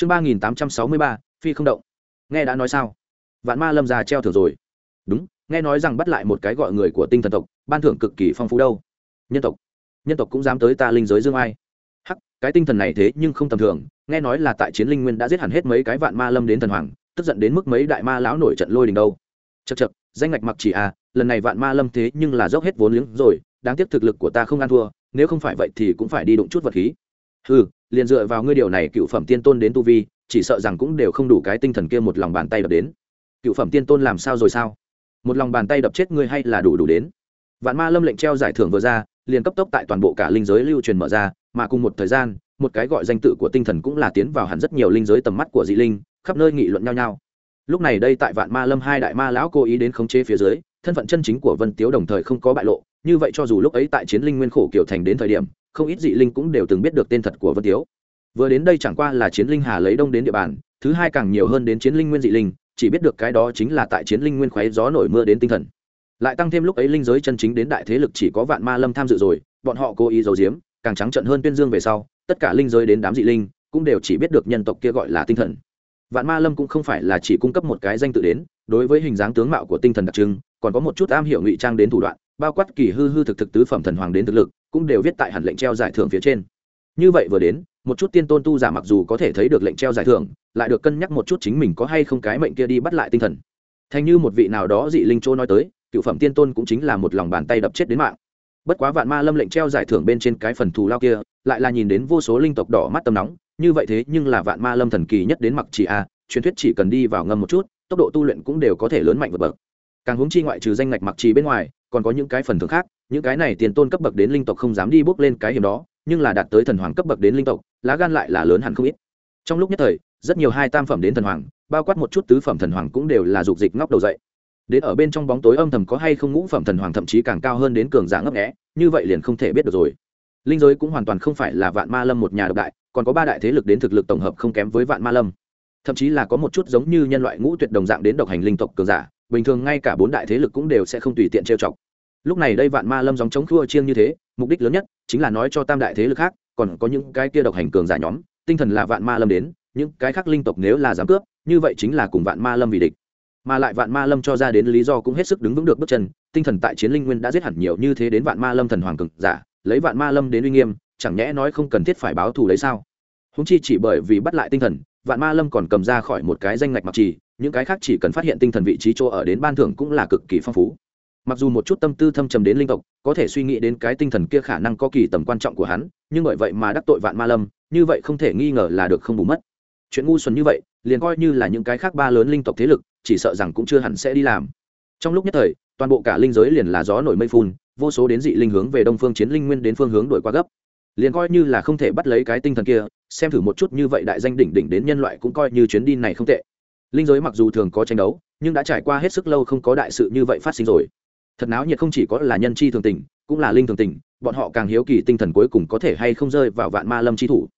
chương ba nghìn tám trăm sáu mươi ba, phi không động. Nghe đã nói sao? Vạn ma lâm già treo thưởng rồi. Đúng, nghe nói rằng bắt lại một cái gọi người của tinh thần tộc, ban thưởng cực kỳ phong phú đâu. Nhân tộc. Nhân tộc cũng dám tới ta linh giới dương ai. Hắc, cái tinh thần này thế nhưng không tầm thường, nghe nói là tại chiến linh nguyên đã giết hẳn hết mấy cái vạn ma lâm đến thần hoàng, tức giận đến mức mấy đại ma lão nổi trận lôi đình đâu. Chật chật danh ngạch mặc chỉ à lần này vạn ma lâm thế nhưng là dốc hết vốn liếng rồi, đáng tiếc thực lực của ta không ăn thua, nếu không phải vậy thì cũng phải đi đụng chút vật khí. Ừ liền dựa vào ngươi điều này cựu phẩm tiên tôn đến tu vi, chỉ sợ rằng cũng đều không đủ cái tinh thần kia một lòng bàn tay đập đến. Cựu phẩm tiên tôn làm sao rồi sao? Một lòng bàn tay đập chết ngươi hay là đủ đủ đến? Vạn ma lâm lệnh treo giải thưởng vừa ra, liền cấp tốc tại toàn bộ cả linh giới lưu truyền mở ra, mà cùng một thời gian, một cái gọi danh tự của tinh thần cũng là tiến vào hẳn rất nhiều linh giới tầm mắt của dị linh, khắp nơi nghị luận nhau nhau. Lúc này đây tại vạn ma lâm hai đại ma lão cố ý đến khống chế phía dưới, thân phận chân chính của vân tiếu đồng thời không có bại lộ, như vậy cho dù lúc ấy tại chiến linh nguyên khổ kiểu thành đến thời điểm không ít dị linh cũng đều từng biết được tên thật của vân tiếu. Vừa đến đây chẳng qua là chiến linh hà lấy đông đến địa bàn, thứ hai càng nhiều hơn đến chiến linh nguyên dị linh, chỉ biết được cái đó chính là tại chiến linh nguyên khoáy gió nổi mưa đến tinh thần. Lại tăng thêm lúc ấy linh giới chân chính đến đại thế lực chỉ có vạn ma lâm tham dự rồi, bọn họ cố ý giấu giếm, càng trắng trận hơn tuyên dương về sau, tất cả linh giới đến đám dị linh cũng đều chỉ biết được nhân tộc kia gọi là tinh thần. Vạn ma lâm cũng không phải là chỉ cung cấp một cái danh tự đến, đối với hình dáng tướng mạo của tinh thần đặc trưng, còn có một chút am hiểu ngụy trang đến thủ đoạn bao quát kỳ hư hư thực thực tứ phẩm thần hoàng đến thực lực, cũng đều viết tại hẳn lệnh treo giải thưởng phía trên. Như vậy vừa đến, một chút tiên tôn tu giả mặc dù có thể thấy được lệnh treo giải thưởng, lại được cân nhắc một chút chính mình có hay không cái mệnh kia đi bắt lại tinh thần. Thành như một vị nào đó dị linh châu nói tới, cựu phẩm tiên tôn cũng chính là một lòng bàn tay đập chết đến mạng. Bất quá vạn ma lâm lệnh treo giải thưởng bên trên cái phần thù lao kia, lại là nhìn đến vô số linh tộc đỏ mắt tâm nóng, như vậy thế nhưng là vạn ma lâm thần kỳ nhất đến mặc chỉ a, truyền thuyết chỉ cần đi vào ngâm một chút, tốc độ tu luyện cũng đều có thể lớn mạnh vượt bậc. Càng hướng chi ngoại trừ danh ngạch mặc trì bên ngoài còn có những cái phần thưởng khác, những cái này tiền tôn cấp bậc đến linh tộc không dám đi bước lên cái hiểm đó, nhưng là đạt tới thần hoàng cấp bậc đến linh tộc, lá gan lại là lớn hẳn không ít. Trong lúc nhất thời, rất nhiều hai tam phẩm đến thần hoàng, bao quát một chút tứ phẩm thần hoàng cũng đều là dục dịch ngóc đầu dậy. Đến ở bên trong bóng tối âm thầm có hay không ngũ phẩm thần hoàng thậm chí càng cao hơn đến cường giả ngấp nghẽ như vậy liền không thể biết được rồi. Linh giới cũng hoàn toàn không phải là vạn ma lâm một nhà độc đại, còn có ba đại thế lực đến thực lực tổng hợp không kém với vạn ma lâm. Thậm chí là có một chút giống như nhân loại ngũ tuyệt đồng dạng đến độc hành linh tộc cường giả bình thường ngay cả bốn đại thế lực cũng đều sẽ không tùy tiện trêu chọc. Lúc này đây vạn ma lâm dòng chống khua chiêng như thế, mục đích lớn nhất chính là nói cho tam đại thế lực khác, còn có những cái kia độc hành cường giả nhóm, tinh thần là vạn ma lâm đến, những cái khác linh tộc nếu là dám cướp, như vậy chính là cùng vạn ma lâm vì địch. Mà lại vạn ma lâm cho ra đến lý do cũng hết sức đứng vững được bước chân, tinh thần tại chiến linh nguyên đã giết hẳn nhiều như thế đến vạn ma lâm thần hoàng cực giả, lấy vạn ma lâm đến uy nghiêm, chẳng nhẽ nói không cần thiết phải báo thù lấy sao? Húng chi chỉ bởi vì bắt lại tinh thần, vạn ma lâm còn cầm ra khỏi một cái danh ngạch mặc trì những cái khác chỉ cần phát hiện tinh thần vị trí chỗ ở đến ban thưởng cũng là cực kỳ phong phú. Mặc dù một chút tâm tư thâm trầm đến linh tộc, có thể suy nghĩ đến cái tinh thần kia khả năng có kỳ tầm quan trọng của hắn, nhưng bởi vậy mà đắc tội vạn ma lâm, như vậy không thể nghi ngờ là được không bù mất. Chuyện ngu xuẩn như vậy, liền coi như là những cái khác ba lớn linh tộc thế lực, chỉ sợ rằng cũng chưa hẳn sẽ đi làm. Trong lúc nhất thời, toàn bộ cả linh giới liền là gió nổi mây phun, vô số đến dị linh hướng về đông phương chiến linh nguyên đến phương hướng đổi qua gấp. Liền coi như là không thể bắt lấy cái tinh thần kia, xem thử một chút như vậy đại danh đỉnh đỉnh đến nhân loại cũng coi như chuyến đi này không tệ linh giới mặc dù thường có tranh đấu, nhưng đã trải qua hết sức lâu không có đại sự như vậy phát sinh rồi. Thật náo nhiệt không chỉ có là nhân chi thường tình, cũng là linh thường tình, bọn họ càng hiếu kỳ tinh thần cuối cùng có thể hay không rơi vào vạn ma lâm chi thủ.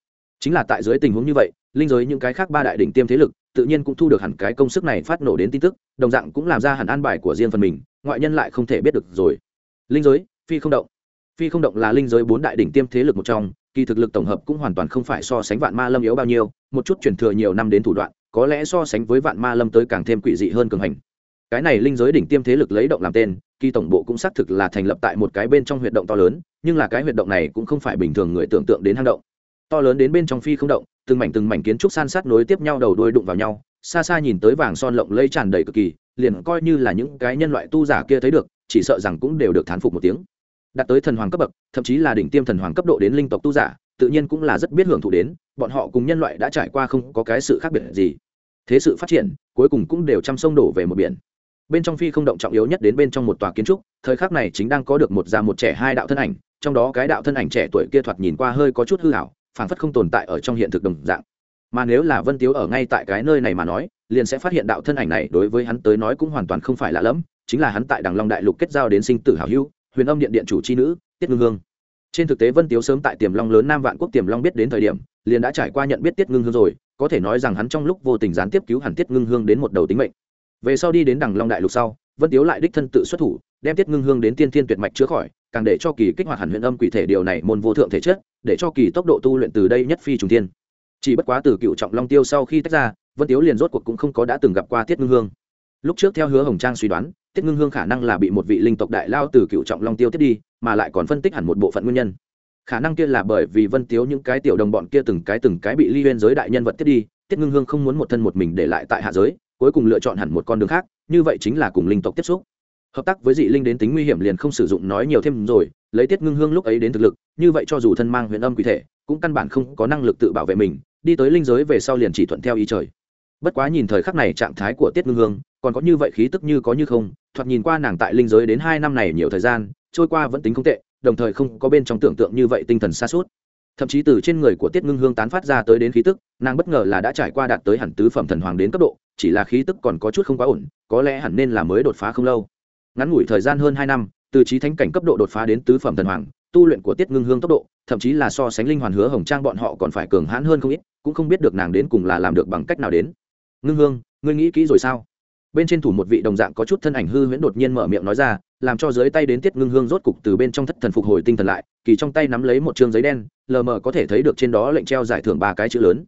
Chính là tại dưới tình huống như vậy, linh giới những cái khác ba đại đỉnh tiêm thế lực, tự nhiên cũng thu được hẳn cái công sức này phát nổ đến tin tức, đồng dạng cũng làm ra hẳn an bài của riêng phần mình, ngoại nhân lại không thể biết được rồi. Linh giới, phi không động. Phi không động là linh giới bốn đại đỉnh tiêm thế lực một trong, kỳ thực lực tổng hợp cũng hoàn toàn không phải so sánh vạn ma lâm yếu bao nhiêu, một chút chuyển thừa nhiều năm đến thủ đoạn có lẽ so sánh với vạn ma lâm tới càng thêm quỷ dị hơn cường hành. Cái này linh giới đỉnh tiêm thế lực lấy động làm tên, kỳ tổng bộ cũng xác thực là thành lập tại một cái bên trong huyệt động to lớn, nhưng là cái huyệt động này cũng không phải bình thường người tưởng tượng đến hang động. To lớn đến bên trong phi không động, từng mảnh từng mảnh kiến trúc san sát nối tiếp nhau đầu đuôi đụng vào nhau, xa xa nhìn tới vàng son lộng lây tràn đầy cực kỳ, liền coi như là những cái nhân loại tu giả kia thấy được, chỉ sợ rằng cũng đều được thán phục một tiếng. Đạt tới thần hoàng cấp bậc, thậm chí là đỉnh tiêm thần hoàng cấp độ đến linh tộc tu giả, tự nhiên cũng là rất biết hưởng thụ đến, bọn họ cùng nhân loại đã trải qua không có cái sự khác biệt gì thế sự phát triển, cuối cùng cũng đều chăm sông đổ về một biển. Bên trong phi không động trọng yếu nhất đến bên trong một tòa kiến trúc, thời khắc này chính đang có được một già một trẻ hai đạo thân ảnh, trong đó cái đạo thân ảnh trẻ tuổi kia thoạt nhìn qua hơi có chút hư hảo phảng phất không tồn tại ở trong hiện thực đồng dạng. Mà nếu là vân tiếu ở ngay tại cái nơi này mà nói, liền sẽ phát hiện đạo thân ảnh này đối với hắn tới nói cũng hoàn toàn không phải lạ lẫm, chính là hắn tại đằng long đại lục kết giao đến sinh tử hảo hưu huyền âm điện điện chủ c h i nữ, tiết ngưng hương trên thực tế vân tiếu sớm tại tiềm long lớn nam vạn quốc tiềm long biết đến thời điểm, liền đã trải qua nhận biết tiết ngưng hương rồi, có thể nói rằng hắn trong lúc vô tình gián tiếp cứu hẳn tiết ngưng hương đến một đầu tính mệnh. Về sau đi đến đằng long đại lục sau, vân tiếu lại đích thân tự xuất thủ, đem tiết ngưng hương đến tiên thiên tuyệt mạch chữa khỏi, càng để cho kỳ kích hoạt hẳn huyện âm quỷ thể điều này môn vô thượng thể chất, để cho kỳ tốc độ tu luyện từ đây nhất phi trùng tiên chỉ bất quá từ cựu trọng long tiêu sau khi tách ra, vân tiếu liền rốt cuộc cũng không có đã từng gặp qua tiết ngưng hương. Lúc trước theo hứa hồng trang suy đoán, tiết ngưng hương khả năng là bị một vị linh tộc đại lao từ cựu trọng long tiêu tiếp đi mà lại còn phân tích hẳn một bộ phận nguyên nhân. Khả năng kia là bởi vì vân tiếu những cái tiểu đồng bọn kia từng cái từng cái bị ly huyên giới đại nhân vật tiết đi, tiết ngưng hương không muốn một thân một mình để lại tại hạ giới, cuối cùng lựa chọn hẳn một con đường khác, như vậy chính là cùng linh tộc tiếp xúc. Hợp tác với dị linh đến tính nguy hiểm liền không sử dụng nói nhiều thêm rồi, lấy tiết ngưng hương lúc ấy đến thực lực, như vậy cho dù thân mang huyền âm quỷ thể, cũng căn bản không có năng lực tự bảo vệ mình, đi tới linh giới về sau liền chỉ thuận theo ý trời. Bất quá nhìn thời khắc này trạng thái của tiết ngưng hương, còn có như vậy khí tức như có như không, thoạt nhìn qua nàng tại linh giới đến hai năm này nhiều thời gian trôi qua vẫn tính không tệ, đồng thời không có bên trong tưởng tượng như vậy tinh thần xa suốt. Thậm chí từ trên người của tiết ngưng hương tán phát ra tới đến khí tức, nàng bất ngờ là đã trải qua đạt tới hẳn tứ phẩm thần hoàng đến cấp độ, chỉ là khí tức còn có chút không quá ổn, có lẽ hẳn nên là mới đột phá không lâu. Ngắn ngủi thời gian hơn hai năm, từ trí thánh cảnh cấp độ đột phá đến tứ phẩm thần hoàng, tu luyện của tiết ngưng hương tốc độ, thậm chí là so sánh linh hoàn hứa hồng trang bọn họ còn phải cường hãn hơn không ít, cũng không biết được nàng đến cùng là làm được bằng cách nào đến. Ngưng hương, ngươi nghĩ kỹ rồi sao? Bên trên thủ một vị đồng dạng có chút thân ảnh hư huyễn đột nhiên mở miệng nói ra, làm cho dưới tay đến tiết ngưng hương rốt cục từ bên trong thất thần phục hồi tinh thần lại, kỳ trong tay nắm lấy một chương giấy đen, lờ mờ có thể thấy được trên đó lệnh treo giải thưởng ba cái chữ lớn.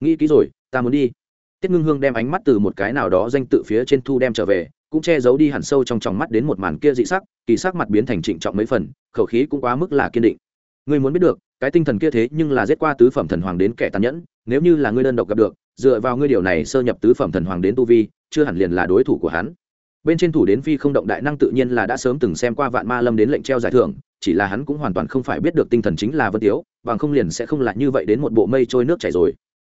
Nghĩ kỹ rồi, ta muốn đi. Tiết ngưng hương đem ánh mắt từ một cái nào đó danh tự phía trên thu đem trở về, cũng che giấu đi hẳn sâu trong tròng mắt đến một màn kia dị sắc, kỳ sắc mặt biến thành trịnh trọng mấy phần, khẩu khí cũng quá mức là kiên định. Ngươi muốn biết được, cái tinh thần kia thế nhưng là giết qua tứ phẩm thần hoàng đến kẻ tàn nhẫn, nếu như là ngươi đơn độc gặp được dựa vào ngươi điều này sơ nhập tứ phẩm thần hoàng đến tu vi, chưa hẳn liền là đối thủ của hắn. Bên trên thủ đến phi không động đại năng tự nhiên là đã sớm từng xem qua vạn ma lâm đến lệnh treo giải thưởng, chỉ là hắn cũng hoàn toàn không phải biết được tinh thần chính là vân tiếu, bằng không liền sẽ không lại như vậy đến một bộ mây trôi nước chảy rồi.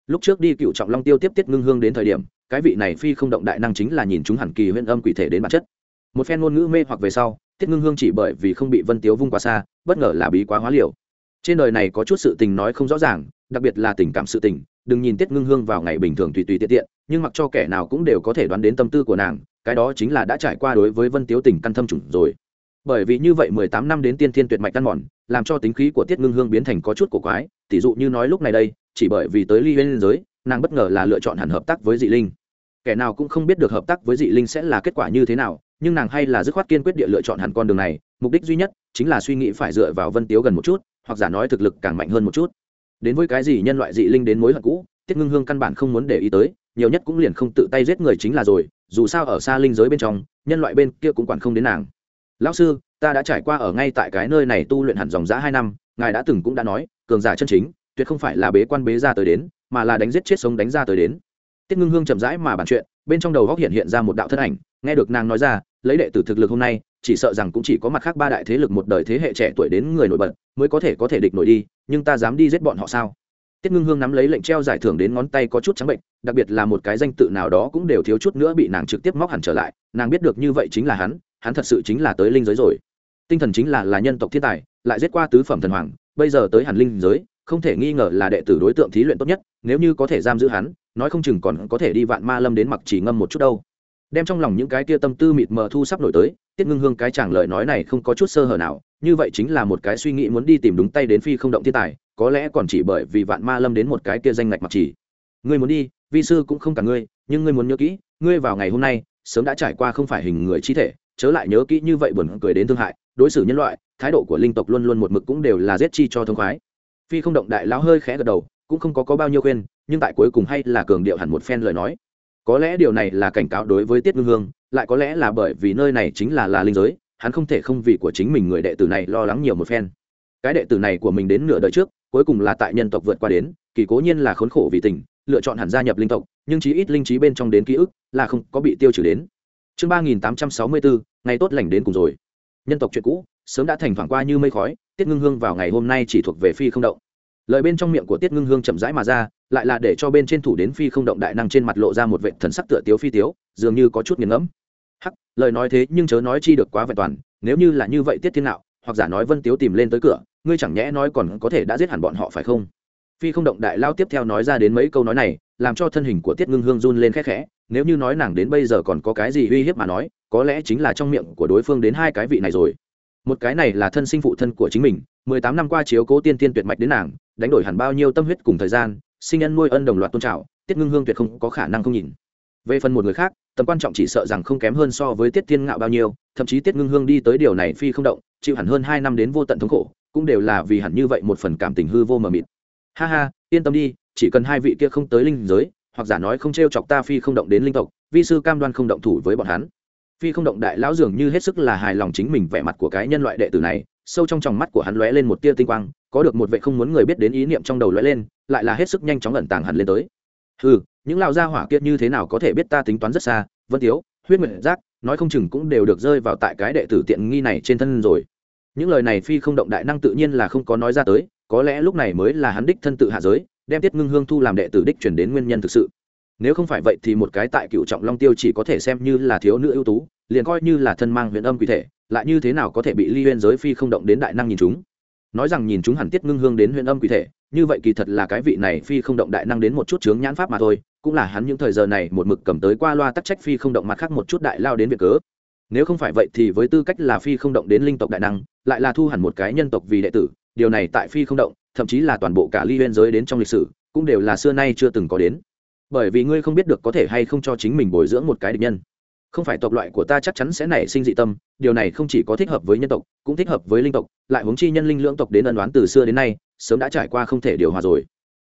Lúc trước đi cựu trọng long tiêu tiếp tiết ngưng hương đến thời điểm, cái vị này phi không động đại năng chính là nhìn chúng hẳn kỳ huyễn âm quỷ thể đến bản chất. Một phen ngôn ngữ mê hoặc về sau, tiết ngưng hương chỉ bởi vì không bị vân tiếu vung quá xa, bất ngờ là bí quá hóa liều. Trên đời này có chút sự tình nói không rõ ràng, đặc biệt là tình cảm sự tình đừng nhìn tiết ngưng hương vào ngày bình thường tùy tùy tiện tiện, nhưng mặc cho kẻ nào cũng đều có thể đoán đến tâm tư của nàng, cái đó chính là đã trải qua đối với vân tiếu tình căn thâm trùng rồi. Bởi vì như vậy mười tám năm đến tiên thiên tuyệt mạch căn mòn, làm cho tính khí của tiết ngưng hương biến thành có chút cổ quái, tỉ dụ như nói lúc này đây, chỉ bởi vì tới ly bên giới, nàng bất ngờ là lựa chọn hẳn hợp tác với dị linh. Kẻ nào cũng không biết được hợp tác với dị linh sẽ là kết quả như thế nào, nhưng nàng hay là dứt khoát kiên quyết địa lựa chọn hẳn con đường này, mục đích duy nhất chính là suy nghĩ phải dựa vào vân tiếu gần một chút, hoặc giả nói thực lực càng mạnh hơn một chút đến với cái gì nhân loại dị linh đến mối hận cũ, tiết ngưng hương căn bản không muốn để ý tới, nhiều nhất cũng liền không tự tay giết người chính là rồi, dù sao ở xa linh giới bên trong, nhân loại bên kia cũng quản không đến nàng. Lão sư, ta đã trải qua ở ngay tại cái nơi này tu luyện hẳn dòng giã hai năm, ngài đã từng cũng đã nói, cường giả chân chính, tuyệt không phải là bế quan bế ra tới đến, mà là đánh giết chết sống đánh ra tới đến. Tiết ngưng hương chậm rãi mà bàn chuyện, bên trong đầu góc hiện hiện ra một đạo thân ảnh, nghe được nàng nói ra lấy đệ tử thực lực hôm nay, chỉ sợ rằng cũng chỉ có mặt khác ba đại thế lực một đời thế hệ trẻ tuổi đến người nổi bật, mới có thể có thể địch nổi đi, nhưng ta dám đi giết bọn họ sao? Tiết ngưng hương nắm lấy lệnh treo giải thưởng đến ngón tay có chút trắng bệnh, đặc biệt là một cái danh tự nào đó cũng đều thiếu chút nữa bị nàng trực tiếp móc hẳn trở lại, nàng biết được như vậy chính là hắn hắn thật sự chính là tới linh giới rồi. Tinh thần chính là là nhân tộc thiên tài, lại giết qua tứ phẩm thần hoàng, bây giờ tới hẳn linh giới, không thể nghi ngờ là đệ tử đối tượng thí luyện tốt nhất, nếu như có thể giam giữ hắn, nói không chừng còn có thể đi vạn ma lâm đến mặc chỉ ngâm một chút đâu đem trong lòng những cái tia tâm tư mịt mờ thu sắp nổi tới tiết ngưng hương cái chàng lời nói này không có chút sơ hở nào như vậy chính là một cái suy nghĩ muốn đi tìm đúng tay đến phi không động thiên tài có lẽ còn chỉ bởi vì vạn ma lâm đến một cái kia danh ngạch mặc chỉ. Ngươi muốn đi vi sư cũng không cả ngươi nhưng ngươi muốn nhớ kỹ ngươi vào ngày hôm nay sớm đã trải qua không phải hình người chi thể chớ lại nhớ kỹ như vậy buồn cười đến thương hại đối xử nhân loại thái độ của linh tộc luôn luôn một mực cũng đều là giết chi cho thông khoái. Phi không động đại lão hơi khẽ gật đầu cũng không có, có bao nhiêu khuyên nhưng tại cuối cùng hay là cường điệu hẳn một phen lời nói có lẽ điều này là cảnh cáo đối với tiết ngưng hương, lại có lẽ là bởi vì nơi này chính là là linh giới, hắn không thể không vì của chính mình người đệ tử này lo lắng nhiều một phen. Cái đệ tử này của mình đến nửa đời trước, cuối cùng là tại nhân tộc vượt qua đến, kỳ cố nhiên là khốn khổ vì tình, lựa chọn hẳn gia nhập linh tộc, nhưng chí ít linh trí bên trong đến ký ức là không có bị tiêu trừ đến. Chương ba nghìn tám trăm sáu mươi bốn, ngày tốt lành đến cùng rồi. Nhân tộc chuyện cũ, sớm đã thành thoảng qua như mây khói, tiết ngưng hương vào ngày hôm nay chỉ thuộc về phi không động lời bên trong miệng của tiết ngưng hương chậm rãi mà ra, lại là để cho bên trên thủ đến phi không động đại năng trên mặt lộ ra một vệ thần sắc tựa tiếu phi tiếu, dường như có chút nghiền ngẫm. Hắc, lời nói thế nhưng chớ nói chi được quá vẹn toàn, nếu như là như vậy tiết thiên nạo, hoặc giả nói vân tiếu tìm lên tới cửa, ngươi chẳng nhẽ nói còn có thể đã giết hẳn bọn họ phải không? Phi không động đại lao tiếp theo nói ra đến mấy câu nói này, làm cho thân hình của tiết ngưng hương run lên khẽ khẽ, nếu như nói nàng đến bây giờ còn có cái gì uy hiếp mà nói, có lẽ chính là trong miệng của đối phương đến hai cái vị này rồi. Một cái này là thân sinh phụ thân của chính mình, mười tám năm qua chiếu cố tiên tiên tuyệt mạch đến nàng đánh đổi hẳn bao nhiêu tâm huyết cùng thời gian, sinh nhân nuôi ân đồng loạt tôn trào, tiết ngưng hương tuyệt không có khả năng không nhìn. Về phần một người khác, tầm quan trọng chỉ sợ rằng không kém hơn so với tiết thiên ngạo bao nhiêu, thậm chí tiết ngưng hương đi tới điều này phi không động, chịu hẳn hơn hai năm đến vô tận thống khổ, cũng đều là vì hẳn như vậy một phần cảm tình hư vô mờ mịt. Ha ha, yên tâm đi, chỉ cần hai vị kia không tới linh giới, hoặc giả nói không t r e o chọc ta phi không động đến linh tộc, vi sư cam đoan không động thủ với bọn hắn. Phi không động đại lão dường như hết sức là hài lòng chính mình vẻ mặt của cái nhân loại đệ tử này sâu trong tròng mắt của hắn lóe lên một tia tinh quang, có được một vệ không muốn người biết đến ý niệm trong đầu lóe lên, lại là hết sức nhanh chóng ẩn tàng hẳn lên tới. Ừ những lão gia hỏa kiệt như thế nào có thể biết ta tính toán rất xa, vân tiếu, huyết nguyện giác, nói không chừng cũng đều được rơi vào tại cái đệ tử tiện nghi này trên thân rồi. Những lời này phi không động đại năng tự nhiên là không có nói ra tới, có lẽ lúc này mới là hắn đích thân tự hạ giới, đem tiết ngưng hương thu làm đệ tử đích chuyển đến nguyên nhân thực sự. Nếu không phải vậy thì một cái tại cựu trọng long tiêu chỉ có thể xem như là thiếu nữ ưu tú liền coi như là thân mang huyền âm quỷ thể, lại như thế nào có thể bị ly huyên giới phi không động đến đại năng nhìn chúng? Nói rằng nhìn chúng hẳn tiết ngưng hương đến huyền âm quỷ thể, như vậy kỳ thật là cái vị này phi không động đại năng đến một chút chướng nhãn pháp mà thôi, cũng là hắn những thời giờ này một mực cầm tới qua loa tắc trách phi không động mặt khác một chút đại lao đến việc cớ. Nếu không phải vậy thì với tư cách là phi không động đến linh tộc đại năng, lại là thu hẳn một cái nhân tộc vì đệ tử, điều này tại phi không động, thậm chí là toàn bộ cả ly biên giới đến trong lịch sử, cũng đều là xưa nay chưa từng có đến. Bởi vì ngươi không biết được có thể hay không cho chính mình bồi dưỡng một cái địch nhân không phải tộc loại của ta chắc chắn sẽ nảy sinh dị tâm, điều này không chỉ có thích hợp với nhân tộc, cũng thích hợp với linh tộc, lại huống chi nhân linh lưỡng tộc đến ân đoán từ xưa đến nay, sớm đã trải qua không thể điều hòa rồi.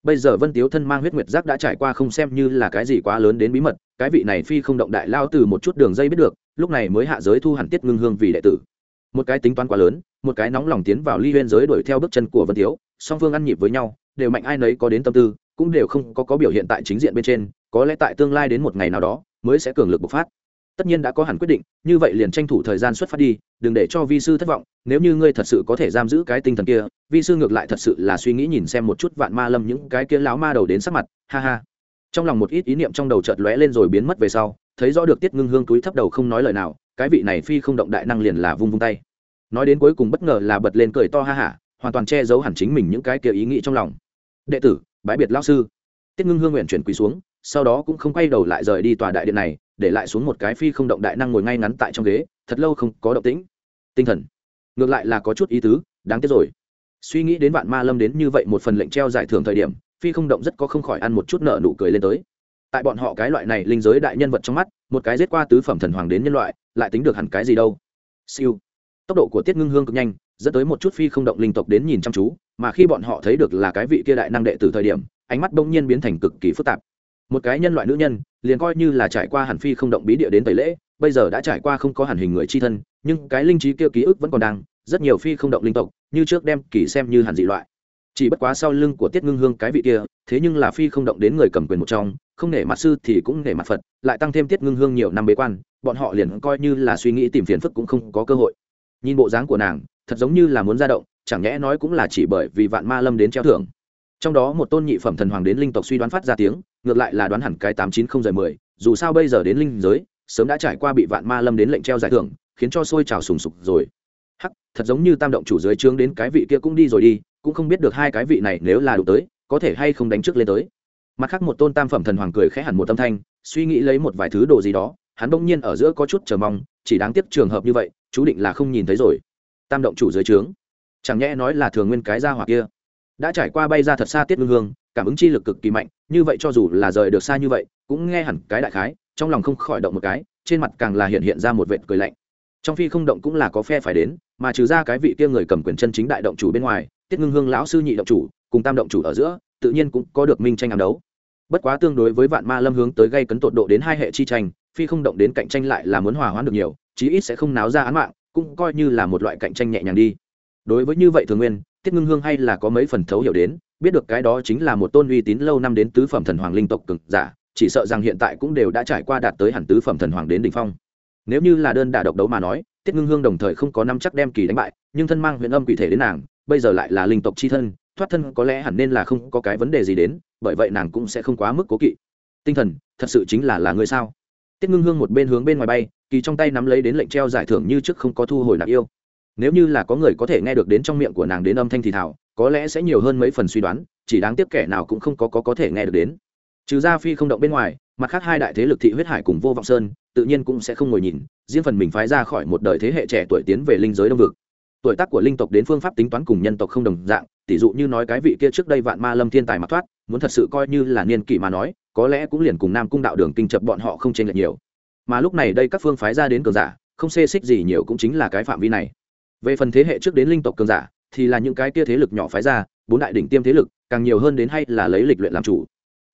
Bây giờ vân tiếu thân mang huyết nguyệt giác đã trải qua không xem như là cái gì quá lớn đến bí mật, cái vị này phi không động đại lao từ một chút đường dây biết được, lúc này mới hạ giới thu hẳn tiết ngưng hương vì đệ tử. Một cái tính toán quá lớn, một cái nóng lòng tiến vào ly huyên giới đuổi theo bước chân của vân tiếu, song phương ăn nhịp với nhau, đều mạnh ai nấy có đến tâm tư, cũng đều không có có biểu hiện tại chính diện bên trên, có lẽ tại tương lai đến một ngày nào đó, mới sẽ cường lực bộc phát tất nhiên đã có hẳn quyết định, như vậy liền tranh thủ thời gian xuất phát đi, đừng để cho vi sư thất vọng, nếu như ngươi thật sự có thể giam giữ cái tinh thần kia, vi sư ngược lại thật sự là suy nghĩ nhìn xem một chút vạn ma lâm những cái kia láo ma đầu đến sắc mặt, ha ha. Trong lòng một ít ý niệm trong đầu chợt lóe lên rồi biến mất về sau, thấy rõ được tiết ngưng hương túi thấp đầu không nói lời nào, cái vị này phi không động đại năng liền là vung vung tay. Nói đến cuối cùng bất ngờ là bật lên cười to ha hả hoàn toàn che giấu hẳn chính mình những cái kia ý nghĩ trong lòng. Đệ tử, bái biệt lao sư. Tiết ngưng hương nguyện chuyển quỳ xuống, sau đó cũng không quay đầu lại rời đi tòa đại điện này để lại xuống một cái phi không động đại năng ngồi ngay ngắn tại trong ghế, thật lâu không có động tĩnh. Tinh thần. Ngược lại là có chút ý tứ, đáng tiếc rồi. Suy nghĩ đến vạn ma lâm đến như vậy một phần lệnh treo giải thưởng thời điểm, phi không động rất có không khỏi ăn một chút nợ nụ cười lên tới. Tại bọn họ cái loại này linh giới đại nhân vật trong mắt, một cái giết qua tứ phẩm thần hoàng đến nhân loại, lại tính được hẳn cái gì đâu. Siêu. Tốc độ của tiết ngưng hương cực nhanh, dẫn tới một chút phi không động linh tộc đến nhìn chăm chú, mà khi bọn họ thấy được là cái vị kia đại năng đệ từ thời điểm, ánh mắt bỗng nhiên biến thành cực kỳ phức tạp một cái nhân loại nữ nhân, liền coi như là trải qua hẳn phi không động bí địa đến tẩy lễ, bây giờ đã trải qua không có hẳn hình người chi thân, nhưng cái linh trí kia ký ức vẫn còn đang, rất nhiều phi không động linh tộc, như trước đem kỳ xem như hẳn dị loại. Chỉ bất quá sau lưng của tiết ngưng hương cái vị kia, thế nhưng là phi không động đến người cầm quyền một trong, không nể mặt sư thì cũng nể mặt phật, lại tăng thêm tiết ngưng hương nhiều năm bế quan, bọn họ liền coi như là suy nghĩ tìm phiền phức cũng không có cơ hội. Nhìn bộ dáng của nàng, thật giống như là muốn ra động, chẳng nhẽ nói cũng là chỉ bởi vì vạn ma lâm đến treo thưởng. Trong đó một tôn nhị phẩm thần hoàng đến linh tộc suy đoán phát ra tiếng ngược lại là đoán hẳn cái tám chín không giờ mười, dù sao bây giờ đến linh giới, sớm đã trải qua bị vạn ma lâm đến lệnh treo giải thưởng, khiến cho sôi trào sùng sục rồi. Hắc, thật giống như tam động chủ dưới trướng đến cái vị kia cũng đi rồi đi, cũng không biết được hai cái vị này nếu là đủ tới, có thể hay không đánh trước lên tới. Mặt khác một tôn tam phẩm thần hoàng cười khẽ hẳn một tâm thanh, suy nghĩ lấy một vài thứ đồ gì đó, hắn bỗng nhiên ở giữa có chút chờ mong, chỉ đáng tiếc trường hợp như vậy, chú định là không nhìn thấy rồi. Tam động chủ dưới trướng. Chẳng nhẽ nói là thường nguyên cái gia hoặc kia đã trải qua bay ra thật xa tiết ngưng hương, cảm ứng chi lực cực kỳ mạnh, như vậy cho dù là rời được xa như vậy, cũng nghe hẳn cái đại khái, trong lòng không khỏi động một cái, trên mặt càng là hiện hiện ra một vệt cười lạnh. Trong phi không động cũng là có phe phải đến, mà trừ ra cái vị kia người cầm quyền chân chính đại động chủ bên ngoài, tiết ngưng hương lão sư nhị động chủ, cùng tam động chủ ở giữa, tự nhiên cũng có được minh tranh ám đấu. Bất quá tương đối với vạn ma lâm hướng tới gây cấn tột độ đến hai hệ chi tranh, phi không động đến cạnh tranh lại là muốn hòa hoãn được nhiều, chí ít sẽ không náo ra án mạng, cũng coi như là một loại cạnh tranh nhẹ nhàng đi đối với như vậy thường nguyên, tiết ngưng hương hay là có mấy phần thấu hiểu đến, biết được cái đó chính là một tôn uy tín lâu năm đến tứ phẩm thần hoàng linh tộc cực giả, chỉ sợ rằng hiện tại cũng đều đã trải qua đạt tới hẳn tứ phẩm thần hoàng đến đỉnh phong. Nếu như là đơn đả độc đấu mà nói, tiết ngưng hương đồng thời không có năm chắc đem kỳ đánh bại, nhưng thân mang huyện âm quỷ thể đến nàng, bây giờ lại là linh tộc chi thân, thoát thân có lẽ hẳn nên là không có cái vấn đề gì đến, bởi vậy nàng cũng sẽ không quá mức cố kỵ. Tinh thần, thật sự chính là là người sao? Tiết ngưng hương một bên hướng bên ngoài bay, kỳ trong tay nắm lấy đến lệnh treo giải thưởng như trước không có thu hồi nạp yêu nếu như là có người có thể nghe được đến trong miệng của nàng đến âm thanh thì thảo có lẽ sẽ nhiều hơn mấy phần suy đoán chỉ đáng tiếc kẻ nào cũng không có, có có thể nghe được đến. Trừ ra phi không động bên ngoài mặt khác hai đại thế lực thị huyết hải cùng vô vọng sơn tự nhiên cũng sẽ không ngồi nhìn riêng phần mình phái ra khỏi một đời thế hệ trẻ tuổi tiến về linh giới đông vực. Tuổi tác của linh tộc đến phương pháp tính toán cùng nhân tộc không đồng dạng tỷ dụ như nói cái vị kia trước đây vạn ma lâm thiên tài mặc thoát muốn thật sự coi như là niên kỷ mà nói có lẽ cũng liền cùng nam cung đạo đường kinh chập bọn họ không chênh lệch nhiều. Mà lúc này đây các phương phái ra đến cường giả không xê xích gì nhiều cũng chính là cái phạm vi này về phần thế hệ trước đến linh tộc cường giả, thì là những cái kia thế lực nhỏ phái ra, bốn đại đỉnh tiêm thế lực, càng nhiều hơn đến hay là lấy lịch luyện làm chủ.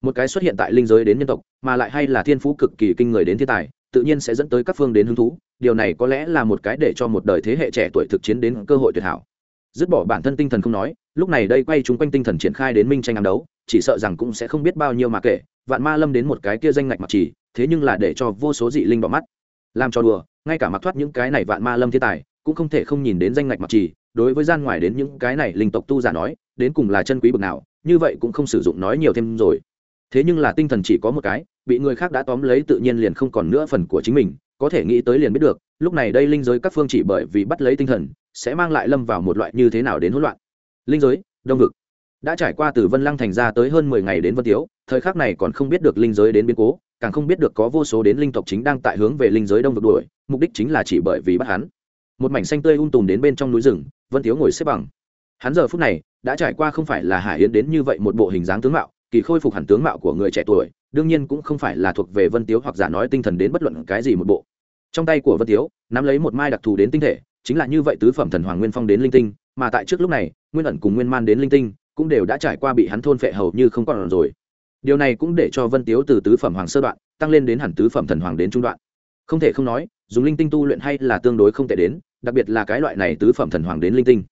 Một cái xuất hiện tại linh giới đến nhân tộc, mà lại hay là thiên phú cực kỳ kinh người đến thiên tài, tự nhiên sẽ dẫn tới các phương đến hứng thú, điều này có lẽ là một cái để cho một đời thế hệ trẻ tuổi thực chiến đến cơ hội tuyệt hảo. Dứt bỏ bản thân tinh thần không nói, lúc này đây quay chúng quanh tinh thần triển khai đến minh tranh ám đấu, chỉ sợ rằng cũng sẽ không biết bao nhiêu mà kể, vạn ma lâm đến một cái kia danh ngạch mặt chỉ thế nhưng là để cho vô số dị linh bỏ mắt. Làm cho đùa, ngay cả mặc thoát những cái này vạn ma lâm thiên tài cũng không thể không nhìn đến danh ngạch mặc chỉ đối với gian ngoài đến những cái này linh tộc tu giả nói, đến cùng là chân quý bực nào, như vậy cũng không sử dụng nói nhiều thêm rồi. Thế nhưng là tinh thần chỉ có một cái, bị người khác đã tóm lấy tự nhiên liền không còn nữa phần của chính mình, có thể nghĩ tới liền biết được, lúc này đây linh giới các phương chỉ bởi vì bắt lấy tinh thần, sẽ mang lại lâm vào một loại như thế nào đến hỗn loạn. Linh giới, đông vực. Đã trải qua từ vân lăng thành ra tới hơn mười ngày đến vân tiếu, thời khắc này còn không biết được linh giới đến biến cố, càng không biết được có vô số đến linh tộc chính đang tại hướng về linh giới đông vực đuổi, mục đích chính là chỉ bởi vì bắt hắn một mảnh xanh tươi um tùm đến bên trong núi rừng, vân tiếu ngồi xếp bằng. Hắn giờ phút này đã trải qua không phải là hải yến đến như vậy một bộ hình dáng tướng mạo, kỳ khôi phục hẳn tướng mạo của người trẻ tuổi, đương nhiên cũng không phải là thuộc về vân tiếu hoặc giả nói tinh thần đến bất luận cái gì một bộ. Trong tay của vân tiếu, nắm lấy một mai đặc thù đến tinh thể, chính là như vậy tứ phẩm thần hoàng nguyên phong đến linh tinh, mà tại trước lúc này, nguyên ẩn cùng nguyên man đến linh tinh cũng đều đã trải qua bị hắn thôn phệ hầu như không còn rồi. Điều này cũng để cho vân tiếu từ tứ phẩm hoàng sơ đoạn, tăng lên đến hẳn tứ phẩm thần hoàng đến trung đoạn. Không thể không nói dùng linh tinh tu luyện hay là tương đối không tệ đến, đặc biệt là cái loại này tứ phẩm thần hoàng đến linh tinh.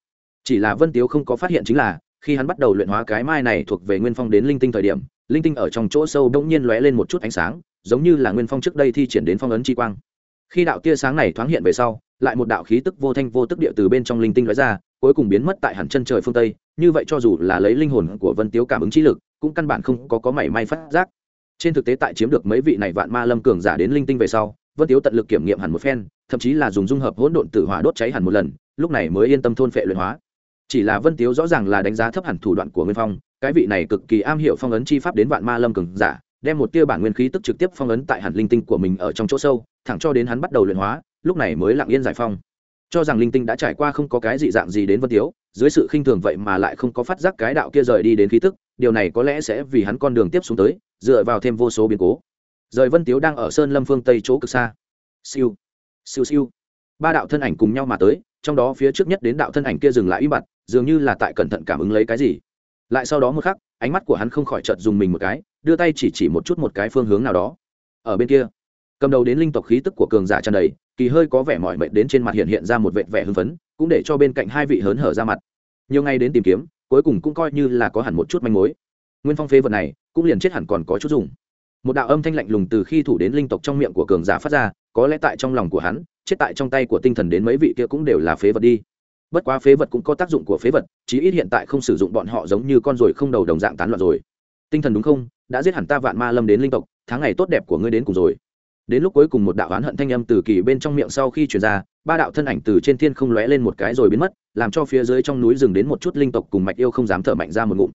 Chỉ là vân tiếu không có phát hiện chính là, khi hắn bắt đầu luyện hóa cái mai này thuộc về nguyên phong đến linh tinh thời điểm, linh tinh ở trong chỗ sâu bỗng nhiên lóe lên một chút ánh sáng, giống như là nguyên phong trước đây thi triển đến phong ấn chi quang. Khi đạo tia sáng này thoáng hiện về sau, lại một đạo khí tức vô thanh vô tức địa từ bên trong linh tinh lóe ra, cuối cùng biến mất tại hẳn chân trời phương tây, như vậy cho dù là lấy linh hồn của vân tiếu cảm ứng trí lực, cũng căn bản không có có mảy may phát giác. Trên thực tế tại chiếm được mấy vị này vạn ma lâm cường giả đến linh tinh về sau vân tiếu tận lực kiểm nghiệm hẳn một phen, thậm chí là dùng dung hợp hỗn độn tử hỏa đốt cháy hẳn một lần, lúc này mới yên tâm thôn phệ luyện hóa. Chỉ là vân tiếu rõ ràng là đánh giá thấp hẳn thủ đoạn của nguyên phong, cái vị này cực kỳ am hiểu phong ấn chi pháp đến vạn ma lâm cường giả, đem một tia bản nguyên khí tức trực tiếp phong ấn tại hẳn linh tinh của mình ở trong chỗ sâu, thẳng cho đến hắn bắt đầu luyện hóa, lúc này mới lặng yên giải phong. Cho rằng linh tinh đã trải qua không có cái dị dạng gì đến vân tiếu, dưới sự khinh thường vậy mà lại không có phát giác cái đạo kia rời đi đến khí tức, điều này có lẽ sẽ vì hắn con đường tiếp xuống tới, dựa vào thêm vô số biến cố rời vân tiếu đang ở sơn lâm phương tây chỗ cực xa. Siêu. Siêu siêu. Ba đạo thân ảnh cùng nhau mà tới, trong đó phía trước nhất đến đạo thân ảnh kia dừng lại im bặt, dường như là tại cẩn thận cảm ứng lấy cái gì. Lại sau đó một khắc, ánh mắt của hắn không khỏi chợt dùng mình một cái, đưa tay chỉ chỉ một chút một cái phương hướng nào đó. Ở bên kia, cầm đầu đến linh tộc khí tức của cường giả tràn đầy, kỳ hơi có vẻ mỏi mệt đến trên mặt hiện hiện ra một vệt vẻ hưng phấn, cũng để cho bên cạnh hai vị hớn hở ra mặt. Nhiều ngày đến tìm kiếm, cuối cùng cũng coi như là có hẳn một chút manh mối. Nguyên phong phế vật này, cũng liền chết hẳn còn có chút dùng một đạo âm thanh lạnh lùng từ khi thủ đến linh tộc trong miệng của cường giả phát ra, có lẽ tại trong lòng của hắn, chết tại trong tay của tinh thần đến mấy vị kia cũng đều là phế vật đi. Bất quá phế vật cũng có tác dụng của phế vật, chí ít hiện tại không sử dụng bọn họ giống như con ruồi không đầu đồng dạng tán loạn rồi. Tinh thần đúng không? Đã giết hẳn ta vạn ma lâm đến linh tộc, tháng ngày tốt đẹp của ngươi đến cùng rồi. Đến lúc cuối cùng một đạo oán hận thanh âm từ kỳ bên trong miệng sau khi truyền ra, ba đạo thân ảnh từ trên thiên không lóe lên một cái rồi biến mất, làm cho phía dưới trong núi rừng đến một chút linh tộc cùng mạch yêu không dám thở mạnh ra một ngụm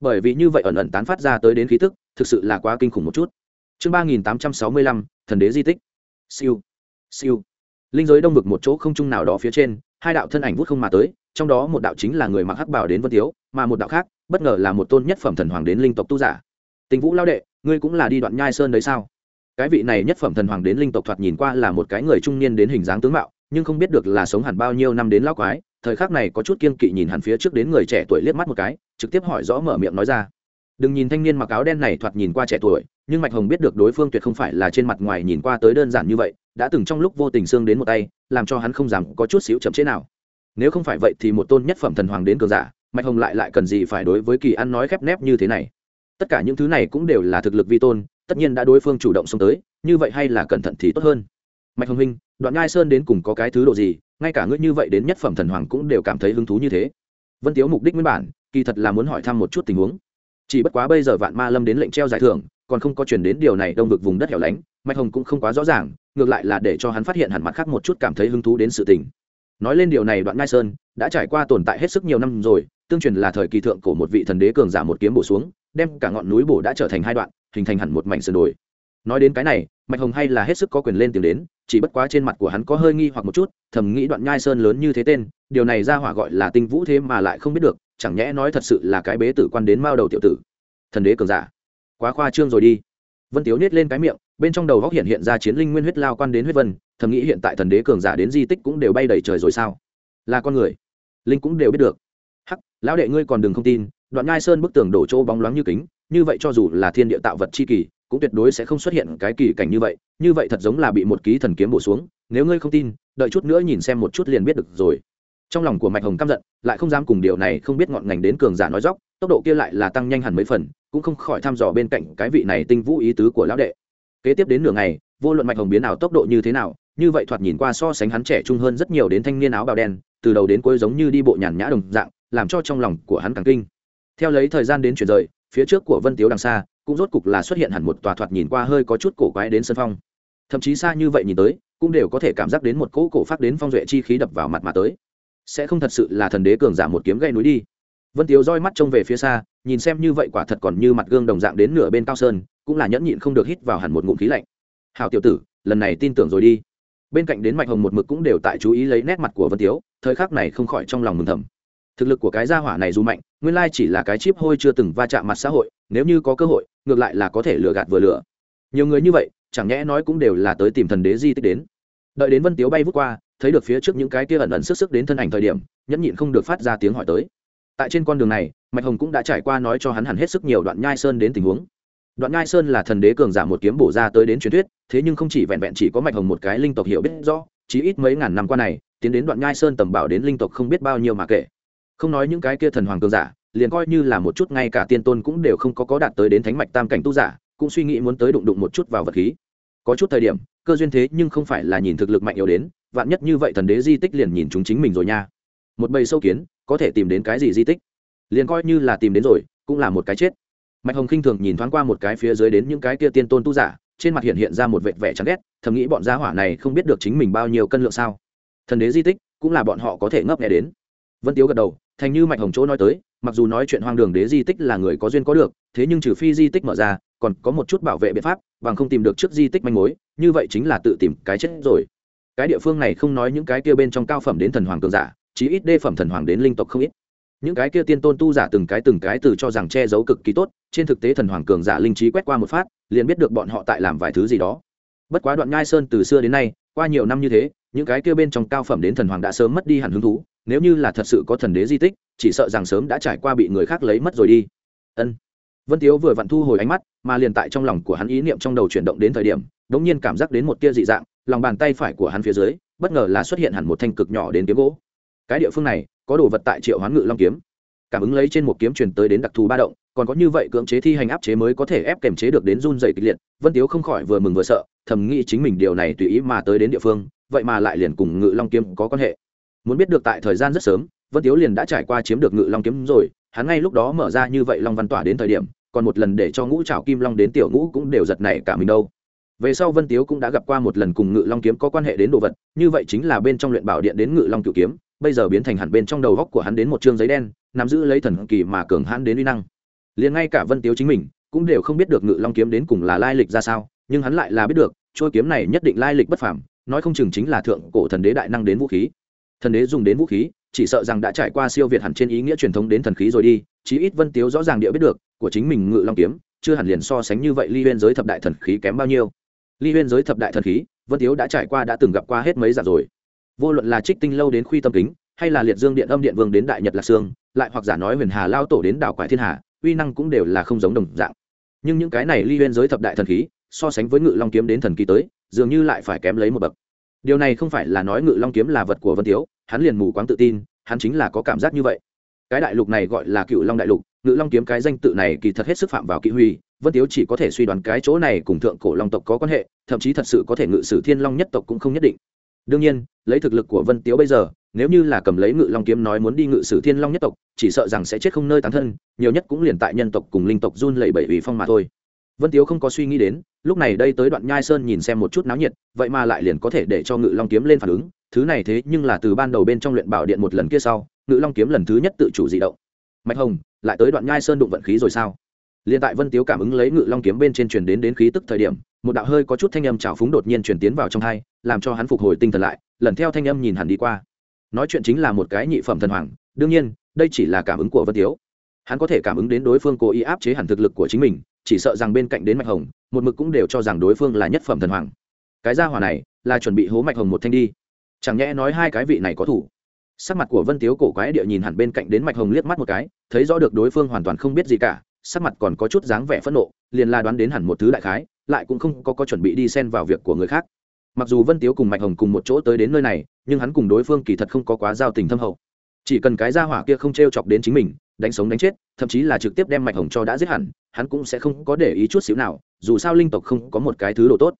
bởi vì như vậy ẩn ẩn tán phát ra tới đến khí tức, thực sự là quá kinh khủng một chút. Chương ba nghìn tám trăm sáu mươi lăm, thần đế di tích. Siêu siêu. Linh giới đông vực một chỗ không trung nào đó phía trên, hai đạo thân ảnh vút không mà tới, trong đó một đạo chính là người mặc hắc bảo đến vân tiếu, mà một đạo khác, bất ngờ là một tôn nhất phẩm thần hoàng đến linh tộc tu giả. Tình vũ lao đệ, ngươi cũng là đi đoạn nhai sơn đấy sao? Cái vị này nhất phẩm thần hoàng đến linh tộc thoạt nhìn qua là một cái người trung niên đến hình dáng tướng mạo, nhưng không biết được là sống hẳn bao nhiêu năm đến lao quái thời khắc này có chút kiên kỵ nhìn hẳn phía trước đến người trẻ tuổi liếc mắt một cái, trực tiếp hỏi rõ mở miệng nói ra. Đừng nhìn thanh niên mặc áo đen này thoạt nhìn qua trẻ tuổi, nhưng mạch hồng biết được đối phương tuyệt không phải là trên mặt ngoài nhìn qua tới đơn giản như vậy, đã từng trong lúc vô tình xương đến một tay, làm cho hắn không dám có chút xíu chậm chế nào. Nếu không phải vậy thì một tôn nhất phẩm thần hoàng đến cường giả, mạch hồng lại lại cần gì phải đối với kỳ ăn nói khép nép như thế này? Tất cả những thứ này cũng đều là thực lực vi tôn, tất nhiên đã đối phương chủ động xông tới, như vậy hay là cẩn thận thì tốt hơn. Mạch hồng huynh, đoạn ngai sơn đến cùng có cái thứ độ gì ngay cả ngươi như vậy đến nhất phẩm thần hoàng cũng đều cảm thấy hứng thú như thế. Vân tiếu mục đích nguyên bản, kỳ thật là muốn hỏi thăm một chút tình huống. Chỉ bất quá bây giờ vạn ma lâm đến lệnh treo giải thưởng, còn không có chuyển đến điều này, đông vực vùng đất hẻo lánh, mạch hồng cũng không quá rõ ràng, ngược lại là để cho hắn phát hiện hẳn mặt khác một chút cảm thấy hứng thú đến sự tình. Nói lên điều này, đoạn ngai sơn đã trải qua tồn tại hết sức nhiều năm rồi, tương truyền là thời kỳ thượng của một vị thần đế cường giả một kiếm bổ xuống, đem cả ngọn núi bổ đã trở thành hai đoạn, hình thành hẳn một mảnh sườn đồi. Nói đến cái này, mạch hồng hay là hết sức có quyền lên tiếng đến chỉ bất quá trên mặt của hắn có hơi nghi hoặc một chút, thầm nghĩ đoạn nhai sơn lớn như thế tên, điều này ra hỏa gọi là tinh vũ thế mà lại không biết được, chẳng nhẽ nói thật sự là cái bế tử quan đến mao đầu tiểu tử. Thần đế cường giả, quá khoa trương rồi đi. Vân tiếu nhét lên cái miệng, bên trong đầu góc hiện hiện ra chiến linh nguyên huyết lao quan đến huyết vân, thầm nghĩ hiện tại thần đế cường giả đến di tích cũng đều bay đầy trời rồi sao? Là con người, linh cũng đều biết được. Hắc, lão đệ ngươi còn đừng không tin, đoạn nhai sơn bức tường đổ chỗ bóng loáng như kính, như vậy cho dù là thiên địa tạo vật chi kỳ cũng tuyệt đối sẽ không xuất hiện cái kỳ cảnh như vậy như vậy thật giống là bị một ký thần kiếm bổ xuống, nếu ngươi không tin, đợi chút nữa nhìn xem một chút liền biết được rồi. Trong lòng của mạch hồng căm giận, lại không dám cùng điều này không biết ngọn ngành đến cường giả nói dóc, tốc độ kia lại là tăng nhanh hẳn mấy phần, cũng không khỏi thăm dò bên cạnh cái vị này tinh vũ ý tứ của lão đệ. Kế tiếp đến nửa ngày, vô luận mạch hồng biến ảo tốc độ như thế nào, như vậy thoạt nhìn qua so sánh hắn trẻ trung hơn rất nhiều đến thanh niên áo bào đen, từ đầu đến cuối giống như đi bộ nhàn nhã đồng dạng, làm cho trong lòng của hắn càng kinh. Theo lấy thời gian đến chuyển rời, phía trước của vân tiếu đằng xa cũng rốt cục là xuất hiện hẳn một tòa thoạt nhìn qua hơi có chút cổ quái đến sân phong. Thậm chí xa như vậy nhìn tới, cũng đều có thể cảm giác đến một cỗ cổ phát đến phong duệ chi khí đập vào mặt mà tới. Sẽ không thật sự là thần đế cường giả một kiếm gây núi đi. Vân tiếu roi mắt trông về phía xa, nhìn xem như vậy quả thật còn như mặt gương đồng dạng đến nửa bên cao sơn, cũng là nhẫn nhịn không được hít vào hẳn một ngụm khí lạnh. Hào tiểu tử, lần này tin tưởng rồi đi. Bên cạnh đến mạch hồng một mực cũng đều tại chú ý lấy nét mặt của vân tiếu, thời khắc này không khỏi trong lòng mừng thầm thực lực của cái gia hỏa này dù mạnh, nguyên lai chỉ là cái chip hôi chưa từng va chạm mặt xã hội, nếu như có cơ hội, ngược lại là có thể lừa gạt vừa lừa. Nhiều người như vậy, chẳng nhẽ nói cũng đều là tới tìm thần đế di tích đến. Đợi đến vân tiếu bay vút qua, thấy được phía trước những cái kia ẩn ẩn sức sức đến thân ảnh thời điểm, nhẫn nhịn không được phát ra tiếng hỏi tới. Tại trên con đường này, mạch hồng cũng đã trải qua nói cho hắn hẳn hết sức nhiều đoạn nhai sơn đến tình huống. Đoạn nhai sơn là thần đế cường giả một kiếm bổ ra tới đến truyền thuyết, thế nhưng không chỉ vẹn vẹn chỉ có mạch hồng một cái linh tộc hiểu biết rõ chí ít mấy ngàn năm qua này, tiến đến đoạn nhai sơn tầm bảo đến linh tộc không biết bao nhiêu mà kể không nói những cái kia thần hoàng cường giả, liền coi như là một chút ngay cả tiên tôn cũng đều không có có đạt tới đến thánh mạch tam cảnh tu giả, cũng suy nghĩ muốn tới đụng đụng một chút vào vật khí. Có chút thời điểm, cơ duyên thế nhưng không phải là nhìn thực lực mạnh yếu đến, vạn nhất như vậy thần đế di tích liền nhìn chúng chính mình rồi nha. Một bầy sâu kiến, có thể tìm đến cái gì di tích? Liền coi như là tìm đến rồi, cũng là một cái chết. Mạch hồng khinh thường nhìn thoáng qua một cái phía dưới đến những cái kia tiên tôn tu giả, trên mặt hiện hiện ra một vệt vẻ chán ghét, thầm nghĩ bọn gia hỏa này không biết được chính mình bao nhiêu cân lượng sao. Thần đế di tích, cũng là bọn họ có thể ngấp nghe đến. Vân tiếu gật đầu thành như mạch hồng chỗ nói tới, mặc dù nói chuyện hoang đường đế di tích là người có duyên có được, thế nhưng trừ phi di tích mở ra, còn có một chút bảo vệ biện pháp, bằng không tìm được trước di tích manh mối, như vậy chính là tự tìm cái chết rồi. Cái địa phương này không nói những cái kia bên trong cao phẩm đến thần hoàng cường giả, chí ít đê phẩm thần hoàng đến linh tộc không ít. Những cái kia tiên tôn tu giả từng cái từng cái từ cho rằng che giấu cực kỳ tốt, trên thực tế thần hoàng cường giả linh trí quét qua một phát, liền biết được bọn họ tại làm vài thứ gì đó. Bất quá đoạn ngai sơn từ xưa đến nay, qua nhiều năm như thế, những cái kia bên trong cao phẩm đến thần hoàng đã sớm mất đi hẳn hứng thú nếu như là thật sự có thần đế di tích, chỉ sợ rằng sớm đã trải qua bị người khác lấy mất rồi đi. Ân. Vân tiếu vừa vặn thu hồi ánh mắt, mà liền tại trong lòng của hắn ý niệm trong đầu chuyển động đến thời điểm đ ỗ n g nhiên cảm giác đến một tia dị dạng, lòng bàn tay phải của hắn phía dưới, bất ngờ là xuất hiện hẳn một thanh cực nhỏ đến kiếm gỗ. Cái địa phương này, có đồ vật tại triệu hoán ngự long kiếm. Cảm ứng lấy trên một kiếm truyền tới đến đặc thù ba động, còn có như vậy cưỡng chế thi hành áp chế mới có thể ép kềm chế được đến run dày kịch liệt, vân tiếu không khỏi vừa mừng vừa sợ, thầm nghĩ chính mình điều này tùy ý mà tới đến địa phương, vậy mà lại liền cùng ngự long kiếm có quan hệ muốn biết được tại thời gian rất sớm, vân tiếu liền đã trải qua chiếm được ngự long kiếm rồi, hắn ngay lúc đó mở ra như vậy long văn tỏa đến thời điểm, còn một lần để cho ngũ trào kim long đến tiểu ngũ cũng đều giật này cả mình đâu. Về sau vân tiếu cũng đã gặp qua một lần cùng ngự long kiếm có quan hệ đến đồ vật, như vậy chính là bên trong luyện bảo điện đến ngự long cựu kiếm, bây giờ biến thành hẳn bên trong đầu góc của hắn đến một chương giấy đen, nắm giữ lấy thần kỳ mà cường hãn đến uy năng. Liền ngay cả vân tiếu chính mình, cũng đều không biết được ngự long kiếm đến cùng là lai lịch ra sao, nhưng hắn lại là biết được trôi kiếm này nhất định lai lịch bất phảm nói không chừng chính là thượng cổ thần đế đại năng đến vũ khí thần đế dùng đến vũ khí, chỉ sợ rằng đã trải qua siêu việt hẳn trên ý nghĩa truyền thống đến thần khí rồi đi, chí ít vân tiếu rõ ràng địa biết được, của chính mình ngự long kiếm, chưa hẳn liền so sánh như vậy ly huyên giới thập đại thần khí kém bao nhiêu. Ly huyên giới thập đại thần khí, vân tiếu đã trải qua đã từng gặp qua hết mấy giả rồi. Vô luận là trích tinh lâu đến khuy tâm kính, hay là liệt dương điện âm điện vương đến đại nhật lạc sương, lại hoặc giả nói huyền hà lao tổ đến đảo quải thiên hà, uy năng cũng đều là không giống đồng dạng. Nhưng những cái này ly huyên giới thập đại thần khí, so sánh với ngự long kiếm đến thần kỳ tới, dường như lại phải kém lấy một bậc điều này không phải là nói ngự long kiếm là vật của vân tiếu, hắn liền mù quáng tự tin, hắn chính là có cảm giác như vậy. Cái đại lục này gọi là cựu long đại lục, ngự long kiếm cái danh tự này kỳ thật hết sức phạm vào kỵ huy, vân tiếu chỉ có thể suy đoán cái chỗ này cùng thượng cổ long tộc có quan hệ, thậm chí thật sự có thể ngự sử thiên long nhất tộc cũng không nhất định. Đương nhiên, lấy thực lực của vân tiếu bây giờ, nếu như là cầm lấy ngự long kiếm nói muốn đi ngự sử thiên long nhất tộc, chỉ sợ rằng sẽ chết không nơi tán thân, nhiều nhất cũng liền tại nhân tộc cùng linh tộc run lẩy bẩy ủy phong mà thôi. Vân tiếu không có suy nghĩ đến lúc này đây tới đoạn nhai sơn nhìn xem một chút náo nhiệt, vậy mà lại liền có thể để cho ngự long kiếm lên phản ứng. Thứ này thế nhưng là từ ban đầu bên trong luyện bảo điện một lần kia sau, ngự long kiếm lần thứ nhất tự chủ dị động. Mạch hồng, lại tới đoạn nhai sơn đụng vận khí rồi sao? Liền tại vân tiếu cảm ứng lấy ngự long kiếm bên trên truyền đến đến khí tức thời điểm, một đạo hơi có chút thanh âm trào phúng đột nhiên truyền tiến vào trong hai, làm cho hắn phục hồi tinh thần lại, lần theo thanh âm nhìn hẳn đi qua. Nói chuyện chính là một cái nhị phẩm thần hoàng, đương nhiên, đây chỉ là cảm ứng của vân tiếu. Hắn có thể cảm ứng đến đối phương cố ý áp chế hẳn thực lực của chính mình chỉ sợ rằng bên cạnh đến mạch hồng một mực cũng đều cho rằng đối phương là nhất phẩm thần hoàng. Cái gia hỏa này là chuẩn bị hố mạch hồng một thanh đi. Chẳng nhẽ nói hai cái vị này có thủ. Sắc mặt của vân tiếu cổ quái địa nhìn hẳn bên cạnh đến mạch hồng liếc mắt một cái thấy rõ được đối phương hoàn toàn không biết gì cả sắc mặt còn có chút dáng vẻ phẫn nộ liền la đoán đến hẳn một thứ đại khái lại cũng không có, có chuẩn bị đi xen vào việc của người khác. Mặc dù vân tiếu cùng mạch hồng cùng một chỗ tới đến nơi này nhưng hắn cùng đối phương kỳ thật không có quá giao tình thâm hậu. Chỉ cần cái gia hỏa kia không t r e o chọc đến chính mình đánh sống đánh chết, thậm chí là trực tiếp đem mạch hồng cho đã giết hẳn, hắn cũng sẽ không có để ý chút xíu nào, dù sao linh tộc không có một cái thứ đồ tốt.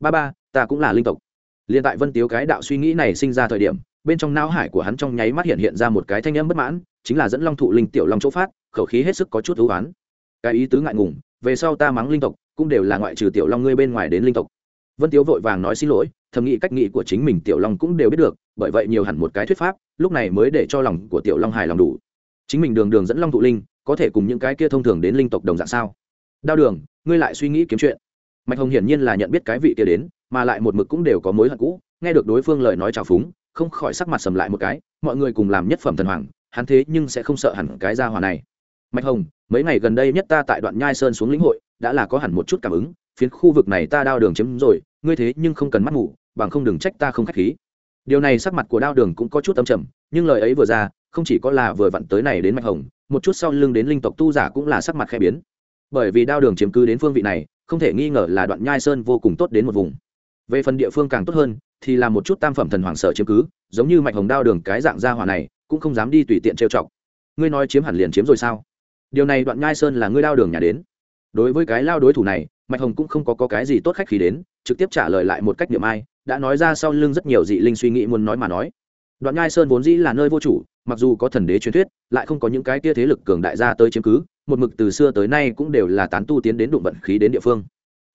Ba ba, ta cũng là linh tộc. Liền tại vân tiếu cái đạo suy nghĩ này sinh ra thời điểm, bên trong não hải của hắn trong nháy mắt hiện hiện ra một cái thanh âm bất mãn, chính là dẫn long thụ linh tiểu long chỗ phát, khẩu khí hết sức có chút thú oán. Cái ý tứ ngại ngùng, về sau ta mắng linh tộc, cũng đều là ngoại trừ tiểu long ngươi bên ngoài đến linh tộc. Vân tiếu vội vàng nói xin lỗi, thầm nghĩ cách nghĩ của chính mình tiểu long cũng đều biết được, bởi vậy nhiều hẳn một cái thuyết pháp, lúc này mới để cho lòng của tiểu long hài lòng đủ chính mình đường đường dẫn long thụ linh, có thể cùng những cái kia thông thường đến linh tộc đồng dạng sao? Đao đường, ngươi lại suy nghĩ kiếm chuyện. Mạch hồng hiển nhiên là nhận biết cái vị kia đến, mà lại một mực cũng đều có mối hận cũ, nghe được đối phương lời nói trào phúng, không khỏi sắc mặt sầm lại một cái, mọi người cùng làm nhất phẩm thần hoàng, hắn thế nhưng sẽ không sợ hẳn cái gia hòa này. Mạch hồng, mấy ngày gần đây nhất ta tại đoạn nhai sơn xuống lĩnh hội, đã là có hẳn một chút cảm ứng, phiến khu vực này ta đao đường chiếm rồi, ngươi thế nhưng không cần mắt ngủ bằng không đừng trách ta không khách khí điều này sắc mặt của đao đường cũng có chút âm trầm nhưng lời ấy vừa ra không chỉ có là vừa vặn tới này đến mạch hồng một chút sau lưng đến linh tộc tu giả cũng là sắc mặt khẽ biến. Bởi vì đao đường chiếm cứ đến phương vị này không thể nghi ngờ là đoạn nhai sơn vô cùng tốt đến một vùng. Về phần địa phương càng tốt hơn thì là một chút tam phẩm thần hoàng sở chiếm cứ giống như mạch hồng đao đường cái dạng gia hỏa này cũng không dám đi tùy tiện trêu chọc. Ngươi nói chiếm hẳn liền chiếm rồi sao? Điều này đoạn nhai sơn là ngươi đao đường nhà đến. Đối với cái lao đối thủ này mạch hồng cũng không có, có cái gì tốt khách khí đến trực tiếp trả lời lại một cách niệm ai đã nói ra sau lưng rất nhiều dị linh suy nghĩ muốn nói mà nói. Đoạn nhai sơn vốn dĩ là nơi vô chủ, mặc dù có thần đế truyền thuyết, lại không có những cái tia thế lực cường đại gia tới chiếm cứ, một mực từ xưa tới nay cũng đều là tán tu tiến đến đụng vận khí đến địa phương.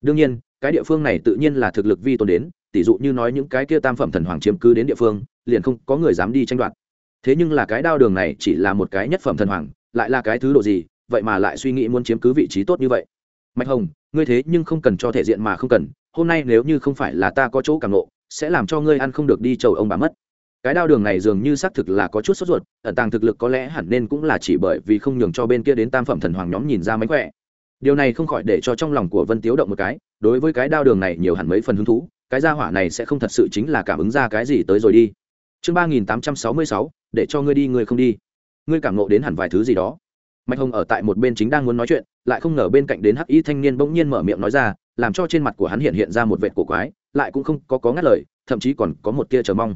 Đương nhiên, cái địa phương này tự nhiên là thực lực vi tôn đến tỷ dụ như nói những cái kia tam phẩm thần hoàng chiếm cứ đến địa phương, liền không có người dám đi tranh đoạt. Thế nhưng là cái đao đường này chỉ là một cái nhất phẩm thần hoàng, lại là cái thứ độ gì, vậy mà lại suy nghĩ muốn chiếm cứ vị trí tốt như vậy. Mạch hồng, ngươi thế nhưng không cần cho thể diện mà không cần hôm nay nếu như không phải là ta có chỗ cảm nộ, sẽ làm cho ngươi ăn không được đi chầu ông bà mất. Cái đao đường này dường như xác thực là có chút sốt ruột, ẩn tàng thực lực có lẽ hẳn nên cũng là chỉ bởi vì không nhường cho bên kia đến tam phẩm thần hoàng nhóm nhìn ra mánh khỏe. Điều này không khỏi để cho trong lòng của vân tiếu động một cái, đối với cái đao đường này nhiều hẳn mấy phần hứng thú, cái gia hỏa này sẽ không thật sự chính là cảm ứng ra cái gì tới rồi đi. Chương ba nghìn tám trăm sáu mươi sáu, để cho ngươi đi, ngươi không đi. Ngươi cảm nộ đến hẳn vài thứ gì đó mạch hồng ở tại một bên chính đang muốn nói chuyện, lại không ngờ bên cạnh đến hắc y thanh niên bỗng nhiên mở miệng nói ra, làm cho trên mặt của hắn hiện hiện ra một vệt cổ quái, lại cũng không có có ngắt lời, thậm chí còn có một tia chờ mong.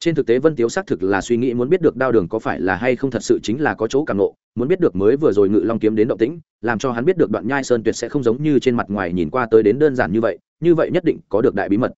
Trên thực tế vân tiếu xác thực là suy nghĩ muốn biết được đao đường có phải là hay không thật sự chính là có chỗ càng nộ muốn biết được mới vừa rồi ngự long kiếm đến động tĩnh, làm cho hắn biết được đoạn nhai sơn tuyệt sẽ không giống như trên mặt ngoài nhìn qua tới đến đơn giản như vậy như vậy nhất định có được đại bí mật.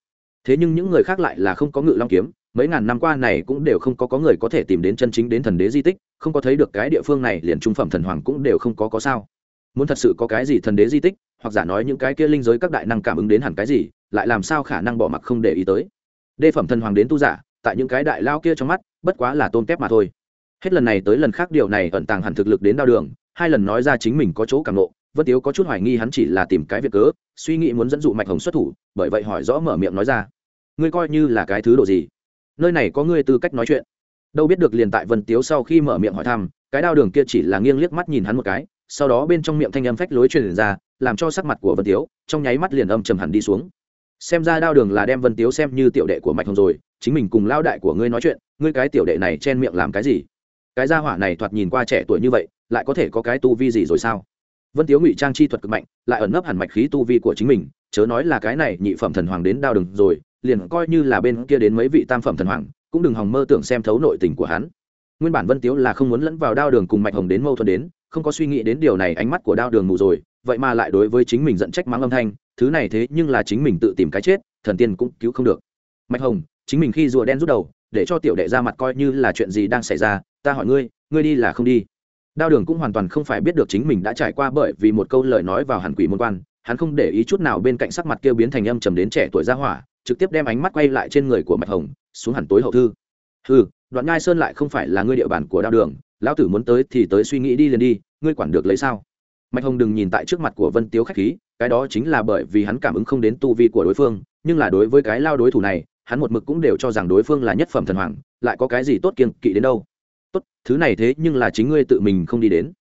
Thế nhưng những người khác lại là không có ngự long kiếm mấy ngàn năm qua này cũng đều không có có người có thể tìm đến chân chính đến thần đế di tích, không có thấy được cái địa phương này liền trung phẩm thần hoàng cũng đều không có có sao. Muốn thật sự có cái gì thần đế di tích, hoặc giả nói những cái kia linh giới các đại năng cảm ứng đến hẳn cái gì, lại làm sao khả năng bỏ mặc không để ý tới. Đê phẩm thần hoàng đến tu giả, tại những cái đại lao kia trong mắt, bất quá là tôn kép mà thôi. Hết lần này tới lần khác điều này ẩn tàng hẳn thực lực đến đau đường, hai lần nói ra chính mình có chỗ cảm nộ vân tiếu có chút hoài nghi hắn chỉ là tìm cái việc cớ, suy nghĩ muốn dẫn dụ mạch hồng xuất thủ, bởi vậy hỏi rõ mở miệng nói ra. Ngươi coi như là cái thứ độ gì? Nơi này có ngươi tư cách nói chuyện. Đâu biết được liền tại vân tiếu sau khi mở miệng hỏi thăm, cái đao đường kia chỉ là nghiêng liếc mắt nhìn hắn một cái, sau đó bên trong miệng thanh âm phách lối truyền ra, làm cho sắc mặt của vân tiếu trong nháy mắt liền âm trầm hẳn đi xuống. Xem ra đao đường là đem vân tiếu xem như tiểu đệ của mạch hồng rồi, chính mình cùng lao đại của ngươi nói chuyện, ngươi cái tiểu đệ này chen miệng làm cái gì? Cái gia hỏa này thoạt nhìn qua trẻ tuổi như vậy, lại có thể có cái tu vi gì rồi sao? Vân tiếu ngụy trang chi thuật cực mạnh, lại ẩn nấp hẳn mạch khí tu vi của chính mình, chớ nói là cái này nhị phẩm thần hoàng đến đao đường rồi liền coi như là bên kia đến mấy vị tam phẩm thần hoàng, cũng đừng hòng mơ tưởng xem thấu nội tình của hắn. Nguyên bản vân tiếu là không muốn lẫn vào đao đường cùng mạch hồng đến mâu thuẫn đến, không có suy nghĩ đến điều này ánh mắt của đao đường mù rồi, vậy mà lại đối với chính mình giận trách mắng âm thanh, thứ này thế nhưng là chính mình tự tìm cái chết, thần tiên cũng cứu không được. Mạch hồng, chính mình khi rùa đen rút đầu, để cho tiểu đệ ra mặt coi như là chuyện gì đang xảy ra, ta hỏi ngươi ngươi đi là không đi. Đao đường cũng hoàn toàn không phải biết được chính mình đã trải qua bởi vì một câu lời nói vào hàn quỷ môn quan, hắn không để ý chút nào bên cạnh sắc mặt kêu biến thành âm trầm đến trẻ tuổi ra hỏa trực tiếp đem ánh mắt quay lại trên người của mạch hồng, xuống hẳn tối hậu thư. Ừ đoạn ngai sơn lại không phải là ngươi địa bàn của đao đường, lão tử muốn tới thì tới suy nghĩ đi liền đi, ngươi quản được lấy sao? Mạch hồng đừng nhìn tại trước mặt của vân tiếu khách khí, cái đó chính là bởi vì hắn cảm ứng không đến tu vi của đối phương, nhưng là đối với cái lao đối thủ này, hắn một mực cũng đều cho rằng đối phương là nhất phẩm thần hoàng, lại có cái gì tốt kiên kỵ đến đâu. Tốt, thứ này thế nhưng là chính ngươi tự mình không đi đến.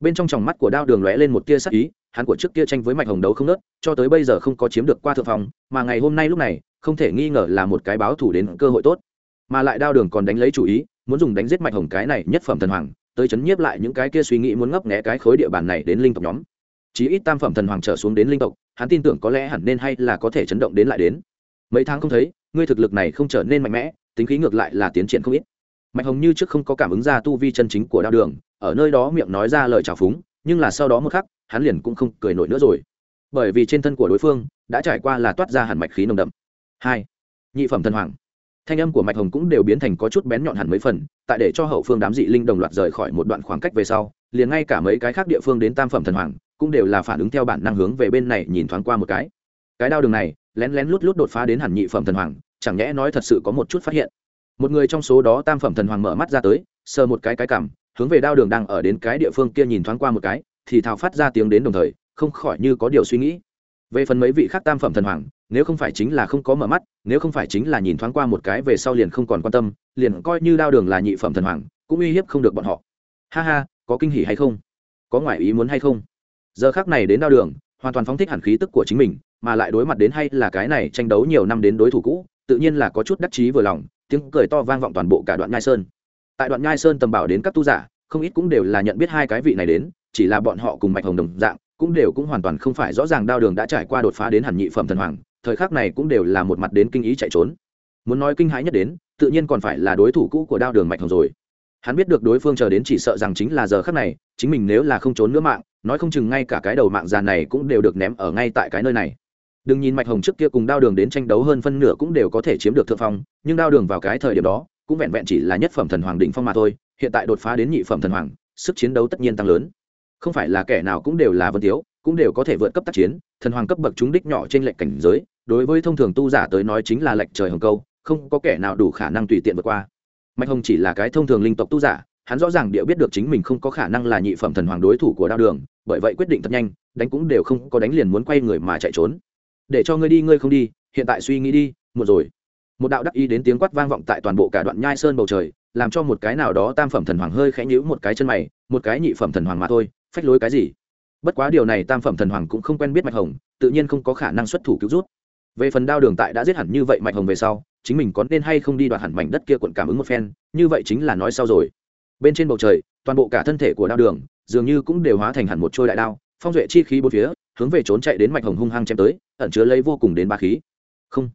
Bên trong tròng mắt của đao đường lóe lên một tia sắc ý hắn của trước kia tranh với mạch hồng đấu không nớt, cho tới bây giờ không có chiếm được qua thượng phòng mà ngày hôm nay lúc này, không thể nghi ngờ là một cái báo thủ đến cơ hội tốt. Mà lại đao đường còn đánh lấy chủ ý, muốn dùng đánh giết mạch hồng cái này nhất phẩm thần hoàng, tới chấn nhiếp lại những cái kia suy nghĩ muốn ngấp nghé cái khối địa bàn này đến linh tộc nhóm. Chí ít tam phẩm thần hoàng trở xuống đến linh tộc, hắn tin tưởng có lẽ hẳn nên hay là có thể chấn động đến lại đến. Mấy tháng không thấy, ngươi thực lực này không trở nên mạnh mẽ, tính khí ngược lại là tiến triển không ít. Mạch hồng như trước không có cảm ứng ra tu vi chân chính của đao đường, ở nơi đó miệng nói ra lời trào phúng, nhưng là sau đó một khắc hắn liền cũng không cười nổi nữa rồi. Bởi vì trên thân của đối phương đã trải qua là toát ra hẳn mạch khí nồng đậm. Hai, nhị phẩm thần hoàng. Thanh âm của mạch hồng cũng đều biến thành có chút bén nhọn hẳn mấy phần, tại để cho hậu phương đám dị linh đồng loạt rời khỏi một đoạn khoảng cách về sau, liền ngay cả mấy cái khác địa phương đến tam phẩm thần hoàng cũng đều là phản ứng theo bản năng hướng về bên này nhìn thoáng qua một cái. Cái đao đường này, lén lén lút lút đột phá đến hẳn nhị phẩm thần hoàng, chẳng nhẽ nói thật sự có một chút phát hiện. Một người trong số đó tam phẩm thần hoàng mở mắt ra tới, sờ một cái cái cảm, hướng về đao đường đang ở đến cái địa phương kia nhìn thoáng qua một cái thì thào phát ra tiếng đến đồng thời, không khỏi như có điều suy nghĩ. Về phần mấy vị khác tam phẩm thần hoàng, nếu không phải chính là không có mở mắt, nếu không phải chính là nhìn thoáng qua một cái về sau liền không còn quan tâm, liền coi như đao đường là nhị phẩm thần hoàng, cũng uy hiếp không được bọn họ. Ha ha, có kinh hỉ hay không? Có ngoại ý muốn hay không? Giờ khác này đến đao đường, hoàn toàn phóng thích hẳn khí tức của chính mình, mà lại đối mặt đến hay là cái này tranh đấu nhiều năm đến đối thủ cũ, tự nhiên là có chút đắc chí vừa lòng, tiếng cười to vang vọng toàn bộ cả đoạn nhai sơn. Tại đoạn nhai sơn tầm bảo đến các tu giả, không ít cũng đều là nhận biết hai cái vị này đến chỉ là bọn họ cùng mạch hồng đồng dạng, cũng đều cũng hoàn toàn không phải rõ ràng đao đường đã trải qua đột phá đến hẳn nhị phẩm thần hoàng, thời khắc này cũng đều là một mặt đến kinh ý chạy trốn. Muốn nói kinh hãi nhất đến, tự nhiên còn phải là đối thủ cũ của đao đường mạch hồng rồi. Hắn biết được đối phương chờ đến chỉ sợ rằng chính là giờ khắc này, chính mình nếu là không trốn nữa mạng, nói không chừng ngay cả cái đầu mạng già này cũng đều được ném ở ngay tại cái nơi này. Đừng nhìn mạch hồng trước kia cùng đao đường đến tranh đấu hơn phân nửa cũng đều có thể chiếm được thượng phong, nhưng đao đường vào cái thời điểm đó, cũng vẹn vẹn chỉ là nhất phẩm thần hoàng đỉnh phong mà thôi, hiện tại đột phá đến nhị phẩm thần hoàng, sức chiến đấu tất nhiên tăng lớn không phải là kẻ nào cũng đều là vân tiếu, cũng đều có thể vượt cấp tác chiến, thần hoàng cấp bậc chúng đích nhỏ trên lệnh cảnh giới, đối với thông thường tu giả tới nói chính là lệnh trời hồng câu, không có kẻ nào đủ khả năng tùy tiện vượt qua. Mạch hồng chỉ là cái thông thường linh tộc tu giả, hắn rõ ràng địa biết được chính mình không có khả năng là nhị phẩm thần hoàng đối thủ của đao đường, bởi vậy quyết định thật nhanh, đánh cũng đều không có đánh liền muốn quay người mà chạy trốn. Để cho ngươi đi, ngươi không đi, hiện tại suy nghĩ đi một rồi. Một đạo đắc ý đến tiếng quát vang vọng tại toàn bộ cả đoạn nhai sơn bầu trời, làm cho một cái nào đó tam phẩm thần hoàng hơi khẽ nhíu một cái chân mày, một cái nhị phẩm thần hoàng mà thôi phách lối cái gì? Bất quá điều này tam phẩm thần hoàng cũng không quen biết mạch hồng, tự nhiên không có khả năng xuất thủ cứu rút. Về phần đao đường tại đã giết hẳn như vậy mạch hồng về sau, chính mình có nên hay không đi đoạt hẳn mảnh đất kia quận cảm ứng một phen, như vậy chính là nói sau rồi. Bên trên bầu trời, toàn bộ cả thân thể của đao đường dường như cũng đều hóa thành hẳn một trôi đại đao, phong duệ chi khí bốn phía, hướng về trốn chạy đến mạch hồng hung hăng chém tới, ẩn chứa lấy vô cùng đến ba khí. Không.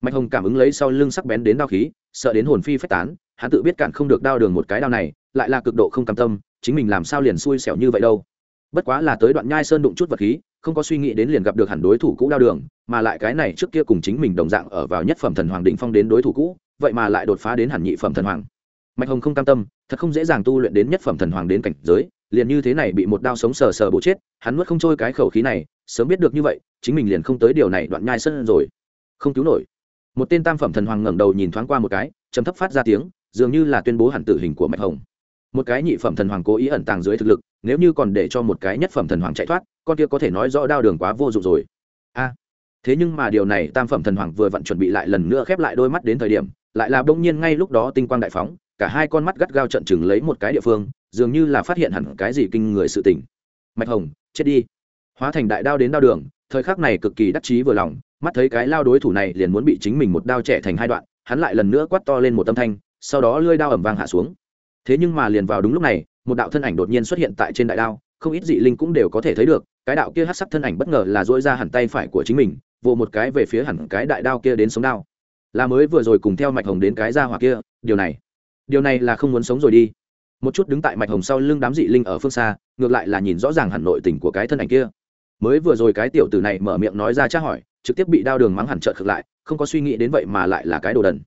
Mạch hồng cảm ứng lấy sau lưng sắc bén đến đao khí, sợ đến hồn phi phách tán, hắn tự biết cản không được đao đường một cái đao này, lại là cực độ không cam tâm chính mình làm sao liền xui xẻo như vậy đâu. Bất quá là tới đoạn nhai sơn đụng chút vật khí, không có suy nghĩ đến liền gặp được hẳn đối thủ cũ đao đường, mà lại cái này trước kia cùng chính mình đồng dạng ở vào nhất phẩm thần hoàng định phong đến đối thủ cũ, vậy mà lại đột phá đến hẳn nhị phẩm thần hoàng. Mạch hồng không cam tâm, thật không dễ dàng tu luyện đến nhất phẩm thần hoàng đến cảnh giới, liền như thế này bị một đao sống sờ sờ bổ chết, hắn nuốt không trôi cái khẩu khí này, sớm biết được như vậy, chính mình liền không tới điều này đoạn nhai sân rồi. Không cứu nổi. Một tên tam phẩm thần hoàng ngẩng đầu nhìn thoáng qua một cái chấm thấp phát ra tiếng, dường như là tuyên bố hẳn tử hình của mạch hồng một cái nhị phẩm thần hoàng cố ý ẩn tàng dưới thực lực, nếu như còn để cho một cái nhất phẩm thần hoàng chạy thoát, con kia có thể nói rõ đao đường quá vô dụng rồi. A, thế nhưng mà điều này tam phẩm thần hoàng vừa vặn chuẩn bị lại lần nữa khép lại đôi mắt đến thời điểm, lại là bỗng nhiên ngay lúc đó tinh quang đại phóng, cả hai con mắt gắt gao trận chừng lấy một cái địa phương, dường như là phát hiện hẳn cái gì kinh người sự tình. mạch hồng, chết đi. Hóa thành đại đao đến đao đường, thời khắc này cực kỳ đắc chí vừa lòng, mắt thấy cái lao đối thủ này liền muốn bị chính mình một đao trẻ thành hai đoạn, hắn lại lần nữa quát to lên một tâm thanh, sau đó lưỡi đao ẩm vang hạ xuống thế nhưng mà liền vào đúng lúc này, một đạo thân ảnh đột nhiên xuất hiện tại trên đại đao, không ít dị linh cũng đều có thể thấy được, cái đạo kia hát sắc thân ảnh bất ngờ là dỗi ra hẳn tay phải của chính mình vỗ một cái về phía hẳn cái đại đao kia đến sống đao. Là mới vừa rồi cùng theo mạch hồng đến cái ra hỏa kia, điều này điều này là không muốn sống rồi đi. Một chút đứng tại mạch hồng sau lưng đám dị linh ở phương xa, ngược lại là nhìn rõ ràng hẳn nội tình của cái thân ảnh kia. Mới vừa rồi cái tiểu tử này mở miệng nói ra tra hỏi, trực tiếp bị đao đường mắng hẳn trợt ngược lại, không có suy nghĩ đến vậy mà lại là cái đồ đần.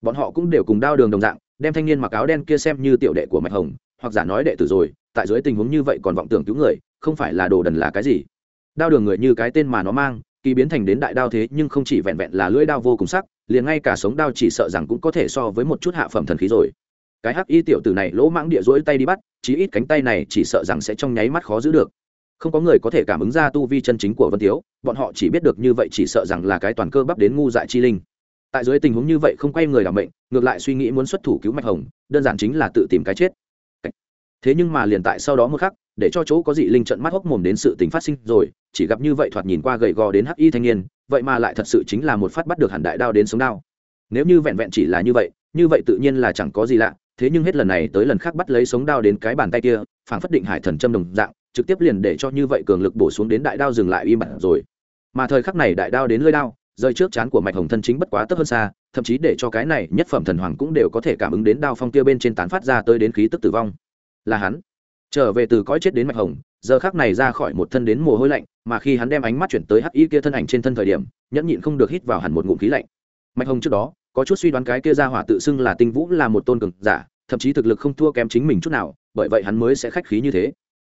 Bọn họ cũng đều cùng đao đường đồng dạng đem thanh niên mặc áo đen kia xem như tiểu đệ của mạch hồng, hoặc giả nói đệ tử rồi, tại dưới tình huống như vậy còn vọng tưởng cứu người, không phải là đồ đần là cái gì. Đao đường người như cái tên mà nó mang, kỳ biến thành đến đại đao thế nhưng không chỉ vẹn vẹn là lưỡi đao vô cùng sắc, liền ngay cả sống đao chỉ sợ rằng cũng có thể so với một chút hạ phẩm thần khí rồi. Cái hắc y tiểu tử này lỗ mãng địa rỗi tay đi bắt, chí ít cánh tay này chỉ sợ rằng sẽ trong nháy mắt khó giữ được. Không có người có thể cảm ứng ra tu vi chân chính của vân tiếu, bọn họ chỉ biết được như vậy chỉ sợ rằng là cái toàn cơ bắp đến ngu dại chi linh tại dưới tình huống như vậy không quay người làm bệnh ngược lại suy nghĩ muốn xuất thủ cứu mạch hồng, đơn giản chính là tự tìm cái chết. Thế nhưng mà liền tại sau đó một khắc, để cho chỗ có dị linh trận mắt hốc mồm đến sự tình phát sinh rồi, chỉ gặp như vậy thoạt nhìn qua gầy gò đến hắc y thanh niên, vậy mà lại thật sự chính là một phát bắt được hẳn đại đao đến sống đao. Nếu như vẹn vẹn chỉ là như vậy như vậy tự nhiên là chẳng có gì lạ, thế nhưng hết lần này tới lần khác bắt lấy sống đao đến cái bàn tay kia, phảng phất định hải thần châm đồng dạng, trực tiếp liền để cho như vậy cường lực bổ xuống đến đại đao dừng lại im bặt rồi. Mà thời khắc này đại đao đến lơi đao rơi trước chán của mạch hồng thân chính bất quá tấp hơn xa, thậm chí để cho cái này nhất phẩm thần hoàng cũng đều có thể cảm ứng đến đao phong kia bên trên tán phát ra tới đến khí tức tử vong. Là hắn. Trở về từ cõi chết đến mạch hồng, giờ khắc này ra khỏi một thân đến mồ hôi lạnh, mà khi hắn đem ánh mắt chuyển tới hắc y kia thân ảnh trên thân thời điểm, nhẫn nhịn không được hít vào hẳn một ngụm khí lạnh. Mạch hồng trước đó, có chút suy đoán cái kia ra hỏa tự xưng là tinh vũ là một tôn cường giả, thậm chí thực lực không thua kém chính mình chút nào, bởi vậy hắn mới sẽ khách khí như thế.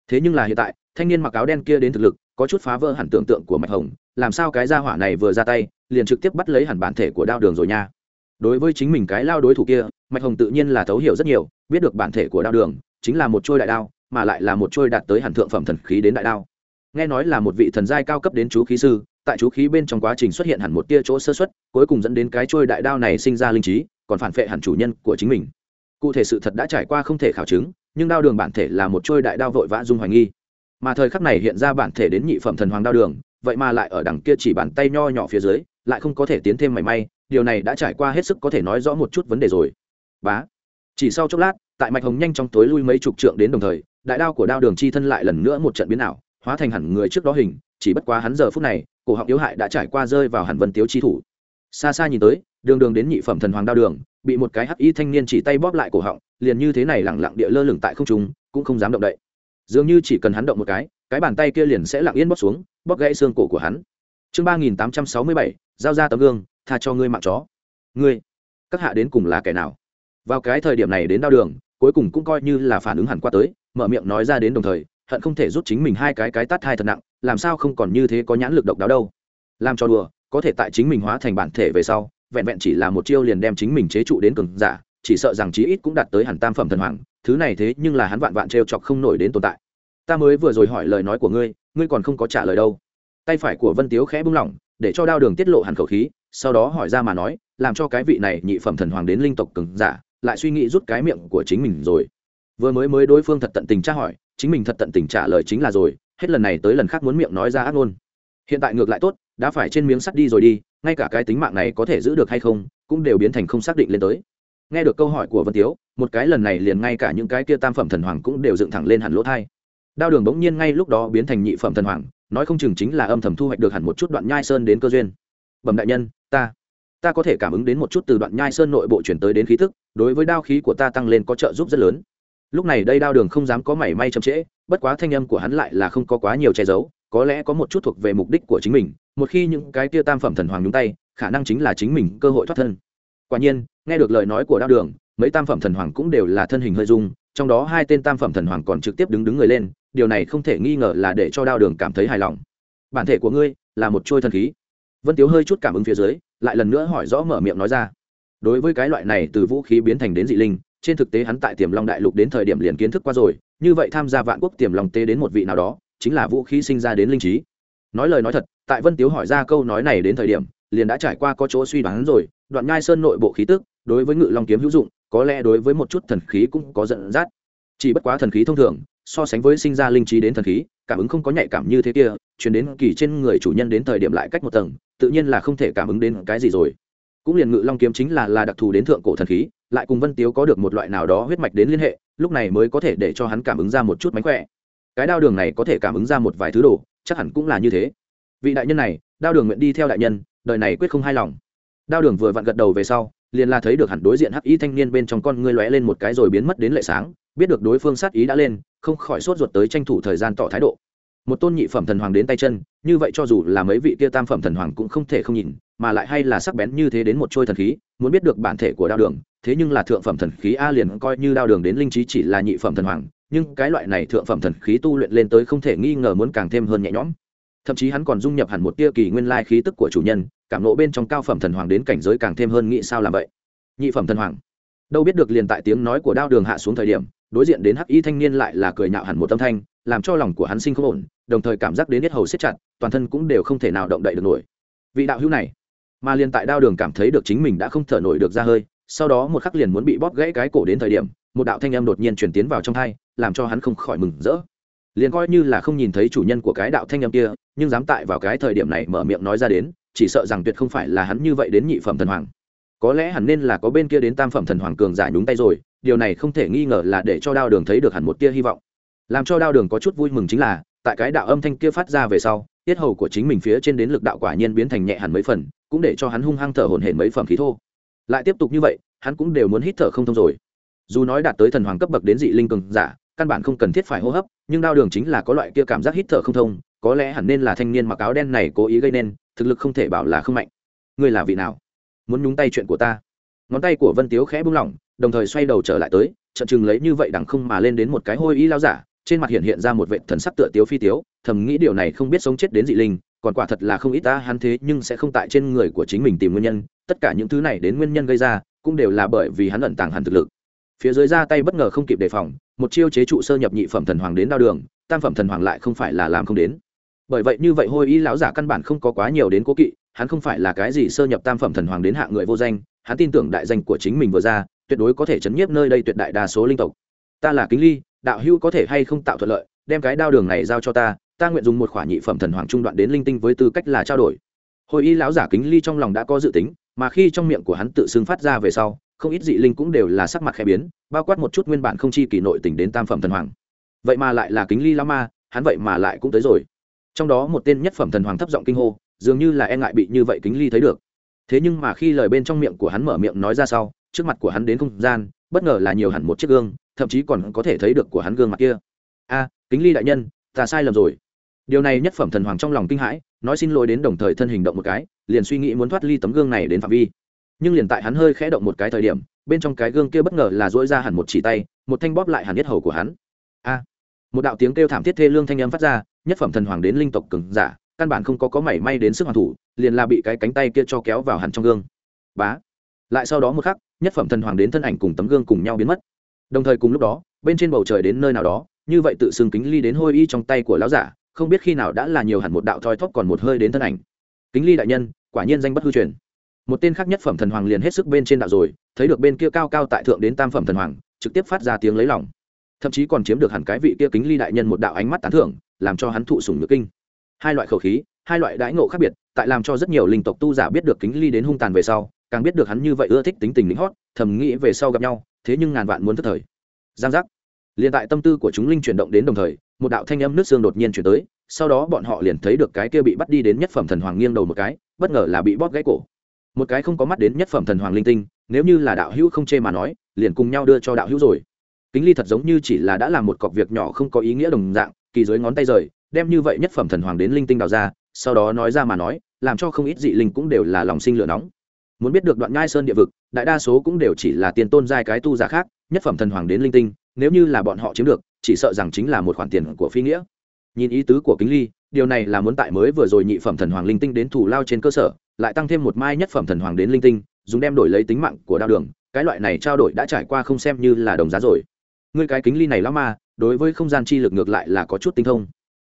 Thế nhưng là hiện tại, thanh niên mặc áo đen kia đến thực lực, có chút phá vỡ hẳn tưởng tượng của mạch hồng làm sao cái gia hỏa này vừa ra tay, liền trực tiếp bắt lấy hẳn bản thể của đao đường rồi nha. Đối với chính mình cái lao đối thủ kia, mạch hồng tự nhiên là thấu hiểu rất nhiều, biết được bản thể của đao đường chính là một trôi đại đao, mà lại là một trôi đạt tới hẳn thượng phẩm thần khí đến đại đao. Nghe nói là một vị thần giai cao cấp đến chú khí sư, tại chú khí bên trong quá trình xuất hiện hẳn một tia chỗ sơ xuất cuối cùng dẫn đến cái trôi đại đao này sinh ra linh trí, còn phản phệ hẳn chủ nhân của chính mình. Cụ thể sự thật đã trải qua không thể khảo chứng, nhưng đao đường bản thể là một trôi đại đao vội vã dung hoài nghi. Mà thời khắc này hiện ra bản thể đến nhị phẩm thần hoàng đao đường vậy mà lại ở đằng kia chỉ bàn tay nho nhỏ phía dưới, lại không có thể tiến thêm mảy may, điều này đã trải qua hết sức có thể nói rõ một chút vấn đề rồi. Bá. Chỉ sau chốc lát, tại mạch hồng nhanh trong tối lui mấy chục trượng đến đồng thời, đại đao của đao đường chi thân lại lần nữa một trận biến ảo, hóa thành hẳn người trước đó hình, chỉ bất quá hắn giờ phút này, cổ họng yếu hại đã trải qua rơi vào hẳn vân tiếu chi thủ. Xa xa nhìn tới, đường đường đến nhị phẩm thần hoàng đao đường, bị một cái hắc y thanh niên chỉ tay bóp lại cổ họng, liền như thế này lẳng lặng địa lơ lửng tại không trung, cũng không dám động đậy. Dường như chỉ cần hắn động một cái cái bàn tay kia liền sẽ lặng yên bóp xuống bóp gãy xương cổ của hắn. Chương ba nghìn tám trăm sáu mươi bảy, giao ra tấm gương, tha cho ngươi mạng chó. Ngươi, các hạ đến cùng là kẻ nào? Vào cái thời điểm này đến đau đường, cuối cùng cũng coi như là phản ứng hẳn qua tới, mở miệng nói ra đến đồng thời, hận không thể rút chính mình hai cái cái tát hai thật nặng, làm sao không còn như thế có nhãn lực độc đáo đâu. Làm cho đùa, có thể tại chính mình hóa thành bản thể về sau, vẹn vẹn chỉ là một chiêu liền đem chính mình chế trụ đến cường giả, chỉ sợ rằng chí ít cũng đạt tới hẳn tam phẩm thần hoàng, thứ này thế nhưng là hắn vạn vạn trêu chọc không nổi đến tồn tại. Ta mới vừa rồi hỏi lời nói của ngươi ngươi còn không có trả lời đâu. Tay phải của vân tiếu khẽ bung lỏng, để cho đao đường tiết lộ hẳn khẩu khí, sau đó hỏi ra mà nói, làm cho cái vị này nhị phẩm thần hoàng đến linh tộc cứng giả, lại suy nghĩ rút cái miệng của chính mình rồi. Vừa mới mới đối phương thật tận tình tra hỏi, chính mình thật tận tình trả lời chính là rồi, hết lần này tới lần khác muốn miệng nói ra ác ngôn. Hiện tại ngược lại tốt, đã phải trên miếng sắt đi rồi đi, ngay cả cái tính mạng này có thể giữ được hay không, cũng đều biến thành không xác định lên tới. Nghe được câu hỏi của vân tiếu, một cái lần này liền ngay cả những cái kia tam phẩm thần hoàng cũng đều dựng thẳng lên hẳn lỗ thai đao đường bỗng nhiên ngay lúc đó biến thành nhị phẩm thần hoàng, nói không chừng chính là âm thầm thu hoạch được hẳn một chút đoạn nhai sơn đến cơ duyên. Bẩm đại nhân, ta ta có thể cảm ứng đến một chút từ đoạn nhai sơn nội bộ chuyển tới đến khí thức đối với đao khí của ta tăng lên có trợ giúp rất lớn. Lúc này đây đao đường không dám có mảy may chậm trễ, bất quá thanh âm của hắn lại là không có quá nhiều che giấu, có lẽ có một chút thuộc về mục đích của chính mình, một khi những cái tia tam phẩm thần hoàng nhúng tay, khả năng chính là chính mình cơ hội thoát thân. Quả nhiên, nghe được lời nói của đao đường, mấy tam phẩm thần hoàng cũng đều là thân hình hơi dung trong đó hai tên tam phẩm thần hoàng còn trực tiếp đứng đứng người lên, điều này không thể nghi ngờ là để cho đao đường cảm thấy hài lòng. Bản thể của ngươi là một trôi thần khí. Vân tiếu hơi chút cảm ứng phía dưới, lại lần nữa hỏi rõ mở miệng nói ra. Đối với cái loại này từ vũ khí biến thành đến dị linh, trên thực tế hắn tại tiềm long đại lục đến thời điểm liền kiến thức qua rồi, như vậy tham gia vạn quốc tiềm long tế đến một vị nào đó, chính là vũ khí sinh ra đến linh trí. Nói lời nói thật, tại vân tiếu hỏi ra câu nói này đến thời điểm, liền đã trải qua có chỗ suy đoán rồi, đoạn nhai sơn nội bộ khí tức, đối với ngự long kiếm hữu dụng có lẽ đối với một chút thần khí cũng có dẫn dắt. Chỉ bất quá thần khí thông thường, so sánh với sinh ra linh trí đến thần khí, cảm ứng không có nhạy cảm như thế kia, chuyển đến kỳ trên người chủ nhân đến thời điểm lại cách một tầng, tự nhiên là không thể cảm ứng đến cái gì rồi. Cũng liền ngự long kiếm chính là là đặc thù đến thượng cổ thần khí, lại cùng vân tiếu có được một loại nào đó huyết mạch đến liên hệ, lúc này mới có thể để cho hắn cảm ứng ra một chút mánh khỏe. Cái đao đường này có thể cảm ứng ra một vài thứ đồ, chắc hẳn cũng là như thế. Vị đại nhân này, đao đường nguyện đi theo đại nhân, đời này quyết không hài lòng. Đao đường vừa vặn gật đầu về sau liền là thấy được hẳn đối diện hắc y thanh niên bên trong con ngươi lóe lên một cái rồi biến mất đến lệ sáng, biết được đối phương sát ý đã lên, không khỏi sốt ruột tới tranh thủ thời gian tỏ thái độ. Một tôn nhị phẩm thần hoàng đến tay chân, như vậy cho dù là mấy vị kia tam phẩm thần hoàng cũng không thể không nhìn, mà lại hay là sắc bén như thế đến một trôi thần khí, muốn biết được bản thể của đao đường, thế nhưng là thượng phẩm thần khí a liền coi như đao đường đến linh trí chỉ là nhị phẩm thần hoàng, nhưng cái loại này thượng phẩm thần khí tu luyện lên tới không thể nghi ngờ muốn càng thêm hơn nhẹ nhõm thậm chí hắn còn dung nhập hẳn một tia kỳ nguyên lai khí tức của chủ nhân, cảm nộ bên trong cao phẩm thần hoàng đến cảnh giới càng thêm hơn nghĩ sao làm vậy. Nhị phẩm thần hoàng. Đâu biết được liền tại tiếng nói của đao đường hạ xuống thời điểm, đối diện đến hắc y thanh niên lại là cười nhạo hẳn một âm thanh, làm cho lòng của hắn sinh không ổn, đồng thời cảm giác đến hết hầu siết chặt, toàn thân cũng đều không thể nào động đậy được nổi. Vị đạo hữu này, mà liền tại đao đường cảm thấy được chính mình đã không thở nổi được ra hơi, sau đó một khắc liền muốn bị bóp gãy cái cổ đến thời điểm, một đạo thanh âm đột nhiên chuyển tiến vào trong thai, làm cho hắn không khỏi mừng rỡ liền coi như là không nhìn thấy chủ nhân của cái đạo thanh âm kia, nhưng dám tại vào cái thời điểm này mở miệng nói ra đến, chỉ sợ rằng tuyệt không phải là hắn như vậy đến nhị phẩm thần hoàng. Có lẽ hẳn nên là có bên kia đến tam phẩm thần hoàng cường giả nhúng tay rồi, điều này không thể nghi ngờ là để cho đao đường thấy được hẳn một tia hy vọng. Làm cho đao đường có chút vui mừng chính là, tại cái đạo âm thanh kia phát ra về sau, tiết hầu của chính mình phía trên đến lực đạo quả nhiên biến thành nhẹ hẳn mấy phần, cũng để cho hắn hung hăng thở hổn hển mấy phẩm khí thô. Lại tiếp tục như vậy, hắn cũng đều muốn hít thở không thông rồi. Dù nói đạt tới thần hoàng cấp bậc đến dị linh cường giả căn bản không cần thiết phải hô hấp, nhưng đao đường chính là có loại kia cảm giác hít thở không thông, có lẽ hẳn nên là thanh niên mặc áo đen này cố ý gây nên, thực lực không thể bảo là không mạnh. Ngươi là vị nào? Muốn nhúng tay chuyện của ta? Ngón tay của vân tiếu khẽ buông lỏng, đồng thời xoay đầu trở lại tới trận chừng lấy như vậy đằng không mà lên đến một cái hôi ý lao giả, trên mặt hiện hiện ra một vệ thần sắc tựa tiếu phi tiếu, thầm nghĩ điều này không biết sống chết đến dị linh, còn quả thật là không ít ta hắn thế nhưng sẽ không tại trên người của chính mình tìm nguyên nhân, tất cả những thứ này đến nguyên nhân gây ra, cũng đều là bởi vì hắn ẩn tàng hẳn thực lực phía dưới ra tay bất ngờ không kịp đề phòng, một chiêu chế trụ sơ nhập nhị phẩm thần hoàng đến đao đường, tam phẩm thần hoàng lại không phải là làm không đến. Bởi vậy như vậy hôi y lão giả căn bản không có quá nhiều đến cố kỵ, hắn không phải là cái gì sơ nhập tam phẩm thần hoàng đến hạ người vô danh, hắn tin tưởng đại danh của chính mình vừa ra, tuyệt đối có thể chấn nhiếp nơi đây tuyệt đại đa số linh tộc. Ta là kính ly, đạo hữu có thể hay không tạo thuận lợi, đem cái đao đường này giao cho ta ta nguyện dùng một khoản nhị phẩm thần hoàng trung đoạn đến linh tinh với tư cách là trao đổi. Hồi y lão giả kính ly trong lòng đã có dự tính, mà khi trong miệng của hắn tự xưng phát ra về sau không ít dị linh cũng đều là sắc mặt khẽ biến bao quát một chút nguyên bản không chi kỳ nội tình đến tam phẩm thần hoàng. Vậy mà lại là kính ly lama, ma hắn vậy mà lại cũng tới rồi. Trong đó một tên nhất phẩm thần hoàng thấp giọng kinh hô dường như là e ngại bị như vậy kính ly thấy được. Thế nhưng mà khi lời bên trong miệng của hắn mở miệng nói ra sau trước mặt của hắn đến không gian bất ngờ là nhiều hẳn một chiếc gương thậm chí còn có thể thấy được của hắn gương mặt kia. A kính ly đại nhân ta sai lầm rồi. Điều này nhất phẩm thần hoàng trong lòng kinh hãi nói xin lỗi đến đồng thời thân hình động một cái liền suy nghĩ muốn thoát ly tấm gương này đến phạm vi nhưng liền tại hắn hơi khẽ động một cái thời điểm, bên trong cái gương kia bất ngờ là dỗi ra hẳn một chỉ tay, một thanh bóp lại hẳn nhất hầu của hắn. A! Một đạo tiếng kêu thảm thiết thê lương thanh âm phát ra, nhất phẩm thần hoàng đến linh tộc cường giả, căn bản không có có mảy may đến sức hoàn thủ, liền là bị cái cánh tay kia cho kéo vào hẳn trong gương. Bá! Lại sau đó một khắc, nhất phẩm thần hoàng đến thân ảnh cùng tấm gương cùng nhau biến mất. Đồng thời cùng lúc đó, bên trên bầu trời đến nơi nào đó, như vậy tự xưng kính ly đến hôi y trong tay của lão giả, không biết khi nào đã là nhiều hẳn một đạo thoi thóp còn một hơi đến thân ảnh. Kính ly đại nhân, quả nhiên danh bất hư truyền một tên khác nhất phẩm thần hoàng liền hết sức bên trên đạo rồi, thấy được bên kia cao cao tại thượng đến tam phẩm thần hoàng, trực tiếp phát ra tiếng lấy lòng. Thậm chí còn chiếm được hẳn cái vị kia kính ly đại nhân một đạo ánh mắt tán thưởng, làm cho hắn thụ sủng nhược kinh. Hai loại khẩu khí, hai loại đãi ngộ khác biệt, tại làm cho rất nhiều linh tộc tu giả biết được kính ly đến hung tàn về sau, càng biết được hắn như vậy ưa thích tính tình lính hót, thầm nghĩ về sau gặp nhau, thế nhưng ngàn vạn muốn thất thời. Giang giác. Liền tại tâm tư của chúng linh chuyển động đến đồng thời, một đạo thanh âm nước xương đột nhiên chuyển tới, sau đó bọn họ liền thấy được cái kia bị bắt đi đến nhất phẩm thần hoàng nghiêng đầu một cái, bất ngờ là bị bóp gãy cổ một cái không có mắt đến nhất phẩm thần hoàng linh tinh, nếu như là đạo hữu không chê mà nói, liền cùng nhau đưa cho đạo hữu rồi. Kính ly thật giống như chỉ là đã làm một cọc việc nhỏ không có ý nghĩa đồng dạng, kỳ dưới ngón tay rời, đem như vậy nhất phẩm thần hoàng đến linh tinh đào ra, sau đó nói ra mà nói, làm cho không ít dị linh cũng đều là lòng sinh lửa nóng. Muốn biết được đoạn nhai sơn địa vực, đại đa số cũng đều chỉ là tiền tôn giai cái tu giả khác, nhất phẩm thần hoàng đến linh tinh, nếu như là bọn họ chiếm được, chỉ sợ rằng chính là một khoản tiền của phi nghĩa. Nhìn ý tứ của kính ly điều này là muốn tại mới vừa rồi nhị phẩm thần hoàng linh tinh đến thủ lao trên cơ sở, lại tăng thêm một mai nhất phẩm thần hoàng đến linh tinh, dùng đem đổi lấy tính mạng của đao đường, cái loại này trao đổi đã trải qua không xem như là đồng giá rồi. Ngươi cái kính ly này lão ma, đối với không gian chi lực ngược lại là có chút tinh thông.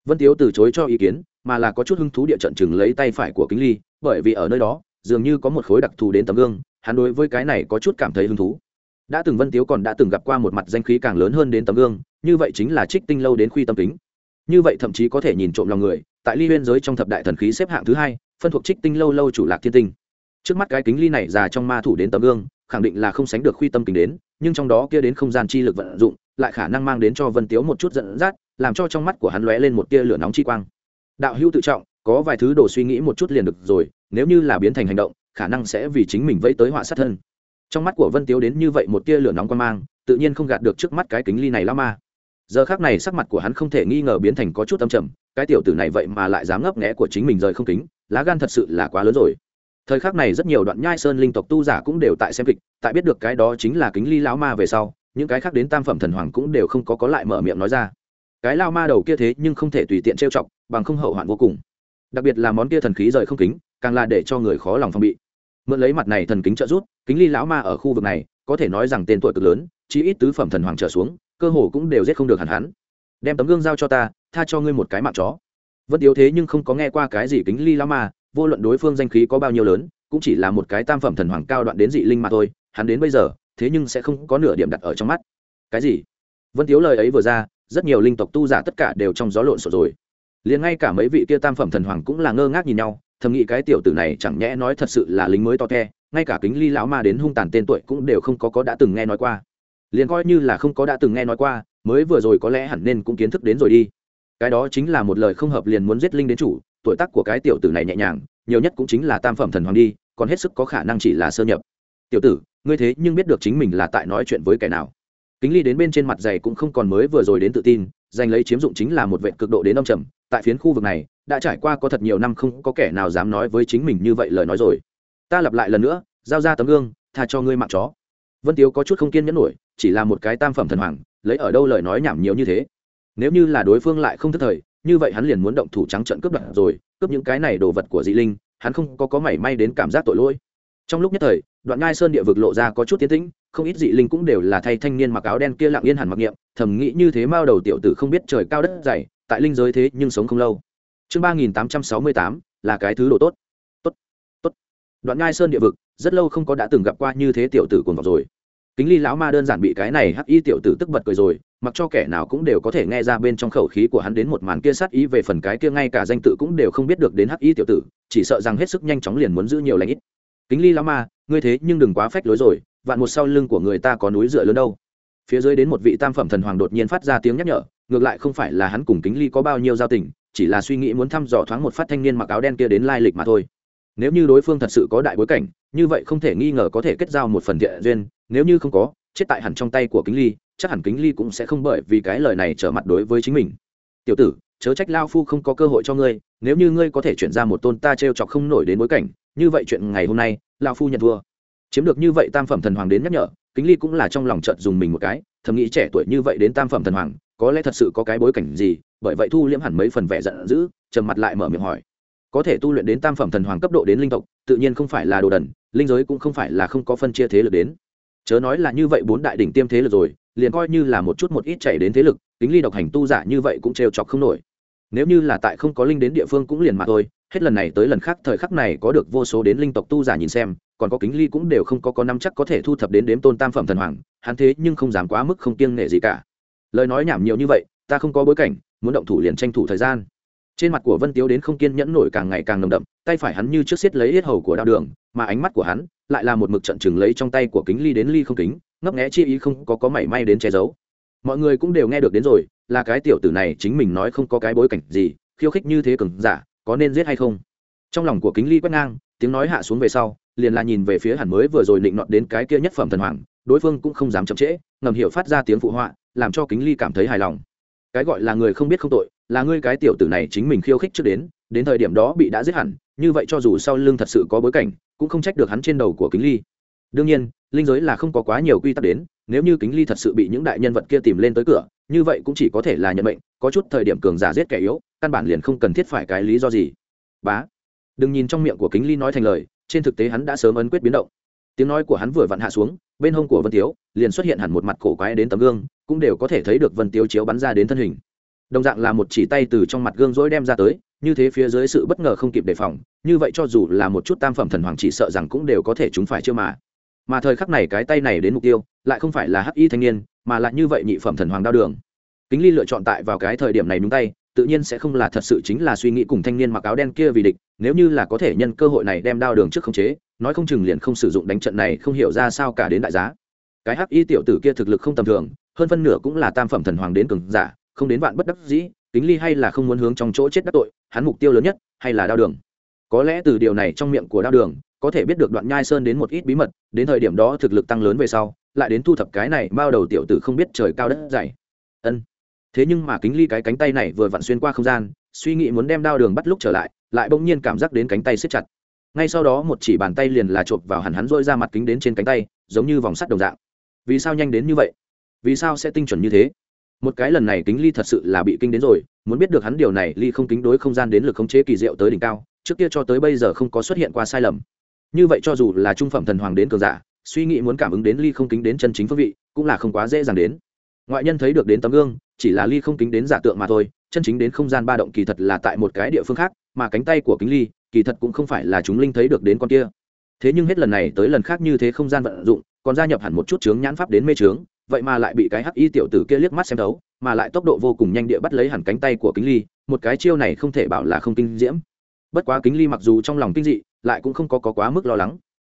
Vân tiếu từ chối cho ý kiến, mà là có chút hứng thú địa trận chừng lấy tay phải của kính ly, bởi vì ở nơi đó, dường như có một khối đặc thù đến tấm gương, hắn đối với cái này có chút cảm thấy hứng thú. Đã từng vân tiếu còn đã từng gặp qua một mặt danh khí càng lớn hơn đến tấm gương, như vậy chính là trích tinh lâu đến khuy tâm kính như vậy thậm chí có thể nhìn trộm lòng người, tại ly huyên giới trong thập đại thần khí xếp hạng thứ hai, phân thuộc trích tinh lâu lâu chủ lạc thiên tinh. Trước mắt cái kính ly này già trong ma thủ đến tấm gương, khẳng định là không sánh được khuy tâm kính đến, nhưng trong đó kia đến không gian chi lực vận dụng, lại khả năng mang đến cho vân tiếu một chút dẫn dắt, làm cho trong mắt của hắn lóe lên một tia lửa nóng chi quang. Đạo hữu tự trọng, có vài thứ đồ suy nghĩ một chút liền được rồi, nếu như là biến thành hành động, khả năng sẽ vì chính mình vẫy tới họa sát thân. Trong mắt của vân tiếu đến như vậy một tia lửa nóng quan mang, tự nhiên không gạt được trước mắt cái kính ly này lao ma giờ khác này sắc mặt của hắn không thể nghi ngờ biến thành có chút âm trầm, cái tiểu tử này vậy mà lại dám ngấp nghẽ của chính mình rời không kính, lá gan thật sự là quá lớn rồi. Thời khắc này rất nhiều đoạn nhai sơn linh tộc tu giả cũng đều tại xem kịch, tại biết được cái đó chính là kính ly lão ma về sau, những cái khác đến tam phẩm thần hoàng cũng đều không có có lại mở miệng nói ra. Cái lao ma đầu kia thế nhưng không thể tùy tiện trêu chọc, bằng không hậu hoạn vô cùng. Đặc biệt là món kia thần khí rời không kính, càng là để cho người khó lòng phòng bị. Mượn lấy mặt này thần kính trợ rút kính ly lão ma ở khu vực này, có thể nói rằng tên tuổi cực lớn, chí ít tứ phẩm thần hoàng trở xuống cơ hồ cũng đều giết không được hẳn hắn. Đem tấm gương giao cho ta, tha cho ngươi một cái mạng chó. Vẫn yếu thế nhưng không có nghe qua cái gì kính ly lão ma, vô luận đối phương danh khí có bao nhiêu lớn, cũng chỉ là một cái tam phẩm thần hoàng cao đoạn đến dị linh mà thôi, hắn đến bây giờ, thế nhưng sẽ không có nửa điểm đặt ở trong mắt. Cái gì? Vân tiếu lời ấy vừa ra, rất nhiều linh tộc tu giả tất cả đều trong gió lộn xộn rồi. Liền ngay cả mấy vị kia tam phẩm thần hoàng cũng là ngơ ngác nhìn nhau, thầm nghĩ cái tiểu tử này chẳng nhẽ nói thật sự là lính mới to the, ngay cả kính ly lão ma đến hung tàn tên tuổi cũng đều không có có đã từng nghe nói qua liền coi như là không có đã từng nghe nói qua, mới vừa rồi có lẽ hẳn nên cũng kiến thức đến rồi đi. Cái đó chính là một lời không hợp liền muốn giết linh đến chủ, tuổi tác của cái tiểu tử này nhẹ nhàng, nhiều nhất cũng chính là tam phẩm thần hoàng đi, còn hết sức có khả năng chỉ là sơ nhập. Tiểu tử, ngươi thế nhưng biết được chính mình là tại nói chuyện với kẻ nào. Kính ly đến bên trên mặt dày cũng không còn mới vừa rồi đến tự tin, giành lấy chiếm dụng chính là một vệ cực độ đến âm trầm, tại phiến khu vực này, đã trải qua có thật nhiều năm không có kẻ nào dám nói với chính mình như vậy lời nói rồi. Ta lặp lại lần nữa, giao ra tấm gương, tha cho ngươi mạng chó. Vân tiếu có chút không kiên nhẫn nổi chỉ là một cái tam phẩm thần hoàng, lấy ở đâu lời nói nhảm nhiều như thế. Nếu như là đối phương lại không thức thời, như vậy hắn liền muốn động thủ trắng trận cướp đoạt rồi, cướp những cái này đồ vật của dị linh, hắn không có có mảy may đến cảm giác tội lỗi. Trong lúc nhất thời, đoạn ngai sơn địa vực lộ ra có chút tiến tĩnh, không ít dị linh cũng đều là thay thanh niên mặc áo đen kia lặng yên hẳn mặc niệm, thầm nghĩ như thế mao đầu tiểu tử không biết trời cao đất dày, tại linh giới thế nhưng sống không lâu. Chương ba nghìn tám trăm sáu mươi tám, là cái thứ đồ tốt. Tốt tốt. Đoạn ngai sơn địa vực, rất lâu không có đã từng gặp qua như thế tiểu tử cuồng vọng rồi kính ly lão ma đơn giản bị cái này hắc y tiểu tử tức bật cười rồi, mặc cho kẻ nào cũng đều có thể nghe ra bên trong khẩu khí của hắn đến một màn kia sát ý về phần cái kia ngay cả danh tự cũng đều không biết được đến hắc y tiểu tử, chỉ sợ rằng hết sức nhanh chóng liền muốn giữ nhiều lãnh ít. Kính ly lão ma, ngươi thế nhưng đừng quá phách lối rồi, vạn một sau lưng của người ta có núi dựa lớn đâu. Phía dưới đến một vị tam phẩm thần hoàng đột nhiên phát ra tiếng nhắc nhở, ngược lại không phải là hắn cùng kính ly có bao nhiêu giao tình, chỉ là suy nghĩ muốn thăm dò thoáng một phát thanh niên mặc áo đen kia đến lai lịch mà thôi. Nếu như đối phương thật sự có đại bối cảnh, như vậy không thể nghi ngờ có thể kết giao một phần thiện duyên nếu như không có, chết tại hẳn trong tay của kính ly, chắc hẳn kính ly cũng sẽ không bởi vì cái lời này trở mặt đối với chính mình. Tiểu tử, chớ trách lao phu không có cơ hội cho ngươi, nếu như ngươi có thể chuyển ra một tôn ta t r e o chọc không nổi đến bối cảnh, như vậy chuyện ngày hôm nay, lao phu nhận thua. Chiếm được như vậy tam phẩm thần hoàng đến nhắc nhở, kính ly cũng là trong lòng trợt dùng mình một cái, thầm nghĩ trẻ tuổi như vậy đến tam phẩm thần hoàng, có lẽ thật sự có cái bối cảnh gì, bởi vậy thu liễm hẳn mấy phần vẻ giận dữ, trầm mặt lại mở miệng hỏi. Có thể tu luyện đến tam phẩm thần hoàng cấp độ đến linh tộc, tự nhiên không phải là đồ đần, linh giới cũng không phải là không có phân chia thế lực đến chớ nói là như vậy bốn đại đỉnh tiêm thế lực rồi, liền coi như là một chút một ít chảy đến thế lực tính ly độc hành tu giả như vậy cũng trêu chọc không nổi. Nếu như là tại không có linh đến địa phương cũng liền mà thôi, hết lần này tới lần khác thời khắc này có được vô số đến linh tộc tu giả nhìn xem, còn có kính ly cũng đều không có có năm chắc có thể thu thập đến đếm tôn tam phẩm thần hoàng, hắn thế nhưng không dám quá mức không kiêng nể gì cả. Lời nói nhảm nhiều như vậy, ta không có bối cảnh, muốn động thủ liền tranh thủ thời gian. Trên mặt của vân tiếu đến không kiên nhẫn nổi càng ngày càng nồng đậm, tay phải hắn như trước xiết lấy hết hầu của đao đường, mà ánh mắt của hắn lại là một mực trận chừng lấy trong tay của kính ly đến ly không kính, ngấp nghẽ chi ý không có có mảy may đến che giấu. Mọi người cũng đều nghe được đến rồi, là cái tiểu tử này chính mình nói không có cái bối cảnh gì, khiêu khích như thế cường giả, có nên giết hay không? Trong lòng của kính ly quét ngang, tiếng nói hạ xuống về sau, liền là nhìn về phía hẳn mới vừa rồi định nọt đến cái kia nhất phẩm thần hoàng, đối phương cũng không dám chậm trễ, ngầm hiểu phát ra tiếng phụ họa, làm cho kính ly cảm thấy hài lòng. Cái gọi là người không biết không tội, là ngươi cái tiểu tử này chính mình khiêu khích trước đến đến thời điểm đó bị đã giết hẳn, như vậy cho dù sau lưng thật sự có bối cảnh cũng không trách được hắn trên đầu của kính ly. Đương nhiên, linh giới là không có quá nhiều quy tắc đến, nếu như kính ly thật sự bị những đại nhân vật kia tìm lên tới cửa, như vậy cũng chỉ có thể là nhận mệnh, có chút thời điểm cường giả giết kẻ yếu, căn bản liền không cần thiết phải cái lý do gì. Bá. Đừng nhìn trong miệng của kính ly nói thành lời, trên thực tế hắn đã sớm ấn quyết biến động. Tiếng nói của hắn vừa vặn hạ xuống, bên hông của vân tiếu liền xuất hiện hẳn một mặt cổ quái đến tấm gương, cũng đều có thể thấy được vân tiếu chiếu bắn ra đến thân hình. Đồng dạng là một chỉ tay từ trong mặt gương rỗi đem ra tới như thế phía dưới sự bất ngờ không kịp đề phòng, như vậy cho dù là một chút tam phẩm thần hoàng chỉ sợ rằng cũng đều có thể chúng phải chưa mà. Mà thời khắc này cái tay này đến mục tiêu, lại không phải là hắc y thanh niên, mà lại như vậy nhị phẩm thần hoàng đao đường. Kính ly lựa chọn tại vào cái thời điểm này đúng tay, tự nhiên sẽ không là thật sự chính là suy nghĩ cùng thanh niên mặc áo đen kia vì địch, nếu như là có thể nhân cơ hội này đem đao đường trước khống chế, nói không chừng liền không sử dụng đánh trận này không hiểu ra sao cả đến đại giá. Cái hắc y tiểu tử kia thực lực không tầm thường, hơn phân nửa cũng là tam phẩm thần hoàng đến cường giả, không đến vạn bất đắc dĩ, kính ly hay là không muốn hướng trong chỗ chết đắc tội hắn mục tiêu lớn nhất hay là đao đường? Có lẽ từ điều này trong miệng của đao đường, có thể biết được đoạn nhai sơn đến một ít bí mật, đến thời điểm đó thực lực tăng lớn về sau, lại đến thu thập cái này bao đầu tiểu tử không biết trời cao đất dày. Ân. Thế nhưng mà kính ly cái cánh tay này vừa vặn xuyên qua không gian, suy nghĩ muốn đem đao đường bắt lúc trở lại lại bỗng nhiên cảm giác đến cánh tay siết chặt. Ngay sau đó một chỉ bàn tay liền là chộp vào hẳn hắn rôi ra mặt kính đến trên cánh tay, giống như vòng sắt đồng dạng. Vì sao nhanh đến như vậy? Vì sao sẽ tinh chuẩn như thế? Một cái lần này kính ly thật sự là bị kinh đến rồi, muốn biết được hắn điều này, ly không kính đối không gian đến lực khống chế kỳ diệu tới đỉnh cao, trước kia cho tới bây giờ không có xuất hiện qua sai lầm. Như vậy cho dù là trung phẩm thần hoàng đến cường giả, suy nghĩ muốn cảm ứng đến ly không kính đến chân chính phương vị, cũng là không quá dễ dàng đến. Ngoại nhân thấy được đến tấm gương, chỉ là ly không kính đến giả tượng mà thôi, chân chính đến không gian ba động kỳ thật là tại một cái địa phương khác, mà cánh tay của kính ly, kỳ thật cũng không phải là chúng linh thấy được đến con kia. Thế nhưng hết lần này tới lần khác như thế không gian vận dụng, còn gia nhập hẳn một chút chướng nhãn pháp đến mê trướng vậy mà lại bị cái hắc y tiểu tử kia liếc mắt xem đấu mà lại tốc độ vô cùng nhanh địa bắt lấy hẳn cánh tay của kính ly một cái chiêu này không thể bảo là không kinh diễm. Bất quá kính ly mặc dù trong lòng kinh dị lại cũng không có, có quá mức lo lắng.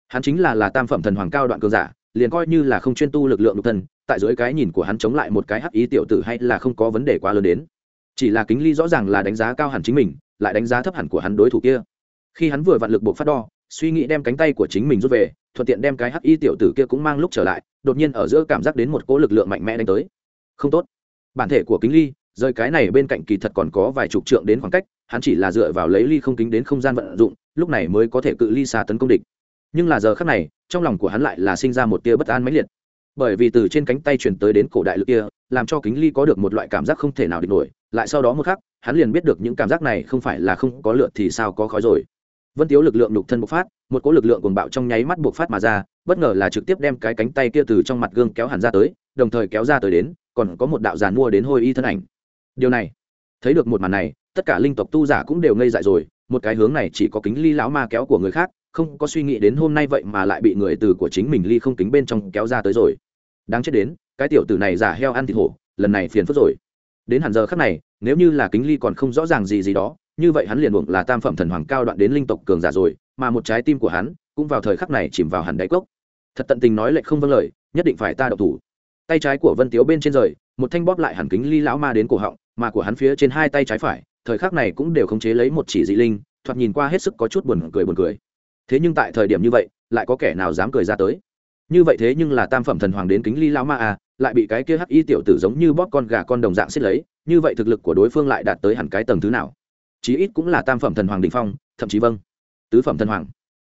Hắn chính là là tam phẩm thần hoàng cao đoạn cường giả liền coi như là không chuyên tu lực lượng nhục thân tại dưới cái nhìn của hắn chống lại một cái hắc ý tiểu tử hay là không có vấn đề quá lớn đến. Chỉ là kính ly rõ ràng là đánh giá cao hẳn chính mình lại đánh giá thấp hẳn của hắn đối thủ kia. Khi hắn vừa vạn lực buộc phát đo suy nghĩ đem cánh tay của chính mình rút về, thuận tiện đem cái hắc y tiểu tử kia cũng mang lúc trở lại, đột nhiên ở giữa cảm giác đến một cỗ lực lượng mạnh mẽ đánh tới. Không tốt. Bản thể của kính ly rơi cái này bên cạnh kỳ thật còn có vài chục trượng đến khoảng cách, hắn chỉ là dựa vào lấy ly không kính đến không gian vận dụng, lúc này mới có thể cự ly xa tấn công địch. Nhưng là giờ khác này, trong lòng của hắn lại là sinh ra một tia bất an mãnh liệt. Bởi vì từ trên cánh tay truyền tới đến cổ đại lực kia, làm cho kính ly có được một loại cảm giác không thể nào địch nổi, lại sau đó một khắc, hắn liền biết được những cảm giác này không phải là không có lượt thì sao có khói rồi vân tiếu lực lượng nhục thân bộc phát, một cỗ lực lượng cuồng bạo trong nháy mắt bộc phát mà ra, bất ngờ là trực tiếp đem cái cánh tay kia từ trong mặt gương kéo hẳn ra tới, đồng thời kéo ra tới đến, còn có một đạo giàn mua đến hôi y thân ảnh. Điều này, thấy được một màn này, tất cả linh tộc tu giả cũng đều ngây dại rồi, một cái hướng này chỉ có kính ly lão ma kéo của người khác, không có suy nghĩ đến hôm nay vậy mà lại bị người từ của chính mình ly không kính bên trong kéo ra tới rồi. Đáng chết đến, cái tiểu tử này giả heo ăn thịt hổ, lần này phiền phức rồi. Đến hẳn giờ khắc này, nếu như là kính ly còn không rõ ràng gì gì đó như vậy hắn liền buộc là tam phẩm thần hoàng cao đoạn đến linh tộc cường giả rồi, mà một trái tim của hắn cũng vào thời khắc này chìm vào hẳn đáy cốc. Thật tận tình nói lệ không vâng lời, nhất định phải ta độc thủ. Tay trái của vân tiếu bên trên rời, một thanh bóp lại hẳn kính ly lão ma đến cổ họng, mà của hắn phía trên hai tay trái phải, thời khắc này cũng đều khống chế lấy một chỉ dị linh, thoạt nhìn qua hết sức có chút buồn cười buồn cười. Thế nhưng tại thời điểm như vậy, lại có kẻ nào dám cười ra tới? Như vậy thế nhưng là tam phẩm thần hoàng đến kính ly lão ma à lại bị cái kia hắc y tiểu tử giống như bóp con gà con đồng dạng xiết lấy, như vậy thực lực của đối phương lại đạt tới hẳn cái tầng thứ nào? Chí ít cũng là tam phẩm thần hoàng đình phong, thậm chí vâng tứ phẩm thần hoàng.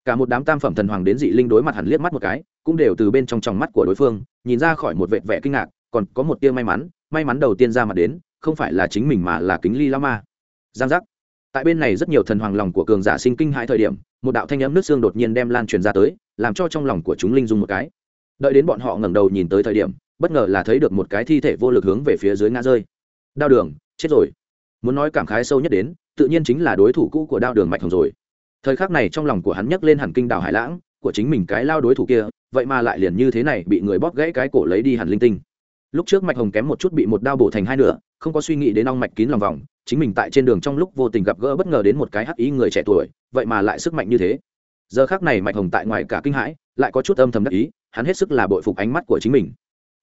Cả một đám tam phẩm thần hoàng đến dị linh đối mặt hẳn liếc mắt một cái, cũng đều từ bên trong tròng mắt của đối phương, nhìn ra khỏi một vệt vẻ kinh ngạc, còn có một tia may mắn may mắn đầu tiên ra mặt đến, không phải là chính mình mà là kính ly lao ma. Giang giác. Tại bên này rất nhiều thần hoàng lòng của cường giả sinh kinh hãi thời điểm, một đạo thanh âm nước xương đột nhiên đem lan truyền ra tới, làm cho trong lòng của chúng linh dung một cái. Đợi đến bọn họ ngẩng đầu nhìn tới thời điểm, bất ngờ là thấy được một cái thi thể vô lực hướng về phía dưới ngã rơi. Đao đường, chết rồi muốn nói cảm khái sâu nhất đến, tự nhiên chính là đối thủ cũ của đao đường mạch hồng rồi. Thời khắc này trong lòng của hắn nhấc lên hẳn kinh đảo hải lãng, của chính mình cái lao đối thủ kia, vậy mà lại liền như thế này bị người bóp gãy cái cổ lấy đi hẳn linh tinh. Lúc trước mạch hồng kém một chút bị một đao bổ thành hai nửa, không có suy nghĩ đến ong mạch kín lòng vòng, chính mình tại trên đường trong lúc vô tình gặp gỡ bất ngờ đến một cái hắc ý người trẻ tuổi, vậy mà lại sức mạnh như thế. Giờ khác này mạch hồng tại ngoài cả kinh hãi, lại có chút âm thầm đắc ý, hắn hết sức là bội phục ánh mắt của chính mình.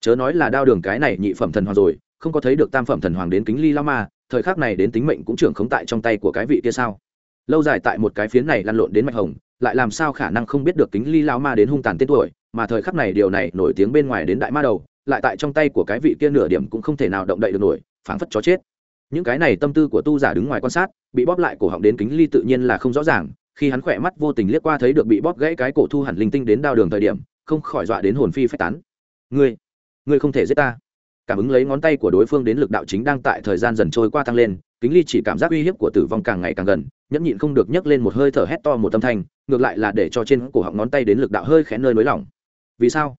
Chớ nói là đao đường cái này nhị phẩm thần hoàng rồi, không có thấy được tam phẩm thần hoàng đến kính ly lao ma thời khắc này đến tính mệnh cũng trưởng khống tại trong tay của cái vị kia sao? Lâu dài tại một cái phiến này lăn lộn đến mạch hồng, lại làm sao khả năng không biết được kính ly lao ma đến hung tàn tên tuổi, mà thời khắc này điều này nổi tiếng bên ngoài đến đại ma đầu, lại tại trong tay của cái vị kia nửa điểm cũng không thể nào động đậy được nổi, phảng phất chó chết. Những cái này tâm tư của tu giả đứng ngoài quan sát, bị bóp lại cổ họng đến kính ly tự nhiên là không rõ ràng, khi hắn khỏe mắt vô tình liếc qua thấy được bị bóp gãy cái cổ thu hẳn linh tinh đến đao đường thời điểm, không khỏi dọa đến hồn phi phách tán. Ngươi ngươi không thể giết ta cảm ứng lấy ngón tay của đối phương đến lực đạo chính đang tại thời gian dần trôi qua tăng lên, kính ly chỉ cảm giác uy hiếp của tử vong càng ngày càng gần, nhẫn nhịn không được nhấc lên một hơi thở hét to một tâm thanh, ngược lại là để cho trên cổ họng ngón tay đến lực đạo hơi khẽ nơi nới lỏng. Vì sao?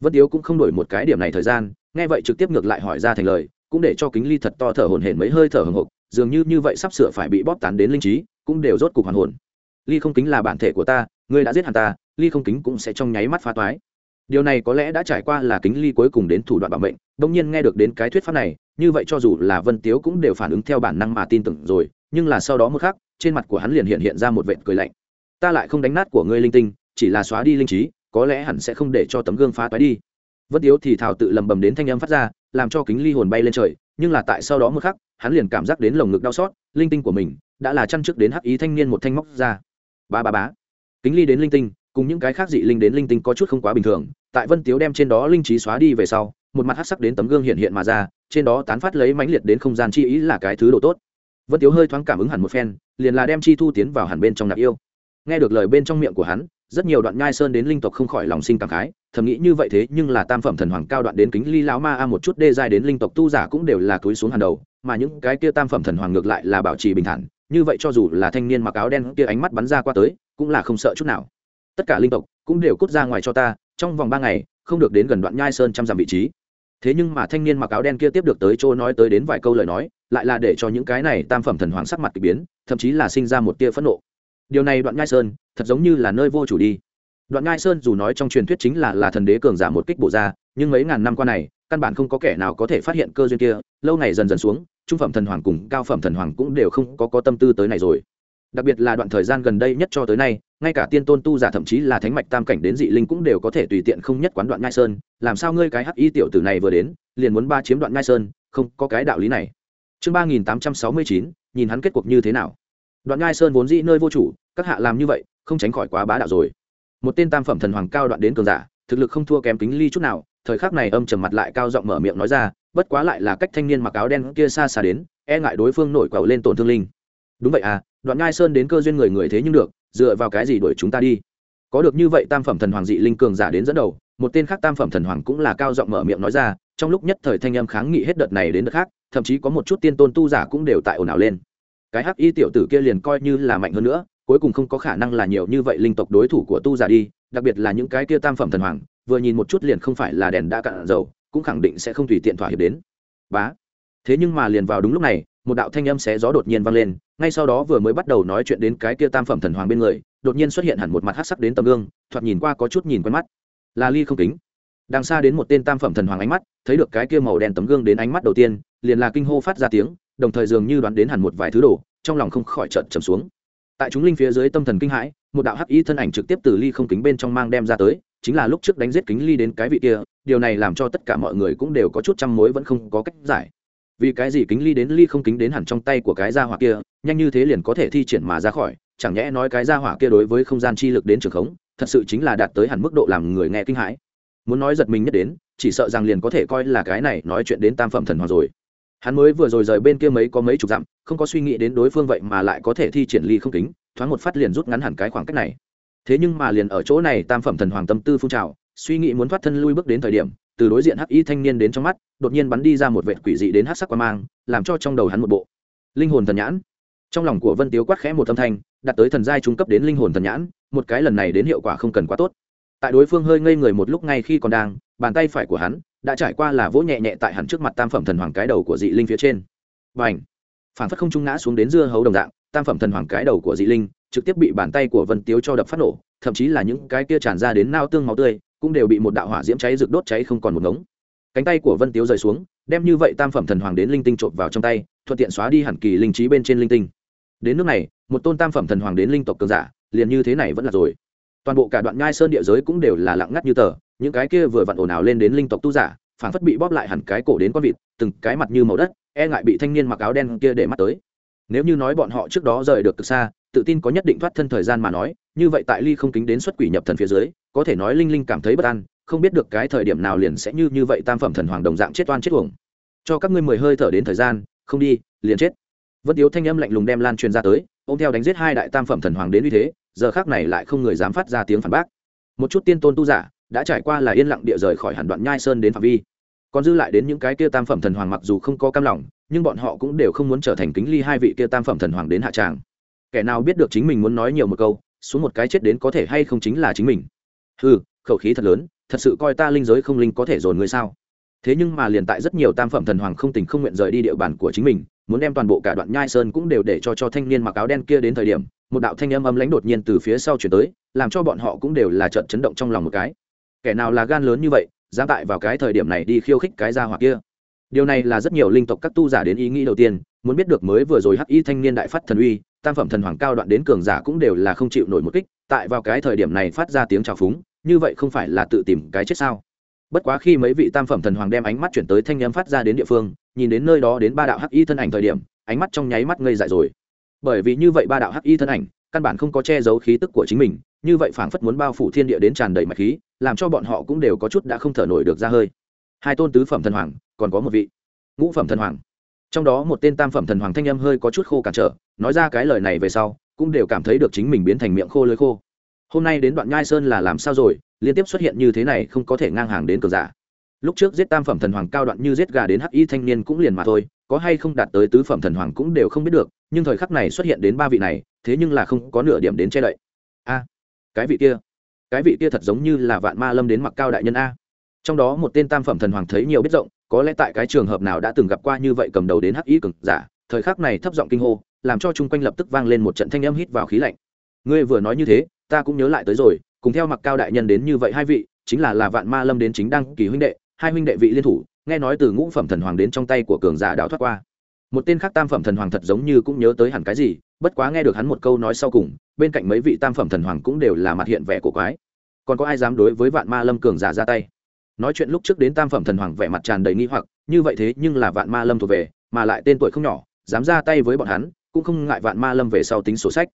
Vân tiếu cũng không đổi một cái điểm này thời gian, nghe vậy trực tiếp ngược lại hỏi ra thành lời, cũng để cho kính ly thật to thở hồn hển mấy hơi thở hồng hộc dường như như vậy sắp sửa phải bị bóp tán đến linh trí, cũng đều rốt cục hoàn hồn. Ly không kính là bản thể của ta, ngươi đã giết hẳn ta, ly không kính cũng sẽ trong nháy mắt phá toái điều này có lẽ đã trải qua là kính ly cuối cùng đến thủ đoạn bảo mệnh, đông nhiên nghe được đến cái thuyết pháp này, như vậy cho dù là vân tiếu cũng đều phản ứng theo bản năng mà tin tưởng rồi, nhưng là sau đó một khắc, trên mặt của hắn liền hiện hiện ra một vệt cười lạnh. Ta lại không đánh nát của ngươi linh tinh, chỉ là xóa đi linh trí, có lẽ hẳn sẽ không để cho tấm gương phá toái đi. Vân tiếu thì thào tự lầm bầm đến thanh âm phát ra, làm cho kính ly hồn bay lên trời, nhưng là tại sau đó một khắc, hắn liền cảm giác đến lồng ngực đau xót, linh tinh của mình đã là chăn trước đến hắc ý thanh niên một thanh móc ra. Ba ba bá kính ly đến linh tinh cùng những cái khác dị linh đến linh tinh có chút không quá bình thường, tại vân tiếu đem trên đó linh trí xóa đi về sau, một mặt hát sắc đến tấm gương hiện hiện mà ra, trên đó tán phát lấy mãnh liệt đến không gian chi ý là cái thứ độ tốt. Vân tiếu hơi thoáng cảm ứng hẳn một phen, liền là đem chi thu tiến vào hẳn bên trong nạp yêu. Nghe được lời bên trong miệng của hắn, rất nhiều đoạn nhai sơn đến linh tộc không khỏi lòng sinh cảm khái, thầm nghĩ như vậy thế nhưng là tam phẩm thần hoàng cao đoạn đến kính ly lão ma a một chút đê dài đến linh tộc tu giả cũng đều là túi xuống hàng đầu, mà những cái kia tam phẩm thần hoàng ngược lại là bảo trì bình thản, như vậy cho dù là thanh niên mặc áo đen kia ánh mắt bắn ra qua tới, cũng là không sợ chút nào tất cả linh tộc cũng đều cút ra ngoài cho ta, trong vòng ba ngày, không được đến gần đoạn nhai sơn trăm dặm vị trí. Thế nhưng mà thanh niên mặc áo đen kia tiếp được tới chỗ nói tới đến vài câu lời nói, lại là để cho những cái này tam phẩm thần hoàng sắc mặt k ỳ biến, thậm chí là sinh ra một tia phẫn nộ. Điều này đoạn nhai sơn, thật giống như là nơi vô chủ đi. Đoạn nhai sơn dù nói trong truyền thuyết chính là là thần đế cường giả một kích bộ ra, nhưng mấy ngàn năm qua này, căn bản không có kẻ nào có thể phát hiện cơ duyên kia, lâu ngày dần dần xuống, trung phẩm thần hoàng cùng cao phẩm thần hoàng cũng đều không có có tâm tư tới này rồi. Đặc biệt là đoạn thời gian gần đây nhất cho tới nay ngay cả tiên tôn tu giả thậm chí là thánh mạch tam cảnh đến dị linh cũng đều có thể tùy tiện không nhất quán đoạn ngai sơn. Làm sao ngươi cái hắc y tiểu tử này vừa đến, liền muốn ba chiếm đoạn ngai sơn? Không, có cái đạo lý này. Chương ba nghìn tám trăm sáu mươi chín, nhìn hắn kết cuộc như thế nào. Đoạn ngai sơn vốn dĩ nơi vô chủ, các hạ làm như vậy, không tránh khỏi quá bá đạo rồi. Một tên tam phẩm thần hoàng cao đoạn đến cường giả, thực lực không thua kém kính ly chút nào, thời khắc này âm trầm mặt lại cao giọng mở miệng nói ra, bất quá lại là cách thanh niên mặc áo đen kia xa xa đến e ngại đối phương nổi quẩu lên tổn thương linh. Đúng vậy à đoạn ngai sơn đến cơ duyên người người thế nhưng được dựa vào cái gì đuổi chúng ta đi? Có được như vậy tam phẩm thần hoàng dị linh cường giả đến dẫn đầu, một tên khác tam phẩm thần hoàng cũng là cao giọng mở miệng nói ra, trong lúc nhất thời thanh âm kháng nghị hết đợt này đến đợt khác, thậm chí có một chút tiên tôn tu giả cũng đều tại ồn ào lên. Cái hắc y tiểu tử kia liền coi như là mạnh hơn nữa, cuối cùng không có khả năng là nhiều như vậy linh tộc đối thủ của tu giả đi, đặc biệt là những cái kia tam phẩm thần hoàng, vừa nhìn một chút liền không phải là đèn đã cạn dầu, cũng khẳng định sẽ không tùy tiện thỏa hiệp đến. Bá. Thế nhưng mà liền vào đúng lúc này một đạo thanh âm xé gió đột nhiên vang lên, ngay sau đó vừa mới bắt đầu nói chuyện đến cái kia tam phẩm thần hoàng bên người, đột nhiên xuất hiện hẳn một mặt hắc sắc đến tấm gương, thoạt nhìn qua có chút nhìn quen mắt. Là ly không kính. Đằng xa đến một tên tam phẩm thần hoàng ánh mắt, thấy được cái kia màu đen tấm gương đến ánh mắt đầu tiên, liền là kinh hô phát ra tiếng, đồng thời dường như đoán đến hẳn một vài thứ đồ, trong lòng không khỏi chợt trầm xuống. Tại chúng linh phía dưới tâm thần kinh hãi, một đạo hắc y thân ảnh trực tiếp từ ly không kính bên trong mang đem ra tới, chính là lúc trước đánh giết kính ly đến cái vị kia, điều này làm cho tất cả mọi người cũng đều có chút trăm mối vẫn không có cách giải vì cái gì kính ly đến ly không kính đến hẳn trong tay của cái gia hỏa kia, nhanh như thế liền có thể thi triển mà ra khỏi, chẳng nhẽ nói cái gia hỏa kia đối với không gian chi lực đến trường khống, thật sự chính là đạt tới hẳn mức độ làm người nghe kinh hãi. Muốn nói giật mình nhất đến, chỉ sợ rằng liền có thể coi là cái này nói chuyện đến tam phẩm thần hoàng rồi. Hắn mới vừa rồi rời bên kia mấy có mấy chục dặm, không có suy nghĩ đến đối phương vậy mà lại có thể thi triển ly không kính, thoáng một phát liền rút ngắn hẳn cái khoảng cách này. Thế nhưng mà liền ở chỗ này tam phẩm thần hoàng tâm tư phun trào, suy nghĩ muốn thoát thân lui bước đến thời điểm từ đối diện hắc y thanh niên đến trong mắt, đột nhiên bắn đi ra một vệt quỷ dị đến hắc sắc qua mang, làm cho trong đầu hắn một bộ. Linh hồn thần nhãn. Trong lòng của vân tiếu quát khẽ một âm thanh, đặt tới thần giai trung cấp đến linh hồn thần nhãn, một cái lần này đến hiệu quả không cần quá tốt. Tại đối phương hơi ngây người một lúc ngay khi còn đang, bàn tay phải của hắn đã trải qua là vỗ nhẹ nhẹ tại hẳn trước mặt tam phẩm thần hoàng cái đầu của dị linh phía trên. Và ảnh phản phất không trung ngã xuống đến dưa hấu đồng dạng, tam phẩm thần hoàng cái đầu của dị linh trực tiếp bị bàn tay của vân tiếu cho đập phát nổ, thậm chí là những cái kia tràn ra đến nao tương máu tươi cũng đều bị một đạo hỏa diễm cháy rực đốt cháy không còn một ngống. Cánh tay của vân tiếu rời xuống, đem như vậy tam phẩm thần hoàng đến linh tinh trộm vào trong tay, thuận tiện xóa đi hẳn kỳ linh trí bên trên linh tinh. Đến nước này, một tôn tam phẩm thần hoàng đến linh tộc cường giả, liền như thế này vẫn là rồi. Toàn bộ cả đoạn nhai sơn địa giới cũng đều là lặng ngắt như tờ, những cái kia vừa vặn ồn ào lên đến linh tộc tu giả phản phất bị bóp lại hẳn cái cổ đến con vịt, từng cái mặt như màu đất e ngại bị thanh niên mặc áo đen kia để mắt tới nếu như nói bọn họ trước đó rời được từ xa, tự tin có nhất định thoát thân thời gian mà nói, như vậy tại ly không kính đến xuất quỷ nhập thần phía dưới, có thể nói linh linh cảm thấy bất an, không biết được cái thời điểm nào liền sẽ như như vậy tam phẩm thần hoàng đồng dạng chết oan chết uổng. Cho các ngươi mười hơi thở đến thời gian, không đi, liền chết. Vân tiếu thanh âm lạnh lùng đem lan truyền ra tới ô m theo đánh giết hai đại tam phẩm thần hoàng đến uy thế, giờ khác này lại không người dám phát ra tiếng phản bác. Một chút tiên tôn tu giả đã trải qua là yên lặng địa rời khỏi hẳn đoạn nhai sơn đến phạm vi. Còn dư lại đến những cái kia tam phẩm thần hoàng mặc dù không có cam lòng nhưng bọn họ cũng đều không muốn trở thành kính ly hai vị kia tam phẩm thần hoàng đến hạ tràng. Kẻ nào biết được chính mình muốn nói nhiều một câu, xuống một cái chết đến có thể hay không chính là chính mình. Ừ khẩu khí thật lớn, thật sự coi ta linh giới không linh có thể dồn người sao? Thế nhưng mà liền tại rất nhiều tam phẩm thần hoàng không tình không nguyện rời đi địa bàn của chính mình, muốn đem toàn bộ cả đoạn nhai sơn cũng đều để cho cho thanh niên mặc áo đen kia đến thời điểm, một đạo thanh âm âm lãnh đột nhiên từ phía sau chuyển tới, làm cho bọn họ cũng đều là trận chấn động trong lòng một cái. Kẻ nào là gan lớn như vậy, dám tại vào cái thời điểm này đi khiêu khích cái ra hoặc kia? Điều này là rất nhiều linh tộc các tu giả đến ý nghĩ đầu tiên, muốn biết được mới vừa rồi hắc y thanh niên đại phát thần uy, tam phẩm thần hoàng cao đoạn đến cường giả cũng đều là không chịu nổi một kích, tại vào cái thời điểm này phát ra tiếng chào phúng, như vậy không phải là tự tìm cái chết sao? Bất quá khi mấy vị tam phẩm thần hoàng đem ánh mắt chuyển tới thanh niên phát ra đến địa phương, nhìn đến nơi đó đến ba đạo hắc y thân ảnh thời điểm, ánh mắt trong nháy mắt ngây dại rồi. Bởi vì như vậy ba đạo hắc y thân ảnh, căn bản không có che giấu khí tức của chính mình, như vậy phảng phất muốn bao phủ thiên địa đến tràn đầy mạch khí, làm cho bọn họ cũng đều có chút đã không thở nổi được ra hơi. Hai tôn tứ phẩm thần hoàng còn có một vị ngũ phẩm thần hoàng. Trong đó một tên tam phẩm thần hoàng thanh âm hơi có chút khô cản trở, nói ra cái lời này về sau, cũng đều cảm thấy được chính mình biến thành miệng khô lưới khô. Hôm nay đến đoạn nhai sơn là làm sao rồi, liên tiếp xuất hiện như thế này không có thể ngang hàng đến cờ giả. Lúc trước giết tam phẩm thần hoàng cao đoạn như giết gà đến hắc y thanh niên cũng liền mà thôi, có hay không đạt tới tứ phẩm thần hoàng cũng đều không biết được, nhưng thời khắc này xuất hiện đến ba vị này, thế nhưng là không có nửa điểm đến che đậy. A, cái vị kia, cái vị kia thật giống như là vạn ma lâm đến mặc cao đại nhân a. Trong đó một tên tam phẩm thần hoàng thấy nhiều biết rộng có lẽ tại cái trường hợp nào đã từng gặp qua như vậy cầm đầu đến hắc y cực giả, thời khắc này thấp giọng kinh hô, làm cho chung quanh lập tức vang lên một trận thanh âm hít vào khí lạnh. Ngươi vừa nói như thế, ta cũng nhớ lại tới rồi, cùng theo mặc cao đại nhân đến như vậy hai vị, chính là là vạn ma lâm đến chính đăng kỳ huynh đệ, hai huynh đệ vị liên thủ, nghe nói từ ngũ phẩm thần hoàng đến trong tay của cường giả đào thoát qua. Một tên khác tam phẩm thần hoàng thật giống như cũng nhớ tới hẳn cái gì, bất quá nghe được hắn một câu nói sau cùng, bên cạnh mấy vị tam phẩm thần hoàng cũng đều là mặt hiện vẻ của quái. Còn có ai dám đối với vạn ma lâm cường giả ra tay? Nói chuyện lúc trước đến tam phẩm thần hoàng vẻ mặt tràn đầy nghi hoặc, như vậy thế nhưng là vạn ma lâm thuộc về, mà lại tên tuổi không nhỏ, dám ra tay với bọn hắn, cũng không ngại vạn ma lâm về sau tính sổ sách.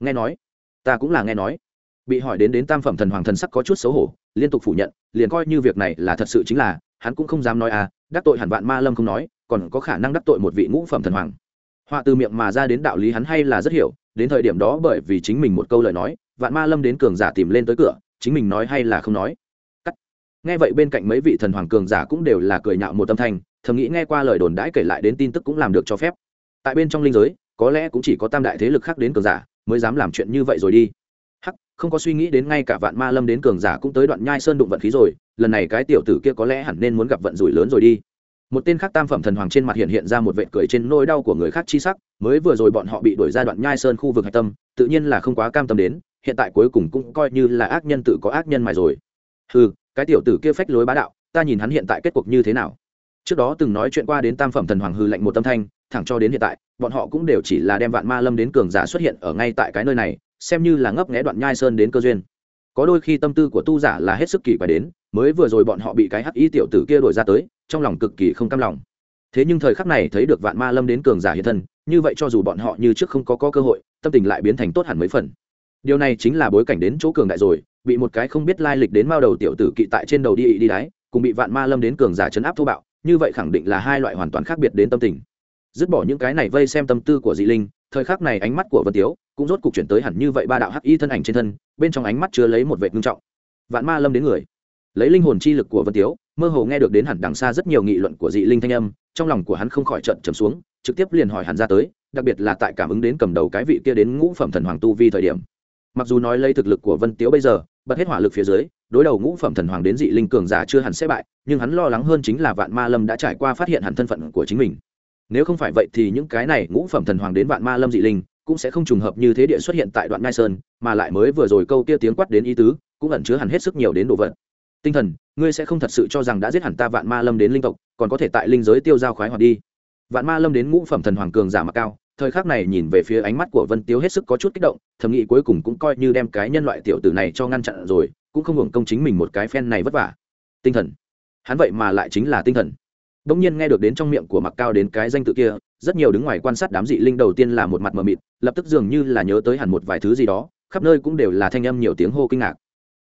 Nghe nói, ta cũng là nghe nói. Bị hỏi đến đến tam phẩm thần hoàng thần sắc có chút xấu hổ, liên tục phủ nhận, liền coi như việc này là thật sự chính là, hắn cũng không dám nói à đắc tội hẳn vạn ma lâm không nói, còn có khả năng đắc tội một vị ngũ phẩm thần hoàng. Họa từ miệng mà ra đến đạo lý hắn hay là rất hiểu, đến thời điểm đó bởi vì chính mình một câu lời nói, vạn ma lâm đến cường giả tìm lên tới cửa, chính mình nói hay là không nói nghe vậy bên cạnh mấy vị thần hoàng cường giả cũng đều là cười nhạo một tâm thanh, thầm nghĩ nghe qua lời đồn đãi kể lại đến tin tức cũng làm được cho phép. Tại bên trong linh giới, có lẽ cũng chỉ có tam đại thế lực khác đến cường giả mới dám làm chuyện như vậy rồi đi. Hắc, không có suy nghĩ đến ngay cả vạn ma lâm đến cường giả cũng tới đoạn nhai sơn đụng vận khí rồi, lần này cái tiểu tử kia có lẽ hẳn nên muốn gặp vận rủi lớn rồi đi. Một tên khác tam phẩm thần hoàng trên mặt hiện hiện ra một vệt cười trên nỗi đau của người khác chi sắc, mới vừa rồi bọn họ bị đuổi ra đoạn nhai sơn khu vực hạch tâm, tự nhiên là không quá cam tâm đến, hiện tại cuối cùng cũng coi như là ác nhân tự có ác nhân mài rồi. Ừ cái tiểu tử kia phách lối bá đạo ta nhìn hắn hiện tại kết cuộc như thế nào. Trước đó từng nói chuyện qua đến tam phẩm thần hoàng hư lệnh một tâm thanh thẳng cho đến hiện tại bọn họ cũng đều chỉ là đem vạn ma lâm đến cường giả xuất hiện ở ngay tại cái nơi này xem như là ngấp nghé đoạn nhai sơn đến cơ duyên. Có đôi khi tâm tư của tu giả là hết sức kỳ quái đến mới vừa rồi bọn họ bị cái hắc y tiểu tử kia đổi ra tới trong lòng cực kỳ không cam lòng. Thế nhưng thời khắc này thấy được vạn ma lâm đến cường giả hiện thân như vậy cho dù bọn họ như trước không có, có cơ hội tâm tình lại biến thành tốt hẳn mấy phần. Điều này chính là bối cảnh đến chỗ cường đại rồi bị một cái không biết lai lịch đến mao đầu tiểu tử kỵ tại trên đầu đi đi đái, cùng bị vạn ma lâm đến cường giả chấn áp thô bạo, như vậy khẳng định là hai loại hoàn toàn khác biệt đến tâm tình. Dứt bỏ những cái này vây xem tâm tư của dị linh, thời khắc này ánh mắt của vân tiếu cũng rốt cục chuyển tới hẳn như vậy ba đạo hắc y thân ảnh trên thân, bên trong ánh mắt chứa lấy một vệ ngưng trọng. Vạn ma lâm đến người. Lấy linh hồn chi lực của vân tiếu, mơ hồ nghe được đến hẳn đằng xa rất nhiều nghị luận của dị linh thanh âm, trong lòng của hắn không khỏi trận trầm xuống, trực tiếp liền hỏi hẳn ra tới, đặc biệt là tại cảm ứng đến cầm đầu cái vị kia đến ngũ phẩm thần hoàng tu vi thời điểm. Mặc dù nói lấy thực lực của vân tiếu bây giờ bật hết hỏa lực phía dưới, đối đầu ngũ phẩm thần hoàng đến dị linh cường giả chưa hẳn sẽ bại, nhưng hắn lo lắng hơn chính là vạn ma lâm đã trải qua phát hiện hẳn thân phận của chính mình. Nếu không phải vậy thì những cái này ngũ phẩm thần hoàng đến vạn ma lâm dị linh cũng sẽ không trùng hợp như thế địa xuất hiện tại đoạn ngai sơn, mà lại mới vừa rồi câu kia tiếng quát đến ý tứ cũng ẩn chứa hẳn hết sức nhiều đến đồ vật. Tinh thần, ngươi sẽ không thật sự cho rằng đã giết hẳn ta vạn ma lâm đến linh tộc, còn có thể tại linh giới tiêu giao khoái hoạt đi. Vạn ma lâm đến ngũ phẩm thần hoàng cường giả mặc cao thời khắc này nhìn về phía ánh mắt của vân tiếu hết sức có chút kích động thầm nghĩ cuối cùng cũng coi như đem cái nhân loại tiểu tử này cho ngăn chặn rồi cũng không hưởng công chính mình một cái phen này vất vả. Tinh thần. Hắn vậy mà lại chính là tinh thần. Đông nhiên nghe được đến trong miệng của Mặc Cao đến cái danh tự kia, rất nhiều đứng ngoài quan sát đám dị linh đầu tiên là một mặt mờ mịt, lập tức dường như là nhớ tới hẳn một vài thứ gì đó, khắp nơi cũng đều là thanh âm nhiều tiếng hô kinh ngạc.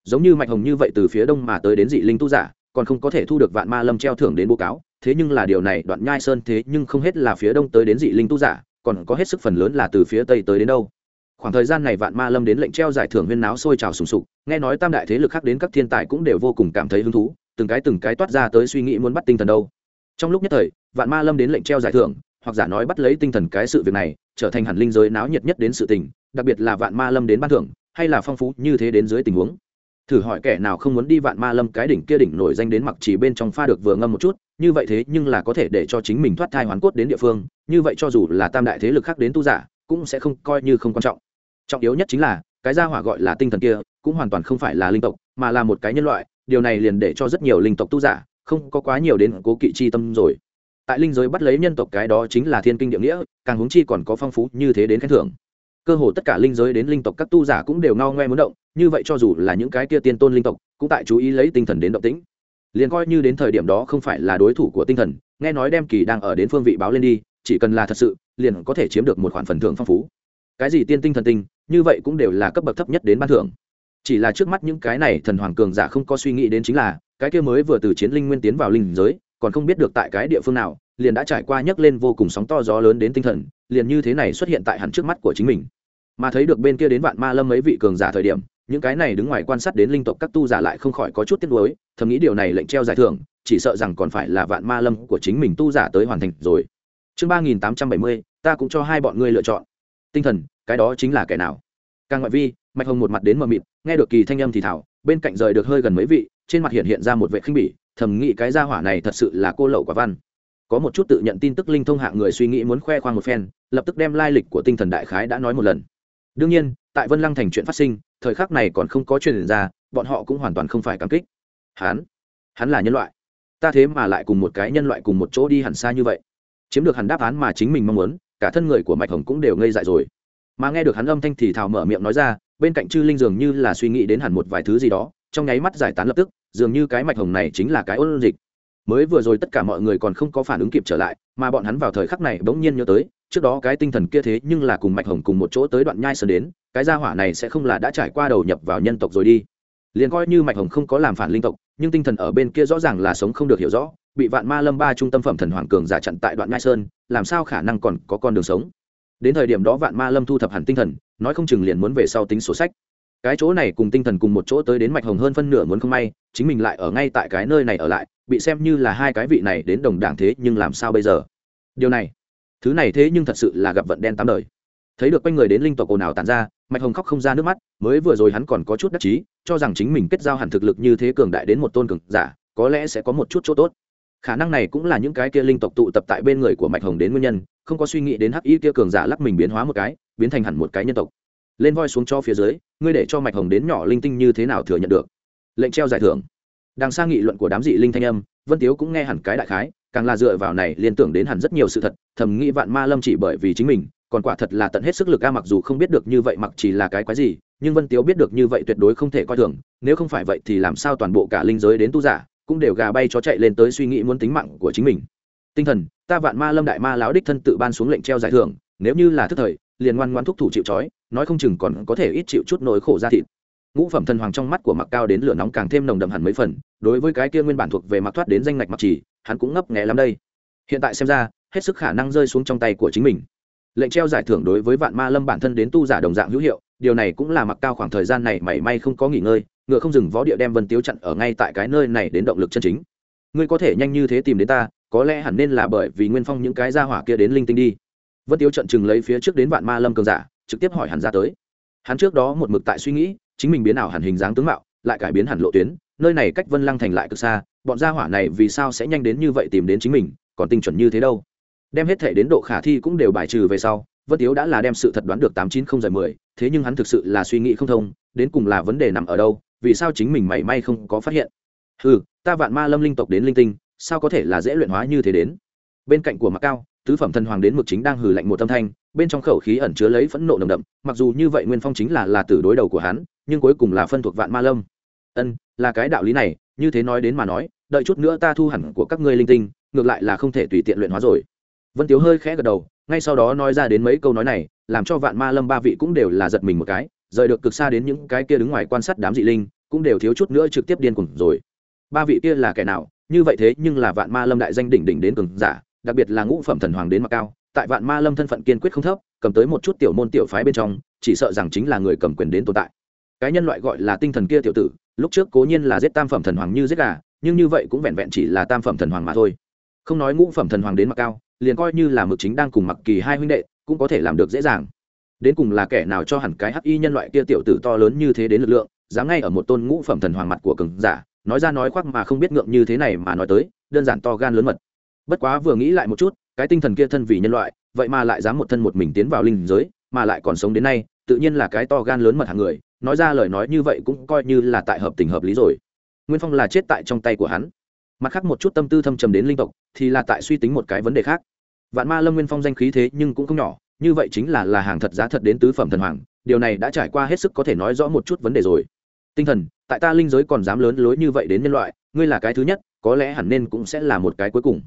Giống như mạch hồng như vậy từ phía đông mà tới đến dị linh tu giả, còn không có thể thu được vạn ma lâm treo thưởng đến bố cáo, thế nhưng là điều này đoạn nhai sơn thế nhưng không hết là phía đông tới đến dị linh tu giả, còn có hết sức phần lớn là từ phía tây tới đến đâu. Khoảng thời gian này vạn ma lâm đến lệnh treo giải thưởng huyên náo sôi trào sùng sục, nghe nói tam đại thế lực khác đến các thiên tài cũng đều vô cùng cảm thấy hứng thú, từng cái từng cái toát ra tới suy nghĩ muốn bắt tinh thần đâu trong lúc nhất thời vạn ma lâm đến lệnh treo giải thưởng hoặc giả nói bắt lấy tinh thần cái sự việc này trở thành hẳn linh giới náo nhiệt nhất đến sự tình đặc biệt là vạn ma lâm đến ban thưởng hay là phong phú như thế đến dưới tình huống thử hỏi kẻ nào không muốn đi vạn ma lâm cái đỉnh kia đỉnh nổi danh đến mặc chỉ bên trong pha được vừa ngâm một chút, như vậy thế nhưng là có thể để cho chính mình thoát thai hoàn cốt đến địa phương, như vậy cho dù là tam đại thế lực khác đến tu giả, cũng sẽ không coi như không quan trọng. Trọng yếu nhất chính là, cái gia hỏa gọi là tinh thần kia, cũng hoàn toàn không phải là linh tộc, mà là một cái nhân loại, điều này liền để cho rất nhiều linh tộc tu giả, không có quá nhiều đến cố kỵ chi tâm rồi. Tại linh giới bắt lấy nhân tộc cái đó chính là thiên kinh địa nghĩa, càng huống chi còn có phong phú như thế đến khen thưởng cơ hồ tất cả linh giới đến linh tộc các tu giả cũng đều ngao ngoe muốn động, như vậy cho dù là những cái kia tiên tôn linh tộc, cũng tại chú ý lấy tinh thần đến động tĩnh. Liền coi như đến thời điểm đó không phải là đối thủ của tinh thần, nghe nói đem kỳ đang ở đến phương vị báo lên đi, chỉ cần là thật sự, liền có thể chiếm được một khoản phần thưởng phong phú. Cái gì tiên tinh thần tinh, như vậy cũng đều là cấp bậc thấp nhất đến ban thưởng. Chỉ là trước mắt những cái này thần hoàng cường giả không có suy nghĩ đến chính là, cái kia mới vừa từ chiến linh nguyên tiến vào linh giới, còn không biết được tại cái địa phương nào, liền đã trải qua nhấc lên vô cùng sóng to gió lớn đến tinh thần liền như thế này xuất hiện tại hẳn trước mắt của chính mình. Mà thấy được bên kia đến vạn ma lâm mấy vị cường giả thời điểm, những cái này đứng ngoài quan sát đến linh tộc các tu giả lại không khỏi có chút tiếc nuối, thầm nghĩ điều này lệnh treo giải thưởng, chỉ sợ rằng còn phải là vạn ma lâm của chính mình tu giả tới hoàn thành rồi. Chương ba nghìn tám trăm bảy mươi, ta cũng cho hai bọn ngươi lựa chọn. Tinh thần, cái đó chính là kẻ nào? Càng ngoại vi, mạch hồng một mặt đến mờ mịt, nghe được kỳ thanh âm thì thảo bên cạnh rời được hơi gần mấy vị, trên mặt hiện hiện ra một vệ khinh bỉ, thầm nghĩ cái gia hỏa này thật sự là cô lậu quả văn. Có một chút tự nhận tin tức linh thông hạng người suy nghĩ muốn khoe khoang một phen lập tức đem lai lịch của tinh thần đại khái đã nói một lần. Đương nhiên, tại vân lăng thành chuyện phát sinh, thời khắc này còn không có truyền ra, bọn họ cũng hoàn toàn không phải cảm kích. Hắn hắn là nhân loại. Ta thế mà lại cùng một cái nhân loại cùng một chỗ đi hẳn xa như vậy. Chiếm được hẳn đáp án mà chính mình mong muốn, cả thân người của mạch hồng cũng đều ngây dại rồi. Mà nghe được hắn âm thanh thì thào mở miệng nói ra, bên cạnh chư linh dường như là suy nghĩ đến hẳn một vài thứ gì đó, trong nháy mắt giải tán lập tức, dường như cái mạch hồng này chính là cái ôn dịch. Mới vừa rồi tất cả mọi người còn không có phản ứng kịp trở lại, mà bọn hắn vào thời khắc này bỗng nhiên nhớ tới trước đó cái tinh thần kia thế nhưng là cùng mạch hồng cùng một chỗ tới đoạn nhai sơn đến, cái gia hỏa này sẽ không là đã trải qua đầu nhập vào nhân tộc rồi đi. Liền coi như mạch hồng không có làm phản linh tộc, nhưng tinh thần ở bên kia rõ ràng là sống không được hiểu rõ, bị vạn ma lâm ba trung tâm phẩm thần hoàng cường giả chặn tại đoạn nhai sơn, làm sao khả năng còn có con đường sống? Đến thời điểm đó vạn ma lâm thu thập hẳn tinh thần, nói không chừng liền muốn về sau tính sổ sách. Cái chỗ này cùng tinh thần cùng một chỗ tới đến mạch hồng hơn phân nửa muốn không may, chính mình lại ở ngay tại cái nơi này ở lại, bị xem như là hai cái vị này đến đồng đảng thế nhưng làm sao bây giờ? Điều này thứ này thế nhưng thật sự là gặp vận đen tám đời. Thấy được quanh người đến linh tộc ồn ào tàn ra, mạch hồng khóc không ra nước mắt, mới vừa rồi hắn còn có chút đắc chí, cho rằng chính mình kết giao hẳn thực lực như thế cường đại đến một tôn cường giả, có lẽ sẽ có một chút chỗ tốt. Khả năng này cũng là những cái kia linh tộc tụ tập tại bên người của mạch hồng đến nguyên nhân, không có suy nghĩ đến hắc y kia cường giả lắc mình biến hóa một cái, biến thành hẳn một cái nhân tộc. Lên voi xuống cho phía dưới, ngươi để cho mạch hồng đến nhỏ linh tinh như thế nào thừa nhận được? Lệnh treo giải thưởng. Đằng sang nghị luận của đám dị linh thanh âm, vân tiếu cũng nghe hẳn cái đại khái càng là dựa vào này liên tưởng đến hẳn rất nhiều sự thật, thầm nghĩ vạn ma lâm chỉ bởi vì chính mình, còn quả thật là tận hết sức lực a, mặc dù không biết được như vậy mặc chỉ là cái quái gì, nhưng vân tiếu biết được như vậy tuyệt đối không thể coi thường, nếu không phải vậy thì làm sao toàn bộ cả linh giới đến tu giả, cũng đều gà bay chó chạy lên tới suy nghĩ muốn tính mạng của chính mình. Tinh thần, ta vạn ma lâm đại ma lão đích thân tự ban xuống lệnh treo giải thưởng, nếu như là thức thời, liền ngoan ngoan thúc thủ chịu trói, nói không chừng còn có thể ít chịu chút nỗi khổ ra thịt ngũ phẩm thần hoàng trong mắt của mặc cao đến lửa nóng càng thêm nồng đậm hẳn mấy phần, đối với cái kia nguyên bản thuộc về mặc thoát đến danh ngạch mặc chỉ hắn cũng ngấp nghé lắm đây. Hiện tại xem ra, hết sức khả năng rơi xuống trong tay của chính mình. Lệnh treo giải thưởng đối với vạn ma lâm bản thân đến tu giả đồng dạng hữu hiệu, điều này cũng là mặc cao khoảng thời gian này mảy may không có nghỉ ngơi, ngựa không dừng võ địa đem vân tiếu chặn ở ngay tại cái nơi này đến động lực chân chính. Ngươi có thể nhanh như thế tìm đến ta, có lẽ hẳn nên là bởi vì nguyên phong những cái gia hỏa kia đến linh tinh đi. Vân tiếu trận chừng lấy phía trước đến vạn ma lâm cường giả, trực tiếp hỏi hắn ra tới. Hắn trước đó một mực tại suy nghĩ chính mình biến ảo hẳn hình dáng tướng mạo, lại cải biến hẳn lộ tuyến, nơi này cách vân lăng thành lại cực xa, bọn gia hỏa này vì sao sẽ nhanh đến như vậy tìm đến chính mình, còn tinh chuẩn như thế đâu. Đem hết thể đến độ khả thi cũng đều bài trừ về sau, vân tiếu đã là đem sự thật đoán được tám chín không giờ mười, thế nhưng hắn thực sự là suy nghĩ không thông, đến cùng là vấn đề nằm ở đâu, vì sao chính mình mảy may không có phát hiện. Ừ ta vạn ma lâm linh tộc đến linh tinh, sao có thể là dễ luyện hóa như thế đến? Bên cạnh của mặc cao tứ phẩm thần hoàng đến mực chính đang hừ lạnh một âm thanh, bên trong khẩu khí ẩn chứa lấy phẫn nộ nồng đậm, mặc dù như vậy nguyên phong chính là là tử đối đầu của hắn, nhưng cuối cùng là phân thuộc vạn ma lâm. Ân, là cái đạo lý này, như thế nói đến mà nói, đợi chút nữa ta thu hẳn của các ngươi linh tinh, ngược lại là không thể tùy tiện luyện hóa rồi. Vân tiếu hơi khẽ gật đầu, ngay sau đó nói ra đến mấy câu nói này, làm cho vạn ma lâm ba vị cũng đều là giật mình một cái, rời được cực xa đến những cái kia đứng ngoài quan sát đám dị linh, cũng đều thiếu chút nữa trực tiếp điên cuồng rồi. Ba vị kia là kẻ nào? Như vậy thế nhưng là vạn ma lâm đại danh đỉnh đỉnh đến cường giả đặc biệt là ngũ phẩm thần hoàng đến mặc cao, tại vạn ma lâm thân phận kiên quyết không thấp, cầm tới một chút tiểu môn tiểu phái bên trong, chỉ sợ rằng chính là người cầm quyền đến tồn tại. Cái nhân loại gọi là tinh thần kia tiểu tử, lúc trước cố nhiên là giết tam phẩm thần hoàng như giết gà, nhưng như vậy cũng vẹn vẹn chỉ là tam phẩm thần hoàng mà thôi. Không nói ngũ phẩm thần hoàng đến mặc cao, liền coi như là mực chính đang cùng mặc kỳ hai huynh đệ, cũng có thể làm được dễ dàng. Đến cùng là kẻ nào cho hẳn cái hắc y nhân loại kia tiểu tử to lớn như thế đến lực lượng, dám ngay ở một tôn ngũ phẩm thần hoàng mặt của cường giả, nói ra nói khoác mà không biết ngượng như thế này mà nói tới, đơn giản to gan lớn mật bất quá vừa nghĩ lại một chút, cái tinh thần kia thân vì nhân loại, vậy mà lại dám một thân một mình tiến vào linh giới, mà lại còn sống đến nay, tự nhiên là cái to gan lớn mật hàng người, nói ra lời nói như vậy cũng coi như là tại hợp tình hợp lý rồi. Nguyên phong là chết tại trong tay của hắn. Mặt khác một chút tâm tư thâm trầm đến linh tộc, thì là tại suy tính một cái vấn đề khác. Vạn ma lâm nguyên phong danh khí thế nhưng cũng không nhỏ, như vậy chính là là hàng thật giá thật đến tứ phẩm thần hoàng, điều này đã trải qua hết sức có thể nói rõ một chút vấn đề rồi. Tinh thần, tại ta linh giới còn dám lớn lối như vậy đến nhân loại, ngươi là cái thứ nhất, có lẽ hẳn nên cũng sẽ là một cái cuối cùng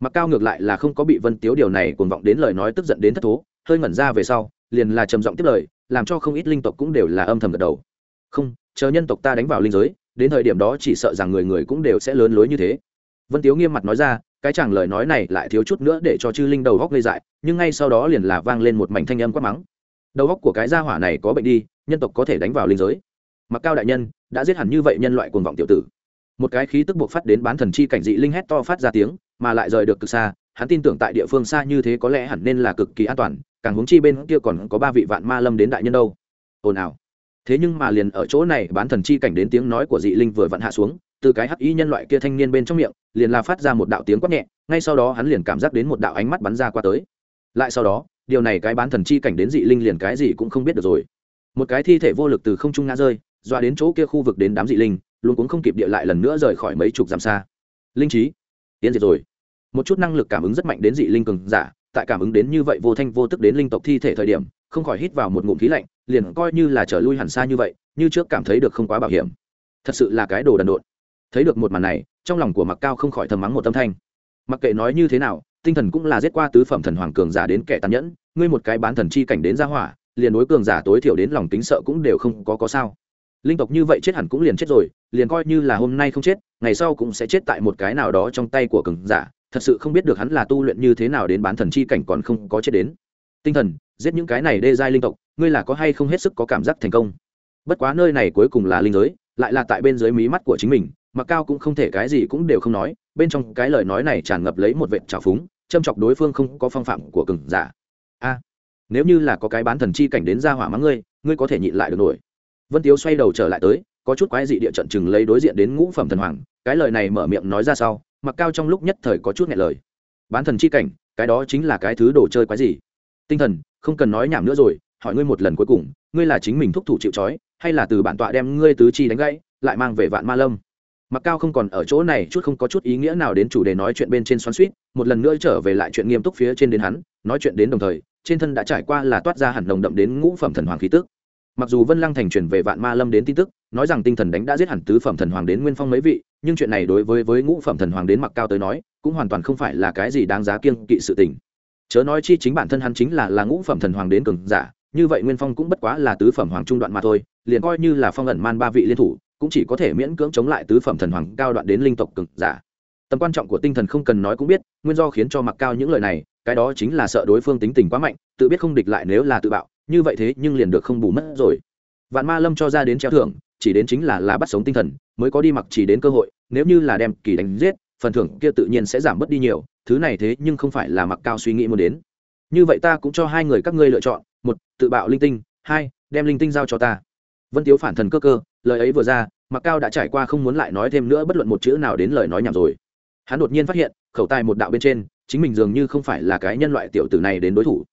mặc cao ngược lại là không có bị vân tiếu điều này cuồng vọng đến lời nói tức giận đến thất thố, hơi ngẩn ra về sau, liền là trầm giọng tiếp lời, làm cho không ít linh tộc cũng đều là âm thầm gật đầu. Không, chờ nhân tộc ta đánh vào linh giới, đến thời điểm đó chỉ sợ rằng người người cũng đều sẽ lớn lối như thế. Vân tiếu nghiêm mặt nói ra, cái chàng lời nói này lại thiếu chút nữa để cho chư linh đầu góc gây dại, nhưng ngay sau đó liền là vang lên một mảnh thanh âm quát mắng. Đầu góc của cái gia hỏa này có bệnh đi, nhân tộc có thể đánh vào linh giới. Mặc cao đại nhân, đã giết hẳn như vậy nhân loại cuồng vọng tiểu tử. Một cái khí tức buộc phát đến bán thần chi cảnh dị linh hét to phát ra tiếng mà lại rời được cực xa, hắn tin tưởng tại địa phương xa như thế có lẽ hẳn nên là cực kỳ an toàn, càng hướng chi bên kia còn có ba vị vạn ma lâm đến đại nhân đâu. Ồn ào. Thế nhưng mà liền ở chỗ này, bán thần chi cảnh đến tiếng nói của dị linh vừa vặn hạ xuống, từ cái hắc y nhân loại kia thanh niên bên trong miệng, liền là phát ra một đạo tiếng quát nhẹ, ngay sau đó hắn liền cảm giác đến một đạo ánh mắt bắn ra qua tới. Lại sau đó, điều này cái bán thần chi cảnh đến dị linh liền cái gì cũng không biết được rồi. Một cái thi thể vô lực từ không trung ngã rơi, dọa đến chỗ kia khu vực đến đám dị linh, luôn cũng không kịp địa lại lần nữa rời khỏi mấy chục dặm xa. Linh trí tiến diệt rồi. Một chút năng lực cảm ứng rất mạnh đến dị linh cường giả, tại cảm ứng đến như vậy vô thanh vô tức đến linh tộc thi thể thời điểm, không khỏi hít vào một ngụm khí lạnh, liền coi như là trở lui hẳn xa như vậy, như trước cảm thấy được không quá bảo hiểm. Thật sự là cái đồ đần độn. Thấy được một màn này, trong lòng của mặc cao không khỏi thầm mắng một tâm thanh. Mặc kệ nói như thế nào, tinh thần cũng là giết qua tứ phẩm thần hoàng cường giả đến kẻ tàn nhẫn, ngươi một cái bán thần chi cảnh đến ra hỏa, liền đối cường giả tối thiểu đến lòng tính sợ cũng đều không có có sao linh tộc như vậy chết hẳn cũng liền chết rồi, liền coi như là hôm nay không chết, ngày sau cũng sẽ chết tại một cái nào đó trong tay của cường giả. Thật sự không biết được hắn là tu luyện như thế nào đến bán thần chi cảnh còn không có chết đến. Tinh thần, giết những cái này đê giai linh tộc, ngươi là có hay không hết sức có cảm giác thành công? Bất quá nơi này cuối cùng là linh giới, lại là tại bên dưới mí mắt của chính mình, mà cao cũng không thể cái gì cũng đều không nói, bên trong cái lời nói này tràn ngập lấy một vệ trào phúng, châm chọc đối phương không có phong phạm của cường giả. A, nếu như là có cái bán thần chi cảnh đến ra hỏa mắng ngươi ngươi có thể nhịn lại được nổi vân tiếu xoay đầu trở lại tới, có chút quái dị địa trận chừng lấy đối diện đến ngũ phẩm thần hoàng, cái lời này mở miệng nói ra sau, mặc cao trong lúc nhất thời có chút nghẹn lời. Bán thần chi cảnh, cái đó chính là cái thứ đồ chơi quái gì tinh thần, không cần nói nhảm nữa rồi, hỏi ngươi một lần cuối cùng, ngươi là chính mình thúc thủ chịu trói, hay là từ bản tọa đem ngươi tứ chi đánh gãy, lại mang về vạn ma lâm? Mặc cao không còn ở chỗ này, chút không có chút ý nghĩa nào đến chủ đề nói chuyện bên trên xoắn suýt một lần nữa trở về lại chuyện nghiêm túc phía trên đến hắn, nói chuyện đến đồng thời, trên thân đã trải qua là toát ra hẳn nồng đậm đến ngũ phẩm thần hoàng khí tức mặc dù vân lăng thành truyền về vạn ma lâm đến tin tức, nói rằng tinh thần đánh đã giết hẳn tứ phẩm thần hoàng đến nguyên phong mấy vị, nhưng chuyện này đối với với ngũ phẩm thần hoàng đến mặc cao tới nói, cũng hoàn toàn không phải là cái gì đáng giá kiêng kỵ sự tình. Chớ nói chi chính bản thân hắn chính là là ngũ phẩm thần hoàng đến cường giả, như vậy nguyên phong cũng bất quá là tứ phẩm hoàng trung đoạn mà thôi, liền coi như là phong ẩn man ba vị liên thủ, cũng chỉ có thể miễn cưỡng chống lại tứ phẩm thần hoàng cao đoạn đến linh tộc cường giả. Tầm quan trọng của tinh thần không cần nói cũng biết, nguyên do khiến cho mặc cao những lời này, cái đó chính là sợ đối phương tính tình quá mạnh, tự biết không địch lại nếu là tự bạo như vậy thế nhưng liền được không bù mất rồi. Vạn ma lâm cho ra đến treo thưởng, chỉ đến chính là là bắt sống tinh thần, mới có đi mặc chỉ đến cơ hội, nếu như là đem kỳ đánh giết, phần thưởng kia tự nhiên sẽ giảm bớt đi nhiều, thứ này thế nhưng không phải là mặc cao suy nghĩ muốn đến. Như vậy ta cũng cho hai người các ngươi lựa chọn, một, tự bạo linh tinh, hai, đem linh tinh giao cho ta. Vân tiếu phản thần cơ cơ, lời ấy vừa ra, mặc cao đã trải qua không muốn lại nói thêm nữa bất luận một chữ nào đến lời nói nhảm rồi. Hắn đột nhiên phát hiện, khẩu tài một đạo bên trên, chính mình dường như không phải là cái nhân loại tiểu tử này đến đối thủ.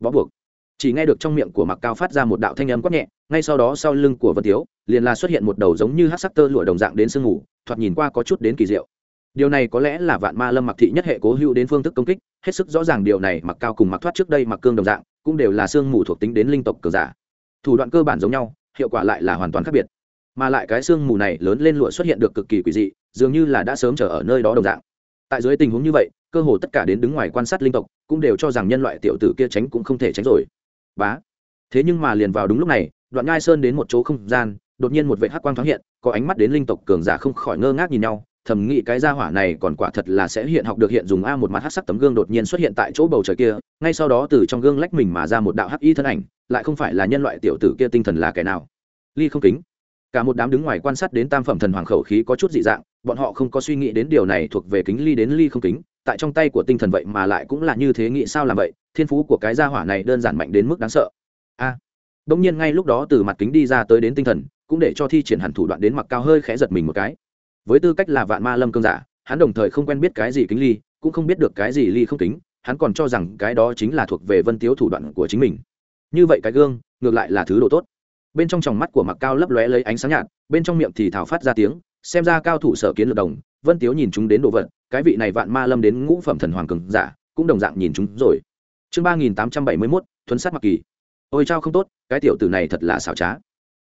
Bó buộc chỉ nghe được trong miệng của mặc cao phát ra một đạo thanh âm quát nhẹ, ngay sau đó sau lưng của vân tiếu, liền là xuất hiện một đầu giống như hát sắc tơ lụa đồng dạng đến sương ngủ thoạt nhìn qua có chút đến kỳ diệu. Điều này có lẽ là vạn ma lâm mặc thị nhất hệ cố hữu đến phương thức công kích, hết sức rõ ràng điều này mặc cao cùng mặc thoát trước đây mặc cương đồng dạng, cũng đều là sương mù thuộc tính đến linh tộc cờ giả. Thủ đoạn cơ bản giống nhau, hiệu quả lại là hoàn toàn khác biệt. Mà lại cái sương mù này lớn lên lụa xuất hiện được cực kỳ quỷ dị, dường như là đã sớm trở ở nơi đó đồng dạng. Tại dưới tình huống như vậy, cơ hồ tất cả đến đứng ngoài quan sát linh tộc, cũng đều cho rằng nhân loại tiểu tử kia tránh cũng không thể tránh rồi bá. Thế nhưng mà liền vào đúng lúc này, đoạn ngai sơn đến một chỗ không gian, đột nhiên một vệ hắc quang thoáng hiện, có ánh mắt đến linh tộc cường giả không khỏi ngơ ngác nhìn nhau, thầm nghĩ cái gia hỏa này còn quả thật là sẽ hiện học được hiện dùng a một mặt hắc sắc tấm gương đột nhiên xuất hiện tại chỗ bầu trời kia, ngay sau đó từ trong gương lách mình mà ra một đạo hắc y thân ảnh, lại không phải là nhân loại tiểu tử kia tinh thần là kẻ nào. Ly không kính. Cả một đám đứng ngoài quan sát đến tam phẩm thần hoàng khẩu khí có chút dị dạng, bọn họ không có suy nghĩ đến điều này thuộc về kính ly đến ly không kính tại trong tay của tinh thần vậy mà lại cũng là như thế nghĩ sao làm vậy thiên phú của cái gia hỏa này đơn giản mạnh đến mức đáng sợ. A. À, đông nhiên ngay lúc đó từ mặt kính đi ra tới đến tinh thần cũng để cho thi triển hẳn thủ đoạn đến mặc cao hơi khẽ giật mình một cái. Với tư cách là vạn ma lâm cương giả hắn đồng thời không quen biết cái gì kính ly cũng không biết được cái gì ly không kính hắn còn cho rằng cái đó chính là thuộc về vân tiếu thủ đoạn của chính mình. Như vậy cái gương ngược lại là thứ đồ tốt. Bên trong tròng mắt của mặc cao lấp lóe lấy ánh sáng nhạt bên trong miệng thì thảo phát ra tiếng xem ra cao thủ sở kiến lược đồng vân tiếu nhìn chúng đến đồ vật cái vị này vạn ma lâm đến ngũ phẩm thần hoàng cường giả, cũng đồng dạng nhìn chúng rồi. Chương ba nghìn tám trăm bảy mươi mốt, thuấn sát mặc kỳ. Ôi chao không tốt, cái tiểu tử này thật là xảo trá.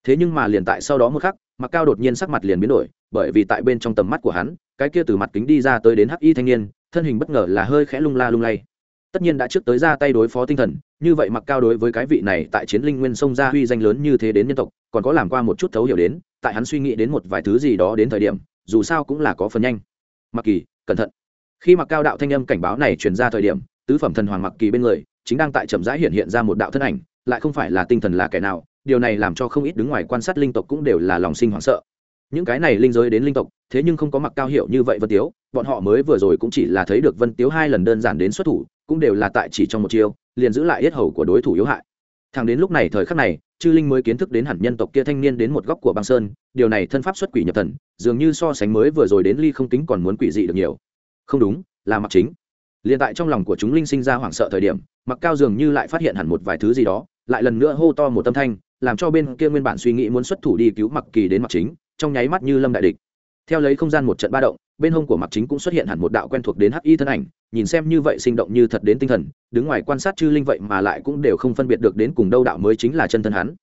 Thế nhưng mà liền tại sau đó một khắc, mặc cao đột nhiên sắc mặt liền biến đổi, bởi vì tại bên trong tầm mắt của hắn, cái kia từ mặt kính đi ra tới đến hắc y thanh niên, thân hình bất ngờ là hơi khẽ lung la lung lay. Tất nhiên đã trước tới ra tay đối phó tinh thần, như vậy mặc cao đối với cái vị này tại chiến linh nguyên sông ra huy danh lớn như thế đến nhân tộc, còn có làm qua một chút thấu hiểu đến, tại hắn suy nghĩ đến một vài thứ gì đó đến thời điểm, dù sao cũng là có phần nhanh. Mặc kỳ cẩn thận. Khi mặc cao đạo thanh âm cảnh báo này truyền ra thời điểm, tứ phẩm thần hoàng mặc kỳ bên người, chính đang tại chậm rãi hiện hiện ra một đạo thân ảnh, lại không phải là tinh thần là kẻ nào, điều này làm cho không ít đứng ngoài quan sát linh tộc cũng đều là lòng sinh hoảng sợ. Những cái này linh giới đến linh tộc, thế nhưng không có mặc cao hiệu như vậy vân tiếu, bọn họ mới vừa rồi cũng chỉ là thấy được vân tiếu hai lần đơn giản đến xuất thủ, cũng đều là tại chỉ trong một chiêu, liền giữ lại yết hầu của đối thủ yếu hại thằng đến lúc này thời khắc này, chư linh mới kiến thức đến hẳn nhân tộc kia thanh niên đến một góc của băng sơn, điều này thân pháp xuất quỷ nhập thần, dường như so sánh mới vừa rồi đến ly không tính còn muốn quỷ dị được nhiều. Không đúng, là mặc chính. Liền tại trong lòng của chúng linh sinh ra hoảng sợ thời điểm, mặc cao dường như lại phát hiện hẳn một vài thứ gì đó, lại lần nữa hô to một tâm thanh, làm cho bên kia nguyên bản suy nghĩ muốn xuất thủ đi cứu mặc kỳ đến mặc chính, trong nháy mắt như lâm đại địch. Theo lấy không gian một trận ba động bên hông của mặc chính cũng xuất hiện hẳn một đạo quen thuộc đến hắc y thân ảnh, nhìn xem như vậy sinh động như thật đến tinh thần, đứng ngoài quan sát chư linh vậy mà lại cũng đều không phân biệt được đến cùng đâu đạo mới chính là chân thân hắn.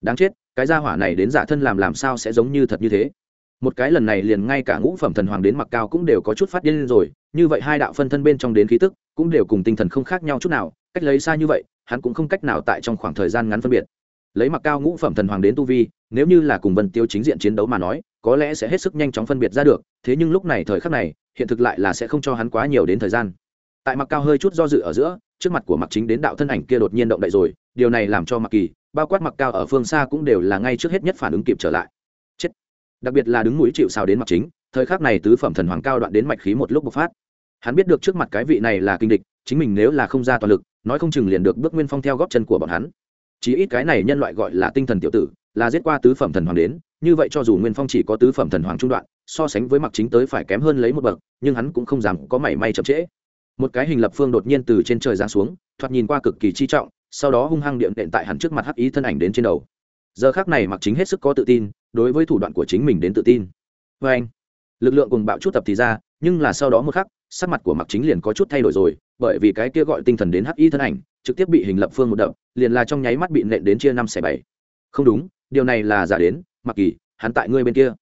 Đáng chết, cái gia hỏa này đến giả thân làm làm sao sẽ giống như thật như thế? Một cái lần này liền ngay cả ngũ phẩm thần hoàng đến mặc cao cũng đều có chút phát điên rồi, như vậy hai đạo phân thân bên trong đến khí tức cũng đều cùng tinh thần không khác nhau chút nào, cách lấy xa như vậy, hắn cũng không cách nào tại trong khoảng thời gian ngắn phân biệt. Lấy mặc cao ngũ phẩm thần hoàng đến tu vi nếu như là cùng vân tiêu chính diện chiến đấu mà nói, có lẽ sẽ hết sức nhanh chóng phân biệt ra được, thế nhưng lúc này thời khắc này, hiện thực lại là sẽ không cho hắn quá nhiều đến thời gian. Tại mặc cao hơi chút do dự ở giữa, trước mặt của mặc chính đến đạo thân ảnh kia đột nhiên động đậy rồi, điều này làm cho mặc kỳ, bao quát mặc cao ở phương xa cũng đều là ngay trước hết nhất phản ứng kịp trở lại. Chết! Đặc biệt là đứng mũi chịu sao đến mặc chính, thời khắc này tứ phẩm thần hoàng cao đoạn đến mạch khí một lúc bộc phát. Hắn biết được trước mặt cái vị này là kinh địch, chính mình nếu là không ra toàn lực, nói không chừng liền được bước nguyên phong theo góp chân của bọn hắn. Chí ít cái này nhân loại gọi là tinh thần tiểu tử là giết qua tứ phẩm thần hoàng đến, như vậy cho dù nguyên phong chỉ có tứ phẩm thần hoàng trung đoạn, so sánh với mặc chính tới phải kém hơn lấy một bậc, nhưng hắn cũng không dám có mảy may chậm trễ. Một cái hình lập phương đột nhiên từ trên trời giáng xuống, thoạt nhìn qua cực kỳ chi trọng, sau đó hung hăng điện đệm tại hắn trước mặt hắc ý thân ảnh đến trên đầu. Giờ khác này mặc chính hết sức có tự tin, đối với thủ đoạn của chính mình đến tự tin. Vê anh, lực lượng cùng bạo chút tập thì ra, nhưng là sau đó một khắc, sắc mặt của mặc chính liền có chút thay đổi rồi, bởi vì cái kia gọi tinh thần đến hắc y thân ảnh, trực tiếp bị hình lập phương một đập, liền là trong nháy mắt bị nện đến chia năm xẻ bảy. Không đúng điều này là giả đến, mặc kỳ, hắn tại ngươi bên kia.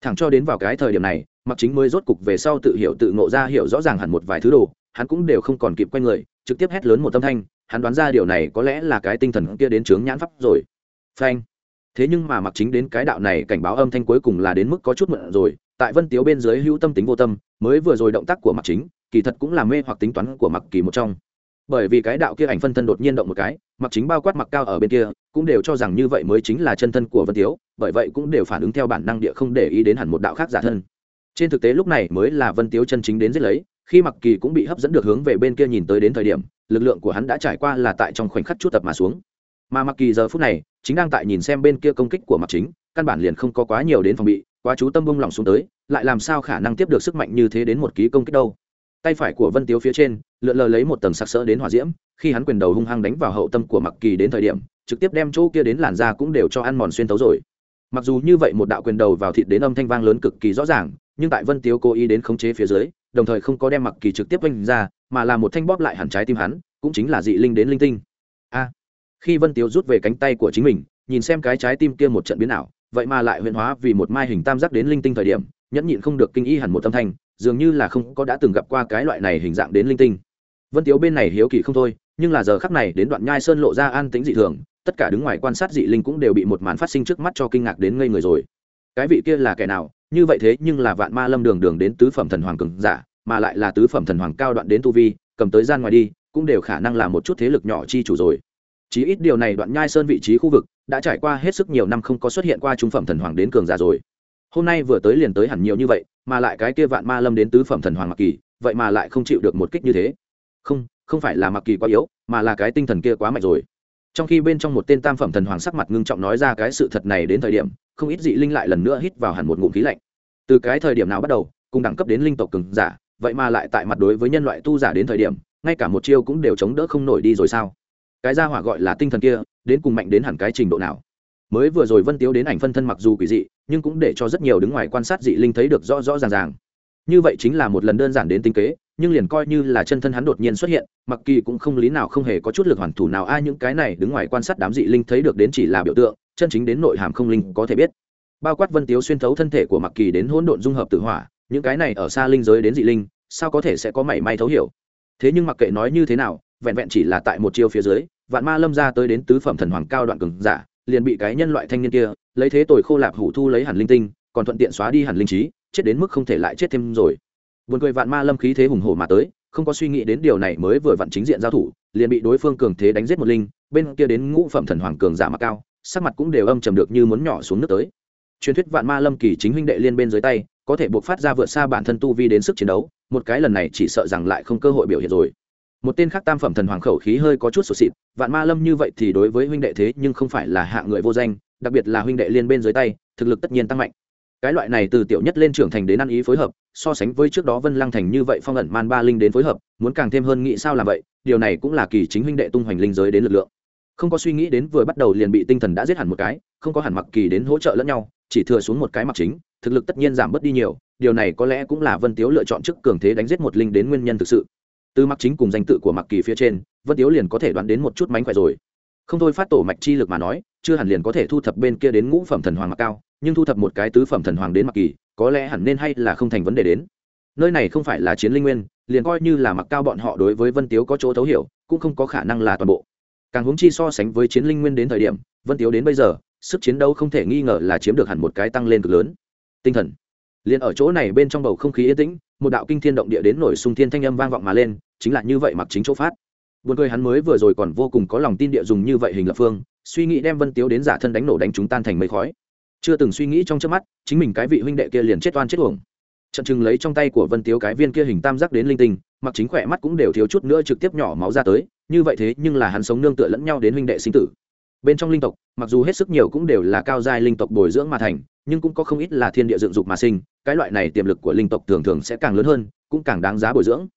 Thẳng cho đến vào cái thời điểm này, mặc chính mới rốt cục về sau tự hiểu tự ngộ ra hiểu rõ ràng hẳn một vài thứ đồ, hắn cũng đều không còn kịp quay người, trực tiếp hét lớn một tâm thanh, hắn đoán ra điều này có lẽ là cái tinh thần kia đến trướng nhãn pháp rồi. Phanh. Thế nhưng mà mặc chính đến cái đạo này cảnh báo âm thanh cuối cùng là đến mức có chút mượn rồi, tại vân tiếu bên dưới hữu tâm tính vô tâm, mới vừa rồi động tác của mặc chính, kỳ thật cũng là mê hoặc tính toán của mặc kỳ một trong. Bởi vì cái đạo kia ảnh phân thân đột nhiên động một cái, mặc chính bao quát mặc cao ở bên kia cũng đều cho rằng như vậy mới chính là chân thân của vân tiếu, bởi vậy cũng đều phản ứng theo bản năng địa không để ý đến hẳn một đạo khác giả thân. Trên thực tế lúc này mới là vân tiếu chân chính đến giết lấy, khi mặc kỳ cũng bị hấp dẫn được hướng về bên kia nhìn tới đến thời điểm, lực lượng của hắn đã trải qua là tại trong khoảnh khắc chút tập mà xuống. Mà mặc kỳ giờ phút này, chính đang tại nhìn xem bên kia công kích của mặc chính, căn bản liền không có quá nhiều đến phòng bị, quá chú tâm bông lỏng xuống tới, lại làm sao khả năng tiếp được sức mạnh như thế đến một ký công kích đâu. Tay phải của vân tiếu phía trên, lượn lờ lấy một tầng sặc sỡ đến hỏa diễm, khi hắn quyền đầu hung hăng đánh vào hậu tâm của mặc kỳ đến thời điểm trực tiếp đem chỗ kia đến làn da cũng đều cho ăn mòn xuyên tấu rồi. Mặc dù như vậy một đạo quyền đầu vào thịt đến âm thanh vang lớn cực kỳ rõ ràng, nhưng tại vân tiếu cố ý đến khống chế phía dưới, đồng thời không có đem mặc kỳ trực tiếp oanh ra, mà là một thanh bóp lại hẳn trái tim hắn, cũng chính là dị linh đến linh tinh. A! Khi vân tiếu rút về cánh tay của chính mình, nhìn xem cái trái tim kia một trận biến ảo, vậy mà lại huyền hóa vì một mai hình tam giác đến linh tinh thời điểm, nhẫn nhịn không được kinh y hẳn một âm thanh, dường như là không có đã từng gặp qua cái loại này hình dạng đến linh tinh. Vân tiếu bên này hiếu kỳ không thôi, nhưng là giờ khắc này đến đoạn nhai sơn lộ ra an tĩnh dị thường tất cả đứng ngoài quan sát dị linh cũng đều bị một màn phát sinh trước mắt cho kinh ngạc đến ngây người rồi. Cái vị kia là kẻ nào? Như vậy thế nhưng là vạn ma lâm đường đường đến tứ phẩm thần hoàng cường giả, mà lại là tứ phẩm thần hoàng cao đoạn đến tu vi, cầm tới gian ngoài đi, cũng đều khả năng là một chút thế lực nhỏ chi chủ rồi. Chí ít điều này đoạn nhai sơn vị trí khu vực, đã trải qua hết sức nhiều năm không có xuất hiện qua trung phẩm thần hoàng đến cường giả rồi. Hôm nay vừa tới liền tới hẳn nhiều như vậy, mà lại cái kia vạn ma lâm đến tứ phẩm thần hoàng mặc kỳ, vậy mà lại không chịu được một kích như thế. Không không phải là mặc kỳ quá yếu, mà là cái tinh thần kia quá mạnh rồi trong khi bên trong một tên tam phẩm thần hoàng sắc mặt ngưng trọng nói ra cái sự thật này đến thời điểm, không ít dị linh lại lần nữa hít vào hẳn một ngụm khí lạnh. Từ cái thời điểm nào bắt đầu, cùng đẳng cấp đến linh tộc cường giả, vậy mà lại tại mặt đối với nhân loại tu giả đến thời điểm, ngay cả một chiêu cũng đều chống đỡ không nổi đi rồi sao? Cái gia hỏa gọi là tinh thần kia, đến cùng mạnh đến hẳn cái trình độ nào? Mới vừa rồi vân tiếu đến ảnh phân thân mặc dù quỷ dị, nhưng cũng để cho rất nhiều đứng ngoài quan sát dị linh thấy được rõ rõ ràng ràng. Như vậy chính là một lần đơn giản đến tinh kế nhưng liền coi như là chân thân hắn đột nhiên xuất hiện, mặc kỳ cũng không lý nào không hề có chút lực hoàn thủ nào. Ai những cái này đứng ngoài quan sát đám dị linh thấy được đến chỉ là biểu tượng, chân chính đến nội hàm không linh có thể biết. Bao quát vân tiếu xuyên thấu thân thể của mặc kỳ đến hỗn độn dung hợp tự hỏa, những cái này ở xa linh giới đến dị linh, sao có thể sẽ có mảy may thấu hiểu? Thế nhưng mặc kệ nói như thế nào, vẹn vẹn chỉ là tại một chiêu phía dưới, vạn ma lâm ra tới đến tứ phẩm thần hoàng cao đoạn cường giả, liền bị cái nhân loại thanh niên kia, lấy thế tồi khô lạp hủ thu lấy hẳn linh tinh, còn thuận tiện xóa đi hẳn linh trí, chết đến mức không thể lại chết thêm rồi. Buồn cười vạn ma lâm khí thế hùng hổ mà tới, không có suy nghĩ đến điều này mới vừa vặn chính diện giao thủ, liền bị đối phương cường thế đánh giết một linh, bên kia đến ngũ phẩm thần hoàng cường giả mà cao, sắc mặt cũng đều âm trầm được như muốn nhỏ xuống nước tới. Truyền thuyết vạn ma lâm kỳ chính huynh đệ liên bên dưới tay, có thể buộc phát ra vượt xa bản thân tu vi đến sức chiến đấu, một cái lần này chỉ sợ rằng lại không cơ hội biểu hiện rồi. Một tên khác tam phẩm thần hoàng khẩu khí hơi có chút sổ xịt, vạn ma lâm như vậy thì đối với huynh đệ thế nhưng không phải là hạ người vô danh, đặc biệt là huynh đệ liên bên dưới tay, thực lực tất nhiên tăng mạnh cái loại này từ tiểu nhất lên trưởng thành đến ăn ý phối hợp, so sánh với trước đó vân lăng thành như vậy phong ẩn man ba linh đến phối hợp, muốn càng thêm hơn nghĩ sao làm vậy, điều này cũng là kỳ chính huynh đệ tung hoành linh giới đến lực lượng. Không có suy nghĩ đến vừa bắt đầu liền bị tinh thần đã giết hẳn một cái, không có hẳn mặc kỳ đến hỗ trợ lẫn nhau, chỉ thừa xuống một cái mặc chính, thực lực tất nhiên giảm bớt đi nhiều, điều này có lẽ cũng là vân tiếu lựa chọn trước cường thế đánh giết một linh đến nguyên nhân thực sự. Từ mặc chính cùng danh tự của mặc kỳ phía trên, vân tiếu liền có thể đoán đến một chút mánh khỏe rồi. Không thôi phát tổ mạch chi lực mà nói, chưa hẳn liền có thể thu thập bên kia đến ngũ phẩm thần hoàng mặc cao nhưng thu thập một cái tứ phẩm thần hoàng đến mặc kỳ, có lẽ hẳn nên hay là không thành vấn đề đến. Nơi này không phải là chiến linh nguyên, liền coi như là mặc cao bọn họ đối với vân tiếu có chỗ thấu hiểu, cũng không có khả năng là toàn bộ. Càng hướng chi so sánh với chiến linh nguyên đến thời điểm, vân tiếu đến bây giờ, sức chiến đấu không thể nghi ngờ là chiếm được hẳn một cái tăng lên cực lớn. Tinh thần. Liền ở chỗ này bên trong bầu không khí yên tĩnh, một đạo kinh thiên động địa đến nổi sung thiên thanh âm vang vọng mà lên, chính là như vậy mặc chính chỗ phát. Buồn cười hắn mới vừa rồi còn vô cùng có lòng tin địa dùng như vậy hình lập phương, suy nghĩ đem vân tiếu đến giả thân đánh nổ đánh chúng tan thành mây khói chưa từng suy nghĩ trong trước mắt, chính mình cái vị huynh đệ kia liền chết oan chết uổng. Trận chừng lấy trong tay của vân tiếu cái viên kia hình tam giác đến linh tinh, mặc chính khỏe mắt cũng đều thiếu chút nữa trực tiếp nhỏ máu ra tới, như vậy thế nhưng là hắn sống nương tựa lẫn nhau đến huynh đệ sinh tử. Bên trong linh tộc, mặc dù hết sức nhiều cũng đều là cao giai linh tộc bồi dưỡng mà thành, nhưng cũng có không ít là thiên địa dựng dục mà sinh, cái loại này tiềm lực của linh tộc thường thường sẽ càng lớn hơn, cũng càng đáng giá bồi dưỡng.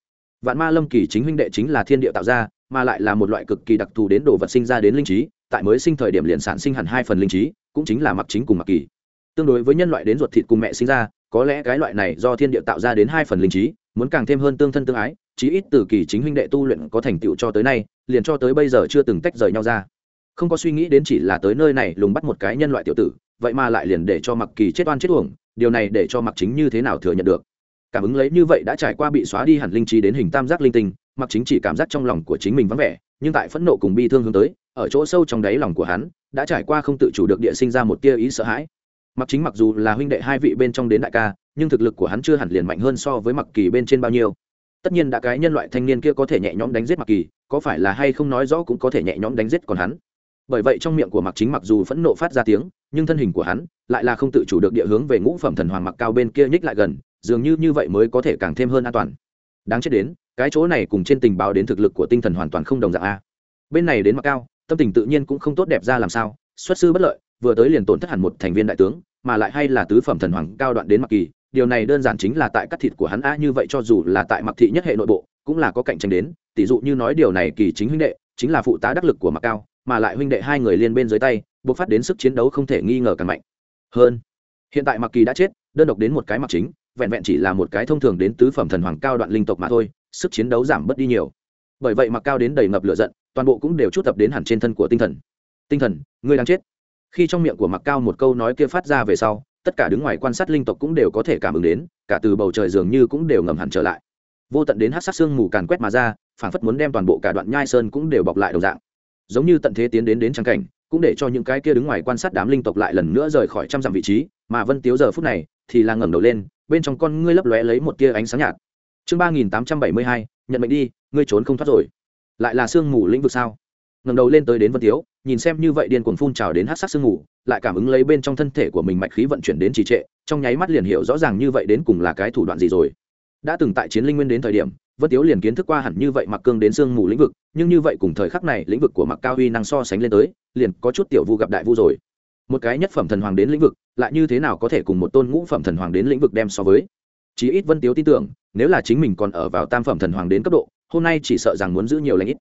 Vạn ma lâm kỳ chính huynh đệ chính là thiên địa tạo ra mà lại là một loại cực kỳ đặc thù đến đồ vật sinh ra đến linh trí, tại mới sinh thời điểm liền sản sinh hẳn hai phần linh trí, cũng chính là mặc chính cùng mặc kỳ. Tương đối với nhân loại đến ruột thịt cùng mẹ sinh ra, có lẽ cái loại này do thiên địa tạo ra đến hai phần linh trí, muốn càng thêm hơn tương thân tương ái, chí ít từ kỳ chính huynh đệ tu luyện có thành tựu cho tới nay, liền cho tới bây giờ chưa từng tách rời nhau ra. Không có suy nghĩ đến chỉ là tới nơi này lùng bắt một cái nhân loại tiểu tử, vậy mà lại liền để cho mặc kỳ chết oan chết uổng, điều này để cho mặc chính như thế nào thừa nhận được? Cảm ứng lấy như vậy đã trải qua bị xóa đi hẳn linh trí đến hình tam giác linh tinh, mặc chính chỉ cảm giác trong lòng của chính mình vắng vẻ, nhưng tại phẫn nộ cùng bi thương hướng tới, ở chỗ sâu trong đáy lòng của hắn, đã trải qua không tự chủ được địa sinh ra một tia ý sợ hãi. Mặc chính mặc dù là huynh đệ hai vị bên trong đến đại ca, nhưng thực lực của hắn chưa hẳn liền mạnh hơn so với mặc kỳ bên trên bao nhiêu. Tất nhiên đã cái nhân loại thanh niên kia có thể nhẹ nhõm đánh giết mặc kỳ, có phải là hay không nói rõ cũng có thể nhẹ nhõm đánh giết còn hắn. Bởi vậy trong miệng của mặc chính mặc dù phẫn nộ phát ra tiếng, nhưng thân hình của hắn lại là không tự chủ được địa hướng về ngũ phẩm thần hoàng mặc cao bên kia nhích lại gần dường như như vậy mới có thể càng thêm hơn an toàn. Đáng chết đến, cái chỗ này cùng trên tình báo đến thực lực của tinh thần hoàn toàn không đồng dạng a. Bên này đến mặc cao, tâm tình tự nhiên cũng không tốt đẹp ra làm sao, xuất sư bất lợi, vừa tới liền tổn thất hẳn một thành viên đại tướng, mà lại hay là tứ phẩm thần hoàng cao đoạn đến mặc kỳ, điều này đơn giản chính là tại cắt thịt của hắn a, như vậy cho dù là tại mặc thị nhất hệ nội bộ, cũng là có cạnh tranh đến tỷ dụ như nói điều này kỳ chính huynh đệ, chính là phụ tá đắc lực của mặc cao, mà lại huynh đệ hai người liên bên dưới tay buộc phát đến sức chiến đấu không thể nghi ngờ càng mạnh. Hơn, hiện tại mặc kỳ đã chết, đơn độc đến một cái mặc chính vẹn vẹn chỉ là một cái thông thường đến tứ phẩm thần hoàng cao đoạn linh tộc mà thôi, sức chiến đấu giảm bớt đi nhiều. Bởi vậy mặc cao đến đầy ngập lửa giận, toàn bộ cũng đều chút tập đến hẳn trên thân của tinh thần. Tinh thần, ngươi đang chết. Khi trong miệng của mặc cao một câu nói kia phát ra về sau, tất cả đứng ngoài quan sát linh tộc cũng đều có thể cảm ứng đến, cả từ bầu trời dường như cũng đều ngầm hẳn trở lại. Vô tận đến hát sát xương mù càn quét mà ra, phảng phất muốn đem toàn bộ cả đoạn nhai sơn cũng đều bọc lại đồng dạng. Giống như tận thế tiến đến đến trang cảnh, cũng để cho những cái kia đứng ngoài quan sát đám linh tộc lại lần nữa rời khỏi trăm dặm vị trí, mà vân tiếu giờ phút này thì là ngẩng đầu lên bên trong con ngươi lấp lóe lấy một tia ánh sáng nhạt. Chương ba nghìn tám trăm bảy mươi hai, nhận mệnh đi, ngươi trốn không thoát rồi. Lại là sương mù lĩnh vực sao? Ngẩng đầu lên tới đến vân tiếu, nhìn xem như vậy điên cuồng phun trào đến hát sắc sương mù, lại cảm ứng lấy bên trong thân thể của mình mạch khí vận chuyển đến trì trệ, trong nháy mắt liền hiểu rõ ràng như vậy đến cùng là cái thủ đoạn gì rồi. Đã từng tại chiến linh nguyên đến thời điểm, vân tiếu liền kiến thức qua hẳn như vậy mặc cương đến sương mù lĩnh vực, nhưng như vậy cùng thời khắc này lĩnh vực của mặc cao huy năng so sánh lên tới, liền có chút tiểu vu gặp đại vu rồi một cái nhất phẩm thần hoàng đến lĩnh vực, lại như thế nào có thể cùng một tôn ngũ phẩm thần hoàng đến lĩnh vực đem so với? Chí ít vân tiếu tin tưởng, nếu là chính mình còn ở vào tam phẩm thần hoàng đến cấp độ, hôm nay chỉ sợ rằng muốn giữ nhiều lãnh ít.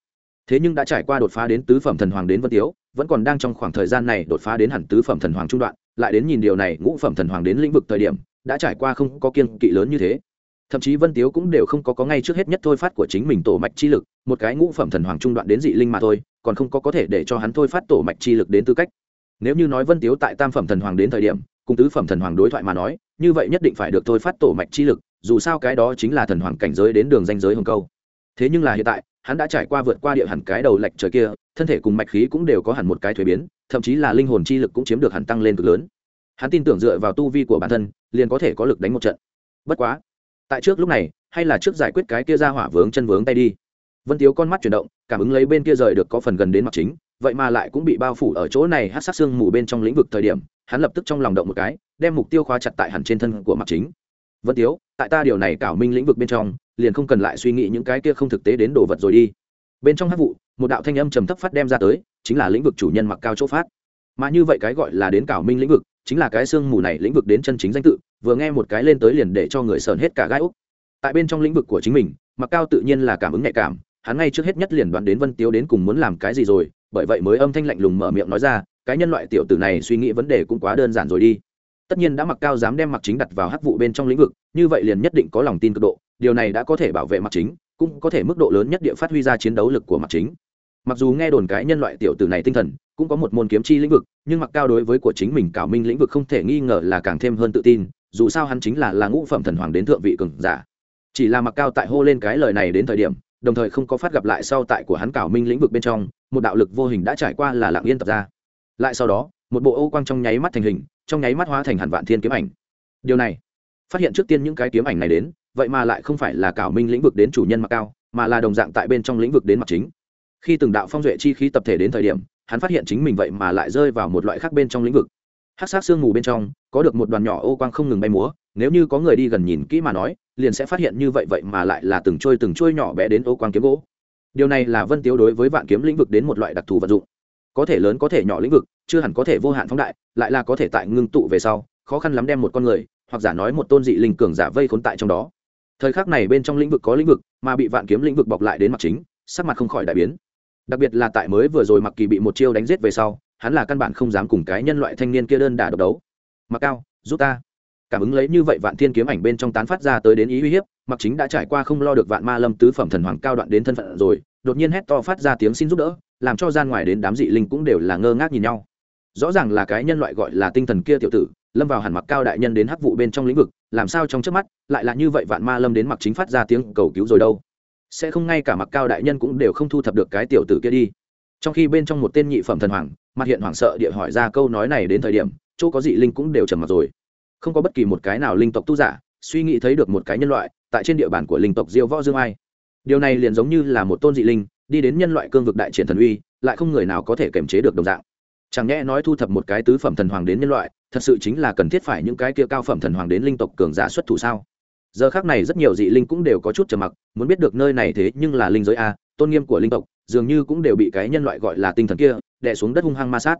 Thế nhưng đã trải qua đột phá đến tứ phẩm thần hoàng đến vân tiếu, vẫn còn đang trong khoảng thời gian này đột phá đến hẳn tứ phẩm thần hoàng trung đoạn, lại đến nhìn điều này, ngũ phẩm thần hoàng đến lĩnh vực thời điểm, đã trải qua không có kiên kỵ lớn như thế. Thậm chí vân tiếu cũng đều không có có ngay trước hết nhất thôi phát của chính mình tổ mạch chi lực, một cái ngũ phẩm thần hoàng trung đoạn đến dị linh mà thôi, còn không có có thể để cho hắn thôi phát tổ mạch chi lực đến tư cách nếu như nói vân tiếu tại tam phẩm thần hoàng đến thời điểm, cùng tứ phẩm thần hoàng đối thoại mà nói, như vậy nhất định phải được thôi phát tổ mạch chi lực, dù sao cái đó chính là thần hoàng cảnh giới đến đường danh giới hồng câu. Thế nhưng là hiện tại, hắn đã trải qua vượt qua địa hẳn cái đầu lệch trời kia, thân thể cùng mạch khí cũng đều có hẳn một cái thuế biến, thậm chí là linh hồn chi lực cũng chiếm được hẳn tăng lên cực lớn. Hắn tin tưởng dựa vào tu vi của bản thân, liền có thể có lực đánh một trận. Bất quá, tại trước lúc này, hay là trước giải quyết cái kia ra hỏa vướng chân vướng tay đi. Vân tiếu con mắt chuyển động, cảm ứng lấy bên kia rời được có phần gần đến mặt chính vậy mà lại cũng bị bao phủ ở chỗ này hát sát xương mù bên trong lĩnh vực thời điểm, hắn lập tức trong lòng động một cái, đem mục tiêu khóa chặt tại hẳn trên thân của mặt chính. Vân tiếu, tại ta điều này cảo minh lĩnh vực bên trong, liền không cần lại suy nghĩ những cái kia không thực tế đến đồ vật rồi đi. Bên trong hát vụ, một đạo thanh âm trầm thấp phát đem ra tới, chính là lĩnh vực chủ nhân mặc cao chỗ phát. Mà như vậy cái gọi là đến cảo minh lĩnh vực, chính là cái xương mù này lĩnh vực đến chân chính danh tự, vừa nghe một cái lên tới liền để cho người sờn hết cả gai úc. Tại bên trong lĩnh vực của chính mình mặc cao tự nhiên là cảm ứng nhạy cảm, hắn ngay trước hết nhất liền đoán đến vân tiếu đến cùng muốn làm cái gì rồi bởi vậy mới âm thanh lạnh lùng mở miệng nói ra, cái nhân loại tiểu tử này suy nghĩ vấn đề cũng quá đơn giản rồi đi. Tất nhiên đã mặc cao dám đem mặc chính đặt vào hắc vụ bên trong lĩnh vực, như vậy liền nhất định có lòng tin cực độ, điều này đã có thể bảo vệ mặc chính, cũng có thể mức độ lớn nhất địa phát huy ra chiến đấu lực của mặc chính. Mặc dù nghe đồn cái nhân loại tiểu tử này tinh thần cũng có một môn kiếm chi lĩnh vực, nhưng mặc cao đối với của chính mình cảo minh lĩnh vực không thể nghi ngờ là càng thêm hơn tự tin, dù sao hắn chính là là ngũ phẩm thần hoàng đến thượng vị cường giả. Chỉ là mặc cao tại hô lên cái lời này đến thời điểm đồng thời không có phát gặp lại sau tại của hắn cảo minh lĩnh vực bên trong, một đạo lực vô hình đã trải qua là lạng yên tập ra. Lại sau đó, một bộ ô quang trong nháy mắt thành hình, trong nháy mắt hóa thành hẳn vạn thiên kiếm ảnh. Điều này, phát hiện trước tiên những cái kiếm ảnh này đến, vậy mà lại không phải là cảo minh lĩnh vực đến chủ nhân mặc cao, mà là đồng dạng tại bên trong lĩnh vực đến mặt chính. Khi từng đạo phong duệ chi khí tập thể đến thời điểm, hắn phát hiện chính mình vậy mà lại rơi vào một loại khác bên trong lĩnh vực hát sát sương mù bên trong, có được một đoàn nhỏ ô quang không ngừng bay múa, nếu như có người đi gần nhìn kỹ mà nói, liền sẽ phát hiện như vậy vậy mà lại là từng trôi từng trôi nhỏ bé đến ô quang kiếm gỗ. Điều này là vân tiếu đối với vạn kiếm lĩnh vực đến một loại đặc thù vật dụng. Có thể lớn, có thể nhỏ lĩnh vực, chưa hẳn có thể vô hạn phóng đại, lại là có thể tại ngưng tụ về sau, khó khăn lắm đem một con người, hoặc giả nói một tôn dị linh cường giả vây khốn tại trong đó. Thời khắc này bên trong lĩnh vực có lĩnh vực, mà bị vạn kiếm lĩnh vực bọc lại đến mặt chính, sắc mặt không khỏi đại biến. Đặc biệt là tại mới vừa rồi mặc kỳ bị một chiêu đánh giết về sau hắn là căn bản không dám cùng cái nhân loại thanh niên kia đơn đả độc đấu. Mặc cao, giúp ta. Cảm ứng lấy như vậy vạn thiên kiếm ảnh bên trong tán phát ra tới đến ý uy hiếp, mặc chính đã trải qua không lo được vạn ma lâm tứ phẩm thần hoàng cao đoạn đến thân phận rồi, đột nhiên hét to phát ra tiếng xin giúp đỡ, làm cho gian ngoài đến đám dị linh cũng đều là ngơ ngác nhìn nhau. Rõ ràng là cái nhân loại gọi là tinh thần kia tiểu tử, lâm vào hẳn mặc cao đại nhân đến hắc vụ bên trong lĩnh vực, làm sao trong trước mắt, lại là như vậy vạn ma lâm đến mặc chính phát ra tiếng cầu cứu rồi đâu. Sẽ không ngay cả mặc cao đại nhân cũng đều không thu thập được cái tiểu tử kia đi. Trong khi bên trong một tên nhị phẩm thần hoàng mặt hiện hoảng sợ địa hỏi ra câu nói này đến thời điểm, chỗ có dị linh cũng đều trầm mặt rồi. Không có bất kỳ một cái nào linh tộc tu giả, suy nghĩ thấy được một cái nhân loại, tại trên địa bàn của linh tộc diêu võ dương ai. Điều này liền giống như là một tôn dị linh, đi đến nhân loại cương vực đại triển thần uy, lại không người nào có thể kiềm chế được đồng dạng. Chẳng nhẽ nói thu thập một cái tứ phẩm thần hoàng đến nhân loại, thật sự chính là cần thiết phải những cái kia cao phẩm thần hoàng đến linh tộc cường giả xuất thủ sao? Giờ khác này rất nhiều dị linh cũng đều có chút trầm mặc, muốn biết được nơi này thế nhưng là linh giới a, tôn nghiêm của linh tộc dường như cũng đều bị cái nhân loại gọi là tinh thần kia đè xuống đất hung hăng ma sát.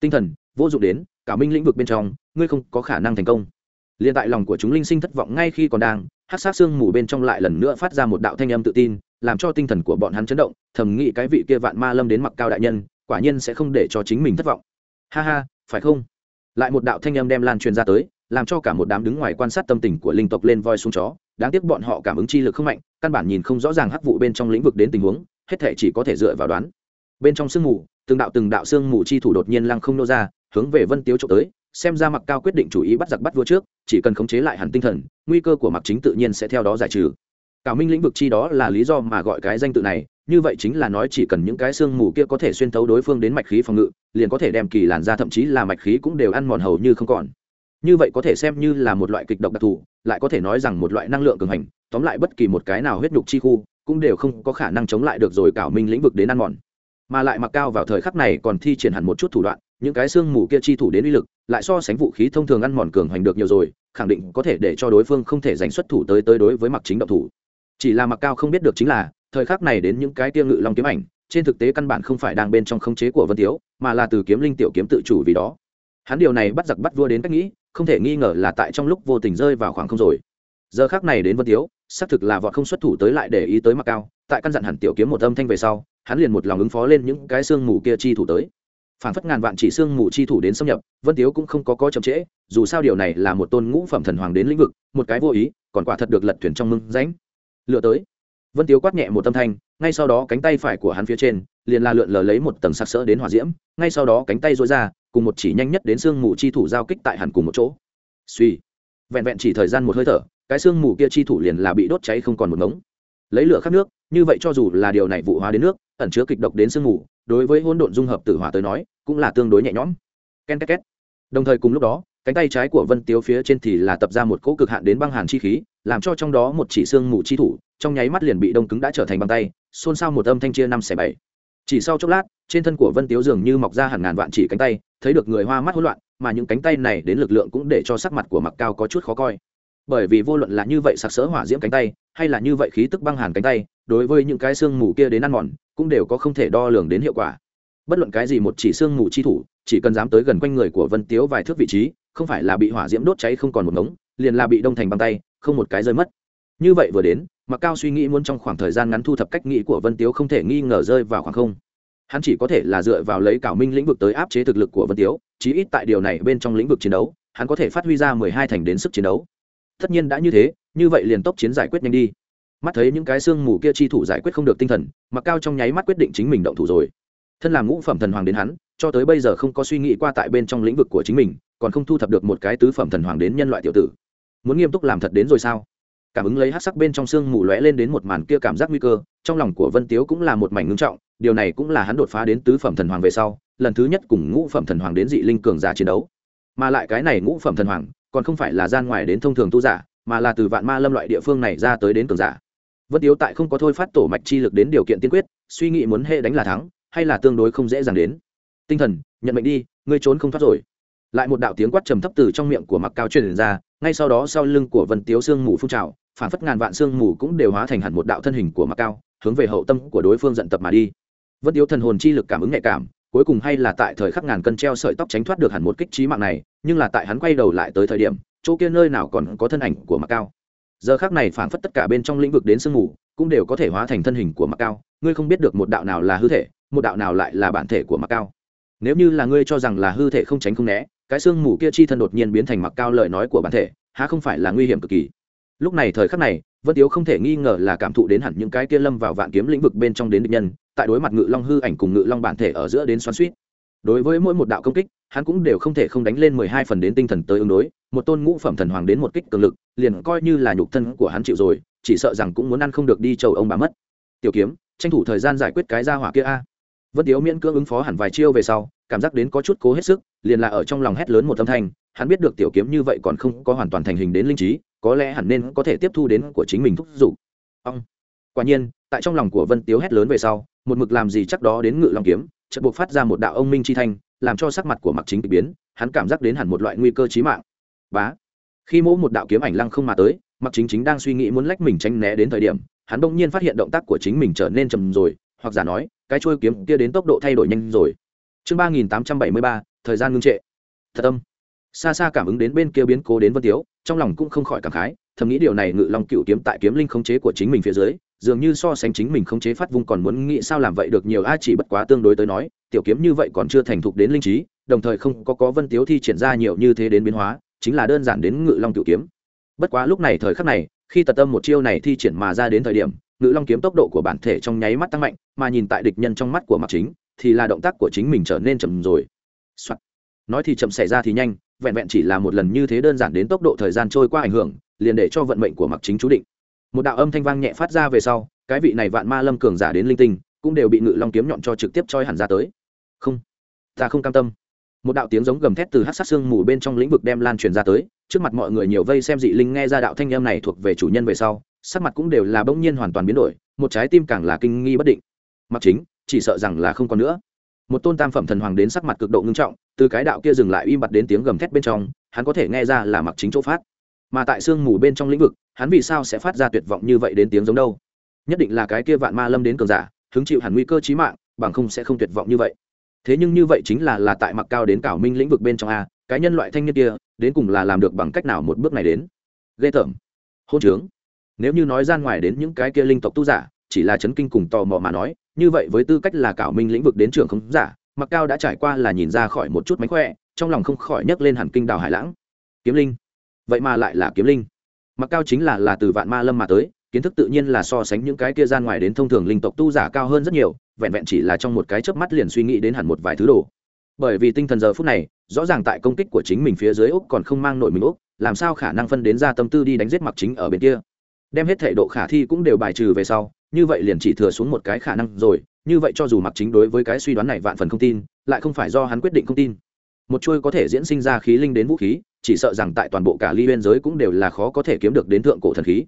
Tinh thần, vô dụng đến, cả minh lĩnh vực bên trong, ngươi không có khả năng thành công. Liền tại lòng của chúng linh sinh thất vọng ngay khi còn đang hát sát xương mù bên trong lại lần nữa phát ra một đạo thanh âm tự tin, làm cho tinh thần của bọn hắn chấn động, thầm nghĩ cái vị kia vạn ma lâm đến mặc cao đại nhân, quả nhiên sẽ không để cho chính mình thất vọng. Ha ha, phải không? Lại một đạo thanh âm đem lan truyền ra tới, làm cho cả một đám đứng ngoài quan sát tâm tình của linh tộc lên voi xuống chó. Đáng tiếc bọn họ cảm ứng chi lực không mạnh, căn bản nhìn không rõ ràng hắc vụ bên trong lĩnh vực đến tình huống hết thể chỉ có thể dựa vào đoán. Bên trong sương mù, từng đạo từng đạo sương mù chi thủ đột nhiên lăng không nô ra, hướng về vân tiếu trộm tới, xem ra mặc cao quyết định chủ ý bắt giặc bắt vua trước, chỉ cần khống chế lại hẳn tinh thần, nguy cơ của mặc chính tự nhiên sẽ theo đó giải trừ. Cảo minh lĩnh vực chi đó là lý do mà gọi cái danh tự này, như vậy chính là nói chỉ cần những cái xương mù kia có thể xuyên thấu đối phương đến mạch khí phòng ngự, liền có thể đem kỳ làn ra thậm chí là mạch khí cũng đều ăn mòn hầu như không còn. Như vậy có thể xem như là một loại kịch độc đặc thù, lại có thể nói rằng một loại năng lượng cường hành, tóm lại bất kỳ một cái nào huyết nhục chi khu cũng đều không có khả năng chống lại được rồi cảo minh lĩnh vực đến ăn mòn. Mà lại mặc cao vào thời khắc này còn thi triển hẳn một chút thủ đoạn, những cái xương mù kia chi thủ đến uy lực, lại so sánh vũ khí thông thường ăn mòn cường hành được nhiều rồi, khẳng định có thể để cho đối phương không thể giành xuất thủ tới tới đối với mặc chính động thủ. Chỉ là mặc cao không biết được chính là, thời khắc này đến những cái tiêu ngự long kiếm ảnh, trên thực tế căn bản không phải đang bên trong khống chế của vân tiếu, mà là từ kiếm linh tiểu kiếm tự chủ vì đó. Hắn điều này bắt giặc bắt vua đến cách nghĩ, không thể nghi ngờ là tại trong lúc vô tình rơi vào khoảng không rồi. Giờ khác này đến vân tiếu xác thực là vọt không xuất thủ tới lại để ý tới mặc cao, tại căn dặn hẳn tiểu kiếm một âm thanh về sau, hắn liền một lòng ứng phó lên những cái xương mù kia chi thủ tới. Phản phất ngàn vạn chỉ xương mù chi thủ đến xâm nhập, vân tiếu cũng không có có chậm trễ, dù sao điều này là một tôn ngũ phẩm thần hoàng đến lĩnh vực, một cái vô ý, còn quả thật được lật thuyền trong mưng ránh lựa tới. Vân tiếu quát nhẹ một âm thanh, ngay sau đó cánh tay phải của hắn phía trên, liền la lượn lờ lấy một tầng sặc sỡ đến hỏa diễm, ngay sau đó cánh tay dối ra, cùng một chỉ nhanh nhất đến xương mù chi thủ giao kích tại hẳn cùng một chỗ. Suy vẹn vẹn chỉ thời gian một hơi thở cái xương mù kia chi thủ liền là bị đốt cháy không còn một ngống. Lấy lửa khắc nước, như vậy cho dù là điều này vụ hóa đến nước, ẩn chứa kịch độc đến sương mù, đối với hỗn độn dung hợp tử hỏa tới nói, cũng là tương đối nhẹ nhõm. Ken két két. Đồng thời cùng lúc đó, cánh tay trái của vân tiếu phía trên thì là tập ra một cỗ cực hạn đến băng hàn chi khí, làm cho trong đó một chỉ xương mù chi thủ, trong nháy mắt liền bị đông cứng đã trở thành băng tay, xôn xao một âm thanh chia năm xẻ bảy. Chỉ sau chốc lát, trên thân của vân tiếu dường như mọc ra hàng ngàn vạn chỉ cánh tay, thấy được người hoa mắt hỗn loạn, mà những cánh tay này đến lực lượng cũng để cho sắc mặt của mặc cao có chút khó coi bởi vì vô luận là như vậy sặc sỡ hỏa diễm cánh tay, hay là như vậy khí tức băng hàn cánh tay, đối với những cái xương mù kia đến ăn mòn, cũng đều có không thể đo lường đến hiệu quả. Bất luận cái gì một chỉ xương mù chi thủ, chỉ cần dám tới gần quanh người của vân tiếu vài thước vị trí, không phải là bị hỏa diễm đốt cháy không còn một ngống, liền là bị đông thành băng tay, không một cái rơi mất. Như vậy vừa đến mặc cao suy nghĩ muốn trong khoảng thời gian ngắn thu thập cách nghĩ của vân tiếu không thể nghi ngờ rơi vào khoảng không. Hắn chỉ có thể là dựa vào lấy cảo minh lĩnh vực tới áp chế thực lực của vân tiếu, chí ít tại điều này bên trong lĩnh vực chiến đấu, hắn có thể phát huy ra mười hai thành đến sức chiến đấu tất nhiên đã như thế, như vậy liền tốc chiến giải quyết nhanh đi. Mắt thấy những cái xương mù kia chi thủ giải quyết không được tinh thần mặc cao trong nháy mắt quyết định chính mình động thủ rồi. Thân làm ngũ phẩm thần hoàng đến hắn, cho tới bây giờ không có suy nghĩ qua tại bên trong lĩnh vực của chính mình, còn không thu thập được một cái tứ phẩm thần hoàng đến nhân loại tiểu tử. Muốn nghiêm túc làm thật đến rồi sao? Cảm ứng lấy hát sắc bên trong xương mù lóe lên đến một màn kia cảm giác nguy cơ, trong lòng của vân tiếu cũng là một mảnh ngưng trọng, điều này cũng là hắn đột phá đến tứ phẩm thần hoàng về sau, lần thứ nhất cùng ngũ phẩm thần hoàng đến dị linh cường giả chiến đấu. Mà lại cái này ngũ phẩm thần hoàng còn không phải là gian ngoài đến thông thường tu giả, mà là từ vạn ma lâm loại địa phương này ra tới đến cường giả. Vân tiếu tại không có thôi phát tổ mạch chi lực đến điều kiện tiên quyết, suy nghĩ muốn hệ đánh là thắng, hay là tương đối không dễ dàng đến. Tinh thần, nhận mệnh đi, ngươi trốn không thoát rồi. Lại một đạo tiếng quát trầm thấp từ trong miệng của mặc cao truyền ra, ngay sau đó sau lưng của vân tiếu sương mù phun trào phản phất ngàn vạn sương mù cũng đều hóa thành hẳn một đạo thân hình của mặc cao, hướng về hậu tâm của đối phương dận tập mà đi. Vân tiếu thần hồn chi lực cảm ứng nhạy cảm cuối cùng hay là tại thời khắc ngàn cân treo sợi tóc tránh thoát được hẳn một kích trí mạng này, nhưng là tại hắn quay đầu lại tới thời điểm, chỗ kia nơi nào còn có thân ảnh của mặc cao. Giờ khác này phảng phất tất cả bên trong lĩnh vực đến sương mù, cũng đều có thể hóa thành thân hình của mặc cao. Ngươi không biết được một đạo nào là hư thể, một đạo nào lại là bản thể của mặc cao. Nếu như là ngươi cho rằng là hư thể không tránh không né, cái xương mù kia chi thân đột nhiên biến thành mặc cao lời nói của bản thể, há không phải là nguy hiểm cực kỳ? Lúc này thời khắc này, vân tiếu không thể nghi ngờ là cảm thụ đến hẳn những cái kia lâm vào vạn kiếm lĩnh vực bên trong đến địch nhân tại đối mặt ngự long hư ảnh cùng ngự long bản thể ở giữa đến xoắn suýt. Đối với mỗi một đạo công kích, hắn cũng đều không thể không đánh lên mười hai phần đến tinh thần tới ứng đối, một tôn ngũ phẩm thần hoàng đến một kích cường lực, liền coi như là nhục thân của hắn chịu rồi, chỉ sợ rằng cũng muốn ăn không được đi chầu ông bà mất. Tiểu kiếm, tranh thủ thời gian giải quyết cái ra hỏa kia a. Vân tiếu miễn cưỡng ứng phó hẳn vài chiêu về sau, cảm giác đến có chút cố hết sức, liền là ở trong lòng hét lớn một âm thanh, hắn biết được tiểu kiếm như vậy còn không có hoàn toàn thành hình đến linh trí, có lẽ hẳn nên có thể tiếp thu đến của chính mình thúc giục. Ông, quả nhiên tại trong lòng của vân tiếu hét lớn về sau, một mực làm gì chắc đó đến ngự long kiếm, chợt buộc phát ra một đạo ông minh chi thanh, làm cho sắc mặt của mặc chính bị biến, hắn cảm giác đến hẳn một loại nguy cơ chí mạng. Bá! Khi mỗ một đạo kiếm ảnh lăng không mà tới mặc chính chính đang suy nghĩ muốn lách mình tránh né đến thời điểm, hắn bỗng nhiên phát hiện động tác của chính mình trở nên chậm rồi, hoặc giả nói, cái trôi kiếm kia đến tốc độ thay đổi nhanh rồi. Chương ba nghìn tám trăm bảy mươi ba, thời gian ngưng trệ. Thật âm. Xa xa cảm ứng đến bên kia biến cố đến vân tiếu, trong lòng cũng không khỏi cảm khái, thầm nghĩ điều này ngự long cựu kiếm tại kiếm linh khống chế của chính mình phía dưới dường như so sánh chính mình không chế phát vung còn muốn nghĩ sao làm vậy được nhiều a, chỉ bất quá tương đối tới nói, tiểu kiếm như vậy còn chưa thành thục đến linh trí, đồng thời không có có vân tiếu thi triển ra nhiều như thế đến biến hóa, chính là đơn giản đến ngự long tiểu kiếm. Bất quá lúc này thời khắc này, khi tật tâm một chiêu này thi triển mà ra đến thời điểm, ngự long kiếm tốc độ của bản thể trong nháy mắt tăng mạnh, mà nhìn tại địch nhân trong mắt của mặc chính, thì là động tác của chính mình trở nên chậm rồi、Soạn. nói thì chậm, xảy ra thì nhanh, vẹn vẹn chỉ là một lần như thế đơn giản đến tốc độ thời gian trôi qua ảnh hưởng, liền để cho vận mệnh của mặc chính chú định một đạo âm thanh vang nhẹ phát ra về sau, cái vị này vạn ma lâm cường giả đến linh tinh, cũng đều bị ngự long kiếm nhọn cho trực tiếp choi hẳn ra tới. Không, ta không cam tâm. Một đạo tiếng giống gầm thét từ hát sát xương mù bên trong lĩnh vực đem lan truyền ra tới, trước mặt mọi người nhiều vây xem dị linh nghe ra đạo thanh âm này thuộc về chủ nhân về sau, sắc mặt cũng đều là bỗng nhiên hoàn toàn biến đổi, một trái tim càng là kinh nghi bất định. Mặc chính, chỉ sợ rằng là không còn nữa. Một tôn tam phẩm thần hoàng đến sắc mặt cực độ ngưng trọng, từ cái đạo kia dừng lại im bặt đến tiếng gầm thét bên trong, hắn có thể nghe ra là mặc chính chỗ phát mà tại sương mù bên trong lĩnh vực, hắn vì sao sẽ phát ra tuyệt vọng như vậy đến tiếng giống đâu? Nhất định là cái kia vạn ma lâm đến cường giả, hứng chịu hẳn nguy cơ chí mạng, bằng không sẽ không tuyệt vọng như vậy. Thế nhưng như vậy chính là là tại mặc cao đến cảo minh lĩnh vực bên trong a, cái nhân loại thanh niên kia, đến cùng là làm được bằng cách nào một bước này đến? Ghê tởm. Hôn trướng. Nếu như nói gian ngoài đến những cái kia linh tộc tu giả, chỉ là chấn kinh cùng tò mò mà nói, như vậy với tư cách là cảo minh lĩnh vực đến trường không giả, mặc cao đã trải qua là nhìn ra khỏi một chút mánh khỏe, trong lòng không khỏi nhấc lên hẳn kinh đào hải lãng. Kiếm linh vậy mà lại là kiếm linh. Mặc cao chính là là từ vạn ma lâm mà tới, kiến thức tự nhiên là so sánh những cái kia gian ngoài đến thông thường linh tộc tu giả cao hơn rất nhiều, vẹn vẹn chỉ là trong một cái chớp mắt liền suy nghĩ đến hẳn một vài thứ đồ. Bởi vì tinh thần giờ phút này, rõ ràng tại công kích của chính mình phía dưới úc còn không mang nội mình úc, làm sao khả năng phân đến ra tâm tư đi đánh giết mặc chính ở bên kia? Đem hết thể độ khả thi cũng đều bài trừ về sau, như vậy liền chỉ thừa xuống một cái khả năng rồi, như vậy cho dù mặc chính đối với cái suy đoán này vạn phần không tin, lại không phải do hắn quyết định không tin. Một chuôi có thể diễn sinh ra khí linh đến vũ khí chỉ sợ rằng tại toàn bộ cả ly biên giới cũng đều là khó có thể kiếm được đến thượng cổ thần khí.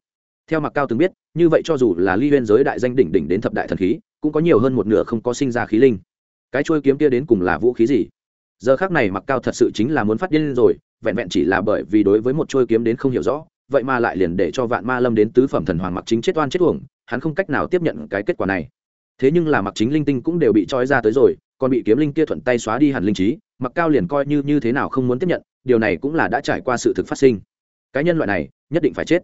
Theo mặc cao từng biết, như vậy cho dù là ly biên giới đại danh đỉnh đỉnh đến thập đại thần khí, cũng có nhiều hơn một nửa không có sinh ra khí linh. Cái chuôi kiếm kia đến cùng là vũ khí gì? Giờ khác này mặc cao thật sự chính là muốn phát điên rồi, vẹn vẹn chỉ là bởi vì đối với một chuôi kiếm đến không hiểu rõ, vậy mà lại liền để cho vạn ma lâm đến tứ phẩm thần hoàng mặc chính chết oan chết uổng, hắn không cách nào tiếp nhận cái kết quả này. Thế nhưng là mặc chính linh tinh cũng đều bị trói ra tới rồi, còn bị kiếm linh kia thuận tay xóa đi hẳn linh trí mặc cao liền coi như như thế nào không muốn tiếp nhận điều này cũng là đã trải qua sự thực phát sinh. Cái nhân loại này, nhất định phải chết.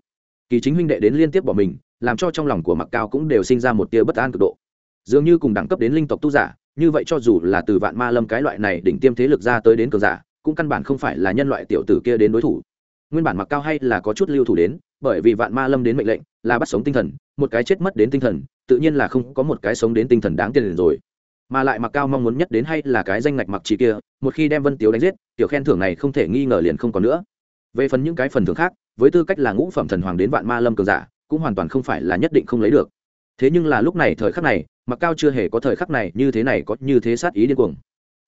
Kỳ chính huynh đệ đến liên tiếp bỏ mình, làm cho trong lòng của mặc cao cũng đều sinh ra một tia bất an cực độ. Dường như cùng đẳng cấp đến linh tộc tu giả, như vậy cho dù là từ vạn ma lâm cái loại này đỉnh tiêm thế lực ra tới đến cường giả, cũng căn bản không phải là nhân loại tiểu tử kia đến đối thủ. Nguyên bản mặc cao hay là có chút lưu thủ đến, bởi vì vạn ma lâm đến mệnh lệnh là bắt sống tinh thần, một cái chết mất đến tinh thần, tự nhiên là không có một cái sống đến tinh thần đáng tiền rồi mà lại mặc cao mong muốn nhất đến hay là cái danh ngạch mặc chỉ kia, một khi đem vân tiếu đánh giết, tiểu khen thưởng này không thể nghi ngờ liền không còn nữa. Về phần những cái phần thưởng khác, với tư cách là ngũ phẩm thần hoàng đến vạn ma lâm cường giả, cũng hoàn toàn không phải là nhất định không lấy được. Thế nhưng là lúc này thời khắc này, mặc cao chưa hề có thời khắc này như thế này có như thế sát ý điên cuồng.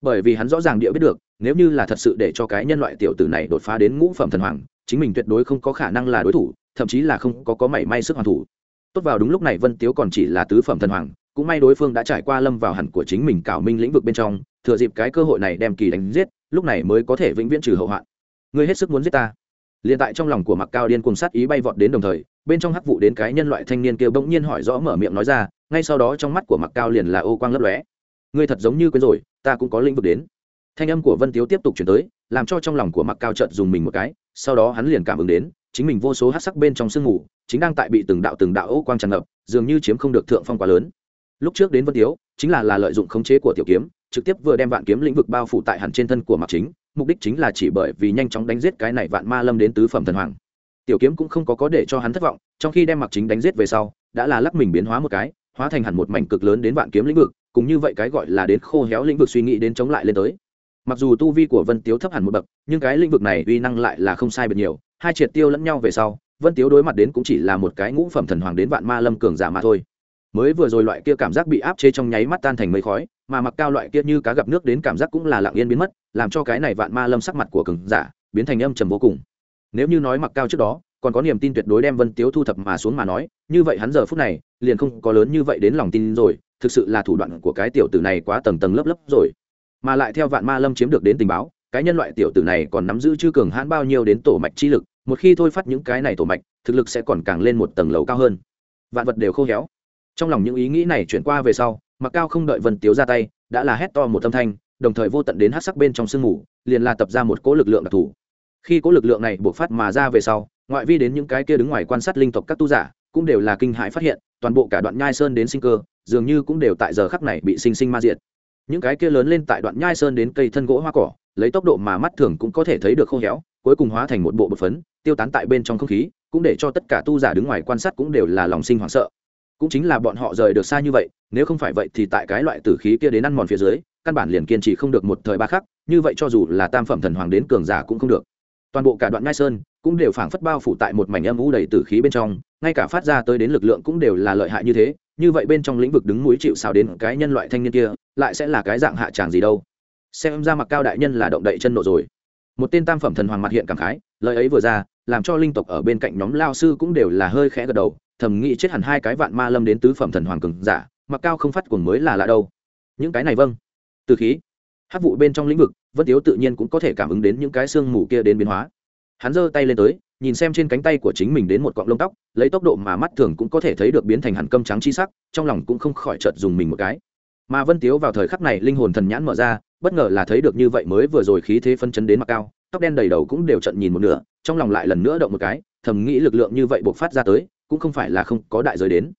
Bởi vì hắn rõ ràng địa biết được, nếu như là thật sự để cho cái nhân loại tiểu tử này đột phá đến ngũ phẩm thần hoàng, chính mình tuyệt đối không có khả năng là đối thủ, thậm chí là không có có mảy may sức hoàn thủ. Tốt vào đúng lúc này vân tiếu còn chỉ là tứ phẩm thần hoàng cũng may đối phương đã trải qua lâm vào hẳn của chính mình cảo minh lĩnh vực bên trong, thừa dịp cái cơ hội này đem kỳ đánh giết, lúc này mới có thể vĩnh viễn trừ hậu hoạn. Ngươi hết sức muốn giết ta. Liền tại trong lòng của mặc cao điên cùng sát ý bay vọt đến đồng thời, bên trong hắc vụ đến cái nhân loại thanh niên kia bỗng nhiên hỏi rõ mở miệng nói ra, ngay sau đó trong mắt của mặc cao liền là ô quang lấp lóe. Ngươi thật giống như quên rồi, ta cũng có lĩnh vực đến. Thanh âm của vân tiếu tiếp tục chuyển tới, làm cho trong lòng của mặc cao trợt dùng mình một cái, sau đó hắn liền cảm ứng đến, chính mình vô số hát sắc bên trong sương mù, chính đang tại bị từng đạo từng đạo ô quang tràn ngập, dường như chiếm không được thượng phong quá lớn lúc trước đến vân tiếu, chính là là lợi dụng khống chế của tiểu kiếm, trực tiếp vừa đem vạn kiếm lĩnh vực bao phủ tại hẳn trên thân của mặc chính, mục đích chính là chỉ bởi vì nhanh chóng đánh giết cái này vạn ma lâm đến tứ phẩm thần hoàng. Tiểu kiếm cũng không có có để cho hắn thất vọng, trong khi đem mặc chính đánh giết về sau, đã là lắc mình biến hóa một cái, hóa thành hẳn một mảnh cực lớn đến vạn kiếm lĩnh vực, cùng như vậy cái gọi là đến khô héo lĩnh vực suy nghĩ đến chống lại lên tới. Mặc dù tu vi của vân tiếu thấp hẳn một bậc, nhưng cái lĩnh vực này uy năng lại là không sai biệt nhiều, hai triệt tiêu lẫn nhau về sau, vân tiếu đối mặt đến cũng chỉ là một cái ngũ phẩm thần hoàng đến vạn ma lâm cường giả mà thôi mới vừa rồi loại kia cảm giác bị áp chế trong nháy mắt tan thành mây khói, mà mặc cao loại kia như cá gặp nước đến cảm giác cũng là lặng yên biến mất, làm cho cái này vạn ma lâm sắc mặt của cường giả biến thành âm trầm vô cùng. Nếu như nói mặc cao trước đó, còn có niềm tin tuyệt đối đem vân tiếu thu thập mà xuống mà nói, như vậy hắn giờ phút này liền không có lớn như vậy đến lòng tin rồi, thực sự là thủ đoạn của cái tiểu tử này quá tầng tầng lớp lớp rồi. Mà lại theo vạn ma lâm chiếm được đến tình báo, cái nhân loại tiểu tử này còn nắm giữ chư cường hãn bao nhiêu đến tổ mạch chi lực, một khi thôi phát những cái này tổ mạch, thực lực sẽ còn càng lên một tầng lầu cao hơn. Vạn vật đều khô héo trong lòng những ý nghĩ này chuyển qua về sau mặc cao không đợi vân tiếu ra tay, đã là hét to một tâm thanh, đồng thời vô tận đến hát sắc bên trong sương mù, liền là tập ra một cỗ lực lượng đặc thù. Khi cỗ lực lượng này buộc phát mà ra về sau, ngoại vi đến những cái kia đứng ngoài quan sát linh tộc các tu giả, cũng đều là kinh hãi phát hiện, toàn bộ cả đoạn nhai sơn đến sinh cơ, dường như cũng đều tại giờ khắc này bị sinh sinh ma diệt. Những cái kia lớn lên tại đoạn nhai sơn đến cây thân gỗ hoa cỏ, lấy tốc độ mà mắt thường cũng có thể thấy được khô héo, cuối cùng hóa thành một bộ bột phấn, tiêu tán tại bên trong không khí, cũng để cho tất cả tu giả đứng ngoài quan sát cũng đều là lòng sinh hoảng sợ cũng chính là bọn họ rời được xa như vậy, nếu không phải vậy thì tại cái loại tử khí kia đến ăn mòn phía dưới, căn bản liền kiên trì không được một thời ba khắc, như vậy cho dù là tam phẩm thần hoàng đến cường giả cũng không được. Toàn bộ cả đoạn ngai sơn cũng đều phảng phất bao phủ tại một mảnh âm u đầy tử khí bên trong, ngay cả phát ra tới đến lực lượng cũng đều là lợi hại như thế, như vậy bên trong lĩnh vực đứng mũi chịu xào đến cái nhân loại thanh niên kia, lại sẽ là cái dạng hạ tràng gì đâu. Xem ra mặc cao đại nhân là động đậy chân nộ rồi. Một tên tam phẩm thần hoàng mặt hiện cảm khái, lời ấy vừa ra, làm cho linh tộc ở bên cạnh nhóm lao sư cũng đều là hơi khẽ gật đầu thầm nghĩ chết hẳn hai cái vạn ma lâm đến tứ phẩm thần hoàng cường giả, mặc cao không phát cuồng mới là lạ đâu. Những cái này vâng. Từ khí. Hát vụ bên trong lĩnh vực, vân tiếu tự nhiên cũng có thể cảm ứng đến những cái xương mù kia đến biến hóa. Hắn giơ tay lên tới, nhìn xem trên cánh tay của chính mình đến một cọng lông tóc, lấy tốc độ mà mắt thường cũng có thể thấy được biến thành hẳn câm trắng chi sắc, trong lòng cũng không khỏi chợt dùng mình một cái. Mà vân tiếu vào thời khắc này linh hồn thần nhãn mở ra, bất ngờ là thấy được như vậy mới vừa rồi khí thế phân chấn đến mặc cao, tóc đen đầy đầu cũng đều trận nhìn một nửa, trong lòng lại lần nữa động một cái, thầm nghĩ lực lượng như vậy buộc phát ra tới cũng không phải là không có đại giới đến.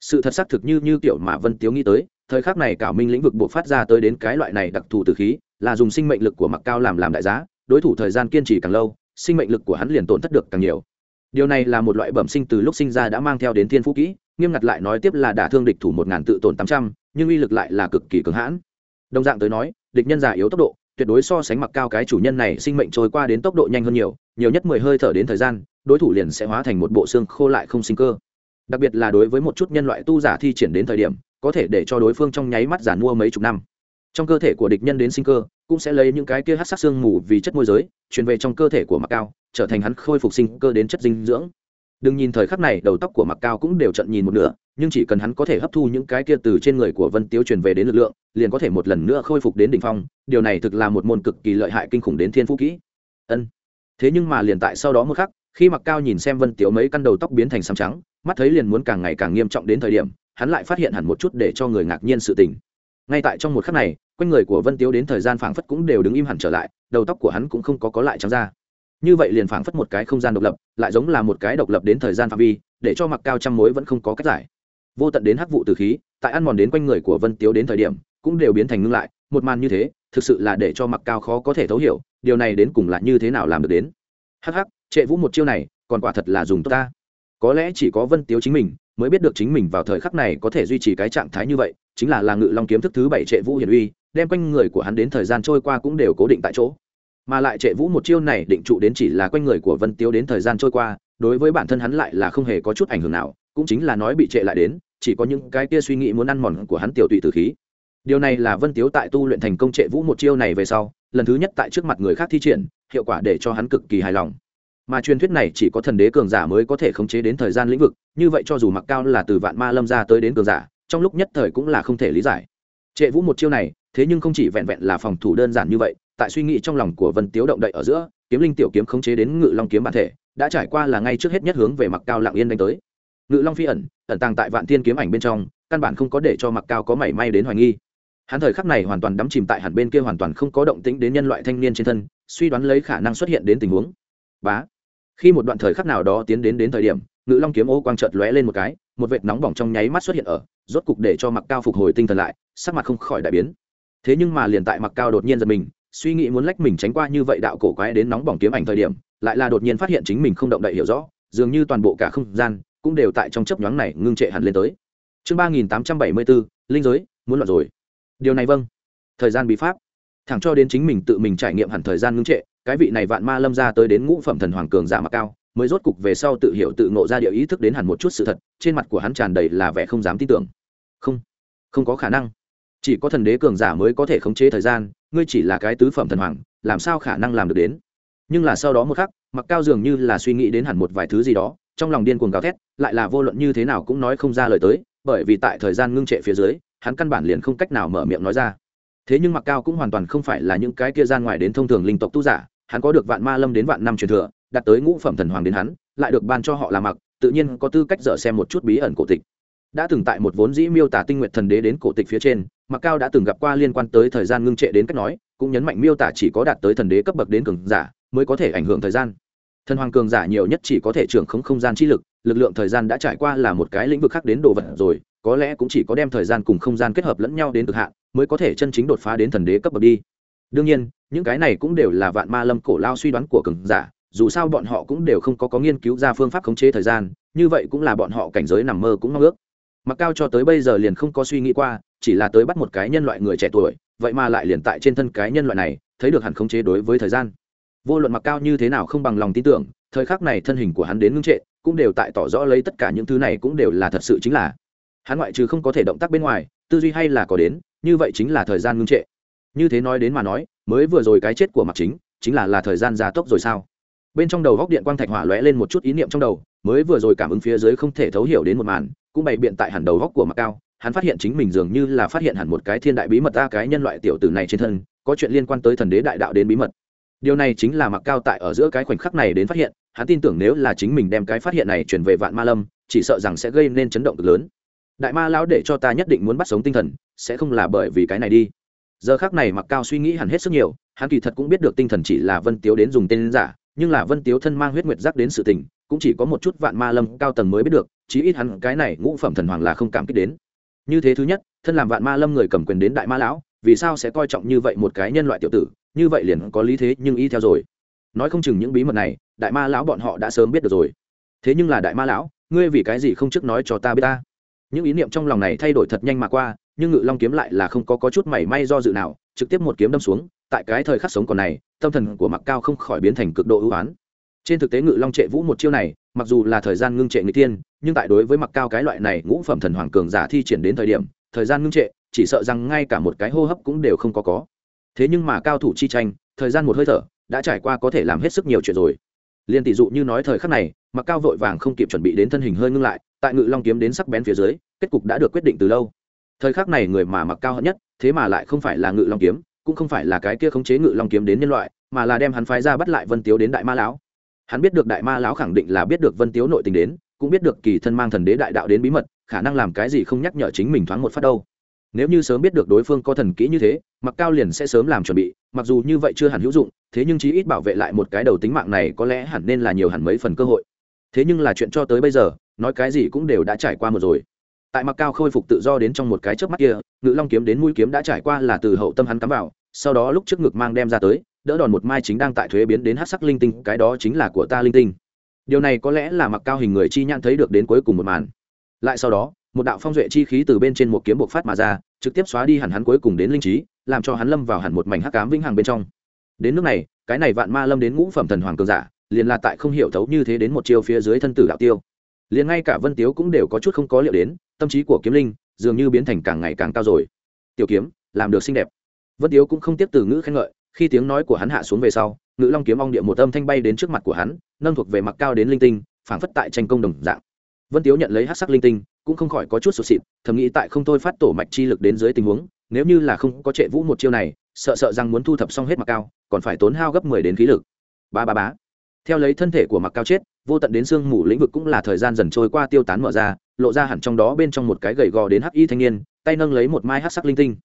Sự thật xác thực như như kiểu mà vân tiếu nghĩ tới, thời khắc này cả minh lĩnh vực buộc phát ra tới đến cái loại này đặc thù từ khí, là dùng sinh mệnh lực của mặc cao làm làm đại giá, đối thủ thời gian kiên trì càng lâu, sinh mệnh lực của hắn liền tổn thất được càng nhiều. Điều này là một loại bẩm sinh từ lúc sinh ra đã mang theo đến thiên phú kỹ, nghiêm ngặt lại nói tiếp là đả thương địch thủ một ngàn tự tổn tám trăm, nhưng uy lực lại là cực kỳ cường hãn. Đồng dạng tới nói, địch nhân giả yếu tốc độ, tuyệt đối so sánh mặc cao cái chủ nhân này sinh mệnh trôi qua đến tốc độ nhanh hơn nhiều nhiều nhất mười hơi thở đến thời gian, đối thủ liền sẽ hóa thành một bộ xương khô lại không sinh cơ. Đặc biệt là đối với một chút nhân loại tu giả thi triển đến thời điểm, có thể để cho đối phương trong nháy mắt giản mua mấy chục năm. Trong cơ thể của địch nhân đến sinh cơ, cũng sẽ lấy những cái kia hát sát xương mù vì chất môi giới, truyền về trong cơ thể của mặc cao, trở thành hắn khôi phục sinh cơ đến chất dinh dưỡng. Đừng nhìn thời khắc này, đầu tóc của mặc cao cũng đều trận nhìn một nửa, nhưng chỉ cần hắn có thể hấp thu những cái kia từ trên người của vân tiêu truyền về đến lực lượng, liền có thể một lần nữa khôi phục đến đỉnh phong. Điều này thực là một môn cực kỳ lợi hại kinh khủng đến thiên phú kỹ. Ân thế nhưng mà liền tại sau đó một khắc, khi mặc cao nhìn xem vân tiếu mấy căn đầu tóc biến thành xám trắng, mắt thấy liền muốn càng ngày càng nghiêm trọng đến thời điểm, hắn lại phát hiện hẳn một chút để cho người ngạc nhiên sự tình. Ngay tại trong một khắc này, quanh người của vân tiếu đến thời gian phảng phất cũng đều đứng im hẳn trở lại, đầu tóc của hắn cũng không có có lại trắng ra. Như vậy liền phảng phất một cái không gian độc lập, lại giống là một cái độc lập đến thời gian phạm vi, để cho mặc cao trăm mối vẫn không có cách giải. Vô tận đến hắc vụ từ khí, tại ăn mòn đến quanh người của vân tiếu đến thời điểm, cũng đều biến thành ngưng lại, một màn như thế thực sự là để cho mặc cao khó có thể thấu hiểu, điều này đến cùng là như thế nào làm được đến. Hắc hắc, trệ vũ một chiêu này, còn quả thật là dùng tốt ta. Có lẽ chỉ có vân tiếu chính mình, mới biết được chính mình vào thời khắc này có thể duy trì cái trạng thái như vậy, chính là là ngự long kiếm thức thứ bảy trệ vũ hiển uy, đem quanh người của hắn đến thời gian trôi qua cũng đều cố định tại chỗ. Mà lại trệ vũ một chiêu này định trụ đến chỉ là quanh người của vân tiếu đến thời gian trôi qua, đối với bản thân hắn lại là không hề có chút ảnh hưởng nào, cũng chính là nói bị trệ lại đến, chỉ có những cái kia suy nghĩ muốn ăn mòn của hắn tiểu tụy từ khí điều này là vân tiếu tại tu luyện thành công trệ vũ một chiêu này về sau, lần thứ nhất tại trước mặt người khác thi triển, hiệu quả để cho hắn cực kỳ hài lòng. Mà truyền thuyết này chỉ có thần đế cường giả mới có thể khống chế đến thời gian lĩnh vực, như vậy cho dù mặc cao là từ vạn ma lâm ra tới đến cường giả, trong lúc nhất thời cũng là không thể lý giải. Trệ vũ một chiêu này, thế nhưng không chỉ vẹn vẹn là phòng thủ đơn giản như vậy, tại suy nghĩ trong lòng của vân tiếu động đậy ở giữa, kiếm linh tiểu kiếm khống chế đến ngự long kiếm bản thể, đã trải qua là ngay trước hết nhất hướng về mặc cao lặng yên đánh tới. Ngự long phi ẩn ẩn tàng tại vạn thiên kiếm ảnh bên trong, căn bản không có để cho mặc cao có mảy may đến hoài nghi hắn thời khắc này hoàn toàn đắm chìm tại hẳn bên kia hoàn toàn không có động tĩnh đến nhân loại thanh niên trên thân, suy đoán lấy khả năng xuất hiện đến tình huống. Bá. Khi một đoạn thời khắc nào đó tiến đến đến thời điểm, ngự long kiếm ô quang chợt lóe lên một cái, một vệt nóng bỏng trong nháy mắt xuất hiện ở, rốt cục để cho mặc cao phục hồi tinh thần lại, sắc mặt không khỏi đại biến. Thế nhưng mà liền tại mặc cao đột nhiên giật mình, suy nghĩ muốn lách mình tránh qua như vậy đạo cổ quái đến nóng bỏng kiếm ảnh thời điểm, lại là đột nhiên phát hiện chính mình không động đậy hiểu rõ, dường như toàn bộ cả không gian cũng đều tại trong chấp nhoáng này ngưng trệ hẳn lên tới. Chương ba nghìn tám trăm bảy mươi bốn, linh giới, muốn loạn rồi điều này vâng. Thời gian bí pháp. Thẳng cho đến chính mình tự mình trải nghiệm hẳn thời gian ngưng trệ, cái vị này vạn ma lâm ra tới đến ngũ phẩm thần hoàng cường giả mặc cao, mới rốt cục về sau tự hiểu tự ngộ ra địa ý thức đến hẳn một chút sự thật, trên mặt của hắn tràn đầy là vẻ không dám tin tưởng. Không. Không có khả năng. Chỉ có thần đế cường giả mới có thể khống chế thời gian, ngươi chỉ là cái tứ phẩm thần hoàng, làm sao khả năng làm được đến? Nhưng là sau đó một khắc, mặc cao dường như là suy nghĩ đến hẳn một vài thứ gì đó, trong lòng điên cuồng gào thét, lại là vô luận như thế nào cũng nói không ra lời tới, bởi vì tại thời gian ngưng trệ phía dưới hắn căn bản liền không cách nào mở miệng nói ra. Thế nhưng mặc cao cũng hoàn toàn không phải là những cái kia gian ngoài đến thông thường linh tộc tu giả, hắn có được vạn ma lâm đến vạn năm truyền thừa, đạt tới ngũ phẩm thần hoàng đến hắn, lại được ban cho họ là mặc tự nhiên có tư cách dở xem một chút bí ẩn cổ tịch. Đã từng tại một vốn dĩ miêu tả tinh nguyện thần đế đến cổ tịch phía trên mặc cao đã từng gặp qua liên quan tới thời gian ngưng trệ đến cách nói, cũng nhấn mạnh miêu tả chỉ có đạt tới thần đế cấp bậc đến cường giả mới có thể ảnh hưởng thời gian. Thần hoàng cường giả nhiều nhất chỉ có thể trưởng không không gian chi lực lực lượng thời gian đã trải qua là một cái lĩnh vực khác đến đồ vật rồi có lẽ cũng chỉ có đem thời gian cùng không gian kết hợp lẫn nhau đến cực hạn, mới có thể chân chính đột phá đến thần đế cấp bậc đi. Đương nhiên, những cái này cũng đều là vạn ma lâm cổ lao suy đoán của cường giả, dù sao bọn họ cũng đều không có có nghiên cứu ra phương pháp khống chế thời gian, như vậy cũng là bọn họ cảnh giới nằm mơ cũng mong ước. Mặc cao cho tới bây giờ liền không có suy nghĩ qua, chỉ là tới bắt một cái nhân loại người trẻ tuổi, vậy mà lại liền tại trên thân cái nhân loại này, thấy được hẳn khống chế đối với thời gian. Vô luận mặc cao như thế nào không bằng lòng tin tưởng, thời khắc này thân hình của hắn đến ngưng trệ, cũng đều tại tỏ rõ lấy tất cả những thứ này cũng đều là thật sự chính là hắn ngoại trừ không có thể động tác bên ngoài, tư duy hay là có đến, như vậy chính là thời gian ngưng trệ. Như thế nói đến mà nói, mới vừa rồi cái chết của mặt chính chính là là thời gian gia tốc rồi sao? Bên trong đầu góc điện quang thạch hỏa lóe lên một chút ý niệm trong đầu, mới vừa rồi cảm ứng phía dưới không thể thấu hiểu đến một màn, cũng bày biện tại hẳn đầu góc của mặc cao, hắn phát hiện chính mình dường như là phát hiện hẳn một cái thiên đại bí mật ta, cái nhân loại tiểu tử này trên thân, có chuyện liên quan tới thần đế đại đạo đến bí mật. Điều này chính là mặc cao tại ở giữa cái khoảnh khắc này đến phát hiện, hắn tin tưởng nếu là chính mình đem cái phát hiện này chuyển về vạn ma lâm, chỉ sợ rằng sẽ gây nên chấn động cực lớn đại ma lão để cho ta nhất định muốn bắt sống tinh thần, sẽ không là bởi vì cái này đi. Giờ khác này mặc cao suy nghĩ hẳn hết sức nhiều, hắn kỳ thật cũng biết được tinh thần chỉ là vân tiếu đến dùng tên giả, nhưng là vân tiếu thân mang huyết nguyệt giác đến sự tình, cũng chỉ có một chút vạn ma lâm cao tầng mới biết được, chí ít hắn cái này ngũ phẩm thần hoàng là không cảm kích đến. Như thế thứ nhất, thân làm vạn ma lâm người cầm quyền đến đại ma lão, vì sao sẽ coi trọng như vậy một cái nhân loại tiểu tử, như vậy liền có lý thế nhưng y theo rồi. Nói không chừng những bí mật này, đại ma lão bọn họ đã sớm biết được rồi. Thế nhưng là đại ma lão, ngươi vì cái gì không trước nói cho ta biết ta? Những ý niệm trong lòng này thay đổi thật nhanh mà qua nhưng ngự long kiếm lại là không có, có chút mảy may do dự nào trực tiếp một kiếm đâm xuống tại cái thời khắc sống còn này tâm thần của mặc cao không khỏi biến thành cực độ ưu ái trên thực tế ngự long trệ vũ một chiêu này mặc dù là thời gian ngưng trệ người tiên nhưng tại đối với mặc cao cái loại này ngũ phẩm thần hoàng cường giả thi triển đến thời điểm thời gian ngưng trệ chỉ sợ rằng ngay cả một cái hô hấp cũng đều không có có. Thế nhưng mà cao thủ chi tranh thời gian một hơi thở đã trải qua có thể làm hết sức nhiều chuyện rồi. Liên tỷ dụ như nói thời khắc này mặc cao vội vàng không kịp chuẩn bị đến thân hình hơi ngưng lại tại ngự long kiếm đến sắc bén phía dưới, kết cục đã được quyết định từ lâu. Thời khắc này người mà mặc cao hận nhất, thế mà lại không phải là ngự long kiếm, cũng không phải là cái kia khống chế ngự long kiếm đến nhân loại, mà là đem hắn phái ra bắt lại vân tiếu đến đại ma lão. Hắn biết được đại ma lão khẳng định là biết được vân tiếu nội tình đến, cũng biết được kỳ thân mang thần đế đại đạo đến bí mật, khả năng làm cái gì không nhắc nhở chính mình thoáng một phát đâu. Nếu như sớm biết được đối phương có thần kỹ như thế, mặc cao liền sẽ sớm làm chuẩn bị, mặc dù như vậy chưa hẳn hữu dụng, thế nhưng chí ít bảo vệ lại một cái đầu tính mạng này có lẽ hẳn nên là nhiều hẳn mấy phần cơ hội thế nhưng là chuyện cho tới bây giờ, nói cái gì cũng đều đã trải qua một rồi. Tại mặc cao khôi phục tự do đến trong một cái chớp mắt kia, ngự long kiếm đến mũi kiếm đã trải qua là từ hậu tâm hắn cắm vào, sau đó lúc trước ngực mang đem ra tới, đỡ đòn một mai chính đang tại thuế biến đến hát sắc linh tinh, cái đó chính là của ta linh tinh. Điều này có lẽ là mặc cao hình người chi nhãn thấy được đến cuối cùng một màn. Lại sau đó, một đạo phong duệ chi khí từ bên trên một kiếm bộc phát mà ra, trực tiếp xóa đi hẳn hắn cuối cùng đến linh trí, làm cho hắn lâm vào hẳn một mảnh hắc cám vĩnh hằng bên trong. Đến nước này, cái này vạn ma lâm đến ngũ phẩm thần hoàng cường giả liền là tại không hiểu thấu như thế đến một chiều phía dưới thân tử đạo tiêu. Liền ngay cả vân tiếu cũng đều có chút không có liệu đến, tâm trí của kiếm linh dường như biến thành càng ngày càng cao rồi. Tiểu kiếm, làm được xinh đẹp. Vân tiếu cũng không tiếp từ ngữ khen ngợi, khi tiếng nói của hắn hạ xuống về sau ngữ long kiếm ong địa một âm thanh bay đến trước mặt của hắn, nâng thuộc về mặt cao đến linh tinh, phảng phất tại tranh công đồng dạng. Vân tiếu nhận lấy hát sắc linh tinh, cũng không khỏi có chút sụt xịt thầm nghĩ tại không thôi phát tổ mạch chi lực đến dưới tình huống, nếu như là không có trệ vũ một chiêu này, sợ sợ rằng muốn thu thập xong hết mặc cao, còn phải tốn hao gấp mười đến khí lực. Ba ba bá theo lấy thân thể của mặc cao chết, vô tận đến sương mù lĩnh vực cũng là thời gian dần trôi qua tiêu tán mở ra, lộ ra hẳn trong đó bên trong một cái gầy gò đến hắc y thanh niên, tay nâng lấy một mai hắc sắc linh tinh.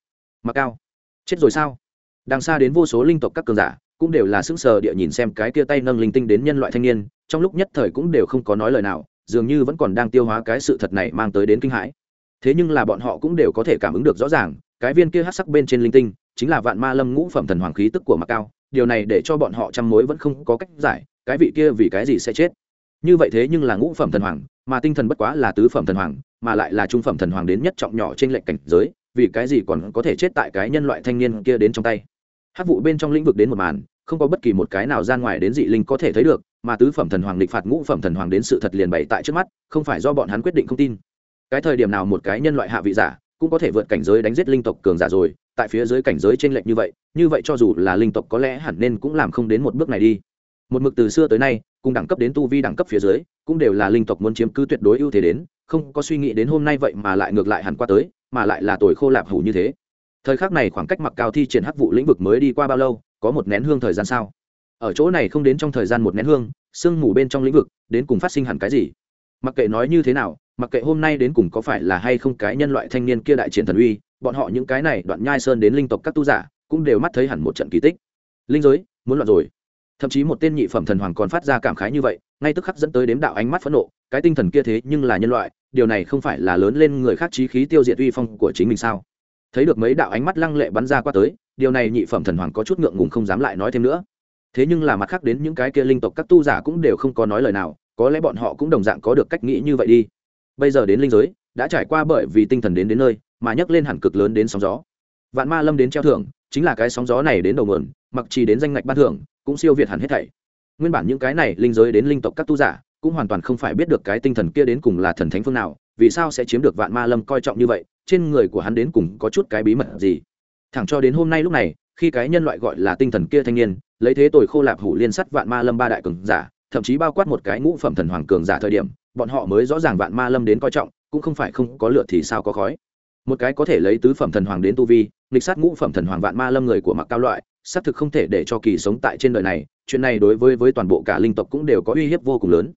Mặc cao, chết rồi sao? Đằng xa đến vô số linh tộc các cường giả, cũng đều là sững sờ địa nhìn xem cái kia tay nâng linh tinh đến nhân loại thanh niên, trong lúc nhất thời cũng đều không có nói lời nào, dường như vẫn còn đang tiêu hóa cái sự thật này mang tới đến kinh hãi. Thế nhưng là bọn họ cũng đều có thể cảm ứng được rõ ràng, cái viên kia hắc sắc bên trên linh tinh, chính là vạn ma lâm ngũ phẩm thần hoàng khí tức của mặc cao điều này để cho bọn họ trăm mối vẫn không có cách giải, cái vị kia vì cái gì sẽ chết? Như vậy thế nhưng là ngũ phẩm thần hoàng, mà tinh thần bất quá là tứ phẩm thần hoàng, mà lại là trung phẩm thần hoàng đến nhất trọng nhỏ trên lệnh cảnh giới, vì cái gì còn có thể chết tại cái nhân loại thanh niên kia đến trong tay? Hát vụ bên trong lĩnh vực đến một màn, không có bất kỳ một cái nào ra ngoài đến dị linh có thể thấy được, mà tứ phẩm thần hoàng địch phạt ngũ phẩm thần hoàng đến sự thật liền bày tại trước mắt, không phải do bọn hắn quyết định không tin. Cái thời điểm nào một cái nhân loại hạ vị giả, cũng có thể vượt cảnh giới đánh giết linh tộc cường giả rồi tại phía dưới cảnh giới t r ê n lệch như vậy như vậy cho dù là linh tộc có lẽ hẳn nên cũng làm không đến một bước này đi. Một mực từ xưa tới nay, cùng đẳng cấp đến tu vi đẳng cấp phía dưới, cũng đều là linh tộc muốn chiếm cứ tuyệt đối ưu thế đến, không có suy nghĩ đến hôm nay vậy mà lại ngược lại hẳn qua tới, mà lại là tuổi khô lạp hủ như thế. Thời khắc này khoảng cách mặc cao thi triển hắc vụ lĩnh vực mới đi qua bao lâu, có một nén hương thời gian sao? Ở chỗ này không đến trong thời gian một nén hương, sương mù bên trong lĩnh vực, đến cùng phát sinh hẳn cái gì? Mặc kệ nói như thế nào, mặc kệ hôm nay đến cùng có phải là hay không cái nhân loại thanh niên kia đại triển thần uy bọn họ những cái này đoạn nhai sơn đến linh tộc các tu giả cũng đều mắt thấy hẳn một trận kỳ tích. Linh giới, muốn loạn rồi. Thậm chí một tên nhị phẩm thần hoàng còn phát ra cảm khái như vậy, ngay tức khắc dẫn tới đếm đạo ánh mắt phẫn nộ, cái tinh thần kia thế nhưng là nhân loại, điều này không phải là lớn lên người khác trí khí tiêu diệt uy phong của chính mình sao? Thấy được mấy đạo ánh mắt lăng lệ bắn ra qua tới, điều này nhị phẩm thần hoàng có chút ngượng ngùng không dám lại nói thêm nữa. Thế nhưng là mặt khác đến những cái kia linh tộc các tu giả cũng đều không có nói lời nào, có lẽ bọn họ cũng đồng dạng có được cách nghĩ như vậy đi. Bây giờ đến linh giới đã trải qua bởi vì tinh thần đến đến nơi, mà nhấc lên hẳn cực lớn đến sóng gió. Vạn ma lâm đến treo thưởng, chính là cái sóng gió này đến đầu nguồn, mặc chỉ đến danh ngạch ban thưởng, cũng siêu việt hẳn hết thảy. Nguyên bản những cái này linh giới đến linh tộc các tu giả, cũng hoàn toàn không phải biết được cái tinh thần kia đến cùng là thần thánh phương nào, vì sao sẽ chiếm được vạn ma lâm coi trọng như vậy, trên người của hắn đến cùng có chút cái bí mật gì. Thẳng cho đến hôm nay lúc này, khi cái nhân loại gọi là tinh thần kia thanh niên, lấy thế tội khô lạp hủ liên sắt vạn ma lâm ba đại cường giả, thậm chí bao quát một cái ngũ phẩm thần hoàng cường giả thời điểm, bọn họ mới rõ ràng vạn ma lâm đến coi trọng cũng không phải không có lửa thì sao có khói. Một cái có thể lấy tứ phẩm thần hoàng đến tu vi, nghịch sát ngũ phẩm thần hoàng vạn ma lâm người của mặc cao loại, xác thực không thể để cho kỳ sống tại trên đời này, chuyện này đối với với toàn bộ cả linh tộc cũng đều có uy hiếp vô cùng lớn.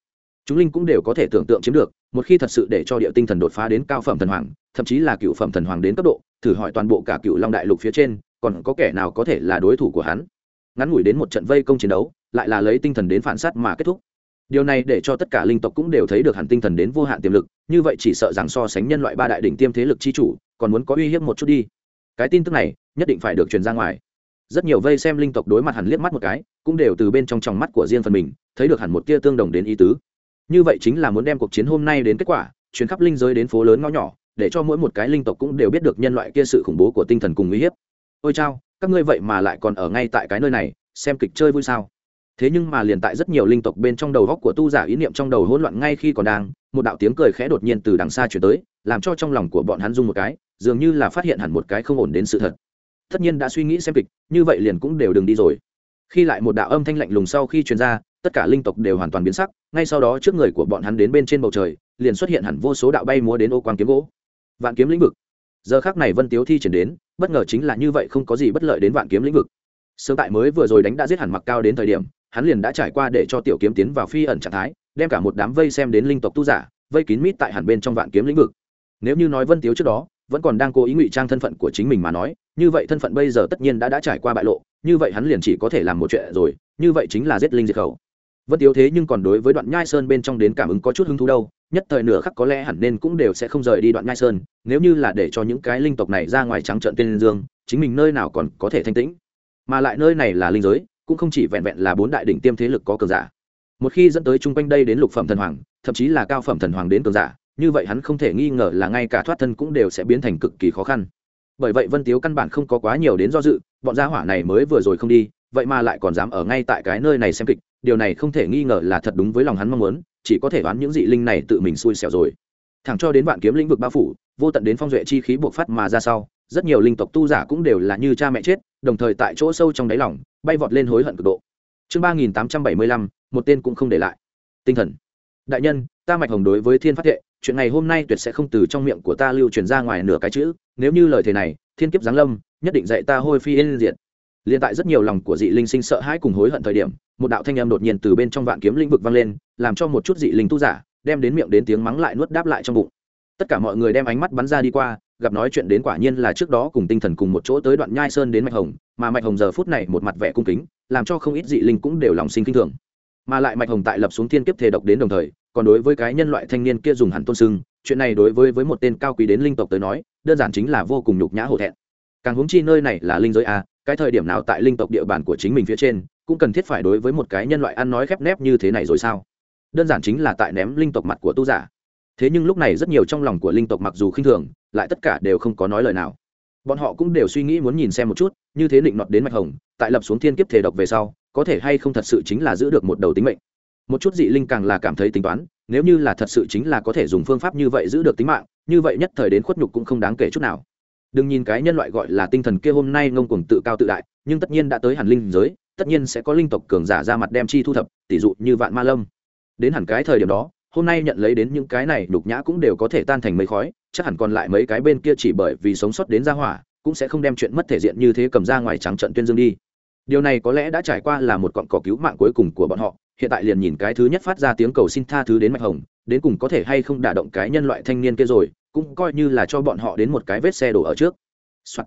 Chúng linh cũng đều có thể tưởng tượng chiếm được, một khi thật sự để cho địa tinh thần đột phá đến cao phẩm thần hoàng, thậm chí là cựu phẩm thần hoàng đến cấp độ, thử hỏi toàn bộ cả cựu long đại lục phía trên, còn có kẻ nào có thể là đối thủ của hắn? Ngắn ngủi đến một trận vây công chiến đấu, lại là lấy tinh thần đến phản sát mà kết thúc điều này để cho tất cả linh tộc cũng đều thấy được hẳn tinh thần đến vô hạn tiềm lực, như vậy chỉ sợ rằng so sánh nhân loại ba đại đỉnh tiêm thế lực chi chủ, còn muốn có uy hiếp một chút đi. Cái tin tức này, nhất định phải được truyền ra ngoài. Rất nhiều vây xem linh tộc đối mặt hẳn liếc mắt một cái, cũng đều từ bên trong tròng mắt của riêng phần mình, thấy được hẳn một tia tương đồng đến ý tứ. Như vậy chính là muốn đem cuộc chiến hôm nay đến kết quả chuyến khắp linh giới đến phố lớn ngõ nhỏ, để cho mỗi một cái linh tộc cũng đều biết được nhân loại kia sự khủng bố của tinh thần cùng uy hiếp. Ôi chao, các ngươi vậy mà lại còn ở ngay tại cái nơi này, xem kịch chơi vui sao? Thế nhưng mà liền tại rất nhiều linh tộc bên trong đầu góc của tu giả ý niệm trong đầu hỗn loạn ngay khi còn đang, một đạo tiếng cười khẽ đột nhiên từ đằng xa chuyển tới, làm cho trong lòng của bọn hắn rung một cái, dường như là phát hiện hẳn một cái không ổn đến sự thật. Tất nhiên đã suy nghĩ xem kịch, như vậy liền cũng đều đừng đi rồi. Khi lại một đạo âm thanh lạnh lùng sau khi truyền ra, tất cả linh tộc đều hoàn toàn biến sắc, ngay sau đó trước người của bọn hắn đến bên trên bầu trời, liền xuất hiện hẳn vô số đạo bay múa đến ô quang kiếm gỗ. Vạn kiếm lĩnh vực. Giờ khác này vân tiếu thi triển đến, bất ngờ chính là như vậy không có gì bất lợi đến vạn kiếm lĩnh vực. Sớm tại mới vừa rồi đánh đã giết hẳn mặc cao đến thời điểm hắn liền đã trải qua để cho tiểu kiếm tiến vào phi ẩn trạng thái, đem cả một đám vây xem đến linh tộc tu giả, vây kín mít tại hẳn bên trong vạn kiếm lĩnh vực. Nếu như nói vân tiếu trước đó, vẫn còn đang cố ý ngụy trang thân phận của chính mình mà nói, như vậy thân phận bây giờ tất nhiên đã đã trải qua bại lộ, như vậy hắn liền chỉ có thể làm một chuyện rồi, như vậy chính là giết linh diệt khẩu. Vân tiếu thế nhưng còn đối với đoạn nhai sơn bên trong đến cảm ứng có chút hứng thú đâu, nhất thời nửa khắc có lẽ hẳn nên cũng đều sẽ không rời đi đoạn nhai sơn, nếu như là để cho những cái linh tộc này ra ngoài trắng trợn tên dương, chính mình nơi nào còn có thể thanh tĩnh. Mà lại nơi này là linh giới cũng không chỉ vẹn vẹn là bốn đại đỉnh tiêm thế lực có cường giả. Một khi dẫn tới chung quanh đây đến lục phẩm thần hoàng, thậm chí là cao phẩm thần hoàng đến cường giả, như vậy hắn không thể nghi ngờ là ngay cả thoát thân cũng đều sẽ biến thành cực kỳ khó khăn. Bởi vậy vân tiếu căn bản không có quá nhiều đến do dự, bọn gia hỏa này mới vừa rồi không đi, vậy mà lại còn dám ở ngay tại cái nơi này xem kịch, điều này không thể nghi ngờ là thật đúng với lòng hắn mong muốn, chỉ có thể đoán những dị linh này tự mình xui xẻo rồi. Thẳng cho đến vạn kiếm lĩnh vực bao phủ, vô tận đến phong duệ chi khí buộc phát mà ra sau, rất nhiều linh tộc tu giả cũng đều là như cha mẹ chết đồng thời tại chỗ sâu trong đáy lòng, bay vọt lên hối hận cực độ. Chương ba nghìn tám trăm bảy mươi lăm, một tên cũng không để lại. Tinh thần. Đại nhân, ta mạch hồng đối với thiên phát thệ, chuyện này hôm nay tuyệt sẽ không từ trong miệng của ta lưu truyền ra ngoài nửa cái chữ, nếu như lời thề này, thiên kiếp giáng lâm, nhất định dạy ta hôi phi yên diện liên tại rất nhiều lòng của dị linh sinh sợ hãi cùng hối hận thời điểm, một đạo thanh âm đột nhiên từ bên trong vạn kiếm lĩnh vực vang lên, làm cho một chút dị linh tu giả, đem đến miệng đến tiếng mắng lại nuốt đáp lại trong bụng. Tất cả mọi người đem ánh mắt bắn ra đi qua gặp nói chuyện đến quả nhiên là trước đó cùng tinh thần cùng một chỗ tới đoạn nhai sơn đến mạch hồng, mà mạch hồng giờ phút này một mặt vẻ cung kính, làm cho không ít dị linh cũng đều lòng sinh kinh thường. Mà lại mạch hồng tại lập xuống thiên kiếp thể độc đến đồng thời, còn đối với cái nhân loại thanh niên kia dùng hẳn tôn sưng, chuyện này đối với với một tên cao quý đến linh tộc tới nói, đơn giản chính là vô cùng nhục nhã hổ thẹn. Càng huống chi nơi này là linh giới a, cái thời điểm nào tại linh tộc địa bàn của chính mình phía trên, cũng cần thiết phải đối với một cái nhân loại ăn nói khép nép như thế này rồi sao? Đơn giản chính là tại ném linh tộc mặt của tu giả thế nhưng lúc này rất nhiều trong lòng của linh tộc mặc dù khinh thường, lại tất cả đều không có nói lời nào. Bọn họ cũng đều suy nghĩ muốn nhìn xem một chút, như thế định nọt đến mạch hồng, tại lập xuống thiên kiếp thể độc về sau, có thể hay không thật sự chính là giữ được một đầu tính mệnh. Một chút dị linh càng là cảm thấy tính toán, nếu như là thật sự chính là có thể dùng phương pháp như vậy giữ được tính mạng, như vậy nhất thời đến khuất nhục cũng không đáng kể chút nào. Đừng nhìn cái nhân loại gọi là tinh thần kia hôm nay ngông cuồng tự cao tự đại, nhưng tất nhiên đã tới hẳn linh giới, tất nhiên sẽ có linh tộc cường giả ra mặt đem chi thu thập tỷ dụ như vạn ma lâm. Đến hẳn cái thời điểm đó hôm nay nhận lấy đến những cái này đục nhã cũng đều có thể tan thành mấy khói, chắc hẳn còn lại mấy cái bên kia chỉ bởi vì sống sót đến ra hỏa, cũng sẽ không đem chuyện mất thể diện như thế cầm ra ngoài trắng trận tuyên dương đi điều này có lẽ đã trải qua là một cọn cỏ cứu mạng cuối cùng của bọn họ, hiện tại liền nhìn cái thứ nhất phát ra tiếng cầu xin tha thứ đến mạch hồng, đến cùng có thể hay không đả động cái nhân loại thanh niên kia rồi, cũng coi như là cho bọn họ đến một cái vết xe đổ ở trước、Soạn.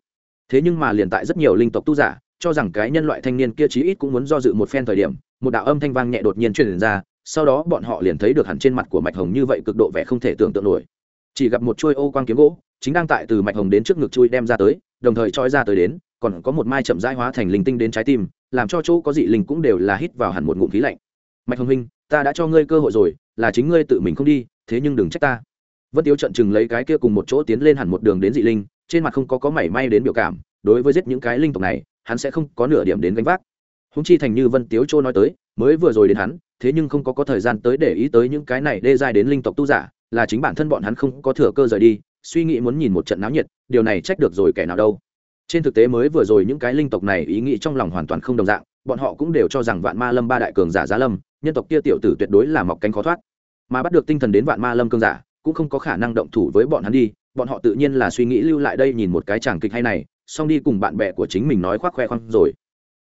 thế nhưng mà liền tại rất nhiều linh tộc tu giả, cho rằng cái nhân loại thanh niên kia chí ít cũng muốn do dự một phen thời điểm, một đạo âm thanh vang nhẹ đột nhiên truyền ra sau đó bọn họ liền thấy được hẳn trên mặt của mạch hồng như vậy cực độ vẻ không thể tưởng tượng nổi. Chỉ gặp một chuôi ô quang kiếm gỗ, chính đang tại từ mạch hồng đến trước ngực chui đem ra tới, đồng thời trói ra tới đến, còn có một mai chậm rãi hóa thành linh tinh đến trái tim, làm cho chỗ có dị linh cũng đều là hít vào hẳn một ngụm khí lạnh. Mạch hồng huynh, ta đã cho ngươi cơ hội rồi, là chính ngươi tự mình không đi, thế nhưng đừng trách ta. Vân tiếu trận chừng lấy cái kia cùng một chỗ tiến lên hẳn một đường đến dị linh, trên mặt không có có mảy may đến biểu cảm, đối với giết những cái linh tộc này, hắn sẽ không có nửa điểm đến gánh vác. Húng chi thành như vân tiếu châu nói tới, mới vừa rồi đến hắn thế nhưng không có có thời gian tới để ý tới những cái này đê dài đến linh tộc tu giả, là chính bản thân bọn hắn không có thừa cơ rời đi, suy nghĩ muốn nhìn một trận náo nhiệt, điều này trách được rồi kẻ nào đâu. Trên thực tế mới vừa rồi những cái linh tộc này ý nghĩ trong lòng hoàn toàn không đồng dạng, bọn họ cũng đều cho rằng vạn ma lâm ba đại cường giả giá lâm, nhân tộc kia tiểu tử tuyệt đối là mọc cánh khó thoát. Mà bắt được tinh thần đến vạn ma lâm cường giả, cũng không có khả năng động thủ với bọn hắn đi, bọn họ tự nhiên là suy nghĩ lưu lại đây nhìn một cái tràng kịch hay này, xong đi cùng bạn bè của chính mình nói khoác khoe khoang rồi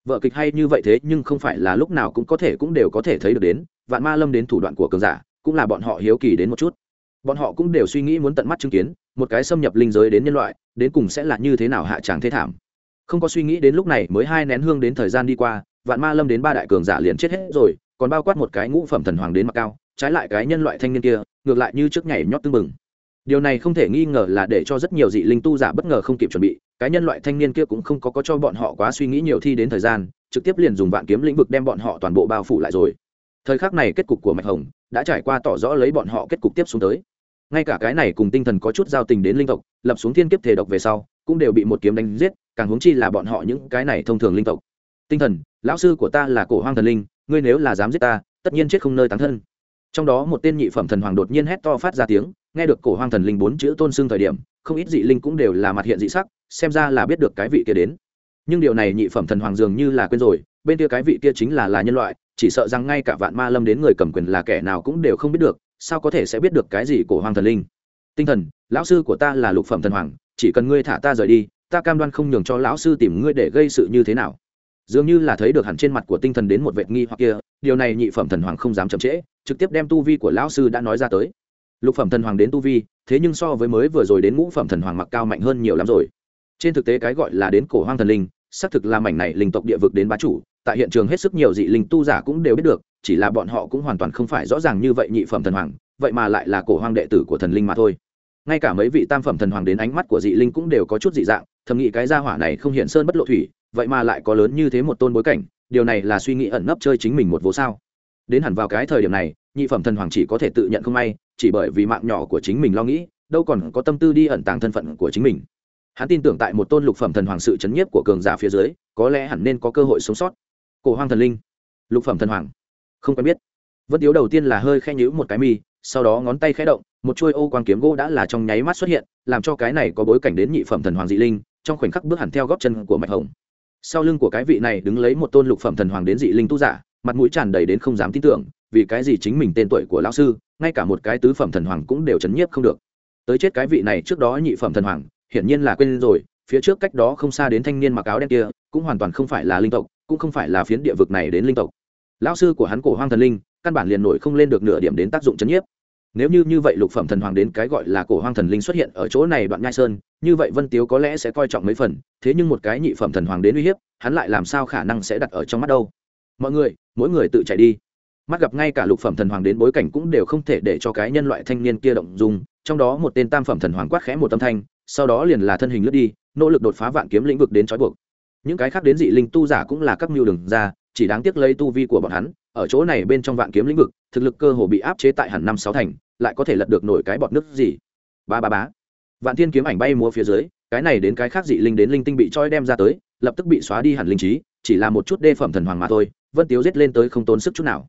vợ kịch hay như vậy thế nhưng không phải là lúc nào cũng có thể cũng đều có thể thấy được đến, vạn ma lâm đến thủ đoạn của cường giả, cũng là bọn họ hiếu kỳ đến một chút. Bọn họ cũng đều suy nghĩ muốn tận mắt chứng kiến, một cái xâm nhập linh giới đến nhân loại, đến cùng sẽ là như thế nào hạ tràng thế thảm. Không có suy nghĩ đến lúc này mới hai nén hương đến thời gian đi qua, vạn ma lâm đến ba đại cường giả liền chết hết rồi, còn bao quát một cái ngũ phẩm thần hoàng đến mặt cao, trái lại cái nhân loại thanh niên kia, ngược lại như trước nhảy nhót tưng bừng điều này không thể nghi ngờ là để cho rất nhiều dị linh tu giả bất ngờ không kịp chuẩn bị, cái nhân loại thanh niên kia cũng không có có cho bọn họ quá suy nghĩ nhiều thi đến thời gian, trực tiếp liền dùng vạn kiếm lĩnh vực đem bọn họ toàn bộ bao phủ lại rồi. Thời khắc này kết cục của mạch hồng đã trải qua tỏ rõ lấy bọn họ kết cục tiếp xuống tới. Ngay cả cái này cùng tinh thần có chút giao tình đến linh tộc, lập xuống thiên kiếp thể độc về sau, cũng đều bị một kiếm đánh giết, càng huống chi là bọn họ những cái này thông thường linh tộc. Tinh thần, lão sư của ta là cổ hoang thần linh, ngươi nếu là dám giết ta, tất nhiên chết không nơi tán thân. Trong đó một tên nhị phẩm thần hoàng đột nhiên hét to phát ra tiếng nghe được cổ hoang thần linh bốn chữ tôn xưng thời điểm, không ít dị linh cũng đều là mặt hiện dị sắc, xem ra là biết được cái vị kia đến. Nhưng điều này nhị phẩm thần hoàng dường như là quên rồi, bên kia cái vị kia chính là là nhân loại, chỉ sợ rằng ngay cả vạn ma lâm đến người cầm quyền là kẻ nào cũng đều không biết được, sao có thể sẽ biết được cái gì cổ hoang thần linh. Tinh thần, lão sư của ta là lục phẩm thần hoàng, chỉ cần ngươi thả ta rời đi, ta cam đoan không nhường cho lão sư tìm ngươi để gây sự như thế nào. Dường như là thấy được hẳn trên mặt của tinh thần đến một vệt nghi hoặc kia, điều này nhị phẩm thần hoàng không dám chậm trễ, trực tiếp đem tu vi của lão sư đã nói ra tới lục phẩm thần hoàng đến tu vi, thế nhưng so với mới vừa rồi đến ngũ phẩm thần hoàng mặc cao mạnh hơn nhiều lắm rồi. Trên thực tế cái gọi là đến cổ hoang thần linh, xác thực là mảnh này linh tộc địa vực đến bá chủ, tại hiện trường hết sức nhiều dị linh tu giả cũng đều biết được, chỉ là bọn họ cũng hoàn toàn không phải rõ ràng như vậy nhị phẩm thần hoàng, vậy mà lại là cổ hoang đệ tử của thần linh mà thôi. Ngay cả mấy vị tam phẩm thần hoàng đến ánh mắt của dị linh cũng đều có chút dị dạng, thầm nghĩ cái gia hỏa này không hiện sơn bất lộ thủy, vậy mà lại có lớn như thế một tôn bối cảnh, điều này là suy nghĩ ẩn nấp chơi chính mình một vố sao? Đến hẳn vào cái thời điểm này, nhị phẩm thần hoàng chỉ có thể tự nhận không may chỉ bởi vì mạng nhỏ của chính mình lo nghĩ, đâu còn có tâm tư đi ẩn tàng thân phận của chính mình. Hắn tin tưởng tại một tôn lục phẩm thần hoàng sự chấn nhiếp của cường giả phía dưới, có lẽ hẳn nên có cơ hội sống sót. Cổ hoang thần linh. Lục phẩm thần hoàng. Không quen biết. Vân tiếu đầu tiên là hơi khe nhữ một cái mi, sau đó ngón tay khẽ động, một chuôi ô quang kiếm gỗ đã là trong nháy mắt xuất hiện, làm cho cái này có bối cảnh đến nhị phẩm thần hoàng dị linh, trong khoảnh khắc bước hẳn theo góp chân của mạch hồng. Sau lưng của cái vị này đứng lấy một tôn lục phẩm thần hoàng đến dị linh tu giả, mặt mũi tràn đầy đến không dám tin tưởng vì cái gì chính mình tên tuổi của lão sư, ngay cả một cái tứ phẩm thần hoàng cũng đều chấn nhiếp không được. Tới chết cái vị này trước đó nhị phẩm thần hoàng, hiển nhiên là quên rồi, phía trước cách đó không xa đến thanh niên mặc áo đen kia, cũng hoàn toàn không phải là linh tộc, cũng không phải là phiến địa vực này đến linh tộc. Lão sư của hắn cổ hoang thần linh, căn bản liền nổi không lên được nửa điểm đến tác dụng chấn nhiếp. Nếu như như vậy lục phẩm thần hoàng đến cái gọi là cổ hoang thần linh xuất hiện ở chỗ này đoạn nhai sơn, như vậy vân tiếu có lẽ sẽ coi trọng mấy phần, thế nhưng một cái nhị phẩm thần hoàng đến uy hiếp, hắn lại làm sao khả năng sẽ đặt ở trong mắt đâu? Mọi người, mỗi người tự chạy đi mắt gặp ngay cả lục phẩm thần hoàng đến bối cảnh cũng đều không thể để cho cái nhân loại thanh niên kia động dùng trong đó một tên tam phẩm thần hoàng quát khẽ một âm thanh, sau đó liền là thân hình lướt đi, nỗ lực đột phá vạn kiếm lĩnh vực đến trói buộc. Những cái khác đến dị linh tu giả cũng là các mưu đường ra, chỉ đáng tiếc lấy tu vi của bọn hắn, ở chỗ này bên trong vạn kiếm lĩnh vực, thực lực cơ hồ bị áp chế tại hẳn năm sáu thành, lại có thể lật được nổi cái bọt nước gì. Ba ba bá vạn thiên kiếm ảnh bay múa phía dưới, cái này đến cái khác dị linh đến linh tinh bị trói đem ra tới, lập tức bị xóa đi hẳn linh trí, chỉ là một chút đê phẩm thần hoàng mà thôi, vân tiếu giết lên tới không tốn sức chút nào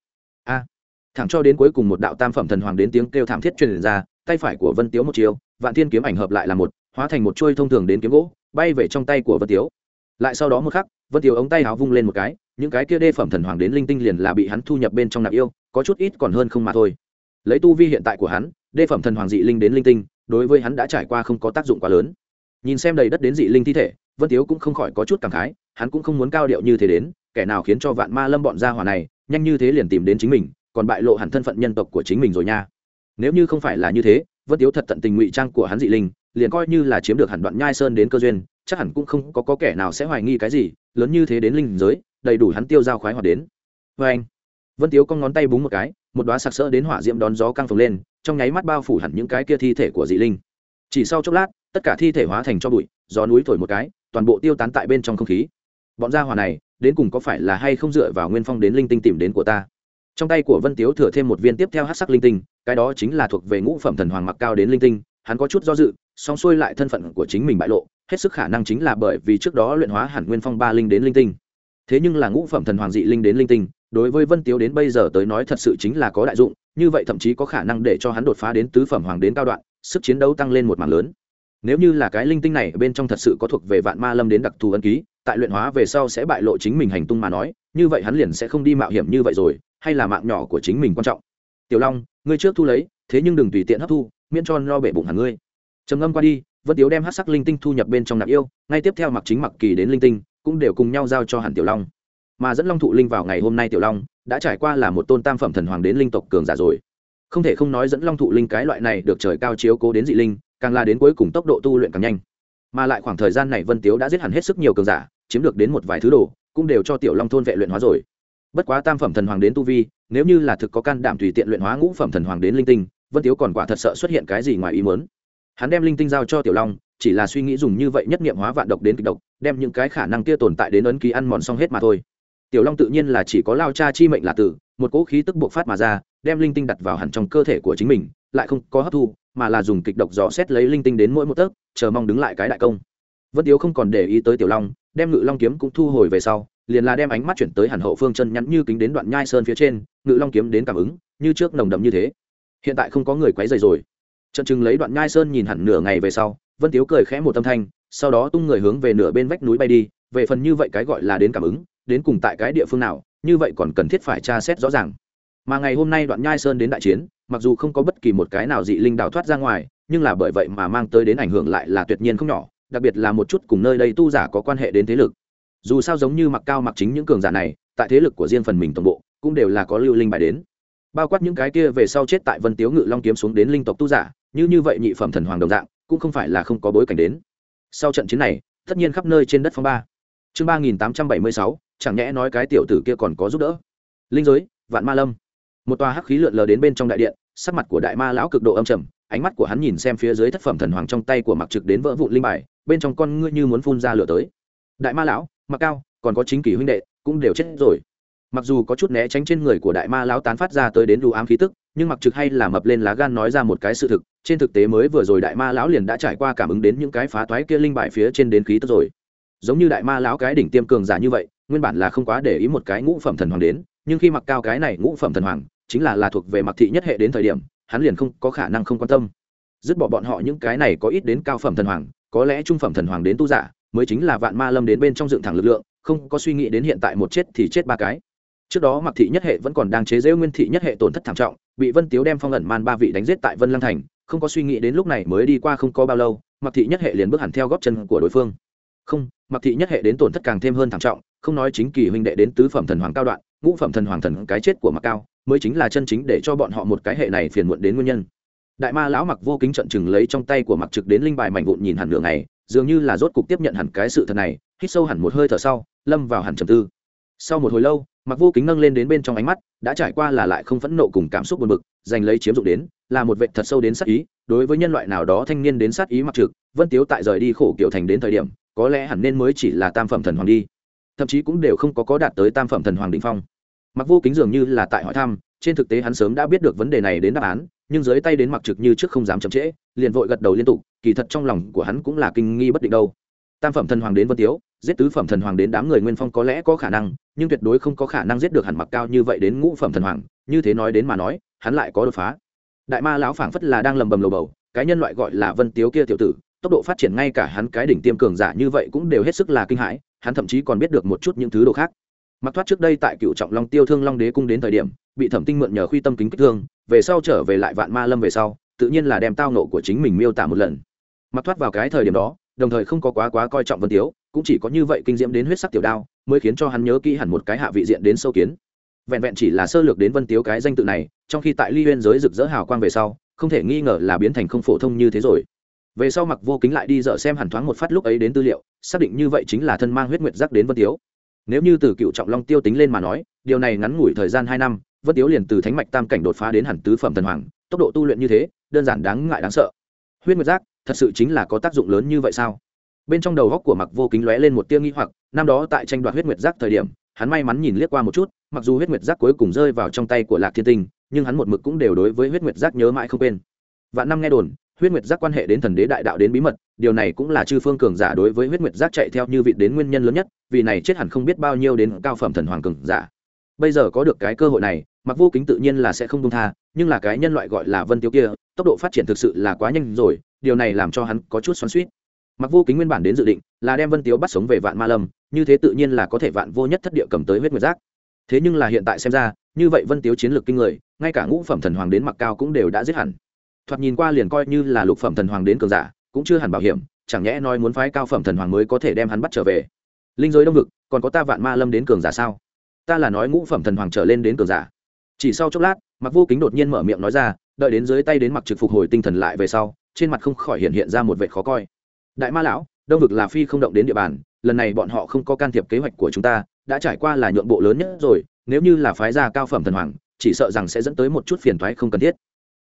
thẳng cho đến cuối cùng một đạo tam phẩm thần hoàng đến tiếng kêu thảm thiết truyền ra, tay phải của vân tiếu một chiều vạn thiên kiếm ảnh hợp lại là một, hóa thành một chuôi thông thường đến kiếm gỗ, bay về trong tay của vân tiếu. Lại sau đó một khắc, vân tiếu ống tay áo vung lên một cái, những cái kia đê phẩm thần hoàng đến linh tinh liền là bị hắn thu nhập bên trong nạp yêu, có chút ít còn hơn không mà thôi. Lấy tu vi hiện tại của hắn, đê phẩm thần hoàng dị linh đến linh tinh, đối với hắn đã trải qua không có tác dụng quá lớn. Nhìn xem đầy đất đến dị linh thi thể, vân tiếu cũng không khỏi có chút cảm khái, hắn cũng không muốn cao điệu như thế đến, kẻ nào khiến cho vạn ma lâm bọn gia hỏa này, nhanh như thế liền tìm đến chính mình còn bại lộ hẳn thân phận nhân tộc của chính mình rồi nha. Nếu như không phải là như thế vân tiếu thật tận tình ngụy trang của hắn dị linh liền coi như là chiếm được hẳn đoạn nhai sơn đến cơ duyên chắc hẳn cũng không có, có kẻ nào sẽ hoài nghi cái gì lớn như thế đến linh giới đầy đủ hắn tiêu giao khoái hoạt đến. Vê anh vân tiếu con ngón tay búng một cái một đoá sặc sỡ đến hỏa diễm đón gió căng phồng lên trong nháy mắt bao phủ hẳn những cái kia thi thể của dị linh. Chỉ sau chốc lát tất cả thi thể hóa thành cho bụi gió núi thổi một cái toàn bộ tiêu tán tại bên trong không khí. Bọn gia hỏa này đến cùng có phải là hay không dựa vào nguyên phong đến linh tinh tìm đến của ta? Trong tay của vân tiếu thừa thêm một viên tiếp theo hát sắc linh tinh, cái đó chính là thuộc về ngũ phẩm thần hoàng mặc cao đến linh tinh, hắn có chút do dự, song xuôi lại thân phận của chính mình bại lộ, hết sức khả năng chính là bởi vì trước đó luyện hóa hẳn nguyên phong ba linh đến linh tinh. Thế nhưng là ngũ phẩm thần hoàng dị linh đến linh tinh, đối với vân tiếu đến bây giờ tới nói thật sự chính là có đại dụng, như vậy thậm chí có khả năng để cho hắn đột phá đến tứ phẩm hoàng đến cao đoạn, sức chiến đấu tăng lên một mảng lớn. Nếu như là cái linh tinh này bên trong thật sự có thuộc về vạn ma lâm đến đặc thù ân ký, tại luyện hóa về sau sẽ bại lộ chính mình hành tung mà nói như vậy hắn liền sẽ không đi mạo hiểm như vậy rồi, hay là mạng nhỏ của chính mình quan trọng. Tiểu long, ngươi trước thu lấy, thế nhưng đừng tùy tiện hấp thu, miễn cho lo bể bụng hàng ngươi. Trầm ngâm qua đi, vân tiếu đem hát sắc linh tinh thu nhập bên trong nạp yêu, ngay tiếp theo mặc chính mặc kỳ đến linh tinh, cũng đều cùng nhau giao cho hẳn tiểu long. Mà dẫn long thụ linh vào ngày hôm nay tiểu long, đã trải qua là một tôn tam phẩm thần hoàng đến linh tộc cường giả rồi. Không thể không nói dẫn long thụ linh cái loại này được trời cao chiếu cố đến dị linh, càng là đến cuối cùng tốc độ tu luyện càng nhanh. Mà lại khoảng thời gian này vân tiếu đã giết hẳn hết sức nhiều cường giả, chiếm được đến một vài thứ đồ cũng đều cho tiểu long thôn vệ luyện hóa rồi. Bất quá tam phẩm thần hoàng đến tu vi, nếu như là thực có can đảm tùy tiện luyện hóa ngũ phẩm thần hoàng đến linh tinh, vân tiếu còn quả thật sợ xuất hiện cái gì ngoài ý muốn. Hắn đem linh tinh giao cho tiểu long, chỉ là suy nghĩ dùng như vậy nhất nghiệm hóa vạn độc đến kịch độc, đem những cái khả năng kia tồn tại đến ấn ký ăn mòn xong hết mà thôi. Tiểu long tự nhiên là chỉ có lao cha chi mệnh là tử, một cỗ khí tức buộc phát mà ra, đem linh tinh đặt vào hẳn trong cơ thể của chính mình, lại không có hấp thu, mà là dùng kịch độc dò xét lấy linh tinh đến mỗi một tấc, chờ mong đứng lại cái đại công. Vân tiếu không còn để ý tới tiểu long đem ngự long kiếm cũng thu hồi về sau, liền là đem ánh mắt chuyển tới hẳn hậu phương chân nhắn như kính đến đoạn nhai sơn phía trên, ngự long kiếm đến cảm ứng, như trước nồng đậm như thế. Hiện tại không có người quấy dày rồi. Trận chừng lấy đoạn nhai sơn nhìn hẳn nửa ngày về sau, vân tiếu cười khẽ một tâm thanh, sau đó tung người hướng về nửa bên vách núi bay đi, về phần như vậy cái gọi là đến cảm ứng, đến cùng tại cái địa phương nào, như vậy còn cần thiết phải tra xét rõ ràng. Mà ngày hôm nay đoạn nhai sơn đến đại chiến, mặc dù không có bất kỳ một cái nào dị linh đào thoát ra ngoài, nhưng là bởi vậy mà mang tới đến ảnh hưởng lại là tuyệt nhiên không nhỏ đặc biệt là một chút cùng nơi đây tu giả có quan hệ đến thế lực. Dù sao giống như mặc cao mặc chính những cường giả này, tại thế lực của riêng phần mình toàn bộ, cũng đều là có lưu linh bài đến. Bao quát những cái kia về sau chết tại vân tiếu ngự long kiếm xuống đến linh tộc tu giả, như như vậy nhị phẩm thần hoàng đồng dạng, cũng không phải là không có bối cảnh đến. Sau trận chiến này, tất nhiên khắp nơi trên đất phong ba. Chương ba nghìn tám trăm bảy mươi sáu, chẳng nhẽ nói cái tiểu tử kia còn có giúp đỡ. Linh giới, vạn ma lâm. Một tòa hắc khí lượn lờ đến bên trong đại điện, sắc mặt của đại ma lão cực độ âm trầm ánh mắt của hắn nhìn xem phía dưới thất phẩm thần hoàng trong tay của mặc trực đến vỡ vụn linh bài, bên trong con ngươi như muốn phun ra lửa tới. Đại ma lão, mặc cao, còn có chính kỷ huynh đệ, cũng đều chết rồi. Mặc dù có chút né tránh trên người của đại ma lão tán phát ra tới đến đủ ám khí tức, nhưng mặc trực hay là mập lên lá gan nói ra một cái sự thực, trên thực tế mới vừa rồi đại ma lão liền đã trải qua cảm ứng đến những cái phá toái kia linh bài phía trên đến khí tức rồi. Giống như đại ma lão cái đỉnh tiêm cường giả như vậy, nguyên bản là không quá để ý một cái ngũ phẩm thần hoàng đến, nhưng khi mặc cao cái này ngũ phẩm thần hoàng, chính là là thuộc về mặc thị nhất hệ đến thời điểm hắn liền không có khả năng không quan tâm. Dứt bỏ bọn họ, những cái này có ít đến cao phẩm thần hoàng, có lẽ trung phẩm thần hoàng đến tu giả, mới chính là vạn ma lâm đến bên trong dựng thẳng lực lượng, không có suy nghĩ đến hiện tại một chết thì chết ba cái. Trước đó mặc thị nhất hệ vẫn còn đang chế giễu nguyên thị nhất hệ tổn thất thảm trọng, bị vân tiếu đem phong ẩn man ba vị đánh giết tại vân lăng thành, không có suy nghĩ đến lúc này mới đi qua không có bao lâu, mặc thị nhất hệ liền bước hẳn theo góp chân của đối phương. Không, mặc thị nhất hệ đến tổn thất càng thêm hơn thảm trọng, không nói chính kỳ huynh đệ đến tứ phẩm thần hoàng cao đoạn, ngũ phẩm thần hoàng thần cái chết của mặc cao mới chính là chân chính để cho bọn họ một cái hệ này phiền muộn đến nguyên nhân. Đại ma lão mặc vô kính trận chừng lấy trong tay của mặc trực đến linh bài mảnh vụn nhìn hẳn nửa ngày, dường như là rốt cục tiếp nhận hẳn cái sự thật này, hít sâu hẳn một hơi thở sau, lâm vào hẳn trầm tư. Sau một hồi lâu, mặc vô kính nâng lên đến bên trong ánh mắt, đã trải qua là lại không phẫn nộ cùng cảm xúc buồn bực, giành lấy chiếm dụng đến, là một vệ thật sâu đến sát ý, đối với nhân loại nào đó thanh niên đến sát ý mặc trực, vân tiếu tại rời đi khổ kiểu thành đến thời điểm, có lẽ hẳn nên mới chỉ là tam phẩm thần hoàng đi. Thậm chí cũng đều không có có đạt tới tam phẩm thần hoàng định phong mặc vô kính dường như là tại hỏi thăm, trên thực tế hắn sớm đã biết được vấn đề này đến đáp án, nhưng dưới tay đến mặc trực như trước không dám chậm trễ, liền vội gật đầu liên tục, kỳ thật trong lòng của hắn cũng là kinh nghi bất định đâu. Tam phẩm thần hoàng đến vân tiếu, giết tứ phẩm thần hoàng đến đám người nguyên phong có lẽ có khả năng, nhưng tuyệt đối không có khả năng giết được hẳn mặc cao như vậy đến ngũ phẩm thần hoàng, như thế nói đến mà nói, hắn lại có đột phá. Đại ma lão phảng phất là đang lầm bầm lầu bầu, cái nhân loại gọi là vân tiếu kia tiểu tử, tốc độ phát triển ngay cả hắn cái đỉnh tiêm cường giả như vậy cũng đều hết sức là kinh hãi, hắn thậm chí còn biết được một chút những thứ đồ khác mặc thoát trước đây tại cựu trọng long tiêu thương long đế cung đến thời điểm, bị thẩm tinh mượn nhờ khuy tâm kính kích thương, về sau trở về lại vạn ma lâm về sau, tự nhiên là đem tao nộ của chính mình miêu tả một lần. Mặc thoát vào cái thời điểm đó, đồng thời không có quá quá coi trọng vân tiếu, cũng chỉ có như vậy kinh diễm đến huyết sắc tiểu đao, mới khiến cho hắn nhớ kỹ hẳn một cái hạ vị diện đến sâu kiến. Vẹn vẹn chỉ là sơ lược đến vân tiếu cái danh tự này, trong khi tại ly huyên giới rực rỡ hào quang về sau, không thể nghi ngờ là biến thành không phổ thông như thế rồi. Về sau mặc vô kính lại đi dở xem hẳn thoáng một phát lúc ấy đến tư liệu, xác định như vậy chính là thân mang huyết nguyệt giác đến vân tiếu nếu như từ cựu trọng long tiêu tính lên mà nói, điều này ngắn ngủi thời gian hai năm, vân tiếu liền từ thánh mạch tam cảnh đột phá đến hẳn tứ phẩm thần hoàng, tốc độ tu luyện như thế, đơn giản đáng ngại đáng sợ. Huyết nguyệt giác, thật sự chính là có tác dụng lớn như vậy sao? Bên trong đầu góc của mặc vô kính lóe lên một tia nghi hoặc, năm đó tại tranh đoạt huyết nguyệt giác thời điểm, hắn may mắn nhìn liếc qua một chút, mặc dù huyết nguyệt giác cuối cùng rơi vào trong tay của lạc thiên tinh, nhưng hắn một mực cũng đều đối với huyết nguyệt giác nhớ mãi không quên. Vạn năm nghe đồn huyết nguyệt giác quan hệ đến thần đế đại đạo đến bí mật, điều này cũng là chư phương cường giả đối với huyết nguyệt giác chạy theo như vị đến nguyên nhân lớn nhất, vì này chết hẳn không biết bao nhiêu đến cao phẩm thần hoàng cường giả. Bây giờ có được cái cơ hội này, mặc vô kính tự nhiên là sẽ không công tha, nhưng là cái nhân loại gọi là vân tiêu kia, tốc độ phát triển thực sự là quá nhanh rồi, điều này làm cho hắn có chút xoắn suýt mặc vô kính nguyên bản đến dự định là đem vân tiếu bắt sống về vạn ma lâm, như thế tự nhiên là có thể vạn vô nhất thất địa cầm tới huyết nguyệt giác. Thế nhưng là hiện tại xem ra, như vậy vân tiếu chiến lược kinh người, ngay cả ngũ phẩm thần hoàng đến mặc cao cũng đều đã giết hẳn thoạt nhìn qua liền coi như là lục phẩm thần hoàng đến cường giả, cũng chưa hẳn bảo hiểm, chẳng nhẽ nói muốn phái cao phẩm thần hoàng mới có thể đem hắn bắt trở về. Linh giới đông vực, còn có ta vạn ma lâm đến cường giả sao? Ta là nói ngũ phẩm thần hoàng trở lên đến cường giả. Chỉ sau chốc lát mặc vô kính đột nhiên mở miệng nói ra, đợi đến dưới tay đến mặc trực phục hồi tinh thần lại về sau, trên mặt không khỏi hiện hiện ra một vệ khó coi. Đại ma lão, đông vực là phi không động đến địa bàn, lần này bọn họ không có can thiệp kế hoạch của chúng ta, đã trải qua là nhượng bộ lớn nhất rồi, nếu như là phái gia cao phẩm thần hoàng, chỉ sợ rằng sẽ dẫn tới một chút phiền toái không cần thiết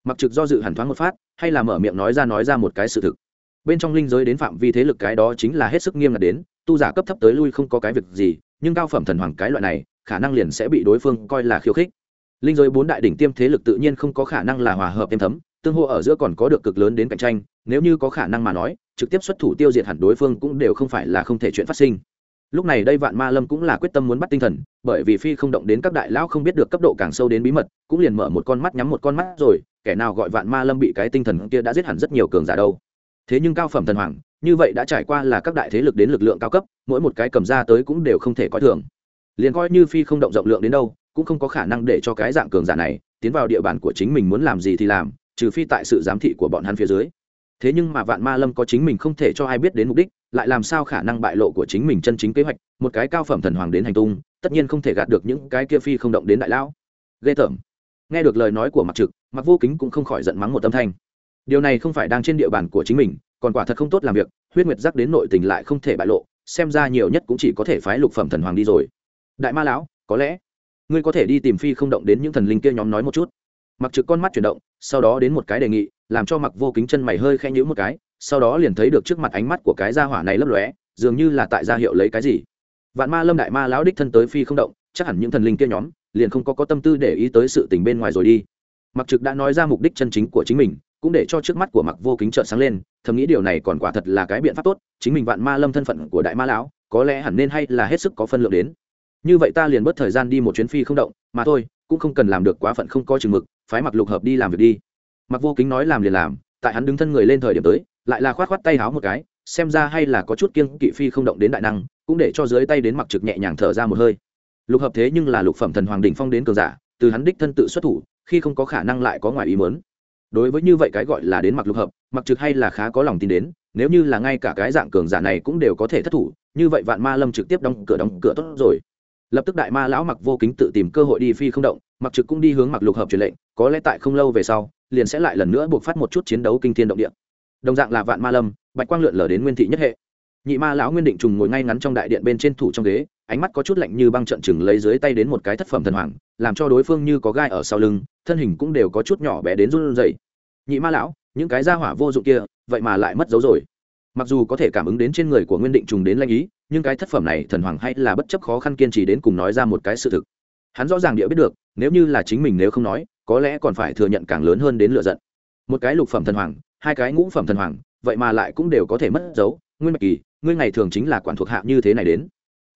mặc trực do dự hẳn thoáng một phát, hay là mở miệng nói ra nói ra một cái sự thực. Bên trong linh giới đến phạm vi thế lực cái đó chính là hết sức nghiêm ngặt đến, tu giả cấp thấp tới lui không có cái việc gì, nhưng cao phẩm thần hoàng cái loại này, khả năng liền sẽ bị đối phương coi là khiêu khích. Linh giới bốn đại đỉnh tiêm thế lực tự nhiên không có khả năng là hòa hợp êm thấm, tương hô ở giữa còn có được cực lớn đến cạnh tranh, nếu như có khả năng mà nói, trực tiếp xuất thủ tiêu diệt hẳn đối phương cũng đều không phải là không thể chuyện phát sinh. Lúc này đây vạn ma lâm cũng là quyết tâm muốn bắt tinh thần, bởi vì phi không động đến các đại lão không biết được cấp độ càng sâu đến bí mật, cũng liền mở một con mắt nhắm một con mắt rồi kẻ nào gọi vạn ma lâm bị cái tinh thần kia đã giết hẳn rất nhiều cường giả đâu. Thế nhưng cao phẩm thần hoàng, như vậy đã trải qua là các đại thế lực đến lực lượng cao cấp, mỗi một cái cầm ra tới cũng đều không thể coi thường. Liền coi như phi không động rộng lượng đến đâu, cũng không có khả năng để cho cái dạng cường giả này tiến vào địa bàn của chính mình muốn làm gì thì làm, trừ phi tại sự giám thị của bọn hắn phía dưới. Thế nhưng mà vạn ma lâm có chính mình không thể cho ai biết đến mục đích, lại làm sao khả năng bại lộ của chính mình chân chính kế hoạch, một cái cao phẩm thần hoàng đến hành tung, tất nhiên không thể gạt được những cái kia phi không động đến đại lão. Ghê tởm nghe được lời nói của mặc trực, mặc vô kính cũng không khỏi giận mắng một âm thanh. Điều này không phải đang trên địa bàn của chính mình, còn quả thật không tốt làm việc, huyết nguyệt giác đến nội tình lại không thể bại lộ, xem ra nhiều nhất cũng chỉ có thể phái lục phẩm thần hoàng đi rồi. Đại ma lão, có lẽ ngươi có thể đi tìm phi không động đến những thần linh kia nhóm nói một chút. Mặc trực con mắt chuyển động, sau đó đến một cái đề nghị, làm cho mặc vô kính chân mày hơi khẽ nhữ một cái, sau đó liền thấy được trước mặt ánh mắt của cái gia hỏa này lấp lóe, dường như là tại gia hiệu lấy cái gì. Vạn ma lâm đại ma lão đích thân tới phi không động, chắc hẳn những thần linh kia nhóm liền không có có tâm tư để ý tới sự tình bên ngoài rồi đi. Mặc trực đã nói ra mục đích chân chính của chính mình, cũng để cho trước mắt của mặc vô kính trợn sáng lên, thầm nghĩ điều này còn quả thật là cái biện pháp tốt, chính mình vạn ma lâm thân phận của đại ma lão, có lẽ hẳn nên hay là hết sức có phân lượng đến. Như vậy ta liền bớt thời gian đi một chuyến phi không động, mà thôi, cũng không cần làm được quá phận không có chừng mực, phái mặc lục hợp đi làm việc đi. Mặc vô kính nói làm liền làm, tại hắn đứng thân người lên thời điểm tới, lại là khoát khoát tay háo một cái, xem ra hay là có chút kiêng kỵ phi không động đến đại năng, cũng để cho dưới tay đến mặc trực nhẹ nhàng thở ra một hơi lục hợp thế nhưng là lục phẩm thần hoàng đỉnh phong đến cường giả, từ hắn đích thân tự xuất thủ, khi không có khả năng lại có ngoài ý mớn đối với như vậy cái gọi là đến mặc lục hợp, mặc trực hay là khá có lòng tin đến, nếu như là ngay cả cái dạng cường giả này cũng đều có thể thất thủ, như vậy vạn ma lâm trực tiếp đóng cửa đóng cửa tốt rồi. Lập tức đại ma lão mặc vô kính tự tìm cơ hội đi phi không động, mặc trực cũng đi hướng mặc lục hợp truyền lệnh, có lẽ tại không lâu về sau, liền sẽ lại lần nữa buộc phát một chút chiến đấu kinh thiên động địa. Đồng dạng là vạn ma lâm, bạch quang lượn lờ đến nguyên thị nhất hệ. Nhị ma lão nguyên định trùng ngồi ngay ngắn trong đại điện bên trên thủ trong ghế ánh mắt có chút lạnh như băng trận chừng lấy dưới tay đến một cái thất phẩm thần hoàng, làm cho đối phương như có gai ở sau lưng, thân hình cũng đều có chút nhỏ bé đến run rẩy. Nhị ma lão, những cái gia hỏa vô dụng kia, vậy mà lại mất dấu rồi. Mặc dù có thể cảm ứng đến trên người của nguyên định trùng đến lanh ý, nhưng cái thất phẩm này thần hoàng hay là bất chấp khó khăn kiên trì đến cùng nói ra một cái sự thực. Hắn rõ ràng địa biết được, nếu như là chính mình nếu không nói, có lẽ còn phải thừa nhận càng lớn hơn đến lựa giận. Một cái lục phẩm thần hoàng, hai cái ngũ phẩm thần hoàng, vậy mà lại cũng đều có thể mất dấu. Nguyên mạch kỳ, ngươi ngày thường chính là quản thuộc hạ như thế này đến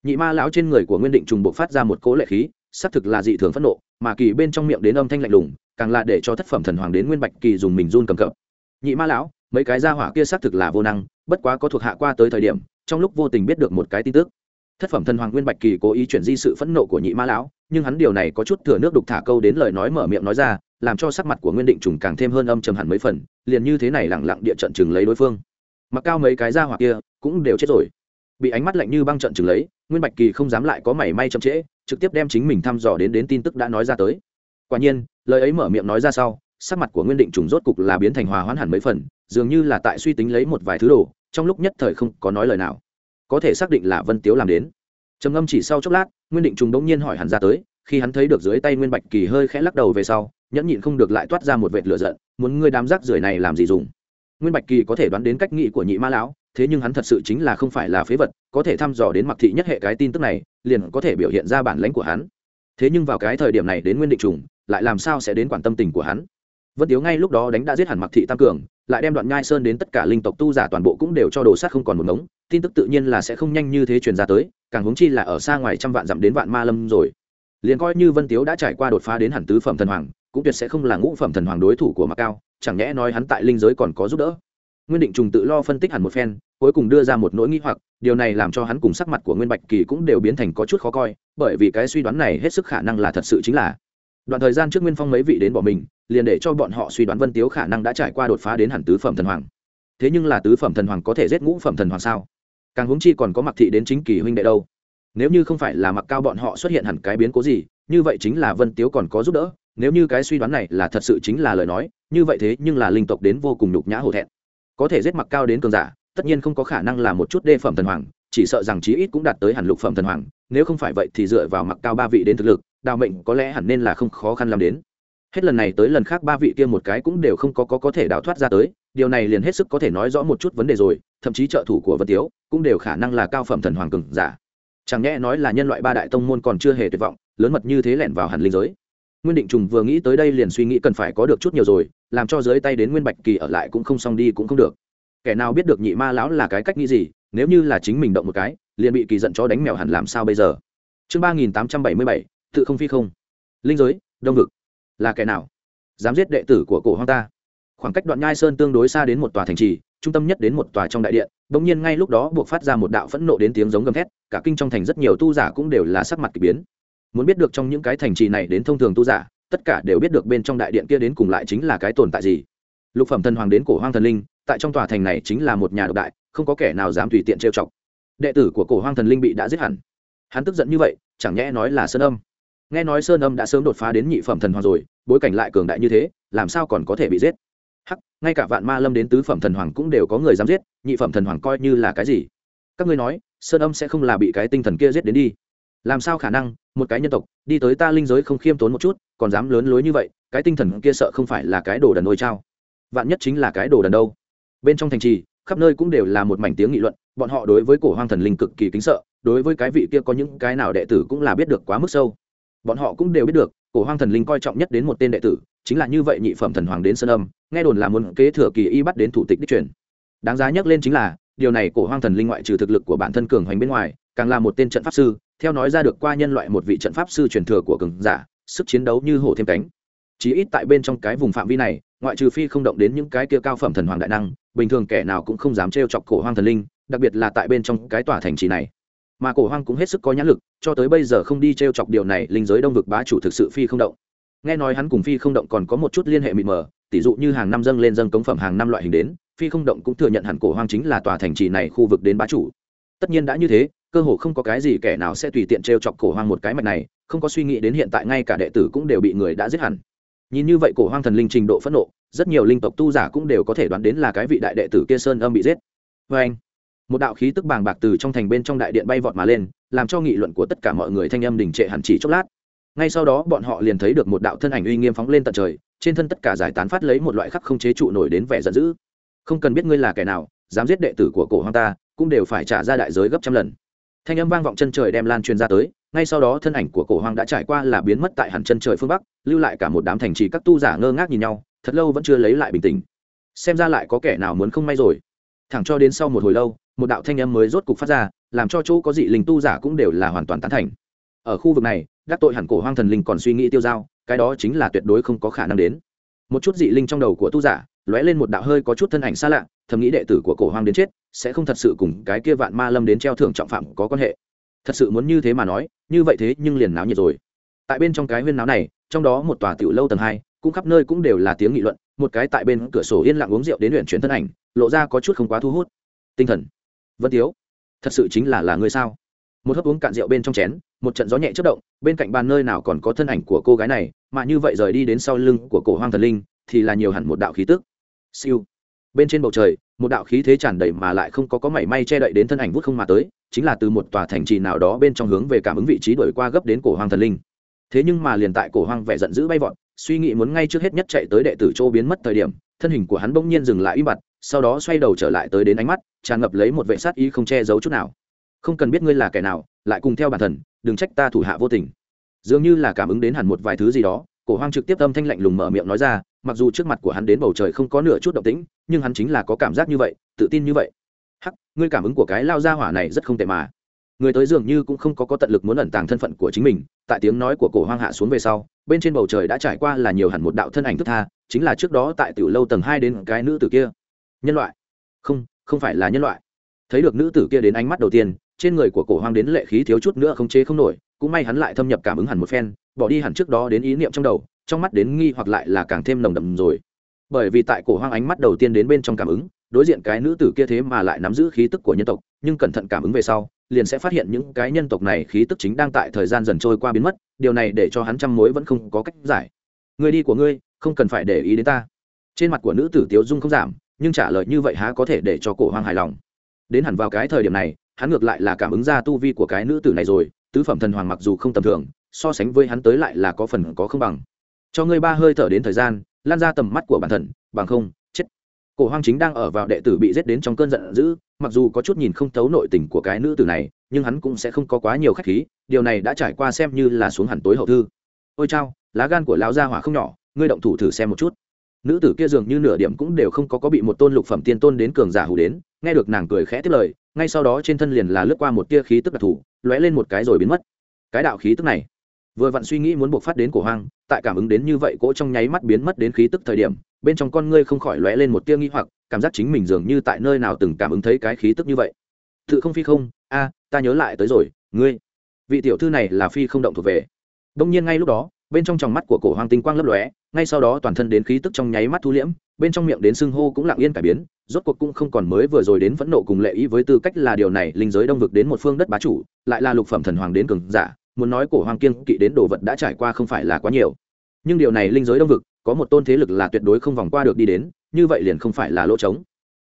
nhị ma lão trên người của nguyên định trùng bộ phát ra một cỗ lệ khí, xác thực là dị thường phẫn nộ, mà kỳ bên trong miệng đến âm thanh lạnh lùng, càng là để cho thất phẩm thần hoàng đến nguyên bạch kỳ dùng mình run cầm cập. Nhị ma lão, mấy cái gia hỏa kia xác thực là vô năng, bất quá có thuộc hạ qua tới thời điểm, trong lúc vô tình biết được một cái tin tức. Thất phẩm thần hoàng nguyên bạch kỳ cố ý chuyển di sự phẫn nộ của nhị ma lão, nhưng hắn điều này có chút thừa nước đục thả câu đến lời nói mở miệng nói ra, làm cho sắc mặt của nguyên định trùng càng thêm hơn âm trầm hẳn mấy phần, liền như thế này lẳng lặng địa trận chừng lấy đối phương. Mặc cao mấy cái ra hoặc kia cũng đều chết rồi. Bị ánh mắt lạnh như băng trận chừng lấy nguyên bạch kỳ không dám lại có mảy may chậm trễ, trực tiếp đem chính mình thăm dò đến đến tin tức đã nói ra tới. Quả nhiên, lời ấy mở miệng nói ra sau, sắc mặt của nguyên định trùng rốt cục là biến thành hòa hoãn hẳn mấy phần, dường như là tại suy tính lấy một vài thứ đồ, trong lúc nhất thời không có nói lời nào. Có thể xác định là vân tiếu làm đến. Trầm ngâm chỉ sau chốc lát, nguyên định trùng đống nhiên hỏi hẳn ra tới, khi hắn thấy được dưới tay nguyên bạch kỳ hơi khẽ lắc đầu về sau, nhẫn nhịn không được lại toát ra một vệt lửa giận, muốn ngươi đám rác rưởi này làm gì dùng? Nguyên bạch kỳ có thể đoán đến cách nghĩ của nhị ma lão, thế nhưng hắn thật sự chính là không phải là phế vật có thể thăm dò đến mặc thị nhất hệ cái tin tức này, liền có thể biểu hiện ra bản lãnh của hắn. Thế nhưng vào cái thời điểm này đến nguyên định trùng, lại làm sao sẽ đến quản tâm tình của hắn? Vân tiếu ngay lúc đó đánh đã giết hẳn mặc thị tam cường, lại đem đoạn nhai sơn đến tất cả linh tộc tu giả toàn bộ cũng đều cho đồ sát không còn một ngống, tin tức tự nhiên là sẽ không nhanh như thế truyền ra tới, càng hướng chi là ở xa ngoài trăm vạn dặm đến vạn ma lâm rồi. Liền coi như vân tiếu đã trải qua đột phá đến hẳn tứ phẩm thần hoàng, cũng tuyệt sẽ không là ngũ phẩm thần hoàng đối thủ của mặc cao, chẳng nhẽ nói hắn tại linh giới còn có giúp đỡ? Nguyên định trùng tự lo phân tích hẳn một phen, cuối cùng đưa ra một nỗi nghi hoặc, điều này làm cho hắn cùng sắc mặt của nguyên bạch kỳ cũng đều biến thành có chút khó coi, bởi vì cái suy đoán này hết sức khả năng là thật sự chính là. Đoạn thời gian trước nguyên phong mấy vị đến bỏ mình, liền để cho bọn họ suy đoán vân tiếu khả năng đã trải qua đột phá đến hẳn tứ phẩm thần hoàng. Thế nhưng là tứ phẩm thần hoàng có thể giết ngũ phẩm thần hoàng sao? Càng huống chi còn có mặc thị đến chính kỳ huynh đệ đâu? Nếu như không phải là mặc cao bọn họ xuất hiện hẳn cái biến cố gì, như vậy chính là vân tiếu còn có giúp đỡ, nếu như cái suy đoán này là thật sự chính là lời nói, như vậy thế nhưng là linh tộc đến vô cùng nhục nhã hổ thẹn có thể giết mặc cao đến cường giả tất nhiên không có khả năng là một chút đê phẩm thần hoàng chỉ sợ rằng chí ít cũng đạt tới hẳn lục phẩm thần hoàng nếu không phải vậy thì dựa vào mặc cao ba vị đến thực lực đào mệnh có lẽ hẳn nên là không khó khăn làm đến. Hết lần này tới lần khác ba vị kia một cái cũng đều không có có, có thể đào thoát ra tới điều này liền hết sức có thể nói rõ một chút vấn đề rồi thậm chí trợ thủ của vân tiếu cũng đều khả năng là cao phẩm thần hoàng cường giả. Chẳng nhẽ nói là nhân loại ba đại tông môn còn chưa hề tuyệt vọng lớn mật như thế lẻn vào hẳn linh giới nguyên định trùng vừa nghĩ tới đây liền suy nghĩ cần phải có được chút nhiều rồi, làm cho dưới tay đến nguyên bạch kỳ ở lại cũng không xong đi cũng không được. Kẻ nào biết được nhị ma lão là cái cách nghĩ gì, nếu như là chính mình động một cái, liền bị kỳ giận cho đánh mèo hẳn làm sao bây giờ? Chương ba nghìn tám trăm bảy mươi bảy, tự không phi không. Linh giới, đông vực. Là kẻ nào? Dám giết đệ tử của cổ hoang ta. Khoảng cách đoạn nhai sơn tương đối xa đến một tòa thành trì, trung tâm nhất đến một tòa trong đại điện, bỗng nhiên ngay lúc đó buộc phát ra một đạo phẫn nộ đến tiếng giống gầm thét, cả kinh trong thành rất nhiều tu giả cũng đều là sắc mặt k ỳ biến muốn biết được trong những cái thành trì này đến thông thường tu giả, tất cả đều biết được bên trong đại điện kia đến cùng lại chính là cái tồn tại gì. Lục phẩm thần hoàng đến cổ hoang thần linh, tại trong tòa thành này chính là một nhà độc đại, không có kẻ nào dám tùy tiện trêu chọc. Đệ tử của cổ hoang thần linh bị đã giết hẳn. Hắn tức giận như vậy, chẳng nhẽ nói là sơn âm. Nghe nói sơn âm đã sớm đột phá đến nhị phẩm thần hoàng rồi, bối cảnh lại cường đại như thế, làm sao còn có thể bị giết? Hắc, ngay cả vạn ma lâm đến tứ phẩm thần hoàng cũng đều có người dám giết, nhị phẩm thần hoàng coi như là cái gì? Các ngươi nói, sơn âm sẽ không là bị cái tinh thần kia giết đến đi làm sao khả năng, một cái nhân tộc, đi tới ta linh giới không khiêm tốn một chút, còn dám lớn lối như vậy, cái tinh thần kia sợ không phải là cái đồ đần ôi trao vạn nhất chính là cái đồ đần đâu. Bên trong thành trì, khắp nơi cũng đều là một mảnh tiếng nghị luận, bọn họ đối với cổ hoang thần linh cực kỳ kính sợ, đối với cái vị kia có những cái nào đệ tử cũng là biết được quá mức sâu. Bọn họ cũng đều biết được, cổ hoang thần linh coi trọng nhất đến một tên đệ tử, chính là như vậy nhị phẩm thần hoàng đến sơn âm, nghe đồn là muốn kế thừa kỳ y bắt đến thủ tịch đích truyền. Đáng giá nhắc lên chính là, điều này cổ hoang thần linh ngoại trừ thực lực của bản thân cường hoành bên ngoài càng là một tên trận pháp sư, theo nói ra được qua nhân loại một vị trận pháp sư truyền thừa của cường giả, sức chiến đấu như hổ thêm cánh. Chí ít tại bên trong cái vùng phạm vi này, ngoại trừ phi không động đến những cái kia cao phẩm thần hoàng đại năng, bình thường kẻ nào cũng không dám trêu chọc cổ hoang thần linh, đặc biệt là tại bên trong cái tòa thành trì này. Mà cổ hoang cũng hết sức có nhãn lực, cho tới bây giờ không đi trêu chọc điều này, linh giới đông vực bá chủ thực sự phi không động. Nghe nói hắn cùng phi không động còn có một chút liên hệ mịt mờ tỷ dụ như hàng năm dâng lên dâng cống phẩm hàng năm loại hình đến, phi không động cũng thừa nhận hẳn cổ hoang chính là tòa thành trì này khu vực đến bá chủ. Tất nhiên đã như thế cơ hồ không có cái gì kẻ nào sẽ tùy tiện t r e o chọc cổ hoang một cái mạch này, không có suy nghĩ đến hiện tại ngay cả đệ tử cũng đều bị người đã giết hẳn. Nhìn như vậy cổ hoang thần linh trình độ phẫn nộ, rất nhiều linh tộc tu giả cũng đều có thể đoán đến là cái vị đại đệ tử kia sơn âm bị giết. Vê anh, một đạo khí tức bàng bạc từ trong thành bên trong đại điện bay vọt mà lên, làm cho nghị luận của tất cả mọi người thanh âm đình trệ hẳn chỉ chốc lát. Ngay sau đó bọn họ liền thấy được một đạo thân ảnh uy nghiêm phóng lên tận trời, trên thân tất cả giải tán phát lấy một loại khắc không chế trụ nổi đến vẻ giận dữ. Không cần biết ngươi là kẻ nào, dám giết đệ tử của cổ hoang ta, cũng đều phải trả ra đại giới gấp trăm lần thanh âm vang vọng chân trời đem lan truyền ra tới, ngay sau đó thân ảnh của cổ hoang đã trải qua là biến mất tại hẳn chân trời phương bắc, lưu lại cả một đám thành trì các tu giả ngơ ngác nhìn nhau, thật lâu vẫn chưa lấy lại bình tĩnh. Xem ra lại có kẻ nào muốn không may rồi. Thẳng cho đến sau một hồi lâu, một đạo thanh âm mới rốt cục phát ra, làm cho chỗ có dị linh tu giả cũng đều là hoàn toàn tán thành. Ở khu vực này, đắc tội hẳn cổ hoang thần linh còn suy nghĩ tiêu dao, cái đó chính là tuyệt đối không có khả năng đến. Một chút dị linh trong đầu của tu giả lóe lên một đạo hơi có chút thân ảnh xa lạ, thầm nghĩ đệ tử của cổ hoang đến chết, sẽ không thật sự cùng cái kia vạn ma lâm đến treo thưởng trọng phạm có quan hệ. Thật sự muốn như thế mà nói, như vậy thế nhưng liền náo nhiệt rồi. Tại bên trong cái huyên náo này, trong đó một tòa tiểu lâu tầng hai, cũng khắp nơi cũng đều là tiếng nghị luận, một cái tại bên cửa sổ yên lặng uống rượu đến luyện chuyển thân ảnh, lộ ra có chút không quá thu hút. Tinh thần. Vân tiếu, thật sự chính là là người sao? Một hớp uống cạn rượu bên trong chén, một trận gió nhẹ chất động, bên cạnh bàn nơi nào còn có thân ảnh của cô gái này, mà như vậy rời đi đến sau lưng của cổ hoang thần linh, thì là nhiều hẳn một đạo khí tức siêu. Bên trên bầu trời, một đạo khí thế tràn đầy mà lại không có có mảy may che đậy đến thân ảnh vút không mà tới, chính là từ một tòa thành trì nào đó bên trong hướng về cảm ứng vị trí đổi qua gấp đến cổ hoàng thần linh. Thế nhưng mà liền tại cổ hoàng vẻ giận dữ bay vọt, suy nghĩ muốn ngay trước hết nhất chạy tới đệ tử châu biến mất thời điểm, thân hình của hắn bỗng nhiên dừng lại im bặt, sau đó xoay đầu trở lại tới đến ánh mắt, tràn ngập lấy một vệ sát ý không che giấu chút nào. Không cần biết ngươi là kẻ nào, lại cùng theo bản thần, đừng trách ta thủ hạ vô tình. Dường như là cảm ứng đến hẳn một vài thứ gì đó, cổ hoang trực tiếp âm thanh lạnh lùng mở miệng nói ra mặc dù trước mặt của hắn đến bầu trời không có nửa chút động tĩnh, nhưng hắn chính là có cảm giác như vậy, tự tin như vậy. Hắc, ngươi cảm ứng của cái lao ra hỏa này rất không tệ mà. Người tới dường như cũng không có có tận lực muốn ẩn tàng thân phận của chính mình, tại tiếng nói của cổ hoang hạ xuống về sau, bên trên bầu trời đã trải qua là nhiều hẳn một đạo thân ảnh thức tha, chính là trước đó tại tiểu lâu tầng hai đến cái nữ tử kia. Nhân loại. Không không phải là nhân loại. Thấy được nữ tử kia đến ánh mắt đầu tiên, trên người của cổ hoang đến lệ khí thiếu chút nữa không chế không nổi, cũng may hắn lại thâm nhập cảm ứng hẳn một phen, bỏ đi hẳn trước đó đến ý niệm trong đầu trong mắt đến nghi hoặc lại là càng thêm nồng đậm rồi. Bởi vì tại cổ hoang ánh mắt đầu tiên đến bên trong cảm ứng, đối diện cái nữ tử kia thế mà lại nắm giữ khí tức của nhân tộc, nhưng cẩn thận cảm ứng về sau, liền sẽ phát hiện những cái nhân tộc này khí tức chính đang tại thời gian dần trôi qua biến mất, điều này để cho hắn trăm mối vẫn không có cách giải. Người đi của ngươi, không cần phải để ý đến ta. Trên mặt của nữ tử tiếu dung không giảm, nhưng trả lời như vậy há có thể để cho cổ hoang hài lòng. Đến hẳn vào cái thời điểm này, hắn ngược lại là cảm ứng ra tu vi của cái nữ tử này rồi, tứ phẩm thần hoàng mặc dù không tầm thường, so sánh với hắn tới lại là có phần có không bằng cho ngươi ba hơi thở đến thời gian lan ra tầm mắt của bản thân, bằng không chết. Cổ hoang chính đang ở vào đệ tử bị giết đến trong cơn giận dữ mặc dù có chút nhìn không thấu nội tình của cái nữ tử này nhưng hắn cũng sẽ không có quá nhiều khách khí điều này đã trải qua xem như là xuống hẳn tối hậu thư. Ôi chao lá gan của lão gia hỏa không nhỏ ngươi động thủ thử xem một chút. Nữ tử kia dường như nửa điểm cũng đều không có có bị một tôn lục phẩm tiên tôn đến cường giả hủ đến nghe được nàng cười khẽ tiếp lời ngay sau đó trên thân liền là lướt qua một tia khí tức đặc thù lóe lên một cái rồi biến mất. Cái đạo khí tức này vừa vặn suy nghĩ muốn buộc phát đến cổ hoang, tại cảm ứng đến như vậy cỗ trong nháy mắt biến mất đến khí tức thời điểm, bên trong con ngươi không khỏi lóe lên một tia nghi hoặc, cảm giác chính mình dường như tại nơi nào từng cảm ứng thấy cái khí tức như vậy. Tự không phi không, a, ta nhớ lại tới rồi, ngươi. Vị tiểu thư này là phi không động thuộc về. Đông nhiên ngay lúc đó, bên trong tròng mắt của cổ hoang tinh quang lấp lóe, ngay sau đó toàn thân đến khí tức trong nháy mắt thu liễm, bên trong miệng đến xưng hô cũng lặng yên cải biến, rốt cuộc cũng không còn mới vừa rồi đến phẫn nộ cùng lệ ý với tư cách là điều này, linh giới đông vực đến một phương đất bá chủ, lại là lục phẩm thần hoàng đến cường giả muốn nói cổ hoàng kiên kỵ đến đồ vật đã trải qua không phải là quá nhiều. Nhưng điều này linh giới đông vực, có một tôn thế lực là tuyệt đối không vòng qua được đi đến, như vậy liền không phải là lỗ trống.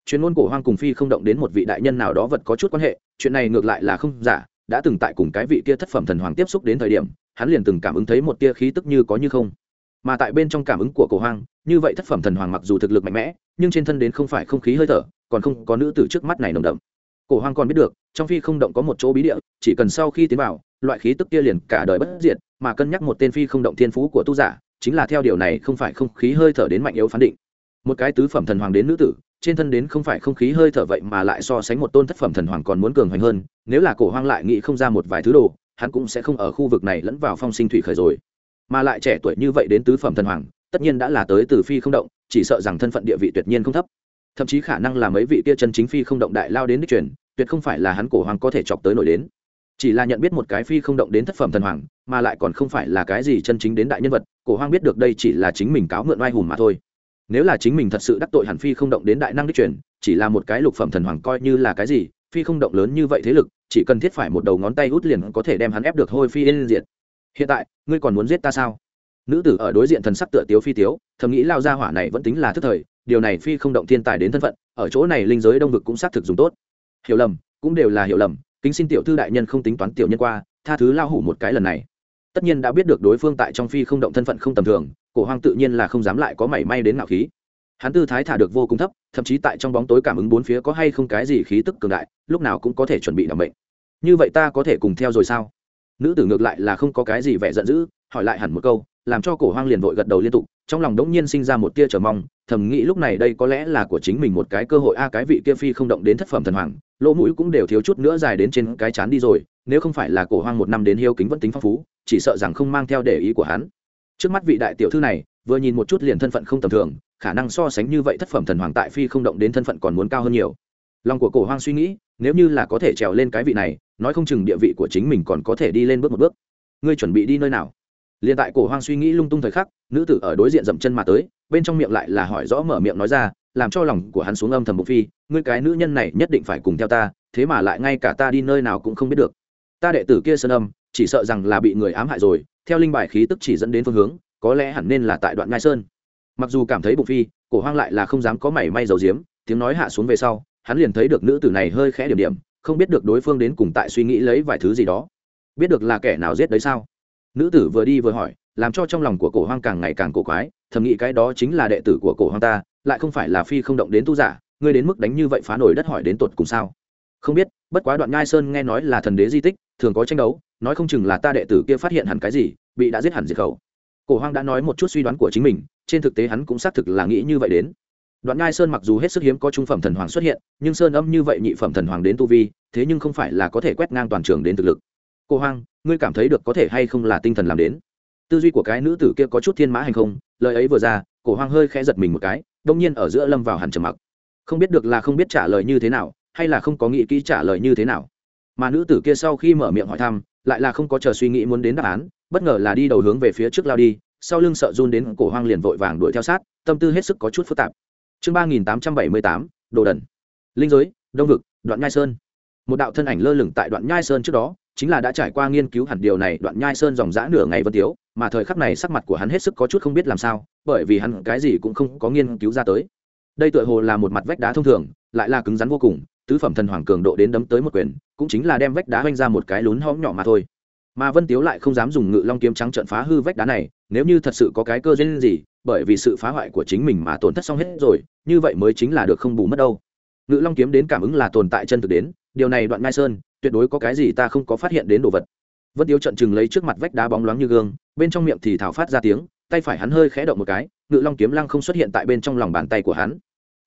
Chuyên môn cổ hoang cùng phi không động đến một vị đại nhân nào đó vật có chút quan hệ, chuyện này ngược lại là không giả, đã từng tại cùng cái vị kia thất phẩm thần hoàng tiếp xúc đến thời điểm, hắn liền từng cảm ứng thấy một tia khí tức như có như không. Mà tại bên trong cảm ứng của cổ hoang, như vậy thất phẩm thần hoàng mặc dù thực lực mạnh mẽ, nhưng trên thân đến không phải không khí hơi thở, còn không có nữ tử trước mắt này nồng đậm. Cổ hoang còn biết được, trong phi không động có một chỗ bí địa, chỉ cần sau khi tiến vào loại khí tức kia liền cả đời bất diệt, mà cân nhắc một tên phi không động thiên phú của tu giả, chính là theo điều này không phải không khí hơi thở đến mạnh yếu phán định. Một cái tứ phẩm thần hoàng đến nữ tử, trên thân đến không phải không khí hơi thở vậy mà lại so sánh một tôn thất phẩm thần hoàng còn muốn cường hoành hơn, nếu là cổ hoang lại nghĩ không ra một vài thứ đồ, hắn cũng sẽ không ở khu vực này lẫn vào phong sinh thủy khởi rồi. Mà lại trẻ tuổi như vậy đến tứ phẩm thần hoàng, tất nhiên đã là tới từ phi không động, chỉ sợ rằng thân phận địa vị tuyệt nhiên không thấp. Thậm chí khả năng là mấy vị kia chân chính phi không động đại lao đến đích truyền, tuyệt không phải là hắn cổ hoàng có thể chọc tới nổi đến chỉ là nhận biết một cái phi không động đến thất phẩm thần hoàng, mà lại còn không phải là cái gì chân chính đến đại nhân vật, cổ hoang biết được đây chỉ là chính mình cáo mượn oai hùng mà thôi. Nếu là chính mình thật sự đắc tội hẳn phi không động đến đại năng đích truyền, chỉ là một cái lục phẩm thần hoàng coi như là cái gì, phi không động lớn như vậy thế lực, chỉ cần thiết phải một đầu ngón tay út liền có thể đem hắn ép được hôi phi lên diện. hiện tại, ngươi còn muốn giết ta sao? Nữ tử ở đối diện thần sắc tựa tiếu phi tiếu, thầm nghĩ lao ra hỏa này vẫn tính là thức thời, điều này phi không động thiên tài đến thân phận, ở chỗ này linh giới đông vực cũng xác thực dùng tốt. Hiểu lầm, cũng đều là hiểu lầm kính xin tiểu thư đại nhân không tính toán tiểu nhân qua, tha thứ lao hủ một cái lần này. Tất nhiên đã biết được đối phương tại trong phi không động thân phận không tầm thường, cổ hoang tự nhiên là không dám lại có mảy may đến ngạo khí. Hắn tư thái thả được vô cùng thấp, thậm chí tại trong bóng tối cảm ứng bốn phía có hay không cái gì khí tức cường đại, lúc nào cũng có thể chuẩn bị đảm bệnh như vậy ta có thể cùng theo rồi sao? Nữ tử ngược lại là không có cái gì vẻ giận dữ, hỏi lại hẳn một câu, làm cho cổ hoang liền vội gật đầu liên tục trong lòng đống nhiên sinh ra một tia chờ mong, thầm nghĩ lúc này đây có lẽ là của chính mình một cái cơ hội. A, cái vị kia phi không động đến thất phẩm thần hoàng, lỗ mũi cũng đều thiếu chút nữa dài đến trên cái chán đi rồi, nếu không phải là cổ hoang một năm đến hiếu kính vẫn tính phong phú, chỉ sợ rằng không mang theo để ý của hắn. Trước mắt vị đại tiểu thư này, vừa nhìn một chút liền thân phận không tầm thường, khả năng so sánh như vậy thất phẩm thần hoàng tại phi không động đến thân phận còn muốn cao hơn nhiều. Lòng của cổ hoang suy nghĩ, nếu như là có thể trèo lên cái vị này, nói không chừng địa vị của chính mình còn có thể đi lên bước một bước. Ngươi chuẩn bị đi nơi nào? Liền tại cổ hoang suy nghĩ lung tung thời khắc, nữ tử ở đối diện dậm chân mà tới, bên trong miệng lại là hỏi rõ mở miệng nói ra, làm cho lòng của hắn xuống âm thầm bụng phi, ngươi cái nữ nhân này nhất định phải cùng theo ta, thế mà lại ngay cả ta đi nơi nào cũng không biết được. Ta đệ tử kia sơn âm, chỉ sợ rằng là bị người ám hại rồi, theo linh bài khí tức chỉ dẫn đến phương hướng, có lẽ hẳn nên là tại đoạn ngai sơn. Mặc dù cảm thấy bụng phi, cổ hoang lại là không dám có mảy may dầu diếm tiếng nói hạ xuống về sau, hắn liền thấy được nữ tử này hơi khẽ điểm điểm, không biết được đối phương đến cùng tại suy nghĩ lấy vài thứ gì đó. Biết được là kẻ nào giết đấy sao? Nữ tử vừa đi vừa hỏi, làm cho trong lòng của cổ hoang càng ngày càng cổ quái, thầm nghĩ cái đó chính là đệ tử của cổ hoang ta, lại không phải là phi không động đến tu giả, ngươi đến mức đánh như vậy phá nổi đất hỏi đến tột cùng sao? Không biết, bất quá đoạn ngai sơn nghe nói là thần đế di tích, thường có tranh đấu, nói không chừng là ta đệ tử kia phát hiện hẳn cái gì, bị đã giết hẳn diệt khẩu. Cổ hoang đã nói một chút suy đoán của chính mình, trên thực tế hắn cũng xác thực là nghĩ như vậy đến. Đoạn ngai sơn mặc dù hết sức hiếm có trung phẩm thần hoàng xuất hiện, nhưng sơn âm như vậy nhị phẩm thần hoàng đến tu vi, thế nhưng không phải là có thể quét ngang toàn trường đến thực lực cô hoang, ngươi cảm thấy được có thể hay không là tinh thần làm đến? Tư duy của cái nữ tử kia có chút thiên mã hành không, lời ấy vừa ra, cổ hoang hơi khẽ giật mình một cái, đông nhiên ở giữa lâm vào hẳn trầm mặc. Không biết được là không biết trả lời như thế nào, hay là không có nghĩ kỹ trả lời như thế nào. Mà nữ tử kia sau khi mở miệng hỏi thăm, lại là không có chờ suy nghĩ muốn đến đáp án, bất ngờ là đi đầu hướng về phía trước lao đi, sau lưng sợ run đến cổ hoang liền vội vàng đuổi theo sát, tâm tư hết sức có chút phức tạp. Chương ba nghìn tám trăm bảy mươi tám, đồ đần. Linh giới, đông vực, đoạn nhai sơn. Một đạo thân ảnh lơ lửng tại đoạn nhai sơn trước đó chính là đã trải qua nghiên cứu hẳn điều này, đoạn nhai sơn dòng dã nửa ngày vân tiếu, mà thời khắc này sắc mặt của hắn hết sức có chút không biết làm sao, bởi vì hắn cái gì cũng không có nghiên cứu ra tới. Đây tựa hồ là một mặt vách đá thông thường, lại là cứng rắn vô cùng, tứ phẩm thần hoàng cường độ đến đấm tới một quyền, cũng chính là đem vách đá oanh ra một cái lún hõm nhỏ mà thôi. Mà vân tiếu lại không dám dùng ngự long kiếm trắng trận phá hư vách đá này, nếu như thật sự có cái cơ duyên gì, bởi vì sự phá hoại của chính mình mà tổn thất xong hết rồi, như vậy mới chính là được không bù mất đâu. Ngự long kiếm đến cảm ứng là tồn tại chân thực đến điều này đoạn mai sơn, tuyệt đối có cái gì ta không có phát hiện đến đồ vật. Vân tiếu trận chừng lấy trước mặt vách đá bóng loáng như gương, bên trong miệng thì thảo phát ra tiếng, tay phải hắn hơi khẽ động một cái, ngự long kiếm lăng không xuất hiện tại bên trong lòng bàn tay của hắn.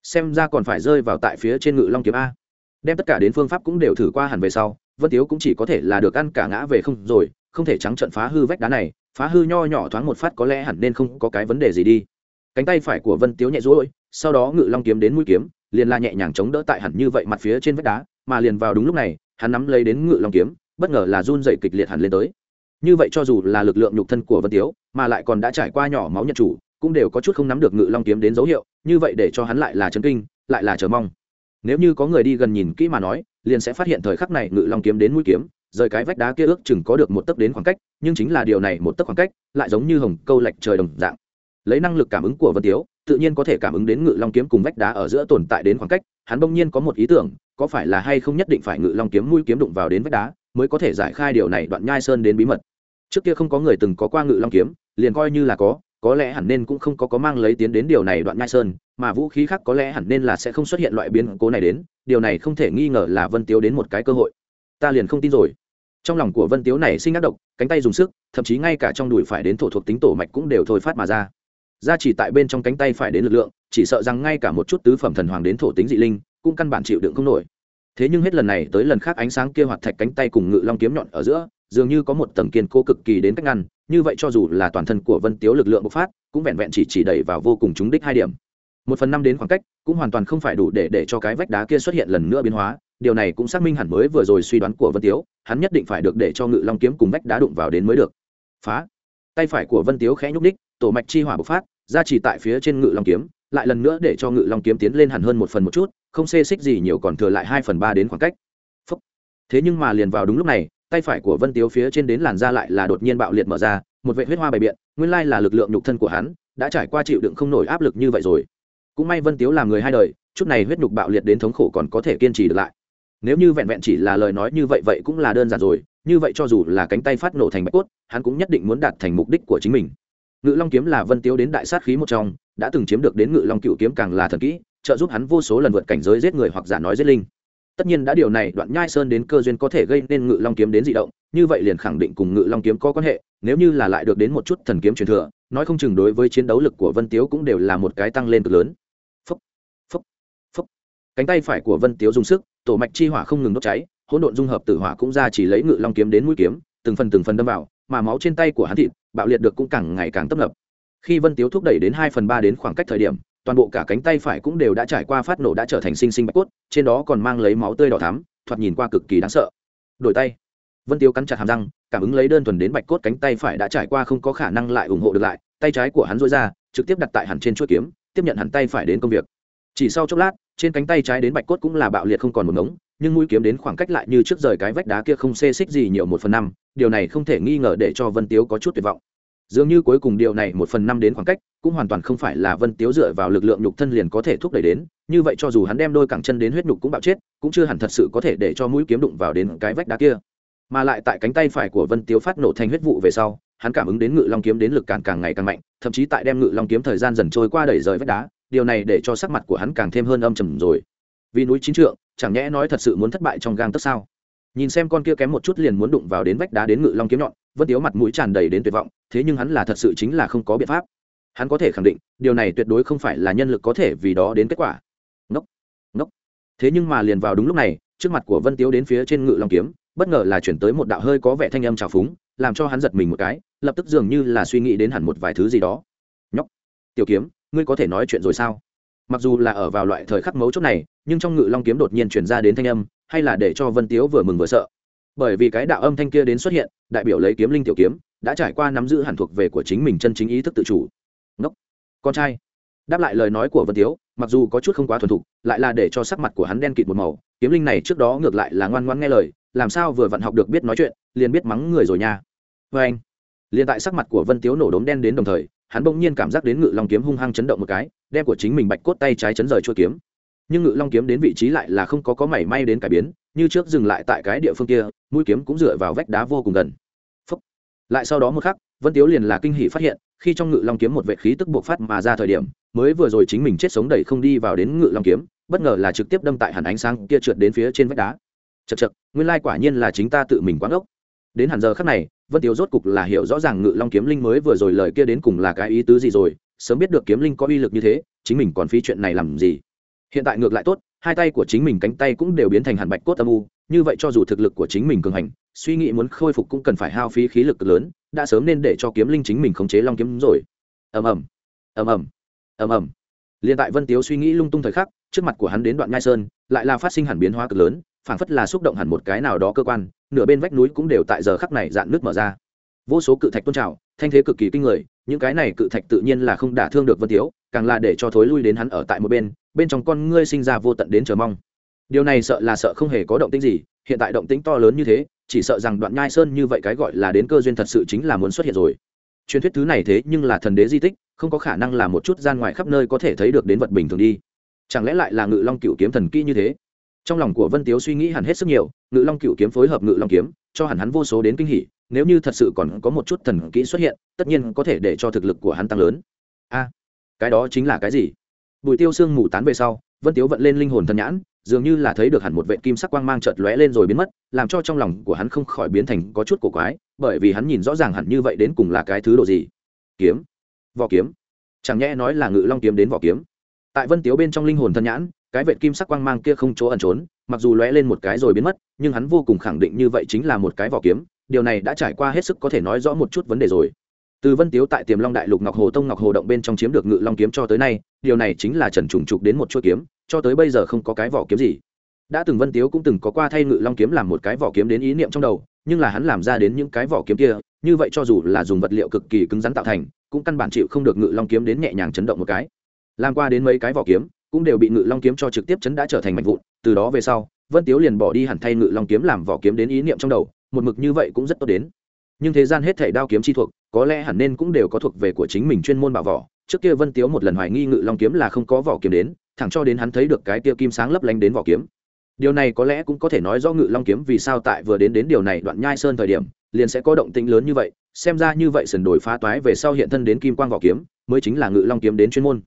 Xem ra còn phải rơi vào tại phía trên ngự long kiếm a. Đem tất cả đến phương pháp cũng đều thử qua hẳn về sau, vân tiếu cũng chỉ có thể là được ăn cả ngã về không rồi, không thể trắng trận phá hư vách đá này, phá hư nho nhỏ thoáng một phát có lẽ hẳn nên không có cái vấn đề gì đi. Cánh tay phải của vân tiếu nhẹ rối sau đó ngự long kiếm đến mũi kiếm, liền la nhẹ nhàng chống đỡ tại hẳn như vậy mặt phía trên vách đá mà liền vào đúng lúc này, hắn nắm lấy đến ngự long kiếm, bất ngờ là run dậy kịch liệt hẳn lên tới. Như vậy cho dù là lực lượng nhục thân của vân tiếu, mà lại còn đã trải qua nhỏ máu nhật chủ, cũng đều có chút không nắm được ngự long kiếm đến dấu hiệu, như vậy để cho hắn lại là chấn kinh, lại là chờ mong. Nếu như có người đi gần nhìn kỹ mà nói, liền sẽ phát hiện thời khắc này ngự long kiếm đến mũi kiếm, rời cái vách đá kia ước chừng có được một tấc đến khoảng cách, nhưng chính là điều này một tấc khoảng cách, lại giống như hồng câu lệch trời đồng dạng. Lấy năng lực cảm ứng của vân tiếu tự nhiên có thể cảm ứng đến ngự long kiếm cùng vách đá ở giữa tồn tại đến khoảng cách, hắn bỗng nhiên có một ý tưởng, có phải là hay không nhất định phải ngự long kiếm mũi kiếm đụng vào đến vách đá, mới có thể giải khai điều này đoạn nhai sơn đến bí mật. Trước kia không có người từng có qua ngự long kiếm, liền coi như là có có lẽ hẳn nên cũng không có có mang lấy tiến đến điều này đoạn nhai sơn, mà vũ khí khác có lẽ hẳn nên là sẽ không xuất hiện loại biến cố này đến, điều này không thể nghi ngờ là vân tiếu đến một cái cơ hội. Ta liền không tin rồi. Trong lòng của vân tiếu này sinh ác độc, cánh tay dùng sức, thậm chí ngay cả trong đùi phải đến thổ thuộc tính tổ mạch cũng đều thôi phát mà ra ra chỉ tại bên trong cánh tay phải đến lực lượng, chỉ sợ rằng ngay cả một chút tứ phẩm thần hoàng đến thổ tính dị linh, cũng căn bản chịu đựng không nổi. Thế nhưng hết lần này tới lần khác ánh sáng kia hoạt thạch cánh tay cùng ngự long kiếm nhọn ở giữa, dường như có một tầng kiên cố cực kỳ đến cách ngăn, như vậy cho dù là toàn thân của vân tiếu lực lượng bộc phát, cũng vẹn vẹn chỉ chỉ đẩy vào vô cùng trúng đích hai điểm. Một phần năm đến khoảng cách, cũng hoàn toàn không phải đủ để để cho cái vách đá kia xuất hiện lần nữa biến hóa, điều này cũng xác minh hẳn mới vừa rồi suy đoán của vân tiếu, hắn nhất định phải được để cho ngự long kiếm cùng vách đá đụng vào đến mới được. Phá! Tay phải của vân tiếu khẽ nhúc ních tổ mạch chi hỏa bộc phát, ra chỉ tại phía trên ngự long kiếm, lại lần nữa để cho ngự long kiếm tiến lên hẳn hơn một phần một chút, không xê xích gì nhiều còn thừa lại hai phần ba đến khoảng cách. Phúc. thế nhưng mà liền vào đúng lúc này, tay phải của vân tiếu phía trên đến làn da lại là đột nhiên bạo liệt mở ra, một vệ huyết hoa bày biện, nguyên lai là lực lượng nhục thân của hắn, đã trải qua chịu đựng không nổi áp lực như vậy rồi. Cũng may vân tiếu làm người hai đời, chút này huyết nhục bạo liệt đến thống khổ còn có thể kiên trì được lại nếu như vẹn vẹn chỉ là lời nói như vậy vậy cũng là đơn giản rồi. Như vậy cho dù là cánh tay phát nổ thành bạch cốt hắn cũng nhất định muốn đạt thành mục đích của chính mình. Ngự long kiếm là vân tiếu đến đại sát khí một trong đã từng chiếm được đến ngự long cựu kiếm càng là thần kỹ trợ giúp hắn vô số lần vượt cảnh giới giết người hoặc giả nói giết linh. Tất nhiên đã điều này đoạn nhai sơn đến cơ duyên có thể gây nên ngự long kiếm đến dị động như vậy liền khẳng định cùng ngự long kiếm có quan hệ nếu như là lại được đến một chút thần kiếm truyền thừa nói không chừng đối với chiến đấu lực của vân tiếu cũng đều là một cái tăng lên cực lớn. Phúc, phúc, phúc. cánh tay phải của vân tiếu dùng sức tổ mạch chi hỏa không ngừng đốt cháy, hỗn độn dung hợp tử hỏa cũng ra chỉ lấy ngự long kiếm đến mũi kiếm, từng phần từng phần đâm vào, mà máu trên tay của hắn thịt, bạo liệt được cũng càng ngày càng tấp nập. Khi vân tiếu thúc đẩy đến hai phần ba đến khoảng cách thời điểm, toàn bộ cả cánh tay phải cũng đều đã trải qua phát nổ đã trở thành sinh sinh bạch cốt, trên đó còn mang lấy máu tươi đỏ thắm, thoạt nhìn qua cực kỳ đáng sợ. Đổi tay, vân tiếu cắn chặt hàm răng, cảm ứng lấy đơn thuần đến bạch cốt cánh tay phải đã trải qua không có khả năng lại ủng hộ được lại, tay trái của hắn dối ra, trực tiếp đặt tại hẳn trên chuỗi kiếm, tiếp nhận hẳn tay phải đến công việc. Chỉ sau chốc lát trên cánh tay trái đến bạch cốt cũng là bạo liệt không còn một ngống, nhưng mũi kiếm đến khoảng cách lại như trước rời cái vách đá kia không xê xích gì nhiều một phần năm, điều này không thể nghi ngờ để cho vân tiếu có chút tuyệt vọng. Dường như cuối cùng điều này một phần năm đến khoảng cách, cũng hoàn toàn không phải là vân tiếu dựa vào lực lượng nhục thân liền có thể thúc đẩy đến, như vậy cho dù hắn đem đôi cẳng chân đến huyết nhục cũng bạo chết, cũng chưa hẳn thật sự có thể để cho mũi kiếm đụng vào đến cái vách đá kia. Mà lại tại cánh tay phải của vân tiếu phát nổ thành huyết vụ về sau, hắn cảm ứng đến ngự long kiếm đến lực càng càng ngày càng mạnh, thậm chí tại đem ngự long kiếm thời gian dần trôi qua đẩy rời vách đá điều này để cho sắc mặt của hắn càng thêm hơn âm trầm rồi. Vì núi chín trượng, chẳng nhẽ nói thật sự muốn thất bại trong gang tấc sao? Nhìn xem con kia kém một chút liền muốn đụng vào đến vách đá đến ngự long kiếm nhọn, vân tiếu mặt mũi tràn đầy đến tuyệt vọng, thế nhưng hắn là thật sự chính là không có biện pháp. Hắn có thể khẳng định, điều này tuyệt đối không phải là nhân lực có thể vì đó đến kết quả. Ngốc ngốc. Thế nhưng mà liền vào đúng lúc này, trước mặt của vân tiếu đến phía trên ngự long kiếm, bất ngờ là chuyển tới một đạo hơi có vẻ thanh âm trào phúng, làm cho hắn giật mình một cái, lập tức dường như là suy nghĩ đến hẳn một vài thứ gì đó. Nhóc tiểu kiếm ngươi có thể nói chuyện rồi sao? Mặc dù là ở vào loại thời khắc mấu chốt này, nhưng trong ngự long kiếm đột nhiên chuyển ra đến thanh âm, hay là để cho vân tiếu vừa mừng vừa sợ. Bởi vì cái đạo âm thanh kia đến xuất hiện, đại biểu lấy kiếm linh tiểu kiếm, đã trải qua nắm giữ hẳn thuộc về của chính mình chân chính ý thức tự chủ. Ngốc. Con trai. Đáp lại lời nói của vân tiếu, mặc dù có chút không quá thuần thục, lại là để cho sắc mặt của hắn đen kịt một màu. Kiếm linh này trước đó ngược lại là ngoan ngoan nghe lời, làm sao vừa vặn học được biết nói chuyện, liền biết mắng người rồi nha. Vê anh liền tại sắc mặt của vân tiếu nổ đốm đen đến đồng thời hắn bỗng nhiên cảm giác đến ngự long kiếm hung hăng chấn động một cái, đem của chính mình bạch cốt tay trái chấn rời chua kiếm. Nhưng ngự long kiếm đến vị trí lại là không có có mảy may đến cải biến, như trước dừng lại tại cái địa phương kia, mũi kiếm cũng dựa vào vách đá vô cùng gần. Phúc. lại sau đó một khắc, vân tiếu liền là kinh hỷ phát hiện, khi trong ngự long kiếm một vệ khí tức buộc phát mà ra thời điểm, mới vừa rồi chính mình chết sống đẩy không đi vào đến ngự long kiếm, bất ngờ là trực tiếp đâm tại hẳn ánh sáng kia trượt đến phía trên vách đá. Chật chật nguyên lai quả nhiên là chính ta tự mình quán ốc đến hẳn giờ khắc này, vân tiếu rốt cục là hiểu rõ ràng ngự long kiếm linh mới vừa rồi lời kia đến cùng là cái ý tứ gì rồi, sớm biết được kiếm linh có uy lực như thế, chính mình còn phí chuyện này làm gì. Hiện tại ngược lại tốt, hai tay của chính mình cánh tay cũng đều biến thành hàn bạch cốt âm u, như vậy cho dù thực lực của chính mình cường hành, suy nghĩ muốn khôi phục cũng cần phải hao phí khí lực lớn, đã sớm nên để cho kiếm linh chính mình khống chế long kiếm rồi. Ầm ầm ầm ầm ầm ầm. Liền tại vân tiếu suy nghĩ lung tung thời khắc, trước mặt của hắn đến đoạn ngai sơn, lại là phát sinh hẳn biến hóa cực lớn, phảng phất là xúc động hẳn một cái nào đó cơ quan nửa bên vách núi cũng đều tại giờ khắc này dạn nước mở ra. Vô số cự thạch tôn trào, thanh thế cực kỳ kinh người, những cái này cự thạch tự nhiên là không đả thương được vân tiếu, càng là để cho thối lui đến hắn ở tại một bên bên trong con ngươi sinh ra vô tận đến chờ mong. Điều này sợ là sợ không hề có động tĩnh gì, hiện tại động tĩnh to lớn như thế, chỉ sợ rằng đoạn nhai sơn như vậy cái gọi là đến cơ duyên thật sự chính là muốn xuất hiện rồi. Truyền thuyết thứ này thế nhưng là thần đế di tích, không có khả năng là một chút gian ngoài khắp nơi có thể thấy được đến vật bình thường đi. Chẳng lẽ lại là ngự long cựu kiếm thần kỹ như thế? Trong lòng của vân tiếu suy nghĩ hẳn hết sức nhiều, ngự long cựu kiếm phối hợp ngự long kiếm, cho hẳn hắn vô số đến kinh hỉ, nếu như thật sự còn có một chút thần kỹ xuất hiện, tất nhiên có thể để cho thực lực của hắn tăng lớn. A, cái đó chính là cái gì? Bùi tiêu xương mù tán về sau, vân tiếu vận lên linh hồn thần nhãn, dường như là thấy được hẳn một vệ kim sắc quang mang chợt lóe lên rồi biến mất, làm cho trong lòng của hắn không khỏi biến thành có chút cổ quái, bởi vì hắn nhìn rõ ràng hẳn như vậy đến cùng là cái thứ độ gì? Kiếm. Vỏ kiếm. Chẳng nhẽ nói là ngự long kiếm đến vỏ kiếm. Tại vân tiếu bên trong linh hồn thần nhãn cái vệ kim sắc quang mang kia không chỗ ẩn trốn, mặc dù lóe lên một cái rồi biến mất, nhưng hắn vô cùng khẳng định như vậy chính là một cái vỏ kiếm, điều này đã trải qua hết sức có thể nói rõ một chút vấn đề rồi. Từ vân tiếu tại tiềm long đại lục ngọc hồ tông ngọc hồ động bên trong chiếm được ngự long kiếm cho tới nay, điều này chính là trần trùng trục đến một chuỗi kiếm, cho tới bây giờ không có cái vỏ kiếm gì. Đã từng vân tiếu cũng từng có qua thay ngự long kiếm làm một cái vỏ kiếm đến ý niệm trong đầu, nhưng là hắn làm ra đến những cái vỏ kiếm kia, như vậy cho dù là dùng vật liệu cực kỳ cứng rắn tạo thành, cũng căn bản chịu không được ngự long kiếm đến nhẹ nhàng chấn động một cái. Làm qua đến mấy cái vỏ kiếm cũng đều bị ngự long kiếm cho trực tiếp chấn đã trở thành mạnh vụn, từ đó về sau, vân tiếu liền bỏ đi hẳn thay ngự long kiếm làm vỏ kiếm đến ý niệm trong đầu, một mực như vậy cũng rất tốt đến. Nhưng thế gian hết thể đao kiếm chi thuộc, có lẽ hẳn nên cũng đều có thuộc về của chính mình chuyên môn bảo vỏ. Trước kia vân tiếu một lần hoài nghi ngự long kiếm là không có vỏ kiếm đến, thẳng cho đến hắn thấy được cái tia kim sáng lấp lánh đến vỏ kiếm. Điều này có lẽ cũng có thể nói do ngự long kiếm vì sao tại vừa đến đến điều này đoạn nhai sơn thời điểm, liền sẽ có động tĩnh lớn như vậy, xem ra như vậy sần đổi phá toái về sau hiện thân đến kim quang vỏ kiếm, mới chính là ngự long kiếm đến chuyên môn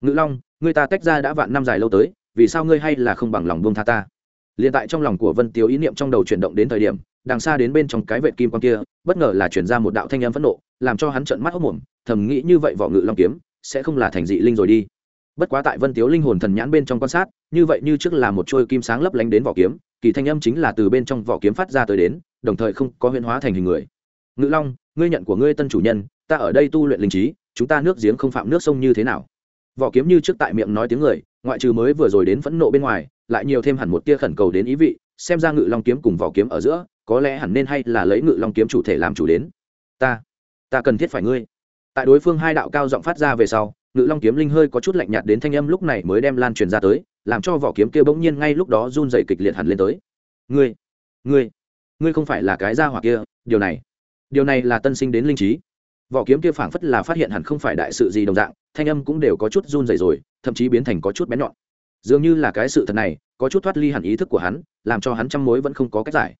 ngự long, người ta tách ra đã vạn năm dài lâu tới, vì sao ngươi hay là không bằng lòng buông tha ta? Liền tại trong lòng của vân tiếu ý niệm trong đầu chuyển động đến thời điểm, đằng xa đến bên trong cái vệ kim quang kia, bất ngờ là chuyển ra một đạo thanh âm phẫn nộ, làm cho hắn trợn mắt hốc mồm, thầm nghĩ như vậy vỏ ngự long kiếm, sẽ không là thành dị linh rồi đi. Bất quá tại vân tiếu linh hồn thần nhãn bên trong quan sát, như vậy như trước là một trôi kim sáng lấp lánh đến vỏ kiếm, kỳ thanh âm chính là từ bên trong vỏ kiếm phát ra tới đến, đồng thời không có huyễn hóa thành hình người. Ngự long, ngươi nhận của ngươi tân chủ nhân, ta ở đây tu luyện linh trí, chúng ta nước giếng không phạm nước sông như thế nào? Vỏ kiếm như trước tại miệng nói tiếng người, ngoại trừ mới vừa rồi đến phẫn nộ bên ngoài, lại nhiều thêm hẳn một tia khẩn cầu đến ý vị, xem ra ngự long kiếm cùng vỏ kiếm ở giữa, có lẽ hẳn nên hay là lấy ngự long kiếm chủ thể làm chủ đến. Ta ta cần thiết phải ngươi. Tại đối phương hai đạo cao giọng phát ra về sau, ngự long kiếm linh hơi có chút lạnh nhạt đến thanh âm lúc này mới đem lan truyền ra tới, làm cho vỏ kiếm kia bỗng nhiên ngay lúc đó run dày kịch liệt hẳn lên tới. Ngươi ngươi ngươi không phải là cái gia hỏa kia, điều này điều này là tân sinh đến linh trí vỏ kiếm kia phảng phất là phát hiện hẳn không phải đại sự gì đồng dạng, thanh âm cũng đều có chút run dày rồi, thậm chí biến thành có chút bén nhọn. Dường như là cái sự thật này, có chút thoát ly hẳn ý thức của hắn, làm cho hắn trăm mối vẫn không có cách giải.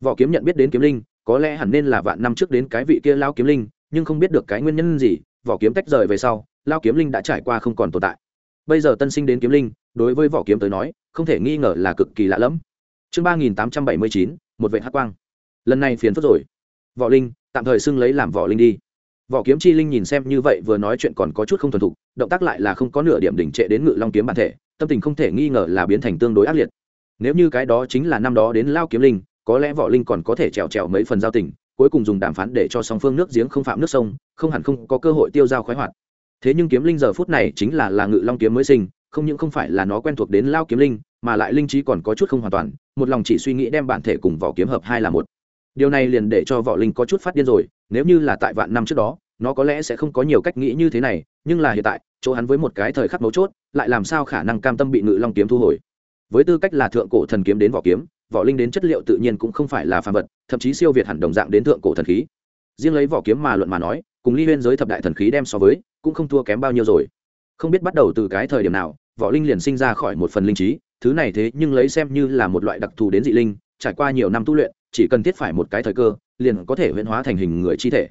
Võ kiếm nhận biết đến kiếm linh, có lẽ hẳn nên là vạn năm trước đến cái vị kia lao kiếm linh, nhưng không biết được cái nguyên nhân gì, vỏ kiếm tách rời về sau lao kiếm linh đã trải qua không còn tồn tại. Bây giờ tân sinh đến kiếm linh, đối với vỏ kiếm tới nói, không thể nghi ngờ là cực kỳ lạ lẫm. Chương ba nghìn tám trăm bảy mươi chín, một vệ hát quang. Lần này phiền phức rồi. Võ linh, tạm thời xưng lấy làm võ linh đi võ kiếm chi linh nhìn xem như vậy vừa nói chuyện còn có chút không thuần thục, động tác lại là không có nửa điểm đỉnh trệ đến ngự long kiếm bản thể, tâm tình không thể nghi ngờ là biến thành tương đối ác liệt. Nếu như cái đó chính là năm đó đến lao kiếm linh, có lẽ võ linh còn có thể trèo trèo mấy phần giao tình, cuối cùng dùng đàm phán để cho song phương nước giếng không phạm nước sông, không hẳn không có cơ hội tiêu dao khoái hoạt. Thế nhưng kiếm linh giờ phút này chính là là ngự long kiếm mới sinh, không những không phải là nó quen thuộc đến lao kiếm linh, mà lại linh trí còn có chút không hoàn toàn, một lòng chỉ suy nghĩ đem bản thể cùng vỏ kiếm hợp hai là một. Điều này liền để cho võ linh có chút phát điên rồi nếu như là tại vạn năm trước đó, nó có lẽ sẽ không có nhiều cách nghĩ như thế này, nhưng là hiện tại, chỗ hắn với một cái thời khắc mấu chốt, lại làm sao khả năng cam tâm bị ngự long kiếm thu hồi? Với tư cách là thượng cổ thần kiếm đến vỏ kiếm, vỏ linh đến chất liệu tự nhiên cũng không phải là phàm vật, thậm chí siêu việt hẳn đồng dạng đến thượng cổ thần khí. Riêng lấy vỏ kiếm mà luận mà nói, cùng ly huyên giới thập đại thần khí đem so với, cũng không thua kém bao nhiêu rồi. Không biết bắt đầu từ cái thời điểm nào, vỏ linh liền sinh ra khỏi một phần linh trí, thứ này thế nhưng lấy xem như là một loại đặc thù đến dị linh, trải qua nhiều năm tu luyện chỉ cần thiết phải một cái thời cơ, liền có thể huyễn hóa thành hình người chi thể.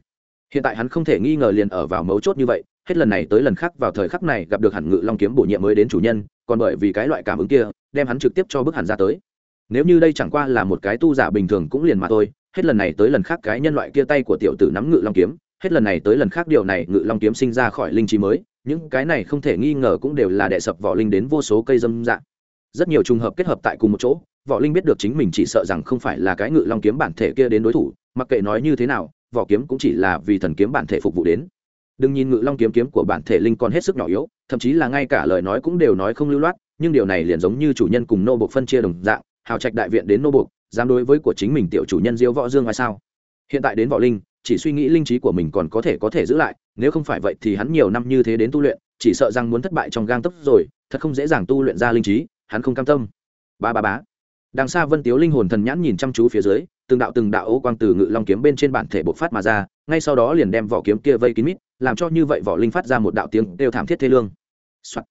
Hiện tại hắn không thể nghi ngờ liền ở vào mấu chốt như vậy, hết lần này tới lần khác vào thời khắc này gặp được hẳn ngự long kiếm bổ nhiệm mới đến chủ nhân, còn bởi vì cái loại cảm ứng kia, đem hắn trực tiếp cho bức hẳn ra tới. Nếu như đây chẳng qua là một cái tu giả bình thường cũng liền mà thôi, hết lần này tới lần khác cái nhân loại kia tay của tiểu tử nắm ngự long kiếm, hết lần này tới lần khác điều này ngự long kiếm sinh ra khỏi linh trí mới, những cái này không thể nghi ngờ cũng đều là đệ sập vỏ linh đến vô số cây dâm dạng rất nhiều trùng hợp kết hợp tại cùng một chỗ võ linh biết được chính mình chỉ sợ rằng không phải là cái ngự long kiếm bản thể kia đến đối thủ, mặc kệ nói như thế nào, vỏ kiếm cũng chỉ là vì thần kiếm bản thể phục vụ đến. Đừng nhìn ngự long kiếm kiếm của bản thể linh còn hết sức nhỏ yếu, thậm chí là ngay cả lời nói cũng đều nói không lưu loát, nhưng điều này liền giống như chủ nhân cùng nô bộc phân chia đồng dạng, hào trạch đại viện đến nô bộc, dám đối với của chính mình tiểu chủ nhân diêu võ dương hay sao? Hiện tại đến võ linh, chỉ suy nghĩ linh trí của mình còn có thể có thể giữ lại, nếu không phải vậy thì hắn nhiều năm như thế đến tu luyện, chỉ sợ rằng muốn thất bại trong gang tấc rồi, thật không dễ dàng tu luyện ra linh trí, hắn không cam tâm. Ba ba bá đằng xa vân tiếu linh hồn thần nhãn nhìn chăm chú phía dưới, từng đạo từng đạo ô quang từ ngự long kiếm bên trên bản thể bộc phát mà ra, ngay sau đó liền đem vỏ kiếm kia vây kín mít, làm cho như vậy vỏ linh phát ra một đạo tiếng đều thảm thiết thê lương、Soạn.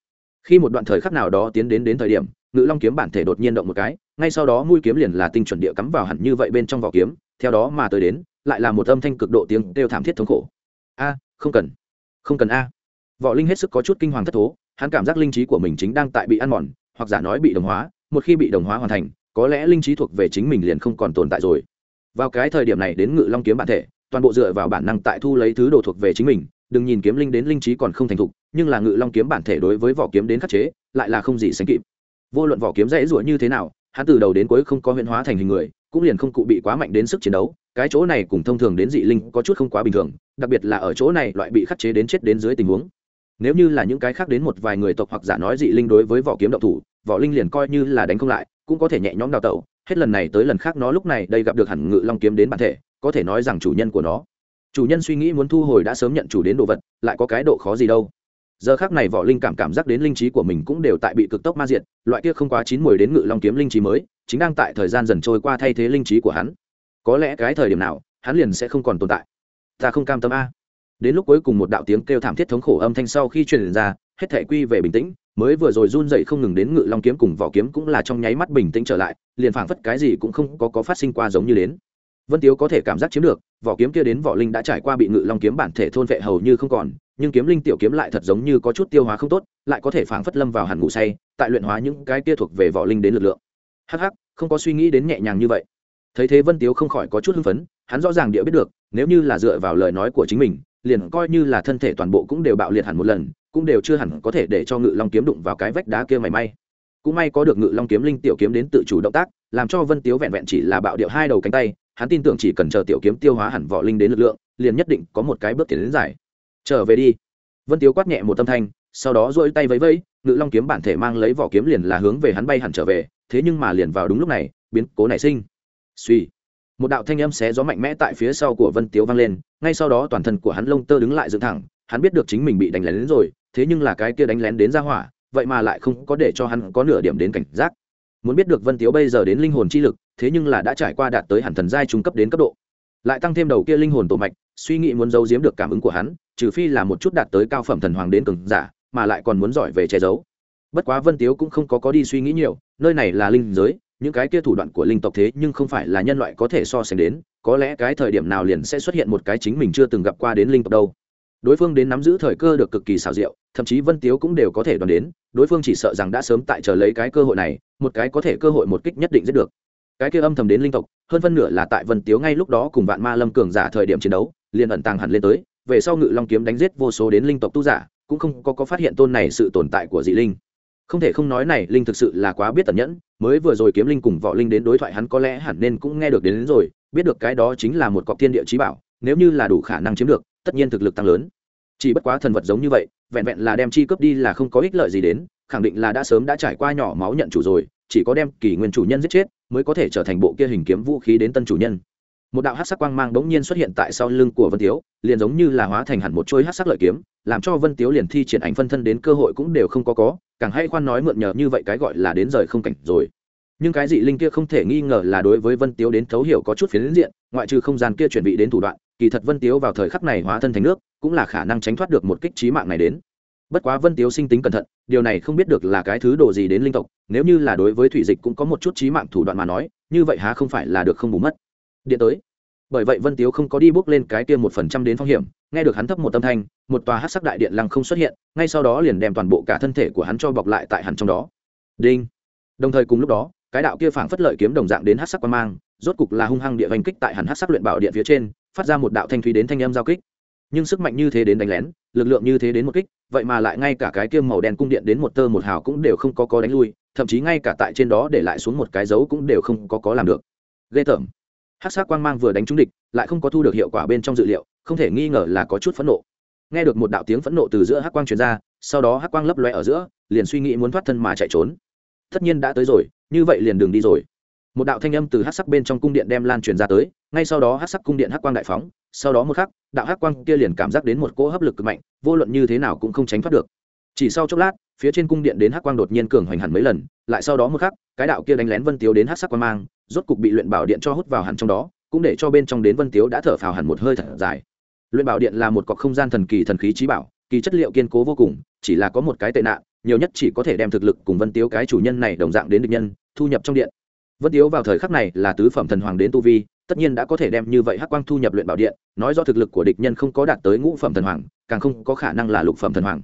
khi một đoạn thời khắc nào đó tiến đến đến thời điểm, ngự long kiếm bản thể đột nhiên động một cái, ngay sau đó mũi kiếm liền là tinh chuẩn địa cắm vào hẳn như vậy bên trong vỏ kiếm, theo đó mà tới đến, lại là một âm thanh cực độ tiếng đều thảm thiết thống khổ. A, không cần. Không cần a. Võ linh hết sức có chút kinh hoàng thất thố, hắn cảm giác linh trí của mình chính đang tại bị ăn mòn, hoặc giả nói bị đồng hóa, một khi bị đồng hóa hoàn thành có lẽ linh trí thuộc về chính mình liền không còn tồn tại rồi. Vào cái thời điểm này đến ngự long kiếm bản thể, toàn bộ dựa vào bản năng tại thu lấy thứ đồ thuộc về chính mình, đừng nhìn kiếm linh đến linh trí còn không thành thục, nhưng là ngự long kiếm bản thể đối với vỏ kiếm đến khắc chế, lại là không gì sánh kịp. Vô luận vỏ kiếm dễ rủa như thế nào, hắn từ đầu đến cuối không có huyễn hóa thành hình người, cũng liền không cụ bị quá mạnh đến sức chiến đấu, cái chỗ này cùng thông thường đến dị linh có chút không quá bình thường, đặc biệt là ở chỗ này loại bị khắc chế đến chết đến dưới tình huống. Nếu như là những cái khác đến một vài người tộc hoặc giả nói dị linh đối với vỏ kiếm động thủ, vỏ linh liền coi như là đánh không lại cũng có thể nhẹ nhõm đào tẩu, hết lần này tới lần khác nó lúc này đây gặp được hẳn ngự long kiếm đến bản thể, có thể nói rằng chủ nhân của nó. Chủ nhân suy nghĩ muốn thu hồi đã sớm nhận chủ đến đồ vật, lại có cái độ khó gì đâu. Giờ khác này võ linh cảm cảm giác đến linh trí của mình cũng đều tại bị cực tốc ma diệt, loại kia không quá chín mùi đến ngự long kiếm linh trí mới, chính đang tại thời gian dần trôi qua thay thế linh trí của hắn. Có lẽ cái thời điểm nào, hắn liền sẽ không còn tồn tại. Ta không cam tâm a. Đến lúc cuối cùng một đạo tiếng kêu thảm thiết thống khổ âm thanh sau khi truyền ra, hết thể quy về bình tĩnh mới vừa rồi run dậy không ngừng đến ngự long kiếm cùng vỏ kiếm cũng là trong nháy mắt bình tĩnh trở lại liền phảng phất cái gì cũng không có, có phát sinh qua giống như đến. Vân tiếu có thể cảm giác chiếm được vỏ kiếm kia đến vỏ linh đã trải qua bị ngự long kiếm bản thể thôn vệ hầu như không còn nhưng kiếm linh tiểu kiếm lại thật giống như có chút tiêu hóa không tốt lại có thể phảng phất lâm vào hẳn ngủ say tại luyện hóa những cái kia thuộc về vỏ linh đến lực lượng. Hắc hắc không có suy nghĩ đến nhẹ nhàng như vậy. Thấy thế vân tiếu không khỏi có chút hưng phấn hắn rõ ràng địa biết được nếu như là dựa vào lời nói của chính mình liền coi như là thân thể toàn bộ cũng đều bạo liệt hẳn một lần, cũng đều chưa hẳn có thể để cho ngự long kiếm đụng vào cái vách đá kia mảy may. Cũng may có được ngự long kiếm linh tiểu kiếm đến tự chủ động tác, làm cho vân tiếu vẹn vẹn chỉ là bạo điệu hai đầu cánh tay, hắn tin tưởng chỉ cần chờ tiểu kiếm tiêu hóa hẳn vỏ linh đến lực lượng, liền nhất định có một cái bước tiến đến giải. Trở về đi. Vân tiếu quát nhẹ một tâm thanh, sau đó dỗi tay vẫy vẫy, ngự long kiếm bản thể mang lấy vỏ kiếm liền là hướng về hắn bay hẳn trở về, thế nhưng mà liền vào đúng lúc này, biến cố nảy sinh. Suy một đạo thanh âm xé gió mạnh mẽ tại phía sau của vân tiếu vang lên, ngay sau đó toàn thân của hắn lông tơ đứng lại dựng thẳng, hắn biết được chính mình bị đánh lén đến rồi, thế nhưng là cái kia đánh lén đến ra hỏa, vậy mà lại không có để cho hắn có nửa điểm đến cảnh giác. Muốn biết được vân tiếu bây giờ đến linh hồn chi lực, thế nhưng là đã trải qua đạt tới hẳn thần giai trung cấp đến cấp độ. Lại tăng thêm đầu kia linh hồn tổ mạch, suy nghĩ muốn giấu giếm được cảm ứng của hắn, trừ phi là một chút đạt tới cao phẩm thần hoàng đến cường giả, mà lại còn muốn giỏi về che giấu. Bất quá vân tiếu cũng không có có đi suy nghĩ nhiều, nơi này là linh giới những cái kia thủ đoạn của linh tộc thế nhưng không phải là nhân loại có thể so sánh đến có lẽ cái thời điểm nào liền sẽ xuất hiện một cái chính mình chưa từng gặp qua đến linh tộc đâu. Đối phương đến nắm giữ thời cơ được cực kỳ xảo diệu thậm chí vân tiếu cũng đều có thể đoán đến đối phương chỉ sợ rằng đã sớm tại chờ lấy cái cơ hội này một cái có thể cơ hội một kích nhất định giết được. Cái kia âm thầm đến linh tộc hơn phân nửa là tại vân tiếu ngay lúc đó cùng vạn ma lâm cường giả thời điểm chiến đấu liền ẩn tàng hẳn lên tới về sau ngự long kiếm đánh giết vô số đến linh tộc tu giả cũng không có, có phát hiện tôn này sự tồn tại của dị linh. Không thể không nói này linh thực sự là quá biết tẩn nhẫn mới vừa rồi kiếm linh cùng võ linh đến đối thoại hắn có lẽ hẳn nên cũng nghe được đến, đến rồi biết được cái đó chính là một cọc thiên địa trí bảo nếu như là đủ khả năng chiếm được tất nhiên thực lực tăng lớn. Chỉ bất quá thần vật giống như vậy vẹn vẹn là đem chi cướp đi là không có ích lợi gì đến khẳng định là đã sớm đã trải qua nhỏ máu nhận chủ rồi chỉ có đem kỷ nguyên chủ nhân giết chết mới có thể trở thành bộ kia hình kiếm vũ khí đến tân chủ nhân một đạo hát sắc quang mang bỗng nhiên xuất hiện tại sau lưng của vân tiếu, liền giống như là hóa thành hẳn một chuôi hát sắc lợi kiếm, làm cho vân tiếu liền thi triển ảnh phân thân đến cơ hội cũng đều không có có, càng hay khoan nói mượn nhờ như vậy cái gọi là đến rời không cảnh rồi. Nhưng cái dị linh kia không thể nghi ngờ là đối với vân tiếu đến thấu hiểu có chút phiến diện, ngoại trừ không gian kia chuẩn bị đến thủ đoạn, kỳ thật vân tiếu vào thời khắc này hóa thân thành nước, cũng là khả năng tránh thoát được một kích trí mạng này đến. Bất quá vân tiếu sinh tính cẩn thận, điều này không biết được là cái thứ đồ gì đến linh tộc, nếu như là đối với thủy dịch cũng có một chút trí mạng thủ đoạn mà nói, như vậy há không phải là được không bù mất điện tới. Bởi vậy vân tiếu không có đi bước lên cái kia một phần trăm đến phong hiểm, nghe được hắn thấp một âm thanh, một tòa hát sắc đại điện lăng không xuất hiện, ngay sau đó liền đem toàn bộ cả thân thể của hắn cho bọc lại tại hắn trong đó. Đinh. Đồng thời cùng lúc đó, cái đạo kia phảng phất lợi kiếm đồng dạng đến hát sắc quan mang, rốt cục là hung hăng địa hành kích tại hắn hát sắc luyện bảo điện phía trên, phát ra một đạo thanh thúy đến thanh âm giao kích. Nhưng sức mạnh như thế đến đánh lén, lực lượng như thế đến một kích, vậy mà lại ngay cả cái kia màu đen cung điện đến một tơ một hào cũng đều không có có đánh lui, thậm chí ngay cả tại trên đó để lại xuống một cái dấu cũng đều không có có làm được. Ghê tởm hát sắc quang mang vừa đánh trúng địch, lại không có thu được hiệu quả bên trong dự liệu, không thể nghi ngờ là có chút phẫn nộ. Nghe được một đạo tiếng phẫn nộ từ giữa hát quang truyền ra, sau đó hát quang lấp loe ở giữa, liền suy nghĩ muốn thoát thân mà chạy trốn. Tất nhiên đã tới rồi, như vậy liền đường đi rồi. Một đạo thanh âm từ hát sắc bên trong cung điện đem lan truyền ra tới, ngay sau đó hát sắc cung điện hát quang đại phóng, sau đó một khắc, đạo hát quang kia liền cảm giác đến một cỗ hấp lực cực mạnh, vô luận như thế nào cũng không tránh thoát được. Chỉ sau chốc lát, phía trên cung điện đến hát quang đột nhiên cường hoành hẳn mấy lần, lại sau đó một khắc, cái đạo kia đánh lén vân tiếu đến hát sắc quang mang rốt cục bị luyện bảo điện cho hút vào hẳn trong đó, cũng để cho bên trong đến vân tiếu đã thở phào hẳn một hơi thật dài. Luyện bảo điện là một cọc không gian thần kỳ thần khí trí bảo, kỳ chất liệu kiên cố vô cùng, chỉ là có một cái tệ nạn, nhiều nhất chỉ có thể đem thực lực cùng vân tiếu cái chủ nhân này đồng dạng đến địch nhân, thu nhập trong điện. Vân tiếu vào thời khắc này là tứ phẩm thần hoàng đến tu vi, tất nhiên đã có thể đem như vậy hắc quang thu nhập luyện bảo điện, nói do thực lực của địch nhân không có đạt tới ngũ phẩm thần hoàng, càng không có khả năng là lục phẩm thần hoàng.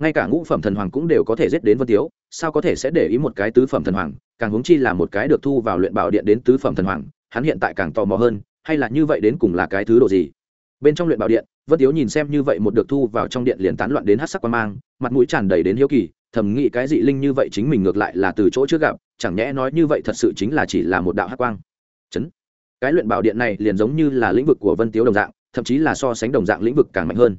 Ngay cả ngũ phẩm thần hoàng cũng đều có thể giết đến vân tiếu sao có thể sẽ để ý một cái tứ phẩm thần hoàng, càng huống chi là một cái được thu vào luyện bảo điện đến tứ phẩm thần hoàng, hắn hiện tại càng tò mò hơn, hay là như vậy đến cùng là cái thứ độ gì? Bên trong luyện bảo điện, vân tiếu nhìn xem như vậy một được thu vào trong điện liền tán loạn đến hát sắc quan mang, mặt mũi tràn đầy đến hiếu kỳ, thầm nghĩ cái dị linh như vậy chính mình ngược lại là từ chỗ trước gặp, chẳng nhẽ nói như vậy thật sự chính là chỉ là một đạo hát quang. Chấn. Cái luyện bảo điện này liền giống như là lĩnh vực của vân tiếu đồng dạng, thậm chí là so sánh đồng dạng lĩnh vực càng mạnh hơn.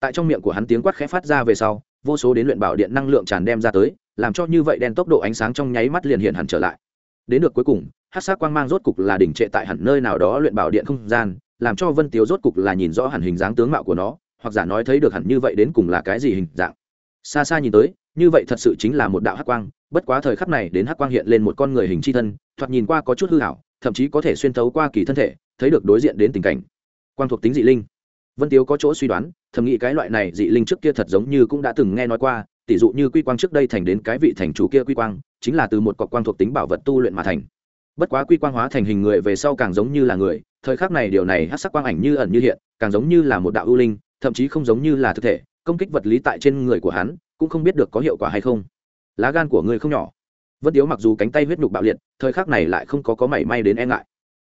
Tại trong miệng của hắn tiếng quát khẽ phát ra về sau, vô số đến luyện bảo điện năng lượng tràn đem ra tới làm cho như vậy đen tốc độ ánh sáng trong nháy mắt liền hiện hẳn trở lại. Đến được cuối cùng, hát sắc quang mang rốt cục là đỉnh trệ tại hẳn nơi nào đó luyện bảo điện không gian, làm cho vân tiếu rốt cục là nhìn rõ hẳn hình dáng tướng mạo của nó, hoặc giả nói thấy được hẳn như vậy đến cùng là cái gì hình dạng. Xa xa nhìn tới, như vậy thật sự chính là một đạo hắc quang, bất quá thời khắc này đến hắc quang hiện lên một con người hình chi thân, thoạt nhìn qua có chút hư hảo thậm chí có thể xuyên thấu qua kỳ thân thể, thấy được đối diện đến tình cảnh. Quang thuộc tính dị linh. Vân tiếu có chỗ suy đoán, thầm nghĩ cái loại này dị linh trước kia thật giống như cũng đã từng nghe nói qua tỷ dụ như quy quang trước đây thành đến cái vị thành chủ kia quy quang, chính là từ một cọc quang thuộc tính bảo vật tu luyện mà thành. Bất quá quy quang hóa thành hình người về sau càng giống như là người, thời khắc này điều này hát sắc quang ảnh như ẩn như hiện, càng giống như là một đạo ưu linh, thậm chí không giống như là thực thể, công kích vật lý tại trên người của hắn, cũng không biết được có hiệu quả hay không. Lá gan của người không nhỏ. Vân tiếu mặc dù cánh tay huyết nhục bạo liệt, thời khắc này lại không có có mảy may đến e ngại.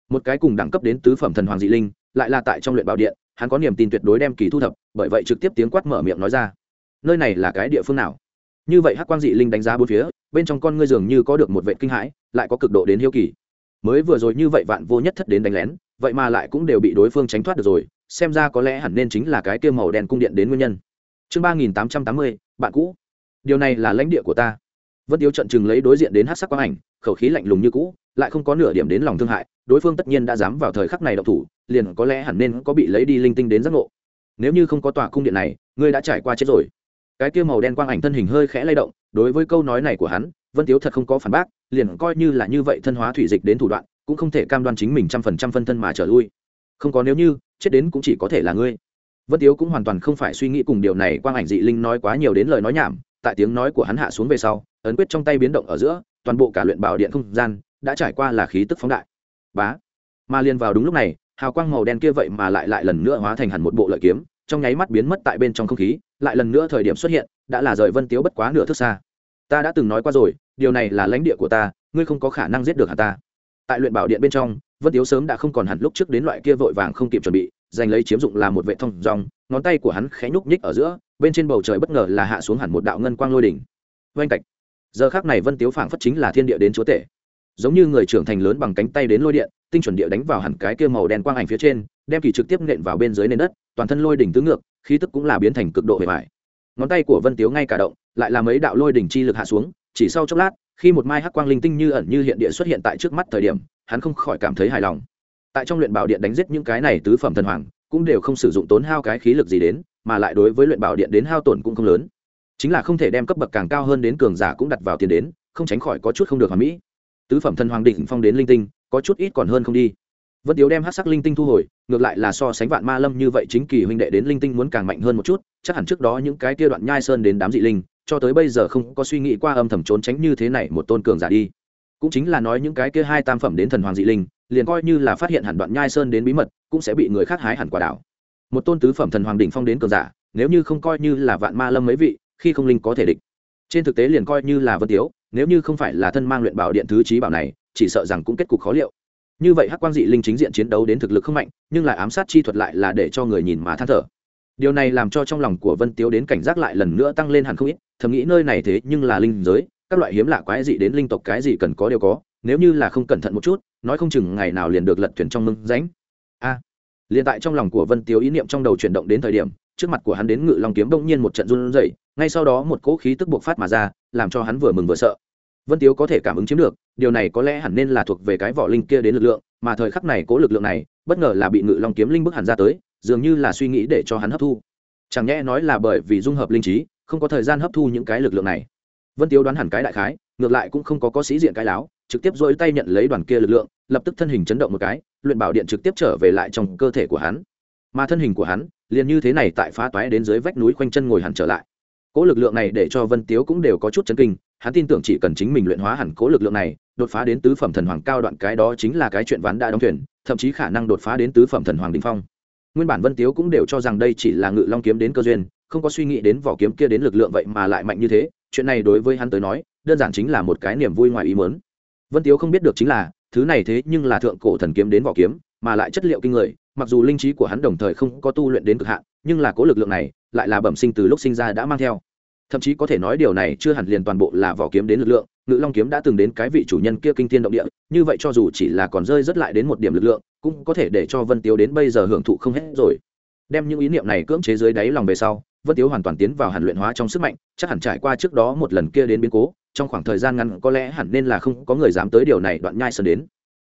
Một cái cùng đẳng cấp đến tứ phẩm thần hoàng dị linh, lại là tại trong luyện bảo điện, hắn có niềm tin tuyệt đối đem kỳ thu thập, bởi vậy trực tiếp tiếng quát mở miệng nói ra nơi này là cái địa phương nào? Như vậy hắc quang dị linh đánh giá bốn phía, bên trong con ngươi dường như có được một vệ kinh hãi, lại có cực độ đến hiếu kỳ. Mới vừa rồi như vậy vạn vô nhất thất đến đánh lén, vậy mà lại cũng đều bị đối phương tránh thoát được rồi, xem ra có lẽ hẳn nên chính là cái tiêu màu đen cung điện đến nguyên nhân. Chương ba nghìn tám trăm tám mươi, bạn cũ. Điều này là lãnh địa của ta. Vân tiếu trận chừng lấy đối diện đến hát sắc quang ảnh, khẩu khí lạnh lùng như cũ, lại không có nửa điểm đến lòng thương hại, đối phương tất nhiên đã dám vào thời khắc này độc thủ, liền có lẽ hẳn nên có bị lấy đi linh tinh đến giác ngộ. Nếu như không có tòa cung điện này, ngươi đã trải qua chết rồi cái kia màu đen quang ảnh thân hình hơi khẽ lay động, đối với câu nói này của hắn, vân tiếu thật không có phản bác, liền coi như là như vậy thân hóa thủy dịch đến thủ đoạn, cũng không thể cam đoan chính mình trăm phần trăm phân thân mà trở lui. Không có nếu như, chết đến cũng chỉ có thể là ngươi. Vân tiếu cũng hoàn toàn không phải suy nghĩ cùng điều này, quang ảnh dị linh nói quá nhiều đến lời nói nhảm, tại tiếng nói của hắn hạ xuống về sau, ấn quyết trong tay biến động ở giữa, toàn bộ cả luyện bảo điện không gian đã trải qua là khí tức phóng đại. Bá. Mà liền vào đúng lúc này, hào quang màu đen kia vậy mà lại lại lần nữa hóa thành hẳn một bộ lợi kiếm trong nháy mắt biến mất tại bên trong không khí, lại lần nữa thời điểm xuất hiện, đã là rời vân tiếu bất quá nửa thước xa. Ta đã từng nói qua rồi, điều này là lãnh địa của ta, ngươi không có khả năng giết được hà ta. Tại luyện bảo điện bên trong, vân tiếu sớm đã không còn hẳn lúc trước đến loại kia vội vàng không kịp chuẩn bị, giành lấy chiếm dụng là một vệ thông dòng, ngón tay của hắn khẽ nhúc nhích ở giữa, bên trên bầu trời bất ngờ là hạ xuống hẳn một đạo ngân quang lôi đỉnh. Oanh cạch giờ khác này vân tiếu phảng phất chính là thiên địa đến chúa tể. Giống như người trưởng thành lớn bằng cánh tay đến lôi điện, tinh chuẩn địa đánh vào hẳn cái kia màu đen quang ảnh phía trên đem kỳ trực tiếp nện vào bên dưới nền đất, toàn thân lôi đỉnh tứ ngược, khí tức cũng là biến thành cực độ bề mại ngón tay của vân tiếu ngay cả động, lại là mấy đạo lôi đỉnh chi lực hạ xuống, chỉ sau chốc lát, khi một mai hắc quang linh tinh như ẩn như hiện địa xuất hiện tại trước mắt thời điểm, hắn không khỏi cảm thấy hài lòng. Tại trong luyện bảo điện đánh giết những cái này tứ phẩm thần hoàng, cũng đều không sử dụng tốn hao cái khí lực gì đến, mà lại đối với luyện bảo điện đến hao tổn cũng không lớn. Chính là không thể đem cấp bậc càng cao hơn đến cường giả cũng đặt vào tiền đến, không tránh khỏi có chút không được hoàn mỹ. Tứ phẩm thần hoàng đỉnh phong đến linh tinh, có chút ít còn hơn không đi vân tiếu đem hát sắc linh tinh thu hồi, ngược lại là so sánh vạn ma lâm như vậy chính kỳ huynh đệ đến linh tinh muốn càng mạnh hơn một chút, chắc hẳn trước đó những cái kia đoạn nhai sơn đến đám dị linh, cho tới bây giờ không có suy nghĩ qua âm thầm trốn tránh như thế này một tôn cường giả đi. Cũng chính là nói những cái kia hai tam phẩm đến thần hoàng dị linh, liền coi như là phát hiện hẳn đoạn nhai sơn đến bí mật, cũng sẽ bị người khác hái hẳn quả đảo. Một tôn tứ phẩm thần hoàng đỉnh phong đến cường giả, nếu như không coi như là vạn ma lâm mấy vị, khi không linh có thể địch. Trên thực tế liền coi như là vân tiếu, nếu như không phải là thân mang luyện bảo điện thứ trí bảo này, chỉ sợ rằng cũng kết cục khó liệu như vậy hắc quang dị linh chính diện chiến đấu đến thực lực không mạnh nhưng lại ám sát chi thuật lại là để cho người nhìn mà than thở. Điều này làm cho trong lòng của vân tiếu đến cảnh giác lại lần nữa tăng lên hẳn không ít thầm nghĩ nơi này thế nhưng là linh giới các loại hiếm lạ quái dị đến linh tộc cái gì cần có đều có nếu như là không cẩn thận một chút nói không chừng ngày nào liền được lật thuyền trong mưng ránh a! À, liền tại trong lòng của vân tiếu ý niệm trong đầu chuyển động đến thời điểm trước mặt của hắn đến ngự long kiếm bỗng nhiên một trận run rẩy ngay sau đó một cỗ khí tức buộc phát mà ra làm cho hắn vừa mừng vừa sợ vân tiếu có thể cảm ứng chiếm được, điều này có lẽ hẳn nên là thuộc về cái vỏ linh kia đến lực lượng, mà thời khắc này cố lực lượng này, bất ngờ là bị ngự long kiếm linh bức hẳn ra tới, dường như là suy nghĩ để cho hắn hấp thu. Chẳng nhẽ nói là bởi vì dung hợp linh trí, không có thời gian hấp thu những cái lực lượng này. Vân tiếu đoán hẳn cái đại khái, ngược lại cũng không có có sĩ diện cái láo, trực tiếp dỗi tay nhận lấy đoàn kia lực lượng, lập tức thân hình chấn động một cái, luyện bảo điện trực tiếp trở về lại trong cơ thể của hắn. Mà thân hình của hắn, liền như thế này tại phá toái đến dưới vách núi khoanh chân ngồi hẳn trở lại. Cỗ lực lượng này để cho vân tiếu cũng đều có chút chấn kinh hắn tin tưởng chỉ cần chính mình luyện hóa hẳn cố lực lượng này, đột phá đến tứ phẩm thần hoàng cao đoạn cái đó chính là cái chuyện ván đã đóng thuyền, thậm chí khả năng đột phá đến tứ phẩm thần hoàng đình phong. Nguyên bản vân tiếu cũng đều cho rằng đây chỉ là ngự long kiếm đến cơ duyên, không có suy nghĩ đến vỏ kiếm kia đến lực lượng vậy mà lại mạnh như thế, chuyện này đối với hắn tới nói, đơn giản chính là một cái niềm vui ngoài ý mớn vân tiếu không biết được chính là, thứ này thế nhưng là thượng cổ thần kiếm đến vỏ kiếm, mà lại chất liệu kinh người, mặc dù linh trí của hắn đồng thời không có tu luyện đến cực hạn, nhưng là cố lực lượng này lại là bẩm sinh từ lúc sinh ra đã mang theo thậm chí có thể nói điều này chưa hẳn liền toàn bộ là vỏ kiếm đến lực lượng, ngự long kiếm đã từng đến cái vị chủ nhân kia kinh thiên động địa, như vậy cho dù chỉ là còn rơi rất lại đến một điểm lực lượng, cũng có thể để cho vân tiếu đến bây giờ hưởng thụ không hết rồi. Đem những ý niệm này cưỡng chế dưới đáy lòng về sau, vân tiếu hoàn toàn tiến vào hàn luyện hóa trong sức mạnh, chắc hẳn trải qua trước đó một lần kia đến biến cố, trong khoảng thời gian ngắn có lẽ hẳn nên là không có người dám tới điều này đoạn nhai sơn đến.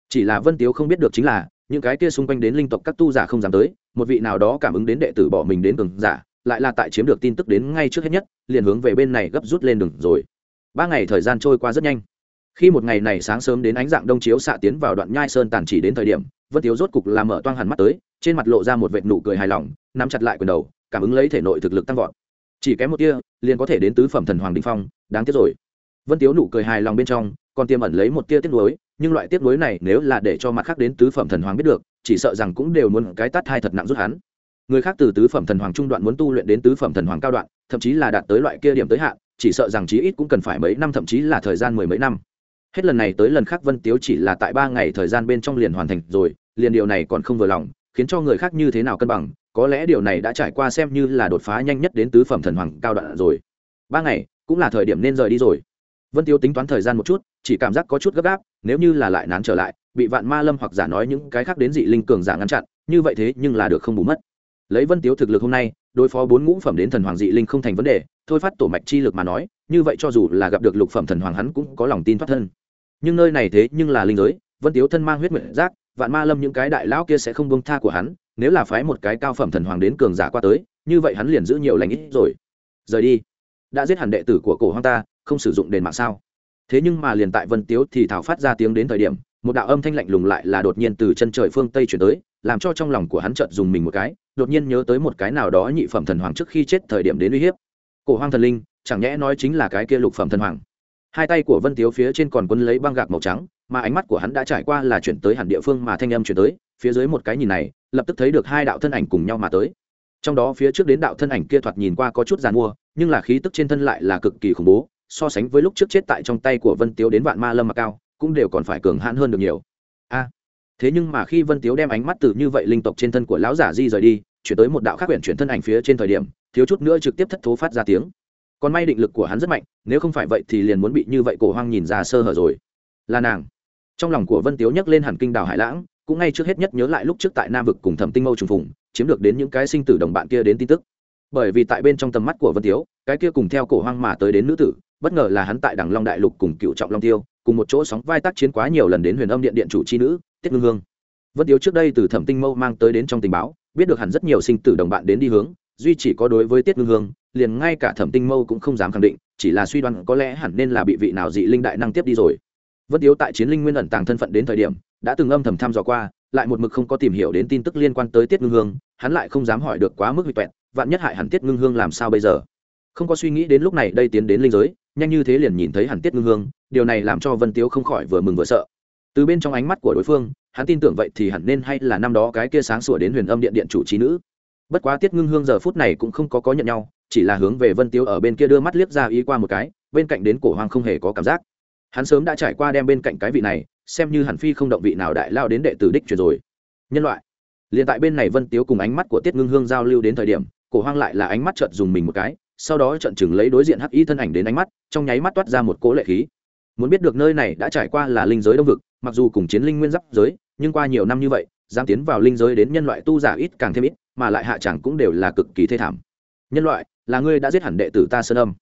Chỉ là vân tiếu không biết được chính là, những cái kia xung quanh đến linh tộc các tu giả không dám tới, một vị nào đó cảm ứng đến đệ tử bỏ mình đến cường giả lại là tại chiếm được tin tức đến ngay trước hết nhất, liền hướng về bên này gấp rút lên đường rồi. Ba ngày thời gian trôi qua rất nhanh. Khi một ngày này sáng sớm đến ánh dạng đông chiếu xạ tiến vào đoạn nhai sơn tàn chỉ đến thời điểm, vân tiếu rốt cục làm mở toang hẳn mắt tới, trên mặt lộ ra một vệt nụ cười hài lòng, nắm chặt lại quyền đầu, cảm ứng lấy thể nội thực lực tăng vọt. Chỉ kém một tia, liền có thể đến tứ phẩm thần hoàng đình phong, đáng tiếc rồi. Vân tiếu nụ cười hài lòng bên trong, còn tiêm ẩn lấy một tia tiếc nuối, nhưng loại tiếc nuối này nếu là để cho mặt khác đến tứ phẩm thần hoàng biết được, chỉ sợ rằng cũng đều muốn cái tát hai thật nặng rút hắn người khác từ tứ phẩm thần hoàng trung đoạn muốn tu luyện đến tứ phẩm thần hoàng cao đoạn, thậm chí là đạt tới loại kia điểm tới hạn, chỉ sợ rằng chí ít cũng cần phải mấy năm, thậm chí là thời gian mười mấy năm. Hết lần này tới lần khác vân tiếu chỉ là tại ba ngày thời gian bên trong liền hoàn thành rồi, liền điều này còn không vừa lòng, khiến cho người khác như thế nào cân bằng, có lẽ điều này đã trải qua xem như là đột phá nhanh nhất đến tứ phẩm thần hoàng cao đoạn rồi. Ba ngày, cũng là thời điểm nên rời đi rồi. Vân tiếu tính toán thời gian một chút, chỉ cảm giác có chút gấp gáp, nếu như là lại nán trở lại, bị vạn ma lâm hoặc giả nói những cái khác đến dị linh cường giả ngăn chặn, như vậy thế nhưng là được không bù mất lấy vân tiếu thực lực hôm nay, đối phó bốn ngũ phẩm đến thần hoàng dị linh không thành vấn đề, thôi phát tổ mạch chi lực mà nói, như vậy cho dù là gặp được lục phẩm thần hoàng hắn cũng có lòng tin thoát thân. Nhưng nơi này thế nhưng là linh giới, vân tiếu thân mang huyết nguyện giác, vạn ma lâm những cái đại lão kia sẽ không bông tha của hắn, nếu là phái một cái cao phẩm thần hoàng đến cường giả qua tới, như vậy hắn liền giữ nhiều lành ít rồi. Rời đi. Đã giết hẳn đệ tử của cổ hoang ta, không sử dụng đền mạng sao? Thế nhưng mà liền tại vân tiếu thì thảo phát ra tiếng đến thời điểm, một đạo âm thanh lạnh lùng lại là đột nhiên từ chân trời phương tây chuyển tới làm cho trong lòng của hắn chợt dùng mình một cái, đột nhiên nhớ tới một cái nào đó nhị phẩm thần hoàng trước khi chết thời điểm đến uy hiếp. Cổ hoang thần linh, chẳng nhẽ nói chính là cái kia lục phẩm thần hoàng? Hai tay của vân tiếu phía trên còn quấn lấy băng gạc màu trắng, mà ánh mắt của hắn đã trải qua là chuyển tới hẳn địa phương mà thanh âm chuyển tới, phía dưới một cái nhìn này, lập tức thấy được hai đạo thân ảnh cùng nhau mà tới. Trong đó phía trước đến đạo thân ảnh kia thoạt nhìn qua có chút g i à n mua, nhưng là khí tức trên thân lại là cực kỳ khủng bố, so sánh với lúc trước chết tại trong tay của vân tiếu đến vạn ma lâm mà cao, cũng đều còn phải cường hãn hơn được nhiều. A! Thế nhưng mà khi vân tiếu đem ánh mắt từ như vậy linh tộc trên thân của lão giả di rời đi, chuyển tới một đạo khác quyển chuyển thân ảnh phía trên thời điểm, thiếu chút nữa trực tiếp thất thố phát ra tiếng. Còn may định lực của hắn rất mạnh, nếu không phải vậy thì liền muốn bị như vậy cổ hoang nhìn ra sơ hở rồi. Là nàng. Trong lòng của vân tiếu nhắc lên hẳn kinh đào hải lãng, cũng ngay trước hết nhất nhớ lại lúc trước tại nam vực cùng thẩm tinh mâu trùng phùng, chiếm được đến những cái sinh tử đồng bạn kia đến tin tức. Bởi vì tại bên trong tầm mắt của vân tiếu, cái kia cùng theo cổ hoang mà tới đến nữ tử, bất ngờ là hắn tại đằng long đại lục cùng cựu trọng long tiêu, cùng một chỗ sóng vai tác chiến quá nhiều lần đến huyền âm điện điện chủ c h i nữ tiết ngưng hương. Vân tiếu trước đây từ thẩm tinh mâu mang tới đến trong tình báo, biết được hẳn rất nhiều sinh tử đồng bạn đến đi hướng, duy chỉ có đối với tiết ngưng hương, liền ngay cả thẩm tinh mâu cũng không dám khẳng định, chỉ là suy đoán có lẽ hẳn nên là bị vị nào dị linh đại năng tiếp đi rồi. Vân tiếu tại chiến linh nguyên ẩn tàng thân phận đến thời điểm, đã từng âm thầm thăm dò qua, lại một mực không có tìm hiểu đến tin tức liên quan tới tiết ngưng hương, hắn lại không dám hỏi được quá mức bị quẹt vạn nhất hại hẳn tiết ngưng hương làm sao bây giờ? Không có suy nghĩ đến lúc này đây tiến đến linh giới, nhanh như thế liền nhìn thấy hẳn tiết ngưng hương, điều này làm cho vân tiếu không khỏi vừa mừng vừa sợ từ bên trong ánh mắt của đối phương, hắn tin tưởng vậy thì hẳn nên hay là năm đó cái kia sáng sủa đến huyền âm điện điện chủ trí nữ. Bất quá tiết ngưng hương giờ phút này cũng không có có nhận nhau, chỉ là hướng về vân tiêu ở bên kia đưa mắt liếc ra ý qua một cái, bên cạnh đến cổ hoàng không hề có cảm giác. Hắn sớm đã trải qua đem bên cạnh cái vị này, xem như hẳn phi không động vị nào đại lao đến đệ tử đích truyền rồi. Nhân loại. Liền tại bên này vân tiếu cùng ánh mắt của tiết ngưng hương giao lưu đến thời điểm, cổ hoang lại là ánh mắt trợn dùng mình một cái, sau đó trợn chừng lấy đối diện hắc y thân ảnh đến ánh mắt, trong nháy mắt toát ra một cỗ lệ khí muốn biết được nơi này đã trải qua là linh giới đông vực, mặc dù cùng chiến linh nguyên giáp giới, nhưng qua nhiều năm như vậy, dám tiến vào linh giới đến nhân loại tu giả ít càng thêm ít, mà lại hạ chẳng cũng đều là cực kỳ thê thảm. Nhân loại, là ngươi đã giết hẳn đệ tử ta sơn âm.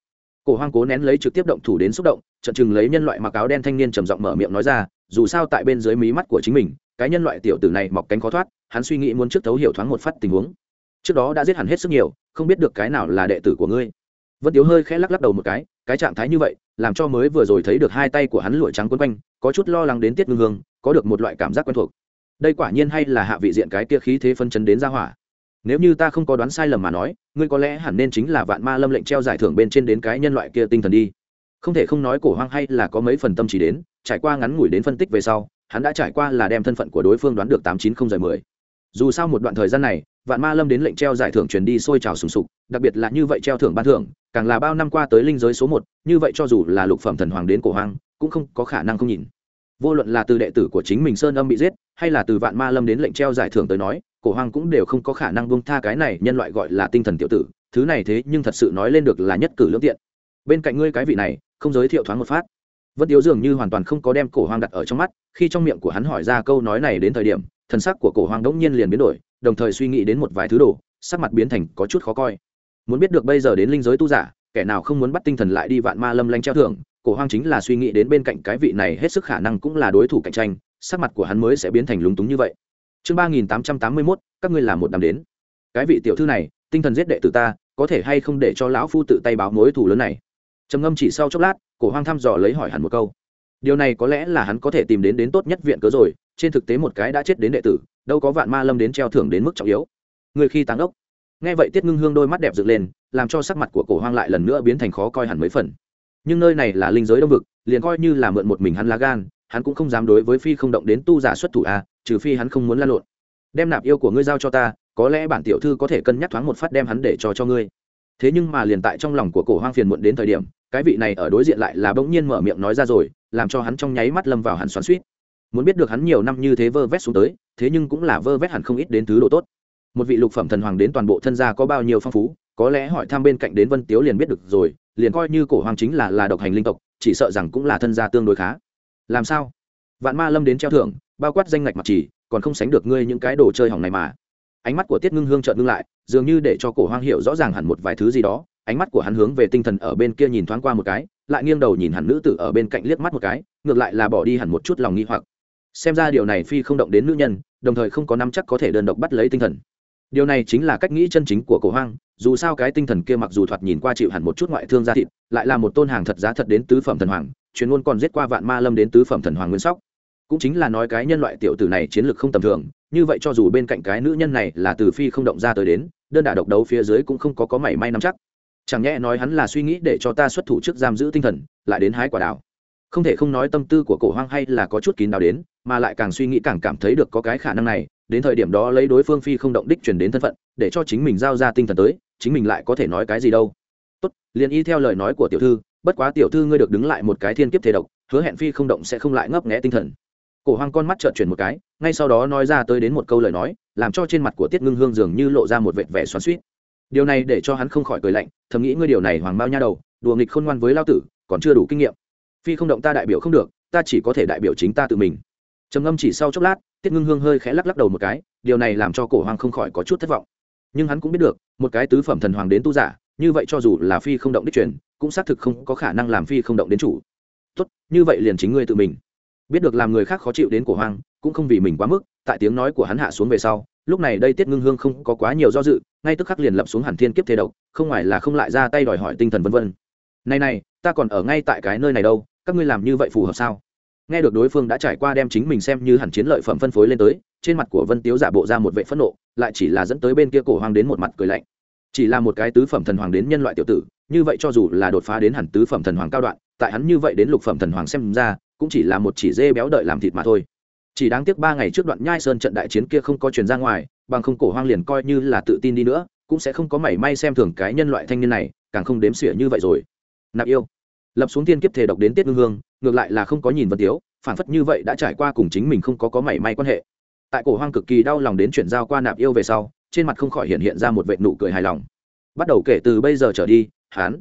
Cổ hoang cố nén lấy trực tiếp động thủ đến xúc động trận chừng lấy nhân loại mặc áo đen thanh niên trầm giọng mở miệng nói ra, dù sao tại bên dưới mí mắt của chính mình, cái nhân loại tiểu tử này mọc cánh khó thoát, hắn suy nghĩ muốn trước thấu hiểu thoáng một phát tình huống. Trước đó đã giết hẳn hết sức nhiều, không biết được cái nào là đệ tử của ngươi vân tiếu hơi khẽ lắc lắc đầu một cái cái trạng thái như vậy, làm cho mới vừa rồi thấy được hai tay của hắn lụa trắng quấn quanh, có chút lo lắng đến tiết ngưng hương, có được một loại cảm giác quen thuộc. Đây quả nhiên hay là hạ vị diện cái kia khí thế phân chấn đến ra hỏa. Nếu như ta không có đoán sai lầm mà nói, ngươi có lẽ hẳn nên chính là vạn ma lâm lệnh treo giải thưởng bên trên đến cái nhân loại kia tinh thần đi. Không thể không nói cổ hoang hay là có mấy phần tâm trí đến, trải qua ngắn ngủi đến phân tích về sau, hắn đã trải qua là đem thân phận của đối phương đoán được tám chín không giờ mười. Dù sao một đoạn thời gian này, vạn ma lâm đến lệnh treo giải thưởng truyền đi sôi trào sùng sục, đặc biệt là như vậy treo thưởng ban thưởng càng là bao năm qua tới linh giới số một, như vậy cho dù là lục phẩm thần hoàng đến cổ hoang, cũng không có khả năng không nhìn. Vô luận là từ đệ tử của chính mình sơn âm bị giết, hay là từ vạn ma lâm đến lệnh treo giải thưởng tới nói, cổ hoang cũng đều không có khả năng buông tha cái này nhân loại gọi là tinh thần tiểu tử, thứ này thế nhưng thật sự nói lên được là nhất cử lưỡng tiện. Bên cạnh ngươi cái vị này, không giới thiệu thoáng một phát. Vân tiếu dường như hoàn toàn không có đem cổ hoang đặt ở trong mắt, khi trong miệng của hắn hỏi ra câu nói này đến thời điểm, thần sắc của cổ hoang đống nhiên liền biến đổi, đồng thời suy nghĩ đến một vài thứ đồ, sắc mặt biến thành có chút khó coi muốn biết được bây giờ đến linh giới tu giả, kẻ nào không muốn bắt tinh thần lại đi vạn ma lâm lanh treo thưởng, cổ hoang chính là suy nghĩ đến bên cạnh cái vị này hết sức khả năng cũng là đối thủ cạnh tranh, sắc mặt của hắn mới sẽ biến thành lúng túng như vậy. Chương ba nghìn tám trăm tám mươi mốt, các ngươi làm một đám đến. Cái vị tiểu thư này, tinh thần giết đệ tử ta, có thể hay không để cho lão phu tự tay báo mối thủ lớn này? Trầm ngâm chỉ sau chốc lát, cổ hoang thăm dò lấy hỏi hẳn một câu. Điều này có lẽ là hắn có thể tìm đến đến tốt nhất viện cớ rồi, trên thực tế một cái đã chết đến đệ tử, đâu có vạn ma lâm đến treo thưởng đến mức trọng yếu. Người khi táng ốc nghe vậy tiết ngưng hương đôi mắt đẹp dựng lên làm cho sắc mặt của cổ hoang lại lần nữa biến thành khó coi hẳn mấy phần. Nhưng nơi này là linh giới đông vực liền coi như là mượn một mình hắn lá gan hắn cũng không dám đối với phi không động đến tu giả xuất thủ a à, trừ phi hắn không muốn lan lộn. Đem nạp yêu của ngươi giao cho ta có lẽ bản tiểu thư có thể cân nhắc thoáng một phát đem hắn để cho cho ngươi. Thế nhưng mà liền tại trong lòng của cổ hoang phiền muộn đến thời điểm cái vị này ở đối diện lại là bỗng nhiên mở miệng nói ra rồi làm cho hắn trong nháy mắt lâm vào hắn xoắn suýt muốn biết được hắn nhiều năm như thế vơ vét xuống tới thế nhưng cũng là vơ vét hẳn không ít đến thứ độ tốt một vị lục phẩm thần hoàng đến toàn bộ thân gia có bao nhiêu phong phú, có lẽ hỏi thăm bên cạnh đến vân tiếu liền biết được rồi, liền coi như cổ hoàng chính là là độc hành linh tộc, chỉ sợ rằng cũng là thân gia tương đối khá. Làm sao? Vạn ma lâm đến treo thưởng, bao quát danh ngạch mặt chỉ, còn không sánh được ngươi những cái đồ chơi hỏng này mà. Ánh mắt của tiết ngưng hương trợn ngưng lại, dường như để cho cổ hoang hiểu rõ ràng hẳn một vài thứ gì đó. Ánh mắt của hắn hướng về tinh thần ở bên kia nhìn thoáng qua một cái, lại nghiêng đầu nhìn hẳn nữ tử ở bên cạnh liếc mắt một cái, ngược lại là bỏ đi hẳn một chút lòng nghi hoặc. Xem ra điều này phi không động đến nữ nhân, đồng thời không có nắm chắc có thể đơn độc bắt lấy tinh thần điều này chính là cách nghĩ chân chính của cổ hoang, dù sao cái tinh thần kia mặc dù thoạt nhìn qua chịu hẳn một chút ngoại thương gia thịt, lại là một tôn hàng thật giá thật đến tứ phẩm thần hoàng, chuyên môn còn giết qua vạn ma lâm đến tứ phẩm thần hoàng nguyên sóc. Cũng chính là nói cái nhân loại tiểu tử này chiến lược không tầm thường, như vậy cho dù bên cạnh cái nữ nhân này là từ phi không động ra tới đến, đơn đả độc đấu phía dưới cũng không có có mảy may nắm chắc. Chẳng nhẽ nói hắn là suy nghĩ để cho ta xuất thủ trước giam giữ tinh thần, lại đến hái quả đào. Không thể không nói tâm tư của cổ hoang hay là có chút kín đào đến, mà lại càng suy nghĩ càng cảm thấy được có cái khả năng này đến thời điểm đó lấy đối phương phi không động đích chuyển đến thân phận, để cho chính mình giao ra tinh thần tới, chính mình lại có thể nói cái gì đâu. Tốt, liền y theo lời nói của tiểu thư, bất quá tiểu thư ngươi được đứng lại một cái thiên kiếp thế độc, hứa hẹn phi không động sẽ không lại ngấp nghẽ tinh thần. Cổ hoang con mắt trợn chuyển một cái, ngay sau đó nói ra tới đến một câu lời nói, làm cho trên mặt của tiết ngưng hương dường như lộ ra một vệt vẻ xoắn suýt điều này để cho hắn không khỏi cười lạnh, thầm nghĩ ngươi điều này hoàng bao nha đầu, đùa nghịch khôn ngoan với lao tử, còn chưa đủ kinh nghiệm. Phi không động ta đại biểu không được, ta chỉ có thể đại biểu chính ta tự mình trầm ngâm chỉ sau chốc lát, tiết ngưng hương hơi khẽ lắc lắc đầu một cái, điều này làm cho cổ hoàng không khỏi có chút thất vọng. Nhưng hắn cũng biết được, một cái tứ phẩm thần hoàng đến tu giả, như vậy cho dù là phi không động đích truyền, cũng xác thực không có khả năng làm phi không động đến chủ. Tốt, như vậy liền chính ngươi tự mình. Biết được làm người khác khó chịu đến cổ hoàng, cũng không vì mình quá mức, tại tiếng nói của hắn hạ xuống về sau, lúc này đây tiết ngưng hương không có quá nhiều do dự, ngay tức khắc liền lập xuống hẳn thiên kiếp thế độc, không ngoài là không lại ra tay đòi hỏi tinh thần vân vân. Này này, ta còn ở ngay tại cái nơi này đâu, các ngươi làm như vậy phù hợp sao? Nghe được đối phương đã trải qua đem chính mình xem như hẳn chiến lợi phẩm phân phối lên tới, trên mặt của vân tiếu giả bộ ra một vệ phẫn nộ, lại chỉ là dẫn tới bên kia cổ hoàng đến một mặt cười lạnh. Chỉ là một cái tứ phẩm thần hoàng đến nhân loại tiểu tử, như vậy cho dù là đột phá đến hẳn tứ phẩm thần hoàng cao đoạn, tại hắn như vậy đến lục phẩm thần hoàng xem ra, cũng chỉ là một chỉ dê béo đợi làm thịt mà thôi. Chỉ đáng tiếc ba ngày trước đoạn nhai sơn trận đại chiến kia không có truyền ra ngoài, bằng không cổ hoang liền coi như là tự tin đi nữa, cũng sẽ không có mảy may xem thường cái nhân loại thanh niên này, càng không đếm xỉa như vậy rồi. Nạp yêu. Lập xuống tiên kiếp thể độc đến tiết ngưng hương ngược lại là không có nhìn vân tiếu, phản phất như vậy đã trải qua cùng chính mình không có có mảy may quan hệ. Tại cổ hoang cực kỳ đau lòng đến chuyển giao qua nạp yêu về sau, trên mặt không khỏi hiện hiện ra một vệ nụ cười hài lòng. Bắt đầu kể từ bây giờ trở đi hán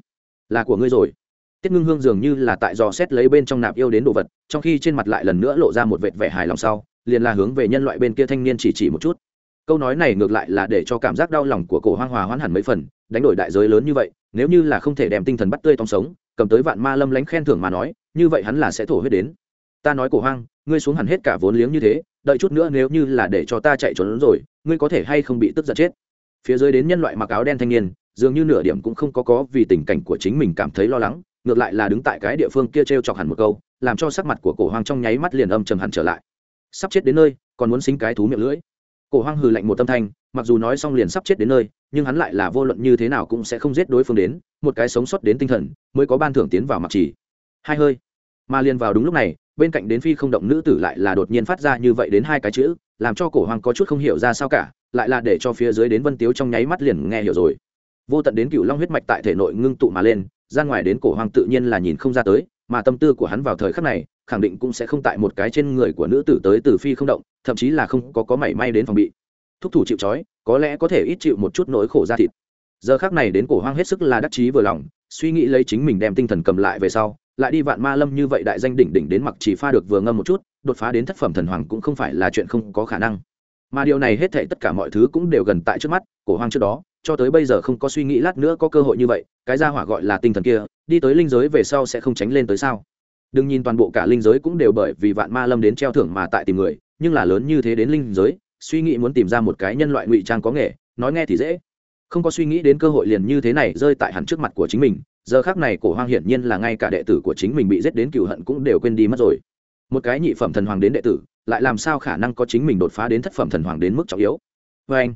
là của ngươi rồi. Tiết ngưng hương dường như là tại dò xét lấy bên trong nạp yêu đến đồ vật, trong khi trên mặt lại lần nữa lộ ra một vệt vẻ hài lòng sau, liền là hướng về nhân loại bên kia thanh niên chỉ chỉ một chút. Câu nói này ngược lại là để cho cảm giác đau lòng của cổ hoang hòa hoãn hẳn mấy phần, đánh đổi đại giới lớn như vậy, nếu như là không thể đem tinh thần bắt tươi tòng sống, cầm tới vạn ma lâm lánh khen thưởng mà nói như vậy hắn là sẽ thổ huyết đến. Ta nói cổ hoang, ngươi xuống hẳn hết cả vốn liếng như thế, đợi chút nữa nếu như là để cho ta chạy trốn rồi, ngươi có thể hay không bị tức giận chết? Phía dưới đến nhân loại mặc áo đen thanh niên, dường như nửa điểm cũng không có có vì tình cảnh của chính mình cảm thấy lo lắng, ngược lại là đứng tại cái địa phương kia t r e o chọc hẳn một câu, làm cho sắc mặt của cổ hoang trong nháy mắt liền âm trầm hẳn trở lại. Sắp chết đến nơi, còn muốn xính cái thú miệng lưỡi. Cổ hoang hừ lạnh một tâm thanh, mặc dù nói xong liền sắp chết đến nơi, nhưng hắn lại là vô luận như thế nào cũng sẽ không giết đối phương đến, một cái sống sót đến tinh thần, mới có ban thưởng tiến vào mặc chỉ hai hơi. Mà liền vào đúng lúc này, bên cạnh đến phi không động nữ tử lại là đột nhiên phát ra như vậy đến hai cái chữ, làm cho cổ hoàng có chút không hiểu ra sao cả, lại là để cho phía dưới đến vân tiếu trong nháy mắt liền nghe hiểu rồi. Vô tận đến cựu long huyết mạch tại thể nội ngưng tụ mà lên, ra ngoài đến cổ hoàng tự nhiên là nhìn không ra tới, mà tâm tư của hắn vào thời khắc này, khẳng định cũng sẽ không tại một cái trên người của nữ tử tới từ phi không động, thậm chí là không có có mảy may đến phòng bị. Thúc thủ chịu trói, có lẽ có thể ít chịu một chút nỗi khổ ra thịt. Giờ khác này đến cổ hoang hết sức là đắc chí vừa lòng, suy nghĩ lấy chính mình đem tinh thần cầm lại về sau lại đi vạn ma lâm như vậy đại danh đỉnh đỉnh đến mặc chỉ pha được vừa ngâm một chút, đột phá đến thất phẩm thần hoàng cũng không phải là chuyện không có khả năng. Mà điều này hết thảy tất cả mọi thứ cũng đều gần tại trước mắt, cổ hoang trước đó, cho tới bây giờ không có suy nghĩ lát nữa có cơ hội như vậy, cái gia hỏa gọi là tinh thần kia, đi tới linh giới về sau sẽ không tránh lên tới sao? Đừng nhìn toàn bộ cả linh giới cũng đều bởi vì vạn ma lâm đến treo thưởng mà tại tìm người, nhưng là lớn như thế đến linh giới, suy nghĩ muốn tìm ra một cái nhân loại ngụy trang có nghề, nói nghe thì dễ. Không có suy nghĩ đến cơ hội liền như thế này rơi tại hẳn trước mặt của chính mình giờ khác này cổ hoang hiển nhiên là ngay cả đệ tử của chính mình bị giết đến cựu hận cũng đều quên đi mất rồi. Một cái nhị phẩm thần hoàng đến đệ tử, lại làm sao khả năng có chính mình đột phá đến thất phẩm thần hoàng đến mức trọng yếu? Vê anh,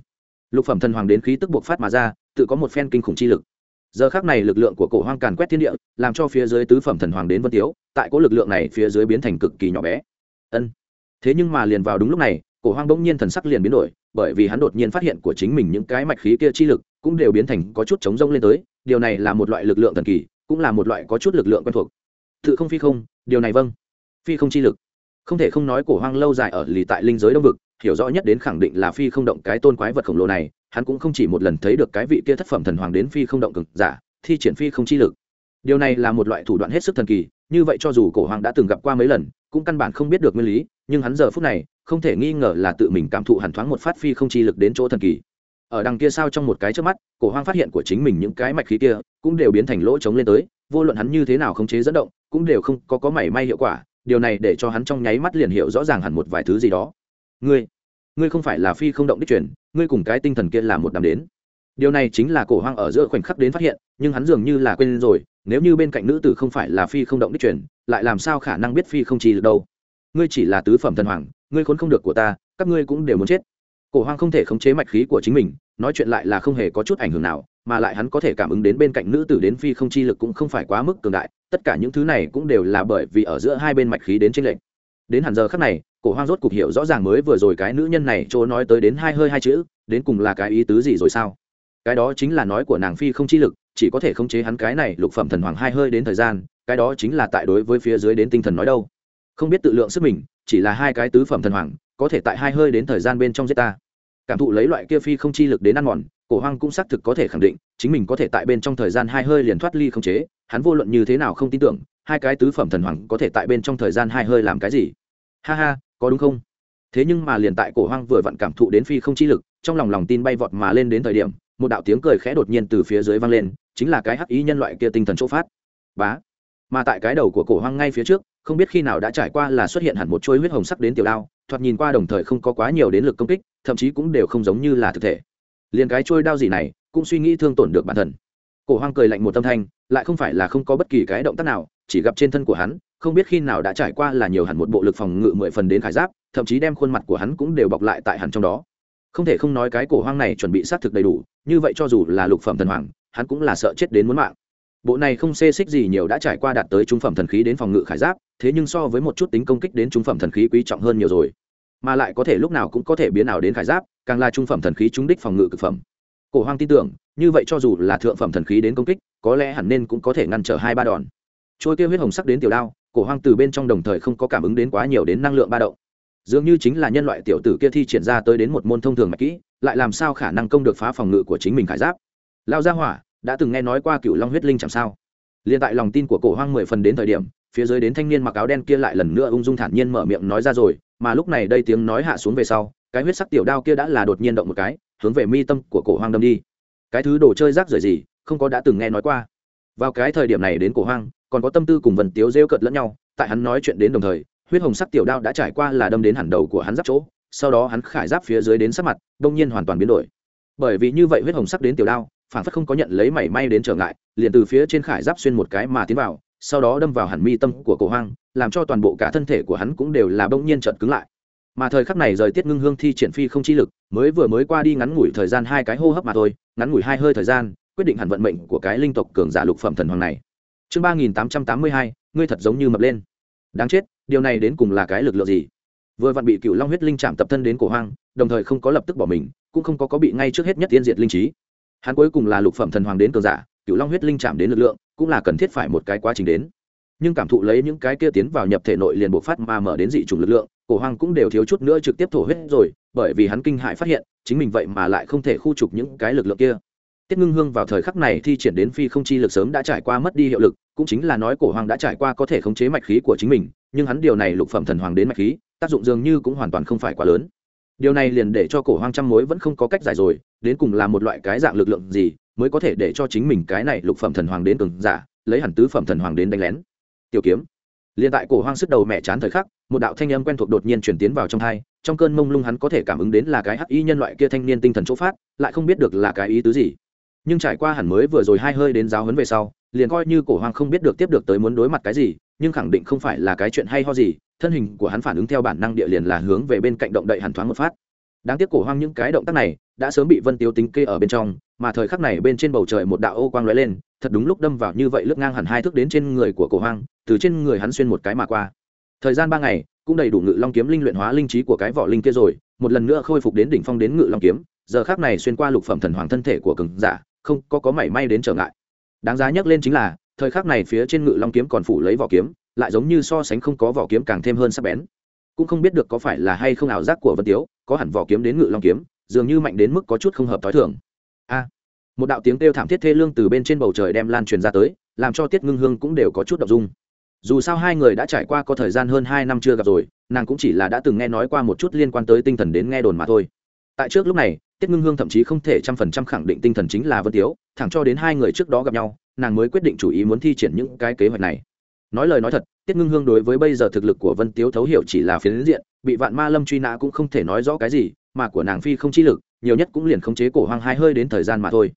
lục phẩm thần hoàng đến khí tức buộc phát mà ra, tự có một phen kinh khủng chi lực. Giờ khác này lực lượng của cổ hoang càn quét thiên địa, làm cho phía dưới tứ phẩm thần hoàng đến vân tiếu, tại có lực lượng này phía dưới biến thành cực kỳ nhỏ bé. Ân. Thế nhưng mà liền vào đúng lúc này, cổ hoang bỗng nhiên thần sắc liền biến đổi, bởi vì hắn đột nhiên phát hiện của chính mình những cái mạch khí kia chi lực cũng đều biến thành có chút chống rông lên tới điều này là một loại lực lượng thần kỳ, cũng là một loại có chút lực lượng quen thuộc. Tự không phi không, điều này vâng. Phi không chi lực. Không thể không nói cổ hoang lâu dài ở lì tại linh giới đông vực, hiểu rõ nhất đến khẳng định là phi không động cái tôn quái vật khổng lồ này, hắn cũng không chỉ một lần thấy được cái vị kia thất phẩm thần hoàng đến phi không động cực giả, thi triển phi không chi lực. Điều này là một loại thủ đoạn hết sức thần kỳ, như vậy cho dù cổ hoàng đã từng gặp qua mấy lần, cũng căn bản không biết được nguyên lý, nhưng hắn giờ phút này, không thể nghi ngờ là tự mình cảm thụ hẳn thoáng một phát phi không chi lực đến chỗ thần kỳ ở đằng kia sao trong một cái trước mắt, cổ hoang phát hiện của chính mình những cái mạch khí kia cũng đều biến thành lỗ trống lên tới, vô luận hắn như thế nào khống chế dẫn động, cũng đều không có có mảy may hiệu quả, điều này để cho hắn trong nháy mắt liền hiểu rõ ràng hẳn một vài thứ gì đó. Ngươi ngươi không phải là phi không động đích truyền, ngươi cùng cái tinh thần kia là một đám đến. Điều này chính là cổ hoang ở giữa khoảnh khắc đến phát hiện, nhưng hắn dường như là quên rồi, nếu như bên cạnh nữ tử không phải là phi không động đích truyền, lại làm sao khả năng biết phi không trì được đâu? Ngươi chỉ là tứ phẩm thần hoàng, ngươi khốn không được của ta, các ngươi cũng đều muốn chết cổ hoang không thể khống chế mạch khí của chính mình, nói chuyện lại là không hề có chút ảnh hưởng nào, mà lại hắn có thể cảm ứng đến bên cạnh nữ tử đến phi không chi lực cũng không phải quá mức cường đại, tất cả những thứ này cũng đều là bởi vì ở giữa hai bên mạch khí đến tranh lệnh đến hẳn giờ khắc này, cổ hoang rốt cục hiểu rõ ràng mới vừa rồi cái nữ nhân này chỗ nói tới đến hai hơi hai chữ, đến cùng là cái ý tứ gì rồi sao? Cái đó chính là nói của nàng phi không chi lực, chỉ có thể khống chế hắn cái này lục phẩm thần hoàng hai hơi đến thời gian, cái đó chính là tại đối với phía dưới đến tinh thần nói đâu. Không biết tự lượng sức mình, chỉ là hai cái tứ phẩm thần hoàng có thể tại hai hơi đến thời gian bên trong giết ta. Cảm thụ lấy loại kia phi không chi lực đến ăn mòn, cổ hoang cũng xác thực có thể khẳng định, chính mình có thể tại bên trong thời gian hai hơi liền thoát ly không chế, hắn vô luận như thế nào không tin tưởng, hai cái tứ phẩm thần hoàng có thể tại bên trong thời gian hai hơi làm cái gì. Ha ha, có đúng không? Thế nhưng mà liền tại cổ hoang vừa vặn cảm thụ đến phi không chi lực, trong lòng lòng tin bay vọt mà lên đến thời điểm, một đạo tiếng cười khẽ đột nhiên từ phía dưới vang lên, chính là cái hắc ý nhân loại kia tinh thần chỗ phát. Bá. Mà tại cái đầu của cổ hoang ngay phía trước, không biết khi nào đã trải qua là xuất hiện hẳn một chuôi huyết hồng sắc đến tiểu đao thoạt nhìn qua đồng thời không có quá nhiều đến lực công kích, thậm chí cũng đều không giống như là thực thể. Liền cái trôi đao gì này, cũng suy nghĩ thương tổn được bản thân. Cổ hoang cười lạnh một tâm thanh, lại không phải là không có bất kỳ cái động tác nào, chỉ gặp trên thân của hắn, không biết khi nào đã trải qua là nhiều hẳn một bộ lực phòng ngự mười phần đến khải giáp, thậm chí đem khuôn mặt của hắn cũng đều bọc lại tại hẳn trong đó. Không thể không nói cái cổ hoang này chuẩn bị xác thực đầy đủ, như vậy cho dù là lục phẩm thần hoàng, hắn cũng là sợ chết đến muốn mạng bộ này không xê xích gì nhiều đã trải qua đạt tới trung phẩm thần khí đến phòng ngự khải giáp, thế nhưng so với một chút tính công kích đến trung phẩm thần khí quý trọng hơn nhiều rồi. Mà lại có thể lúc nào cũng có thể biến nào đến khải giáp, càng là trung phẩm thần khí trúng đích phòng ngự cực phẩm. Cổ hoang tin tưởng, như vậy cho dù là thượng phẩm thần khí đến công kích, có lẽ hẳn nên cũng có thể ngăn trở hai ba đòn. Trôi kia huyết hồng sắc đến tiểu đao, cổ hoang từ bên trong đồng thời không có cảm ứng đến quá nhiều đến năng lượng ba động. Dường như chính là nhân loại tiểu tử kia thi triển ra tới đến một môn thông thường mạch kỹ, lại làm sao khả năng công được phá phòng ngự của chính mình khải giáp? Lao ra hỏa đã từng nghe nói qua cựu long huyết linh chẳng sao. Liền tại lòng tin của cổ hoang mười phần đến thời điểm, phía dưới đến thanh niên mặc áo đen kia lại lần nữa ung dung thản nhiên mở miệng nói ra rồi, mà lúc này đây tiếng nói hạ xuống về sau, cái huyết sắc tiểu đao kia đã là đột nhiên động một cái, hướng về mi tâm của cổ hoang đâm đi. Cái thứ đồ chơi rác rưởi gì, không có đã từng nghe nói qua. Vào cái thời điểm này đến cổ hoang, còn có tâm tư cùng vần tiếu rêu cợt lẫn nhau, tại hắn nói chuyện đến đồng thời, huyết hồng sắc tiểu đao đã trải qua là đâm đến hẳn đầu của hắn giáp chỗ, sau đó hắn khải giáp phía dưới đến sắc mặt, đông nhiên hoàn toàn biến đổi. Bởi vì như vậy huyết hồng sắc đến tiểu đao phản phất không có nhận lấy mảy may đến trở ngại, liền từ phía trên khải giáp xuyên một cái mà tiến vào, sau đó đâm vào hẳn mi tâm của cổ hoang, làm cho toàn bộ cả thân thể của hắn cũng đều là bỗng nhiên chợt cứng lại. Mà thời khắc này rời tiết ngưng hương thi triển phi không chi lực, mới vừa mới qua đi ngắn ngủi thời gian hai cái hô hấp mà thôi, ngắn ngủi hai hơi thời gian, quyết định hẳn vận mệnh của cái linh tộc cường giả lục phẩm thần hoàng này. Chương ba nghìn tám trăm tám mươi hai, ngươi thật giống như mập lên. Đáng chết, điều này đến cùng là cái lực lượng gì? Vừa vặn bị cựu long huyết linh chạm tập thân đến cổ hoang, đồng thời không có lập tức bỏ mình, cũng không có có bị ngay trước hết nhất tiên diệt linh trí hắn cuối cùng là lục phẩm thần hoàng đến cường giả cựu long huyết linh chạm đến lực lượng, cũng là cần thiết phải một cái quá trình đến. Nhưng cảm thụ lấy những cái kia tiến vào nhập thể nội liền bộc phát mà mở đến dị chủng lực lượng, cổ hoàng cũng đều thiếu chút nữa trực tiếp thổ huyết rồi, bởi vì hắn kinh hại phát hiện, chính mình vậy mà lại không thể khu trục những cái lực lượng kia. Tiết ngưng hương vào thời khắc này thi triển đến phi không chi lực sớm đã trải qua mất đi hiệu lực, cũng chính là nói cổ hoàng đã trải qua có thể khống chế mạch khí của chính mình, nhưng hắn điều này lục phẩm thần hoàng đến mạch khí, tác dụng dường như cũng hoàn toàn không phải quá lớn điều này liền để cho cổ hoang trăm mối vẫn không có cách giải rồi, đến cùng là một loại cái dạng lực lượng gì mới có thể để cho chính mình cái này lục phẩm thần hoàng đến cường giả, lấy hẳn tứ phẩm thần hoàng đến đánh lén. Tiểu kiếm. Liền tại cổ hoang sức đầu mẹ chán thời khắc, một đạo thanh âm quen thuộc đột nhiên chuyển tiến vào trong thai trong cơn mông lung hắn có thể cảm ứng đến là cái hắc y nhân loại kia thanh niên tinh thần chỗ phát, lại không biết được là cái ý tứ gì. Nhưng trải qua hẳn mới vừa rồi hai hơi đến giáo huấn về sau, liền coi như cổ hoang không biết được tiếp được tới muốn đối mặt cái gì nhưng khẳng định không phải là cái chuyện hay ho gì, thân hình của hắn phản ứng theo bản năng địa liền là hướng về bên cạnh động đậy hẳn thoáng một phát. Đáng tiếc cổ hoang những cái động tác này đã sớm bị vân tiêu tính kê ở bên trong, mà thời khắc này bên trên bầu trời một đạo ô quang lóe lên, thật đúng lúc đâm vào như vậy lướt ngang hẳn hai thước đến trên người của cổ hoang, từ trên người hắn xuyên một cái mà qua. Thời gian ba ngày, cũng đầy đủ ngự long kiếm linh luyện hóa linh trí của cái vỏ linh kia rồi, một lần nữa khôi phục đến đỉnh phong đến ngự long kiếm, giờ khác này xuyên qua lục phẩm thần hoàng thân thể của cường giả, không có có mảy may đến trở ngại. Đáng giá nhắc lên chính là thời khắc này phía trên ngự long kiếm còn phủ lấy vỏ kiếm, lại giống như so sánh không có vỏ kiếm càng thêm hơn sắc bén. Cũng không biết được có phải là hay không ảo giác của vân tiếu, có hẳn vỏ kiếm đến ngự long kiếm, dường như mạnh đến mức có chút không hợp t h ó i thường. A! Một đạo tiếng kêu thảm thiết thê lương từ bên trên bầu trời đem lan truyền ra tới, làm cho tiết ngưng hương cũng đều có chút đ ộ n g dung. Dù sao hai người đã trải qua có thời gian hơn hai năm chưa gặp rồi, nàng cũng chỉ là đã từng nghe nói qua một chút liên quan tới tinh thần đến nghe đồn mà thôi. Tại trước lúc này, tiết ngưng hương thậm chí không thể trăm phần trăm khẳng định tinh thần chính là vân tiếu, thẳng cho đến hai người trước đó gặp nhau nàng mới quyết định chủ ý muốn thi triển những cái kế hoạch này. Nói lời nói thật, tiết ngưng hương đối với bây giờ thực lực của vân tiếu thấu hiểu chỉ là phiến diện, bị vạn ma lâm truy nã cũng không thể nói rõ cái gì, mà của nàng phi không chi lực, nhiều nhất cũng liền khống chế cổ hoang hai hơi đến thời gian mà thôi.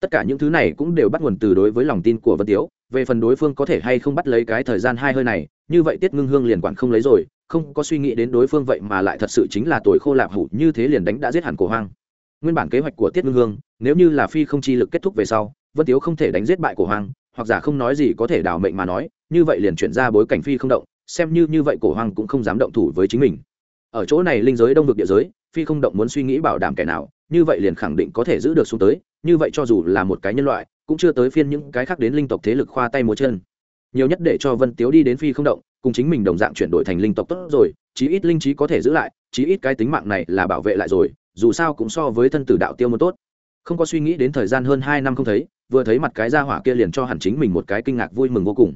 Tất cả những thứ này cũng đều bắt nguồn từ đối với lòng tin của vân tiếu, về phần đối phương có thể hay không bắt lấy cái thời gian hai hơi này, như vậy tiết ngưng hương liền quản không lấy rồi, không có suy nghĩ đến đối phương vậy mà lại thật sự chính là tuổi khô lạp hủ như thế liền đánh đã giết hẳn cổ hoang. Nguyên bản kế hoạch của tiết ngưng hương, nếu như là phi không chi lực kết thúc về sau vân tiếu không thể đánh giết bại cổ hoàng, hoặc giả không nói gì có thể đảo mệnh mà nói như vậy liền chuyển ra bối cảnh phi không động xem như như vậy cổ hoàng cũng không dám động thủ với chính mình. Ở chỗ này linh giới đông vực địa giới phi không động muốn suy nghĩ bảo đảm kẻ nào như vậy liền khẳng định có thể giữ được xuống tới như vậy cho dù là một cái nhân loại cũng chưa tới phiên những cái khác đến linh tộc thế lực khoa tay múa chân. Nhiều nhất để cho vân tiếu đi đến phi không động cùng chính mình đồng dạng chuyển đổi thành linh tộc tốt rồi chí ít linh trí có thể giữ lại chí ít cái tính mạng này là bảo vệ lại rồi dù sao cũng so với thân tử đạo tiêu muốn tốt. Không có suy nghĩ đến thời gian hơn hai năm không thấy vừa thấy mặt cái gia hỏa kia liền cho hẳn chính mình một cái kinh ngạc vui mừng vô cùng.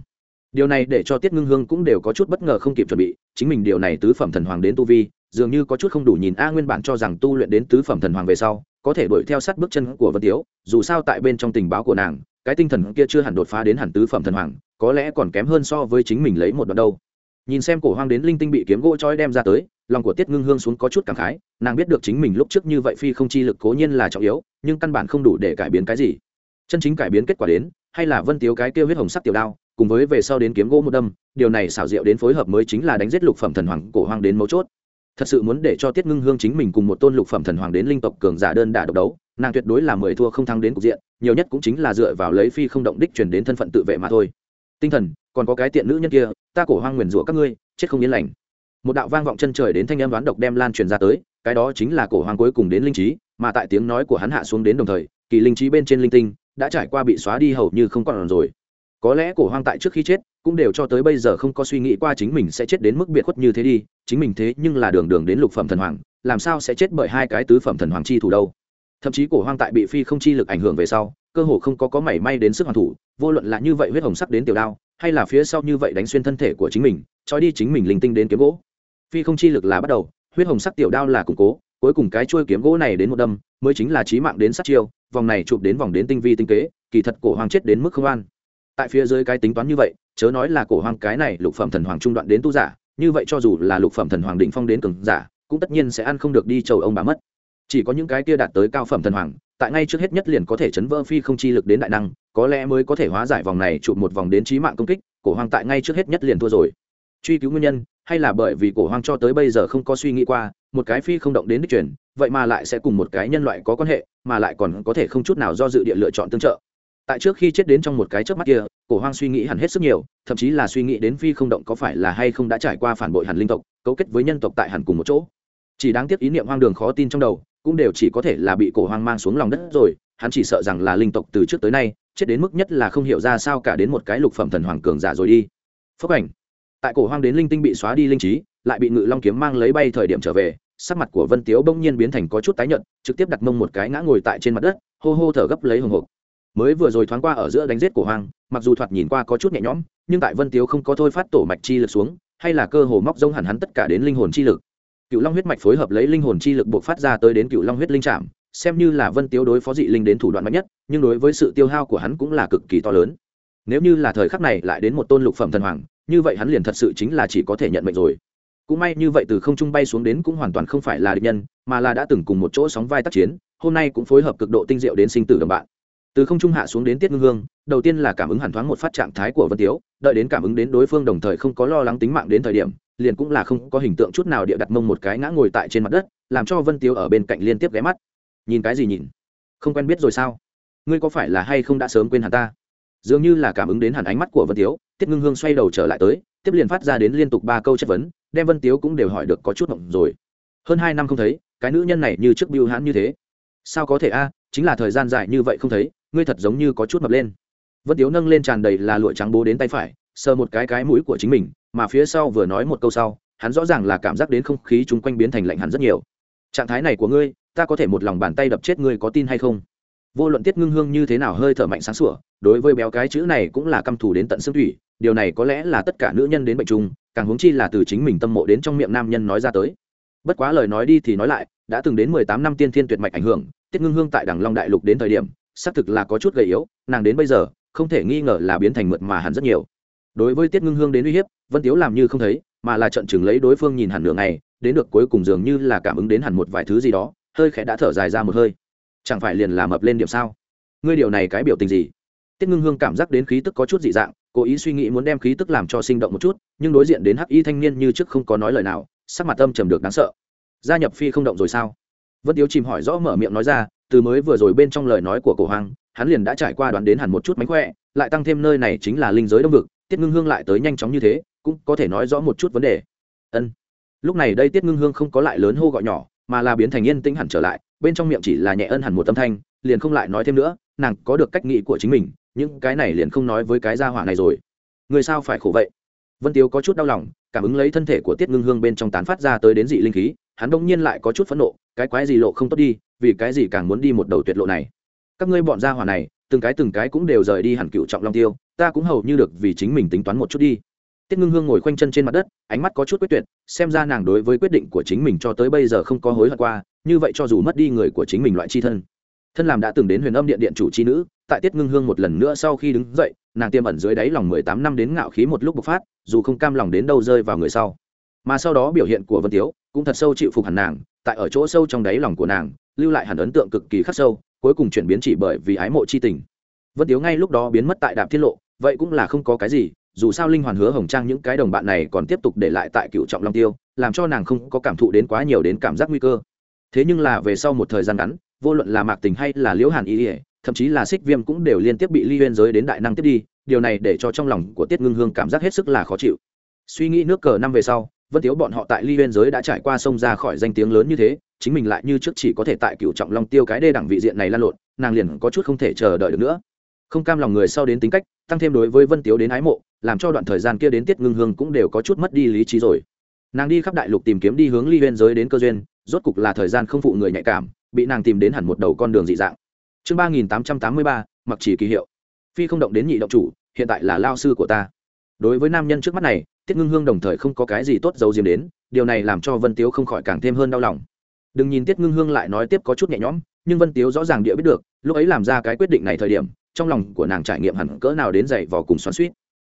Điều này để cho tiết ngưng hương cũng đều có chút bất ngờ không kịp chuẩn bị, chính mình điều này tứ phẩm thần hoàng đến tu vi, dường như có chút không đủ nhìn a nguyên bản cho rằng tu luyện đến tứ phẩm thần hoàng về sau, có thể đuổi theo sát bước chân của vân tiếu, dù sao tại bên trong tình báo của nàng, cái tinh thần kia chưa hẳn đột phá đến hẳn tứ phẩm thần hoàng, có lẽ còn kém hơn so với chính mình lấy một đoạn đâu. Nhìn xem cổ hoang đến linh tinh bị kiếm gỗ trói đem ra tới, lòng của tiết ngưng hương xuống có chút cảm khái, nàng biết được chính mình lúc trước như vậy phi không chi lực cố nhiên là trọng yếu, nhưng căn bản không đủ để cải biến cái gì chân chính cải biến kết quả đến, hay là vân tiếu cái kêu huyết hồng sắc tiểu đao, cùng với về sau đến kiếm gỗ một đâm, điều này xảo diệu đến phối hợp mới chính là đánh giết lục phẩm thần hoàng cổ hoang đến mấu chốt. Thật sự muốn để cho tiết ngưng hương chính mình cùng một tôn lục phẩm thần hoàng đến linh tộc cường giả đơn đả độc đấu, nàng tuyệt đối là mười thua không thắng đến cục diện, nhiều nhất cũng chính là dựa vào lấy phi không động đích truyền đến thân phận tự vệ mà thôi. Tinh thần, còn có cái tiện nữ nhân kia, ta cổ hoang nguyền rủa các ngươi, chết không yên lành. Một đạo vang vọng chân trời đến thanh âm đoán độc đem lan truyền ra tới, cái đó chính là cổ hoang cuối cùng đến linh trí, mà tại tiếng nói của hắn hạ xuống đến đồng thời, kỳ linh trí bên trên linh tinh đã trải qua bị xóa đi hầu như không còn rồi. Có lẽ cổ hoang tại trước khi chết, cũng đều cho tới bây giờ không có suy nghĩ qua chính mình sẽ chết đến mức biệt khuất như thế đi, chính mình thế nhưng là đường đường đến lục phẩm thần hoàng, làm sao sẽ chết bởi hai cái tứ phẩm thần hoàng chi thủ đâu? Thậm chí cổ hoang tại bị phi không chi lực ảnh hưởng về sau, cơ hồ không có có mảy may đến sức hoàn thủ, vô luận là như vậy huyết hồng sắc đến tiểu đao, hay là phía sau như vậy đánh xuyên thân thể của chính mình, trói đi chính mình linh tinh đến kiếm gỗ. Phi không chi lực là bắt đầu, huyết hồng sắc tiểu đao là củng cố cuối cùng cái chuôi kiếm gỗ này đến một đâm, mới chính là chí mạng đến sát chiêu, vòng này chụp đến vòng đến tinh vi tinh kế, kỳ thật cổ hoàng chết đến mức không an. Tại phía dưới cái tính toán như vậy, chớ nói là cổ hoàng cái này lục phẩm thần hoàng trung đoạn đến tu giả, như vậy cho dù là lục phẩm thần hoàng định phong đến cường giả, cũng tất nhiên sẽ ăn không được đi chầu ông bà mất. Chỉ có những cái kia đạt tới cao phẩm thần hoàng, tại ngay trước hết nhất liền có thể chấn vỡ phi không chi lực đến đại năng, có lẽ mới có thể hóa giải vòng này chụp một vòng đến trí mạng công kích, cổ hoàng tại ngay trước hết nhất liền thua rồi. Truy cứu nguyên nhân, hay là bởi vì cổ hoàng cho tới bây giờ không có suy nghĩ qua một cái phi không động đến đích truyền, vậy mà lại sẽ cùng một cái nhân loại có quan hệ, mà lại còn có thể không chút nào do dự địa lựa chọn tương trợ. Tại trước khi chết đến trong một cái trước mắt kia, cổ hoang suy nghĩ hẳn hết sức nhiều, thậm chí là suy nghĩ đến phi không động có phải là hay không đã trải qua phản bội hẳn linh tộc, cấu kết với nhân tộc tại hẳn cùng một chỗ. Chỉ đáng tiếc ý niệm hoang đường khó tin trong đầu, cũng đều chỉ có thể là bị cổ hoang mang xuống lòng đất rồi, hắn chỉ sợ rằng là linh tộc từ trước tới nay, chết đến mức nhất là không hiểu ra sao cả đến một cái lục phẩm thần hoàng cường giả rồi đi. Phúc ảnh. Tại cổ hoang đến linh tinh bị xóa đi linh trí lại bị ngự long kiếm mang lấy bay thời điểm trở về, sắc mặt của vân tiếu bỗng nhiên biến thành có chút tái nhợt, trực tiếp đặt mông một cái ngã ngồi tại trên mặt đất, hô hô thở gấp lấy hồng hộc. Mới vừa rồi thoáng qua ở giữa đánh giết của hoang, mặc dù thoạt nhìn qua có chút nhẹ nhõm, nhưng tại vân tiếu không có thôi phát tổ mạch chi lực xuống, hay là cơ hồ móc rông hẳn hắn tất cả đến linh hồn chi lực. Cựu long huyết mạch phối hợp lấy linh hồn chi lực buộc phát ra tới đến cựu long huyết linh trạm xem như là vân tiếu đối phó dị linh đến thủ đoạn mạnh nhất, nhưng đối với sự tiêu hao của hắn cũng là cực kỳ to lớn. Nếu như là thời khắc này lại đến một tôn lục phẩm thần hoàng, như vậy hắn liền thật sự chính là chỉ có thể nhận mệnh rồi cũng may như vậy từ không trung bay xuống đến cũng hoàn toàn không phải là địch nhân, mà là đã từng cùng một chỗ sóng vai tác chiến, hôm nay cũng phối hợp cực độ tinh diệu đến sinh tử đồng bạn. Từ không trung hạ xuống đến tiết ngưng hương, đầu tiên là cảm ứng hẳn thoáng một phát trạng thái của vân tiếu, đợi đến cảm ứng đến đối phương đồng thời không có lo lắng tính mạng đến thời điểm, liền cũng là không có hình tượng chút nào địa đặt mông một cái ngã ngồi tại trên mặt đất, làm cho vân tiếu ở bên cạnh liên tiếp ghé mắt. Nhìn cái gì nhìn? Không quen biết rồi sao? Ngươi có phải là hay không đã sớm quên hẳn ta? Dường như là cảm ứng đến hẳn ánh mắt của vân tiếu, tiết ngưng hương xoay đầu trở lại tới, tiếp liền phát ra đến liên tục ba câu chất vấn đem vân tiếu cũng đều hỏi được có chút mộng rồi. Hơn hai năm không thấy, cái nữ nhân này như trước biêu hãn như thế. Sao có thể a, chính là thời gian dài như vậy không thấy, ngươi thật giống như có chút mập lên. Vân tiếu nâng lên tràn đầy là lụa trắng bố đến tay phải, sờ một cái cái mũi của chính mình, mà phía sau vừa nói một câu sau, hắn rõ ràng là cảm giác đến không khí chung quanh biến thành lạnh hẳn rất nhiều. Trạng thái này của ngươi, ta có thể một lòng bàn tay đập chết ngươi có tin hay không? Vô luận tiết ngưng hương như thế nào hơi thở mạnh sáng sủa, đối với béo cái chữ này cũng là căm thù đến tận xương thủy, điều này có lẽ là tất cả nữ nhân đến bệnh chung càng huống chi là từ chính mình tâm mộ đến trong miệng nam nhân nói ra tới. Bất quá lời nói đi thì nói lại, đã từng đến mười tám năm tiên thiên tuyệt mạch ảnh hưởng, tiết ngưng hương tại đằng long đại lục đến thời điểm, xác thực là có chút gầy yếu, nàng đến bây giờ, không thể nghi ngờ là biến thành mượt mà hẳn rất nhiều. Đối với tiết ngưng hương đến uy hiếp, vân tiếu làm như không thấy, mà là trận chừng lấy đối phương nhìn hẳn nửa ngày, đến được cuối cùng dường như là cảm ứng đến hẳn một vài thứ gì đó, hơi khẽ đã thở dài ra một hơi. Chẳng phải liền là mập lên điểm sao? Ngươi điều này cái biểu tình gì? Tiết ngưng hương cảm giác đến khí tức có chút dị dạng cố ý suy nghĩ muốn đem khí tức làm cho sinh động một chút, nhưng đối diện đến hắc y thanh niên như trước không có nói lời nào, sắc mặt tâm trầm được đáng sợ. Gia nhập phi không động rồi sao? Vân tiếu chìm hỏi rõ mở miệng nói ra, từ mới vừa rồi bên trong lời nói của cổ hoàng, hắn liền đã trải qua đoán đến hẳn một chút mánh khỏe, lại tăng thêm nơi này chính là linh giới đông vực, tiết ngưng hương lại tới nhanh chóng như thế, cũng có thể nói rõ một chút vấn đề. Ân. Lúc này đây tiết ngưng hương không có lại lớn hô gọi nhỏ, mà là biến thành yên tĩnh hẳn trở lại, bên trong miệng chỉ là nhẹ ân hẳn một âm thanh, liền không lại nói thêm nữa, nàng có được cách nghĩ của chính mình những cái này liền không nói với cái gia hỏa này rồi. Người sao phải khổ vậy? Vân tiếu có chút đau lòng, cảm ứng lấy thân thể của tiết ngưng hương bên trong tán phát ra tới đến dị linh khí, hắn đông nhiên lại có chút phẫn nộ, cái quái gì lộ không tốt đi, vì cái gì càng muốn đi một đầu tuyệt lộ này? Các ngươi bọn gia hỏa này, từng cái từng cái cũng đều rời đi hẳn cựu trọng long tiêu, ta cũng hầu như được vì chính mình tính toán một chút đi. Tiết ngưng hương ngồi khoanh chân trên mặt đất, ánh mắt có chút quyết tuyệt, xem ra nàng đối với quyết định của chính mình cho tới bây giờ không có hối hận qua, như vậy cho dù mất đi người của chính mình loại chi thân thân làm đã từng đến huyền âm điện điện chủ chi nữ, tại tiết ngưng hương một lần nữa sau khi đứng dậy, nàng tiêm ẩn dưới đáy lòng mười tám năm đến ngạo khí một lúc bộc phát, dù không cam lòng đến đâu rơi vào người sau. Mà sau đó biểu hiện của vân tiếu cũng thật sâu chịu phục hẳn nàng, tại ở chỗ sâu trong đáy lòng của nàng, lưu lại hẳn ấn tượng cực kỳ khắc sâu, cuối cùng chuyển biến chỉ bởi vì ái mộ chi tình. Vân tiếu ngay lúc đó biến mất tại đạp tiết lộ, vậy cũng là không có cái gì, dù sao linh hoàn hứa hồng trang những cái đồng bạn này còn tiếp tục để lại tại cựu trọng long tiêu, làm cho nàng không có cảm thụ đến quá nhiều đến cảm giác nguy cơ. Thế nhưng là về sau một thời gian ngắn vô luận là mạc tình hay là liễu hàn y, ỉa thậm chí là xích viêm cũng đều liên tiếp bị ly huyên giới đến đại năng tiếp đi điều này để cho trong lòng của tiết ngưng hương cảm giác hết sức là khó chịu. Suy nghĩ nước cờ năm về sau vân tiếu bọn họ tại ly huyên giới đã trải qua sông ra khỏi danh tiếng lớn như thế chính mình lại như trước chỉ có thể tại cựu trọng long tiêu cái đê đẳng vị diện này lan lộn nàng liền có chút không thể chờ đợi được nữa. Không cam lòng người sau đến tính cách tăng thêm đối với vân tiếu đến ái mộ làm cho đoạn thời gian kia đến tiết ngưng hương cũng đều có chút mất đi lý trí rồi. Nàng đi khắp đại lục tìm kiếm đi hướng ly huyên giới đến cơ duyên rốt cục là thời gian không phụ người nhạy cảm bị nàng tìm đến hẳn một đầu con đường dị dạng. Chương ba nghìn tám trăm tám mươi ba, mặc chỉ kỳ hiệu. Phi không động đến nhị động chủ, hiện tại là lao sư của ta. Đối với nam nhân trước mắt này, tiết ngưng hương đồng thời không có cái gì tốt giấu diếm đến, điều này làm cho vân tiếu không khỏi càng thêm hơn đau lòng. Đừng nhìn tiết ngưng hương lại nói tiếp có chút nhẹ nhõm, nhưng vân tiếu rõ ràng địa biết được, lúc ấy làm ra cái quyết định này thời điểm, trong lòng của nàng trải nghiệm hẳn cỡ nào đến dày vò cùng xoắn suýt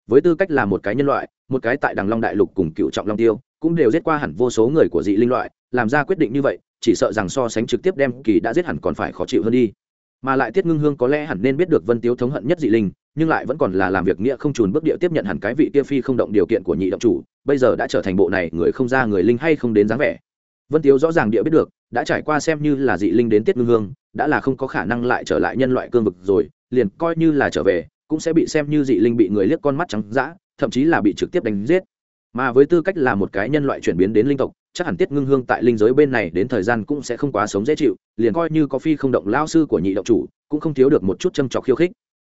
với tư cách là một cái nhân loại, một cái tại đằng long đại lục cùng cựu trọng long tiêu, cũng đều giết qua hẳn vô số người của dị linh loại, làm ra quyết định như vậy, chỉ sợ rằng so sánh trực tiếp đem kỳ đã giết hẳn còn phải khó chịu hơn đi. Mà lại tiết ngưng hương có lẽ hẳn nên biết được vân tiếu thống hận nhất dị linh, nhưng lại vẫn còn là làm việc nghĩa không trùn bước địa tiếp nhận hẳn cái vị kia phi không động điều kiện của nhị động chủ, bây giờ đã trở thành bộ này người không ra người linh hay không đến dáng vẻ. Vân tiếu rõ ràng địa biết được, đã trải qua xem như là dị linh đến tiết ngưng hương, đã là không có khả năng lại trở lại nhân loại cương vực rồi, liền coi như là trở về cũng sẽ bị xem như dị linh bị người liếc con mắt trắng dã, thậm chí là bị trực tiếp đánh giết. Mà với tư cách là một cái nhân loại chuyển biến đến linh tộc, chắc hẳn tiết ngưng hương tại linh giới bên này đến thời gian cũng sẽ không quá sống dễ chịu, liền coi như có phi không động lao sư của nhị động chủ, cũng không thiếu được một chút châm trọc khiêu khích.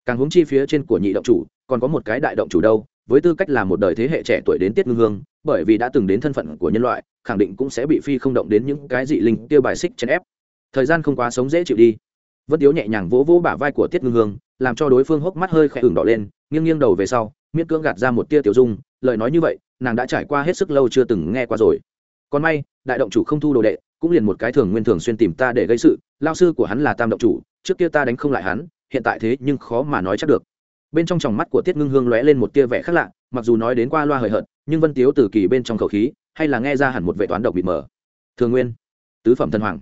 Càng hướng chi phía trên của nhị động chủ, còn có một cái đại động chủ đâu, với tư cách là một đời thế hệ trẻ tuổi đến tiết ngưng hương, bởi vì đã từng đến thân phận của nhân loại, khẳng định cũng sẽ bị phi không động đến những cái dị linh tiêu bài xích chèn ép. Thời gian không quá sống dễ chịu đi. Vân tiếu nhẹ nhàng vỗ vỗ bả vai của tiết ngưng hương làm cho đối phương hốc mắt hơi khẽ ửng đỏ lên, nghiêng nghiêng đầu về sau, miễn cưỡng gạt ra một tia tiểu dung, lời nói như vậy, nàng đã trải qua hết sức lâu chưa từng nghe qua rồi. Còn may, đại động chủ không thu đồ đệ, cũng liền một cái thường nguyên thường xuyên tìm ta để gây sự, lao sư của hắn là tam động chủ, trước kia ta đánh không lại hắn, hiện tại thế nhưng khó mà nói chắc được. Bên trong tròng mắt của tiết ngưng hương lóe lên một tia vẻ khác lạ, mặc dù nói đến qua loa hời hợt, nhưng vân tiếu từ kỳ bên trong khẩu khí, hay là nghe ra hẳn một vệ toán độc bị mở thường nguyên, tứ phẩm thần hoàng.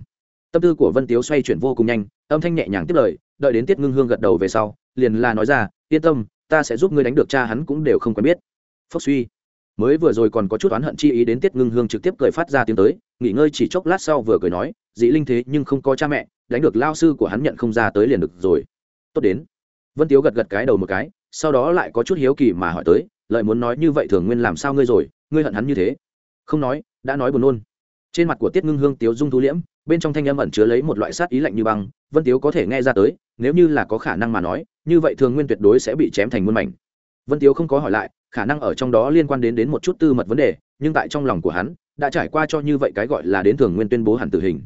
Tâm tư của vân tiếu xoay chuyển vô cùng nhanh, âm thanh nhẹ nhàng tiếp lời đợi đến tiết ngưng hương gật đầu về sau, liền là nói ra, yên tâm, ta sẽ giúp ngươi đánh được cha hắn cũng đều không quen biết. Phúc suy. Mới vừa rồi còn có chút oán hận chi ý đến tiết ngưng hương trực tiếp cười phát ra tiếng tới, nghỉ ngơi chỉ chốc lát sau vừa cười nói dĩ linh thế nhưng không có cha mẹ, đánh được lao sư của hắn nhận không ra tới liền được rồi. Tốt đến. Vân tiếu gật gật cái đầu một cái, sau đó lại có chút hiếu kỳ mà hỏi tới, lợi muốn nói như vậy thường nguyên làm sao ngươi rồi, ngươi hận hắn như thế? Không nói, đã nói buồn nôn. Trên mặt của tiết ngưng hương tiếu dung thu liễm bên trong thanh âm ẩn chứa lấy một loại sát ý lạnh như băng, vân tiếu có thể nghe ra tới, nếu như là có khả năng mà nói, như vậy thường nguyên tuyệt đối sẽ bị chém thành muôn mảnh. Vân tiếu không có hỏi lại, khả năng ở trong đó liên quan đến đến một chút tư mật vấn đề, nhưng tại trong lòng của hắn, đã trải qua cho như vậy cái gọi là đến thường nguyên tuyên bố hẳn tử hình.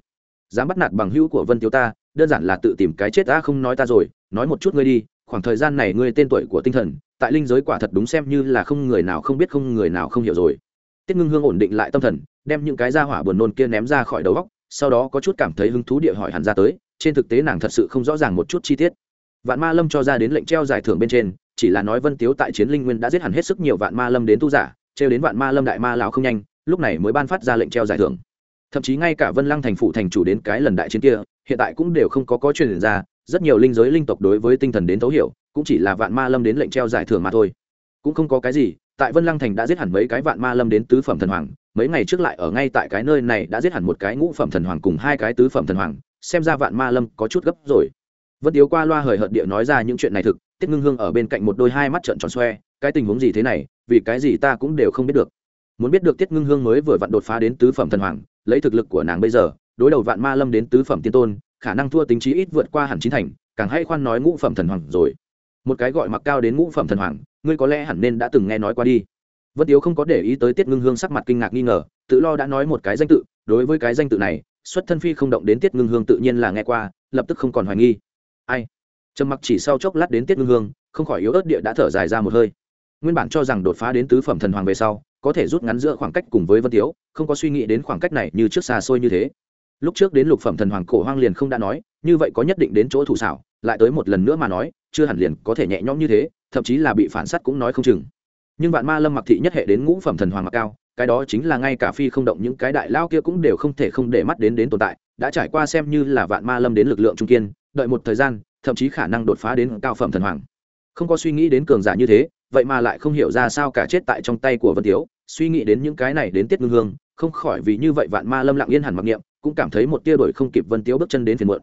Dám bắt nạt bằng hữu của vân tiếu ta, đơn giản là tự tìm cái chết ta không nói ta rồi, nói một chút ngươi đi, khoảng thời gian này ngươi tên tuổi của tinh thần, tại linh giới quả thật đúng xem như là không người nào không biết không người nào không hiểu rồi. Tiết ngưng hương ổn định lại tâm thần, đem những cái ra hỏa buồn nôn kia ném ra khỏi đầu góc sau đó có chút cảm thấy hứng thú địa hỏi hẳn ra tới, trên thực tế nàng thật sự không rõ ràng một chút chi tiết. Vạn ma lâm cho ra đến lệnh treo giải thưởng bên trên, chỉ là nói vân tiếu tại chiến linh nguyên đã giết hẳn hết sức nhiều vạn ma lâm đến tu giả treo đến vạn ma lâm đại ma lão không nhanh, lúc này mới ban phát ra lệnh treo giải thưởng. Thậm chí ngay cả vân lăng thành phụ thành chủ đến cái lần đại chiến kia, hiện tại cũng đều không có có truyền ra, rất nhiều linh giới linh tộc đối với tinh thần đến thấu hiểu, cũng chỉ là vạn ma lâm đến lệnh treo giải thưởng mà thôi. Cũng không có cái gì, tại vân lăng thành đã giết hẳn mấy cái vạn ma lâm đến tứ phẩm thần hoàng mấy ngày trước lại ở ngay tại cái nơi này đã giết hẳn một cái ngũ phẩm thần hoàng cùng hai cái tứ phẩm thần hoàng, xem ra vạn ma lâm có chút gấp rồi. Vân tiếu qua loa hời hợt địa nói ra những chuyện này thực, tiết ngưng hương ở bên cạnh một đôi hai mắt trợn tròn xoe, cái tình huống gì thế này, vì cái gì ta cũng đều không biết được. Muốn biết được tiết ngưng hương mới vừa vặn đột phá đến tứ phẩm thần hoàng, lấy thực lực của nàng bây giờ, đối đầu vạn ma lâm đến tứ phẩm tiên tôn, khả năng thua tính trí ít vượt qua hẳn chín thành, càng hay khoan nói ngũ phẩm thần hoàng rồi. Một cái gọi mặc cao đến ngũ phẩm thần hoàng, ngươi có lẽ hẳn nên đã từng nghe nói qua đi vân tiếu không có để ý tới tiết ngưng hương sắc mặt kinh ngạc nghi ngờ, tự lo đã nói một cái danh tự, đối với cái danh tự này, xuất thân phi không động đến tiết ngưng hương tự nhiên là nghe qua, lập tức không còn hoài nghi. Ai? Trầm mặc chỉ sau chốc lát đến tiết ngưng hương, không khỏi yếu ớt địa đã thở dài ra một hơi. Nguyên bản cho rằng đột phá đến tứ phẩm thần hoàng về sau, có thể rút ngắn giữa khoảng cách cùng với vân tiếu, không có suy nghĩ đến khoảng cách này như trước xa xôi như thế. Lúc trước đến lục phẩm thần hoàng cổ hoang liền không đã nói, như vậy có nhất định đến chỗ thủ xảo, lại tới một lần nữa mà nói, chưa hẳn liền có thể nhẹ nhõm như thế, thậm chí là bị phản s á t cũng nói không chừng nhưng vạn ma lâm mặc thị nhất hệ đến ngũ phẩm thần hoàng mặc cao, cái đó chính là ngay cả phi không động những cái đại lao kia cũng đều không thể không để mắt đến đến tồn tại, đã trải qua xem như là vạn ma lâm đến lực lượng trung kiên, đợi một thời gian, thậm chí khả năng đột phá đến cao phẩm thần hoàng. Không có suy nghĩ đến cường giả như thế, vậy mà lại không hiểu ra sao cả chết tại trong tay của vân tiếu, suy nghĩ đến những cái này đến tiết ngưng hương, không khỏi vì như vậy vạn ma lâm lặng yên hẳn mặc niệm, cũng cảm thấy một tia đổi không kịp vân tiếu bước chân đến phiền muộn.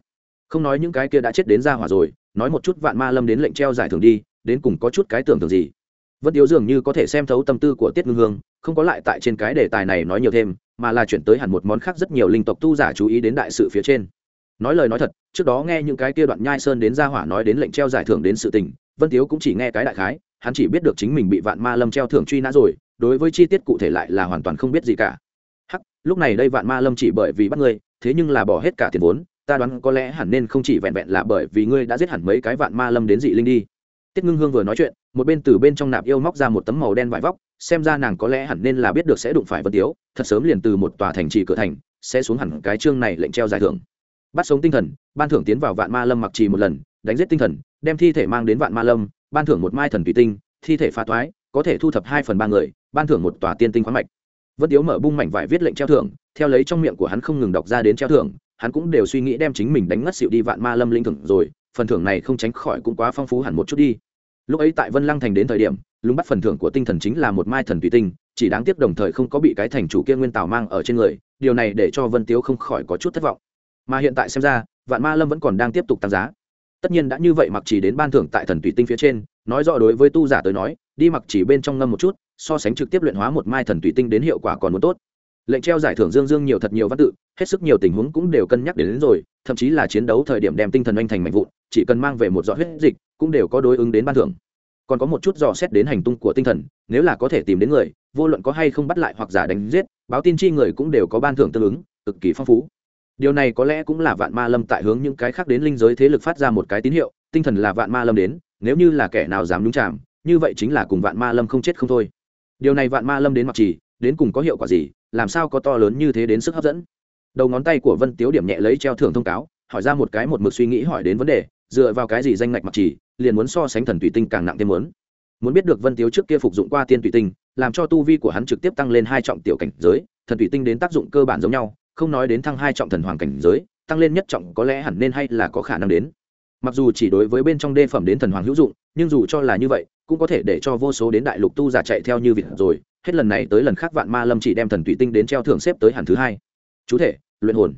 Không nói những cái kia đã chết đến ra hỏa rồi, nói một chút vạn ma lâm đến lệnh treo giải thưởng đi, đến cùng có chút cái tưởng tượng gì? Vân tiếu dường như có thể xem thấu tâm tư của tiết ngưng hương, không có lại tại trên cái đề tài này nói nhiều thêm, mà là chuyển tới hẳn một món khác rất nhiều linh tộc tu giả chú ý đến đại sự phía trên. Nói lời nói thật, trước đó nghe những cái kia đoạn nhai sơn đến gia hỏa nói đến lệnh treo giải thưởng đến sự tình, vân tiếu cũng chỉ nghe cái đại khái, hắn chỉ biết được chính mình bị vạn ma lâm treo thưởng truy nã rồi, đối với chi tiết cụ thể lại là hoàn toàn không biết gì cả. Hắc, lúc này đây vạn ma lâm chỉ bởi vì bắt ngươi, thế nhưng là bỏ hết cả tiền vốn, ta đoán có lẽ hẳn nên không chỉ vẹn vẹn là bởi vì ngươi đã giết hẳn mấy cái vạn ma lâm đến dị linh đi. Tiết ngưng hương vừa nói chuyện một bên từ bên trong nạp yêu móc ra một tấm màu đen vải vóc, xem ra nàng có lẽ hẳn nên là biết được sẽ đụng phải vân tiếu, thật sớm liền từ một tòa thành trì cửa thành, sẽ xuống hẳn cái chương này lệnh treo giải thưởng. Bắt sống tinh thần, ban thưởng tiến vào vạn ma lâm mặc trì một lần, đánh giết tinh thần, đem thi thể mang đến vạn ma lâm, ban thưởng một mai thần tùy tinh, thi thể phá thoái, có thể thu thập hai phần ba người, ban thưởng một tòa tiên tinh khoáng mạch. Vân tiếu mở bung mảnh vải viết lệnh treo thưởng, theo lấy trong miệng của hắn không ngừng đọc ra đến treo thưởng, hắn cũng đều suy nghĩ đem chính mình đánh ngất xịu đi vạn ma lâm linh thưởng rồi, phần thưởng này không tránh khỏi cũng quá phong phú hẳn một chút đi lúc ấy tại vân lăng thành đến thời điểm lúng bắt phần thưởng của tinh thần chính là một mai thần tùy tinh chỉ đáng tiếc đồng thời không có bị cái thành chủ kia nguyên tào mang ở trên người điều này để cho vân tiếu không khỏi có chút thất vọng. Mà hiện tại xem ra vạn ma lâm vẫn còn đang tiếp tục tăng giá. Tất nhiên đã như vậy mặc chỉ đến ban thưởng tại thần tùy tinh phía trên nói rõ đối với tu giả tới nói đi mặc chỉ bên trong ngâm một chút so sánh trực tiếp luyện hóa một mai thần tùy tinh đến hiệu quả còn muốn tốt. Lệnh treo giải thưởng dương dương nhiều thật nhiều văn tự hết sức nhiều tình huống cũng đều cân nhắc đến, đến rồi thậm chí là chiến đấu thời điểm đem tinh thần anh thành mạnh vụn chỉ cần mang về một giọt huyết dịch, cũng đều có đối ứng đến ban thưởng. Còn có một chút dò xét đến hành tung của tinh thần, nếu là có thể tìm đến người, vô luận có hay không bắt lại hoặc giả đánh giết, báo tin chi người cũng đều có ban thưởng tương ứng, cực kỳ phong phú. Điều này có lẽ cũng là vạn ma lâm tại hướng những cái khác đến linh giới thế lực phát ra một cái tín hiệu, tinh thần là vạn ma lâm đến, nếu như là kẻ nào dám đúng chạm như vậy chính là cùng vạn ma lâm không chết không thôi. Điều này vạn ma lâm đến mặc trì, đến cùng có hiệu quả gì, làm sao có to lớn như thế đến sức hấp dẫn? Đầu ngón tay của vân tiếu điểm nhẹ lấy treo thưởng thông cáo, hỏi ra một cái một mực suy nghĩ hỏi đến vấn đề dựa vào cái gì danh ngạch mặc chỉ liền muốn so sánh thần tùy tinh càng nặng thêm muốn. Muốn biết được vân tiếu trước kia phục dụng qua tiên tùy tinh, làm cho tu vi của hắn trực tiếp tăng lên hai trọng tiểu cảnh giới, thần tùy tinh đến tác dụng cơ bản giống nhau, không nói đến thăng hai trọng thần hoàng cảnh giới, tăng lên nhất trọng có lẽ hẳn nên hay là có khả năng đến. Mặc dù chỉ đối với bên trong đê phẩm đến thần hoàng hữu dụng, nhưng dù cho là như vậy, cũng có thể để cho vô số đến đại lục tu giả chạy theo như vịt rồi, hết lần này tới lần khác vạn ma lâm chỉ đem thần tùy tinh đến treo thưởng xếp tới hẳn thứ hai. Chú thể, luyện hồn.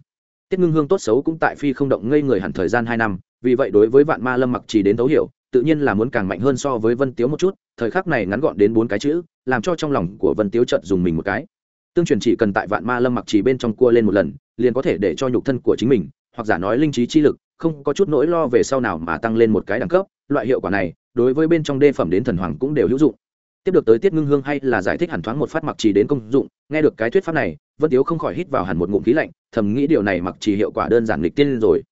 Tiết ngưng hương tốt xấu cũng tại phi không động ngây người hẳn thời gian hai năm vì vậy đối với vạn ma lâm mặc chỉ đến thấu hiểu, tự nhiên là muốn càng mạnh hơn so với vân tiếu một chút, thời khắc này ngắn gọn đến bốn cái chữ, làm cho trong lòng của vân tiếu trận dùng mình một cái. Tương truyền chỉ cần tại vạn ma lâm mặc chỉ bên trong cua lên một lần, liền có thể để cho nhục thân của chính mình, hoặc giả nói linh trí chi lực, không có chút nỗi lo về sau nào mà tăng lên một cái đẳng cấp. Loại hiệu quả này, đối với bên trong đê phẩm đến thần hoàng cũng đều hữu dụng. Tiếp được tới tiết ngưng hương hay là giải thích hẳn thoáng một phát mặc trì đến công dụng, nghe được cái thuyết pháp này, vân tiếu không khỏi hít vào hẳn một ngụm khí lạnh, thầm nghĩ điều này mặc trì hiệu quả đơn giản lịch tiên rồi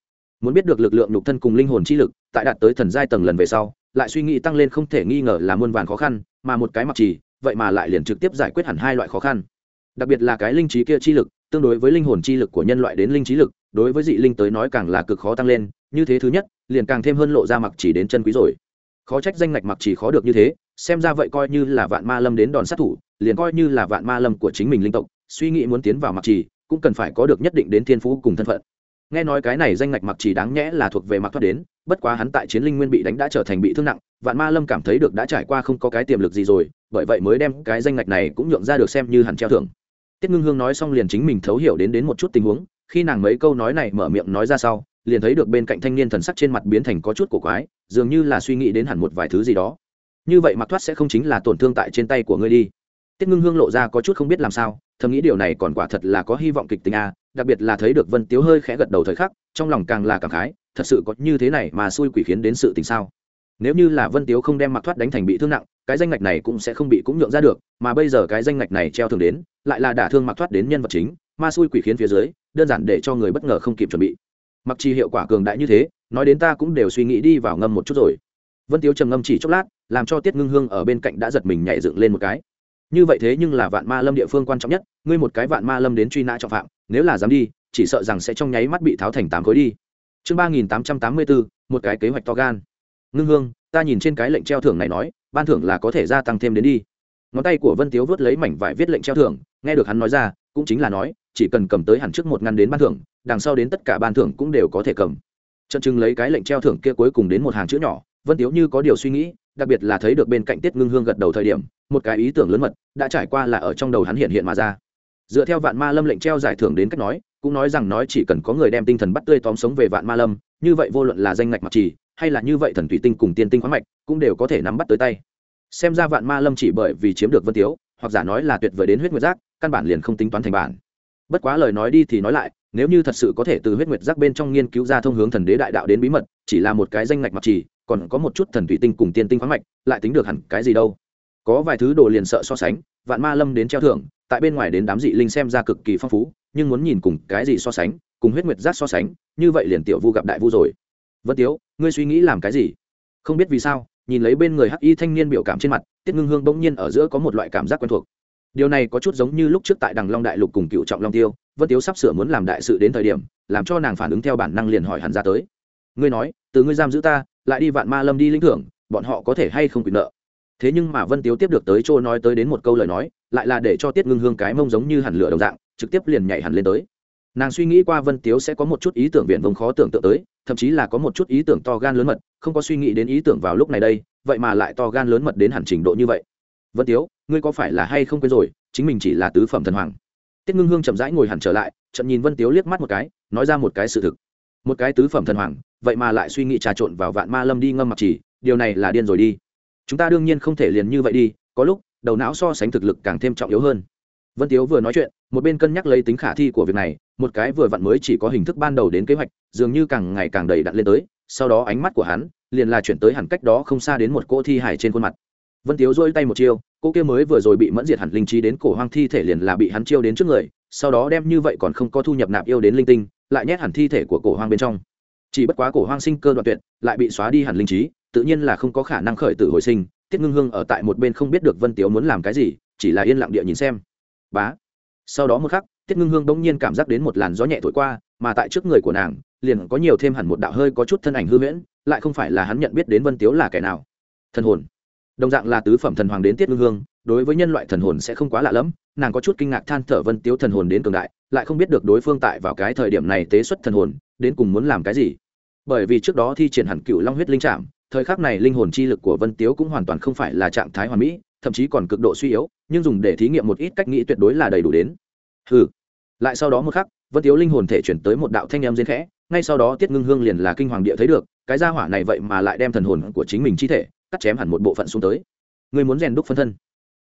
muốn biết được lực lượng nhục thân cùng linh hồn chi lực, tại đạt tới thần giai tầng lần về sau, lại suy nghĩ tăng lên không thể nghi ngờ là muôn vàn khó khăn, mà một cái mặc trì, vậy mà lại liền trực tiếp giải quyết hẳn hai loại khó khăn. Đặc biệt là cái linh trí kia chi lực, tương đối với linh hồn chi lực của nhân loại đến linh trí lực, đối với dị linh tới nói càng là cực khó tăng lên, như thế thứ nhất, liền càng thêm hơn lộ ra mặc chỉ đến chân quý rồi. Khó trách danh ngạch mặc chỉ khó được như thế, xem ra vậy coi như là vạn ma lâm đến đòn sát thủ, liền coi như là vạn ma lâm của chính mình linh tộc, suy nghĩ muốn tiến vào mặc chỉ cũng cần phải có được nhất định đến thiên phú cùng thân phận nghe nói cái này danh ngạch mặc chỉ đáng nhẽ là thuộc về mặc thoát đến, bất quá hắn tại chiến linh nguyên bị đánh đã trở thành bị thương nặng, vạn ma lâm cảm thấy được đã trải qua không có cái tiềm lực gì rồi, bởi vậy mới đem cái danh ngạch này cũng nhượng ra được xem như hẳn treo thưởng. Tiết ngưng hương nói xong liền chính mình thấu hiểu đến đến một chút tình huống, khi nàng mấy câu nói này mở miệng nói ra sau, liền thấy được bên cạnh thanh niên thần sắc trên mặt biến thành có chút cổ quái, dường như là suy nghĩ đến hẳn một vài thứ gì đó. Như vậy mặc thoát sẽ không chính là tổn thương tại trên tay của ngươi đi. Tiết ngưng hương lộ ra có chút không biết làm sao, thầm nghĩ điều này còn quả thật là có hy vọng kịch tính a đặc biệt là thấy được vân tiếu hơi khẽ gật đầu thời khắc, trong lòng càng là cảm khái, thật sự có như thế này mà xui quỷ khiến đến sự tình sao? Nếu như là vân tiếu không đem mặc thoát đánh thành bị thương nặng, cái danh ngạch này cũng sẽ không bị cũng nhượng ra được, mà bây giờ cái danh ngạch này treo thường đến, lại là đả thương mặc thoát đến nhân vật chính ma xui quỷ khiến phía dưới, đơn giản để cho người bất ngờ không kịp chuẩn bị. Mặc chi hiệu quả cường đại như thế, nói đến ta cũng đều suy nghĩ đi vào ngâm một chút rồi. Vân tiếu trầm ngâm chỉ chốc lát, làm cho tiết ngưng hương ở bên cạnh đã giật mình nhảy dựng lên một cái. Như vậy thế nhưng là vạn ma lâm địa phương quan trọng nhất, ngươi một cái vạn ma lâm đến truy nã trọng phạm nếu là dám đi, chỉ sợ rằng sẽ trong nháy mắt bị tháo thành tám khối đi. Chương ba nghìn tám trăm tám mươi bốn, một cái kế hoạch to gan. Ngưng hương, ta nhìn trên cái lệnh treo thưởng này nói, ban thưởng là có thể gia tăng thêm đến đi. Ngón tay của vân tiếu vớt lấy mảnh vải viết lệnh treo thưởng, nghe được hắn nói ra, cũng chính là nói, chỉ cần cầm tới hẳn trước một ngăn đến ban thưởng, đằng sau đến tất cả ban thưởng cũng đều có thể cầm. Trận chừng lấy cái lệnh treo thưởng kia cuối cùng đến một hàng chữ nhỏ, vân tiếu như có điều suy nghĩ, đặc biệt là thấy được bên cạnh tiết ngưng hương gật đầu thời điểm, một cái ý tưởng lớn mật, đã trải qua là ở trong đầu hắn hiện hiện mà ra dựa theo vạn ma lâm lệnh treo giải thưởng đến cách nói, cũng nói rằng nói chỉ cần có người đem tinh thần bắt tươi tóm sống về vạn ma lâm, như vậy vô luận là danh ngạch mặc trì, hay là như vậy thần thủy tinh cùng tiên tinh khoáng mạch, cũng đều có thể nắm bắt tới tay. Xem ra vạn ma lâm chỉ bởi vì chiếm được vân tiếu, hoặc giả nói là tuyệt vời đến huyết nguyệt giác, căn bản liền không tính toán thành bản. Bất quá lời nói đi thì nói lại, nếu như thật sự có thể từ huyết nguyệt giác bên trong nghiên cứu ra thông hướng thần đế đại đạo đến bí mật, chỉ là một cái danh ngạch mặc trì, còn có một chút thần thủy tinh cùng tiên tinh khoáng mạch, lại tính được hẳn cái gì đâu. Có vài thứ đồ liền sợ so sánh, vạn ma lâm đến treo thưởng tại bên ngoài đến đám dị linh xem ra cực kỳ phong phú, nhưng muốn nhìn cùng cái gì so sánh, cùng huyết nguyệt giác so sánh, như vậy liền tiểu vu gặp đại vu rồi. Vân tiếu, ngươi suy nghĩ làm cái gì? Không biết vì sao, nhìn lấy bên người hắc y thanh niên biểu cảm trên mặt, tiết ngưng hương bỗng nhiên ở giữa có một loại cảm giác quen thuộc. Điều này có chút giống như lúc trước tại đằng long đại lục cùng cựu trọng long tiêu, vân tiếu sắp sửa muốn làm đại sự đến thời điểm, làm cho nàng phản ứng theo bản năng liền hỏi hẳn ra tới. Ngươi nói, từ ngươi giam giữ ta, lại đi vạn ma lâm đi linh thưởng, bọn họ có thể hay không quyền nợ? Thế nhưng mà vân tiếu tiếp được tới chỗ nói tới đến một câu lời nói lại là để cho tiết ngưng hương cái mông giống như hẳn lửa đồng dạng, trực tiếp liền nhảy hẳn lên tới. Nàng suy nghĩ qua vân tiếu sẽ có một chút ý tưởng viện vông khó tưởng tượng tới, thậm chí là có một chút ý tưởng to gan lớn mật, không có suy nghĩ đến ý tưởng vào lúc này đây, vậy mà lại to gan lớn mật đến hẳn trình độ như vậy. Vân tiếu, ngươi có phải là hay không quên rồi, chính mình chỉ là tứ phẩm thần hoàng. Tiết ngưng hương chậm rãi ngồi hẳn trở lại trận nhìn vân tiếu liếc mắt một cái, nói ra một cái sự thực. Một cái tứ phẩm thần hoàng, vậy mà lại suy nghĩ trà trộn vào vạn ma lâm đi ngâm mặc chỉ, điều này là điên rồi đi. Chúng ta đương nhiên không thể liền như vậy đi, có lúc đầu não so sánh thực lực càng thêm trọng yếu hơn. Vân tiếu vừa nói chuyện, một bên cân nhắc lấy tính khả thi của việc này, một cái vừa vặn mới chỉ có hình thức ban đầu đến kế hoạch, dường như càng ngày càng đầy đặn lên tới, sau đó ánh mắt của hắn liền là chuyển tới hẳn cách đó không xa đến một cỗ thi hải trên khuôn mặt. Vân tiếu dôi tay một chiêu cô kia mới vừa rồi bị mẫn diệt hẳn linh trí đến cổ hoang thi thể liền là bị hắn chiêu đến trước người, sau đó đem như vậy còn không có thu nhập nạp yêu đến linh tinh, lại nhét hẳn thi thể của cổ hoang bên trong. Chỉ bất quá cổ hoang sinh cơ đoạn tuyệt, lại bị xóa đi hẳn linh trí, tự nhiên là không có khả năng khởi tử hồi sinh tiết ngưng hương ở tại một bên không biết được vân tiếu muốn làm cái gì, chỉ là yên lặng địa nhìn xem. Bá. Sau đó một khắc, tiết ngưng hương bỗng nhiên cảm giác đến một làn gió nhẹ thổi qua, mà tại trước người của nàng, liền có nhiều thêm hẳn một đạo hơi có chút thân ảnh hư huyễn, lại không phải là hắn nhận biết đến vân tiếu là kẻ nào. Thần hồn. Đồng dạng là tứ phẩm thần hoàng đến tiết ngưng hương, đối với nhân loại thần hồn sẽ không quá lạ lẫm, nàng có chút kinh ngạc than thở vân tiếu thần hồn đến cường đại, lại không biết được đối phương tại vào cái thời điểm này tế xuất thần hồn, đến cùng muốn làm cái gì. Bởi vì trước đó thi triển hẳn cựu long huyết linh trạm thời khắc này linh hồn chi lực của vân tiếu cũng hoàn toàn không phải là trạng thái hoàn mỹ thậm chí còn cực độ suy yếu nhưng dùng để thí nghiệm một ít cách nghĩ tuyệt đối là đầy đủ đến. Hừ, lại sau đó một khắc vân tiếu linh hồn thể chuyển tới một đạo thanh em diên khẽ ngay sau đó tiết ngưng hương liền là kinh hoàng địa thấy được cái gia hỏa này vậy mà lại đem thần hồn của chính mình chi thể cắt chém hẳn một bộ phận xuống tới. Người muốn rèn đúc phân thân.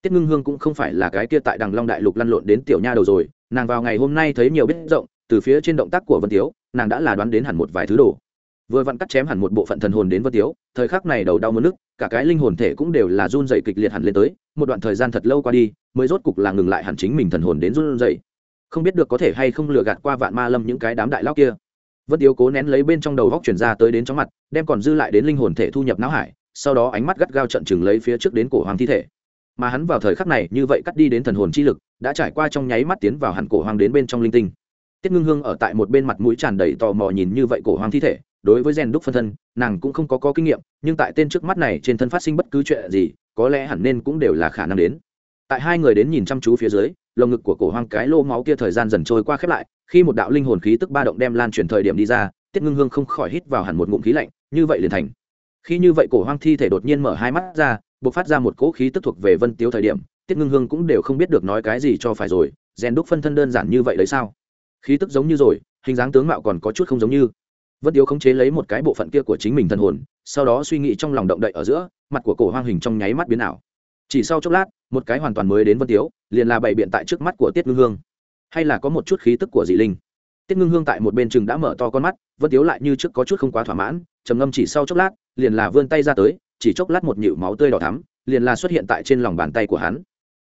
Tiết ngưng hương cũng không phải là cái kia tại đằng long đại lục lăn lộn đến tiểu nha đầu rồi nàng vào ngày hôm nay thấy nhiều biết rộng từ phía trên động tác của vân tiếu nàng đã là đoán đến hẳn một vài thứ đồ vừa vặn cắt chém hẳn một bộ phận thần hồn đến vân tiếu, thời khắc này đầu đau mất nước, cả cái linh hồn thể cũng đều là run dày kịch liệt hẳn lên tới, một đoạn thời gian thật lâu qua đi, mới rốt cục là ngừng lại hẳn chính mình thần hồn đến run dày không biết được có thể hay không lừa gạt qua vạn ma lâm những cái đám đại lao kia. Vân tiếu cố nén lấy bên trong đầu góc chuyển ra tới đến chóng mặt, đem còn dư lại đến linh hồn thể thu nhập não hải, sau đó ánh mắt gắt gao trận chừng lấy phía trước đến cổ hoàng thi thể. Mà hắn vào thời khắc này như vậy cắt đi đến thần hồn chi lực, đã trải qua trong nháy mắt tiến vào hẳn cổ hoàng đến bên trong linh tinh. Tiết ngưng hương ở tại một bên mặt mũi tràn đầy tò mò nhìn như vậy cổ hoàng thi thể đối với gen đúc phân thân nàng cũng không có, có kinh nghiệm nhưng tại tên trước mắt này trên thân phát sinh bất cứ chuyện gì có lẽ hẳn nên cũng đều là khả năng đến. Tại hai người đến nhìn chăm chú phía dưới lồng ngực của cổ hoang cái lô máu kia thời gian dần trôi qua khép lại khi một đạo linh hồn khí tức ba động đem lan truyền thời điểm đi ra tiết ngưng hương không khỏi hít vào hẳn một ngụm khí lạnh như vậy liền thành. Khi như vậy cổ hoang thi thể đột nhiên mở hai mắt ra b ộ c phát ra một cỗ khí tức thuộc về vân tiếu thời điểm tiết ngưng hương cũng đều không biết được nói cái gì cho phải rồi rèn đúc phân thân đơn giản như vậy đấy sao? Khí tức giống như rồi hình dáng tướng mạo còn có chút không giống như vân tiếu khống chế lấy một cái bộ phận kia của chính mình thân hồn, sau đó suy nghĩ trong lòng động đậy ở giữa, mặt của cổ hoang hình trong nháy mắt biến ảo. Chỉ sau chốc lát, một cái hoàn toàn mới đến vân tiếu, liền là bày biện tại trước mắt của tiết ngưng hương. Hay là có một chút khí tức của dị linh. Tiết ngưng hương tại một bên chừng đã mở to con mắt, vân tiếu lại như trước có chút không quá thỏa mãn, trầm ngâm chỉ sau chốc lát, liền là vươn tay ra tới, chỉ chốc lát một nhịu máu tươi đỏ thắm, liền là xuất hiện tại trên lòng bàn tay của hắn.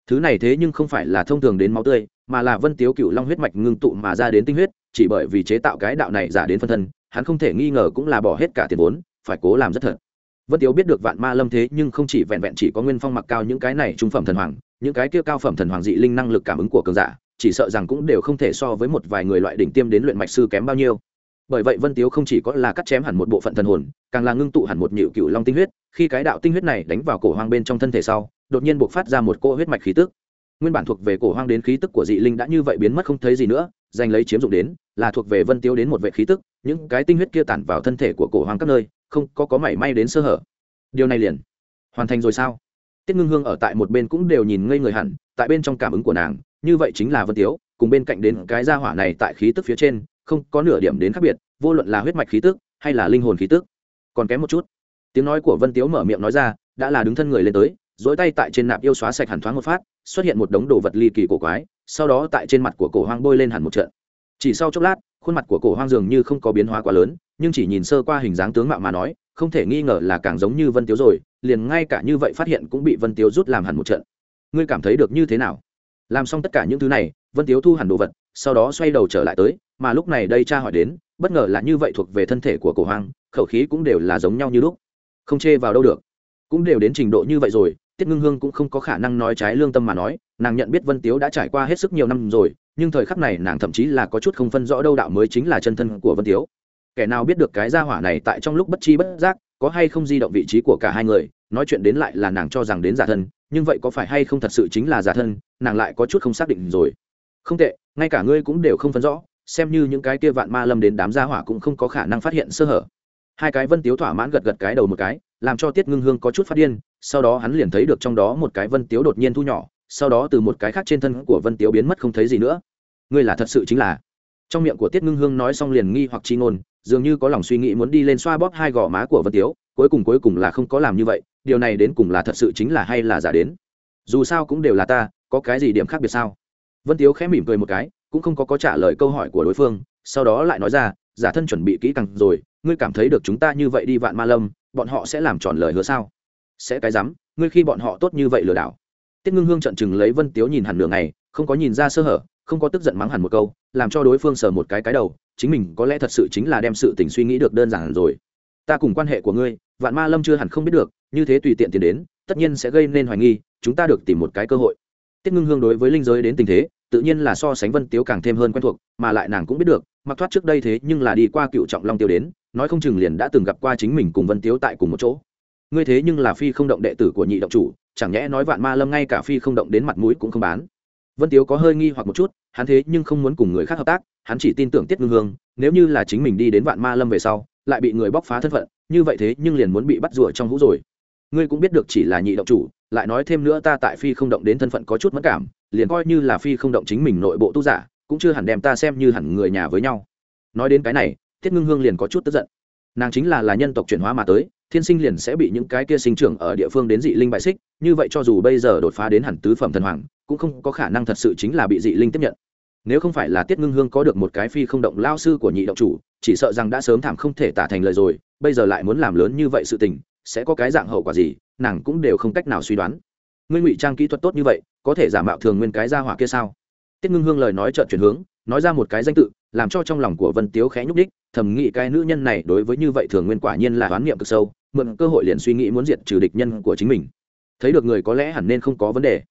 Thứ này thế nhưng không phải là thông thường đến máu tươi, mà là vân tiếu cựu long huyết mạch ngưng tụ mà ra đến tinh huyết chỉ bởi vì chế tạo cái đạo này giả đến phân thân, hắn không thể nghi ngờ cũng là bỏ hết cả tiền vốn, phải cố làm rất thật. Vân tiếu biết được vạn ma lâm thế nhưng không chỉ vẹn vẹn chỉ có nguyên phong mặc cao những cái này trung phẩm thần hoàng, những cái kia cao phẩm thần hoàng dị linh năng lực cảm ứng của cường giả, chỉ sợ rằng cũng đều không thể so với một vài người loại đỉnh tiêm đến luyện mạch sư kém bao nhiêu. Bởi vậy vân tiếu không chỉ có là cắt chém hẳn một bộ phận thần hồn, càng là ngưng tụ hẳn một nhịu cựu long tinh huyết, khi cái đạo tinh huyết này đánh vào cổ hoang bên trong thân thể sau, đột nhiên buộc phát ra một cỗ huyết mạch khí tức. Nguyên bản thuộc về cổ hoang đến khí tức của dị linh đã như vậy biến mất không thấy gì nữa giành lấy chiếm dụng đến, là thuộc về vân tiếu đến một vệ khí tức, những cái tinh huyết kia tản vào thân thể của cổ hoàng các nơi, không có có mảy may đến sơ hở. Điều này liền hoàn thành rồi sao? Tiết ngưng hương ở tại một bên cũng đều nhìn ngây người hẳn, tại bên trong cảm ứng của nàng, như vậy chính là vân tiếu cùng bên cạnh đến cái gia hỏa này tại khí tức phía trên, không có nửa điểm đến khác biệt, vô luận là huyết mạch khí tức, hay là linh hồn khí tức. Còn kém một chút. Tiếng nói của vân tiếu mở miệng nói ra, đã là đứng thân người lên tới dỗi tay tại trên nạp yêu xóa sạch hẳn thoáng một phát, xuất hiện một đống đồ vật ly kỳ cổ quái sau đó tại trên mặt của cổ hoang bôi lên hẳn một trận. Chỉ sau chốc lát, khuôn mặt của cổ hoang dường như không có biến hóa quá lớn, nhưng chỉ nhìn sơ qua hình dáng tướng mạo mà nói, không thể nghi ngờ là càng giống như vân tiếu rồi, liền ngay cả như vậy phát hiện cũng bị vân tiếu rút làm hẳn một trận. Ngươi cảm thấy được như thế nào? Làm xong tất cả những thứ này, vân tiếu thu hẳn đồ vật, sau đó xoay đầu trở lại tới, mà lúc này đây cha hỏi đến, bất ngờ là như vậy thuộc về thân thể của cổ hoang, khẩu khí cũng đều là giống nhau như lúc. Không chê vào đâu được. Cũng đều đến trình độ như vậy rồi tiết ngưng hương cũng không có khả năng nói trái lương tâm mà nói, nàng nhận biết vân tiếu đã trải qua hết sức nhiều năm rồi, nhưng thời khắc này nàng thậm chí là có chút không phân rõ đâu đạo mới chính là chân thân của vân tiếu. Kẻ nào biết được cái gia hỏa này tại trong lúc bất chi bất giác, có hay không di động vị trí của cả hai người, nói chuyện đến lại là nàng cho rằng đến giả thân, nhưng vậy có phải hay không thật sự chính là giả thân, nàng lại có chút không xác định rồi. Không tệ, ngay cả ngươi cũng đều không phân rõ, xem như những cái kia vạn ma lâm đến đám gia hỏa cũng không có khả năng phát hiện sơ hở. Hai cái vân tiếu thỏa mãn gật gật cái đầu một cái, làm cho tiết ngưng hương có chút phát điên sau đó hắn liền thấy được trong đó một cái vân tiếu đột nhiên thu nhỏ, sau đó từ một cái khác trên thân của vân tiếu biến mất không thấy gì nữa. Ngươi là thật sự chính là. Trong miệng của tiết ngưng hương nói xong liền nghi hoặc chi ngôn, dường như có lòng suy nghĩ muốn đi lên xoa bóp hai gò má của vân tiếu, cuối cùng cuối cùng là không có làm như vậy, điều này đến cùng là thật sự chính là hay là giả đến? Dù sao cũng đều là ta, có cái gì điểm khác biệt sao? Vân tiếu khẽ mỉm cười một cái, cũng không có có trả lời câu hỏi của đối phương, sau đó lại nói ra, giả thân chuẩn bị kỹ càng rồi, ngươi cảm thấy được chúng ta như vậy đi vạn ma lâm, bọn họ sẽ làm tròn lời hứa sao? Sẽ cái rắm, ngươi khi bọn họ tốt như vậy lừa đảo. Tiết ngưng hương trận chừng lấy vân tiếu nhìn hẳn nửa ngày, không có nhìn ra sơ hở, không có tức giận mắng hẳn một câu, làm cho đối phương sờ một cái cái đầu, chính mình có lẽ thật sự chính là đem sự tình suy nghĩ được đơn giản rồi. Ta cùng quan hệ của ngươi, vạn ma lâm chưa hẳn không biết được, như thế tùy tiện tiền đến, tất nhiên sẽ gây nên hoài nghi, chúng ta được tìm một cái cơ hội. Tiết ngưng hương đối với linh giới đến tình thế, tự nhiên là so sánh vân tiếu càng thêm hơn quen thuộc, mà lại nàng cũng biết được, mặc thoát trước đây thế nhưng là đi qua cựu trọng long tiêu đến, nói không chừng liền đã từng gặp qua chính mình cùng vân tiếu tại cùng một chỗ ngươi thế nhưng là phi không động đệ tử của nhị động chủ, chẳng nhẽ nói vạn ma lâm ngay cả phi không động đến mặt mũi cũng không bán. Vân tiếu có hơi nghi hoặc một chút, hắn thế nhưng không muốn cùng người khác hợp tác, hắn chỉ tin tưởng tiết ngưng hương, nếu như là chính mình đi đến vạn ma lâm về sau, lại bị người bóc phá thân phận, như vậy thế nhưng liền muốn bị bắt rủa trong hũ rồi. Ngươi cũng biết được chỉ là nhị động chủ, lại nói thêm nữa ta tại phi không động đến thân phận có chút mất cảm, liền coi như là phi không động chính mình nội bộ tu giả, cũng chưa hẳn đem ta xem như hẳn người nhà với nhau. Nói đến cái này, tiết ngưng hương liền có chút tức giận nàng chính là là nhân tộc chuyển hóa mà tới, thiên sinh liền sẽ bị những cái kia sinh trưởng ở địa phương đến dị linh bại xích, như vậy cho dù bây giờ đột phá đến hẳn tứ phẩm thần hoàng, cũng không có khả năng thật sự chính là bị dị linh tiếp nhận. Nếu không phải là tiết ngưng hương có được một cái phi không động lao sư của nhị động chủ, chỉ sợ rằng đã sớm thảm không thể tả thành lời rồi, bây giờ lại muốn làm lớn như vậy sự tình, sẽ có cái dạng hậu quả gì, nàng cũng đều không cách nào suy đoán. Ngươi ngụy trang kỹ thuật tốt như vậy, có thể giả mạo thường nguyên cái ra hỏa kia sao? Tiết ngưng hương lời nói trợn chuyển hướng, nói ra một cái danh tự, làm cho trong lòng của vân tiếu khẽ nhúc đích thầm nghĩ cái nữ nhân này đối với như vậy thường nguyên quả nhiên là oán niệm cực sâu, mượn cơ hội liền suy nghĩ muốn diệt trừ địch nhân của chính mình. Thấy được người có lẽ hẳn nên không có vấn đề.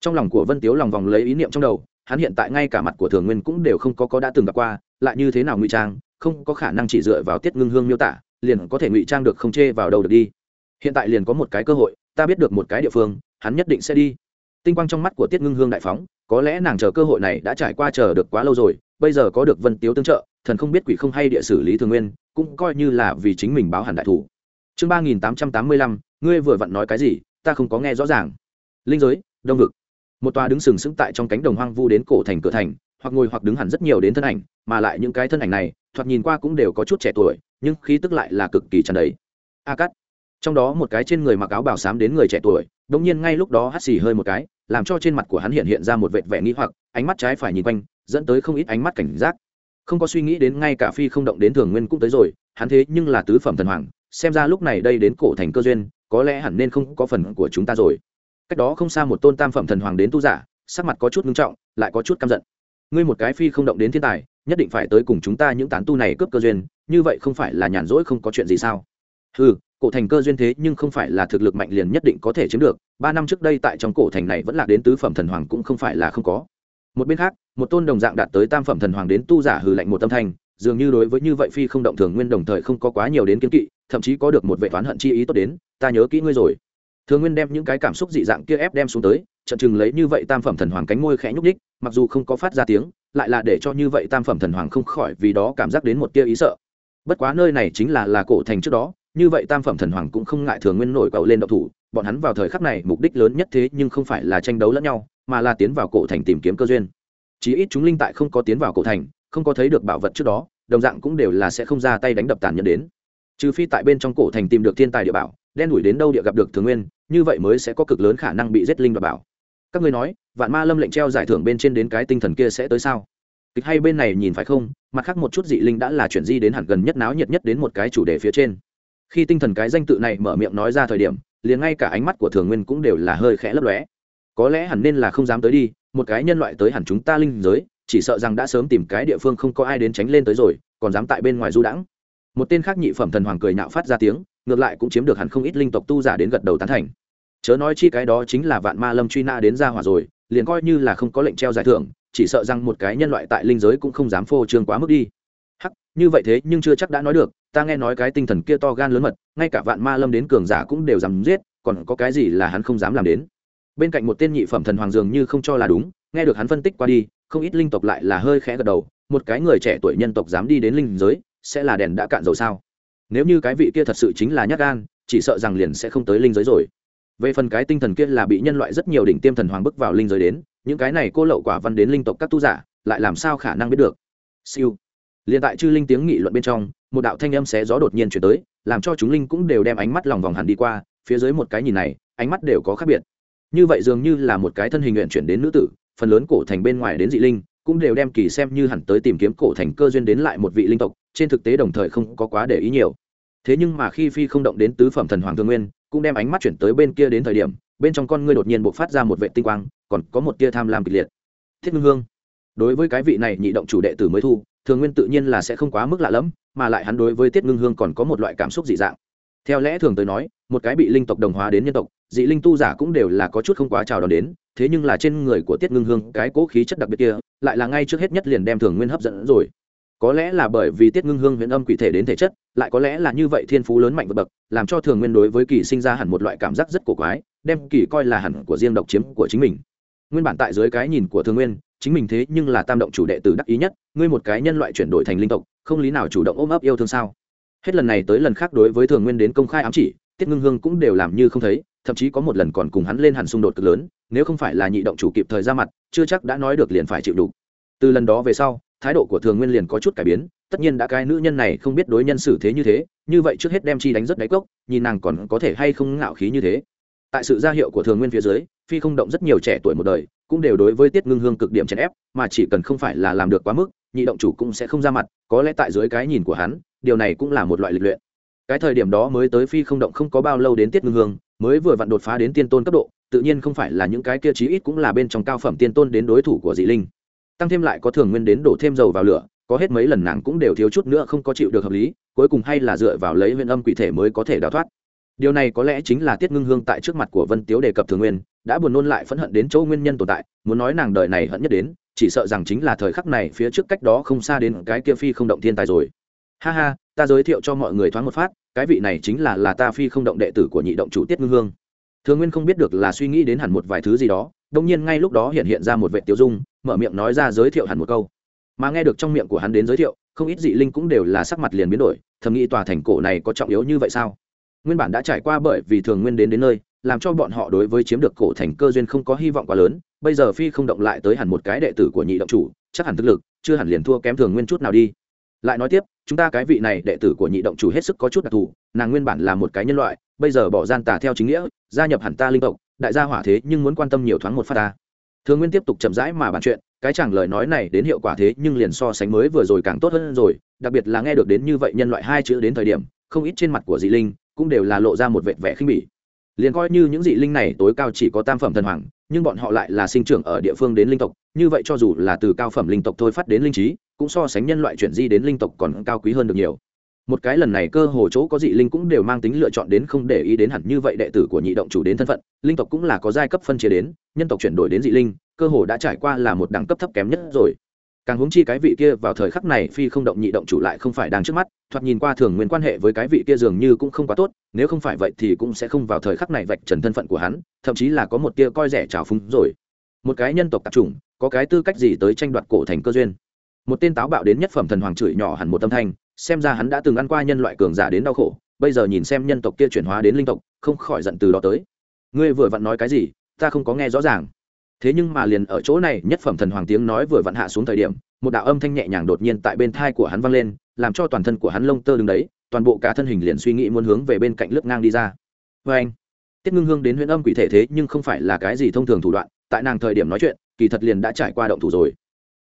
Trong lòng của vân tiếu lòng vòng lấy ý niệm trong đầu, hắn hiện tại ngay cả mặt của thường nguyên cũng đều không có có đã từng gặp qua, lại như thế nào ngụy trang, không có khả năng chỉ dựa vào tiết ngưng hương miêu tả, liền có thể ngụy trang được không chê vào đầu được đi. Hiện tại liền có một cái cơ hội, ta biết được một cái địa phương, hắn nhất định sẽ đi. Tinh quang trong mắt của tiết ngưng hương đại phóng, có lẽ nàng chờ cơ hội này đã trải qua chờ được quá lâu rồi, bây giờ có được vân tiếu tương trợ thần không biết quỷ không hay địa xử lý thường nguyên, cũng coi như là vì chính mình báo hẳn đại thủ. Chương ba nghìn tám trăm tám mươi lăm, ngươi vừa vặn nói cái gì, ta không có nghe rõ ràng. Linh giới, đông vực. Một tòa đứng sừng sững tại trong cánh đồng hoang vu đến cổ thành cửa thành, hoặc ngồi hoặc đứng hẳn rất nhiều đến thân ảnh, mà lại những cái thân ảnh này, thoạt nhìn qua cũng đều có chút trẻ tuổi, nhưng khí tức lại là cực kỳ tràn đầy. A cắt trong đó một cái trên người mặc áo bảo sám đến người trẻ tuổi đ nhiên ngay lúc đó hắt xì hơi một cái, làm cho trên mặt của hắn hiện hiện ra một vệt vẻ nghi hoặc, ánh mắt trái phải nhìn quanh, dẫn tới không ít ánh mắt cảnh giác không có suy nghĩ đến ngay cả phi không động đến thường nguyên cũng tới rồi, hắn thế nhưng là tứ phẩm thần hoàng, xem ra lúc này đây đến cổ thành cơ duyên, có lẽ hẳn nên không có phần của chúng ta rồi. Cách đó không xa một tôn tam phẩm thần hoàng đến tu giả, sắc mặt có chút ngưng trọng, lại có chút căm giận. Ngươi một cái phi không động đến thiên tài, nhất định phải tới cùng chúng ta những tán tu này cướp cơ duyên, như vậy không phải là nhàn rỗi không có chuyện gì sao? Ừ cổ thành cơ duyên thế nhưng không phải là thực lực mạnh liền nhất định có thể chiếm được, ba năm trước đây tại trong cổ thành này vẫn là đến tứ phẩm thần hoàng cũng không phải là không có một bên khác, một tôn đồng dạng đạt tới tam phẩm thần hoàng đến tu giả hừ lạnh một tâm thanh, dường như đối với như vậy phi không động thường nguyên đồng thời không có quá nhiều đến kiến kỵ, thậm chí có được một vệ toán hận chi ý tốt đến, ta nhớ kỹ ngươi rồi. Thường nguyên đem những cái cảm xúc dị dạng kia ép đem xuống tới trận chừng lấy như vậy tam phẩm thần hoàng cánh môi khẽ nhúc đích mặc dù không có phát ra tiếng, lại là để cho như vậy tam phẩm thần hoàng không khỏi vì đó cảm giác đến một tia ý sợ. Bất quá nơi này chính là là cổ thành trước đó, như vậy tam phẩm thần hoàng cũng không ngại thường nguyên nổi cầu lên độc thủ, bọn hắn vào thời khắc này mục đích lớn nhất thế nhưng không phải là tranh đấu lẫn nhau mà là tiến vào cổ thành tìm kiếm cơ duyên. Chí ít chúng linh tại không có tiến vào cổ thành, không có thấy được bảo vật trước đó, đồng dạng cũng đều là sẽ không ra tay đánh đập tàn nhẫn đến. Trừ phi tại bên trong cổ thành tìm được thiên tài địa bảo, đen đuổi đến đâu địa gặp được thường nguyên, như vậy mới sẽ có cực lớn khả năng bị giết linh và bảo. Các ngươi nói, vạn ma lâm lệnh treo giải thưởng bên trên đến cái tinh thần kia sẽ tới sao? Kịch hay bên này nhìn phải không? Mặt khác một chút dị linh đã là chuyển di đến hẳn gần nhất náo nhiệt nhất đến một cái chủ đề phía trên. Khi tinh thần cái danh tự này mở miệng nói ra thời điểm, liền ngay cả ánh mắt của thường nguyên cũng đều là hơi khẽ lấp lóe có lẽ hẳn nên là không dám tới đi, một cái nhân loại tới hẳn chúng ta linh giới, chỉ sợ rằng đã sớm tìm cái địa phương không có ai đến tránh lên tới rồi, còn dám tại bên ngoài du đãng. Một tên khác nhị phẩm thần hoàng cười nhạo phát ra tiếng, ngược lại cũng chiếm được hẳn không ít linh tộc tu giả đến gật đầu tán thành. Chớ nói chi cái đó chính là vạn ma lâm truy nã đến ra hỏa rồi, liền coi như là không có lệnh treo giải thưởng, chỉ sợ rằng một cái nhân loại tại linh giới cũng không dám phô trương quá mức đi. Hắc, như vậy thế nhưng chưa chắc đã nói được, ta nghe nói cái tinh thần kia to gan lớn mật, ngay cả vạn ma lâm đến cường giả cũng đều dám giết, còn có cái gì là hắn không dám làm đến? Bên cạnh một tên nhị phẩm thần hoàng dường như không cho là đúng, nghe được hắn phân tích qua đi, không ít linh tộc lại là hơi khẽ gật đầu, một cái người trẻ tuổi nhân tộc dám đi đến linh giới, sẽ là đèn đã cạn dầu sao? Nếu như cái vị kia thật sự chính là nhát gan, chỉ sợ rằng liền sẽ không tới linh giới rồi. Về phần cái tinh thần kia là bị nhân loại rất nhiều đỉnh tiêm thần hoàng bước vào linh giới đến, những cái này cô lậu quả văn đến linh tộc các tu giả, lại làm sao khả năng biết được? Siêu. Liền tại chư linh tiếng nghị luận bên trong, một đạo thanh âm xé gió đột nhiên chuyển tới, làm cho chúng linh cũng đều đem ánh mắt lòng vòng hẳn đi qua, phía dưới một cái nhìn này, ánh mắt đều có khác biệt như vậy dường như là một cái thân hình nguyện chuyển đến nữ tử, phần lớn cổ thành bên ngoài đến dị linh, cũng đều đem kỳ xem như hẳn tới tìm kiếm cổ thành cơ duyên đến lại một vị linh tộc, trên thực tế đồng thời không có quá để ý nhiều. Thế nhưng mà khi phi không động đến tứ phẩm thần hoàng thương nguyên, cũng đem ánh mắt chuyển tới bên kia đến thời điểm, bên trong con ngươi đột nhiên bộc phát ra một vệ tinh quang, còn có một tia tham lam kịch liệt. Thiết ngưng hương, đối với cái vị này nhị động chủ đệ tử mới thu thường nguyên tự nhiên là sẽ không quá mức lạ lẫm, mà lại hắn đối với tiết ngưng hương còn có một loại cảm xúc dị dạng. Theo lẽ thường tới nói, một cái bị linh tộc đồng hóa đến nhân tộc dị linh tu giả cũng đều là có chút không quá chào đón đến, thế nhưng là trên người của tiết ngưng hương cái cố khí chất đặc biệt kia, lại là ngay trước hết nhất liền đem thường nguyên hấp dẫn rồi. Có lẽ là bởi vì tiết ngưng hương huyện âm quỷ thể đến thể chất, lại có lẽ là như vậy thiên phú lớn mạnh vượt bậc, làm cho thường nguyên đối với kỳ sinh ra hẳn một loại cảm giác rất cổ quái, đem kỳ coi là hẳn của riêng độc chiếm của chính mình. Nguyên bản tại dưới cái nhìn của thường nguyên, chính mình thế nhưng là tam động chủ đệ tử đắc ý nhất, ngươi một cái nhân loại chuyển đổi thành linh tộc, không lý nào chủ động ôm ấp yêu thương sao? Hết lần này tới lần khác đối với thường nguyên đến công khai ám chỉ, tiết ngưng hương cũng đều làm như không thấy thậm chí có một lần còn cùng hắn lên hẳn xung đột cực lớn, nếu không phải là nhị động chủ kịp thời ra mặt, chưa chắc đã nói được liền phải chịu đủ từ lần đó về sau, thái độ của thường nguyên liền có chút cải biến, tất nhiên đã cái nữ nhân này không biết đối nhân xử thế như thế, như vậy trước hết đem chi đánh rất đáy cốc, nhìn nàng còn có thể hay không ngạo khí như thế. Tại sự gia hiệu của thường nguyên phía dưới, phi không động rất nhiều trẻ tuổi một đời, cũng đều đối với tiết ngưng hương cực điểm chèn ép, mà chỉ cần không phải là làm được quá mức, nhị động chủ cũng sẽ không ra mặt, có lẽ tại dưới cái nhìn của hắn, điều này cũng là một loại lịch luyện. Cái thời điểm đó mới tới phi không động không có bao lâu đến tiết ngưng hương mới vừa vặn đột phá đến tiên tôn cấp độ, tự nhiên không phải là những cái kia chí ít cũng là bên trong cao phẩm tiên tôn đến đối thủ của dị linh. Tăng thêm lại có thường nguyên đến đổ thêm dầu vào lửa, có hết mấy lần nàng cũng đều thiếu chút nữa không có chịu được hợp lý, cuối cùng hay là dựa vào lấy huyền âm quỷ thể mới có thể đào thoát. Điều này có lẽ chính là tiết ngưng hương tại trước mặt của vân tiếu đề cập thường nguyên, đã buồn nôn lại phẫn hận đến chỗ nguyên nhân tồn tại, muốn nói nàng đời này hận nhất đến, chỉ sợ rằng chính là thời khắc này phía trước cách đó không xa đến cái kia phi không động thiên tài rồi. Ha ha, ta giới thiệu cho mọi người thoáng một phát cái vị này chính là là ta phi không động đệ tử của nhị động chủ tiết ngưng hương. Thường nguyên không biết được là suy nghĩ đến hẳn một vài thứ gì đó đông nhiên ngay lúc đó hiện hiện ra một vệ tiêu dung, mở miệng nói ra giới thiệu hẳn một câu. Mà nghe được trong miệng của hắn đến giới thiệu, không ít dị linh cũng đều là sắc mặt liền biến đổi, thầm nghĩ tòa thành cổ này có trọng yếu như vậy sao? Nguyên bản đã trải qua bởi vì thường nguyên đến đến nơi, làm cho bọn họ đối với chiếm được cổ thành cơ duyên không có hy vọng quá lớn, bây giờ phi không động lại tới hẳn một cái đệ tử của nhị động chủ, chắc hẳn thực lực, chưa hẳn liền thua kém thường nguyên chút nào đi lại nói tiếp, chúng ta cái vị này đệ tử của nhị động chủ hết sức có chút đặc thù, nàng nguyên bản là một cái nhân loại, bây giờ bỏ gian tà theo chính nghĩa, gia nhập hẳn ta linh tộc, đại gia hỏa thế nhưng muốn quan tâm nhiều thoáng một phát ta. Thường nguyên tiếp tục chậm rãi mà bàn chuyện, cái chẳng lời nói này đến hiệu quả thế nhưng liền so sánh mới vừa rồi càng tốt hơn rồi, đặc biệt là nghe được đến như vậy nhân loại hai chữ đến thời điểm, không ít trên mặt của dị linh cũng đều là lộ ra một vệt vẻ khinh bỉ. Liền coi như những dị linh này tối cao chỉ có tam phẩm thần hoàng, nhưng bọn họ lại là sinh trưởng ở địa phương đến linh tộc, như vậy cho dù là từ cao phẩm linh tộc thôi phát đến linh trí cũng so sánh nhân loại chuyển di đến linh tộc còn cao quý hơn được nhiều. Một cái lần này cơ hồ chỗ có dị linh cũng đều mang tính lựa chọn đến không để ý đến hẳn như vậy đệ tử của nhị động chủ đến thân phận, linh tộc cũng là có giai cấp phân chia đến, nhân tộc chuyển đổi đến dị linh, cơ hồ đã trải qua là một đẳng cấp thấp kém nhất rồi. Càng huống chi cái vị kia vào thời khắc này phi không động nhị động chủ lại không phải đang trước mắt, thoạt nhìn qua thường nguyên quan hệ với cái vị kia dường như cũng không quá tốt, nếu không phải vậy thì cũng sẽ không vào thời khắc này vạch trần thân phận của hắn, thậm chí là có một tia coi rẻ trào phúng rồi. Một cái nhân tộc tạp chủng, có cái tư cách gì tới tranh đoạt cổ thành cơ duyên? Một tên táo bạo đến nhất phẩm thần hoàng chửi nhỏ hẳn một tâm thanh, xem ra hắn đã từng ăn qua nhân loại cường giả đến đau khổ, bây giờ nhìn xem nhân tộc kia chuyển hóa đến linh tộc, không khỏi giận từ đó tới. Ngươi vừa vặn nói cái gì, ta không có nghe rõ ràng. Thế nhưng mà liền ở chỗ này, nhất phẩm thần hoàng tiếng nói vừa vặn hạ xuống thời điểm, một đạo âm thanh nhẹ nhàng đột nhiên tại bên thai của hắn vang lên, làm cho toàn thân của hắn lông tơ đứng đấy, toàn bộ cả thân hình liền suy nghĩ muốn hướng về bên cạnh lướt ngang đi ra. Vê anh. Tiết ngưng hương đến huyện âm quỷ thể thế, nhưng không phải là cái gì thông thường thủ đoạn, tại nàng thời điểm nói chuyện, kỳ thật liền đã trải qua động thủ rồi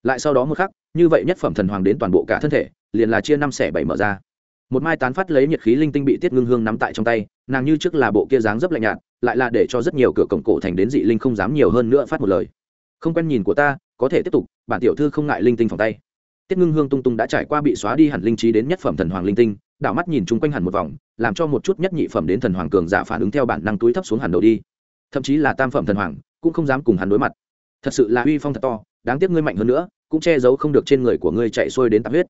lại sau đó một khắc, như vậy nhất phẩm thần hoàng đến toàn bộ cả thân thể, liền là chia năm xẻ bảy mở ra. Một mai tán phát lấy nhiệt khí linh tinh bị tiết ngưng hương nắm tại trong tay, nàng như trước là bộ kia dáng dấp lạnh nhạt, lại là để cho rất nhiều cửa cổng cổ thành đến dị linh không dám nhiều hơn nữa phát một lời. Không quen nhìn của ta, có thể tiếp tục, bản tiểu thư không ngại linh tinh phòng tay. Tiết ngưng hương tung tung đã trải qua bị xóa đi hẳn linh trí đến nhất phẩm thần hoàng linh tinh, đảo mắt nhìn chung quanh hẳn một vòng, làm cho một chút nhất nhị phẩm đến thần hoàng cường giả phản ứng theo bản năng túi thấp xuống hẳn đầu đi. Thậm chí là tam phẩm thần hoàng, cũng không dám cùng hắn đối mặt. Thật sự là uy phong thật to, đáng tiếc ngươi mạnh hơn nữa cũng che giấu không được trên người của ngươi chạy xuôi đến tạp huyết.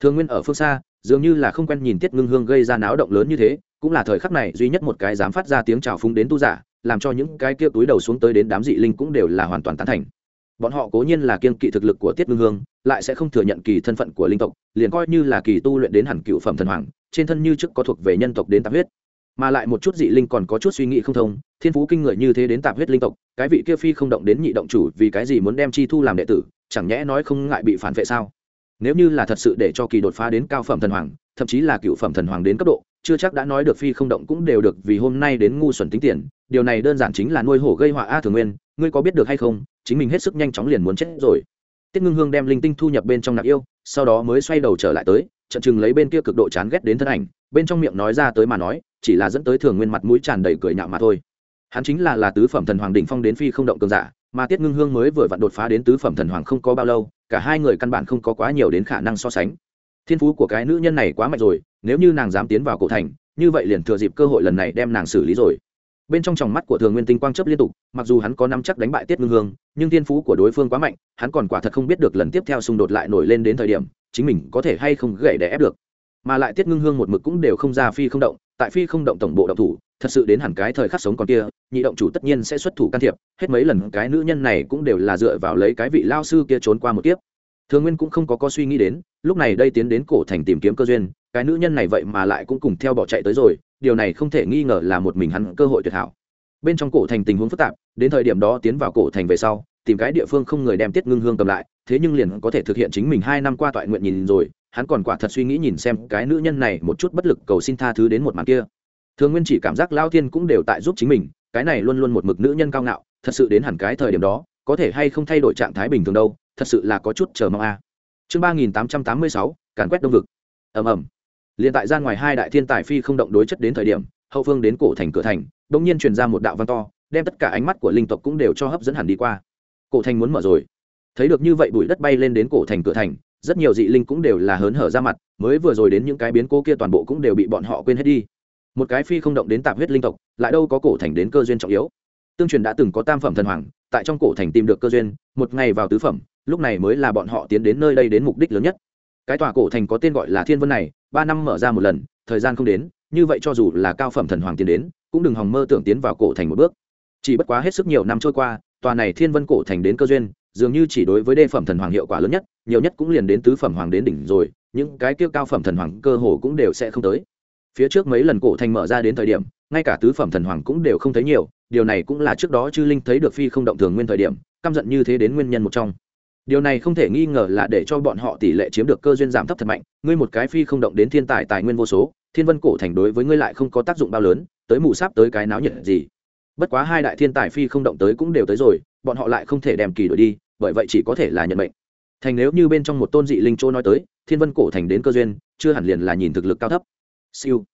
Thường nguyên ở phương xa, dường như là không quen nhìn tiết ngưng hương gây ra náo động lớn như thế, cũng là thời khắc này duy nhất một cái dám phát ra tiếng chào phúng đến tu giả, làm cho những cái kia túi đầu xuống tới đến đám dị linh cũng đều là hoàn toàn tán thành. Bọn họ cố nhiên là kiên kỵ thực lực của tiết ngưng hương, lại sẽ không thừa nhận kỳ thân phận của linh tộc, liền coi như là kỳ tu luyện đến hẳn cựu phẩm thần hoàng, trên thân như trước có thuộc về nhân tộc đến tạp huyết. Mà lại một chút dị linh còn có chút suy nghĩ không thông, thiên phú kinh người như thế đến tạp huyết linh tộc, cái vị kia phi không động đến nhị động chủ vì cái gì muốn đem chi thu làm đệ tử chẳng nhẽ nói không ngại bị phản vệ sao? Nếu như là thật sự để cho kỳ đột phá đến cao phẩm thần hoàng, thậm chí là cựu phẩm thần hoàng đến cấp độ, chưa chắc đã nói được phi không động cũng đều được vì hôm nay đến ngu xuẩn tính tiền. Điều này đơn giản chính là nuôi hổ gây họa a thường nguyên, ngươi có biết được hay không? Chính mình hết sức nhanh chóng liền muốn chết rồi. Tiết ngưng hương đem linh tinh thu nhập bên trong nạp yêu, sau đó mới xoay đầu trở lại tới trận chừng lấy bên kia cực độ chán ghét đến thân ảnh, bên trong miệng nói ra tới mà nói, chỉ là dẫn tới thường nguyên mặt mũi tràn đầy cười nhạo mà thôi. Hắn chính là là tứ phẩm thần hoàng đỉnh phong đến phi không động cường giả mà tiết ngưng hương mới vừa vặn đột phá đến tứ phẩm thần hoàng không có bao lâu, cả hai người căn bản không có quá nhiều đến khả năng so sánh. Thiên phú của cái nữ nhân này quá mạnh rồi, nếu như nàng dám tiến vào cổ thành, như vậy liền thừa dịp cơ hội lần này đem nàng xử lý rồi. Bên trong tròng mắt của thường nguyên tinh quang chấp liên tục, mặc dù hắn có năm chắc đánh bại tiết ngưng hương, nhưng thiên phú của đối phương quá mạnh, hắn còn quả thật không biết được lần tiếp theo xung đột lại nổi lên đến thời điểm, chính mình có thể hay không gậy để ép được. Mà lại tiết ngưng hương một mực cũng đều không ra phi không động, tại phi không động tổng bộ động thủ thật sự đến hẳn cái thời khắc sống còn kia, nhị động chủ tất nhiên sẽ xuất thủ can thiệp, hết mấy lần cái nữ nhân này cũng đều là dựa vào lấy cái vị lao sư kia trốn qua một kiếp. Thường nguyên cũng không có có suy nghĩ đến, lúc này đây tiến đến cổ thành tìm kiếm cơ duyên, cái nữ nhân này vậy mà lại cũng cùng theo bỏ chạy tới rồi, điều này không thể nghi ngờ là một mình hắn cơ hội tuyệt hảo. Bên trong cổ thành tình huống phức tạp, đến thời điểm đó tiến vào cổ thành về sau, tìm cái địa phương không người đem tiết ngưng hương cầm lại, thế nhưng liền có thể thực hiện chính mình hai năm qua toại nguyện nhìn rồi, hắn còn quả thật suy nghĩ nhìn xem cái nữ nhân này một chút bất lực cầu xin tha thứ đến một màn kia thường nguyên chỉ cảm giác lao thiên cũng đều tại giúp chính mình, cái này luôn luôn một mực nữ nhân cao ngạo, thật sự đến hẳn cái thời điểm đó, có thể hay không thay đổi trạng thái bình thường đâu, thật sự là có chút chờ mong a. À. chương ba nghìn tám trăm tám mươi sáu, càn quét đông vực. Ầm ầm. Liền tại gian ngoài hai đại thiên tài phi không động đối chất đến thời điểm, hậu phương đến cổ thành cửa thành đ ỗ n g nhiên truyền ra một đạo văn to, đem tất cả ánh mắt của linh tộc cũng đều cho hấp dẫn hẳn đi qua. Cổ thành muốn mở rồi. Thấy được như vậy bụi đất bay lên đến cổ thành cửa thành, rất nhiều dị linh cũng đều là hớn hở ra mặt, mới vừa rồi đến những cái biến cố kia toàn bộ cũng đều bị bọn họ quên hết đi một cái phi không động đến tạp huyết linh tộc, lại đâu có cổ thành đến cơ duyên trọng yếu. Tương truyền đã từng có tam phẩm thần hoàng, tại trong cổ thành tìm được cơ duyên, một ngày vào tứ phẩm, lúc này mới là bọn họ tiến đến nơi đây đến mục đích lớn nhất. Cái tòa cổ thành có tên gọi là thiên vân này, ba năm mở ra một lần, thời gian không đến, như vậy cho dù là cao phẩm thần hoàng tiến đến, cũng đừng hòng mơ tưởng tiến vào cổ thành một bước. Chỉ bất quá hết sức nhiều năm trôi qua, tòa này thiên vân cổ thành đến cơ duyên, dường như chỉ đối với đê phẩm thần hoàng hiệu quả lớn nhất, nhiều nhất cũng liền đến tứ phẩm hoàng đến đỉnh rồi, những cái kia cao phẩm thần hoàng cơ hồ cũng đều sẽ không tới phía trước mấy lần cổ thành mở ra đến thời điểm, ngay cả tứ phẩm thần hoàng cũng đều không thấy nhiều, điều này cũng là trước đó chư linh thấy được phi không động thường nguyên thời điểm, căm giận như thế đến nguyên nhân một trong. Điều này không thể nghi ngờ là để cho bọn họ tỷ lệ chiếm được cơ duyên giảm thấp thật mạnh, ngươi một cái phi không động đến thiên tài tài nguyên vô số, thiên vân cổ thành đối với ngươi lại không có tác dụng bao lớn, tới mù sáp tới cái náo nhiệt gì. Bất quá hai đại thiên tài phi không động tới cũng đều tới rồi, bọn họ lại không thể đem kỳ đổi đi, bởi vậy chỉ có thể là nhận mệnh. Thành nếu như bên trong một tôn dị linh châu nói tới, thiên vân cổ thành đến cơ duyên, chưa hẳn liền là nhìn thực lực cao thấp siêu.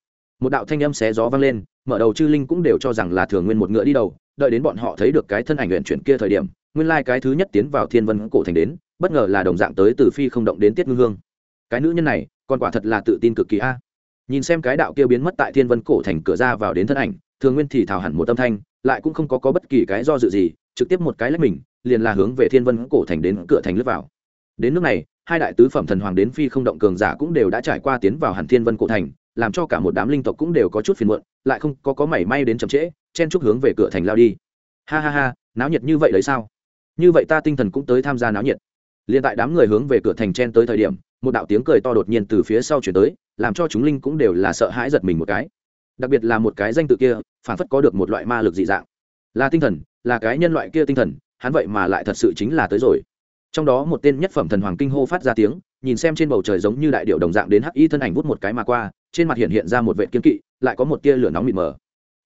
Một đạo thanh âm xé gió vang lên mở đầu chư linh cũng đều cho rằng là thường nguyên một ngựa đi đầu đợi đến bọn họ thấy được cái thân ảnh luyện chuyển kia thời điểm nguyên lai cái thứ nhất tiến vào thiên vân cổ thành đến bất ngờ là đồng dạng tới từ phi không động đến tiết ngưng hương. Cái nữ nhân này còn quả thật là tự tin cực kỳ a. Nhìn xem cái đạo kia biến mất tại thiên vân cổ thành cửa ra vào đến thân ảnh thường nguyên thì thảo hẳn một âm thanh lại cũng không có, có bất kỳ cái do dự gì trực tiếp một cái lách mình liền là hướng về thiên vân cổ thành đến cửa thành lướt vào. Đến nước này hai đại tứ phẩm thần hoàng đến phi không động cường giả cũng đều đã trải qua tiến vào hẳn thiên vân cổ thành làm cho cả một đám linh tộc cũng đều có chút phiền muộn, lại không có có mảy may đến chậm trễ, chen chúc hướng về cửa thành lao đi. Ha ha ha, náo nhiệt như vậy đấy sao? Như vậy ta tinh thần cũng tới tham gia náo nhiệt. Liền tại đám người hướng về cửa thành chen tới thời điểm, một đạo tiếng cười to đột nhiên từ phía sau chuyển tới, làm cho chúng linh cũng đều là sợ hãi giật mình một cái. Đặc biệt là một cái danh tự kia, phản phất có được một loại ma lực dị dạng. Là tinh thần, là cái nhân loại kia tinh thần, hắn vậy mà lại thật sự chính là tới rồi. Trong đó một tên nhất phẩm thần hoàng kinh hô phát ra tiếng nhìn xem trên bầu trời giống như đại điệu đồng dạng đến hắc y thân ảnh vút một cái mà qua, trên mặt hiện hiện ra một vệ kiên kỵ, lại có một tia lửa nóng mịt mờ.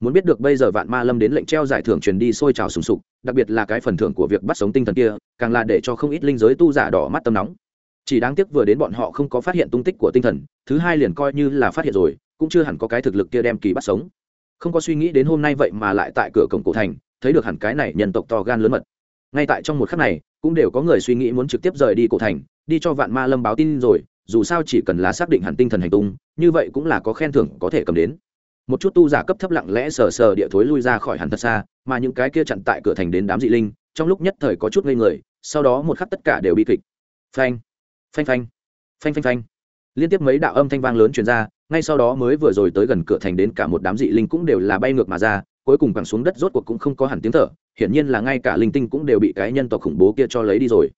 Muốn biết được bây giờ vạn ma lâm đến lệnh treo giải thưởng truyền đi sôi trào sùng sục, đặc biệt là cái phần thưởng của việc bắt sống tinh thần kia, càng là để cho không ít linh giới tu giả đỏ mắt tâm nóng. Chỉ đáng tiếc vừa đến bọn họ không có phát hiện tung tích của tinh thần, thứ hai liền coi như là phát hiện rồi, cũng chưa hẳn có cái thực lực kia đem kỳ bắt sống. Không có suy nghĩ đến hôm nay vậy mà lại tại cửa cổng cổ thành, thấy được hẳn cái này nhân tộc to gan lớn mật. Ngay tại trong một khắc này cũng đều có người suy nghĩ muốn trực tiếp rời đi cổ thành, đi cho vạn ma lâm báo tin rồi, dù sao chỉ cần là xác định hẳn tinh thần hành tung, như vậy cũng là có khen thưởng có thể cầm đến. Một chút tu giả cấp thấp lặng lẽ sờ sờ địa thối lui ra khỏi hẳn thật xa, mà những cái kia chặn tại cửa thành đến đám dị linh, trong lúc nhất thời có chút ngây người, sau đó một khắc tất cả đều bị kịch. Phanh phanh phanh phanh phanh phanh. Liên tiếp mấy đạo âm thanh vang lớn truyền ra, ngay sau đó mới vừa rồi tới gần cửa thành đến cả một đám dị linh cũng đều là bay ngược mà ra, cuối cùng quẳng xuống đất rốt cuộc cũng không có hẳn tiếng thở hiển nhiên là ngay cả linh tinh cũng đều bị cái nhân tộc khủng bố kia cho lấy đi rồi.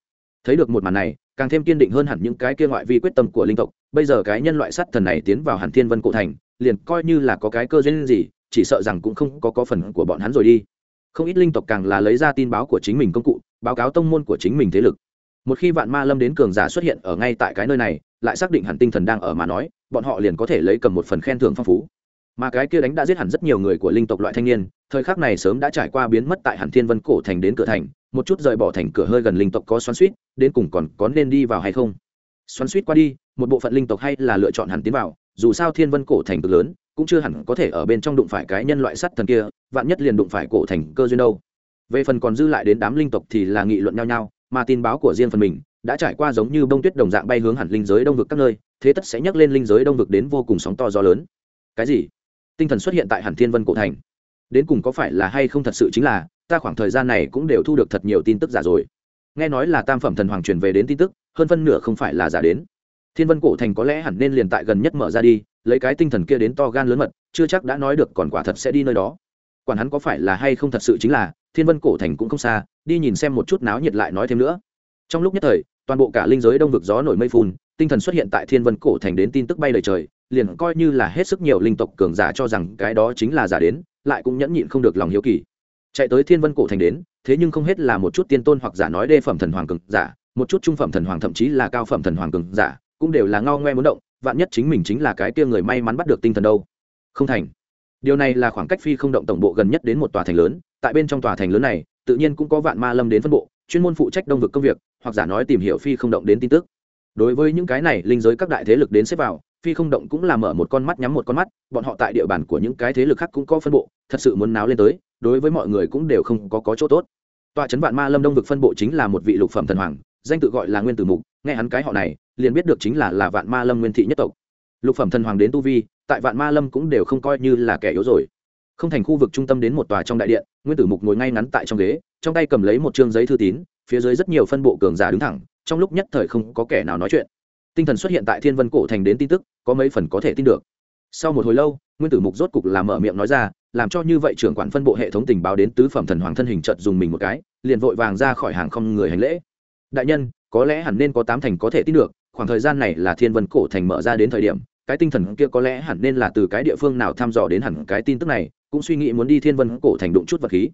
Thấy được một màn này, càng thêm kiên định hơn hẳn những cái kia ngoại vi quyết tâm của linh tộc, bây giờ cái nhân loại sắt thần này tiến vào hẳn thiên vân cổ thành, liền coi như là có cái cơ duyên gì, chỉ sợ rằng cũng không có có phần của bọn hắn rồi đi. Không ít linh tộc càng là lấy ra tin báo của chính mình công cụ, báo cáo tông môn của chính mình thế lực. Một khi vạn ma lâm đến cường giả xuất hiện ở ngay tại cái nơi này, lại xác định hẳn tinh thần đang ở mà nói, bọn họ liền có thể lấy cầm một phần khen thưởng phong phú mà cái kia đánh đã giết hẳn rất nhiều người của linh tộc loại thanh niên, thời khắc này sớm đã trải qua biến mất tại hẳn thiên vân cổ thành đến cửa thành, một chút rời bỏ thành cửa hơi gần linh tộc có xoắn suýt đến cùng còn có nên đi vào hay không? Xoắn suýt qua đi, một bộ phận linh tộc hay là lựa chọn hẳn tiến vào, dù sao thiên vân cổ thành cực lớn, cũng chưa hẳn có thể ở bên trong đụng phải cái nhân loại sắt thần kia, vạn nhất liền đụng phải cổ thành cơ duyên đâu. Về phần còn dư lại đến đám linh tộc thì là nghị luận nhau nhau, mà tin báo của riêng phần mình đã trải qua giống như bông tuyết đồng dạng bay hướng hẳn linh giới đông vực các nơi, thế tất sẽ nhắc lên linh giới đông vực đến vô cùng sóng to gió lớn. Cái gì? Tinh thần xuất hiện tại hẳn thiên vân cổ thành. Đến cùng có phải là hay không thật sự chính là, ta khoảng thời gian này cũng đều thu được thật nhiều tin tức giả rồi. Nghe nói là tam phẩm thần hoàng truyền về đến tin tức, hơn phân nửa không phải là giả đến. Thiên vân cổ thành có lẽ hẳn nên liền tại gần nhất mở ra đi, lấy cái tinh thần kia đến to gan lớn mật, chưa chắc đã nói được còn quả thật sẽ đi nơi đó. Quản hắn có phải là hay không thật sự chính là, thiên vân cổ thành cũng không xa, đi nhìn xem một chút náo nhiệt lại nói thêm nữa. Trong lúc nhất thời, toàn bộ cả linh giới đông vực gió nổi mây phun tinh thần xuất hiện tại thiên vân cổ thành đến tin tức bay lời trời liền coi như là hết sức nhiều linh tộc cường giả cho rằng cái đó chính là giả đến, lại cũng nhẫn nhịn không được lòng hiếu kỳ. Chạy tới thiên vân cổ thành đến, thế nhưng không hết là một chút tiên tôn hoặc giả nói đê phẩm thần hoàng cường giả, một chút trung phẩm thần hoàng thậm chí là cao phẩm thần hoàng cường giả, cũng đều là ngao ngoe muốn động, vạn nhất chính mình chính là cái kia người may mắn bắt được tinh thần đâu. Không thành. Điều này là khoảng cách phi không động tổng bộ gần nhất đến một tòa thành lớn, tại bên trong tòa thành lớn này, tự nhiên cũng có vạn ma lâm đến phân bộ, chuyên môn phụ trách đông vực công việc, hoặc giả nói tìm hiểu phi không động đến tin tức. Đối với những cái này linh giới các đại thế lực đến xếp vào phi không động cũng là mở một con mắt nhắm một con mắt bọn họ tại địa bàn của những cái thế lực khác cũng có phân bộ thật sự muốn náo lên tới đối với mọi người cũng đều không có, có chỗ tốt. Tòa trấn vạn ma lâm đông vực phân bộ chính là một vị lục phẩm thần hoàng danh tự gọi là nguyên tử mục nghe hắn cái họ này liền biết được chính là là vạn ma lâm nguyên thị nhất tộc. Lục phẩm thần hoàng đến tu vi tại vạn ma lâm cũng đều không coi như là kẻ yếu rồi. Không thành khu vực trung tâm đến một tòa trong đại điện nguyên tử mục ngồi ngay ngắn tại trong ghế trong tay cầm lấy một chương giấy thư tín phía dưới rất nhiều phân bộ cường giả đứng thẳng trong lúc nhất thời không có kẻ nào nói chuyện tinh thần xuất hiện tại thiên vân cổ thành đến tin tức, có mấy phần có thể tin được. Sau một hồi lâu, nguyên tử mục rốt cục làm mở miệng nói ra, làm cho như vậy trưởng quản phân bộ hệ thống tình báo đến tứ phẩm thần hoàng thân hình trợt dùng mình một cái, liền vội vàng ra khỏi hàng không người hành lễ. Đại nhân, có lẽ hẳn nên có tám thành có thể tin được, khoảng thời gian này là thiên vân cổ thành mở ra đến thời điểm, cái tinh thần kia có lẽ hẳn nên là từ cái địa phương nào thăm dò đến hẳn cái tin tức này, cũng suy nghĩ muốn đi thiên vân cổ thành đụng chút vật khí.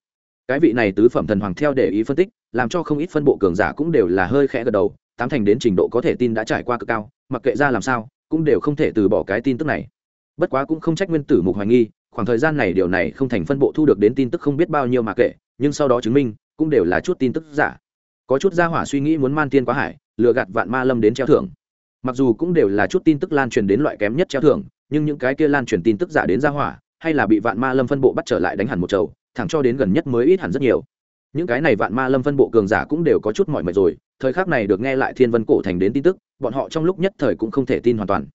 Cái vị này tứ phẩm thần hoàng theo để ý phân tích, làm cho không ít phân bộ cường giả cũng đều là hơi khẽ gật đầu tám thành đến trình độ có thể tin đã trải qua cực cao, mặc kệ ra làm sao, cũng đều không thể từ bỏ cái tin tức này. Bất quá cũng không trách nguyên tử mục hoài nghi, khoảng thời gian này điều này không thành phân bộ thu được đến tin tức không biết bao nhiêu mà kệ nhưng sau đó chứng minh, cũng đều là chút tin tức giả. Có chút gia hỏa suy nghĩ muốn man tiên quá hải, lừa gạt vạn ma lâm đến treo thưởng. Mặc dù cũng đều là chút tin tức lan truyền đến loại kém nhất treo thưởng, nhưng những cái kia lan truyền tin tức giả đến gia hỏa, hay là bị vạn ma lâm phân bộ bắt trở lại đánh hẳn một chầu, thẳng cho đến gần nhất mới ít hẳn rất nhiều những cái này vạn ma lâm phân bộ cường giả cũng đều có chút mỏi mệt rồi, thời khắc này được nghe lại thiên vân cổ thành đến tin tức, bọn họ trong lúc nhất thời cũng không thể tin hoàn toàn.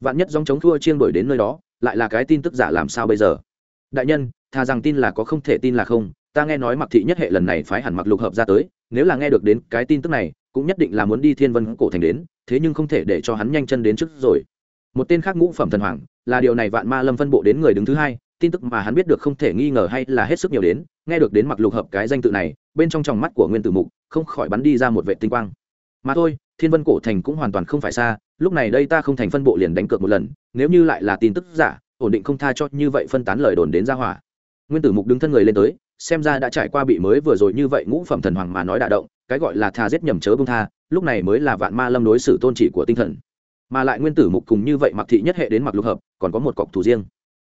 Vạn nhất dòng chống thua chiên đổi đến nơi đó, lại là cái tin tức giả làm sao bây giờ? Đại nhân, thà rằng tin là có không thể tin là không, ta nghe nói mặc thị nhất hệ lần này phái hẳn mặc lục hợp ra tới, nếu là nghe được đến cái tin tức này, cũng nhất định là muốn đi thiên vân cổ thành đến, thế nhưng không thể để cho hắn nhanh chân đến trước rồi. Một tên khác ngũ phẩm thần hoàng, là điều này vạn ma lâm phân bộ đến người đứng thứ hai tin tức mà hắn biết được không thể nghi ngờ hay là hết sức nhiều đến, nghe được đến mặc lục hợp cái danh tự này, bên trong tròng mắt của nguyên tử mục không khỏi bắn đi ra một vệ tinh quang. Mà thôi, thiên vân cổ thành cũng hoàn toàn không phải xa, lúc này đây ta không thành phân bộ liền đánh cược một lần, nếu như lại là tin tức giả, ổn định không tha cho như vậy phân tán lời đồn đến ra hỏa. Nguyên tử mục đứng thân người lên tới, xem ra đã trải qua bị mới vừa rồi như vậy ngũ phẩm thần hoàng mà nói đả động, cái gọi là tha giết nhầm chớ bông tha, lúc này mới là vạn ma lâm đối xử tôn trị của tinh thần. Mà lại nguyên tử mục cùng như vậy mặc thị nhất hệ đến mặc lục hợp, còn có một cọc thủ riêng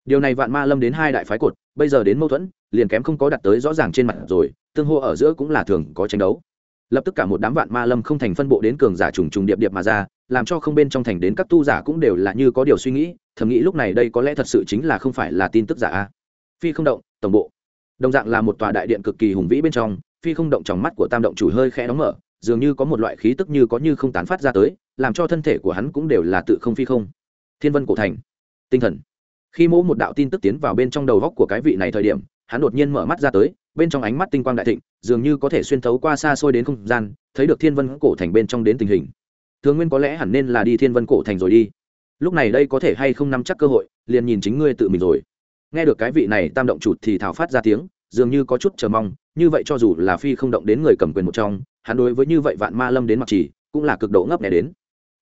điều này vạn ma lâm đến hai đại phái cột, bây giờ đến mâu thuẫn, liền kém không có đặt tới rõ ràng trên mặt rồi, tương hô ở giữa cũng là thường có tranh đấu. Lập tức cả một đám vạn ma lâm không thành phân bộ đến cường giả trùng trùng điệp điệp mà ra, làm cho không bên trong thành đến các tu giả cũng đều là như có điều suy nghĩ, thầm nghĩ lúc này đây có lẽ thật sự chính là không phải là tin tức giả a. Phi không động, tổng bộ. Đồng dạng là một tòa đại điện cực kỳ hùng vĩ bên trong, phi không động trong mắt của tam động chủ hơi khẽ đóng mở, dường như có một loại khí tức như có như không tán phát ra tới, làm cho thân thể của hắn cũng đều là tự không phi không. Thiên vân cổ thành. Tinh thần khi mỗ một đạo tin tức tiến vào bên trong đầu góc của cái vị này thời điểm, hắn đột nhiên mở mắt ra tới, bên trong ánh mắt tinh quang đại thịnh, dường như có thể xuyên thấu qua xa xôi đến không gian, thấy được thiên vân cổ thành bên trong đến tình hình. Thường nguyên có lẽ hẳn nên là đi thiên vân cổ thành rồi đi. Lúc này đây có thể hay không nắm chắc cơ hội, liền nhìn chính ngươi tự mình rồi. Nghe được cái vị này tam động chụt thì thảo phát ra tiếng, dường như có chút chờ mong, như vậy cho dù là phi không động đến người cầm quyền một trong, hắn đối với như vậy vạn ma lâm đến mặc chỉ, cũng là cực độ ngấp nghé đến.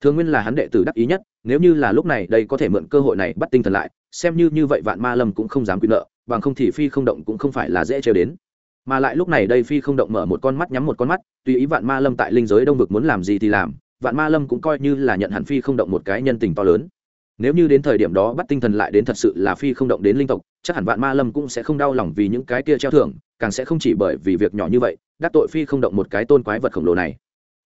Thường nguyên là hắn đệ tử đắc ý nhất, nếu như là lúc này đây có thể mượn cơ hội này bắt tinh thần lại xem như như vậy vạn ma lâm cũng không dám quy nợ, bằng không thì phi không động cũng không phải là dễ trêu đến. Mà lại lúc này đây phi không động mở một con mắt nhắm một con mắt, tùy ý vạn ma lâm tại linh giới đông vực muốn làm gì thì làm, vạn ma lâm cũng coi như là nhận hẳn phi không động một cái nhân tình to lớn. Nếu như đến thời điểm đó bắt tinh thần lại đến thật sự là phi không động đến linh tộc, chắc hẳn vạn ma lâm cũng sẽ không đau lòng vì những cái kia treo thưởng, càng sẽ không chỉ bởi vì việc nhỏ như vậy, đắc tội phi không động một cái tôn quái vật khổng lồ này.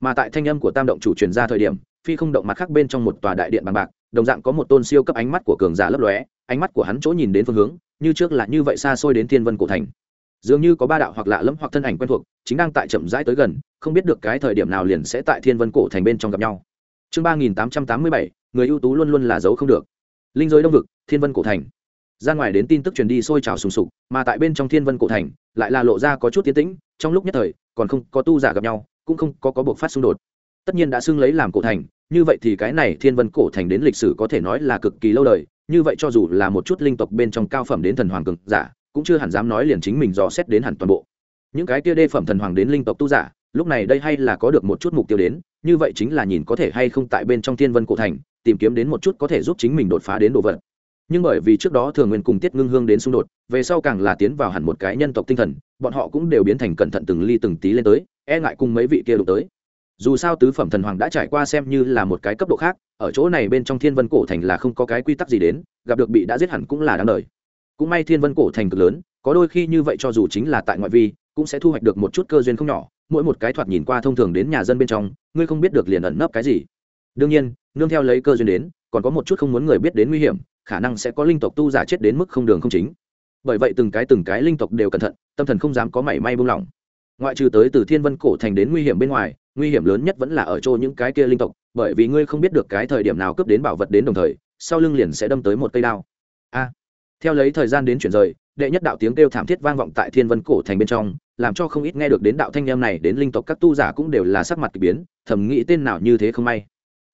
Mà tại thanh âm của tam động chủ truyền ra thời điểm, phi không động mặt khác bên trong một tòa đại điện bằng bạc đồng dạng có một tôn siêu cấp ánh mắt của cường giả lấp lóe, ánh mắt của hắn chỗ nhìn đến phương hướng, như trước là như vậy xa xôi đến thiên vân cổ thành. Dường như có ba đạo hoặc lạ lẫm hoặc thân ảnh quen thuộc, chính đang tại chậm rãi tới gần, không biết được cái thời điểm nào liền sẽ tại thiên vân cổ thành bên trong gặp nhau. Chương ba nghìn tám trăm tám mươi bảy, người ưu tú luôn luôn là giấu không được. Linh giới đông vực, thiên vân cổ thành. Ra ngoài đến tin tức truyền đi sôi trào sùng sục, mà tại bên trong thiên vân cổ thành, lại là lộ ra có chút tiến tĩnh, trong lúc nhất thời, còn không có tu giả gặp nhau, cũng không có có buộc phát xung đột. Tất nhiên đã xưng lấy làm cổ thành như vậy thì cái này thiên vân cổ thành đến lịch sử có thể nói là cực kỳ lâu đời, như vậy cho dù là một chút linh tộc bên trong cao phẩm đến thần hoàng cường giả, cũng chưa hẳn dám nói liền chính mình dò xét đến hẳn toàn bộ. Những cái kia đê phẩm thần hoàng đến linh tộc tu giả, lúc này đây hay là có được một chút mục tiêu đến, như vậy chính là nhìn có thể hay không tại bên trong thiên vân cổ thành, tìm kiếm đến một chút có thể giúp chính mình đột phá đến đồ vật. Nhưng bởi vì trước đó thường nguyên cùng tiết ngưng hương đến xung đột, về sau càng là tiến vào hẳn một cái nhân tộc tinh thần, bọn họ cũng đều biến thành cẩn thận từng ly từng tí lên tới e ngại cùng mấy vị kia đụng tới dù sao tứ phẩm thần hoàng đã trải qua xem như là một cái cấp độ khác, ở chỗ này bên trong thiên vân cổ thành là không có cái quy tắc gì đến, gặp được bị đã giết hẳn cũng là đáng đời. Cũng may thiên vân cổ thành cực lớn, có đôi khi như vậy cho dù chính là tại ngoại vi, cũng sẽ thu hoạch được một chút cơ duyên không nhỏ, mỗi một cái thoạt nhìn qua thông thường đến nhà dân bên trong, ngươi không biết được liền ẩn nấp cái gì. Đương nhiên, nương theo lấy cơ duyên đến, còn có một chút không muốn người biết đến nguy hiểm, khả năng sẽ có linh tộc tu giả chết đến mức không đường không chính. Bởi vậy từng cái từng cái linh tộc đều cẩn thận, tâm thần không dám có mảy may buông lỏng. Ngoại trừ tới từ thiên vân cổ thành đến nguy hiểm bên ngoài nguy hiểm lớn nhất vẫn là ở chỗ những cái kia linh tộc, bởi vì ngươi không biết được cái thời điểm nào cướp đến bảo vật đến đồng thời, sau lưng liền sẽ đâm tới một cây đao. A. Theo lấy thời gian đến chuyển rời, đệ nhất đạo tiếng kêu thảm thiết vang vọng tại thiên vân cổ thành bên trong, làm cho không ít nghe được đến đạo thanh em này đến linh tộc các tu giả cũng đều là sắc mặt k ỳ biến, thầm nghĩ tên nào như thế không may.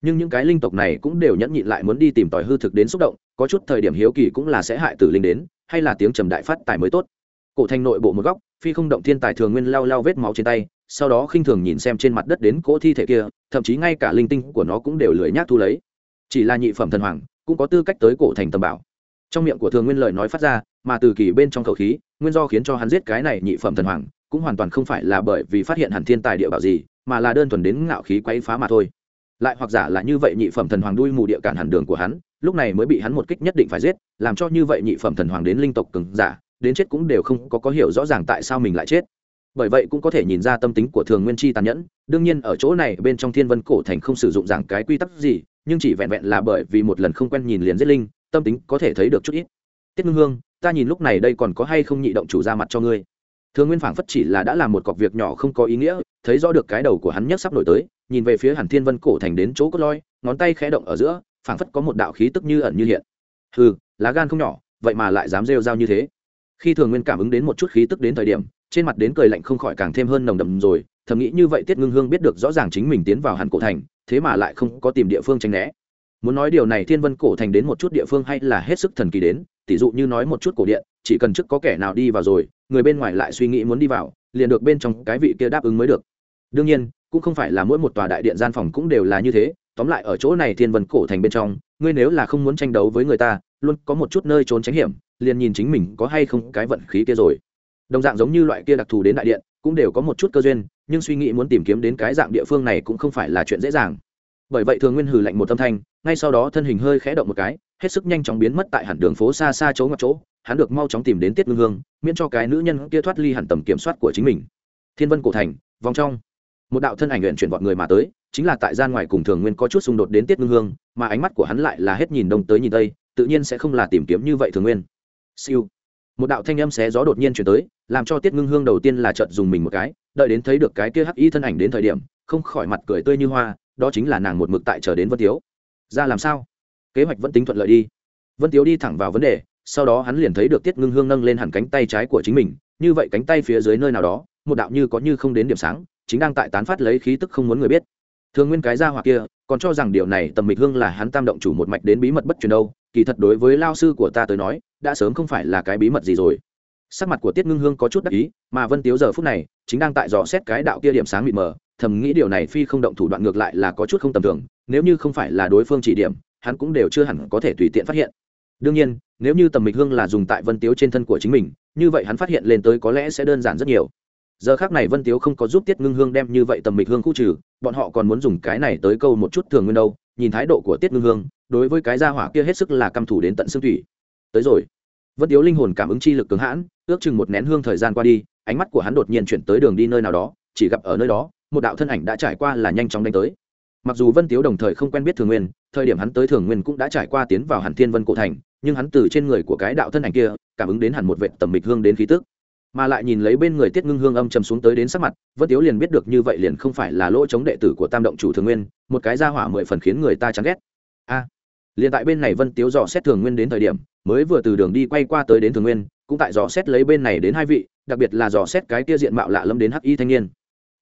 Nhưng những cái linh tộc này cũng đều nhẫn nhịn lại muốn đi tìm tòi hư thực đến xúc động, có chút thời điểm hiếu kỳ cũng là sẽ hại tử linh đến, hay là tiếng trầm đại phát tài mới tốt. Cổ thành nội bộ một góc phi không động thiên tài thường nguyên lau lau vết máu trên tay, sau đó khinh thường nhìn xem trên mặt đất đến cỗ thi thể kia, thậm chí ngay cả linh tinh của nó cũng đều lười nhác thu lấy. Chỉ là nhị phẩm thần hoàng, cũng có tư cách tới cổ thành tầm bảo. Trong miệng của thường nguyên lời nói phát ra, mà từ kỳ bên trong khẩu khí, nguyên do khiến cho hắn giết cái này nhị phẩm thần hoàng, cũng hoàn toàn không phải là bởi vì phát hiện hẳn thiên tài địa bảo gì, mà là đơn thuần đến ngạo khí quấy phá mà thôi. Lại hoặc giả là như vậy nhị phẩm thần hoàng đuôi mù địa cản hẳn đường của hắn, lúc này mới bị hắn một kích nhất định phải giết, làm cho như vậy nhị phẩm thần hoàng đến linh tộc cứng giả đến chết cũng đều không có có hiểu rõ ràng tại sao mình lại chết. Bởi vậy cũng có thể nhìn ra tâm tính của thường nguyên chi tàn nhẫn, đương nhiên ở chỗ này bên trong thiên vân cổ thành không sử dụng giảng cái quy tắc gì, nhưng chỉ vẹn vẹn là bởi vì một lần không quen nhìn liền giết linh, tâm tính có thể thấy được chút ít. Tiết ngưng hương, ta nhìn lúc này đây còn có hay không nhị động chủ ra mặt cho ngươi? Thường nguyên phảng phất chỉ là đã làm một cọc việc nhỏ không có ý nghĩa, thấy rõ được cái đầu của hắn nhất sắp nổi tới, nhìn về phía hàn thiên vân cổ thành đến chỗ cốt loi ngón tay khẽ động ở giữa, phảng phất có một đạo khí tức như ẩn như hiện. Hừ, lá gan không nhỏ, vậy mà lại dám rêu rao như thế khi thường nguyên cảm ứng đến một chút khí tức đến thời điểm, trên mặt đến cười lạnh không khỏi càng thêm hơn nồng đậm rồi, thầm nghĩ như vậy tiết ngưng hương biết được rõ ràng chính mình tiến vào hàn cổ thành, thế mà lại không có tìm địa phương tránh né. Muốn nói điều này thiên vân cổ thành đến một chút địa phương hay là hết sức thần kỳ đến, tỉ dụ như nói một chút cổ điện, chỉ cần trước có kẻ nào đi vào rồi, người bên ngoài lại suy nghĩ muốn đi vào, liền được bên trong cái vị kia đáp ứng mới được. Đương nhiên, cũng không phải là mỗi một tòa đại điện gian phòng cũng đều là như thế, tóm lại ở chỗ này thiên vân cổ thành bên trong, ngươi nếu là không muốn tranh đấu với người ta, luôn có một chút nơi trốn tránh hiểm liền nhìn chính mình có hay không cái vận khí kia rồi. Đồng dạng giống như loại kia đặc thù đến đại điện, cũng đều có một chút cơ duyên, nhưng suy nghĩ muốn tìm kiếm đến cái dạng địa phương này cũng không phải là chuyện dễ dàng. Bởi vậy thường nguyên hừ lạnh một âm thanh, ngay sau đó thân hình hơi khẽ động một cái, hết sức nhanh chóng biến mất tại hẳn đường phố xa xa chỗ ngoặt chỗ, hắn được mau chóng tìm đến tiết ngưng hương, miễn cho cái nữ nhân kia thoát ly hẳn tầm kiểm soát của chính mình. Thiên vân cổ thành, vòng trong. Một đạo thân ảnh uyển chuyển vọt người mà tới, chính là tại gian ngoài cùng thường nguyên có chút xung đột đến tiết ngưng hương, mà ánh mắt của hắn lại là hết nhìn đông tới nhìn tây, tự nhiên sẽ không là tìm kiếm như vậy thường nguyên siêu. Một đạo thanh âm xé gió đột nhiên chuyển tới, làm cho tiết ngưng hương đầu tiên là chợt dùng mình một cái, đợi đến thấy được cái kia hắc y thân ảnh đến thời điểm, không khỏi mặt cười tươi như hoa, đó chính là nàng một mực tại chờ đến vân tiếu. Ra làm sao? Kế hoạch vẫn tính thuận lợi đi. Vân tiếu đi thẳng vào vấn đề, sau đó hắn liền thấy được tiết ngưng hương nâng lên hẳn cánh tay trái của chính mình, như vậy cánh tay phía dưới nơi nào đó, một đạo như có như không đến điểm sáng, chính đang tại tán phát lấy khí tức không muốn người biết. Thường nguyên cái ra hoặc kia còn cho rằng điều này tầm mịch hương là hắn tam động chủ một mạch đến bí mật bất truyền đâu, kỳ thật đối với lao sư của ta tới nói, đã sớm không phải là cái bí mật gì rồi. Sắc mặt của tiết ngưng hương có chút đắc ý, mà vân tiếu giờ phút này, chính đang tại dò xét cái đạo kia điểm sáng mịt mờ, thầm nghĩ điều này phi không động thủ đoạn ngược lại là có chút không tầm thường, nếu như không phải là đối phương chỉ điểm, hắn cũng đều chưa hẳn có thể tùy tiện phát hiện. Đương nhiên, nếu như tầm mịch hương là dùng tại vân tiếu trên thân của chính mình, như vậy hắn phát hiện lên tới có lẽ sẽ đơn giản rất nhiều giờ khác này vân tiếu không có giúp tiết ngưng hương đem như vậy tầm mịch hương khu trừ, bọn họ còn muốn dùng cái này tới câu một chút thường nguyên đâu, nhìn thái độ của tiết ngưng hương, đối với cái gia hỏa kia hết sức là căm thủ đến tận xương thủy tới rồi. Vân tiếu linh hồn cảm ứng chi lực cứng hãn, ước chừng một nén hương thời gian qua đi, ánh mắt của hắn đột nhiên chuyển tới đường đi nơi nào đó, chỉ gặp ở nơi đó, một đạo thân ảnh đã trải qua là nhanh chóng đánh tới. Mặc dù vân tiếu đồng thời không quen biết thường nguyên, thời điểm hắn tới thường nguyên cũng đã trải qua tiến vào hàn thiên vân cổ thành, nhưng hắn từ trên người của cái đạo thân ảnh kia, cảm ứng đến hẳn một vệ tầm mịch hương đến khí tức mà lại nhìn lấy bên người tiết ngưng hương âm chầm xuống tới đến sắc mặt, vân tiếu liền biết được như vậy liền không phải là lỗ chống đệ tử của tam động chủ thường nguyên, một cái ra hỏa mười phần khiến người ta chán ghét. A! Liền tại bên này vân tiếu dò xét thường nguyên đến thời điểm, mới vừa từ đường đi quay qua tới đến thường nguyên, cũng tại dò xét lấy bên này đến hai vị, đặc biệt là dò xét cái kia diện mạo lạ lâm đến hắc y thanh niên.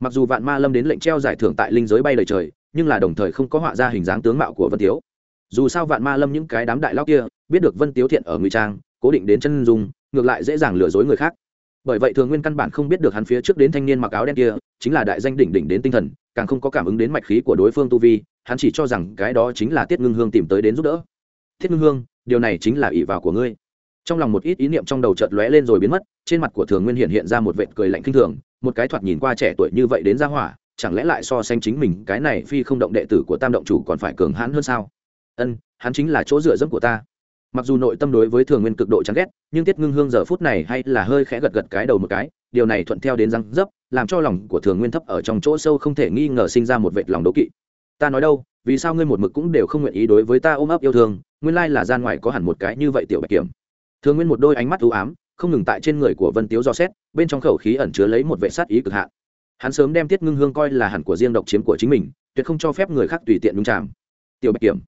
Mặc dù vạn ma lâm đến lệnh treo giải thưởng tại linh giới bay lời trời, nhưng là đồng thời không có họa ra hình dáng tướng mạo của vân tiếu. Dù sao vạn ma lâm những cái đám đại lao kia, biết được vân tiếu thiện ở ngụy trang, cố định đến chân dung, ngược lại dễ dàng lừa dối người khác bởi vậy thường nguyên căn bản không biết được hắn phía trước đến thanh niên mặc áo đen kia chính là đại danh đỉnh đỉnh đến tinh thần, càng không có cảm ứng đến mạch khí của đối phương tu vi, hắn chỉ cho rằng cái đó chính là tiết ngưng hương tìm tới đến giúp đỡ. Thiết ngưng hương, điều này chính là ỷ vào của ngươi. Trong lòng một ít ý niệm trong đầu chợt lóe lên rồi biến mất, trên mặt của thường nguyên hiện hiện ra một vệt cười lạnh kinh thường, một cái thoạt nhìn qua trẻ tuổi như vậy đến ra hỏa, chẳng lẽ lại so sánh chính mình, cái này phi không động đệ tử của tam động chủ còn phải cường hãn hơn sao? Ân, hắn chính là chỗ dựa dẫm của ta mặc dù nội tâm đối với thường nguyên cực độ chán ghét, nhưng tiết ngưng hương giờ phút này hay là hơi khẽ gật gật cái đầu một cái, điều này thuận theo đến răng dấp, làm cho lòng của thường nguyên thấp ở trong chỗ sâu không thể nghi ngờ sinh ra một vệt lòng đố kỵ. Ta nói đâu, vì sao ngươi một mực cũng đều không nguyện ý đối với ta ôm ấp yêu thương, nguyên lai là gian ngoài có hẳn một cái như vậy tiểu bạch kiểm. Thường nguyên một đôi ánh mắt u ám, không ngừng tại trên người của vân tiếu do xét, bên trong khẩu khí ẩn chứa lấy một vệ sát ý cực hạn. Hắn sớm đem tiết ngưng hương coi là hẳn của riêng độc chiếm của chính mình, tuyệt không cho phép người khác tùy tiện đúng chạm tiểu bạch kiểm.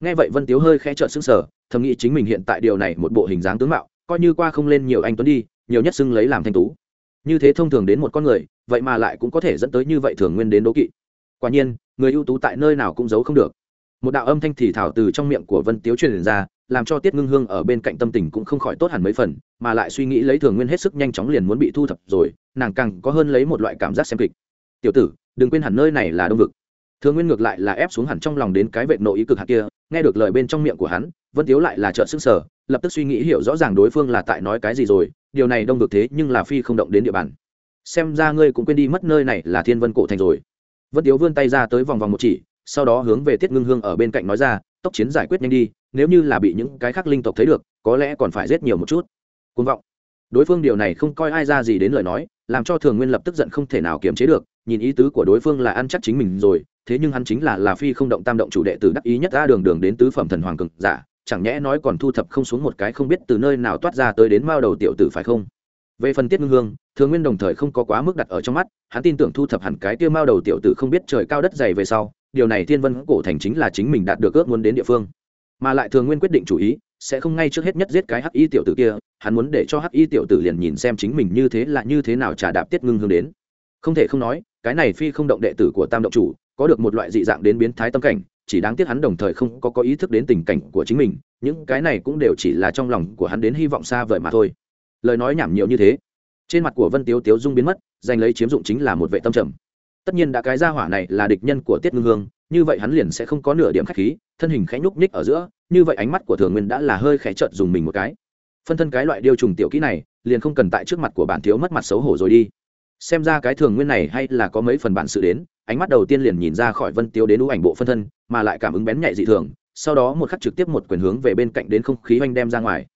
Nghe vậy vân tiếu hơi khẽ trợn xứng sở thầm nghĩ chính mình hiện tại điều này một bộ hình dáng tướng mạo, coi như qua không lên nhiều anh tuấn đi, nhiều nhất xưng lấy làm thanh tú. Như thế thông thường đến một con người, vậy mà lại cũng có thể dẫn tới như vậy thường nguyên đến đố kỵ. Quả nhiên, người ưu tú tại nơi nào cũng giấu không được. Một đạo âm thanh thì thảo từ trong miệng của vân tiếu truyền ra, làm cho tiết ngưng hương ở bên cạnh tâm tình cũng không khỏi tốt hẳn mấy phần, mà lại suy nghĩ lấy thường nguyên hết sức nhanh chóng liền muốn bị thu thập rồi, nàng càng có hơn lấy một loại cảm giác xem kịch. Tiểu tử, đừng quên hẳn nơi này là đông vực. Thường nguyên ngược lại là ép xuống hẳn trong lòng đến cái vệ nội ý cực hạt kia nghe được lời bên trong miệng của hắn, vân tiếu lại là trợn sức sở lập tức suy nghĩ hiểu rõ ràng đối phương là tại nói cái gì rồi, điều này đông được thế nhưng là phi không động đến địa bàn. Xem ra ngươi cũng quên đi mất nơi này là thiên vân cổ thành rồi. Vân tiếu vươn tay ra tới vòng vòng một chỉ, sau đó hướng về tiết ngưng hương ở bên cạnh nói ra, tốc chiến giải quyết nhanh đi, nếu như là bị những cái khác linh tộc thấy được, có lẽ còn phải giết nhiều một chút. Côn vọng. Đối phương điều này không coi ai ra gì đến lời nói, làm cho thường nguyên lập tức giận không thể nào kiềm chế được, nhìn ý tứ của đối phương là ăn chắc chính mình rồi thế nhưng hắn chính là là phi không động tam động chủ đệ tử đắc ý nhất ra đường đường đến tứ phẩm thần hoàng cực giả, chẳng nhẽ nói còn thu thập không xuống một cái không biết từ nơi nào toát ra tới đến mao đầu tiểu tử phải không? Về phần tiết ngưng hương, thường nguyên đồng thời không có quá mức đặt ở trong mắt, hắn tin tưởng thu thập hẳn cái tiêu mao đầu tiểu tử không biết trời cao đất dày về sau, điều này thiên vân cổ thành chính là chính mình đạt được ước muốn đến địa phương. Mà lại thường nguyên quyết định chủ ý, sẽ không ngay trước hết nhất giết cái hắc y tiểu tử kia, hắn muốn để cho hắc y tiểu tử liền nhìn xem chính mình như thế là như thế nào trả đạp tiết ngưng hương đến. Không thể không nói, cái này phi không động đệ tử của tam động chủ có được một loại dị dạng đến biến thái tâm cảnh, chỉ đáng tiếc hắn đồng thời không có có ý thức đến tình cảnh của chính mình, những cái này cũng đều chỉ là trong lòng của hắn đến hy vọng xa vời mà thôi. Lời nói nhảm nhiều như thế, trên mặt của vân tiếu tiếu dung biến mất, giành lấy chiếm dụng chính là một vệ tâm trầm. Tất nhiên đã cái gia hỏa này là địch nhân của tiết ngưng hương, như vậy hắn liền sẽ không có nửa điểm khách khí, thân hình khẽ nhúc nhích ở giữa, như vậy ánh mắt của thường nguyên đã là hơi khẽ trợn dùng mình một cái. Phân thân cái loại điêu trùng tiểu kỹ này, liền không cần tại trước mặt của bản thiếu mất mặt xấu hổ rồi đi. Xem ra cái thường nguyên này hay là có mấy phần bản sự đến ánh mắt đầu tiên liền nhìn ra khỏi vân tiêu đến ưu ảnh bộ phân thân mà lại cảm ứng bén nhạy dị thường sau đó một khắc trực tiếp một quyền hướng về bên cạnh đến không khí oanh đem ra ngoài.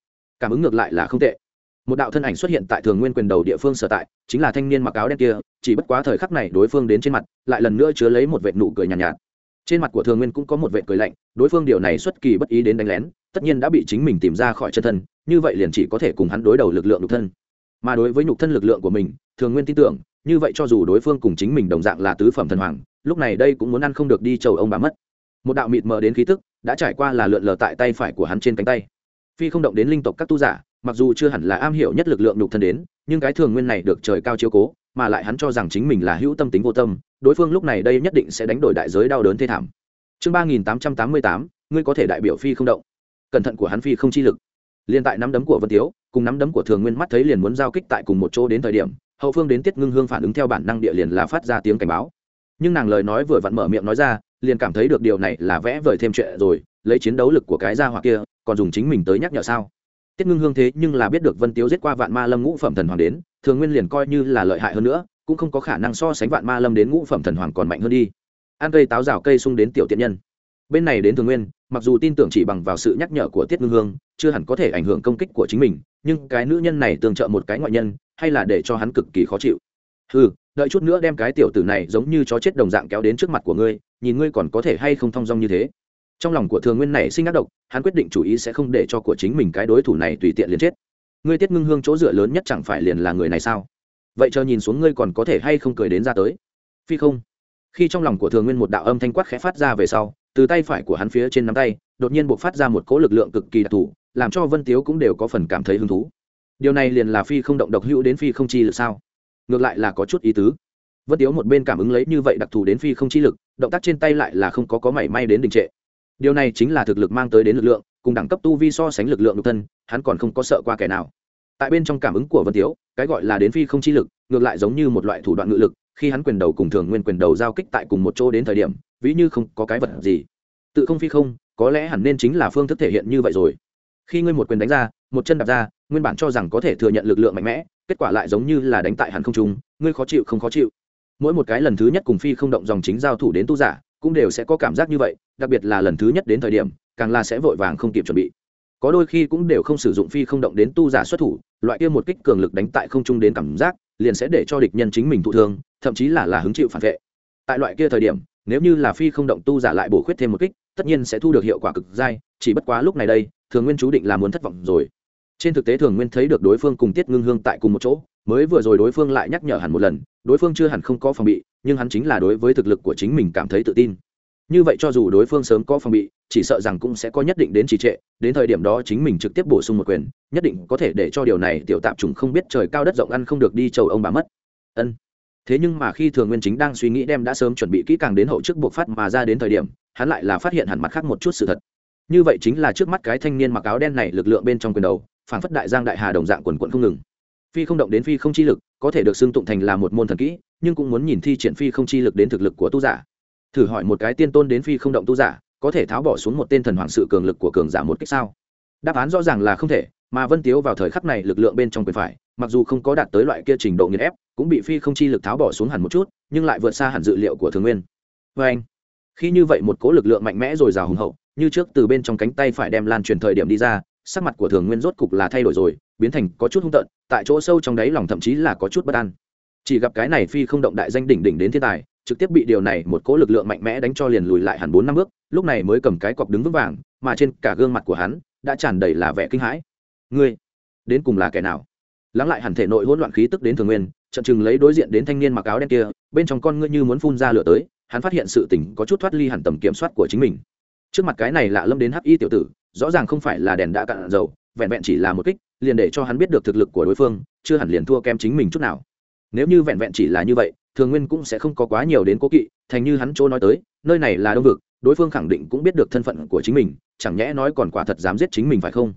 Cảm ứng ngược lại là không tệ. Một đạo thân ảnh xuất hiện tại thường nguyên quyền đầu địa phương sở tại chính là thanh niên mặc áo đen kia chỉ bất quá thời khắc này đối phương đến trên mặt lại lần nữa chứa lấy một vệt nụ cười nhàn nhạt, nhạt. Trên mặt của thường nguyên cũng có một vệt cười lạnh đối phương điều này xuất kỳ bất ý đến đánh lén tất nhiên đã bị chính mình tìm ra khỏi chân thân như vậy liền chỉ có thể cùng hắn đối đầu lực lượng nhục thân. Mà đối với nhục thân lực lượng của mình thường nguyên tin tưởng như vậy cho dù đối phương cùng chính mình đồng dạng là tứ phẩm thần hoàng, lúc này đây cũng muốn ăn không được đi chầu ông bà mất. Một đạo mịt mờ đến khí tức đã trải qua là lượn lờ tại tay phải của hắn trên cánh tay. Phi không động đến linh tộc các tu giả, mặc dù chưa hẳn là am hiểu nhất lực lượng nhục thân đến, nhưng cái thường nguyên này được trời cao chiếu cố, mà lại hắn cho rằng chính mình là hữu tâm tính vô tâm, đối phương lúc này đây nhất định sẽ đánh đổi đại giới đau đớn thê thảm. Chương ba nghìn tám trăm tám mươi tám, ngươi có thể đại biểu phi không động. Cẩn thận của hắn phi không chi lực. Liên tại nắm đấm của vân tiếu, cùng nắm đấm của thường nguyên mắt thấy liền muốn giao kích tại cùng một chỗ đến thời điểm hậu phương đến tiết ngưng hương phản ứng theo bản năng địa liền là phát ra tiếng cảnh báo. Nhưng nàng lời nói vừa vặn mở miệng nói ra, liền cảm thấy được điều này là vẽ vời thêm chuyện rồi, lấy chiến đấu lực của cái gia hỏa kia, còn dùng chính mình tới nhắc nhở sao? Tiết ngưng hương thế nhưng là biết được vân tiếu giết qua vạn ma lâm ngũ phẩm thần hoàng đến, thường nguyên liền coi như là lợi hại hơn nữa, cũng không có khả năng so sánh vạn ma lâm đến ngũ phẩm thần hoàng còn mạnh hơn đi. Ăn cây táo rào cây sung đến tiểu tiện nhân. Bên này đến thường nguyên, mặc dù tin tưởng chỉ bằng vào sự nhắc nhở của tiết ngưng hương, chưa hẳn có thể ảnh hưởng công kích của chính mình, nhưng cái nữ nhân này tương trợ một cái ngoại nhân hay là để cho hắn cực kỳ khó chịu? Ừ đợi chút nữa đem cái tiểu tử này giống như chó chết đồng dạng kéo đến trước mặt của ngươi, nhìn ngươi còn có thể hay không thong dong như thế. Trong lòng của thường nguyên này sinh ác độc, hắn quyết định chủ ý sẽ không để cho của chính mình cái đối thủ này tùy tiện liền chết. Ngươi tiết ngưng hương chỗ dựa lớn nhất chẳng phải liền là người này sao? Vậy chờ nhìn xuống ngươi còn có thể hay không cười đến ra tới. Phi không. Khi trong lòng của thường nguyên một đạo âm thanh quát khẽ phát ra về sau, từ tay phải của hắn phía trên nắm tay, đột nhiên buộc phát ra một cỗ lực lượng cực kỳ đặc thù, làm cho vân tiếu cũng đều có phần cảm thấy hứng thú điều này liền là phi không động độc hữu đến phi không chi lực sao? Ngược lại là có chút ý tứ. Vân tiếu một bên cảm ứng lấy như vậy đặc thù đến phi không chi lực, động tác trên tay lại là không có có mảy may đến đình trệ. Điều này chính là thực lực mang tới đến lực lượng, cùng đẳng cấp tu vi so sánh lực lượng độc thân, hắn còn không có sợ qua kẻ nào. Tại bên trong cảm ứng của vân tiếu, cái gọi là đến phi không chi lực, ngược lại giống như một loại thủ đoạn ngự lực, khi hắn quyền đầu cùng thường nguyên quyền đầu giao kích tại cùng một chỗ đến thời điểm, ví như không có cái vật gì. Tự không phi không, có lẽ hẳn nên chính là phương thức thể hiện như vậy rồi. Khi ngươi một quyền đánh ra một chân đạp ra, nguyên bản cho rằng có thể thừa nhận lực lượng mạnh mẽ, kết quả lại giống như là đánh tại hẳn không trung, ngươi khó chịu không khó chịu. Mỗi một cái lần thứ nhất cùng phi không động dòng chính giao thủ đến tu giả, cũng đều sẽ có cảm giác như vậy, đặc biệt là lần thứ nhất đến thời điểm, càng là sẽ vội vàng không kịp chuẩn bị. Có đôi khi cũng đều không sử dụng phi không động đến tu giả xuất thủ, loại kia một kích cường lực đánh tại không trung đến cảm giác, liền sẽ để cho địch nhân chính mình thụ thương, thậm chí là là hứng chịu phản vệ. Tại loại kia thời điểm, nếu như là phi không động tu giả lại bổ khuyết thêm một kích, tất nhiên sẽ thu được hiệu quả cực dai, chỉ bất quá lúc này đây, thường nguyên chú định là muốn thất vọng rồi trên thực tế thường nguyên thấy được đối phương cùng tiết ngưng hương tại cùng một chỗ, mới vừa rồi đối phương lại nhắc nhở hẳn một lần, đối phương chưa hẳn không có phòng bị, nhưng hắn chính là đối với thực lực của chính mình cảm thấy tự tin. Như vậy cho dù đối phương sớm có phòng bị, chỉ sợ rằng cũng sẽ có nhất định đến trì trệ, đến thời điểm đó chính mình trực tiếp bổ sung một quyền, nhất định có thể để cho điều này tiểu tạp trùng không biết trời cao đất rộng ăn không được đi chầu ông bà mất. Ân. Thế nhưng mà khi thường nguyên chính đang suy nghĩ đem đã sớm chuẩn bị kỹ càng đến hậu trước buộc phát mà ra đến thời điểm, hắn lại là phát hiện hẳn mặt khác một chút sự thật. Như vậy chính là trước mắt cái thanh niên mặc áo đen này lực lượng bên trong quyền đầu phản phất đại giang đại hà đồng dạng quần quận không ngừng. Phi không động đến phi không chi lực, có thể được xưng tụng thành là một môn thần kỹ, nhưng cũng muốn nhìn thi triển phi không chi lực đến thực lực của tu giả. Thử hỏi một cái tiên tôn đến phi không động tu giả, có thể tháo bỏ xuống một tên thần hoàng sự cường lực của cường giả một cách sao? Đáp án rõ ràng là không thể, mà vân tiếu vào thời khắc này lực lượng bên trong quyền phải, mặc dù không có đạt tới loại kia trình độ nghiền ép, cũng bị phi không chi lực tháo bỏ xuống hẳn một chút, nhưng lại vượt xa hẳn dự liệu của thường nguyên. Vê anh, khi như vậy một cố lực lượng mạnh mẽ rồi rào hùng hậu, như trước từ bên trong cánh tay phải đem lan truyền thời điểm đi ra sắc mặt của thường nguyên rốt cục là thay đổi rồi, biến thành có chút hung tợn, tại chỗ sâu trong đáy lòng thậm chí là có chút bất an. Chỉ gặp cái này phi không động đại danh đỉnh đỉnh đến thiên tài, trực tiếp bị điều này một cỗ lực lượng mạnh mẽ đánh cho liền lùi lại hẳn bốn năm bước, lúc này mới cầm cái cọc đứng vững vàng, mà trên cả gương mặt của hắn đã tràn đầy là vẻ kinh hãi. Ngươi, đến cùng là kẻ nào? Lắng lại hẳn thể nội hỗn loạn khí tức đến thường nguyên trận chừng lấy đối diện đến thanh niên mặc áo đen kia, bên trong con ngươi như muốn phun ra lửa tới, hắn phát hiện sự tỉnh có chút thoát ly hẳn tầm kiểm soát của chính mình trước mặt cái này lạ lâm đến hắc y tiểu tử, rõ ràng không phải là đèn đã cạn dầu, vẹn vẹn chỉ là một kích, liền để cho hắn biết được thực lực của đối phương, chưa hẳn liền thua kém chính mình chút nào. Nếu như vẹn vẹn chỉ là như vậy, thường nguyên cũng sẽ không có quá nhiều đến cố kỵ, thành như hắn chỗ nói tới, nơi này là đông vực, đối phương khẳng định cũng biết được thân phận của chính mình, chẳng nhẽ nói còn quả thật dám giết chính mình phải không?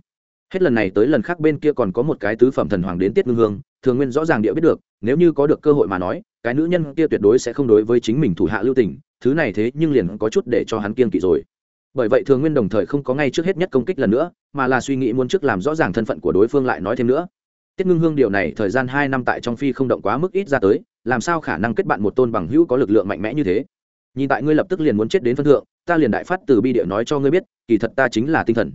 Hết lần này tới lần khác bên kia còn có một cái tứ phẩm thần hoàng đến tiết ngưng hương, thường nguyên rõ ràng địa biết được, nếu như có được cơ hội mà nói, cái nữ nhân kia tuyệt đối sẽ không đối với chính mình thủ hạ lưu tình, thứ này thế nhưng liền có chút để cho hắn kiên kỵ rồi bởi vậy thường nguyên đồng thời không có ngay trước hết nhất công kích lần nữa, mà là suy nghĩ muốn trước làm rõ ràng thân phận của đối phương lại nói thêm nữa. Tiết ngưng hương điều này thời gian hai năm tại trong phi không động quá mức ít ra tới, làm sao khả năng kết bạn một tôn bằng hữu có lực lượng mạnh mẽ như thế? Nhìn tại ngươi lập tức liền muốn chết đến phân thượng, ta liền đại phát từ bi địa nói cho ngươi biết, kỳ thật ta chính là tinh thần.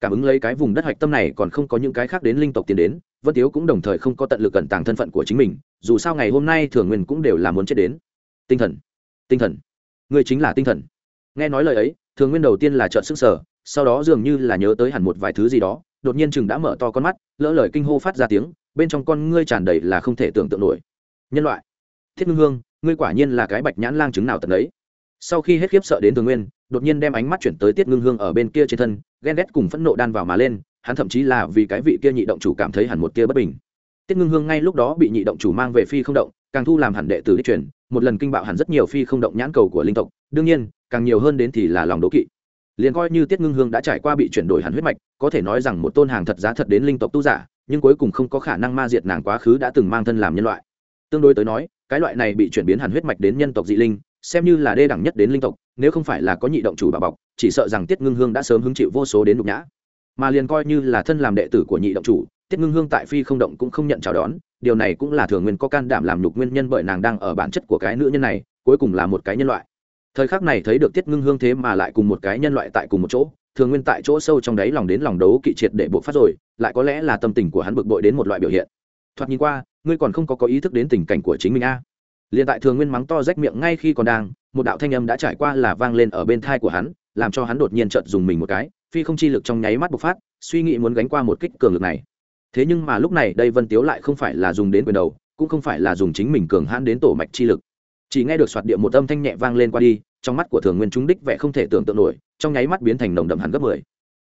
Cảm ứng lấy cái vùng đất hạch tâm này còn không có những cái khác đến linh tộc tiến đến, vân tiếu cũng đồng thời không có tận lực cẩn tàng thân phận của chính mình, dù sao ngày hôm nay thường nguyên cũng đều là muốn chết đến. Tinh thần tinh thần, ngươi chính là tinh thần. Nghe nói lời ấy thường nguyên đầu tiên là trợn sức sở sau đó dường như là nhớ tới hẳn một vài thứ gì đó, đột nhiên chừng đã mở to con mắt, lỡ lời kinh hô phát ra tiếng, bên trong con ngươi tràn đầy là không thể tưởng tượng nổi. Nhân loại, thiết ngưng hương, ngươi quả nhiên là cái bạch nhãn lang chứng nào tận ấy sau khi hết khiếp sợ đến thường nguyên, đột nhiên đem ánh mắt chuyển tới tiết ngưng hương ở bên kia trên thân, ghen ghét cùng phẫn nộ đan vào mà lên, hắn thậm chí là vì cái vị kia nhị động chủ cảm thấy hẳn một kia bất bình. Tiết ngưng hương ngay lúc đó bị nhị động chủ mang về phi không động, càng thu làm hẳn đệ tử đi chuyển một lần kinh bạo hẳn rất nhiều phi không động nhãn cầu của linh tộc đương nhiên, càng nhiều hơn đến thì là lòng đố kỵ. Liền coi như tiết ngưng hương đã trải qua bị chuyển đổi hẳn huyết mạch, có thể nói rằng một tôn hàng thật giá thật đến linh tộc tu giả, nhưng cuối cùng không có khả năng ma diệt nàng quá khứ đã từng mang thân làm nhân loại. Tương đối tới nói, cái loại này bị chuyển biến hẳn huyết mạch đến nhân tộc dị linh, xem như là đê đẳng nhất đến linh tộc, nếu không phải là có nhị động chủ bà bọc, chỉ sợ rằng tiết ngưng hương đã sớm hứng chịu vô số đến nhục nhã. Mà liền coi như là thân làm đệ tử của nhị động chủ, tiết ngưng hương tại phi không động cũng không nhận chào đón, điều này cũng là thường nguyên có can đảm làm nhục nguyên nhân bởi nàng đang ở bản chất của cái nữ nhân này, cuối cùng là một cái nhân loại thời khắc này thấy được tiết ngưng hương thế mà lại cùng một cái nhân loại tại cùng một chỗ, thường nguyên tại chỗ sâu trong đáy lòng đến lòng đấu kỵ triệt để buộc phát rồi, lại có lẽ là tâm tình của hắn bực bội đến một loại biểu hiện. Thoạt nhìn qua, ngươi còn không có có ý thức đến tình cảnh của chính mình a. À. liền tại thường nguyên mắng to rách miệng ngay khi còn đang, một đạo thanh âm đã trải qua là vang lên ở bên thai của hắn, làm cho hắn đột nhiên trợt dùng mình một cái, phi không chi lực trong nháy mắt bộc phát, suy nghĩ muốn gánh qua một kích cường lực này. Thế nhưng mà lúc này đây vân tiếu lại không phải là dùng đến quyền đầu, cũng không phải là dùng chính mình cường hãn đến tổ mạch chi lực chỉ nghe được soạt địa một âm thanh nhẹ vang lên qua đi, trong mắt của thường nguyên trúng đích vẻ không thể tưởng tượng nổi, trong nháy mắt biến thành nồng đậm hẳn gấp mười.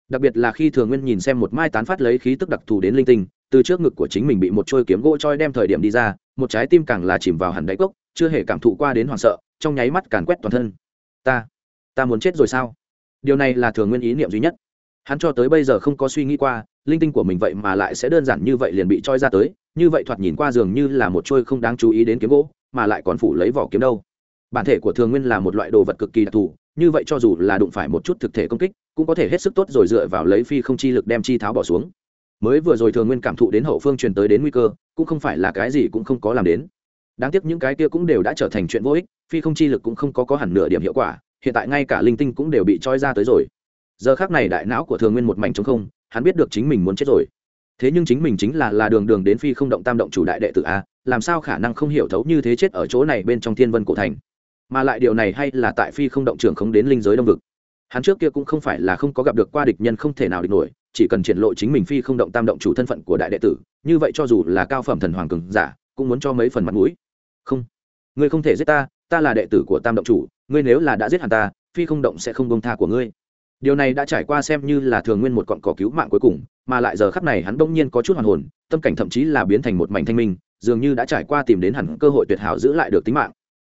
Đặc biệt là khi thường nguyên nhìn xem một mai tán phát lấy khí tức đặc thù đến linh tinh, từ trước ngực của chính mình bị một trôi kiếm gỗ trôi đem thời điểm đi ra, một trái tim càng là chìm vào hẳn đáy cốc, chưa hề cảm thụ qua đến hoảng sợ, trong nháy mắt càn quét toàn thân. Ta ta muốn chết rồi sao? Điều này là thường nguyên ý niệm duy nhất. Hắn cho tới bây giờ không có suy nghĩ qua, linh tinh của mình vậy mà lại sẽ đơn giản như vậy liền bị trôi ra tới, như vậy thoạt nhìn qua dường như là một trôi không đáng chú ý đến kiếm gỗ mà lại còn phủ lấy vỏ kiếm đâu. Bản thể của thường nguyên là một loại đồ vật cực kỳ đặc thù, như vậy cho dù là đụng phải một chút thực thể công kích, cũng có thể hết sức tốt rồi dựa vào lấy phi không chi lực đem chi tháo bỏ xuống. Mới vừa rồi thường nguyên cảm thụ đến hậu phương truyền tới đến nguy cơ, cũng không phải là cái gì cũng không có làm đến. Đáng tiếc những cái kia cũng đều đã trở thành chuyện vô ích, phi không chi lực cũng không có có hẳn nửa điểm hiệu quả, hiện tại ngay cả linh tinh cũng đều bị trói ra tới rồi. Giờ khác này đại não của thường nguyên một mảnh trống không, hắn biết được chính mình muốn chết rồi. Thế nhưng chính mình chính là là đường đường đến phi không động tam động chủ đại đệ tử a làm sao khả năng không hiểu thấu như thế chết ở chỗ này bên trong thiên vân cổ thành? Mà lại điều này hay là tại phi không động trưởng không đến linh giới đông vực? Hắn trước kia cũng không phải là không có gặp được qua địch nhân không thể nào địch nổi, chỉ cần triển lộ chính mình phi không động tam động chủ thân phận của đại đệ tử, như vậy cho dù là cao phẩm thần hoàng cường giả, cũng muốn cho mấy phần mặt mũi. Không. Ngươi không thể giết ta ta là đệ tử của tam động chủ, ngươi nếu là đã giết hắn ta, phi không động sẽ không bông tha của ngươi điều này đã trải qua xem như là thường nguyên một cọn cỏ cứu mạng cuối cùng, mà lại giờ khắp này hắn bỗng nhiên có chút hoàn hồn, tâm cảnh thậm chí là biến thành một mảnh thanh minh, dường như đã trải qua tìm đến hẳn cơ hội tuyệt hảo giữ lại được tính mạng.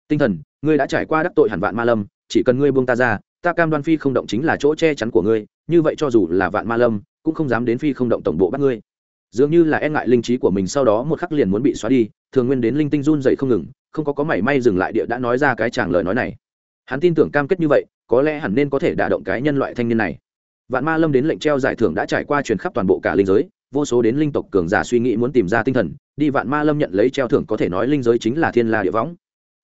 Tinh thần, ngươi đã trải qua đắc tội hẳn vạn ma lâm, chỉ cần ngươi buông ta ra, ta cam đoan phi không động chính là chỗ che chắn của ngươi, như vậy cho dù là vạn ma lâm, cũng không dám đến phi không động tổng bộ bắt ngươi. Dường như là e ngại linh trí của mình sau đó một khắc liền muốn bị xóa đi, thường nguyên đến linh tinh run dậy không ngừng, không có có mảy may dừng lại địa đã nói ra cái chàng lời nói này. Hắn tin tưởng cam kết như vậy có lẽ hẳn nên có thể đả động cái nhân loại thanh niên này. Vạn ma lâm đến lệnh treo giải thưởng đã trải qua truyền khắp toàn bộ cả linh giới, vô số đến linh tộc cường giả suy nghĩ muốn tìm ra tinh thần, đi vạn ma lâm nhận lấy treo thưởng có thể nói linh giới chính là thiên la địa võng.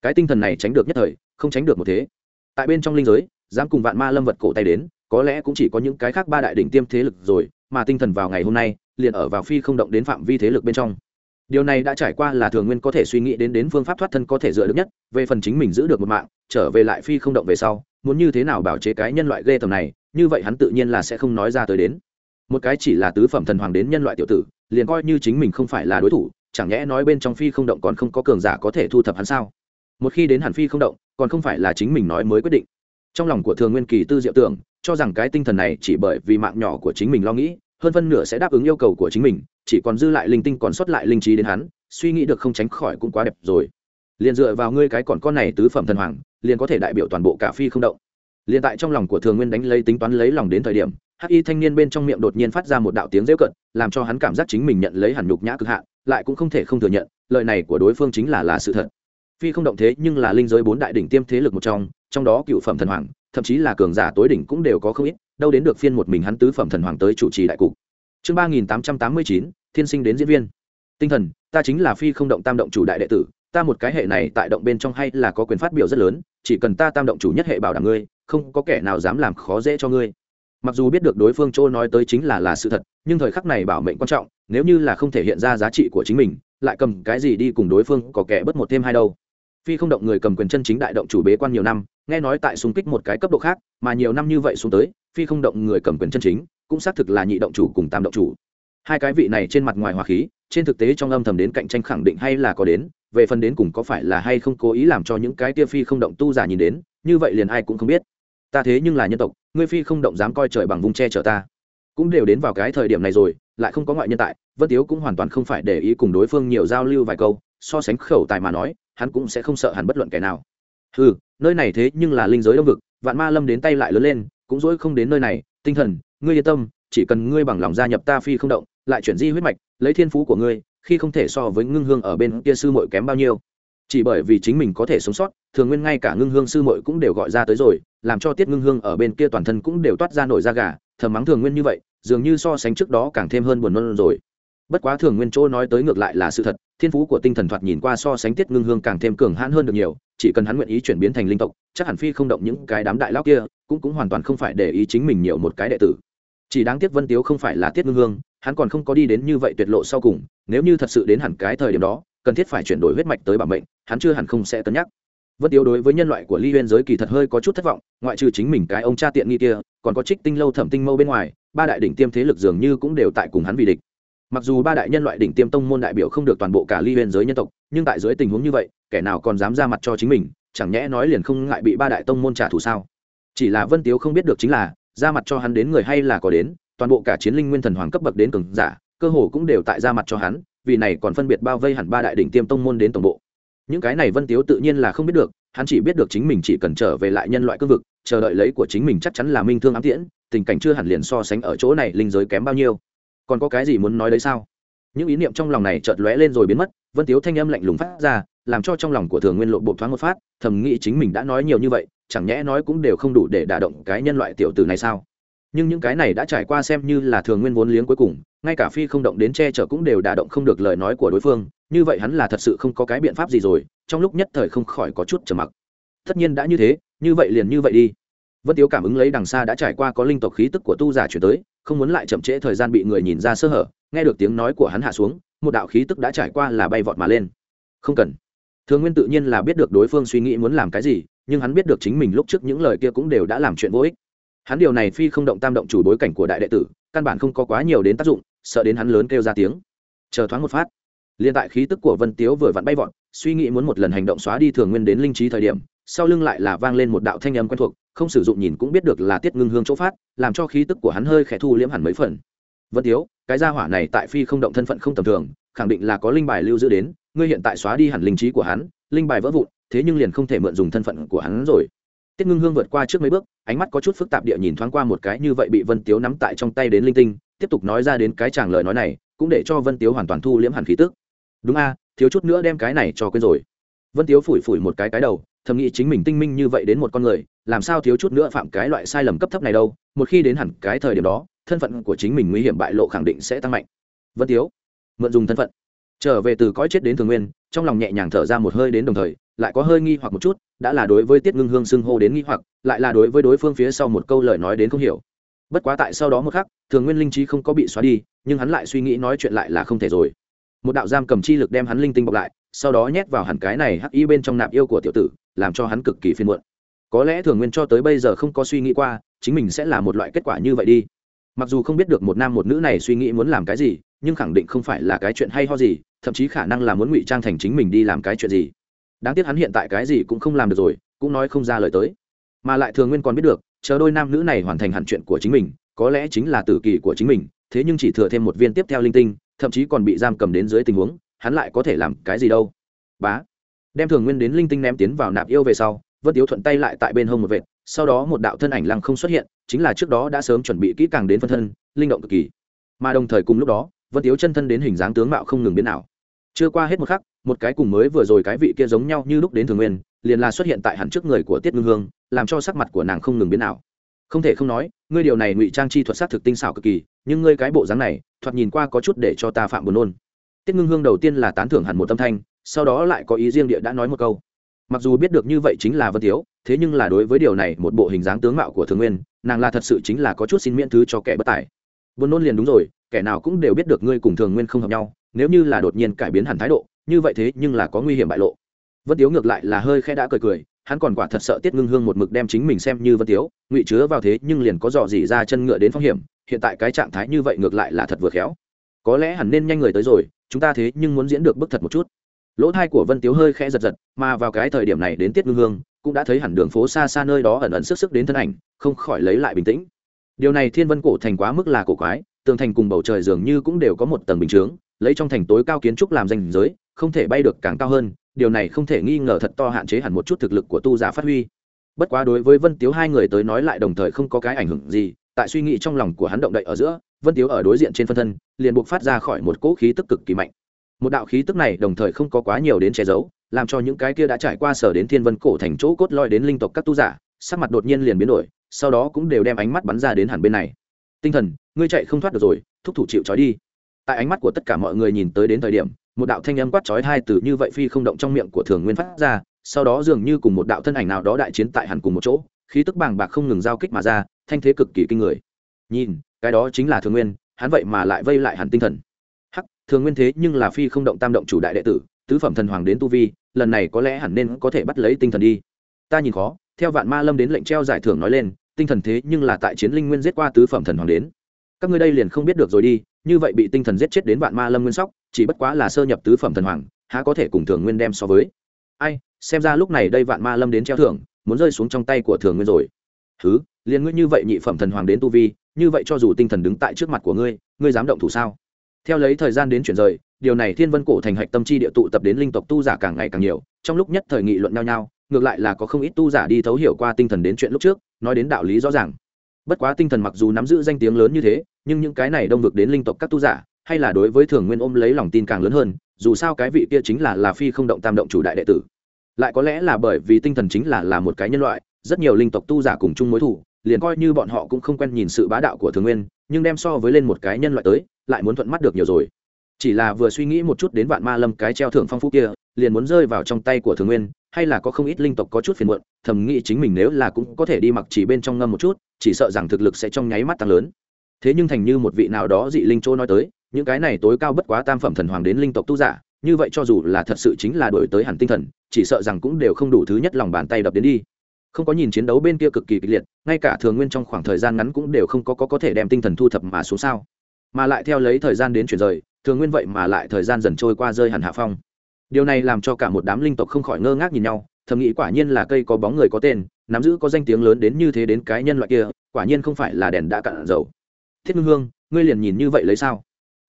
Cái tinh thần này tránh được nhất thời, không tránh được một thế. Tại bên trong linh giới, dám cùng vạn ma lâm vật cổ tay đến, có lẽ cũng chỉ có những cái khác ba đại đỉnh tiêm thế lực rồi, mà tinh thần vào ngày hôm nay, liền ở vào phi không động đến phạm vi thế lực bên trong. Điều này đã trải qua là thường nguyên có thể suy nghĩ đến đến phương pháp thoát thân có thể dựa được nhất, về phần chính mình giữ được một mạng, trở về lại phi không động về sau muốn như thế nào bảo chế cái nhân loại ghê tầm này, như vậy hắn tự nhiên là sẽ không nói ra tới đến. Một cái chỉ là tứ phẩm thần hoàng đến nhân loại tiểu tử, liền coi như chính mình không phải là đối thủ, chẳng nhẽ nói bên trong phi không động còn không có cường giả có thể thu thập hắn sao? Một khi đến hẳn phi không động, còn không phải là chính mình nói mới quyết định. Trong lòng của thường nguyên kỳ tư diệu tưởng, cho rằng cái tinh thần này chỉ bởi vì mạng nhỏ của chính mình lo nghĩ, hơn phân nửa sẽ đáp ứng yêu cầu của chính mình, chỉ còn dư lại linh tinh còn sót lại linh trí đến hắn, suy nghĩ được không tránh khỏi cũng quá đẹp rồi. Liền dựa vào ngươi cái còn con này tứ phẩm thần hoàng liền có thể đại biểu toàn bộ cả phi không động. Liền tại trong lòng của thường nguyên đánh lấy tính toán lấy lòng đến thời điểm, hắc y thanh niên bên trong miệng đột nhiên phát ra một đạo tiếng rêu cận làm cho hắn cảm giác chính mình nhận lấy hẳn nhục nhã cực hạn, lại cũng không thể không thừa nhận, lời này của đối phương chính là là sự thật. Phi không động thế nhưng là linh giới bốn đại đỉnh tiêm thế lực một trong trong đó cựu phẩm thần hoàng, thậm chí là cường giả tối đỉnh cũng đều có không ít, đâu đến được phiên một mình hắn tứ phẩm thần hoàng tới chủ trì đại cục. Chương ba nghìn tám trăm tám mươi chín, thiên sinh đến diễn viên. Tinh thần, ta chính là phi không động tam động chủ đại đệ tử ta một cái hệ này tại động bên trong hay là có quyền phát biểu rất lớn, chỉ cần ta tam động chủ nhất hệ bảo đảm ngươi, không có kẻ nào dám làm khó dễ cho ngươi. Mặc dù biết được đối phương chỗ nói tới chính là là sự thật, nhưng thời khắc này bảo mệnh quan trọng, nếu như là không thể hiện ra giá trị của chính mình, lại cầm cái gì đi cùng đối phương có kẻ bất một thêm hai đâu. Phi không động người cầm quyền chân chính đại động chủ bế quan nhiều năm, nghe nói tại xung kích một cái cấp độ khác, mà nhiều năm như vậy xuống tới, phi không động người cầm quyền chân chính, cũng xác thực là nhị động chủ cùng tam động chủ. Hai cái vị này trên mặt ngoài hòa khí trên thực tế trong âm thầm đến cạnh tranh khẳng định hay là có đến, về phần đến cùng có phải là hay không cố ý làm cho những cái tia phi không động tu giả nhìn đến, như vậy liền ai cũng không biết. Ta thế nhưng là nhân tộc, ngươi phi không động dám coi trời bằng vùng che chở ta. Cũng đều đến vào cái thời điểm này rồi, lại không có ngoại nhân tại, vân tiếu cũng hoàn toàn không phải để ý cùng đối phương nhiều giao lưu vài câu, so sánh khẩu tài mà nói, hắn cũng sẽ không sợ hẳn bất luận kẻ nào. Ừ nơi này thế nhưng là linh giới đông vực, vạn ma lâm đến tay lại lớn lên, cũng dỗi không đến nơi này, tinh thần, ngươi yên tâm, chỉ cần ngươi bằng lòng gia nhập ta phi không động lại chuyển di huyết mạch, lấy thiên phú của ngươi, khi không thể so với ngưng hương ở bên kia sư muội kém bao nhiêu. Chỉ bởi vì chính mình có thể sống sót, thường nguyên ngay cả ngưng hương sư muội cũng đều gọi ra tới rồi, làm cho tiết ngưng hương ở bên kia toàn thân cũng đều toát ra nổi da gà, thầm mắng thường nguyên như vậy, dường như so sánh trước đó càng thêm hơn buồn nôn rồi. Bất quá thường nguyên chỗ nói tới ngược lại là sự thật, thiên phú của tinh thần thoạt nhìn qua so sánh tiết ngưng hương càng thêm cường hãn hơn được nhiều, chỉ cần hắn nguyện ý chuyển biến thành linh tộc, chắc hẳn phi không động những cái đám đại lao kia, cũng cũng hoàn toàn không phải để ý chính mình nhiều một cái đệ tử. Chỉ đáng tiếc vân tiếu không phải là tiết ngưng hương hắn còn không có đi đến như vậy tuyệt lộ sau cùng, nếu như thật sự đến hẳn cái thời điểm đó, cần thiết phải chuyển đổi huyết mạch tới bản mệnh, hắn chưa hẳn không sẽ cân nhắc. Vân tiếu đối với nhân loại của ly huyên giới kỳ thật hơi có chút thất vọng, ngoại trừ chính mình cái ông cha tiện nghi kia, còn có trích tinh lâu thẩm tinh mâu bên ngoài, ba đại đỉnh tiêm thế lực dường như cũng đều tại cùng hắn vì địch. Mặc dù ba đại nhân loại đỉnh tiêm tông môn đại biểu không được toàn bộ cả ly huyên giới nhân tộc, nhưng tại dưới tình huống như vậy, kẻ nào còn dám ra mặt cho chính mình, chẳng nhẽ nói liền không ngại bị ba đại tông môn trả thù sao? Chỉ là vân tiếu không biết được chính là, ra mặt cho hắn đến người hay là có đến toàn bộ cả chiến linh nguyên thần hoàng cấp bậc đến cường giả, cơ hồ cũng đều tại ra mặt cho hắn, vì này còn phân biệt bao vây hẳn ba đại đỉnh tiêm tông môn đến tổng bộ. Những cái này vân tiếu tự nhiên là không biết được, hắn chỉ biết được chính mình chỉ cần trở về lại nhân loại cương vực, chờ đợi lấy của chính mình chắc chắn là minh thương ám tiễn, tình cảnh chưa hẳn liền so sánh ở chỗ này linh giới kém bao nhiêu. Còn có cái gì muốn nói đấy sao? Những ý niệm trong lòng này chợt lóe lên rồi biến mất, vân tiếu thanh âm lạnh lùng phát ra, làm cho trong lòng của thường nguyên lộ bộ thoáng một phát, thầm nghĩ chính mình đã nói nhiều như vậy, chẳng nhẽ nói cũng đều không đủ để đả động cái nhân loại tiểu tử này sao? Nhưng những cái này đã trải qua xem như là thường nguyên vốn liếng cuối cùng, ngay cả phi không động đến che chở cũng đều đả động không được lời nói của đối phương, như vậy hắn là thật sự không có cái biện pháp gì rồi, trong lúc nhất thời không khỏi có chút trầm mặc. Tất nhiên đã như thế, như vậy liền như vậy đi. Vân tiếu cảm ứng lấy đằng xa đã trải qua có linh tộc khí tức của tu giả chuyển tới, không muốn lại chậm trễ thời gian bị người nhìn ra sơ hở, nghe được tiếng nói của hắn hạ xuống, một đạo khí tức đã trải qua là bay vọt mà lên. Không cần. Thường nguyên tự nhiên là biết được đối phương suy nghĩ muốn làm cái gì, nhưng hắn biết được chính mình lúc trước những lời kia cũng đều đã làm chuyện vô ích hắn điều này phi không động tam động chủ bối cảnh của đại đệ tử, căn bản không có quá nhiều đến tác dụng, sợ đến hắn lớn kêu ra tiếng. Chờ thoáng một phát, liền tại khí tức của vân tiếu vừa vặn bay vọt, suy nghĩ muốn một lần hành động xóa đi thường nguyên đến linh trí thời điểm, sau lưng lại là vang lên một đạo thanh âm quen thuộc, không sử dụng nhìn cũng biết được là tiết ngưng hương chỗ phát, làm cho khí tức của hắn hơi khẽ thu liễm hẳn mấy phần. Vân tiếu, cái gia hỏa này tại phi không động thân phận không tầm thường, khẳng định là có linh bài lưu giữ đến, ngươi hiện tại xóa đi hẳn linh trí của hắn, linh bài vỡ vụn, thế nhưng liền không thể mượn dùng thân phận của hắn rồi tiết ngưng hương vượt qua trước mấy bước, ánh mắt có chút phức tạp địa nhìn thoáng qua một cái như vậy bị vân tiếu nắm tại trong tay đến linh tinh, tiếp tục nói ra đến cái chàng lời nói này, cũng để cho vân tiếu hoàn toàn thu liễm hẳn khí tức. Đúng a, thiếu chút nữa đem cái này cho quên rồi. Vân tiếu phủi phủi một cái cái đầu, thầm nghĩ chính mình tinh minh như vậy đến một con người, làm sao thiếu chút nữa phạm cái loại sai lầm cấp thấp này đâu, một khi đến hẳn cái thời điểm đó, thân phận của chính mình nguy hiểm bại lộ khẳng định sẽ tăng mạnh. Vân tiếu, mượn dùng thân phận. Trở về từ cõi chết đến thường nguyên, trong lòng nhẹ nhàng thở ra một hơi đến đồng thời lại có hơi nghi hoặc một chút, đã là đối với tiết ngưng hương xưng hô đến nghi hoặc, lại là đối với đối phương phía sau một câu lời nói đến không hiểu. Bất quá tại sau đó một khắc, thường nguyên linh trí không có bị xóa đi, nhưng hắn lại suy nghĩ nói chuyện lại là không thể rồi. Một đạo giam cầm chi lực đem hắn linh tinh bọc lại, sau đó nhét vào hẳn cái này hắc y bên trong nạp yêu của tiểu tử, làm cho hắn cực kỳ phiền muộn. Có lẽ thường nguyên cho tới bây giờ không có suy nghĩ qua, chính mình sẽ là một loại kết quả như vậy đi. Mặc dù không biết được một nam một nữ này suy nghĩ muốn làm cái gì, nhưng khẳng định không phải là cái chuyện hay ho gì, thậm chí khả năng là muốn ngụy trang thành chính mình đi làm cái chuyện gì đáng tiếc hắn hiện tại cái gì cũng không làm được rồi, cũng nói không ra lời tới. Mà lại thường nguyên còn biết được, chờ đôi nam nữ này hoàn thành hẳn chuyện của chính mình, có lẽ chính là tử kỳ của chính mình, thế nhưng chỉ thừa thêm một viên tiếp theo linh tinh, thậm chí còn bị giam cầm đến dưới tình huống, hắn lại có thể làm cái gì đâu. Bá. Đem thường nguyên đến linh tinh ném tiến vào nạp yêu về sau, vân tiếu thuận tay lại tại bên hông một vệt, sau đó một đạo thân ảnh lăng không xuất hiện, chính là trước đó đã sớm chuẩn bị kỹ càng đến phân thân, linh động cực kỳ. Mà đồng thời cùng lúc đó, vân tiếu chân thân đến hình dáng tướng mạo không ngừng biến nào chưa qua hết một khắc một cái cùng mới vừa rồi cái vị kia giống nhau như lúc đến thường nguyên, liền là xuất hiện tại hẳn trước người của tiết ngưng hương, làm cho sắc mặt của nàng không ngừng biến nào không thể không nói, ngươi điều này ngụy trang chi thuật sát thực tinh xảo cực kỳ, nhưng ngươi cái bộ dáng này, thoạt nhìn qua có chút để cho ta phạm buồn nôn. Tiết ngưng hương đầu tiên là tán thưởng hẳn một tâm thanh, sau đó lại có ý riêng địa đã nói một câu. Mặc dù biết được như vậy chính là vân thiếu thế nhưng là đối với điều này một bộ hình dáng tướng mạo của thường nguyên, nàng là thật sự chính là có chút xin miễn thứ cho kẻ bất tài. Buồn nôn liền đúng rồi, kẻ nào cũng đều biết được ngươi cùng thường nguyên không hợp nhau, nếu như là đột nhiên cải biến hẳn thái độ như vậy thế nhưng là có nguy hiểm bại lộ. Vân tiếu ngược lại là hơi khẽ đã cười cười, hắn còn quả thật sợ tiết ngưng hương một mực đem chính mình xem như vân tiếu, ngụy chứa vào thế nhưng liền có dò dỉ ra chân ngựa đến phong hiểm, hiện tại cái trạng thái như vậy ngược lại là thật vừa khéo. Có lẽ hẳn nên nhanh người tới rồi, chúng ta thế nhưng muốn diễn được bức thật một chút. Lỗ thai của vân tiếu hơi khẽ giật giật, mà vào cái thời điểm này đến tiết ngưng hương, cũng đã thấy hẳn đường phố xa xa nơi đó ẩn ẩn sức sức đến thân ảnh, không khỏi lấy lại bình tĩnh. Điều này thiên vân cổ thành quá mức là cổ quái, tường thành cùng bầu trời dường như cũng đều có một tầng bình chướng, lấy trong thành tối cao kiến trúc làm danh giới không thể bay được càng cao hơn, điều này không thể nghi ngờ thật to hạn chế hẳn một chút thực lực của tu giả phát huy. Bất quá đối với vân tiếu hai người tới nói lại đồng thời không có cái ảnh hưởng gì, tại suy nghĩ trong lòng của hắn động đậy ở giữa, vân tiếu ở đối diện trên phân thân, liền buộc phát ra khỏi một cỗ khí tức cực kỳ mạnh. Một đạo khí tức này đồng thời không có quá nhiều đến che giấu, làm cho những cái kia đã trải qua sở đến thiên vân cổ thành chỗ cốt loi đến linh tộc các tu giả, sắc mặt đột nhiên liền biến đổi, sau đó cũng đều đem ánh mắt bắn ra đến hẳn bên này. Tinh thần, ngươi chạy không thoát được rồi, thúc thủ chịu trói đi. Tại ánh mắt của tất cả mọi người nhìn tới đến thời điểm một đạo thanh âm quát chói hai từ như vậy phi không động trong miệng của thường nguyên phát ra, sau đó dường như cùng một đạo thân ảnh nào đó đại chiến tại hẳn cùng một chỗ, khí tức bàng bạc không ngừng giao kích mà ra, thanh thế cực kỳ kinh người. Nhìn, cái đó chính là thường nguyên, hắn vậy mà lại vây lại hẳn tinh thần. Hắc, thường nguyên thế nhưng là phi không động tam động chủ đại đệ tử, tứ phẩm thần hoàng đến tu vi, lần này có lẽ hẳn nên có thể bắt lấy tinh thần đi. Ta nhìn khó, theo vạn ma lâm đến lệnh treo giải thưởng nói lên, tinh thần thế nhưng là tại chiến linh nguyên giết qua tứ phẩm thần hoàng đến. Các ngươi đây liền không biết được rồi đi, như vậy bị tinh thần giết chết đến vạn ma lâm nguyên sóc chỉ bất quá là sơ nhập tứ phẩm thần hoàng, há có thể cùng thường nguyên đem so với. Ai, xem ra lúc này đây vạn ma lâm đến treo thưởng, muốn rơi xuống trong tay của thường nguyên rồi. Thứ liền ngươi như vậy nhị phẩm thần hoàng đến tu vi, như vậy cho dù tinh thần đứng tại trước mặt của ngươi ngươi dám động thủ sao? Theo lấy thời gian đến chuyển rời, điều này thiên vân cổ thành hạch tâm chi địa tụ tập đến linh tộc tu giả càng ngày càng nhiều, trong lúc nhất thời nghị luận nhau nhau, ngược lại là có không ít tu giả đi thấu hiểu qua tinh thần đến chuyện lúc trước, nói đến đạo lý rõ ràng. Bất quá tinh thần mặc dù nắm giữ danh tiếng lớn như thế, nhưng những cái này đông vực đến linh tộc các tu giả hay là đối với thường nguyên ôm lấy lòng tin càng lớn hơn, dù sao cái vị kia chính là là phi không động tam động chủ đại đệ tử. Lại có lẽ là bởi vì tinh thần chính là là một cái nhân loại, rất nhiều linh tộc tu giả cùng chung mối thủ, liền coi như bọn họ cũng không quen nhìn sự bá đạo của thường nguyên, nhưng đem so với lên một cái nhân loại tới, lại muốn thuận mắt được nhiều rồi. Chỉ là vừa suy nghĩ một chút đến vạn ma lâm cái treo thưởng phong phú kia, liền muốn rơi vào trong tay của thường nguyên, hay là có không ít linh tộc có chút phiền muộn, thầm nghĩ chính mình nếu là cũng có thể đi mặc chỉ bên trong ngâm một chút, chỉ sợ rằng thực lực sẽ trong nháy mắt tăng lớn. Thế nhưng thành như một vị nào đó dị linh châu nói tới những cái này tối cao bất quá tam phẩm thần hoàng đến linh tộc tu giả như vậy cho dù là thật sự chính là đổi tới hẳn tinh thần chỉ sợ rằng cũng đều không đủ thứ nhất lòng bàn tay đập đến đi. Không có nhìn chiến đấu bên kia cực kỳ kịch liệt ngay cả thường nguyên trong khoảng thời gian ngắn cũng đều không có, có có thể đem tinh thần thu thập mà xuống sao. Mà lại theo lấy thời gian đến chuyển rời thường nguyên vậy mà lại thời gian dần trôi qua rơi hẳn hạ phong. Điều này làm cho cả một đám linh tộc không khỏi ngơ ngác nhìn nhau thầm nghĩ quả nhiên là cây có bóng người có tên nắm giữ có danh tiếng lớn đến như thế đến cái nhân loại kia quả nhiên không phải là đèn đã cạn dầu. Thiết ngưng hương ngươi liền nhìn như vậy lấy sao?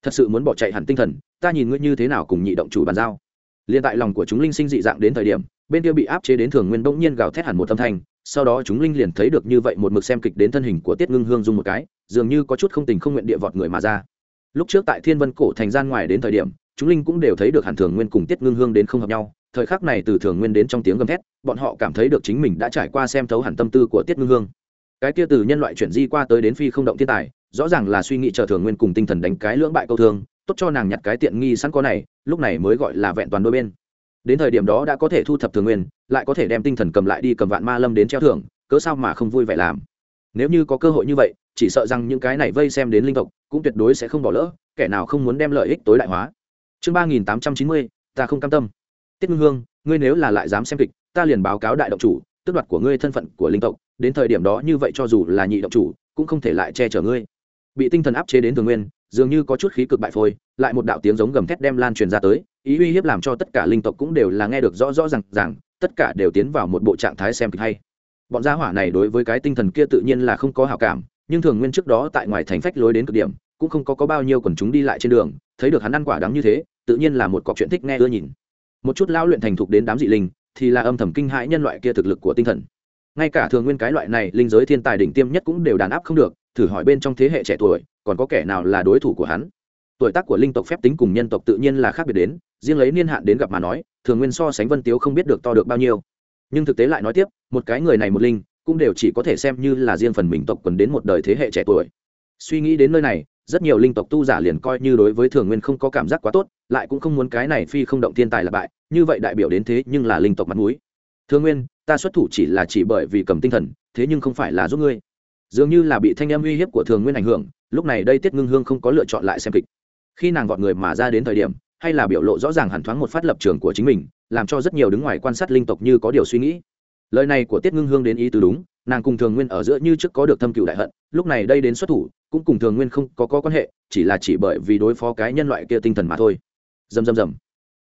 Thật sự muốn bỏ chạy hẳn tinh thần, ta nhìn ngươi như thế nào cùng nhị động chủ bàn giao. Liền tại lòng của chúng linh sinh dị dạng đến thời điểm, bên kia bị áp chế đến thường nguyên bỗng nhiên gào thét hẳn một âm thanh, sau đó chúng linh liền thấy được như vậy một mực xem kịch đến thân hình của tiết ngưng hương dung một cái, dường như có chút không tình không nguyện địa vọt người mà ra. Lúc trước tại thiên vân cổ thành gian ngoài đến thời điểm, chúng linh cũng đều thấy được hẳn thường nguyên cùng tiết ngưng hương đến không hợp nhau, thời khắc này từ thường nguyên đến trong tiếng gầm thét, bọn họ cảm thấy được chính mình đã trải qua xem thấu hẳn tâm tư của tiết ngưng hương. Cái kia từ nhân loại chuyển di qua tới đến phi không động thiên tài rõ ràng là suy nghĩ chờ thường nguyên cùng tinh thần đánh cái lưỡng bại câu thương, tốt cho nàng nhặt cái tiện nghi sẵn có này, lúc này mới gọi là vẹn toàn đôi bên. Đến thời điểm đó đã có thể thu thập thường nguyên, lại có thể đem tinh thần cầm lại đi cầm vạn ma lâm đến treo thưởng, cớ sao mà không vui vẻ làm? Nếu như có cơ hội như vậy, chỉ sợ rằng những cái này vây xem đến linh tộc, cũng tuyệt đối sẽ không bỏ lỡ, kẻ nào không muốn đem lợi ích tối đại hóa. Chương ba nghìn tám trăm chín mươi, ta không cam tâm. Tiết ngưng hương, ngươi nếu là lại dám xem kịch, ta liền báo cáo đại động chủ, tước đoạt của ngươi thân phận của linh tộc, đến thời điểm đó như vậy cho dù là nhị động chủ, cũng không thể lại che chở ngươi bị tinh thần áp chế đến thường nguyên dường như có chút khí cực bại phôi lại một đạo tiếng giống gầm thét đem lan truyền ra tới ý uy hiếp làm cho tất cả linh tộc cũng đều là nghe được rõ rõ r à tất cả đều tiến vào một bộ trạng thái xem kịch hay. Bọn gia hỏa này đối với cái tinh thần kia tự nhiên là không có hảo cảm nhưng thường nguyên trước đó tại ngoài thành phách lối đến cực điểm cũng không có, có bao nhiêu quần chúng đi lại trên đường thấy được hắn ăn quả đắng như thế tự nhiên là một cọc chuyện thích nghe ưa nhìn. Một chút lão luyện thành thục đến đám dị linh thì là âm thầm kinh hãi nhân loại kia thực lực của tinh thần. Ngay cả thường nguyên cái loại này linh giới thiên tài đỉnh tiêm nhất cũng đều đàn áp không được thử hỏi bên trong thế hệ trẻ tuổi, còn có kẻ nào là đối thủ của hắn? Tuổi tác của linh tộc phép tính cùng nhân tộc tự nhiên là khác biệt đến, riêng lấy niên hạn đến gặp mà nói, thường nguyên so sánh vân tiếu không biết được to được bao nhiêu. Nhưng thực tế lại nói tiếp, một cái người này một linh, cũng đều chỉ có thể xem như là riêng phần mình tộc quần đến một đời thế hệ trẻ tuổi. Suy nghĩ đến nơi này, rất nhiều linh tộc tu giả liền coi như đối với thường nguyên không có cảm giác quá tốt, lại cũng không muốn cái này phi không động thiên tài là bại, như vậy đại biểu đến thế nhưng là linh tộc mặt mũi. Thường nguyên, ta xuất thủ chỉ là chỉ bởi vì cầm tinh thần, thế nhưng không phải là giúp ngươi dường như là bị thanh em uy hiếp của thường nguyên ảnh hưởng lúc này đây tiết ngưng hương không có lựa chọn lại xem kịch. Khi nàng vọt người mà ra đến thời điểm hay là biểu lộ rõ ràng hẳn thoáng một phát lập trường của chính mình làm cho rất nhiều đứng ngoài quan sát linh tộc như có điều suy nghĩ. Lời này của tiết ngưng hương đến ý từ đúng nàng cùng thường nguyên ở giữa như trước có được thâm cựu đại hận lúc này đây đến xuất thủ cũng cùng thường nguyên không có, có quan hệ chỉ là chỉ bởi vì đối phó cái nhân loại kia tinh thần mà thôi. Dầm dầm dầm.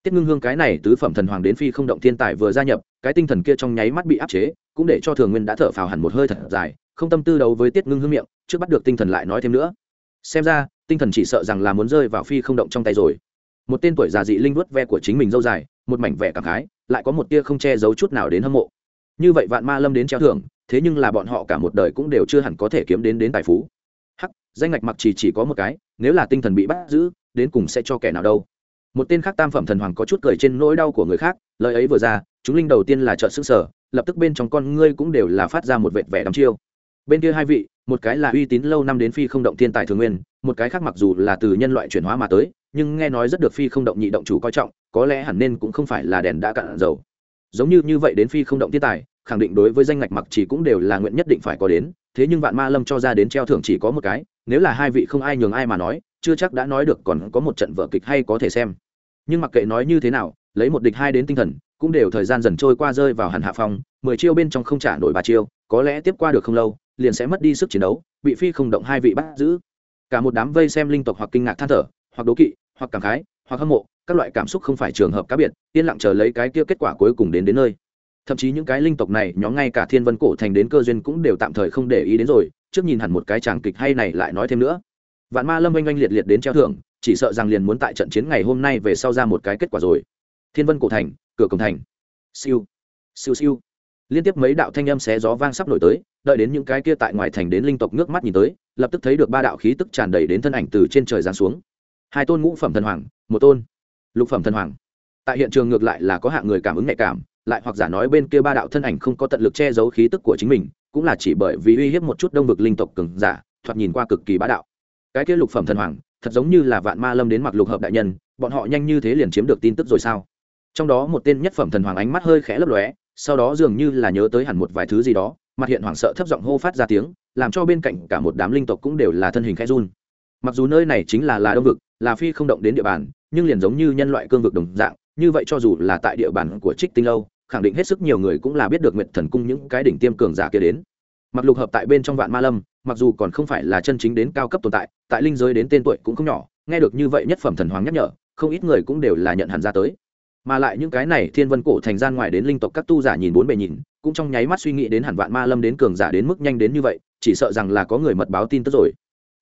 Tiết ngưng hương cái này tứ phẩm thần hoàng đến phi không động thiên tài vừa gia nhập cái tinh thần kia trong nháy mắt bị áp chế cũng để cho thường nguyên đã thở phào hẳn một hơi thật dài không tâm tư đấu với tiết ngưng hương miệng, trước bắt được tinh thần lại nói thêm nữa. Xem ra, tinh thần chỉ sợ rằng là muốn rơi vào phi không động trong tay rồi. Một tên tuổi già dị linh vuốt ve của chính mình dâu dài, một mảnh vẻ cảm khái, lại có một tia không che giấu chút nào đến hâm mộ. Như vậy vạn ma lâm đến treo thưởng, thế nhưng là bọn họ cả một đời cũng đều chưa hẳn có thể kiếm đến đến tài phú. Hắc, danh ngạch mặc chỉ chỉ có một cái, nếu là tinh thần bị bắt giữ, đến cùng sẽ cho kẻ nào đâu? Một tên khác tam phẩm thần hoàng có chút cười trên nỗi đau của người khác, lời ấy vừa ra, chúng linh đầu tiên là trợn sức sở lập tức bên trong con ngươi cũng đều là phát ra một vệt vẻ đắm chiêu bên kia hai vị, một cái là uy tín lâu năm đến phi không động thiên tài thường nguyên, một cái khác mặc dù là từ nhân loại chuyển hóa mà tới, nhưng nghe nói rất được phi không động nhị động chủ coi trọng, có lẽ hẳn nên cũng không phải là đèn đã cạn dầu. Giống như như vậy đến phi không động thiên tài, khẳng định đối với danh ngạch mặc chỉ cũng đều là nguyện nhất định phải có đến, thế nhưng vạn ma lâm cho ra đến treo thưởng chỉ có một cái, nếu là hai vị không ai nhường ai mà nói, chưa chắc đã nói được còn có một trận vở kịch hay có thể xem. Nhưng mặc kệ nói như thế nào, lấy một địch hai đến tinh thần, cũng đều thời gian dần trôi qua rơi vào hẳn hạ phong, mười chiêu bên trong không trả nổi ba chiêu, có lẽ tiếp qua được không lâu liền sẽ mất đi sức chiến đấu, bị phi không động hai vị bắt giữ. Cả một đám vây xem linh tộc hoặc kinh ngạc than thở, hoặc đố kỵ, hoặc cảm khái, hoặc hâm mộ, các loại cảm xúc không phải trường hợp cá biệt, yên lặng chờ lấy cái kia kết quả cuối cùng đến đến nơi. Thậm chí những cái linh tộc này, nhóm ngay cả thiên vân cổ thành đến cơ duyên cũng đều tạm thời không để ý đến rồi, trước nhìn hẳn một cái tràng kịch hay này lại nói thêm nữa. Vạn ma lâm oanh oanh liệt liệt đến treo thưởng, chỉ sợ rằng liền muốn tại trận chiến ngày hôm nay về sau ra một cái kết quả rồi. Thiên vân cổ thành, cửa cổng thành. Siêu. Siêu siêu liên tiếp mấy đạo thanh âm xé gió vang sắp nổi tới, đợi đến những cái kia tại ngoài thành đến linh tộc nước mắt nhìn tới, lập tức thấy được ba đạo khí tức tràn đầy đến thân ảnh từ trên trời giáng xuống. Hai tôn ngũ phẩm thần hoàng, một tôn lục phẩm thần hoàng. Tại hiện trường ngược lại là có hạng người cảm ứng nhạy cảm, lại hoặc giả nói bên kia ba đạo thân ảnh không có tận lực che giấu khí tức của chính mình, cũng là chỉ bởi vì uy hiếp một chút đông vực linh tộc cường giả, thoạt nhìn qua cực kỳ bá đạo. Cái kia lục phẩm thần hoàng, thật giống như là vạn ma lâm đến mặc lục hợp đại nhân, bọn họ nhanh như thế liền chiếm được tin tức rồi sao? Trong đó một tên nhất phẩm thần hoàng ánh mắt hơi khẽ lấp lóe sau đó dường như là nhớ tới hẳn một vài thứ gì đó, mặt hiện hoảng sợ thấp giọng hô phát ra tiếng, làm cho bên cạnh cả một đám linh tộc cũng đều là thân hình khẽ run. Mặc dù nơi này chính là là đông vực, là phi không động đến địa bàn, nhưng liền giống như nhân loại cương vực đồng dạng, như vậy cho dù là tại địa bàn của trích tinh lâu, khẳng định hết sức nhiều người cũng là biết được nguyện thần cung những cái đỉnh tiêm cường giả kia đến. Mặc lục hợp tại bên trong vạn ma lâm, mặc dù còn không phải là chân chính đến cao cấp tồn tại tại linh giới đến tên tuổi cũng không nhỏ, nghe được như vậy nhất phẩm thần hoàng nhắc nhở, không ít người cũng đều là nhận hẳn ra tới mà lại những cái này thiên vân cổ thành gian ngoài đến linh tộc các tu giả nhìn bốn bề nhìn, cũng trong nháy mắt suy nghĩ đến hẳn vạn ma lâm đến cường giả đến mức nhanh đến như vậy, chỉ sợ rằng là có người mật báo tin tức rồi.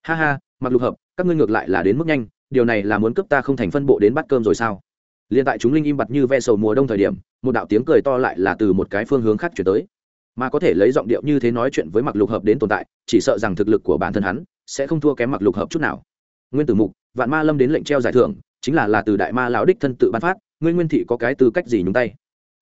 Ha ha, mặc lục hợp, các ngươi ngược lại là đến mức nhanh, điều này là muốn cướp ta không thành phân bộ đến bắt cơm rồi sao? Liên tại chúng linh im bặt như ve sầu mùa đông thời điểm, một đạo tiếng cười to lại là từ một cái phương hướng khác chuyển tới. Mà có thể lấy giọng điệu như thế nói chuyện với mặc lục hợp đến tồn tại, chỉ sợ rằng thực lực của bản thân hắn sẽ không thua kém mặc lục hợp chút nào. Nguyên tử mục, vạn ma lâm đến lệnh treo giải thưởng, chính là là từ đại ma lão đích thân tự ban phát ngươi nguyên thị có cái tư cách gì nhúng tay?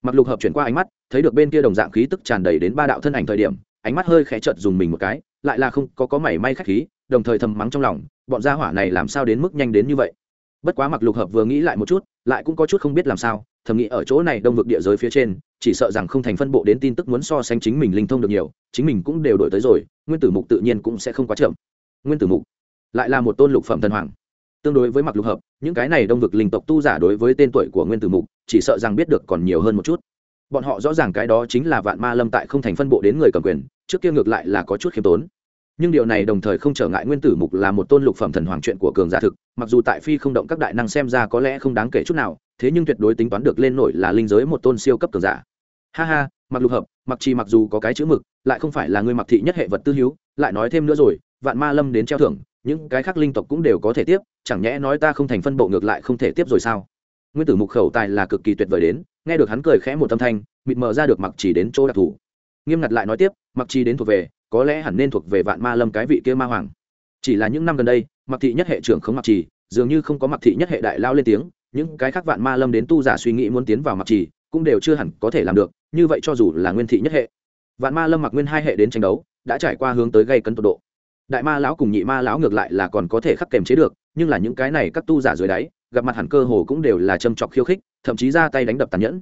Mặc lục hợp chuyển qua ánh mắt, thấy được bên kia đồng dạng khí tức tràn đầy đến ba đạo thân ảnh thời điểm, ánh mắt hơi khẽ chợt dùng mình một cái, lại là không có có mảy may khách khí, đồng thời thầm mắng trong lòng, bọn gia hỏa này làm sao đến mức nhanh đến như vậy? Bất quá mặc lục hợp vừa nghĩ lại một chút, lại cũng có chút không biết làm sao, thầm nghĩ ở chỗ này đông vực địa giới phía trên, chỉ sợ rằng không thành phân bộ đến tin tức muốn so sánh chính mình linh thông được nhiều, chính mình cũng đều đổi tới rồi, nguyên tử mục tự nhiên cũng sẽ không quá chậm. Nguyên tử mục lại là một tôn lục phẩm thần hoàng. Tương đối với mặc lục hợp những cái này đông vực linh tộc tu giả đối với tên tuổi của nguyên tử mục, chỉ sợ rằng biết được còn nhiều hơn một chút. Bọn họ rõ ràng cái đó chính là vạn ma lâm tại không thành phân bộ đến người cầm quyền, trước kia ngược lại là có chút khiêm tốn. Nhưng điều này đồng thời không trở ngại nguyên tử mục là một tôn lục phẩm thần hoàng chuyện của cường giả thực, mặc dù tại phi không động các đại năng xem ra có lẽ không đáng kể chút nào, thế nhưng tuyệt đối tính toán được lên nổi là linh giới một tôn siêu cấp cường giả. Ha ha, mặc lục hợp, mặc chi mặc dù có cái chữ mực, lại không phải là người mặc thị nhất hệ vật tư hiếu lại nói thêm nữa rồi, vạn ma lâm đến treo thưởng, những cái khác linh tộc cũng đều có thể tiếp chẳng nhẽ nói ta không thành phân bộ ngược lại không thể tiếp rồi sao? Nguyên tử mục khẩu tài là cực kỳ tuyệt vời đến, nghe được hắn cười khẽ một âm thanh, mịt mờ ra được mặc chỉ đến chỗ đặc thù nghiêm ngặt lại nói tiếp, mặc chi đến thuộc về, có lẽ hẳn nên thuộc về vạn ma lâm cái vị kia ma hoàng. Chỉ là những năm gần đây, mặc thị nhất hệ trưởng không mặc trì dường như không có mặc thị nhất hệ đại lao lên tiếng, những cái khác vạn ma lâm đến tu giả suy nghĩ muốn tiến vào mặc trì cũng đều chưa hẳn có thể làm được, như vậy cho dù là nguyên thị nhất hệ. Vạn ma lâm mặc nguyên hai hệ đến tranh đấu, đã trải qua hướng tới gây cấn tột độ đại ma lão cùng nhị ma lão ngược lại là còn có thể khắc kềm chế được, nhưng là những cái này các tu giả dưới đáy, gặp mặt hẳn cơ hồ cũng đều là châm chọc khiêu khích, thậm chí ra tay đánh đập tàn nhẫn.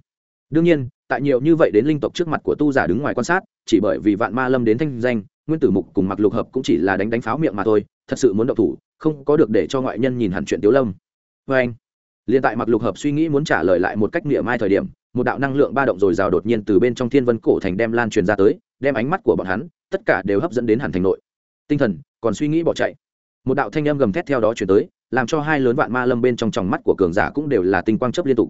Đương nhiên, tại nhiều như vậy đến linh tộc trước mặt của tu giả đứng ngoài quan sát, chỉ bởi vì vạn ma lâm đến thanh danh, nguyên tử mục cùng mặc lục hợp cũng chỉ là đánh đánh pháo miệng mà thôi, thật sự muốn động thủ, không có được để cho ngoại nhân nhìn hẳn chuyện tiếu lâm. Vê anh liền tại mặc lục hợp suy nghĩ muốn trả lời lại một cách niệm mai thời điểm, một đạo năng lượng ba động dồi dào đột nhiên từ bên trong thiên vân cổ thành đem lan truyền ra tới, đem ánh mắt của bọn hắn, tất cả đều hấp dẫn đến hẳn thành nội tinh thần, còn suy nghĩ bỏ chạy. Một đạo thanh âm gầm thét theo đó chuyển tới, làm cho hai lớn vạn ma lâm bên trong tròng mắt của cường giả cũng đều là tinh quang chấp liên tục.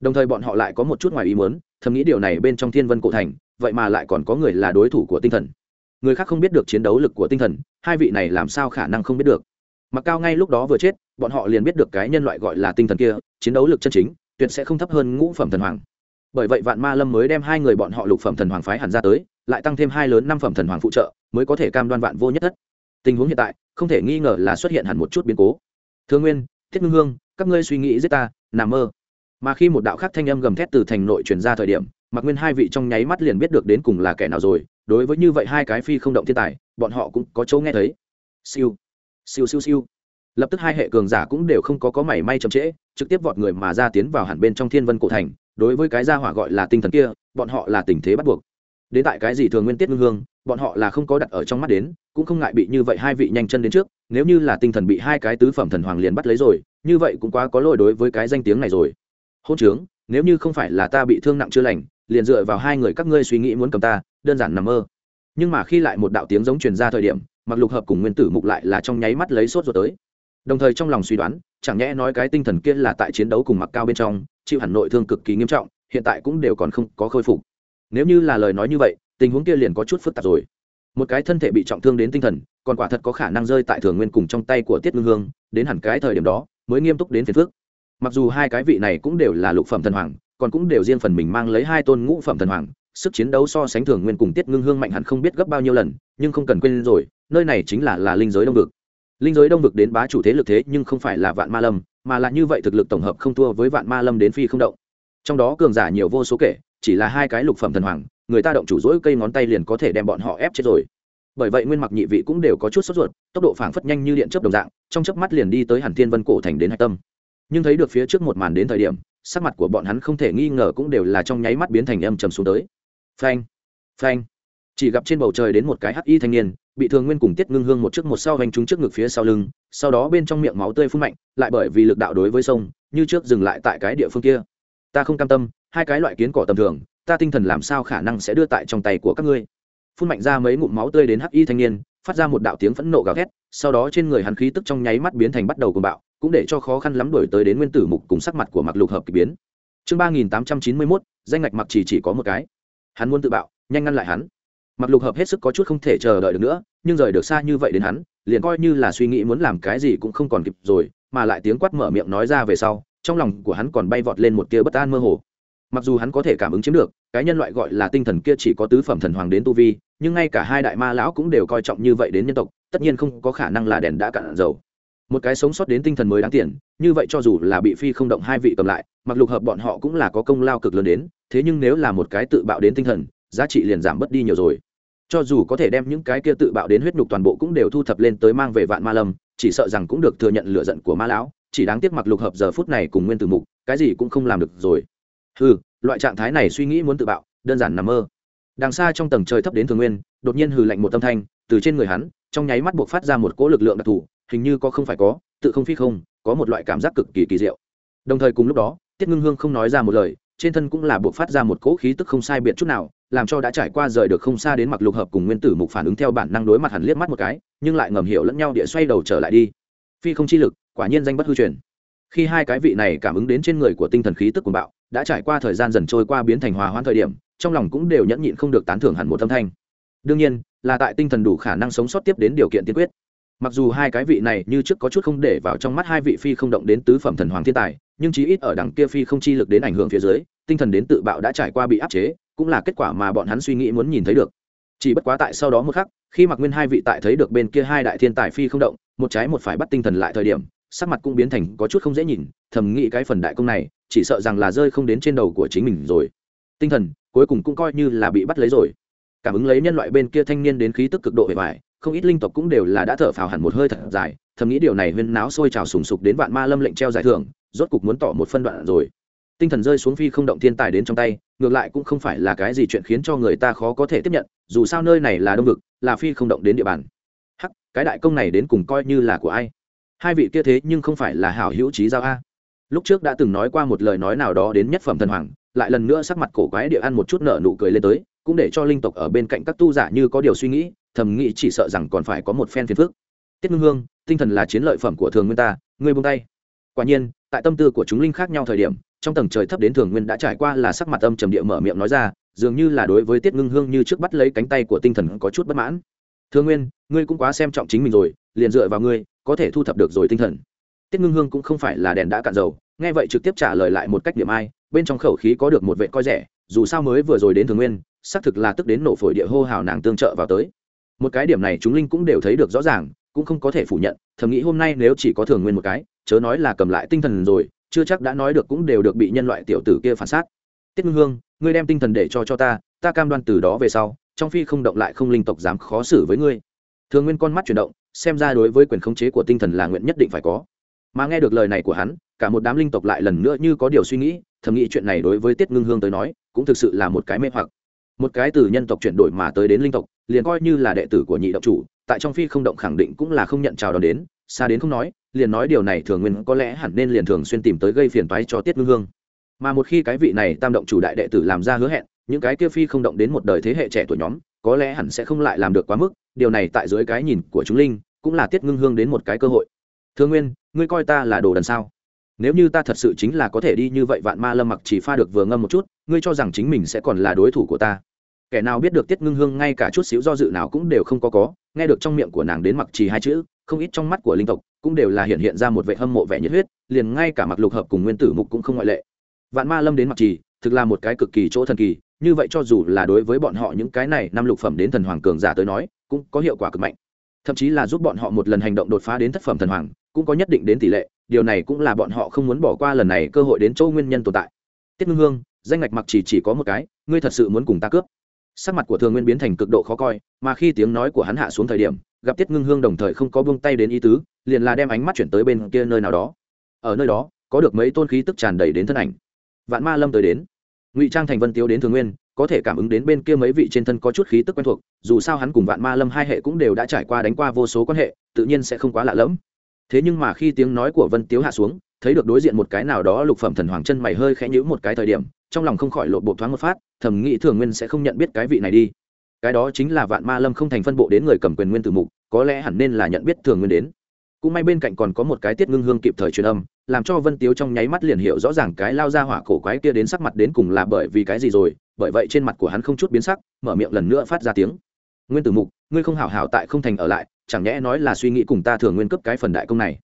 Đồng thời bọn họ lại có một chút ngoài ý muốn, thầm nghĩ điều này bên trong thiên vân cổ thành, vậy mà lại còn có người là đối thủ của tinh thần. Người khác không biết được chiến đấu lực của tinh thần, hai vị này làm sao khả năng không biết được. Mặc cao ngay lúc đó vừa chết, bọn họ liền biết được cái nhân loại gọi là tinh thần kia, chiến đấu lực chân chính, tuyệt sẽ không thấp hơn ngũ phẩm thần hoàng. Bởi vậy vạn ma lâm mới đem hai người bọn họ lục phẩm thần hoàng phái hẳn ra tới lại tăng thêm hai lớn năm phẩm thần hoàng phụ trợ, mới có thể cam đoan vạn vô nhất thất. Tình huống hiện tại, không thể nghi ngờ là xuất hiện hẳn một chút biến cố. Thương nguyên, thiết ngưng hương, các ngươi suy nghĩ giết ta, nằm mơ. Mà khi một đạo khác thanh âm gầm thét từ thành nội truyền ra thời điểm mặc nguyên hai vị trong nháy mắt liền biết được đến cùng là kẻ nào rồi, đối với như vậy hai cái phi không động thiên tài, bọn họ cũng có chỗ nghe thấy. Siêu siêu siêu siêu. Lập tức hai hệ cường giả cũng đều không có có mảy may chậm trễ, trực tiếp vọt người mà ra tiến vào hẳn bên trong thiên vân cổ thành, đối với cái gia hỏa gọi là tinh thần kia, bọn họ là tình thế bắt buộc đến tại cái gì thường nguyên tiết ngưng hương, bọn họ là không có đặt ở trong mắt đến, cũng không ngại bị như vậy hai vị nhanh chân đến trước, nếu như là tinh thần bị hai cái tứ phẩm thần hoàng liền bắt lấy rồi, như vậy cũng quá có lỗi đối với cái danh tiếng này rồi. Hôn trướng, nếu như không phải là ta bị thương nặng chưa lành, liền dựa vào hai người các ngươi suy nghĩ muốn cầm ta, đơn giản nằm mơ. Nhưng mà khi lại một đạo tiếng giống truyền ra thời điểm mặc lục hợp cùng nguyên tử mục lại là trong nháy mắt lấy sốt ruột tới. Đồng thời trong lòng suy đoán, chẳng nhẽ nói cái tinh thần kia là tại chiến đấu cùng mặc cao bên trong, chịu hẳn nội thương cực kỳ nghiêm trọng, hiện tại cũng đều còn không có khôi phục nếu như là lời nói như vậy, tình huống kia liền có chút phức tạp rồi. Một cái thân thể bị trọng thương đến tinh thần, còn quả thật có khả năng rơi tại thường nguyên cùng trong tay của tiết ngưng hương, đến hẳn cái thời điểm đó, mới nghiêm túc đến phiền phước mặc dù hai cái vị này cũng đều là lục phẩm thần hoàng, còn cũng đều riêng phần mình mang lấy hai tôn ngũ phẩm thần hoàng, sức chiến đấu so sánh thường nguyên cùng tiết ngưng hương mạnh hẳn không biết gấp bao nhiêu lần, nhưng không cần quên rồi, nơi này chính là là linh giới đông vực. Linh giới đông vực đến bá chủ thế lực thế nhưng không phải là vạn ma lâm, mà là như vậy thực lực tổng hợp không thua với vạn ma lâm đến phi không động. Trong đó cường giả nhiều vô số kể chỉ là hai cái lục phẩm thần hoàng, người ta động chủ dỗi cây ngón tay liền có thể đem bọn họ ép chết rồi. Bởi vậy nguyên mặc nhị vị cũng đều có chút sốt ruột, tốc độ phảng phất nhanh như điện chớp đồng dạng, trong chớp mắt liền đi tới hàn thiên vân cổ thành đến hạch tâm. Nhưng thấy được phía trước một màn đến thời điểm, sắc mặt của bọn hắn không thể nghi ngờ cũng đều là trong nháy mắt biến thành âm trầm xuống tới. Phanh phanh. Chỉ gặp trên bầu trời đến một cái hắc y thanh niên, bị thường nguyên cùng tiết ngưng hương một trước một sau hành trúng trước ngực phía sau lưng, sau đó bên trong miệng máu tươi phun mạnh, lại bởi vì lực đạo đối với sông, như trước dừng lại tại cái địa phương kia. Ta không cam tâm hai cái loại kiến cỏ tầm thường, ta tinh thần làm sao khả năng sẽ đưa tại trong tay của các ngươi? Phun mạnh ra mấy ngụm máu tươi đến hắc y thanh niên, phát ra một đạo tiếng phẫn nộ gào thét, sau đó trên người hắn khí tức trong nháy mắt biến thành bắt đầu cùng bạo, cũng để cho khó khăn lắm đổi tới đến nguyên tử mục cùng sắc mặt của mặc lục hợp kỳ biến. Chương ba nghìn tám trăm chín mươi mốt, danh ngạch mặc chỉ chỉ có một cái. Hắn muốn tự bạo, nhanh ngăn lại hắn. Mặc lục hợp hết sức có chút không thể chờ đợi được nữa, nhưng rời được xa như vậy đến hắn, liền coi như là suy nghĩ muốn làm cái gì cũng không còn kịp rồi, mà lại tiếng quát mở miệng nói ra về sau, trong lòng của hắn còn bay vọt lên một tia bất an mơ hồ mặc dù hắn có thể cảm ứng chiếm được, cái nhân loại gọi là tinh thần kia chỉ có tứ phẩm thần hoàng đến tu vi, nhưng ngay cả hai đại ma lão cũng đều coi trọng như vậy đến nhân tộc, tất nhiên không có khả năng là đèn đã cạn dầu. Một cái sống sót đến tinh thần mới đáng tiền, như vậy cho dù là bị phi không động hai vị cầm lại, mặc lục hợp bọn họ cũng là có công lao cực lớn đến, thế nhưng nếu là một cái tự bạo đến tinh thần, giá trị liền giảm mất đi nhiều rồi. Cho dù có thể đem những cái kia tự bạo đến huyết nhục toàn bộ cũng đều thu thập lên tới mang về vạn ma lâm, chỉ sợ rằng cũng được thừa nhận lựa giận của ma lão, chỉ đáng tiếc mặc lục hợp giờ phút này cùng nguyên tử mục, cái gì cũng không làm được rồi hừ, loại trạng thái này suy nghĩ muốn tự bạo, đơn giản nằm mơ. Đằng xa trong tầng trời thấp đến thường nguyên, đột nhiên hừ lạnh một tâm thanh, từ trên người hắn, trong nháy mắt buộc phát ra một cỗ lực lượng đặc thù, hình như có không phải có, tự không phi không, có một loại cảm giác cực kỳ kỳ diệu. Đồng thời cùng lúc đó, tiết ngưng hương không nói ra một lời, trên thân cũng là buộc phát ra một cỗ khí tức không sai biệt chút nào, làm cho đã trải qua rời được không xa đến mặc lục hợp cùng nguyên tử mục phản ứng theo bản năng đối mặt hẳn liếc mắt một cái, nhưng lại ngầm hiểu lẫn nhau địa xoay đầu trở lại đi. Phi không chi lực, quả nhiên danh bất hư truyền. Khi hai cái vị này cảm ứng đến trên người của tinh thần khí tức của bạo đã trải qua thời gian dần trôi qua biến thành hòa hoãn thời điểm, trong lòng cũng đều nhẫn nhịn không được tán thưởng hẳn một âm thanh. Đương nhiên, là tại tinh thần đủ khả năng sống sót tiếp đến điều kiện tiên quyết. Mặc dù hai cái vị này như trước có chút không để vào trong mắt hai vị phi không động đến tứ phẩm thần hoàng thiên tài, nhưng chí ít ở đằng kia phi không chi lực đến ảnh hưởng phía dưới, tinh thần đến tự bạo đã trải qua bị áp chế, cũng là kết quả mà bọn hắn suy nghĩ muốn nhìn thấy được. Chỉ bất quá tại sau đó một khắc, khi mặc nguyên hai vị tại thấy được bên kia hai đại thiên tài phi không động, một trái một phải bắt tinh thần lại thời điểm, sắc mặt cũng biến thành có chút không dễ nhìn, thầm nghĩ cái phần đại công này chỉ sợ rằng là rơi không đến trên đầu của chính mình rồi. Tinh thần, cuối cùng cũng coi như là bị bắt lấy rồi. Cảm ứng lấy nhân loại bên kia thanh niên đến khí tức cực độ bề ngoài, không ít linh tộc cũng đều là đã thở phào hẳn một hơi thật dài, thầm nghĩ điều này huyên náo sôi trào sùng sục đến vạn ma lâm lệnh treo giải thưởng, rốt cục muốn tỏ một phân đoạn rồi. Tinh thần rơi xuống phi không động thiên tài đến trong tay, ngược lại cũng không phải là cái gì chuyện khiến cho người ta khó có thể tiếp nhận, dù sao nơi này là đông vực, là phi không động đến địa bàn. Hắc, cái đại công này đến cùng coi như là của ai? Hai vị kia thế nhưng không phải là hảo hữu trí giao a lúc trước đã từng nói qua một lời nói nào đó đến nhất phẩm thần hoàng, lại lần nữa sắc mặt cổ quái địa ăn một chút nợ nụ cười lên tới, cũng để cho linh tộc ở bên cạnh các tu giả như có điều suy nghĩ, thầm nghĩ chỉ sợ rằng còn phải có một phen phiền phức. Tiết ngưng hương, tinh thần là chiến lợi phẩm của thường nguyên ta, ngươi buông tay. Quả nhiên, tại tâm tư của chúng linh khác nhau thời điểm, trong tầng trời thấp đến thường nguyên đã trải qua là sắc mặt âm trầm địa mở miệng nói ra, dường như là đối với tiết ngưng hương như trước bắt lấy cánh tay của tinh thần có chút bất mãn. Thương nguyên, ngươi cũng quá xem trọng chính mình rồi, liền dựa vào ngươi, có thể thu thập được rồi tinh thần tiết ngưng hương cũng không phải là đèn đã cạn dầu, nghe vậy trực tiếp trả lời lại một cách điểm ai, bên trong khẩu khí có được một vệ coi rẻ, dù sao mới vừa rồi đến thường nguyên, xác thực là tức đến nổ phổi địa hô hào nàng tương trợ vào tới. Một cái điểm này chúng linh cũng đều thấy được rõ ràng, cũng không có thể phủ nhận, thầm nghĩ hôm nay nếu chỉ có thường nguyên một cái, chớ nói là cầm lại tinh thần rồi, chưa chắc đã nói được cũng đều được bị nhân loại tiểu tử kia phản sát tiết ngưng hương, ngươi đem tinh thần để cho cho ta ta cam đoan từ đó về sau, trong phi không động lại không linh tộc dám khó xử với ngươi. Thường nguyên con mắt chuyển động, xem ra đối với quyền khống chế của tinh thần là nguyện nhất định phải có mà nghe được lời này của hắn, cả một đám linh tộc lại lần nữa như có điều suy nghĩ, thầm nghĩ chuyện này đối với tiết ngưng hương tới nói, cũng thực sự là một cái mê hoặc. Một cái từ nhân tộc chuyển đổi mà tới đến linh tộc, liền coi như là đệ tử của nhị động chủ, tại trong phi không động khẳng định cũng là không nhận chào đón đến, xa đến không nói, liền nói điều này thường nguyên có lẽ hẳn nên liền thường xuyên tìm tới gây phiền toái cho tiết ngưng hương. Mà một khi cái vị này tam động chủ đại đệ tử làm ra hứa hẹn, những cái kia phi không động đến một đời thế hệ trẻ tuổi nhóm, có lẽ hẳn sẽ không lại làm được quá mức, điều này tại dưới cái nhìn của chúng linh, cũng là tiết ngưng hương đến một cái cơ hội thương nguyên, ngươi coi ta là đồ đần sao? Nếu như ta thật sự chính là có thể đi như vậy vạn ma lâm mặc chỉ pha được vừa ngâm một chút, ngươi cho rằng chính mình sẽ còn là đối thủ của ta. Kẻ nào biết được tiết ngưng hương ngay cả chút xíu do dự nào cũng đều không có có, nghe được trong miệng của nàng đến mặc chỉ hai chữ, không ít trong mắt của linh tộc cũng đều là hiện hiện ra một vệ hâm mộ vẻ nhiệt huyết, liền ngay cả mặc lục hợp cùng nguyên tử mục cũng không ngoại lệ. Vạn ma lâm đến mặc trì thực là một cái cực kỳ chỗ thần kỳ, như vậy cho dù là đối với bọn họ những cái này năm lục phẩm đến thần hoàng cường giả tới nói, cũng có hiệu quả cực mạnh. Thậm chí là giúp bọn họ một lần hành động đột phá đến thất phẩm thần hoàng cũng có nhất định đến tỷ lệ, điều này cũng là bọn họ không muốn bỏ qua lần này cơ hội đến chỗ nguyên nhân tồn tại. Tiết ngưng hương, danh ngạch mặc chỉ chỉ có một cái, ngươi thật sự muốn cùng ta cướp? Sắc mặt của thường nguyên biến thành cực độ khó coi, mà khi tiếng nói của hắn hạ xuống thời điểm, gặp tiết ngưng hương đồng thời không có buông tay đến ý tứ, liền là đem ánh mắt chuyển tới bên kia nơi nào đó. Ở nơi đó, có được mấy tôn khí tức tràn đầy đến thân ảnh. Vạn ma lâm tới đến. Ngụy trang thành vân tiếu đến thường nguyên, có thể cảm ứng đến bên kia mấy vị trên thân có chút khí tức quen thuộc, dù sao hắn cùng vạn ma lâm hai hệ cũng đều đã trải qua đánh qua vô số quan hệ, tự nhiên sẽ không quá lạ lẫm thế nhưng mà khi tiếng nói của vân tiếu hạ xuống, thấy được đối diện một cái nào đó lục phẩm thần hoàng chân mày hơi khẽ nhữ một cái thời điểm, trong lòng không khỏi lộ bộ thoáng một phát, thầm nghĩ thường nguyên sẽ không nhận biết cái vị này đi. Cái đó chính là vạn ma lâm không thành phân bộ đến người cầm quyền nguyên tử mục, có lẽ hẳn nên là nhận biết thường nguyên đến. Cũng may bên cạnh còn có một cái tiết ngưng hương kịp thời truyền âm, làm cho vân tiếu trong nháy mắt liền hiểu rõ ràng cái lao ra hỏa cổ quái kia đến sắc mặt đến cùng là bởi vì cái gì rồi, bởi vậy trên mặt của hắn không chút biến sắc, mở miệng lần nữa phát ra tiếng. Nguyên tử mục, ngươi không hảo hảo tại không thành ở lại chẳng nhẽ nói là suy nghĩ cùng ta thường nguyên cấp cái phần đại công này.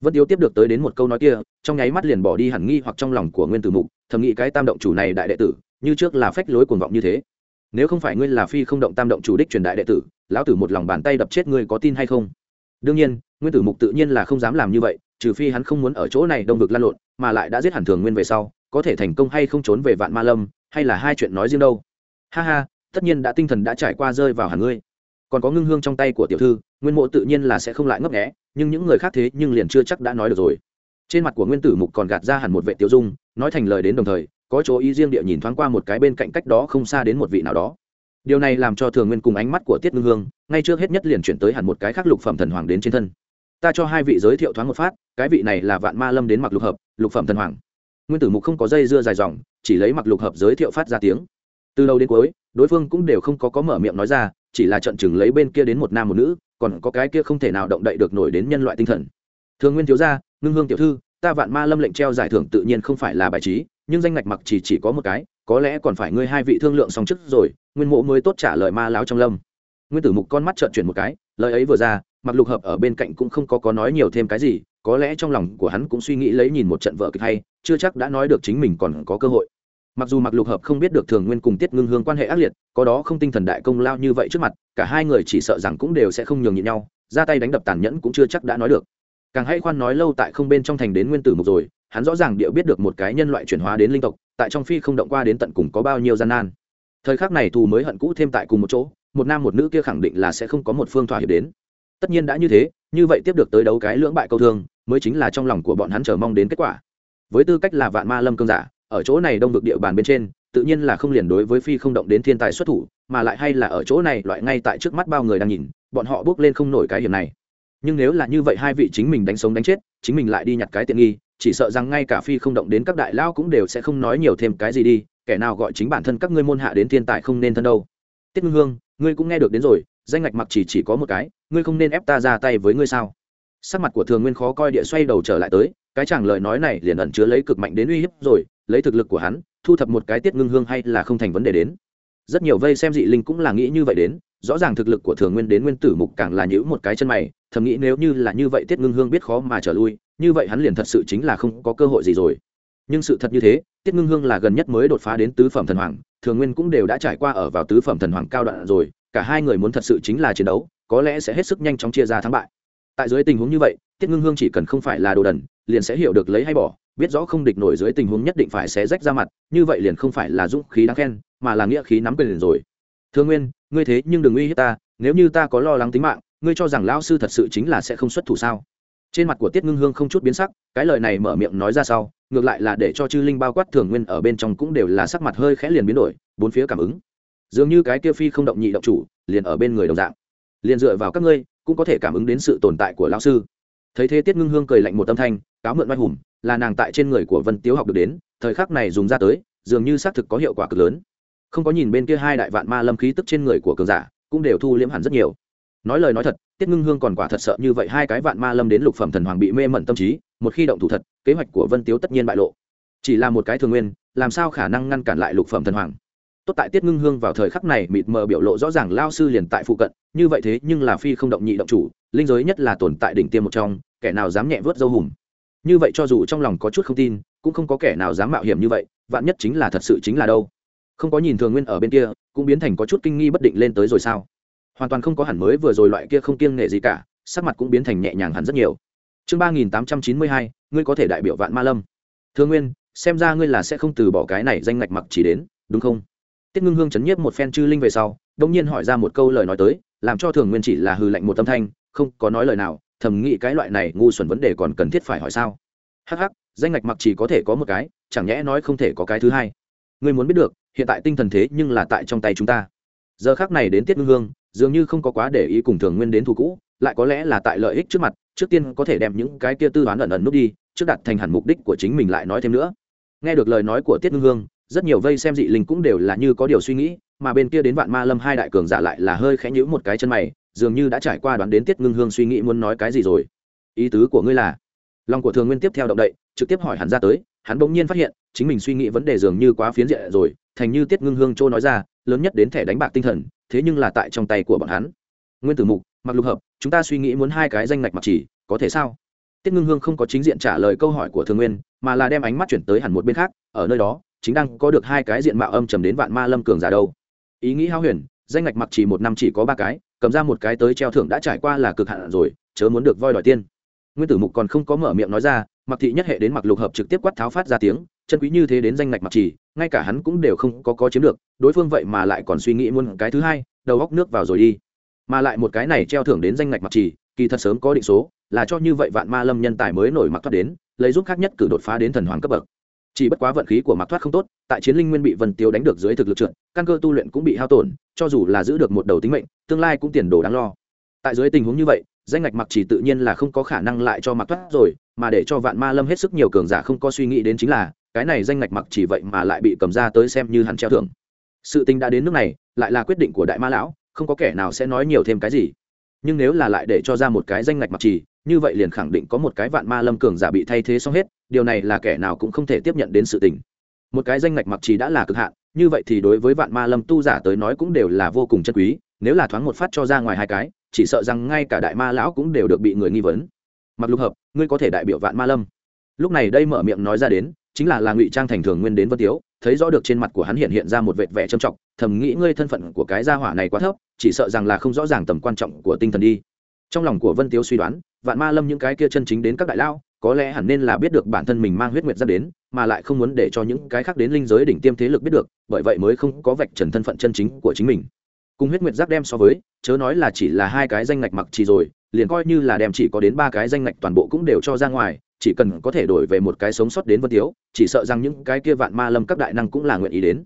Vân tiếu tiếp được tới đến một câu nói kia, trong nháy mắt liền bỏ đi hẳn nghi hoặc trong lòng của nguyên tử mục, thầm nghĩ cái tam động chủ này đại đệ tử, như trước là phách lối cuồng vọng như thế. Nếu không phải ngươi là phi không động tam động chủ đích truyền đại đệ tử, lão tử một lòng bàn tay đập chết ngươi có tin hay không? Đương nhiên, nguyên tử mục tự nhiên là không dám làm như vậy, trừ phi hắn không muốn ở chỗ này đông vực lan lộn, mà lại đã giết hẳn thường nguyên về sau, có thể thành công hay không trốn về vạn ma lâm, hay là hai chuyện nói riêng đâu? Ha ha, tất nhiên đã tinh thần đã trải qua rơi vào hẳn ngươi còn có ngưng hương trong tay của tiểu thư, nguyên mộ tự nhiên là sẽ không lại ngấp nghẽ nhưng những người khác thế nhưng liền chưa chắc đã nói được rồi. Trên mặt của nguyên tử mục còn gạt ra hẳn một vệ tiêu dung, nói thành lời đến đồng thời, có chỗ ý riêng địa nhìn thoáng qua một cái bên cạnh cách đó không xa đến một vị nào đó. Điều này làm cho thường nguyên cùng ánh mắt của tiết ngưng hương, ngay trước hết nhất liền chuyển tới hẳn một cái khác lục phẩm thần hoàng đến trên thân. Ta cho hai vị giới thiệu thoáng một phát, cái vị này là vạn ma lâm đến mặc lục hợp, lục phẩm thần hoàng. Nguyên tử mục không có dây dưa dài dòng, chỉ lấy mặc lục hợp giới thiệu phát ra tiếng. Từ đầu đến cuối, đối phương cũng đều không có có mở miệng nói ra chỉ là trận chừng lấy bên kia đến một nam một nữ, còn có cái kia không thể nào động đậy được nổi đến nhân loại tinh thần. Thường nguyên thiếu gia, ngưng hương tiểu thư, ta vạn ma lâm lệnh treo giải thưởng tự nhiên không phải là bài trí, nhưng danh ngạch mặc chỉ chỉ có một cái, có lẽ còn phải ngươi hai vị thương lượng xong trước rồi, nguyên mộ mới tốt trả lời ma láo trong lâm. Nguyên tử mục con mắt trợn chuyển một cái, lời ấy vừa ra mặc lục hợp ở bên cạnh cũng không có có nói nhiều thêm cái gì, có lẽ trong lòng của hắn cũng suy nghĩ lấy nhìn một trận vợ kịch hay, chưa chắc đã nói được chính mình còn có cơ hội mặc dù mặc lục hợp không biết được thường nguyên cùng tiết ngưng hương quan hệ ác liệt, có đó không tinh thần đại công lao như vậy trước mặt, cả hai người chỉ sợ rằng cũng đều sẽ không nhường nhịn nhau, ra tay đánh đập tàn nhẫn cũng chưa chắc đã nói được. Càng hay khoan nói lâu tại không bên trong thành đến nguyên tử mục rồi, hắn rõ ràng điệu biết được một cái nhân loại chuyển hóa đến linh tộc, tại trong phi không động qua đến tận cùng có bao nhiêu gian nan. Thời khắc này thù mới hận cũ thêm tại cùng một chỗ, một nam một nữ kia khẳng định là sẽ không có một phương thỏa hiệp đến. Tất nhiên đã như thế, như vậy tiếp được tới đấu cái lưỡng bại câu thương, mới chính là trong lòng của bọn hắn chờ mong đến kết quả. Với tư cách là vạn ma lâm cương giả ở chỗ này đông vực địa bàn bên trên, tự nhiên là không liền đối với phi không động đến thiên tài xuất thủ, mà lại hay là ở chỗ này loại ngay tại trước mắt bao người đang nhìn, bọn họ bước lên không nổi cái hiểm này. Nhưng nếu là như vậy hai vị chính mình đánh sống đánh chết, chính mình lại đi nhặt cái tiện nghi, chỉ sợ rằng ngay cả phi không động đến các đại lao cũng đều sẽ không nói nhiều thêm cái gì đi, kẻ nào gọi chính bản thân các ngươi môn hạ đến thiên tài không nên thân đâu. Tiết ngưng hương, ngươi cũng nghe được đến rồi, danh ngạch mặc chỉ chỉ có một cái, ngươi không nên ép ta ra tay với ngươi sao? Sắc mặt của thường nguyên khó coi địa xoay đầu trở lại tới, cái chàng lời nói này liền ẩn chứa lấy cực mạnh đến uy hiếp rồi lấy thực lực của hắn, thu thập một cái tiết ngưng hương hay là không thành vấn đề đến. Rất nhiều vây xem dị linh cũng là nghĩ như vậy đến, rõ ràng thực lực của thường nguyên đến nguyên tử mục càng là nhữ một cái chân mày, thầm nghĩ nếu như là như vậy tiết ngưng hương biết khó mà trở lui, như vậy hắn liền thật sự chính là không có cơ hội gì rồi. Nhưng sự thật như thế, tiết ngưng hương là gần nhất mới đột phá đến tứ phẩm thần hoàng, thường nguyên cũng đều đã trải qua ở vào tứ phẩm thần hoàng cao đoạn rồi, cả hai người muốn thật sự chính là chiến đấu, có lẽ sẽ hết sức nhanh chóng chia ra thắng bại. Tại dưới tình huống như vậy, tiết ngưng hương chỉ cần không phải là đồ đần, liền sẽ hiểu được lấy hay bỏ biết rõ không địch nổi dưới tình huống nhất định phải xé rách ra mặt, như vậy liền không phải là dũng khí đáng khen, mà là nghĩa khí nắm quyền liền rồi. Thương nguyên, ngươi thế nhưng đừng uy hiếp ta, nếu như ta có lo lắng tính mạng, ngươi cho rằng lão sư thật sự chính là sẽ không xuất thủ sao? Trên mặt của tiết ngưng hương không chút biến sắc, cái lời này mở miệng nói ra sau, ngược lại là để cho chư linh bao quát thường nguyên ở bên trong cũng đều là sắc mặt hơi khẽ liền biến đổi, bốn phía cảm ứng. Dường như cái kia phi không động nhị động chủ, liền ở bên người đồng dạng. Liền dựa vào các ngươi, cũng có thể cảm ứng đến sự tồn tại của lão sư. Thấy thế tiết ngưng hương cười lạnh một tâm thanh, cáo mượn oai hùng là nàng tại trên người của vân tiếu học được đến, thời khắc này dùng ra tới, dường như xác thực có hiệu quả cực lớn. Không có nhìn bên kia hai đại vạn ma lâm khí tức trên người của cường giả, cũng đều thu liễm hẳn rất nhiều. Nói lời nói thật, tiết ngưng hương còn quả thật sợ như vậy hai cái vạn ma lâm đến lục phẩm thần hoàng bị mê mẩn tâm trí, một khi động thủ thật, kế hoạch của vân tiếu tất nhiên bại lộ. Chỉ là một cái thường nguyên, làm sao khả năng ngăn cản lại lục phẩm thần hoàng? Tốt tại tiết ngưng hương vào thời khắc này mịt mờ biểu lộ rõ ràng lao sư liền tại phụ cận, như vậy thế nhưng là phi không động nhị động chủ, linh giới nhất là tồn tại đỉnh tiêm một trong, kẻ nào dám nhẹ vớt dâu hùm như vậy cho dù trong lòng có chút không tin, cũng không có kẻ nào dám mạo hiểm như vậy, vạn nhất chính là thật sự chính là đâu? Không có nhìn thường nguyên ở bên kia, cũng biến thành có chút kinh nghi bất định lên tới rồi sao? Hoàn toàn không có hẳn mới vừa rồi loại kia không kiêng nghệ gì cả, sắc mặt cũng biến thành nhẹ nhàng hẳn rất nhiều. Chương ba nghìn tám trăm chín mươi hai, ngươi có thể đại biểu vạn ma lâm. Thương nguyên, xem ra ngươi là sẽ không từ bỏ cái này danh ngạch mặc chỉ đến, đúng không? Tiết ngưng hương chấn nhiếp một phen chư linh về sau đông nhiên hỏi ra một câu lời nói tới, làm cho thường nguyên chỉ là hư lạnh một tâm thanh, không có nói lời nào thầm nghĩ cái loại này ngu xuẩn vấn đề còn cần thiết phải hỏi sao? Hắc hắc, danh ngạch mặc chỉ có thể có một cái, chẳng nhẽ nói không thể có cái thứ hai. Ngươi muốn biết được, hiện tại tinh thần thế nhưng là tại trong tay chúng ta. Giờ khác này đến tiết ngưng hương, dường như không có quá để ý cùng thường nguyên đến thu cũ, lại có lẽ là tại lợi ích trước mặt, trước tiên có thể đem những cái kia tư đoán ẩn ẩn nút đi, trước đặt thành hẳn mục đích của chính mình lại nói thêm nữa. Nghe được lời nói của tiết ngưng hương, rất nhiều vây xem dị linh cũng đều là như có điều suy nghĩ, mà bên kia đến vạn ma lâm hai đại cường giả lại là hơi khẽ nhữ một cái chân mày dường như đã trải qua đoán đến tiết ngưng hương suy nghĩ muốn nói cái gì rồi. Ý tứ của ngươi là? Lòng của thường nguyên tiếp theo động đậy, trực tiếp hỏi hắn ra tới, hắn bỗng nhiên phát hiện, chính mình suy nghĩ vấn đề dường như quá phiến diện rồi, thành như tiết ngưng hương châu nói ra, lớn nhất đến thẻ đánh bạc tinh thần, thế nhưng là tại trong tay của bọn hắn. Nguyên tử mục, mặc lục hợp, chúng ta suy nghĩ muốn hai cái danh ngạch mặc chỉ, có thể sao? Tiết ngưng hương không có chính diện trả lời câu hỏi của thường nguyên, mà là đem ánh mắt chuyển tới hẳn một bên khác, ở nơi đó, chính đang có được hai cái diện mạo âm trầm đến vạn ma lâm cường giả đâu. Ý nghĩ hao huyền, danh ngạch mặc chỉ một năm chỉ có ba cái cầm ra một cái tới treo thưởng đã trải qua là cực hạn rồi, chớ muốn được voi đòi tiên. Nguyên tử mục còn không có mở miệng nói ra, mặc thị nhất hệ đến mặc lục hợp trực tiếp quát tháo phát ra tiếng, chân quý như thế đến danh ngạch mặc chỉ ngay cả hắn cũng đều không có có chiếm được, đối phương vậy mà lại còn suy nghĩ muốn cái thứ hai, đầu góc nước vào rồi đi. Mà lại một cái này treo thưởng đến danh ngạch mặc chỉ kỳ thật sớm có định số, là cho như vậy vạn ma lâm nhân tài mới nổi mặc thoát đến, lấy giúp khác nhất cử đột phá đến thần hoàng cấp bậc chỉ bất quá vận khí của mặc thoát không tốt, tại chiến linh nguyên bị vân tiêu đánh được dưới thực lực trượt, căn cơ tu luyện cũng bị hao tổn, cho dù là giữ được một đầu tính mệnh, tương lai cũng tiền đồ đáng lo. Tại dưới tình huống như vậy, danh ngạch mặc chỉ tự nhiên là không có khả năng lại cho mặc thoát rồi, mà để cho vạn ma lâm hết sức nhiều cường giả không có suy nghĩ đến chính là, cái này danh ngạch mặc chỉ vậy mà lại bị cầm ra tới xem như hắn treo thưởng. Sự tình đã đến nước này, lại là quyết định của đại ma lão, không có kẻ nào sẽ nói nhiều thêm cái gì. Nhưng nếu là lại để cho ra một cái danh ngạch mặc chỉ, như vậy liền khẳng định có một cái vạn ma lâm cường giả bị thay thế xong hết điều này là kẻ nào cũng không thể tiếp nhận đến sự tình. Một cái danh ngạch mặc chỉ đã là cực hạn, như vậy thì đối với vạn ma lâm tu giả tới nói cũng đều là vô cùng chân quý, nếu là thoáng một phát cho ra ngoài hai cái, chỉ sợ rằng ngay cả đại ma lão cũng đều được bị người nghi vấn. Mặc lục hợp, ngươi có thể đại biểu vạn ma lâm. Lúc này đây mở miệng nói ra đến, chính là là ngụy trang thành thường nguyên đến vân tiếu, thấy rõ được trên mặt của hắn hiện hiện ra một vệt vẻ trầm trọng, thầm nghĩ ngươi thân phận của cái gia hỏa này quá thấp, chỉ sợ rằng là không rõ ràng tầm quan trọng của tinh thần đi. Trong lòng của vân tiếu suy đoán, vạn ma lâm những cái kia chân chính đến các đại lao có lẽ hẳn nên là biết được bản thân mình mang huyết nguyệt ra đến, mà lại không muốn để cho những cái khác đến linh giới đỉnh tiêm thế lực biết được, bởi vậy mới không có vạch trần thân phận chân chính của chính mình. Cùng huyết nguyệt giáp đem so với, chớ nói là chỉ là hai cái danh ngạch mặc chỉ rồi, liền coi như là đem chỉ có đến ba cái danh ngạch toàn bộ cũng đều cho ra ngoài, chỉ cần có thể đổi về một cái sống sót đến vân tiếu, chỉ sợ rằng những cái kia vạn ma lâm các đại năng cũng là nguyện ý đến.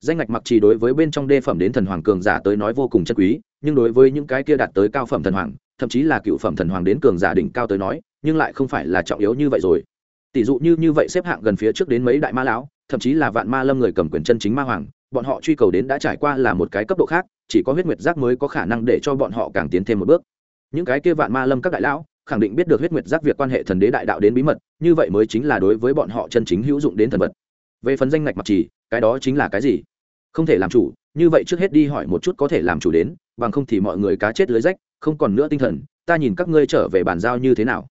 Danh ngạch mặc chỉ đối với bên trong đê phẩm đến thần hoàng cường giả tới nói vô cùng chân quý, nhưng đối với những cái kia đạt tới cao phẩm thần hoàng, thậm chí là cựu phẩm thần hoàng đến cường giả đỉnh cao tới nói nhưng lại không phải là trọng yếu như vậy rồi. Tỷ dụ như như vậy xếp hạng gần phía trước đến mấy đại ma lão, thậm chí là vạn ma lâm người cầm quyền chân chính ma hoàng, bọn họ truy cầu đến đã trải qua là một cái cấp độ khác, chỉ có huyết nguyệt giác mới có khả năng để cho bọn họ càng tiến thêm một bước. Những cái kia vạn ma lâm các đại lão, khẳng định biết được huyết nguyệt giác việc quan hệ thần đế đại đạo đến bí mật, như vậy mới chính là đối với bọn họ chân chính hữu dụng đến thần vật. Về phần danh ngạch mặc chỉ cái đó chính là cái gì? Không thể làm chủ, như vậy trước hết đi hỏi một chút có thể làm chủ đến, bằng không thì mọi người cá chết lưới rách, không còn nữa tinh thần, ta nhìn các ngươi trở về bàn giao như thế nào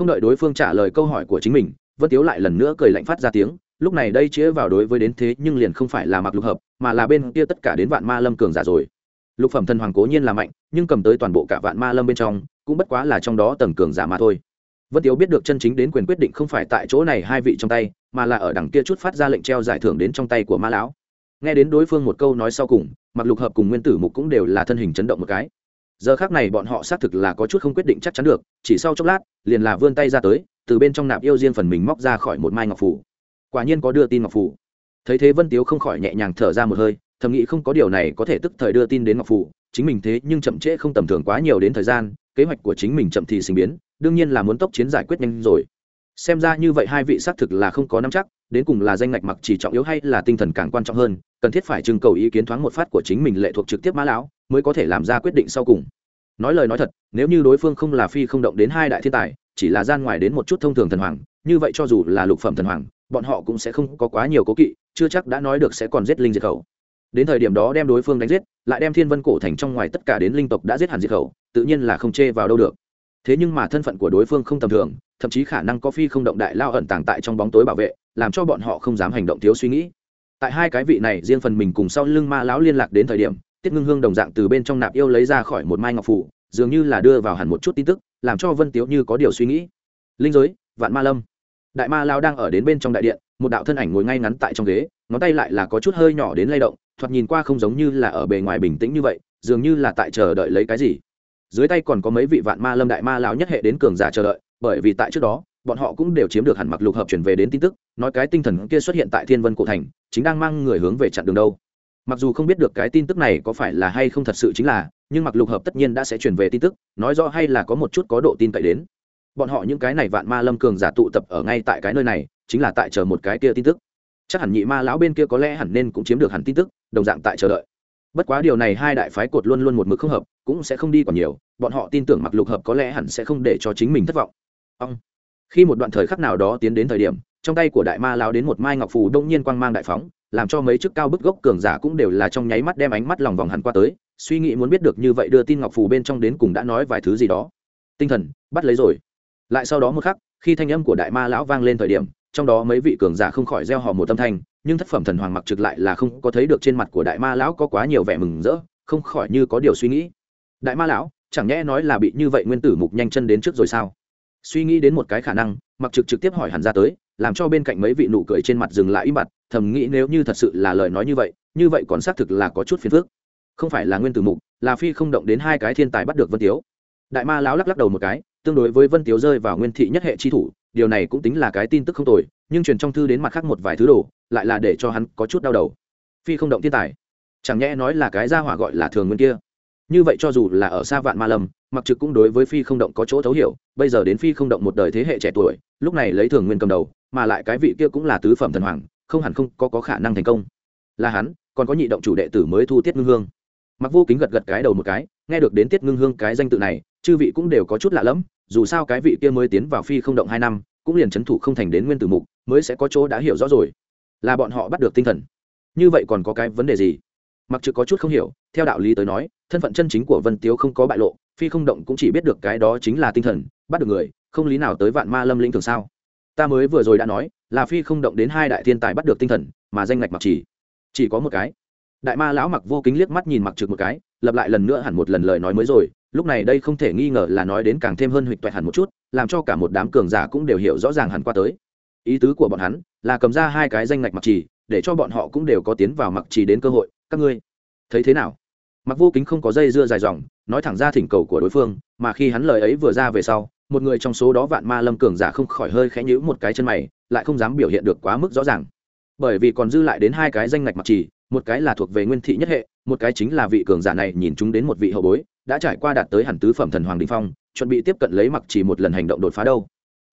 không đợi đối phương trả lời câu hỏi của chính mình, vân tiếu lại lần nữa cười lạnh phát ra tiếng, lúc này đây chĩa vào đối với đến thế nhưng liền không phải là mặc lục hợp, mà là bên kia tất cả đến vạn ma lâm cường giả rồi. Lục phẩm thần hoàng cố nhiên là mạnh, nhưng cầm tới toàn bộ cả vạn ma lâm bên trong, cũng bất quá là trong đó tầng cường giả mà thôi. Vân tiếu biết được chân chính đến quyền quyết định không phải tại chỗ này hai vị trong tay, mà là ở đằng kia chút phát ra lệnh treo giải thưởng đến trong tay của ma lão. Nghe đến đối phương một câu nói sau cùng mặc lục hợp cùng nguyên tử mục cũng đều là thân hình chấn động một cái giờ khác này bọn họ xác thực là có chút không quyết định chắc chắn được, chỉ sau chốc lát, liền là vươn tay ra tới, từ bên trong nạp yêu riêng phần mình móc ra khỏi một mai ngọc phủ. Quả nhiên có đưa tin ngọc phủ. Thấy thế vân tiếu không khỏi nhẹ nhàng thở ra một hơi, thầm nghĩ không có điều này có thể tức thời đưa tin đến ngọc phủ, chính mình thế nhưng chậm trễ không tầm thường quá nhiều đến thời gian, kế hoạch của chính mình chậm thì sinh biến, đương nhiên là muốn tốc chiến giải quyết nhanh rồi. Xem ra như vậy hai vị xác thực là không có nắm chắc đến cùng là danh ngạch mặc chỉ trọng yếu hay là tinh thần càng quan trọng hơn, cần thiết phải trưng cầu ý kiến thoáng một phát của chính mình lệ thuộc trực tiếp mã lão, mới có thể làm ra quyết định sau cùng. Nói lời nói thật, nếu như đối phương không là phi không động đến hai đại thiên tài, chỉ là gian ngoài đến một chút thông thường thần hoàng, như vậy cho dù là lục phẩm thần hoàng, bọn họ cũng sẽ không có quá nhiều cố kỵ, chưa chắc đã nói được sẽ còn giết linh diệt khẩu. Đến thời điểm đó đem đối phương đánh giết, lại đem thiên vân cổ thành trong ngoài tất cả đến linh tộc đã giết hẳn diệt khẩu, tự nhiên là không chê vào đâu được. Thế nhưng mà thân phận của đối phương không tầm thường, thậm chí khả năng có phi không động đại lao ẩn tàng tại trong bóng tối bảo vệ làm cho bọn họ không dám hành động thiếu suy nghĩ. Tại hai cái vị này, riêng phần mình cùng sau lưng ma lão liên lạc đến thời điểm, tiết ngưng hương đồng dạng từ bên trong nạp yêu lấy ra khỏi một mai ngọc phủ, dường như là đưa vào hẳn một chút tin tức, làm cho vân tiếu như có điều suy nghĩ. Linh giới, vạn ma lâm. Đại ma lao đang ở đến bên trong đại điện, một đạo thân ảnh ngồi ngay ngắn tại trong ghế, ngón tay lại là có chút hơi nhỏ đến lay động, thoạt nhìn qua không giống như là ở bề ngoài bình tĩnh như vậy, dường như là tại chờ đợi lấy cái gì. Dưới tay còn có mấy vị vạn ma lâm đại ma lão nhất hệ đến cường giả chờ đợi, bởi vì tại trước đó bọn họ cũng đều chiếm được hẳn mặc lục hợp chuyển về đến tin tức, nói cái tinh thần kia xuất hiện tại thiên vân cổ thành, chính đang mang người hướng về chặn đường đâu. Mặc dù không biết được cái tin tức này có phải là hay không thật sự chính là, nhưng mặc lục hợp tất nhiên đã sẽ chuyển về tin tức, nói rõ hay là có một chút có độ tin cậy đến. Bọn họ những cái này vạn ma lâm cường giả tụ tập ở ngay tại cái nơi này, chính là tại chờ một cái kia tin tức. Chắc hẳn nhị ma lão bên kia có lẽ hẳn nên cũng chiếm được hẳn tin tức, đồng dạng tại chờ đợi. Bất quá điều này hai đại phái cột luôn luôn một mực không hợp, cũng sẽ không đi còn nhiều, bọn họ tin tưởng mặc lục hợp có lẽ hẳn sẽ không để cho chính mình thất vọng. Ông khi một đoạn thời khắc nào đó tiến đến thời điểm, trong tay của đại ma lao đến một mai ngọc phù đông nhiên quang mang đại phóng, làm cho mấy chức cao bức gốc cường giả cũng đều là trong nháy mắt đem ánh mắt lòng vòng hẳn qua tới, suy nghĩ muốn biết được như vậy đưa tin ngọc phù bên trong đến cùng đã nói vài thứ gì đó. Tinh thần, bắt lấy rồi. Lại sau đó một khắc, khi thanh âm của đại ma lão vang lên thời điểm, trong đó mấy vị cường giả không khỏi gieo họ một tâm thanh, nhưng thất phẩm thần hoàng mặc trực lại là không có thấy được trên mặt của đại ma lão có quá nhiều vẻ mừng rỡ, không khỏi như có điều suy nghĩ. Đại ma lão, chẳng nhẽ nói là bị như vậy nguyên tử mục nhanh chân đến trước rồi sao? Suy nghĩ đến một cái khả năng, mặc trực trực tiếp hỏi hẳn ra tới, làm cho bên cạnh mấy vị nụ cười trên mặt dừng lại im bặt, thầm nghĩ nếu như thật sự là lời nói như vậy như vậy còn xác thực là có chút phiền phức. Không phải là nguyên tử mục, là phi không động đến hai cái thiên tài bắt được vân tiếu. Đại ma lão lắc lắc đầu một cái, tương đối với vân tiếu rơi vào nguyên thị nhất hệ chi thủ, điều này cũng tính là cái tin tức không tồi, nhưng truyền trong thư đến mặt khác một vài thứ đồ, lại là để cho hắn có chút đau đầu. Phi không động thiên tài. Chẳng nhẽ nói là cái gia hỏa gọi là thường nguyên kia. Như vậy cho dù là ở xa vạn ma lâm mặc trực cũng đối với phi không động có chỗ thấu hiểu bây giờ đến phi không động một đời thế hệ trẻ tuổi lúc này lấy thường nguyên cầm đầu mà lại cái vị kia cũng là tứ phẩm thần hoàng không hẳn không có, có khả năng thành công. Là hắn còn có nhị động chủ đệ tử mới thu tiết ngưng hương. Mặc vô kính gật gật cái đầu một cái nghe được đến tiết ngưng hương cái danh tự này chư vị cũng đều có chút lạ lẫm dù sao cái vị kia mới tiến vào phi không động hai năm cũng liền c h ấ n thủ không thành đến nguyên tử mục mới sẽ có chỗ đã hiểu rõ rồi. Là bọn họ bắt được tinh thần. Như vậy còn có cái vấn đề gì? Mặc trực có chút không hiểu theo đạo lý tới nói thân phận chân chính của vân tiếu không có bại lộ, phi không động cũng chỉ biết được cái đó chính là tinh thần, bắt được người, không lý nào tới vạn ma lâm linh thường sao. Ta mới vừa rồi đã nói, là phi không động đến hai đại thiên tài bắt được tinh thần, mà danh ngạch mặc chỉ chỉ có một cái. Đại ma lão mặc vô kính liếc mắt nhìn mặc trực một cái lập lại lần nữa hẳn một lần lời nói mới rồi, lúc này đây không thể nghi ngờ là nói đến càng thêm hơn huỵch toẹt hẳn một chút, làm cho cả một đám cường giả cũng đều hiểu rõ ràng hẳn qua tới. Ý tứ của bọn hắn là cầm ra hai cái danh ngạch mặc trì để cho bọn họ cũng đều có tiến vào mặc trì đến cơ hội. Các ngươi thấy thế nào? Mặc vô kính không có dây dưa dài dòng, nói thẳng ra thỉnh cầu của đối phương, mà khi hắn lời ấy vừa ra về sau, một người trong số đó vạn ma lâm cường giả không khỏi hơi khẽ nhữ một cái chân mày, lại không dám biểu hiện được quá mức rõ ràng. Bởi vì còn dư lại đến hai cái danh ngạch mặc trì, một cái là thuộc về nguyên thị nhất hệ, một cái chính là vị cường giả này nhìn chúng đến một vị hậu bối, đã trải qua đạt tới hẳn tứ phẩm thần hoàng đình phong, chuẩn bị tiếp cận lấy mặc chỉ một lần hành động đột phá đâu.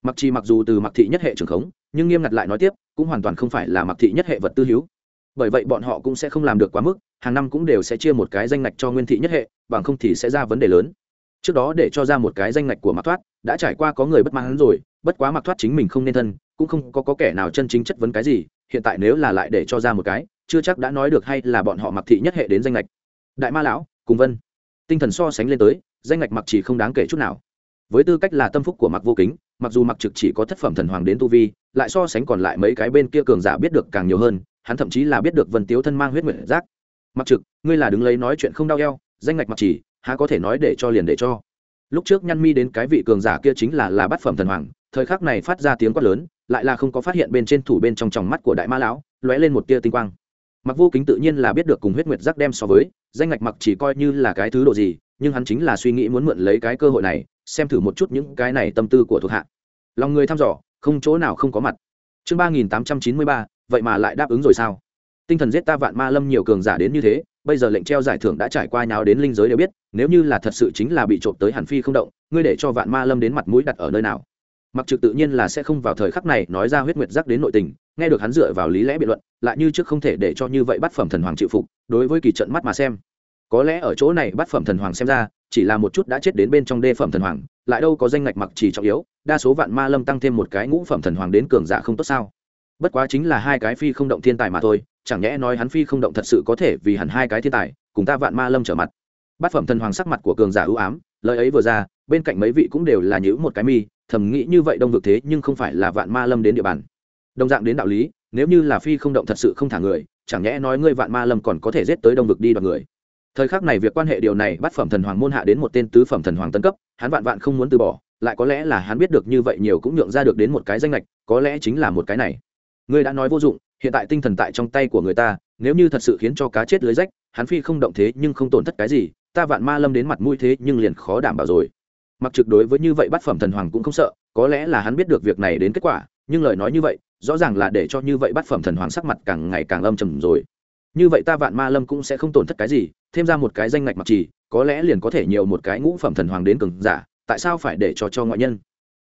Mặc chỉ mặc dù từ mặc thị nhất hệ trường khống, nhưng nghiêm ngặt lại nói tiếp, cũng hoàn toàn không phải là mặc thị nhất hệ vật tư hữu bởi vậy bọn họ cũng sẽ không làm được quá mức hàng năm cũng đều sẽ chia một cái danh ngạch cho nguyên thị nhất hệ bằng không thì sẽ ra vấn đề lớn. Trước đó để cho ra một cái danh ngạch của mặc thoát đã trải qua có người bất mãn rồi bất quá mặc thoát chính mình không nên thân cũng không có, có kẻ nào chân chính chất vấn cái gì hiện tại nếu là lại để cho ra một cái chưa chắc đã nói được hay là bọn họ mặc thị nhất hệ đến danh lệch đại ma lão cùng vân. Tinh thần so sánh lên tới danh lệch mặc chỉ không đáng kể chút nào. Với tư cách là tâm phúc của mặc vô kính mặc dù mặc trực chỉ có thất phẩm thần hoàng đến tu vi lại so sánh còn lại mấy cái bên kia cường giả biết được càng nhiều hơn hắn thậm chí là biết được vân tiếu thân mang huyết nguyện giác. Mặc trực, ngươi là đứng lấy nói chuyện không đau eo, danh ngạch mặc chỉ, há có thể nói để cho liền để cho. Lúc trước nhăn mi đến cái vị cường giả kia chính là là bát phẩm thần hoàng, thời khắc này phát ra tiếng quát lớn, lại là không có phát hiện bên trên thủ bên trong tròng mắt của đại ma lão, lóe lên một tia tinh quang. Mặc vô kính tự nhiên là biết được cùng huyết nguyệt giác đem so với, danh ngạch mặc chỉ coi như là cái thứ độ gì, nhưng hắn chính là suy nghĩ muốn mượn lấy cái cơ hội này, xem thử một chút những cái này tâm tư của thuộc hạ. Lòng người thăm dò, không chỗ nào không có mặt. Chương ba nghìn tám trăm chín mươi ba vậy mà lại đáp ứng rồi sao? Tinh thần giết ta vạn ma lâm nhiều cường giả đến như thế, bây giờ lệnh treo giải thưởng đã trải qua nào đến linh giới đều biết, nếu như là thật sự chính là bị trộm tới hàn phi không động, ngươi để cho vạn ma lâm đến mặt mũi đặt ở nơi nào? Mặc trực tự nhiên là sẽ không vào thời khắc này nói ra huyết nguyệt giác đến nội tình, nghe được hắn dựa vào lý lẽ biện luận, lại như trước không thể để cho như vậy bắt phẩm thần hoàng chịu phục, đối với kỳ trận mắt mà xem. Có lẽ ở chỗ này bắt phẩm thần hoàng xem ra, chỉ là một chút đã chết đến bên trong đê phẩm thần hoàng, lại đâu có danh ngạch mặc chỉ trọng yếu, đa số vạn ma lâm tăng thêm một cái ngũ phẩm thần hoàng đến cường giả không tốt sao? Bất quá chính là hai cái phi không động thiên tài mà thôi, chẳng nhẽ nói hắn phi không động thật sự có thể vì hẳn hai cái thiên tài, cùng ta vạn ma lâm trở mặt. Bát phẩm thần hoàng sắc mặt của cường giả ưu ám, lời ấy vừa ra, bên cạnh mấy vị cũng đều là nhữ một cái mi, thầm nghĩ như vậy đông vực thế nhưng không phải là vạn ma lâm đến địa bàn. Đồng dạng đến đạo lý, nếu như là phi không động thật sự không thả người, chẳng nhẽ nói ngươi vạn ma lâm còn có thể giết tới đông vực đi đoạt người. Thời khắc này việc quan hệ điều này bắt phẩm thần hoàng môn hạ đến một tên tứ phẩm thần hoàng tân cấp, hắn vạn vạn không muốn từ bỏ, lại có lẽ là hắn biết được như vậy nhiều cũng nhượng ra được đến một cái danh lệch có lẽ chính là một cái này ngươi đã nói vô dụng, hiện tại tinh thần tại trong tay của người ta, nếu như thật sự khiến cho cá chết lưới rách, hắn phi không động thế nhưng không tổn thất cái gì, ta vạn ma lâm đến mặt mũi thế nhưng liền khó đảm bảo rồi. Mặc trực đối với như vậy bắt phẩm thần hoàng cũng không sợ, có lẽ là hắn biết được việc này đến kết quả, nhưng lời nói như vậy, rõ ràng là để cho như vậy bắt phẩm thần hoàng sắc mặt càng ngày càng âm trầm rồi. Như vậy ta vạn ma lâm cũng sẽ không tổn thất cái gì, thêm ra một cái danh ngạch mặc trì, có lẽ liền có thể nhiều một cái ngũ phẩm thần hoàng đến cường giả, tại sao phải để cho cho ngoại nhân?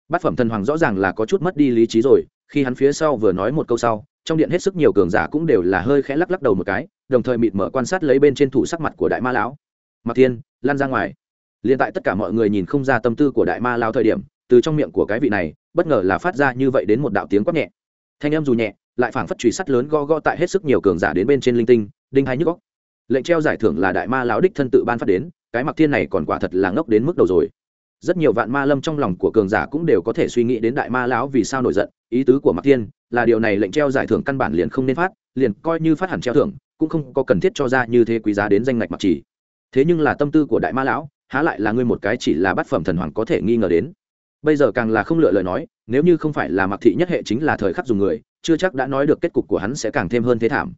Bát phẩm thần hoàng rõ ràng là có chút mất đi lý trí rồi khi hắn phía sau vừa nói một câu sau, trong điện hết sức nhiều cường giả cũng đều là hơi khẽ lắc lắc đầu một cái, đồng thời mịt mở quan sát lấy bên trên thủ sắc mặt của đại ma lão. Mặc thiên, lan ra ngoài. Liền tại tất cả mọi người nhìn không ra tâm tư của đại ma lao thời điểm, từ trong miệng của cái vị này, bất ngờ là phát ra như vậy đến một đạo tiếng quát nhẹ. Thanh em dù nhẹ, lại phảng phất trùy sắt lớn go go tại hết sức nhiều cường giả đến bên trên linh tinh, đinh hai nhức góc lệnh treo giải thưởng là đại ma lão đích thân tự ban phát đến, cái mặc thiên này còn quả thật là ngốc đến mức đầu rồi rất nhiều vạn ma lâm trong lòng của cường giả cũng đều có thể suy nghĩ đến đại ma lão vì sao nổi giận. Ý tứ của mặc thiên là điều này lệnh treo giải thưởng căn bản liền không nên phát, liền coi như phát hẳn treo thưởng, cũng không có cần thiết cho ra như thế quý giá đến danh ngạch mặc chỉ thế nhưng là tâm tư của đại ma lão, há lại là ngươi một cái chỉ là bát phẩm thần hoàng có thể nghi ngờ đến. Bây giờ càng là không lựa lời nói, nếu như không phải là mặc thị nhất hệ chính là thời khắc dùng người, chưa chắc đã nói được kết cục của hắn sẽ càng thêm hơn thế thảm.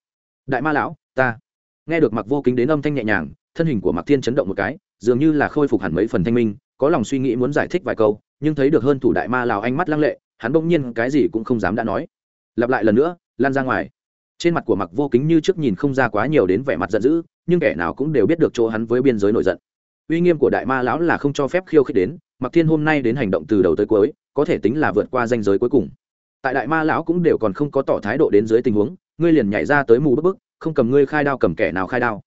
Đại ma lão, ta. Nghe được mặc vô kính đến âm thanh nhẹ nhàng, thân hình của mặc thiên chấn động một cái, dường như là khôi phục hẳn mấy phần thanh minh có lòng suy nghĩ muốn giải thích vài câu, nhưng thấy được hơn thủ đại ma lão ánh mắt lăng lệ, hắn bỗng nhiên cái gì cũng không dám đã nói. Lặp lại lần nữa, lan ra ngoài. Trên mặt của mặc vô kính như trước nhìn không ra quá nhiều đến vẻ mặt giận dữ, nhưng kẻ nào cũng đều biết được chỗ hắn với biên giới nổi giận. Uy nghiêm của đại ma lão là không cho phép khiêu khích đến mặc thiên hôm nay đến hành động từ đầu tới cuối, có thể tính là vượt qua danh giới cuối cùng. Tại đại ma lão cũng đều còn không có tỏ thái độ đến dưới tình huống, ngươi liền nhảy ra tới mù bức bức, không cầm ngươi khai đao cầm kẻ nào khai đao.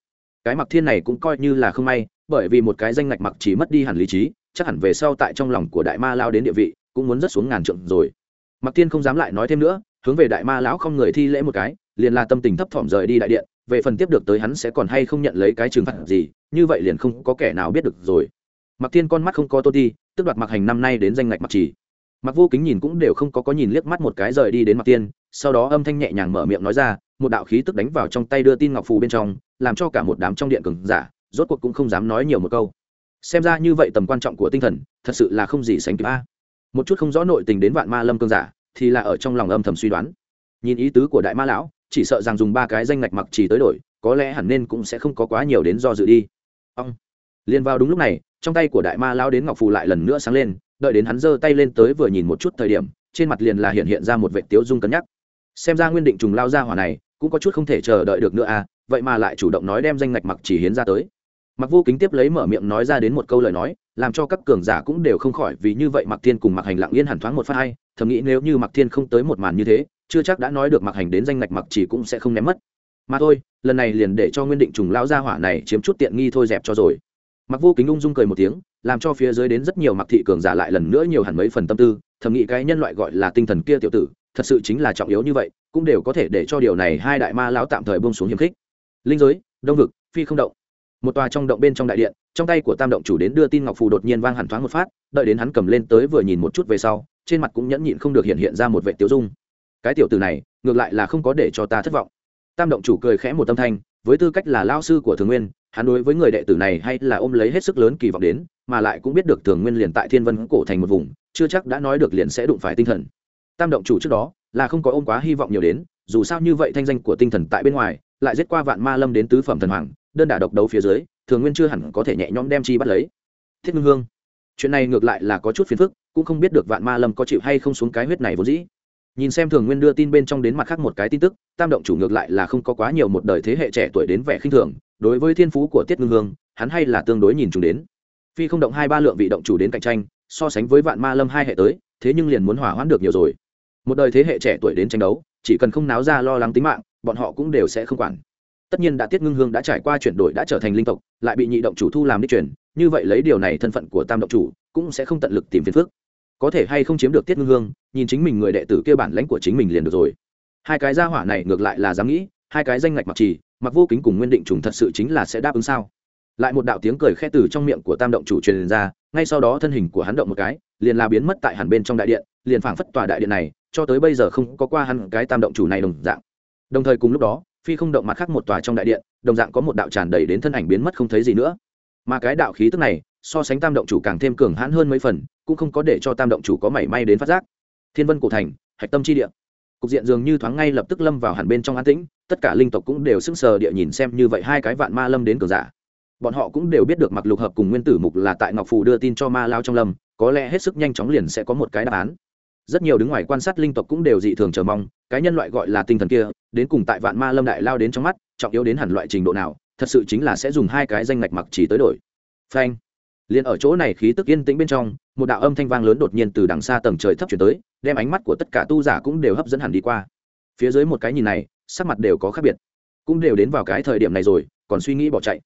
Cái mặc thiên này cũng coi như là không may, bởi vì một cái danh ngạch mặc chỉ mất đi hẳn lý trí chắc hẳn về sau tại trong lòng của đại ma lão đến địa vị, cũng muốn rất xuống ngàn trượng rồi. Mặc tiên không dám lại nói thêm nữa, hướng về đại ma lão không người thi lễ một cái, liền là tâm tình thấp thỏm rời đi đại điện, về phần tiếp được tới hắn sẽ còn hay không nhận lấy cái trừng phạt gì, như vậy liền không có kẻ nào biết được rồi. Mặc tiên con mắt không có tô ti, tức đoạt mặc hành năm nay đến danh ngạch mặc chỉ. Mặc vô kính nhìn cũng đều không có có nhìn liếc mắt một cái rời đi đến mặc tiên sau đó âm thanh nhẹ nhàng mở miệng nói ra, một đạo khí tức đánh vào trong tay đưa tin ngọc phù bên trong, làm cho cả một đám trong điện cường giả, rốt cuộc cũng không dám nói nhiều một câu xem ra như vậy tầm quan trọng của tinh thần, thật sự là không gì sánh kịp a. Một chút không rõ nội tình đến vạn ma lâm cương giả, thì là ở trong lòng âm thầm suy đoán. Nhìn ý tứ của đại ma lão, chỉ sợ rằng dùng ba cái danh ngạch mặc chỉ tới đổi, có lẽ hẳn nên cũng sẽ không có quá nhiều đến do dự đi. Ông. Liền vào đúng lúc này, trong tay của đại ma lão đến ngọc phù lại lần nữa sáng lên, đợi đến hắn giơ tay lên tới vừa nhìn một chút thời điểm, trên mặt liền là hiện hiện ra một vệ tiếu dung cân nhắc. Xem ra nguyên định trùng lao ra hỏa này, cũng có chút không thể chờ đợi được nữa à vậy mà lại chủ động nói đem danh ngạch mặc chỉ hiến ra tới mặc vô kính tiếp lấy mở miệng nói ra đến một câu lời nói, làm cho các cường giả cũng đều không khỏi vì như vậy mặc thiên cùng mặc hành lặng yên hẳn thoáng một phát hay, thầm nghĩ nếu như mặc thiên không tới một màn như thế, chưa chắc đã nói được mặc hành đến danh ngạch mặc chỉ cũng sẽ không ném mất. Mà thôi, lần này liền để cho nguyên định trùng lao ra hỏa này chiếm chút tiện nghi thôi dẹp cho rồi. Mặc vô kính ung dung cười một tiếng, làm cho phía dưới đến rất nhiều mặc thị cường giả lại lần nữa nhiều hẳn mấy phần tâm tư, thầm nghĩ cái nhân loại gọi là tinh thần kia tiểu tử, thật sự chính là trọng yếu như vậy, cũng đều có thể để cho điều này hai đại ma lão tạm thời bông xuống hiếm khích. Linh giới, đông vực, phi không động một tòa trong động bên trong đại điện, trong tay của tam động chủ đến đưa tin ngọc phù đột nhiên vang hẳn thoáng một phát, đợi đến hắn cầm lên tới vừa nhìn một chút về sau, trên mặt cũng nhẫn nhịn không được hiện hiện ra một vệ tiêu dung. Cái tiểu tử này, ngược lại là không có để cho ta thất vọng. Tam động chủ cười khẽ một tâm thanh, với tư cách là lao sư của thường nguyên, hắn đối với người đệ tử này hay là ôm lấy hết sức lớn kỳ vọng đến, mà lại cũng biết được thường nguyên liền tại thiên vân cổ thành một vùng, chưa chắc đã nói được liền sẽ đụng phải tinh thần. Tam động chủ trước đó, là không có ôm quá hy vọng nhiều đến, dù sao như vậy thanh danh của tinh thần tại bên ngoài, lại giết qua vạn ma lâm đến tứ phẩm thần hoàng đơn đả độc đấu phía dưới, thường nguyên chưa hẳn có thể nhẹ nhõm đem chi bắt lấy. Thiết ngưng hương, chuyện này ngược lại là có chút phiền phức, cũng không biết được vạn ma lâm có chịu hay không xuống cái huyết này vốn dĩ. Nhìn xem thường nguyên đưa tin bên trong đến mặt khác một cái tin tức, tam động chủ ngược lại là không có quá nhiều một đời thế hệ trẻ tuổi đến vẻ khinh thường, đối với thiên phú của tiết ngưng hương, hắn hay là tương đối nhìn chúng đến. Phi không động hai ba lượng vị động chủ đến cạnh tranh, so sánh với vạn ma lâm hai hệ tới, thế nhưng liền muốn hỏa hoãn được nhiều rồi. Một đời thế hệ trẻ tuổi đến tranh đấu, chỉ cần không náo ra lo lắng tính mạng, bọn họ cũng đều sẽ không quản tất nhiên đã tiết ngưng hương đã trải qua chuyển đổi đã trở thành linh tộc, lại bị nhị động chủ thu làm đích truyền, như vậy lấy điều này thân phận của tam động chủ, cũng sẽ không tận lực tìm phiền phước có thể hay không chiếm được tiết ngưng hương, nhìn chính mình người đệ tử kia bản lãnh của chính mình liền được rồi. Hai cái gia hỏa này ngược lại là dám nghĩ, hai cái danh ngạch mặc trì, mặc vô kính cùng nguyên định trùng thật sự chính là sẽ đáp ứng sao? Lại một đạo tiếng cười khẽ từ trong miệng của tam động chủ truyền ra, ngay sau đó thân hình của hắn động một cái, liền là biến mất tại hẳn bên trong đại điện, liền phảng phất tòa đại điện này, cho tới bây giờ không có qua hẳn cái tam động chủ này đồng dạng. Đồng thời cùng lúc đó phi không động mặt khác một tòa trong đại điện, đồng dạng có một đạo tràn đầy đến thân ảnh biến mất không thấy gì nữa. Mà cái đạo khí tức này, so sánh tam động chủ càng thêm cường hãn hơn mấy phần, cũng không có để cho tam động chủ có mảy may đến phát giác. Thiên vân cổ thành, hạch tâm chi địa. Cục diện dường như thoáng ngay lập tức lâm vào hẳn bên trong an tĩnh, tất cả linh tộc cũng đều sững sờ địa nhìn xem như vậy hai cái vạn ma lâm đến cường giả. Bọn họ cũng đều biết được mặc lục hợp cùng nguyên tử mục là tại ngọc phù đưa tin cho ma lao trong lâm, có lẽ hết sức nhanh chóng liền sẽ có một cái đáp án rất nhiều đứng ngoài quan sát linh tộc cũng đều dị thường chờ mong, cái nhân loại gọi là tinh thần kia, đến cùng tại vạn ma lâm đại lao đến trong mắt, trọng yếu đến hẳn loại trình độ nào, thật sự chính là sẽ dùng hai cái danh ngạch mặc chỉ tới đổi. Phanh. Liền ở chỗ này khí tức yên tĩnh bên trong, một đạo âm thanh vang lớn đột nhiên từ đằng xa tầng trời thấp chuyển tới, đem ánh mắt của tất cả tu giả cũng đều hấp dẫn hẳn đi qua. Phía dưới một cái nhìn này, sắc mặt đều có khác biệt. Cũng đều đến vào cái thời điểm này rồi, còn suy nghĩ bỏ chạy.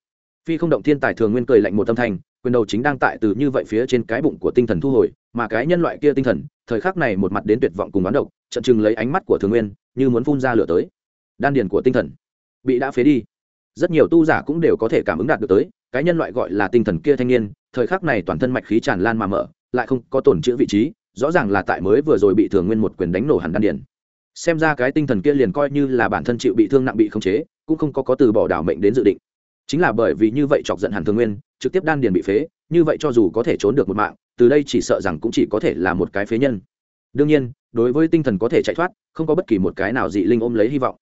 Phi không động thiên tài thường nguyên cười lạnh một tâm thanh, quyền đầu chính đang tại từ như vậy phía trên cái bụng của tinh thần thu hồi mà cái nhân loại kia tinh thần, thời khắc này một mặt đến tuyệt vọng cùng đoán độc trận chừng lấy ánh mắt của thường nguyên, như muốn phun ra lửa tới. Đan điền của tinh thần bị đã phế đi. Rất nhiều tu giả cũng đều có thể cảm ứng đạt được tới, cái nhân loại gọi là tinh thần kia thanh niên, thời khắc này toàn thân mạch khí tràn lan mà mở, lại không có tổn chữ vị trí, rõ ràng là tại mới vừa rồi bị thường nguyên một quyền đánh nổ hẳn đan điền. Xem ra cái tinh thần kia liền coi như là bản thân chịu bị thương nặng bị khống chế, cũng không có có từ bỏ đảo mệnh đến dự định. Chính là bởi vì như vậy chọc giận hẳn thường nguyên, trực tiếp đan điền bị phế, như vậy cho dù có thể trốn được một mạng từ đây chỉ sợ rằng cũng chỉ có thể là một cái phế nhân. Đương nhiên, đối với tinh thần có thể chạy thoát, không có bất kỳ một cái nào dị linh ôm lấy hy vọng.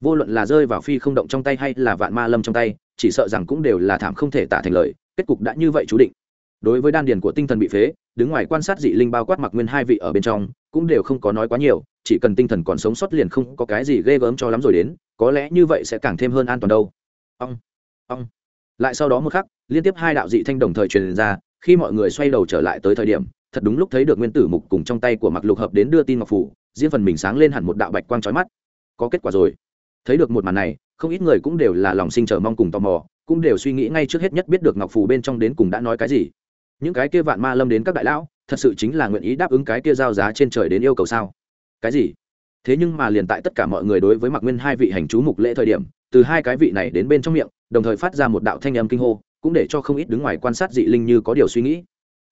Vô luận là rơi vào phi không động trong tay hay là vạn ma lâm trong tay, chỉ sợ rằng cũng đều là thảm không thể tả thành lời, kết cục đã như vậy chú định. Đối với đan điền của tinh thần bị phế, đứng ngoài quan sát dị linh bao quát mặc nguyên hai vị ở bên trong, cũng đều không có nói quá nhiều, chỉ cần tinh thần còn sống sót liền không có cái gì ghê gớm cho lắm rồi đến, có lẽ như vậy sẽ càng thêm hơn an toàn đâu. Ông ông lại sau đó một khắc, liên tiếp hai đạo dị thanh đồng thời truyền ra khi mọi người xoay đầu trở lại tới thời điểm, thật đúng lúc thấy được nguyên tử mục cùng trong tay của mặc lục hợp đến đưa tin ngọc phủ, riêng phần mình sáng lên hẳn một đạo bạch quang trói mắt. Có kết quả rồi. Thấy được một màn này, không ít người cũng đều là lòng sinh chờ mong cùng tò mò, cũng đều suy nghĩ ngay trước hết nhất biết được ngọc Phủ bên trong đến cùng đã nói cái gì. Những cái kia vạn ma lâm đến các đại lão, thật sự chính là nguyện ý đáp ứng cái kia giao giá trên trời đến yêu cầu sao? Cái gì? Thế nhưng mà liền tại tất cả mọi người đối với mặc nguyên hai vị hành chú mục lễ thời điểm, từ hai cái vị này đến bên trong miệng, đồng thời phát ra một đạo thanh âm kinh hô cũng để cho không ít đứng ngoài quan sát dị linh như có điều suy nghĩ.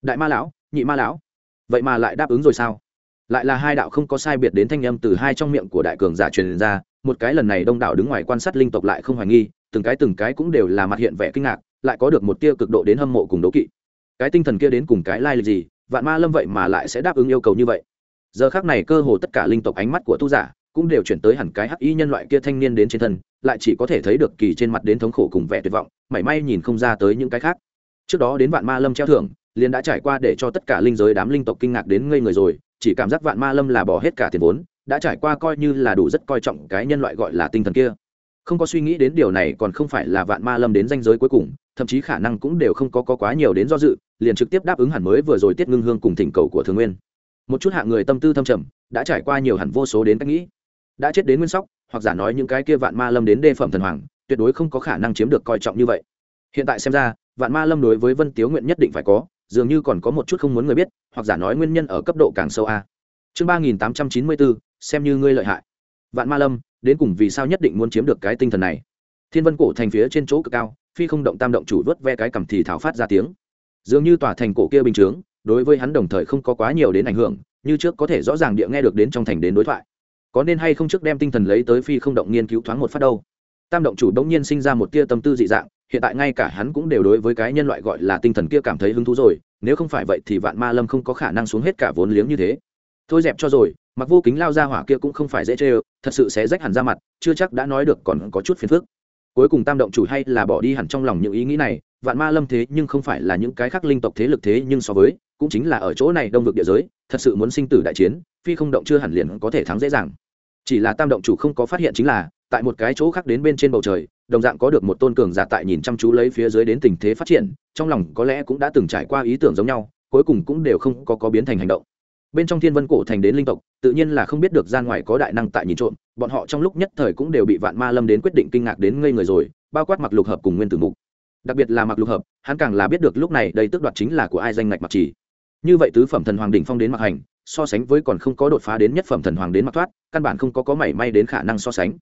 Đại ma lão, nhị ma lão. Vậy mà lại đáp ứng rồi sao? Lại là hai đạo không có sai biệt đến thanh âm từ hai trong miệng của đại cường giả truyền ra, một cái lần này đông đảo đứng ngoài quan sát linh tộc lại không hoài nghi, từng cái từng cái cũng đều là mặt hiện vẻ kinh ngạc, lại có được một tia cực độ đến hâm mộ cùng đấu kỵ. Cái tinh thần kia đến cùng cái lai lịch gì, vạn ma lâm vậy mà lại sẽ đáp ứng yêu cầu như vậy? Giờ khác này cơ hồ tất cả linh tộc ánh mắt của tu giả cũng đều chuyển tới hẳn cái hắc y nhân loại kia thanh niên đến trên thân lại chỉ có thể thấy được kỳ trên mặt đến thống khổ cùng vẻ tuyệt vọng mảy may nhìn không ra tới những cái khác. Trước đó đến vạn ma lâm treo thưởng liền đã trải qua để cho tất cả linh giới đám linh tộc kinh ngạc đến ngây người rồi chỉ cảm giác vạn ma lâm là bỏ hết cả tiền vốn đã trải qua coi như là đủ rất coi trọng cái nhân loại gọi là tinh thần kia. Không có suy nghĩ đến điều này còn không phải là vạn ma lâm đến danh giới cuối cùng thậm chí khả năng cũng đều không có, có quá nhiều đến do dự liền trực tiếp đáp ứng hẳn mới vừa rồi tiết ngưng hương cùng thỉnh cầu của thường nguyên. Một chút hạ người tâm tư thâm trầm đã trải qua nhiều hẳn vô số đến cách nghĩ đã chết đến nguyên sóc, hoặc giả nói những cái kia vạn ma lâm đến đê phẩm thần hoàng, tuyệt đối không có khả năng chiếm được coi trọng như vậy. Hiện tại xem ra, vạn ma lâm đối với vân tiếu nguyện nhất định phải có, dường như còn có một chút không muốn người biết, hoặc giả nói nguyên nhân ở cấp độ càng sâu a. Chương ba nghìn tám trăm chín mươi bốn, xem như ngươi lợi hại. Vạn ma lâm, đến cùng vì sao nhất định muốn chiếm được cái tinh thần này? Thiên vân cổ thành phía trên chỗ cực cao, phi không động tam động chủ vớt ve cái cầm thì thảo phát ra tiếng. Dường như tòa thành cổ kia bình chướng, đối với hắn đồng thời không có quá nhiều đến ảnh hưởng, như trước có thể rõ ràng địa nghe được đến trong thành đến đối thoại có nên hay không trước đem tinh thần lấy tới phi không động nghiên cứu thoáng một phát đâu. Tam động chủ đông nhiên sinh ra một tia tâm tư dị dạng, hiện tại ngay cả hắn cũng đều đối với cái nhân loại gọi là tinh thần kia cảm thấy hứng thú rồi, nếu không phải vậy thì vạn ma lâm không có khả năng xuống hết cả vốn liếng như thế. Thôi dẹp cho rồi, mặc vô kính lao ra hỏa kia cũng không phải dễ chê ơ, thật sự sẽ rách hẳn ra mặt, chưa chắc đã nói được còn có chút phiền phức. Cuối cùng tam động chủ hay là bỏ đi hẳn trong lòng những ý nghĩ này, vạn ma lâm thế nhưng không phải là những cái khác linh tộc thế lực thế nhưng so với, cũng chính là ở chỗ này đông vực địa giới, thật sự muốn sinh tử đại chiến, phi không động chưa hẳn liền có thể thắng dễ dàng chỉ là tam động chủ không có phát hiện chính là, tại một cái chỗ khác đến bên trên bầu trời, đồng dạng có được một tôn cường giả tại nhìn chăm chú lấy phía dưới đến tình thế phát triển, trong lòng có lẽ cũng đã từng trải qua ý tưởng giống nhau, cuối cùng cũng đều không có có biến thành hành động. Bên trong thiên vân cổ thành đến linh tộc, tự nhiên là không biết được gian ngoài có đại năng tại nhìn trộm, bọn họ trong lúc nhất thời cũng đều bị vạn ma lâm đến quyết định kinh ngạc đến ngây người rồi, bao quát mặc lục hợp cùng nguyên tử mục. Đặc biệt là mặc lục hợp, hắn càng là biết được lúc này đây tước đoạt chính là của ai danh ngạch mặc chỉ như vậy tứ phẩm thần hoàng đỉnh phong đến mặc hành so sánh với còn không có đột phá đến nhất phẩm thần hoàng đến mặc thoát, căn bản không có có mảy may đến khả năng so sánh.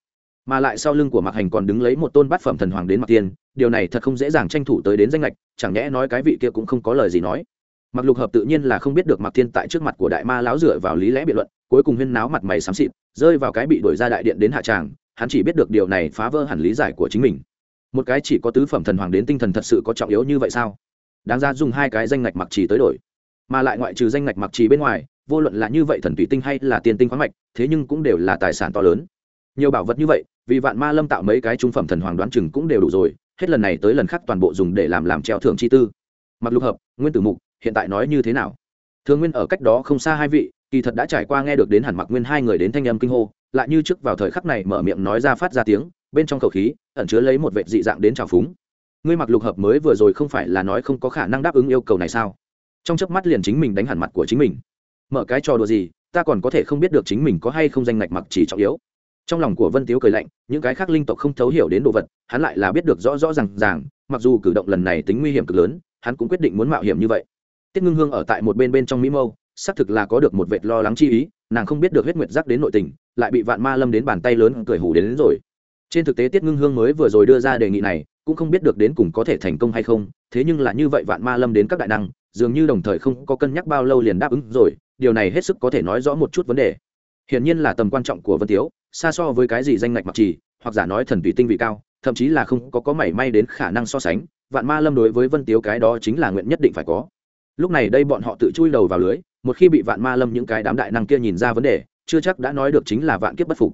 Mà lại sau lưng của mặc hành còn đứng lấy một tôn bát phẩm thần hoàng đến mặc tiên, điều này thật không dễ dàng tranh thủ tới đến danh lệch chẳng nhẽ nói cái vị kia cũng không có lời gì nói. Mặc lục hợp tự nhiên là không biết được mặc tiên tại trước mặt của đại ma láo dựa vào lý lẽ biện luận, cuối cùng huyên náo mặt mày xám xịt, rơi vào cái bị đổi ra đại điện đến hạ tràng, hắn chỉ biết được điều này phá vỡ hẳn lý giải của chính mình. Một cái chỉ có tứ phẩm thần hoàng đến tinh thần thật sự có trọng yếu như vậy sao? Đáng ra dùng hai cái danh ngạch mặc trì tới đổi. Mà lại ngoại trừ danh ngạch mặc trì bên ngoài vô luận là như vậy thần tùy tinh hay là tiền tinh khoáng mạch, thế nhưng cũng đều là tài sản to lớn. Nhiều bảo vật như vậy, vì vạn ma lâm tạo mấy cái trung phẩm thần hoàng đoán chừng cũng đều đủ rồi, hết lần này tới lần khác toàn bộ dùng để làm làm treo thưởng chi tư. Mặc lục hợp, nguyên tử mục, hiện tại nói như thế nào? Thường nguyên ở cách đó không xa hai vị, kỳ thật đã trải qua nghe được đến hẳn mặc nguyên hai người đến thanh âm kinh hô, lại như trước vào thời khắc này mở miệng nói ra phát ra tiếng, bên trong khẩu khí, ẩn chứa lấy một vệ dị dạng đến trào phúng. Ngươi mặc lục hợp mới vừa rồi không phải là nói không có khả năng đáp ứng yêu cầu này sao? Trong chớp mắt liền chính mình đánh hẳn mặt của chính mình mở cái trò đùa gì ta còn có thể không biết được chính mình có hay không danh ngạch mặc chỉ trọng yếu. Trong lòng của vân tiếu cười lạnh những cái khác linh tộc không thấu hiểu đến đồ vật hắn lại là biết được rõ rõ r à n g ràng mặc dù cử động lần này tính nguy hiểm cực lớn hắn cũng quyết định muốn mạo hiểm như vậy. Tiết ngưng hương ở tại một bên bên trong mỹ mâu xác thực là có được một vệt lo lắng chi ý nàng không biết được huyết nguyệt giác đến nội tình lại bị vạn ma lâm đến bàn tay lớn cười hủ đến, đến rồi. Trên thực tế tiết ngưng hương mới vừa rồi đưa ra đề nghị này cũng không biết được đến cùng có thể thành công hay không thế nhưng là như vậy vạn ma lâm đến các đại năng dường như đồng thời không có cân nhắc bao lâu liền đáp ứng rồi điều này hết sức có thể nói rõ một chút vấn đề. Hiển nhiên là tầm quan trọng của vân tiếu, xa so với cái gì danh ngạch mặc trì, hoặc giả nói thần tùy tinh vị cao, thậm chí là không có có mảy may đến khả năng so sánh, vạn ma lâm đối với vân tiếu cái đó chính là nguyện nhất định phải có. Lúc này đây bọn họ tự chui đầu vào lưới, một khi bị vạn ma lâm những cái đám đại năng kia nhìn ra vấn đề, chưa chắc đã nói được chính là vạn kiếp bất phục.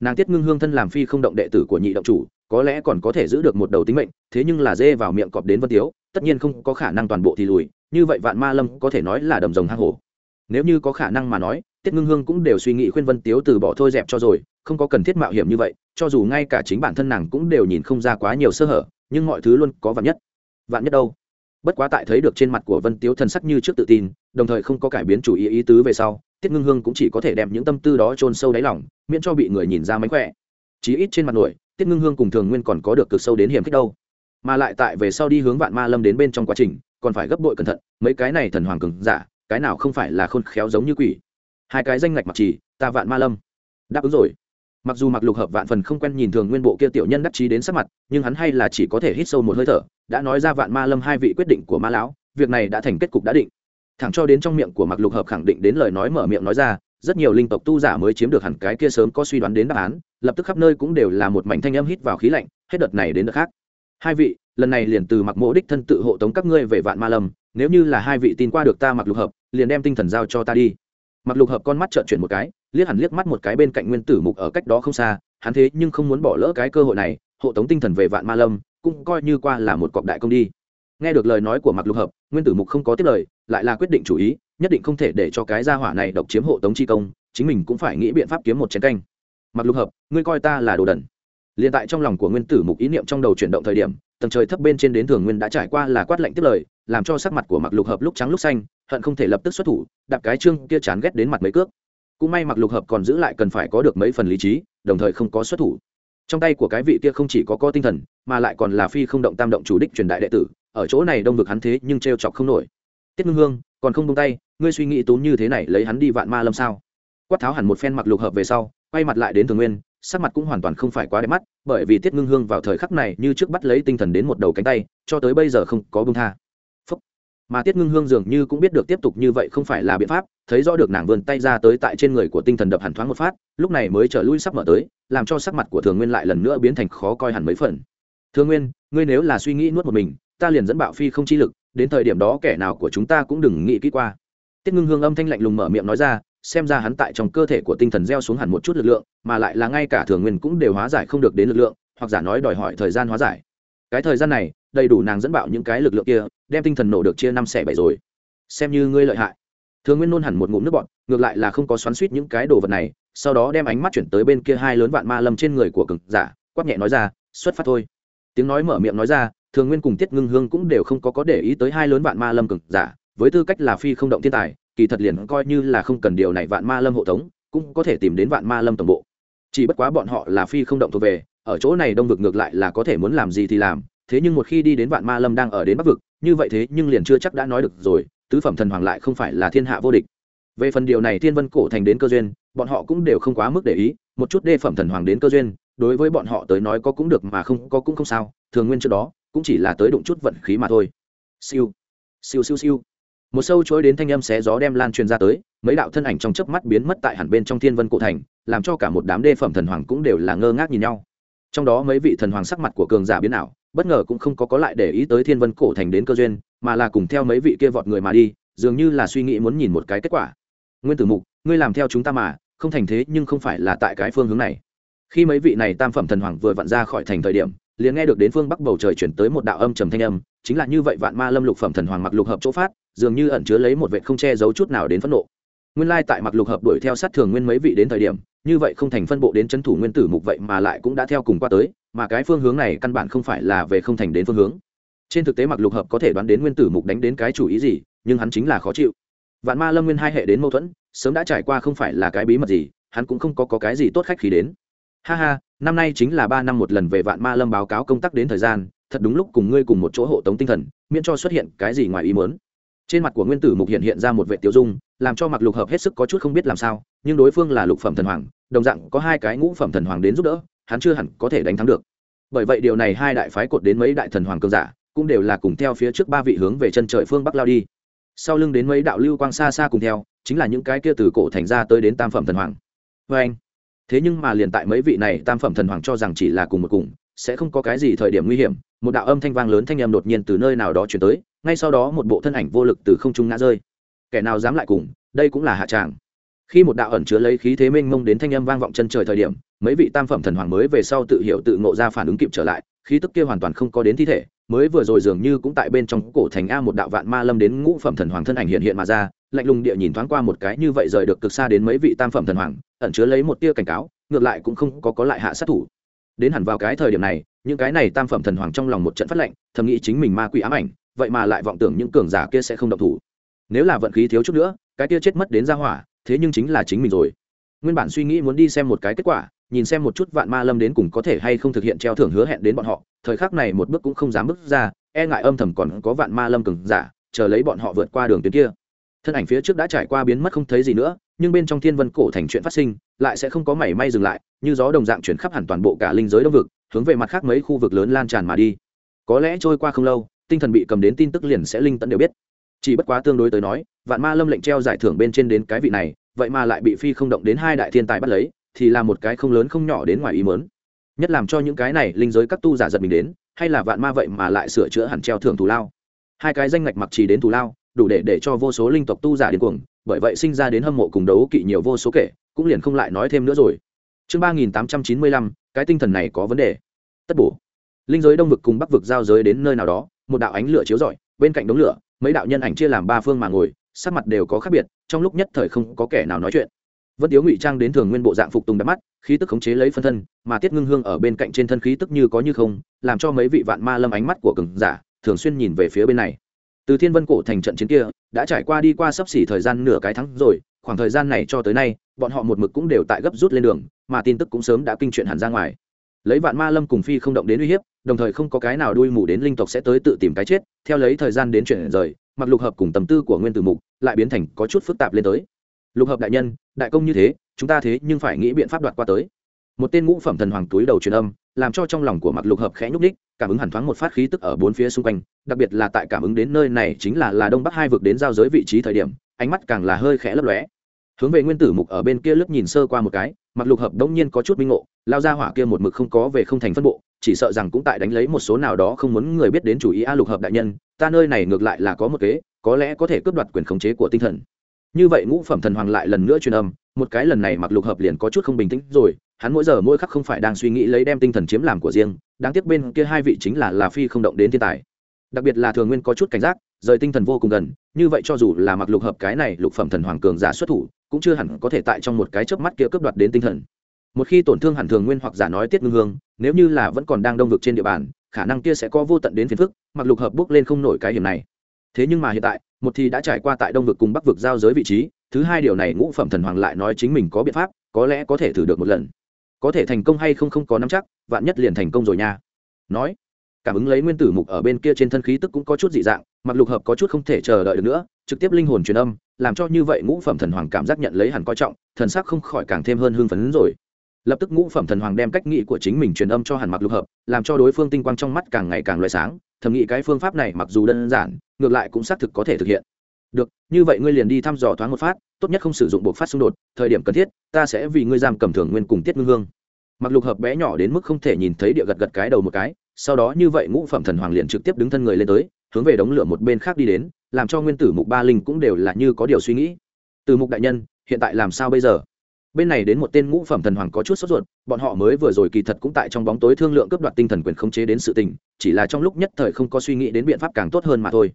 Nàng tiết ngưng hương thân làm phi không động đệ tử của nhị động chủ, có lẽ còn có thể giữ được một đầu tính mệnh, thế nhưng là dê vào miệng cọp đến vân tiếu, tất nhiên không có khả năng toàn bộ thì lùi, như vậy vạn ma lâm có thể nói là đầm rồng hang hổ nếu như có khả năng mà nói, tiết ngưng hương cũng đều suy nghĩ khuyên vân tiếu từ bỏ thôi dẹp cho rồi, không có cần thiết mạo hiểm như vậy, cho dù ngay cả chính bản thân nàng cũng đều nhìn không ra quá nhiều sơ hở, nhưng mọi thứ luôn có vạn nhất. Vạn nhất đâu? Bất quá tại thấy được trên mặt của vân tiếu thần sắc như trước tự tin, đồng thời không có cải biến chủ ý ý tứ về sau, tiết ngưng hương cũng chỉ có thể đem những tâm tư đó chôn sâu đáy lòng, miễn cho bị người nhìn ra mánh khỏe. Chí ít trên mặt nổi tiết ngưng hương cùng thường nguyên còn có được cực sâu đến hiểm khích đâu. Mà lại tại về sau đi hướng vạn ma lâm đến bên trong quá trình, còn phải gấp bội cẩn thận, mấy cái này thần hoàng cường giả cái nào không phải là khôn khéo giống như quỷ. Hai cái danh ngạch mặc chỉ ta vạn ma lâm. Đáp ứng rồi. Mặc dù mặc lục hợp vạn phần không quen nhìn thường nguyên bộ kia tiểu nhân đắc chí đến sắc mặt, nhưng hắn hay là chỉ có thể hít sâu một hơi thở, đã nói ra vạn ma lâm hai vị quyết định của ma lão, việc này đã thành kết cục đã định. Thẳng cho đến trong miệng của mặc lục hợp khẳng định đến lời nói mở miệng nói ra, rất nhiều linh tộc tu giả mới chiếm được hẳn cái kia sớm có suy đoán đến đáp án, lập tức khắp nơi cũng đều là một mảnh thanh âm hít vào khí lạnh, hết đợt này đến đợt khác. Hai vị, lần này liền từ mặc mộ đích thân tự hộ tống các ngươi về vạn ma lâm nếu như là hai vị tin qua được ta mặc lục hợp, liền đem tinh thần giao cho ta đi. Mặc lục hợp con mắt trợn chuyển một cái, liếc hẳn liếc mắt một cái bên cạnh nguyên tử mục ở cách đó không xa, hắn thế nhưng không muốn bỏ lỡ cái cơ hội này, hộ tống tinh thần về vạn ma lâm, cũng coi như qua là một cọc đại công đi. Nghe được lời nói của mặc lục hợp, nguyên tử mục không có tiết lời, lại là quyết định chủ ý, nhất định không thể để cho cái gia hỏa này độc chiếm hộ tống chi công, chính mình cũng phải nghĩ biện pháp kiếm một chén canh. Mặc lục hợp, ngươi coi ta là đồ đần. Liền tại trong lòng của nguyên tử mục ý niệm trong đầu chuyển động thời điểm, tầng trời thấp bên trên đến thường nguyên đã trải qua là quát lệnh tiếp lời làm cho sắc mặt của mặc lục hợp lúc trắng lúc xanh, hận không thể lập tức xuất thủ đạp cái trương kia chán ghét đến mặt mấy cước. Cũng may mặc lục hợp còn giữ lại cần phải có được mấy phần lý trí, đồng thời không có xuất thủ. Trong tay của cái vị kia không chỉ có co tinh thần, mà lại còn là phi không động tam động chủ đích truyền đại đệ tử, ở chỗ này đông vực hắn thế nhưng t chọc không nổi. Tiết ngưng hương, còn không tung tay, ngươi suy nghĩ tốn như thế này lấy hắn đi vạn ma lâm sao? Quát tháo hẳn một phen mặc lục hợp về sau, quay mặt lại đến thường nguyên, sắc mặt cũng hoàn toàn không phải quá đẹp mắt, bởi vì tiết ngưng hương vào thời khắc này như trước bắt lấy tinh thần đến một đầu cánh tay, cho tới bây giờ không có bông tha mà tiết ngưng hương dường như cũng biết được tiếp tục như vậy không phải là biện pháp, thấy rõ được nàng vươn tay ra tới tại trên người của tinh thần đập hẳn thoáng một phát, lúc này mới trở lui sắp mở tới, làm cho sắc mặt của thường nguyên lại lần nữa biến thành khó coi hẳn mấy phần. Thường nguyên, ngươi nếu là suy nghĩ nuốt một mình, ta liền dẫn bạo phi không chi lực, đến thời điểm đó kẻ nào của chúng ta cũng đừng nghĩ kỹ qua. Tiết ngưng hương âm thanh lạnh lùng mở miệng nói ra, xem ra hắn tại trong cơ thể của tinh thần gieo xuống hẳn một chút lực lượng, mà lại là ngay cả thường nguyên cũng đều hóa giải không được đến lực lượng, hoặc giả nói đòi hỏi thời gian hóa giải. Cái thời gian này đầy đủ nàng dẫn bạo những cái lực lượng kia, đem tinh thần nổ được chia năm xẻ bảy rồi. Xem như ngươi lợi hại. Thường nguyên nôn hẳn một ngụm nước bọn ngược lại là không có xoắn suýt những cái đồ vật này, sau đó đem ánh mắt chuyển tới bên kia hai lớn vạn ma lâm trên người của cực giả, quát nhẹ nói ra, xuất phát thôi. Tiếng nói mở miệng nói ra, thường nguyên cùng tiết ngưng hương cũng đều không có có để ý tới hai lớn vạn ma lâm cực giả, với tư cách là phi không động thiên tài, kỳ thật liền coi như là không cần điều này vạn ma lâm hộ tống, cũng có thể tìm đến vạn ma lâm tổng bộ. Chỉ bất quá bọn họ là phi không động thuộc về, ở chỗ này đông vực ngược lại là có thể muốn làm gì thì làm thế nhưng một khi đi đến vạn ma lâm đang ở đến bắc vực, như vậy thế nhưng liền chưa chắc đã nói được rồi, tứ phẩm thần hoàng lại không phải là thiên hạ vô địch. Về phần điều này thiên vân cổ thành đến cơ duyên, bọn họ cũng đều không quá mức để ý, một chút đê phẩm thần hoàng đến cơ duyên, đối với bọn họ tới nói có cũng được mà không, có cũng không sao, thường nguyên trước đó, cũng chỉ là tới đụng chút vận khí mà thôi. Siêu siêu siêu siêu. Một sâu chối đến thanh âm xé gió đem lan truyền ra tới, mấy đạo thân ảnh trong chớp mắt biến mất tại hẳn bên trong thiên vân cổ thành, làm cho cả một đám đê phẩm thần hoàng cũng đều là ngơ ngác nhìn nhau. Trong đó mấy vị thần hoàng sắc mặt của cường giả biến ảo bất ngờ cũng không có có lại để ý tới thiên vân cổ thành đến cơ duyên, mà là cùng theo mấy vị kia vọt người mà đi, dường như là suy nghĩ muốn nhìn một cái kết quả. Nguyên tử mục, ngươi làm theo chúng ta mà, không thành thế nhưng không phải là tại cái phương hướng này. Khi mấy vị này tam phẩm thần hoàng vừa vặn ra khỏi thành thời điểm, liền nghe được đến phương bắc bầu trời chuyển tới một đạo âm trầm thanh âm, chính là như vậy vạn ma lâm lục phẩm thần hoàng mặc lục hợp chỗ phát, dường như ẩn chứa lấy một vệ không che giấu chút nào đến phẫn nộ. Nguyên lai tại mặc lục hợp đuổi theo sát thường nguyên mấy vị đến thời điểm như vậy không thành phân bộ đến c thủ nguyên tử mục vậy mà lại cũng đã theo cùng qua tới mà cái phương hướng này căn bản không phải là về không thành đến phương hướng. Trên thực tế mặc lục hợp có thể đoán đến nguyên tử mục đánh đến cái chủ ý gì nhưng hắn chính là khó chịu. Vạn ma lâm nguyên hai hệ đến mâu thuẫn sớm đã trải qua không phải là cái bí mật gì hắn cũng không có, có cái gì tốt khách khí đến. Ha ha năm nay chính là ba năm một lần về vạn ma lâm báo cáo công tác đến thời gian thật đúng lúc cùng ngươi cùng một chỗ hộ tống tinh thần miễn cho xuất hiện cái gì ngoài ý muốn. Trên mặt của nguyên tử mục hiện hiện ra một vệ tiêu dung làm cho mặc lục hợp hết sức có chút không biết làm sao, nhưng đối phương là lục phẩm thần hoàng, đồng dạng có hai cái ngũ phẩm thần hoàng đến giúp đỡ, hắn chưa hẳn có thể đánh thắng được. Bởi vậy điều này hai đại phái cột đến mấy đại thần hoàng cường giả, cũng đều là cùng theo phía trước ba vị hướng về chân trời phương bắc lao đi. Sau lưng đến mấy đạo lưu quang xa xa cùng theo, chính là những cái kia từ cổ thành ra tới đến tam phẩm thần hoàng. Vê anh, thế nhưng mà liền tại mấy vị này tam phẩm thần hoàng cho rằng chỉ là cùng một cùng, sẽ không có cái gì thời điểm nguy hiểm, một đạo âm thanh vang lớn thanh âm đột nhiên từ nơi nào đó chuyển tới, ngay sau đó một bộ thân ảnh vô lực từ không trung ngã rơi kẻ nào dám lại cùng, đây cũng là hạ tràng. Khi một đạo ẩn chứa lấy khí thế mênh mông đến thanh âm vang vọng chân trời thời điểm, mấy vị tam phẩm thần hoàng mới về sau tự hiểu tự ngộ ra phản ứng kịp trở lại, khí tức kia hoàn toàn không có đến thi thể, mới vừa rồi dường như cũng tại bên trong cổ thành a một đạo vạn ma lâm đến ngũ phẩm thần hoàng thân ảnh hiện hiện mà ra, lạnh lùng địa nhìn thoáng qua một cái như vậy rời được cực xa đến mấy vị tam phẩm thần hoàng, ẩn chứa lấy một tia cảnh cáo, ngược lại cũng không có có lại hạ sát thủ. Đến hẳn vào cái thời điểm này, những cái này tam phẩm thần hoàng trong lòng một trận phát lệnh, thầm nghĩ chính mình ma quỷ ám ảnh, vậy mà lại vọng tưởng những cường giả kia sẽ không động thủ nếu là vận khí thiếu chút nữa, cái kia chết mất đến ra hỏa, thế nhưng chính là chính mình rồi. Nguyên bản suy nghĩ muốn đi xem một cái kết quả, nhìn xem một chút vạn ma lâm đến cùng có thể hay không thực hiện treo thưởng hứa hẹn đến bọn họ, thời khắc này một bước cũng không dám bước ra e ngại âm thầm còn có vạn ma lâm cừng giả, chờ lấy bọn họ vượt qua đường tuyến kia. Thân ảnh phía trước đã trải qua biến mất không thấy gì nữa, nhưng bên trong thiên vân cổ thành chuyện phát sinh, lại sẽ không có mảy may dừng lại, như gió đồng dạng chuyển khắp hẳn toàn bộ cả linh giới đông vực, hướng về mặt khác mấy khu vực lớn lan tràn mà đi. Có lẽ trôi qua không lâu, tinh thần bị cầm đến tin tức liền sẽ linh tận đều biết chỉ bất quá tương đối tới nói, vạn ma lâm lệnh treo giải thưởng bên trên đến cái vị này, vậy mà lại bị phi không động đến hai đại thiên tài bắt lấy, thì là một cái không lớn không nhỏ đến ngoài ý mớn nhất làm cho những cái này linh giới các tu giả giật mình đến, hay là vạn ma vậy mà lại sửa chữa hẳn treo thưởng thù lao. Hai cái danh ngạch mặc chỉ đến thù lao, đủ để để cho vô số linh tộc tu giả đến cuồng, bởi vậy sinh ra đến hâm mộ cùng đấu kỵ nhiều vô số kể, cũng liền không lại nói thêm nữa rồi. Chương ba nghìn tám trăm chín mươi lăm, cái tinh thần này có vấn đề. Tất bổ. Linh giới đông vực cùng bắc vực giao giới đến nơi nào đó, một đạo ánh lửa chiếu rọi, bên cạnh đống lửa mấy đạo nhân ảnh chia làm ba phương mà ngồi, sắc mặt đều có khác biệt, trong lúc nhất thời không có kẻ nào nói chuyện. Vân tiếu ngụy trang đến thường nguyên bộ dạng phục tùng đắp mắt, khí tức khống chế lấy phân thân, mà tiết ngưng hương ở bên cạnh trên thân khí tức như có như không, làm cho mấy vị vạn ma lâm ánh mắt của cường giả thường xuyên nhìn về phía bên này. Từ thiên vân cổ thành trận chiến kia, đã trải qua đi qua sấp xỉ thời gian nửa cái tháng rồi, khoảng thời gian này cho tới nay, bọn họ một mực cũng đều tại gấp rút lên đường, mà tin tức cũng sớm đã kinh chuyện hẳn ra ngoài lấy vạn ma lâm cùng phi không động đến uy hiếp, đồng thời không có cái nào đuôi mù đến linh tộc sẽ tới tự tìm cái chết, theo lấy thời gian đến chuyển rời, mặc lục hợp cùng tầm tư của nguyên tử mục lại biến thành có chút phức tạp lên tới. Lục hợp đại nhân, đại công như thế, chúng ta thế nhưng phải nghĩ biện pháp đoạt qua tới. Một tên ngũ phẩm thần hoàng túi đầu truyền âm, làm cho trong lòng của mặc lục hợp khẽ nhúc ních cảm ứng hẳn thoáng một phát khí tức ở bốn phía xung quanh, đặc biệt là tại cảm ứng đến nơi này chính là là đông bắc hai vực đến giao giới vị trí thời điểm, ánh mắt càng là hơi khẽ lấp lóe. Hướng về nguyên tử mục ở bên kia lướt nhìn sơ qua một cái mặc lục hợp đống nhiên có chút minh ngộ, lao ra hỏa kia một mực không có về không thành phân bộ, chỉ sợ rằng cũng tại đánh lấy một số nào đó không muốn người biết đến chủ ý a lục hợp đại nhân, ta nơi này ngược lại là có một kế, có lẽ có thể cướp đoạt quyền khống chế của tinh thần. Như vậy ngũ phẩm thần hoàng lại lần nữa truyền âm, một cái lần này mặc lục hợp liền có chút không bình tĩnh rồi, hắn mỗi giờ mỗi khắc không phải đang suy nghĩ lấy đem tinh thần chiếm làm của riêng, đáng tiếc bên kia hai vị chính là là phi không động đến thiên tài. Đặc biệt là thường nguyên có chút cảnh giác, rời tinh thần vô cùng gần, như vậy cho dù là mặc lục hợp cái này lục phẩm thần hoàng cường giả xuất thủ cũng chưa hẳn có thể tại trong một cái chớp mắt kia cướp đoạt đến tinh thần. Một khi tổn thương hẳn thường nguyên hoặc giả nói tiết ngưng hương, nếu như là vẫn còn đang đông vực trên địa bàn, khả năng kia sẽ có vô tận đến phiền phức, mặc lục hợp bước lên không nổi cái hiểm này. Thế nhưng mà hiện tại, một thì đã trải qua tại đông vực cùng bắc vực giao giới vị trí, thứ hai điều này ngũ phẩm thần hoàng lại nói chính mình có biện pháp, có lẽ có thể thử được một lần. Có thể thành công hay không không có nắm chắc, vạn nhất liền thành công rồi nha. Nói, cảm ứng lấy nguyên tử mục ở bên kia trên thân khí tức cũng có chút dị dạng, mặc lục hợp có chút không thể chờ đợi được nữa trực tiếp linh hồn truyền âm, làm cho như vậy ngũ phẩm thần hoàng cảm giác nhận lấy hẳn coi trọng, thần sắc không khỏi càng thêm hơn hưng phấn rồi. Lập tức ngũ phẩm thần hoàng đem cách nghĩ của chính mình truyền âm cho hàn mặc lục hợp, làm cho đối phương tinh quang trong mắt càng ngày càng loại sáng, thầm nghĩ cái phương pháp này mặc dù đơn giản, ngược lại cũng xác thực có thể thực hiện. Được, như vậy ngươi liền đi thăm dò thoáng một phát, tốt nhất không sử dụng buộc phát xung đột, thời điểm cần thiết, ta sẽ vì ngươi giam cầm thường nguyên cùng tiết ngưng hương. Mặc lục hợp bé nhỏ đến mức không thể nhìn thấy địa gật gật cái đầu một cái, sau đó như vậy ngũ phẩm thần hoàng liền trực tiếp đứng thân người lên tới hướng về đống lửa một bên khác đi đến, làm cho nguyên tử mục ba linh cũng đều là như có điều suy nghĩ. Từ mục đại nhân, hiện tại làm sao bây giờ? Bên này đến một tên ngũ phẩm thần hoàng có chút sốt ruột, bọn họ mới vừa rồi kỳ thật cũng tại trong bóng tối thương lượng cướp đoạt tinh thần quyền khống chế đến sự tình, chỉ là trong lúc nhất thời không có suy nghĩ đến biện pháp càng tốt hơn mà thôi.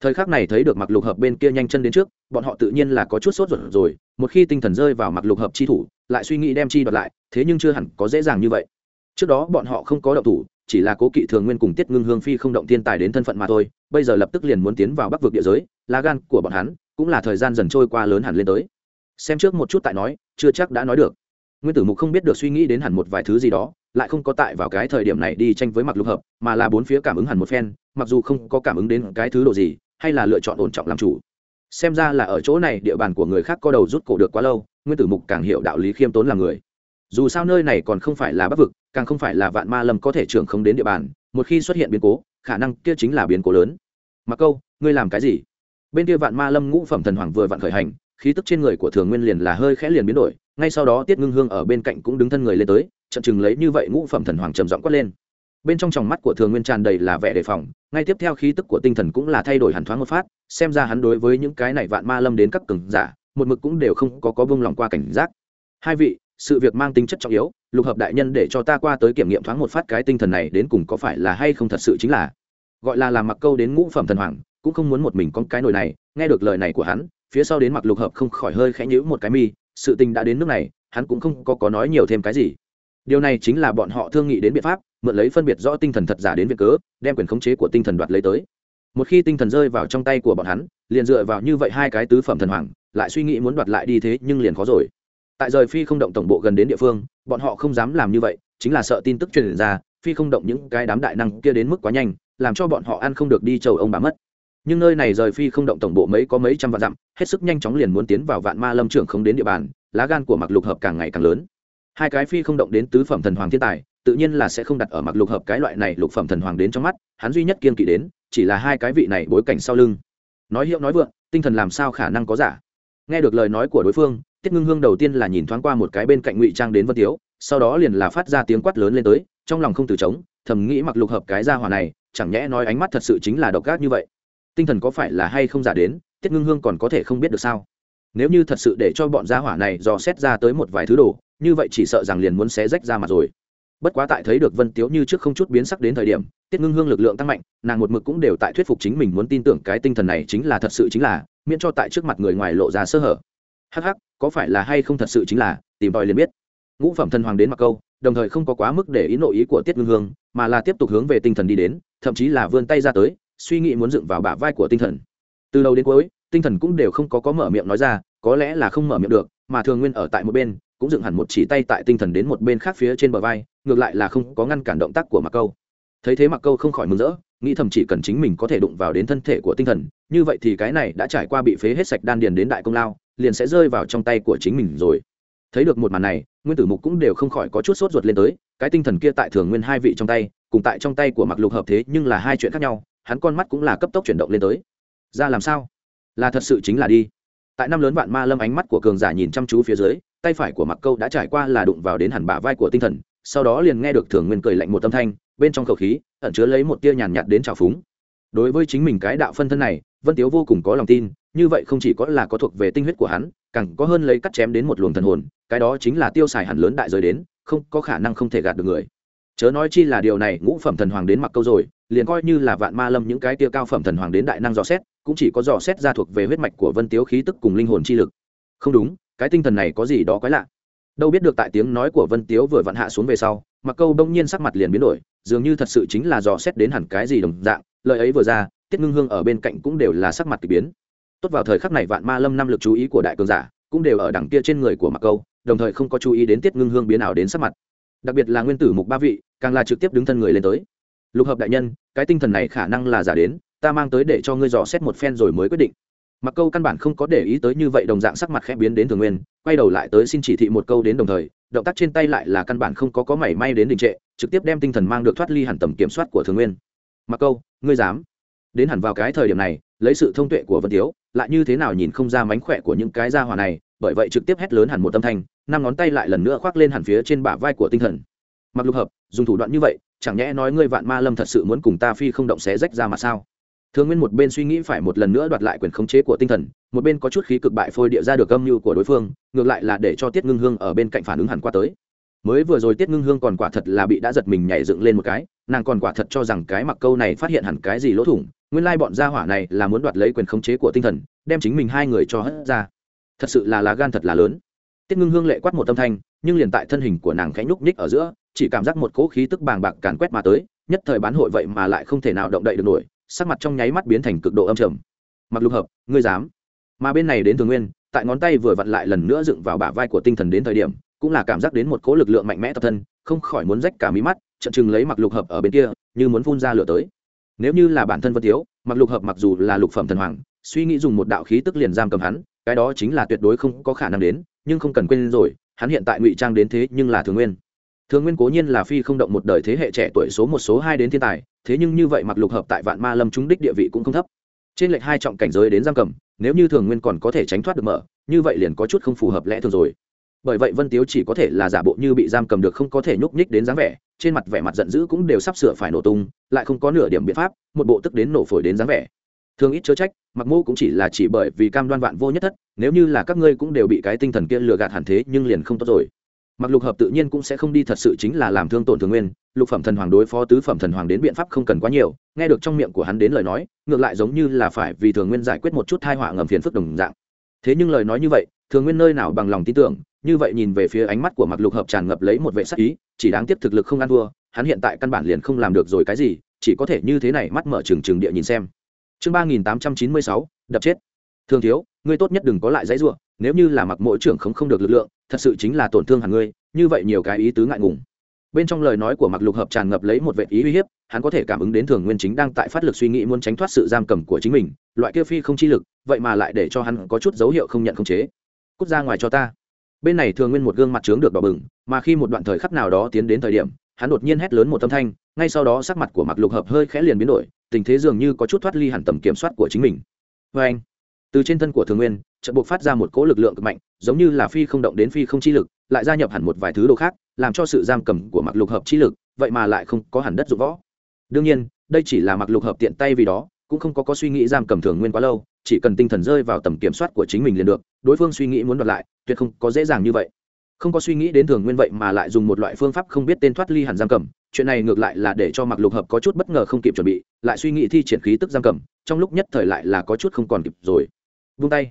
Thời khắc này thấy được mặc lục hợp bên kia nhanh chân đến trước, bọn họ tự nhiên là có chút sốt ruột rồi, một khi tinh thần rơi vào mặc lục hợp chi thủ, lại suy nghĩ đem chi đoạt lại, thế nhưng chưa hẳn có dễ dàng như vậy trước đó bọn họ không có động thủ, chỉ là cố kỵ thường nguyên cùng tiết ngưng hương phi không động thiên tài đến thân phận mà thôi, bây giờ lập tức liền muốn tiến vào bắc vực địa giới, lá gan của bọn hắn cũng là thời gian dần trôi qua lớn hẳn lên tới. Xem trước một chút tại nói, chưa chắc đã nói được. Nguyên tử mục không biết được suy nghĩ đến hẳn một vài thứ gì đó, lại không có tại vào cái thời điểm này đi tranh với mặc lục hợp, mà là bốn phía cảm ứng hẳn một phen, mặc dù không có cảm ứng đến cái thứ độ gì, hay là lựa chọn ổn trọng làm chủ. Xem ra là ở chỗ này, địa bàn của người khác có đầu rút cổ được quá lâu, nguyên tử mục càng hiểu đạo lý khiêm tốn là người dù sao nơi này còn không phải là bắc vực, càng không phải là vạn ma lâm có thể trưởng không đến địa bàn, một khi xuất hiện biến cố, khả năng kia chính là biến cố lớn. Mặc câu, ngươi làm cái gì? Bên kia vạn ma lâm ngũ phẩm thần hoàng vừa vạn khởi hành, khí tức trên người của thường nguyên liền là hơi khẽ liền biến đổi, ngay sau đó tiết ngưng hương ở bên cạnh cũng đứng thân người lên tới trận chừng lấy như vậy ngũ phẩm thần hoàng trầm giọng quát lên. Bên trong tròng mắt của thường nguyên tràn đầy là vẻ đề phòng, ngay tiếp theo khí tức của tinh thần cũng là thay đổi hẳn thoáng một phát, xem ra hắn đối với những cái này vạn ma lâm đến các cường giả, một mực cũng đều không có có bông lòng qua cảnh giác. Hai vị sự việc mang tính chất trọng yếu lục hợp đại nhân để cho ta qua tới kiểm nghiệm thoáng một phát cái tinh thần này đến cùng có phải là hay không thật sự chính là gọi là làm mặc câu đến ngũ phẩm thần hoàng cũng không muốn một mình con cái nồi này nghe được lời này của hắn phía sau đến mặc lục hợp không khỏi hơi khẽ nhữ một cái mi sự tình đã đến nước này hắn cũng không có, có nói nhiều thêm cái gì. Điều này chính là bọn họ thương nghị đến biện pháp mượn lấy phân biệt rõ tinh thần thật giả đến việc cớ đem quyền khống chế của tinh thần đoạt lấy tới. Một khi tinh thần rơi vào trong tay của bọn hắn liền dựa vào như vậy hai cái tứ phẩm thần hoàng lại suy nghĩ muốn đoạt lại đi thế nhưng liền khó rồi tại rời phi không động tổng bộ gần đến địa phương, bọn họ không dám làm như vậy, chính là sợ tin tức truyền ra, phi không động những cái đám đại năng kia đến mức quá nhanh, làm cho bọn họ ăn không được đi chầu ông bà mất. Nhưng nơi này rời phi không động tổng bộ mấy có mấy trăm vạn dặm, hết sức nhanh chóng liền muốn tiến vào vạn ma lâm trưởng không đến địa bàn, lá gan của mặc lục hợp càng ngày càng lớn. Hai cái phi không động đến tứ phẩm thần hoàng thiên tài, tự nhiên là sẽ không đặt ở mặc lục hợp cái loại này lục phẩm thần hoàng đến trong mắt, hắn duy nhất kiên kỵ đến, chỉ là hai cái vị này bối cảnh sau lưng. Nói hiệu nói vượng, tinh thần làm sao khả năng có giả? Nghe được lời nói của đối phương tiết ngưng hương đầu tiên là nhìn thoáng qua một cái bên cạnh ngụy trang đến vân tiếu, sau đó liền là phát ra tiếng quát lớn lên tới, trong lòng không từ trống thầm nghĩ mặc lục hợp cái gia hỏa này, chẳng nhẽ nói ánh mắt thật sự chính là độc ác như vậy. Tinh thần có phải là hay không giả đến, tiết ngưng hương còn có thể không biết được sao? Nếu như thật sự để cho bọn gia hỏa này dò xét ra tới một vài thứ đồ, như vậy chỉ sợ rằng liền muốn xé rách ra mặt rồi. Bất quá tại thấy được vân tiếu như trước không chút biến sắc đến thời điểm, tiết ngưng hương lực lượng tăng mạnh, nàng một mực cũng đều tại thuyết phục chính mình muốn tin tưởng cái tinh thần này chính là thật sự chính là, miễn cho tại trước mặt người ngoài lộ ra sơ hở. Hắc hắc có phải là hay không thật sự chính là, tìm tòi liền biết. Ngũ phẩm thần hoàng đến mặc câu, đồng thời không có quá mức để ý nội ý của tiết ngưng hương, mà là tiếp tục hướng về tinh thần đi đến, thậm chí là vươn tay ra tới, suy nghĩ muốn dựng vào bả vai của tinh thần. Từ đầu đến cuối, tinh thần cũng đều không có có mở miệng nói ra, có lẽ là không mở miệng được, mà thường nguyên ở tại một bên, cũng dựng hẳn một chỉ tay tại tinh thần đến một bên khác phía trên bờ vai, ngược lại là không có ngăn cản động tác của mặc câu. Thấy thế mặc câu không khỏi mừng rỡ, nghĩ thầm chỉ cần chính mình có thể đụng vào đến thân thể của tinh thần, như vậy thì cái này đã trải qua bị phế hết sạch đan điền đến đại công lao liền sẽ rơi vào trong tay của chính mình rồi. Thấy được một màn này, nguyên tử mục cũng đều không khỏi có chút sốt ruột lên tới, cái tinh thần kia tại thường nguyên hai vị trong tay, cùng tại trong tay của mặc lục hợp thế nhưng là hai chuyện khác nhau, hắn con mắt cũng là cấp tốc chuyển động lên tới. Ra làm sao? Là thật sự chính là đi. Tại năm lớn vạn ma lâm ánh mắt của cường giả nhìn chăm chú phía dưới, tay phải của mặc câu đã trải qua là đụng vào đến hẳn bả vai của tinh thần, sau đó liền nghe được thường nguyên cười lạnh một âm thanh, bên trong khẩu khí ẩn chứa lấy một tia nhàn nhạt đến trào phúng. Đối với chính mình cái đạo phân thân này, vân tiếu vô cùng có lòng tin như vậy không chỉ có là có thuộc về tinh huyết của hắn, càng có hơn lấy cắt chém đến một luồng thần hồn, cái đó chính là tiêu xài hẳn lớn đại giới đến, không có khả năng không thể gạt được người. Chớ nói chi là điều này, ngũ phẩm thần hoàng đến mặc câu rồi, liền coi như là vạn ma lâm những cái tia cao phẩm thần hoàng đến đại năng dò xét, cũng chỉ có dò xét ra thuộc về huyết mạch của vân tiếu khí tức cùng linh hồn chi lực. Không đúng, cái tinh thần này có gì đó quái lạ. Đâu biết được tại tiếng nói của vân tiếu vừa vặn hạ xuống về sau, mặc câu đông nhiên sắc mặt liền biến đổi, dường như thật sự chính là dò xét đến hẳn cái gì đồng dạng, lời ấy vừa ra, tiết ngưng hương ở bên cạnh cũng đều là sắc mặt k ỳ biến tốt vào thời khắc này vạn ma lâm năm lực chú ý của đại cường giả cũng đều ở đằng kia trên người của mặc câu, đồng thời không có chú ý đến tiết ngưng hương biến ảo đến sắc mặt. Đặc biệt là nguyên tử mục ba vị, càng là trực tiếp đứng thân người lên tới. Lục hợp đại nhân, cái tinh thần này khả năng là giả đến, ta mang tới để cho ngươi dò xét một phen rồi mới quyết định. Mặc câu căn bản không có để ý tới như vậy đồng dạng sắc mặt khẽ biến đến thường nguyên, quay đầu lại tới xin chỉ thị một câu đến đồng thời, động tác trên tay lại là căn bản không có có mảy may đến đình trệ, trực tiếp đem tinh thần mang được thoát ly hẳn tầm kiểm soát của thường nguyên. Mặc câu, ngươi dám đến hẳn vào cái thời điểm này, lấy sự thông tuệ của vân tiếu lại như thế nào nhìn không ra mánh khỏe của những cái gia hỏa này, bởi vậy trực tiếp hét lớn hẳn một tâm thanh, năm ngón tay lại lần nữa khoác lên hẳn phía trên bả vai của tinh thần. Mặc lục hợp, dùng thủ đoạn như vậy, chẳng nhẽ nói ngươi vạn ma lâm thật sự muốn cùng ta phi không động xé rách ra mà sao? Thường nguyên một bên suy nghĩ phải một lần nữa đoạt lại quyền khống chế của tinh thần, một bên có chút khí cực bại phôi địa ra được âm mưu của đối phương, ngược lại là để cho tiết ngưng hương ở bên cạnh phản ứng hẳn qua tới mới vừa rồi tiết ngưng hương còn quả thật là bị đã giật mình nhảy dựng lên một cái, nàng còn quả thật cho rằng cái mặc câu này phát hiện hẳn cái gì lỗ thủng, nguyên lai bọn gia hỏa này là muốn đoạt lấy quyền khống chế của tinh thần, đem chính mình hai người cho hất ra. Thật sự là lá gan thật là lớn. Tiết ngưng hương lệ quát một tâm thanh, nhưng liền tại thân hình của nàng khẽ nhúc nhích ở giữa, chỉ cảm giác một cỗ khí tức bàng bạc càn quét mà tới, nhất thời bán hội vậy mà lại không thể nào động đậy được nổi, sắc mặt trong nháy mắt biến thành cực độ âm trầm. Mặc lục hợp, ngươi dám. Mà bên này đến thường nguyên, tại ngón tay vừa vặn lại lần nữa dựng vào bả vai của tinh thần đến thời điểm cũng là cảm giác đến một cỗ lực lượng mạnh mẽ tập thân, không khỏi muốn rách cả mí mắt trận chừng lấy mặc lục hợp ở bên kia, như muốn phun ra lửa tới. Nếu như là bản thân vân thiếu mặc lục hợp mặc dù là lục phẩm thần hoàng, suy nghĩ dùng một đạo khí tức liền giam cầm hắn, cái đó chính là tuyệt đối không có khả năng đến, nhưng không cần quên rồi, hắn hiện tại ngụy trang đến thế nhưng là thường nguyên. Thường nguyên cố nhiên là phi không động một đời thế hệ trẻ tuổi số một, số hai đến thiên tài, thế nhưng như vậy mặc lục hợp tại vạn ma lâm trúng đích địa vị cũng không thấp. Trên lệch hai trọng cảnh giới đến giam cầm, nếu như thường nguyên còn có thể tránh thoát được mở, như vậy liền có chút không phù hợp lẽ thường rồi bởi vậy vân tiếu chỉ có thể là giả bộ như bị giam cầm được không có thể nhúc nhích đến dáng vẻ, trên mặt vẻ mặt giận dữ cũng đều sắp sửa phải nổ tung, lại không có nửa điểm biện pháp, một bộ tức đến nổ phổi đến dáng vẻ. Thường ít chớ trách, mặc mô cũng chỉ là chỉ bởi vì cam đoan vạn vô nhất thất, nếu như là các ngươi cũng đều bị cái tinh thần kia lừa gạt hẳn thế, nhưng liền không tốt rồi. Mặc lục hợp tự nhiên cũng sẽ không đi thật sự chính là làm thương tổn thường nguyên, lục phẩm thần hoàng đối phó tứ phẩm thần hoàng đến biện pháp không cần quá nhiều, nghe được trong miệng của hắn đến lời nói, ngược lại giống như là phải vì thường nguyên giải quyết một chút thai họa ngầm phiền phức đồng dạng. Thế nhưng lời nói như vậy, thường nguyên nơi nào bằng lòng tin tưởng như vậy nhìn về phía ánh mắt của mặc lục hợp tràn ngập lấy một vệ sắc ý, chỉ đáng tiếc thực lực không ăn thua, hắn hiện tại căn bản liền không làm được rồi cái gì, chỉ có thể như thế này mắt mở trừng trừng địa nhìn xem. Chương ba nghìn tám trăm chín mươi sáu, đập chết. Thương thiếu, ngươi tốt nhất đừng có lại dãy ruộng nếu như là mặc mỗi trưởng không không được lực lượng, thật sự chính là tổn thương hàng ngươi, như vậy nhiều cái ý tứ ngại ngùng. Bên trong lời nói của mặc lục hợp tràn ngập lấy một vệ ý uy hiếp, hắn có thể cảm ứng đến thường nguyên chính đang tại phát lực suy nghĩ muốn tránh thoát sự giam cầm của chính mình, loại kia phi không chi lực, vậy mà lại để cho hắn có chút dấu hiệu không nhận không chế. Cút ra ngoài cho ta bên này thường nguyên một gương mặt trướng được đỏ bừng, mà khi một đoạn thời khắc nào đó tiến đến thời điểm, hắn đột nhiên hét lớn một âm thanh, ngay sau đó sắc mặt của mặc lục hợp hơi khẽ liền biến đổi, tình thế dường như có chút thoát ly hẳn tầm kiểm soát của chính mình. Vê anh, từ trên thân của thường nguyên trận buộc phát ra một cỗ lực lượng cực mạnh, giống như là phi không động đến phi không chi lực, lại gia nhập hẳn một vài thứ đồ khác, làm cho sự giam cầm của mặc lục hợp chi lực, vậy mà lại không có hẳn đất dụng võ. Đương nhiên, đây chỉ là mặc lục hợp tiện tay vì đó cũng không có có suy nghĩ giam cầm thường nguyên quá lâu, chỉ cần tinh thần rơi vào tầm kiểm soát của chính mình liền được, đối phương suy nghĩ muốn đoạt lại, tuyệt không có dễ dàng như vậy. Không có suy nghĩ đến thường nguyên vậy mà lại dùng một loại phương pháp không biết tên thoát ly hẳn giam cầm, chuyện này ngược lại là để cho mặc lục hợp có chút bất ngờ không kịp chuẩn bị, lại suy nghĩ thi triển khí tức giam cầm, trong lúc nhất thời lại là có chút không còn kịp rồi. Vung tay.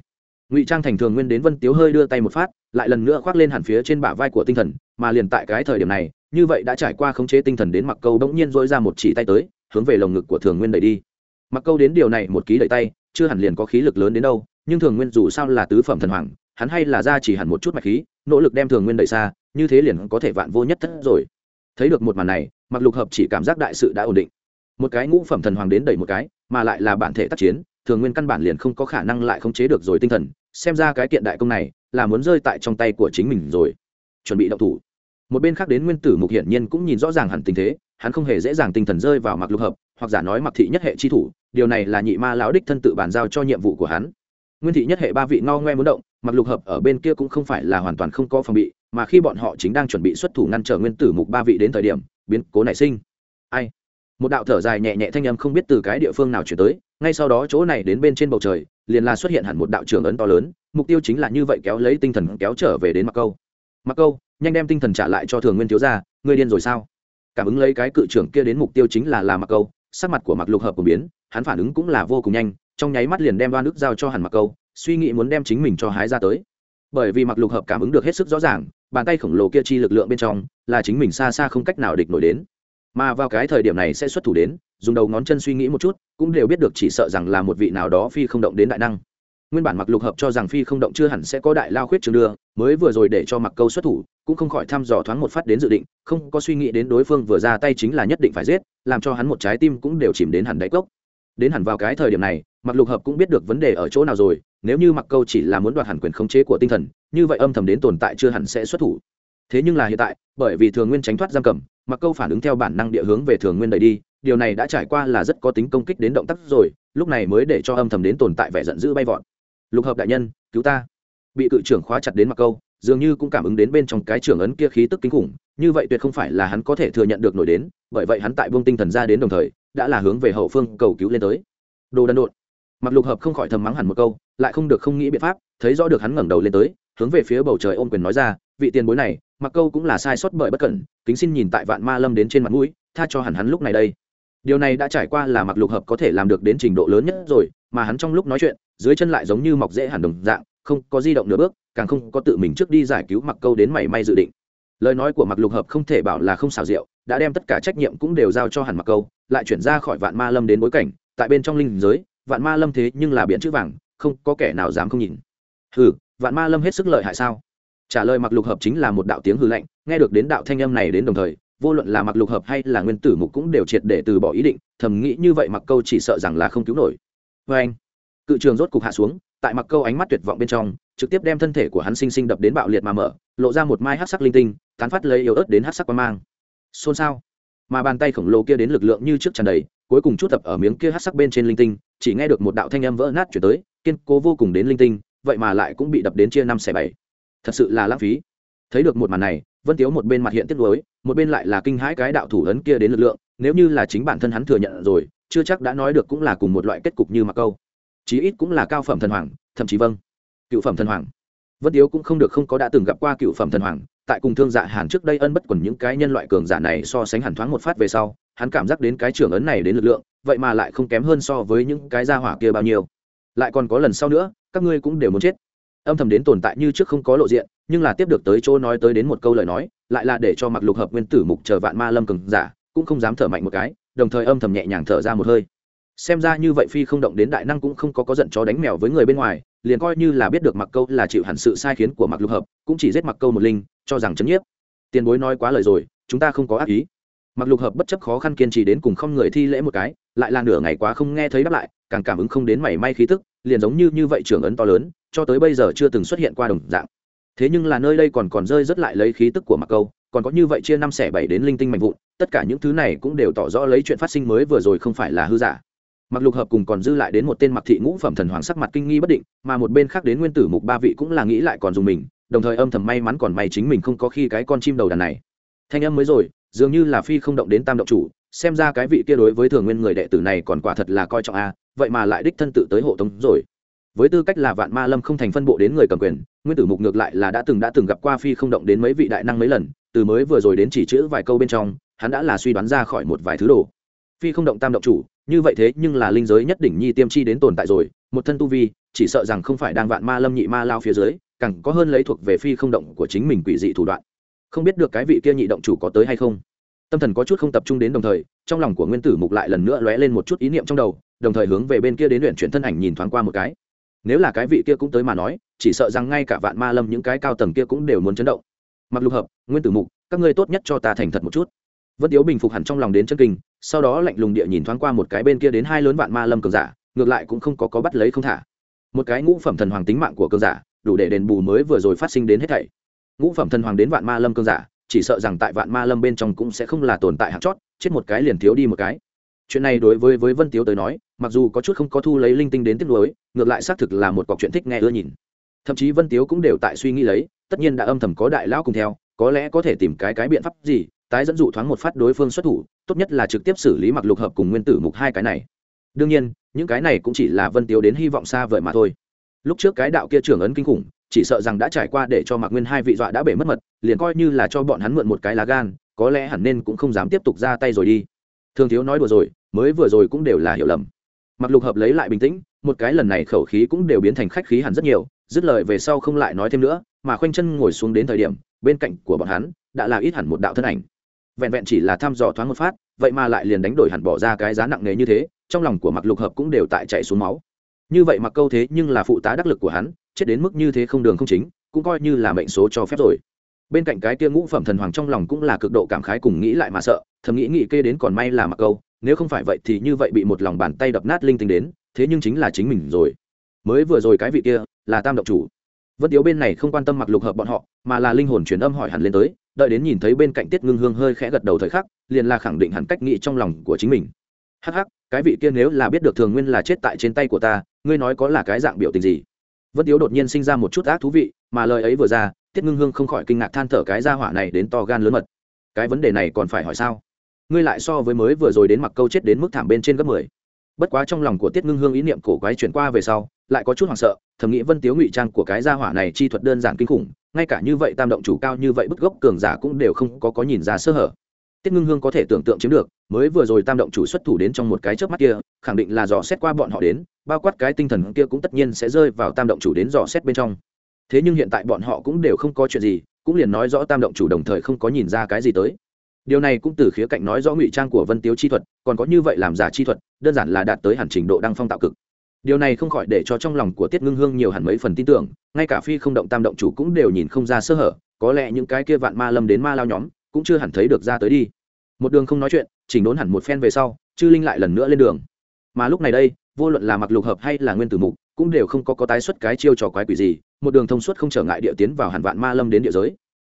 Ngụy trang thành thường nguyên đến vân tiếu hơi đưa tay một phát, lại lần nữa khoác lên hẳn phía trên bả vai của tinh thần, mà liền tại cái thời điểm này, như vậy đã trải qua khống chế tinh thần đến mặc câu bỗng nhiên dỗi ra một chỉ tay tới, hướng về lồng ngực của thường nguyên đẩy đi mặc câu đến điều này một ký đẩy tay, chưa hẳn liền có khí lực lớn đến đâu, nhưng thường nguyên dù sao là tứ phẩm thần hoàng, hắn hay là ra chỉ hẳn một chút mạch khí, nỗ lực đem thường nguyên đẩy xa, như thế liền có thể vạn vô nhất thất rồi. Thấy được một màn này mặc lục hợp chỉ cảm giác đại sự đã ổn định. Một cái ngũ phẩm thần hoàng đến đẩy một cái, mà lại là bản thể tác chiến, thường nguyên căn bản liền không có khả năng lại khống chế được rồi tinh thần, xem ra cái kiện đại công này, là muốn rơi tại trong tay của chính mình rồi. Chuẩn bị động thủ. Một bên khác đến nguyên tử mục hiển nhiên cũng nhìn rõ ràng hẳn tình thế, hắn không hề dễ dàng tinh thần rơi vào mặc lục hợp, hoặc giả nói mặc thị nhất hệ chi thủ điều này là nhị ma lão đích thân tự bàn giao cho nhiệm vụ của hắn. Nguyên thị nhất hệ ba vị ngao ngoe muốn động, mặc lục hợp ở bên kia cũng không phải là hoàn toàn không có phòng bị, mà khi bọn họ chính đang chuẩn bị xuất thủ ngăn trở nguyên tử mục ba vị đến thời điểm, biến cố nảy sinh. Ai? Một đạo thở dài nhẹ nhẹ thanh âm không biết từ cái địa phương nào chuyển tới, ngay sau đó chỗ này đến bên trên bầu trời, liền là xuất hiện hẳn một đạo trưởng ấn to lớn, mục tiêu chính là như vậy kéo lấy tinh thần kéo trở về đến mặc câu. Mặc câu, nhanh đem tinh thần trả lại cho thường nguyên thiếu gia, ngươi điên rồi sao? Cảm ứng lấy cái cự trưởng kia đến mục tiêu chính là là mặc câu, sắc mặt của mặc lục hợp của biến hắn phản ứng cũng là vô cùng nhanh, trong nháy mắt liền đem đoan nước giao cho hẳn mặc câu, suy nghĩ muốn đem chính mình cho hái ra tới. Bởi vì mặc lục hợp cảm ứng được hết sức rõ ràng, bàn tay khổng lồ kia chi lực lượng bên trong, là chính mình xa xa không cách nào địch nổi đến. Mà vào cái thời điểm này sẽ xuất thủ đến, dùng đầu ngón chân suy nghĩ một chút, cũng đều biết được chỉ sợ rằng là một vị nào đó phi không động đến đại năng. Nguyên bản mặc lục hợp cho rằng phi không động chưa hẳn sẽ có đại lao khuyết trường đưa, mới vừa rồi để cho mặc câu xuất thủ, cũng không khỏi thăm dò thoáng một phát đến dự định, không có suy nghĩ đến đối phương vừa ra tay chính là nhất định phải giết, làm cho hắn một trái tim cũng đều chìm đến hẳn đáy cốc đến hẳn vào cái thời điểm này mặc lục hợp cũng biết được vấn đề ở chỗ nào rồi, nếu như mặc câu chỉ là muốn đoạt hẳn quyền khống chế của tinh thần, như vậy âm thầm đến tồn tại chưa hẳn sẽ xuất thủ. Thế nhưng là hiện tại, bởi vì thường nguyên tránh thoát giam cầm mặc câu phản ứng theo bản năng địa hướng về thường nguyên đẩy đi, điều này đã trải qua là rất có tính công kích đến động tác rồi, lúc này mới để cho âm thầm đến tồn tại vẻ giận dữ bay vọt. Lục hợp đại nhân, cứu ta. Bị cự trưởng khóa chặt đến mặc câu, dường như cũng cảm ứng đến bên trong cái trưởng ấn kia khí tức kinh khủng, như vậy tuyệt không phải là hắn có thể thừa nhận được nổi đến, bởi vậy hắn tại vương tinh thần ra đến đồng thời đã là hướng về hậu phương cầu cứu lên tới. Đồ đần độn. Mặc lục hợp không khỏi thầm mắng hẳn một câu, lại không được không nghĩ biện pháp, thấy rõ được hắn ngẩng đầu lên tới, hướng về phía bầu trời ôm quyền nói ra, vị tiền bối này, mặc câu cũng là sai sót bởi bất cẩn, kính xin nhìn tại vạn ma lâm đến trên mặt mũi, tha cho hẳn hắn lúc này đây. Điều này đã trải qua là mặc lục hợp có thể làm được đến trình độ lớn nhất rồi, mà hắn trong lúc nói chuyện, dưới chân lại giống như mọc dễ hẳn đồng dạng, không có di động nửa bước, càng không có tự mình trước đi giải cứu mặc câu đến mảy may dự định. Lời nói của mặc lục hợp không thể bảo là không xảo diệu đã đem tất cả trách nhiệm cũng đều giao cho hẳn mặc câu, lại chuyển ra khỏi vạn ma lâm đến bối cảnh, tại bên trong linh giới, vạn ma lâm thế nhưng là biển chữ vàng, không có kẻ nào dám không nhìn. Hừ, vạn ma lâm hết sức lợi hại sao? Trả lời mặc lục hợp chính là một đạo tiếng hư lạnh, nghe được đến đạo thanh âm này đến đồng thời, vô luận là mặc lục hợp hay là nguyên tử mục cũng đều triệt để từ bỏ ý định, thầm nghĩ như vậy mặc câu chỉ sợ rằng là không cứu nổi. Vê anh cự trường rốt cục hạ xuống, tại mặc câu ánh mắt tuyệt vọng bên trong, trực tiếp đem thân thể của hắn sinh sinh đập đến bạo liệt mà mở, lộ ra một mai hát sắc linh tinh, tán phát lấy yếu ớt đến hát sắc quan mang xôn xao. Mà bàn tay khổng lồ kia đến lực lượng như trước tràn đầy, cuối cùng chút tập ở miếng kia hát sắc bên trên linh tinh, chỉ nghe được một đạo thanh âm vỡ nát chuyển tới, kiên cố vô cùng đến linh tinh, vậy mà lại cũng bị đập đến chia năm xẻ bảy. Thật sự là lãng phí. Thấy được một màn này, vân tiếu một bên mặt hiện tiếc nuối, một bên lại là kinh hãi cái đạo thủ ấn kia đến lực lượng, nếu như là chính bản thân hắn thừa nhận rồi, chưa chắc đã nói được cũng là cùng một loại kết cục như mặc câu. Chí ít cũng là cao phẩm thần hoàng, thậm chí vâng. Cựu phẩm thần hoàng vân tiếu cũng không được không có đã từng gặp qua cựu phẩm thần hoàng, tại cùng thương dạ hàn trước đây ân bất quần những cái nhân loại cường giả này so sánh hẳn thoáng một phát về sau, hắn cảm giác đến cái trưởng ấn này đến lực lượng, vậy mà lại không kém hơn so với những cái gia hỏa kia bao nhiêu. Lại còn có lần sau nữa, các ngươi cũng đều muốn chết. Âm thầm đến tồn tại như trước không có lộ diện, nhưng là tiếp được tới chỗ nói tới đến một câu lời nói, lại là để cho mặc lục hợp nguyên tử mục chờ vạn ma lâm cường giả, cũng không dám thở mạnh một cái, đồng thời âm thầm nhẹ nhàng thở ra một hơi. Xem ra như vậy phi không động đến đại năng cũng không có có giận chó đánh mèo với người bên ngoài liền coi như là biết được mặc câu là chịu hẳn sự sai khiến của mặc lục hợp, cũng chỉ giết mặc câu một linh, cho rằng chấn nhiếp. Tiền bối nói quá lời rồi, chúng ta không có ác ý. Mặc lục hợp bất chấp khó khăn kiên trì đến cùng không người thi lễ một cái, lại là nửa ngày quá không nghe thấy đáp lại, càng cảm ứng không đến mảy may khí tức, liền giống như như vậy trưởng ấn to lớn, cho tới bây giờ chưa từng xuất hiện qua đồng dạng. Thế nhưng là nơi đây còn còn rơi rất lại lấy khí tức của mặc câu, còn có như vậy chia năm xẻ bảy đến linh tinh mạnh vụn, tất cả những thứ này cũng đều tỏ rõ lấy chuyện phát sinh mới vừa rồi không phải là hư giả mặc lục hợp cùng còn dư lại đến một tên mặc thị ngũ phẩm thần hoàng sắc mặt kinh nghi bất định, mà một bên khác đến nguyên tử mục ba vị cũng là nghĩ lại còn dùng mình, đồng thời âm thầm may mắn còn may chính mình không có khi cái con chim đầu đàn này. Thanh âm mới rồi, dường như là phi không động đến tam động chủ, xem ra cái vị kia đối với thường nguyên người đệ tử này còn quả thật là coi trọng a, vậy mà lại đích thân tự tới hộ tống rồi. Với tư cách là vạn ma lâm không thành phân bộ đến người cầm quyền, nguyên tử mục ngược lại là đã từng đã từng gặp qua phi không động đến mấy vị đại năng mấy lần, từ mới vừa rồi đến chỉ chữ vài câu bên trong, hắn đã là suy đoán ra khỏi một vài thứ đồ. Phi không động tam động chủ như vậy thế nhưng là linh giới nhất đỉnh nhi tiêm chi đến tồn tại rồi, một thân tu vi, chỉ sợ rằng không phải đang vạn ma lâm nhị ma lao phía dưới, càng có hơn lấy thuộc về phi không động của chính mình quỷ dị thủ đoạn. Không biết được cái vị kia nhị động chủ có tới hay không. Tâm thần có chút không tập trung đến đồng thời, trong lòng của nguyên tử mục lại lần nữa lóe lên một chút ý niệm trong đầu, đồng thời hướng về bên kia đến luyện chuyển thân ảnh nhìn thoáng qua một cái. Nếu là cái vị kia cũng tới mà nói, chỉ sợ rằng ngay cả vạn ma lâm những cái cao tầng kia cũng đều muốn chấn động. Mặc lục hợp, nguyên tử mục, các ngươi tốt nhất cho ta thành thật một chút. Vân tiếu bình phục hẳn trong lòng đến chân kinh sau đó lạnh lùng địa nhìn thoáng qua một cái bên kia đến hai lớn vạn ma lâm cường giả, ngược lại cũng không có có bắt lấy không thả. Một cái ngũ phẩm thần hoàng tính mạng của cường giả, đủ để đền bù mới vừa rồi phát sinh đến hết thảy. Ngũ phẩm thần hoàng đến vạn ma lâm cường giả, chỉ sợ rằng tại vạn ma lâm bên trong cũng sẽ không là tồn tại hạt chót, chết một cái liền thiếu đi một cái. Chuyện này đối với với vân tiếu tới nói, mặc dù có chút không có thu lấy linh tinh đến tiếp nối ngược lại xác thực là một cọc chuyện thích nghe ưa nhìn. Thậm chí vân tiếu cũng đều tại suy nghĩ lấy, tất nhiên đã âm thầm có đại lão cùng theo, có lẽ có thể tìm cái cái biện pháp gì tái dẫn dụ thoáng một phát đối phương xuất thủ, tốt nhất là trực tiếp xử lý mặc lục hợp cùng nguyên tử mục hai cái này. Đương nhiên, những cái này cũng chỉ là vân tiếu đến hy vọng xa vời mà thôi. Lúc trước cái đạo kia trưởng ấn kinh khủng, chỉ sợ rằng đã trải qua để cho mặc nguyên hai vị dọa đã bể mất mật, liền coi như là cho bọn hắn mượn một cái lá gan, có lẽ hẳn nên cũng không dám tiếp tục ra tay rồi đi. Thường thiếu nói đùa rồi, mới vừa rồi cũng đều là hiểu lầm. Mặc lục hợp lấy lại bình tĩnh, một cái lần này khẩu khí cũng đều biến thành khách khí hẳn rất nhiều, dứt lời về sau không lại nói thêm nữa, mà khoanh chân ngồi xuống đến thời điểm, bên cạnh của bọn hắn, đã là ít hẳn một đạo thân ảnh vẹn vẹn chỉ là thăm dò thoáng một phát, vậy mà lại liền đánh đổi hẳn bỏ ra cái giá nặng nề như thế, trong lòng của mặc lục hợp cũng đều tại chạy xuống máu. Như vậy mặc câu thế nhưng là phụ tá đắc lực của hắn, chết đến mức như thế không đường không chính, cũng coi như là mệnh số cho phép rồi. Bên cạnh cái kia ngũ phẩm thần hoàng trong lòng cũng là cực độ cảm khái cùng nghĩ lại mà sợ, thầm nghĩ nghĩ kê đến còn may là mặc câu, nếu không phải vậy thì như vậy bị một lòng bàn tay đập nát linh tinh đến, thế nhưng chính là chính mình rồi. Mới vừa rồi cái vị kia là tam động chủ. Vân tiếu bên này không quan tâm mặc lục hợp bọn họ, mà là linh hồn truyền âm hỏi hẳn lên tới đợi đến nhìn thấy bên cạnh tiết ngưng hương hơi khẽ gật đầu thời khắc, liền là khẳng định hẳn cách nghĩ trong lòng của chính mình. Hắc hắc, cái vị kia nếu là biết được thường nguyên là chết tại trên tay của ta, ngươi nói có là cái dạng biểu tình gì? Vân tiếu đột nhiên sinh ra một chút ác thú vị, mà lời ấy vừa ra, tiết ngưng hương không khỏi kinh ngạc than thở cái ra hỏa này đến to gan lớn mật. Cái vấn đề này còn phải hỏi sao? Ngươi lại so với mới vừa rồi đến mặc câu chết đến mức thảm bên trên gấp mười bất quá trong lòng của tiết ngưng hương ý niệm cổ quái chuyển qua về sau, lại có chút hoảng sợ, thầm nghĩ vân tiếu ngụy trang của cái gia hỏa này chi thuật đơn giản kinh khủng, ngay cả như vậy tam động chủ cao như vậy bức gốc cường giả cũng đều không có có nhìn ra sơ hở. Tiết ngưng hương có thể tưởng tượng chiếm được, mới vừa rồi tam động chủ xuất thủ đến trong một cái chớp mắt kia, khẳng định là dò xét qua bọn họ đến, bao quát cái tinh thần kia cũng tất nhiên sẽ rơi vào tam động chủ đến dò xét bên trong. Thế nhưng hiện tại bọn họ cũng đều không có chuyện gì, cũng liền nói rõ tam động chủ đồng thời không có nhìn ra cái gì tới điều này cũng từ khía cạnh nói rõ ngụy trang của vân tiếu chi thuật, còn có như vậy làm giả chi thuật, đơn giản là đạt tới hẳn trình độ đăng phong tạo cực. Điều này không khỏi để cho trong lòng của tiết ngưng hương nhiều hẳn mấy phần tin tưởng, ngay cả phi không động tam động chủ cũng đều nhìn không ra sơ hở, có lẽ những cái kia vạn ma lâm đến ma lao nhóm cũng chưa hẳn thấy được ra tới đi. Một đường không nói chuyện, chỉnh đốn hẳn một phen về sau, chư linh lại lần nữa lên đường. Mà lúc này đây, vô luận là mặc lục hợp hay là nguyên tử mục, cũng đều không có có tái xuất cái chiêu trò quái quỷ gì, một đường thông suốt không trở ngại địa tiến vào hẳn vạn ma lâm đến địa giới.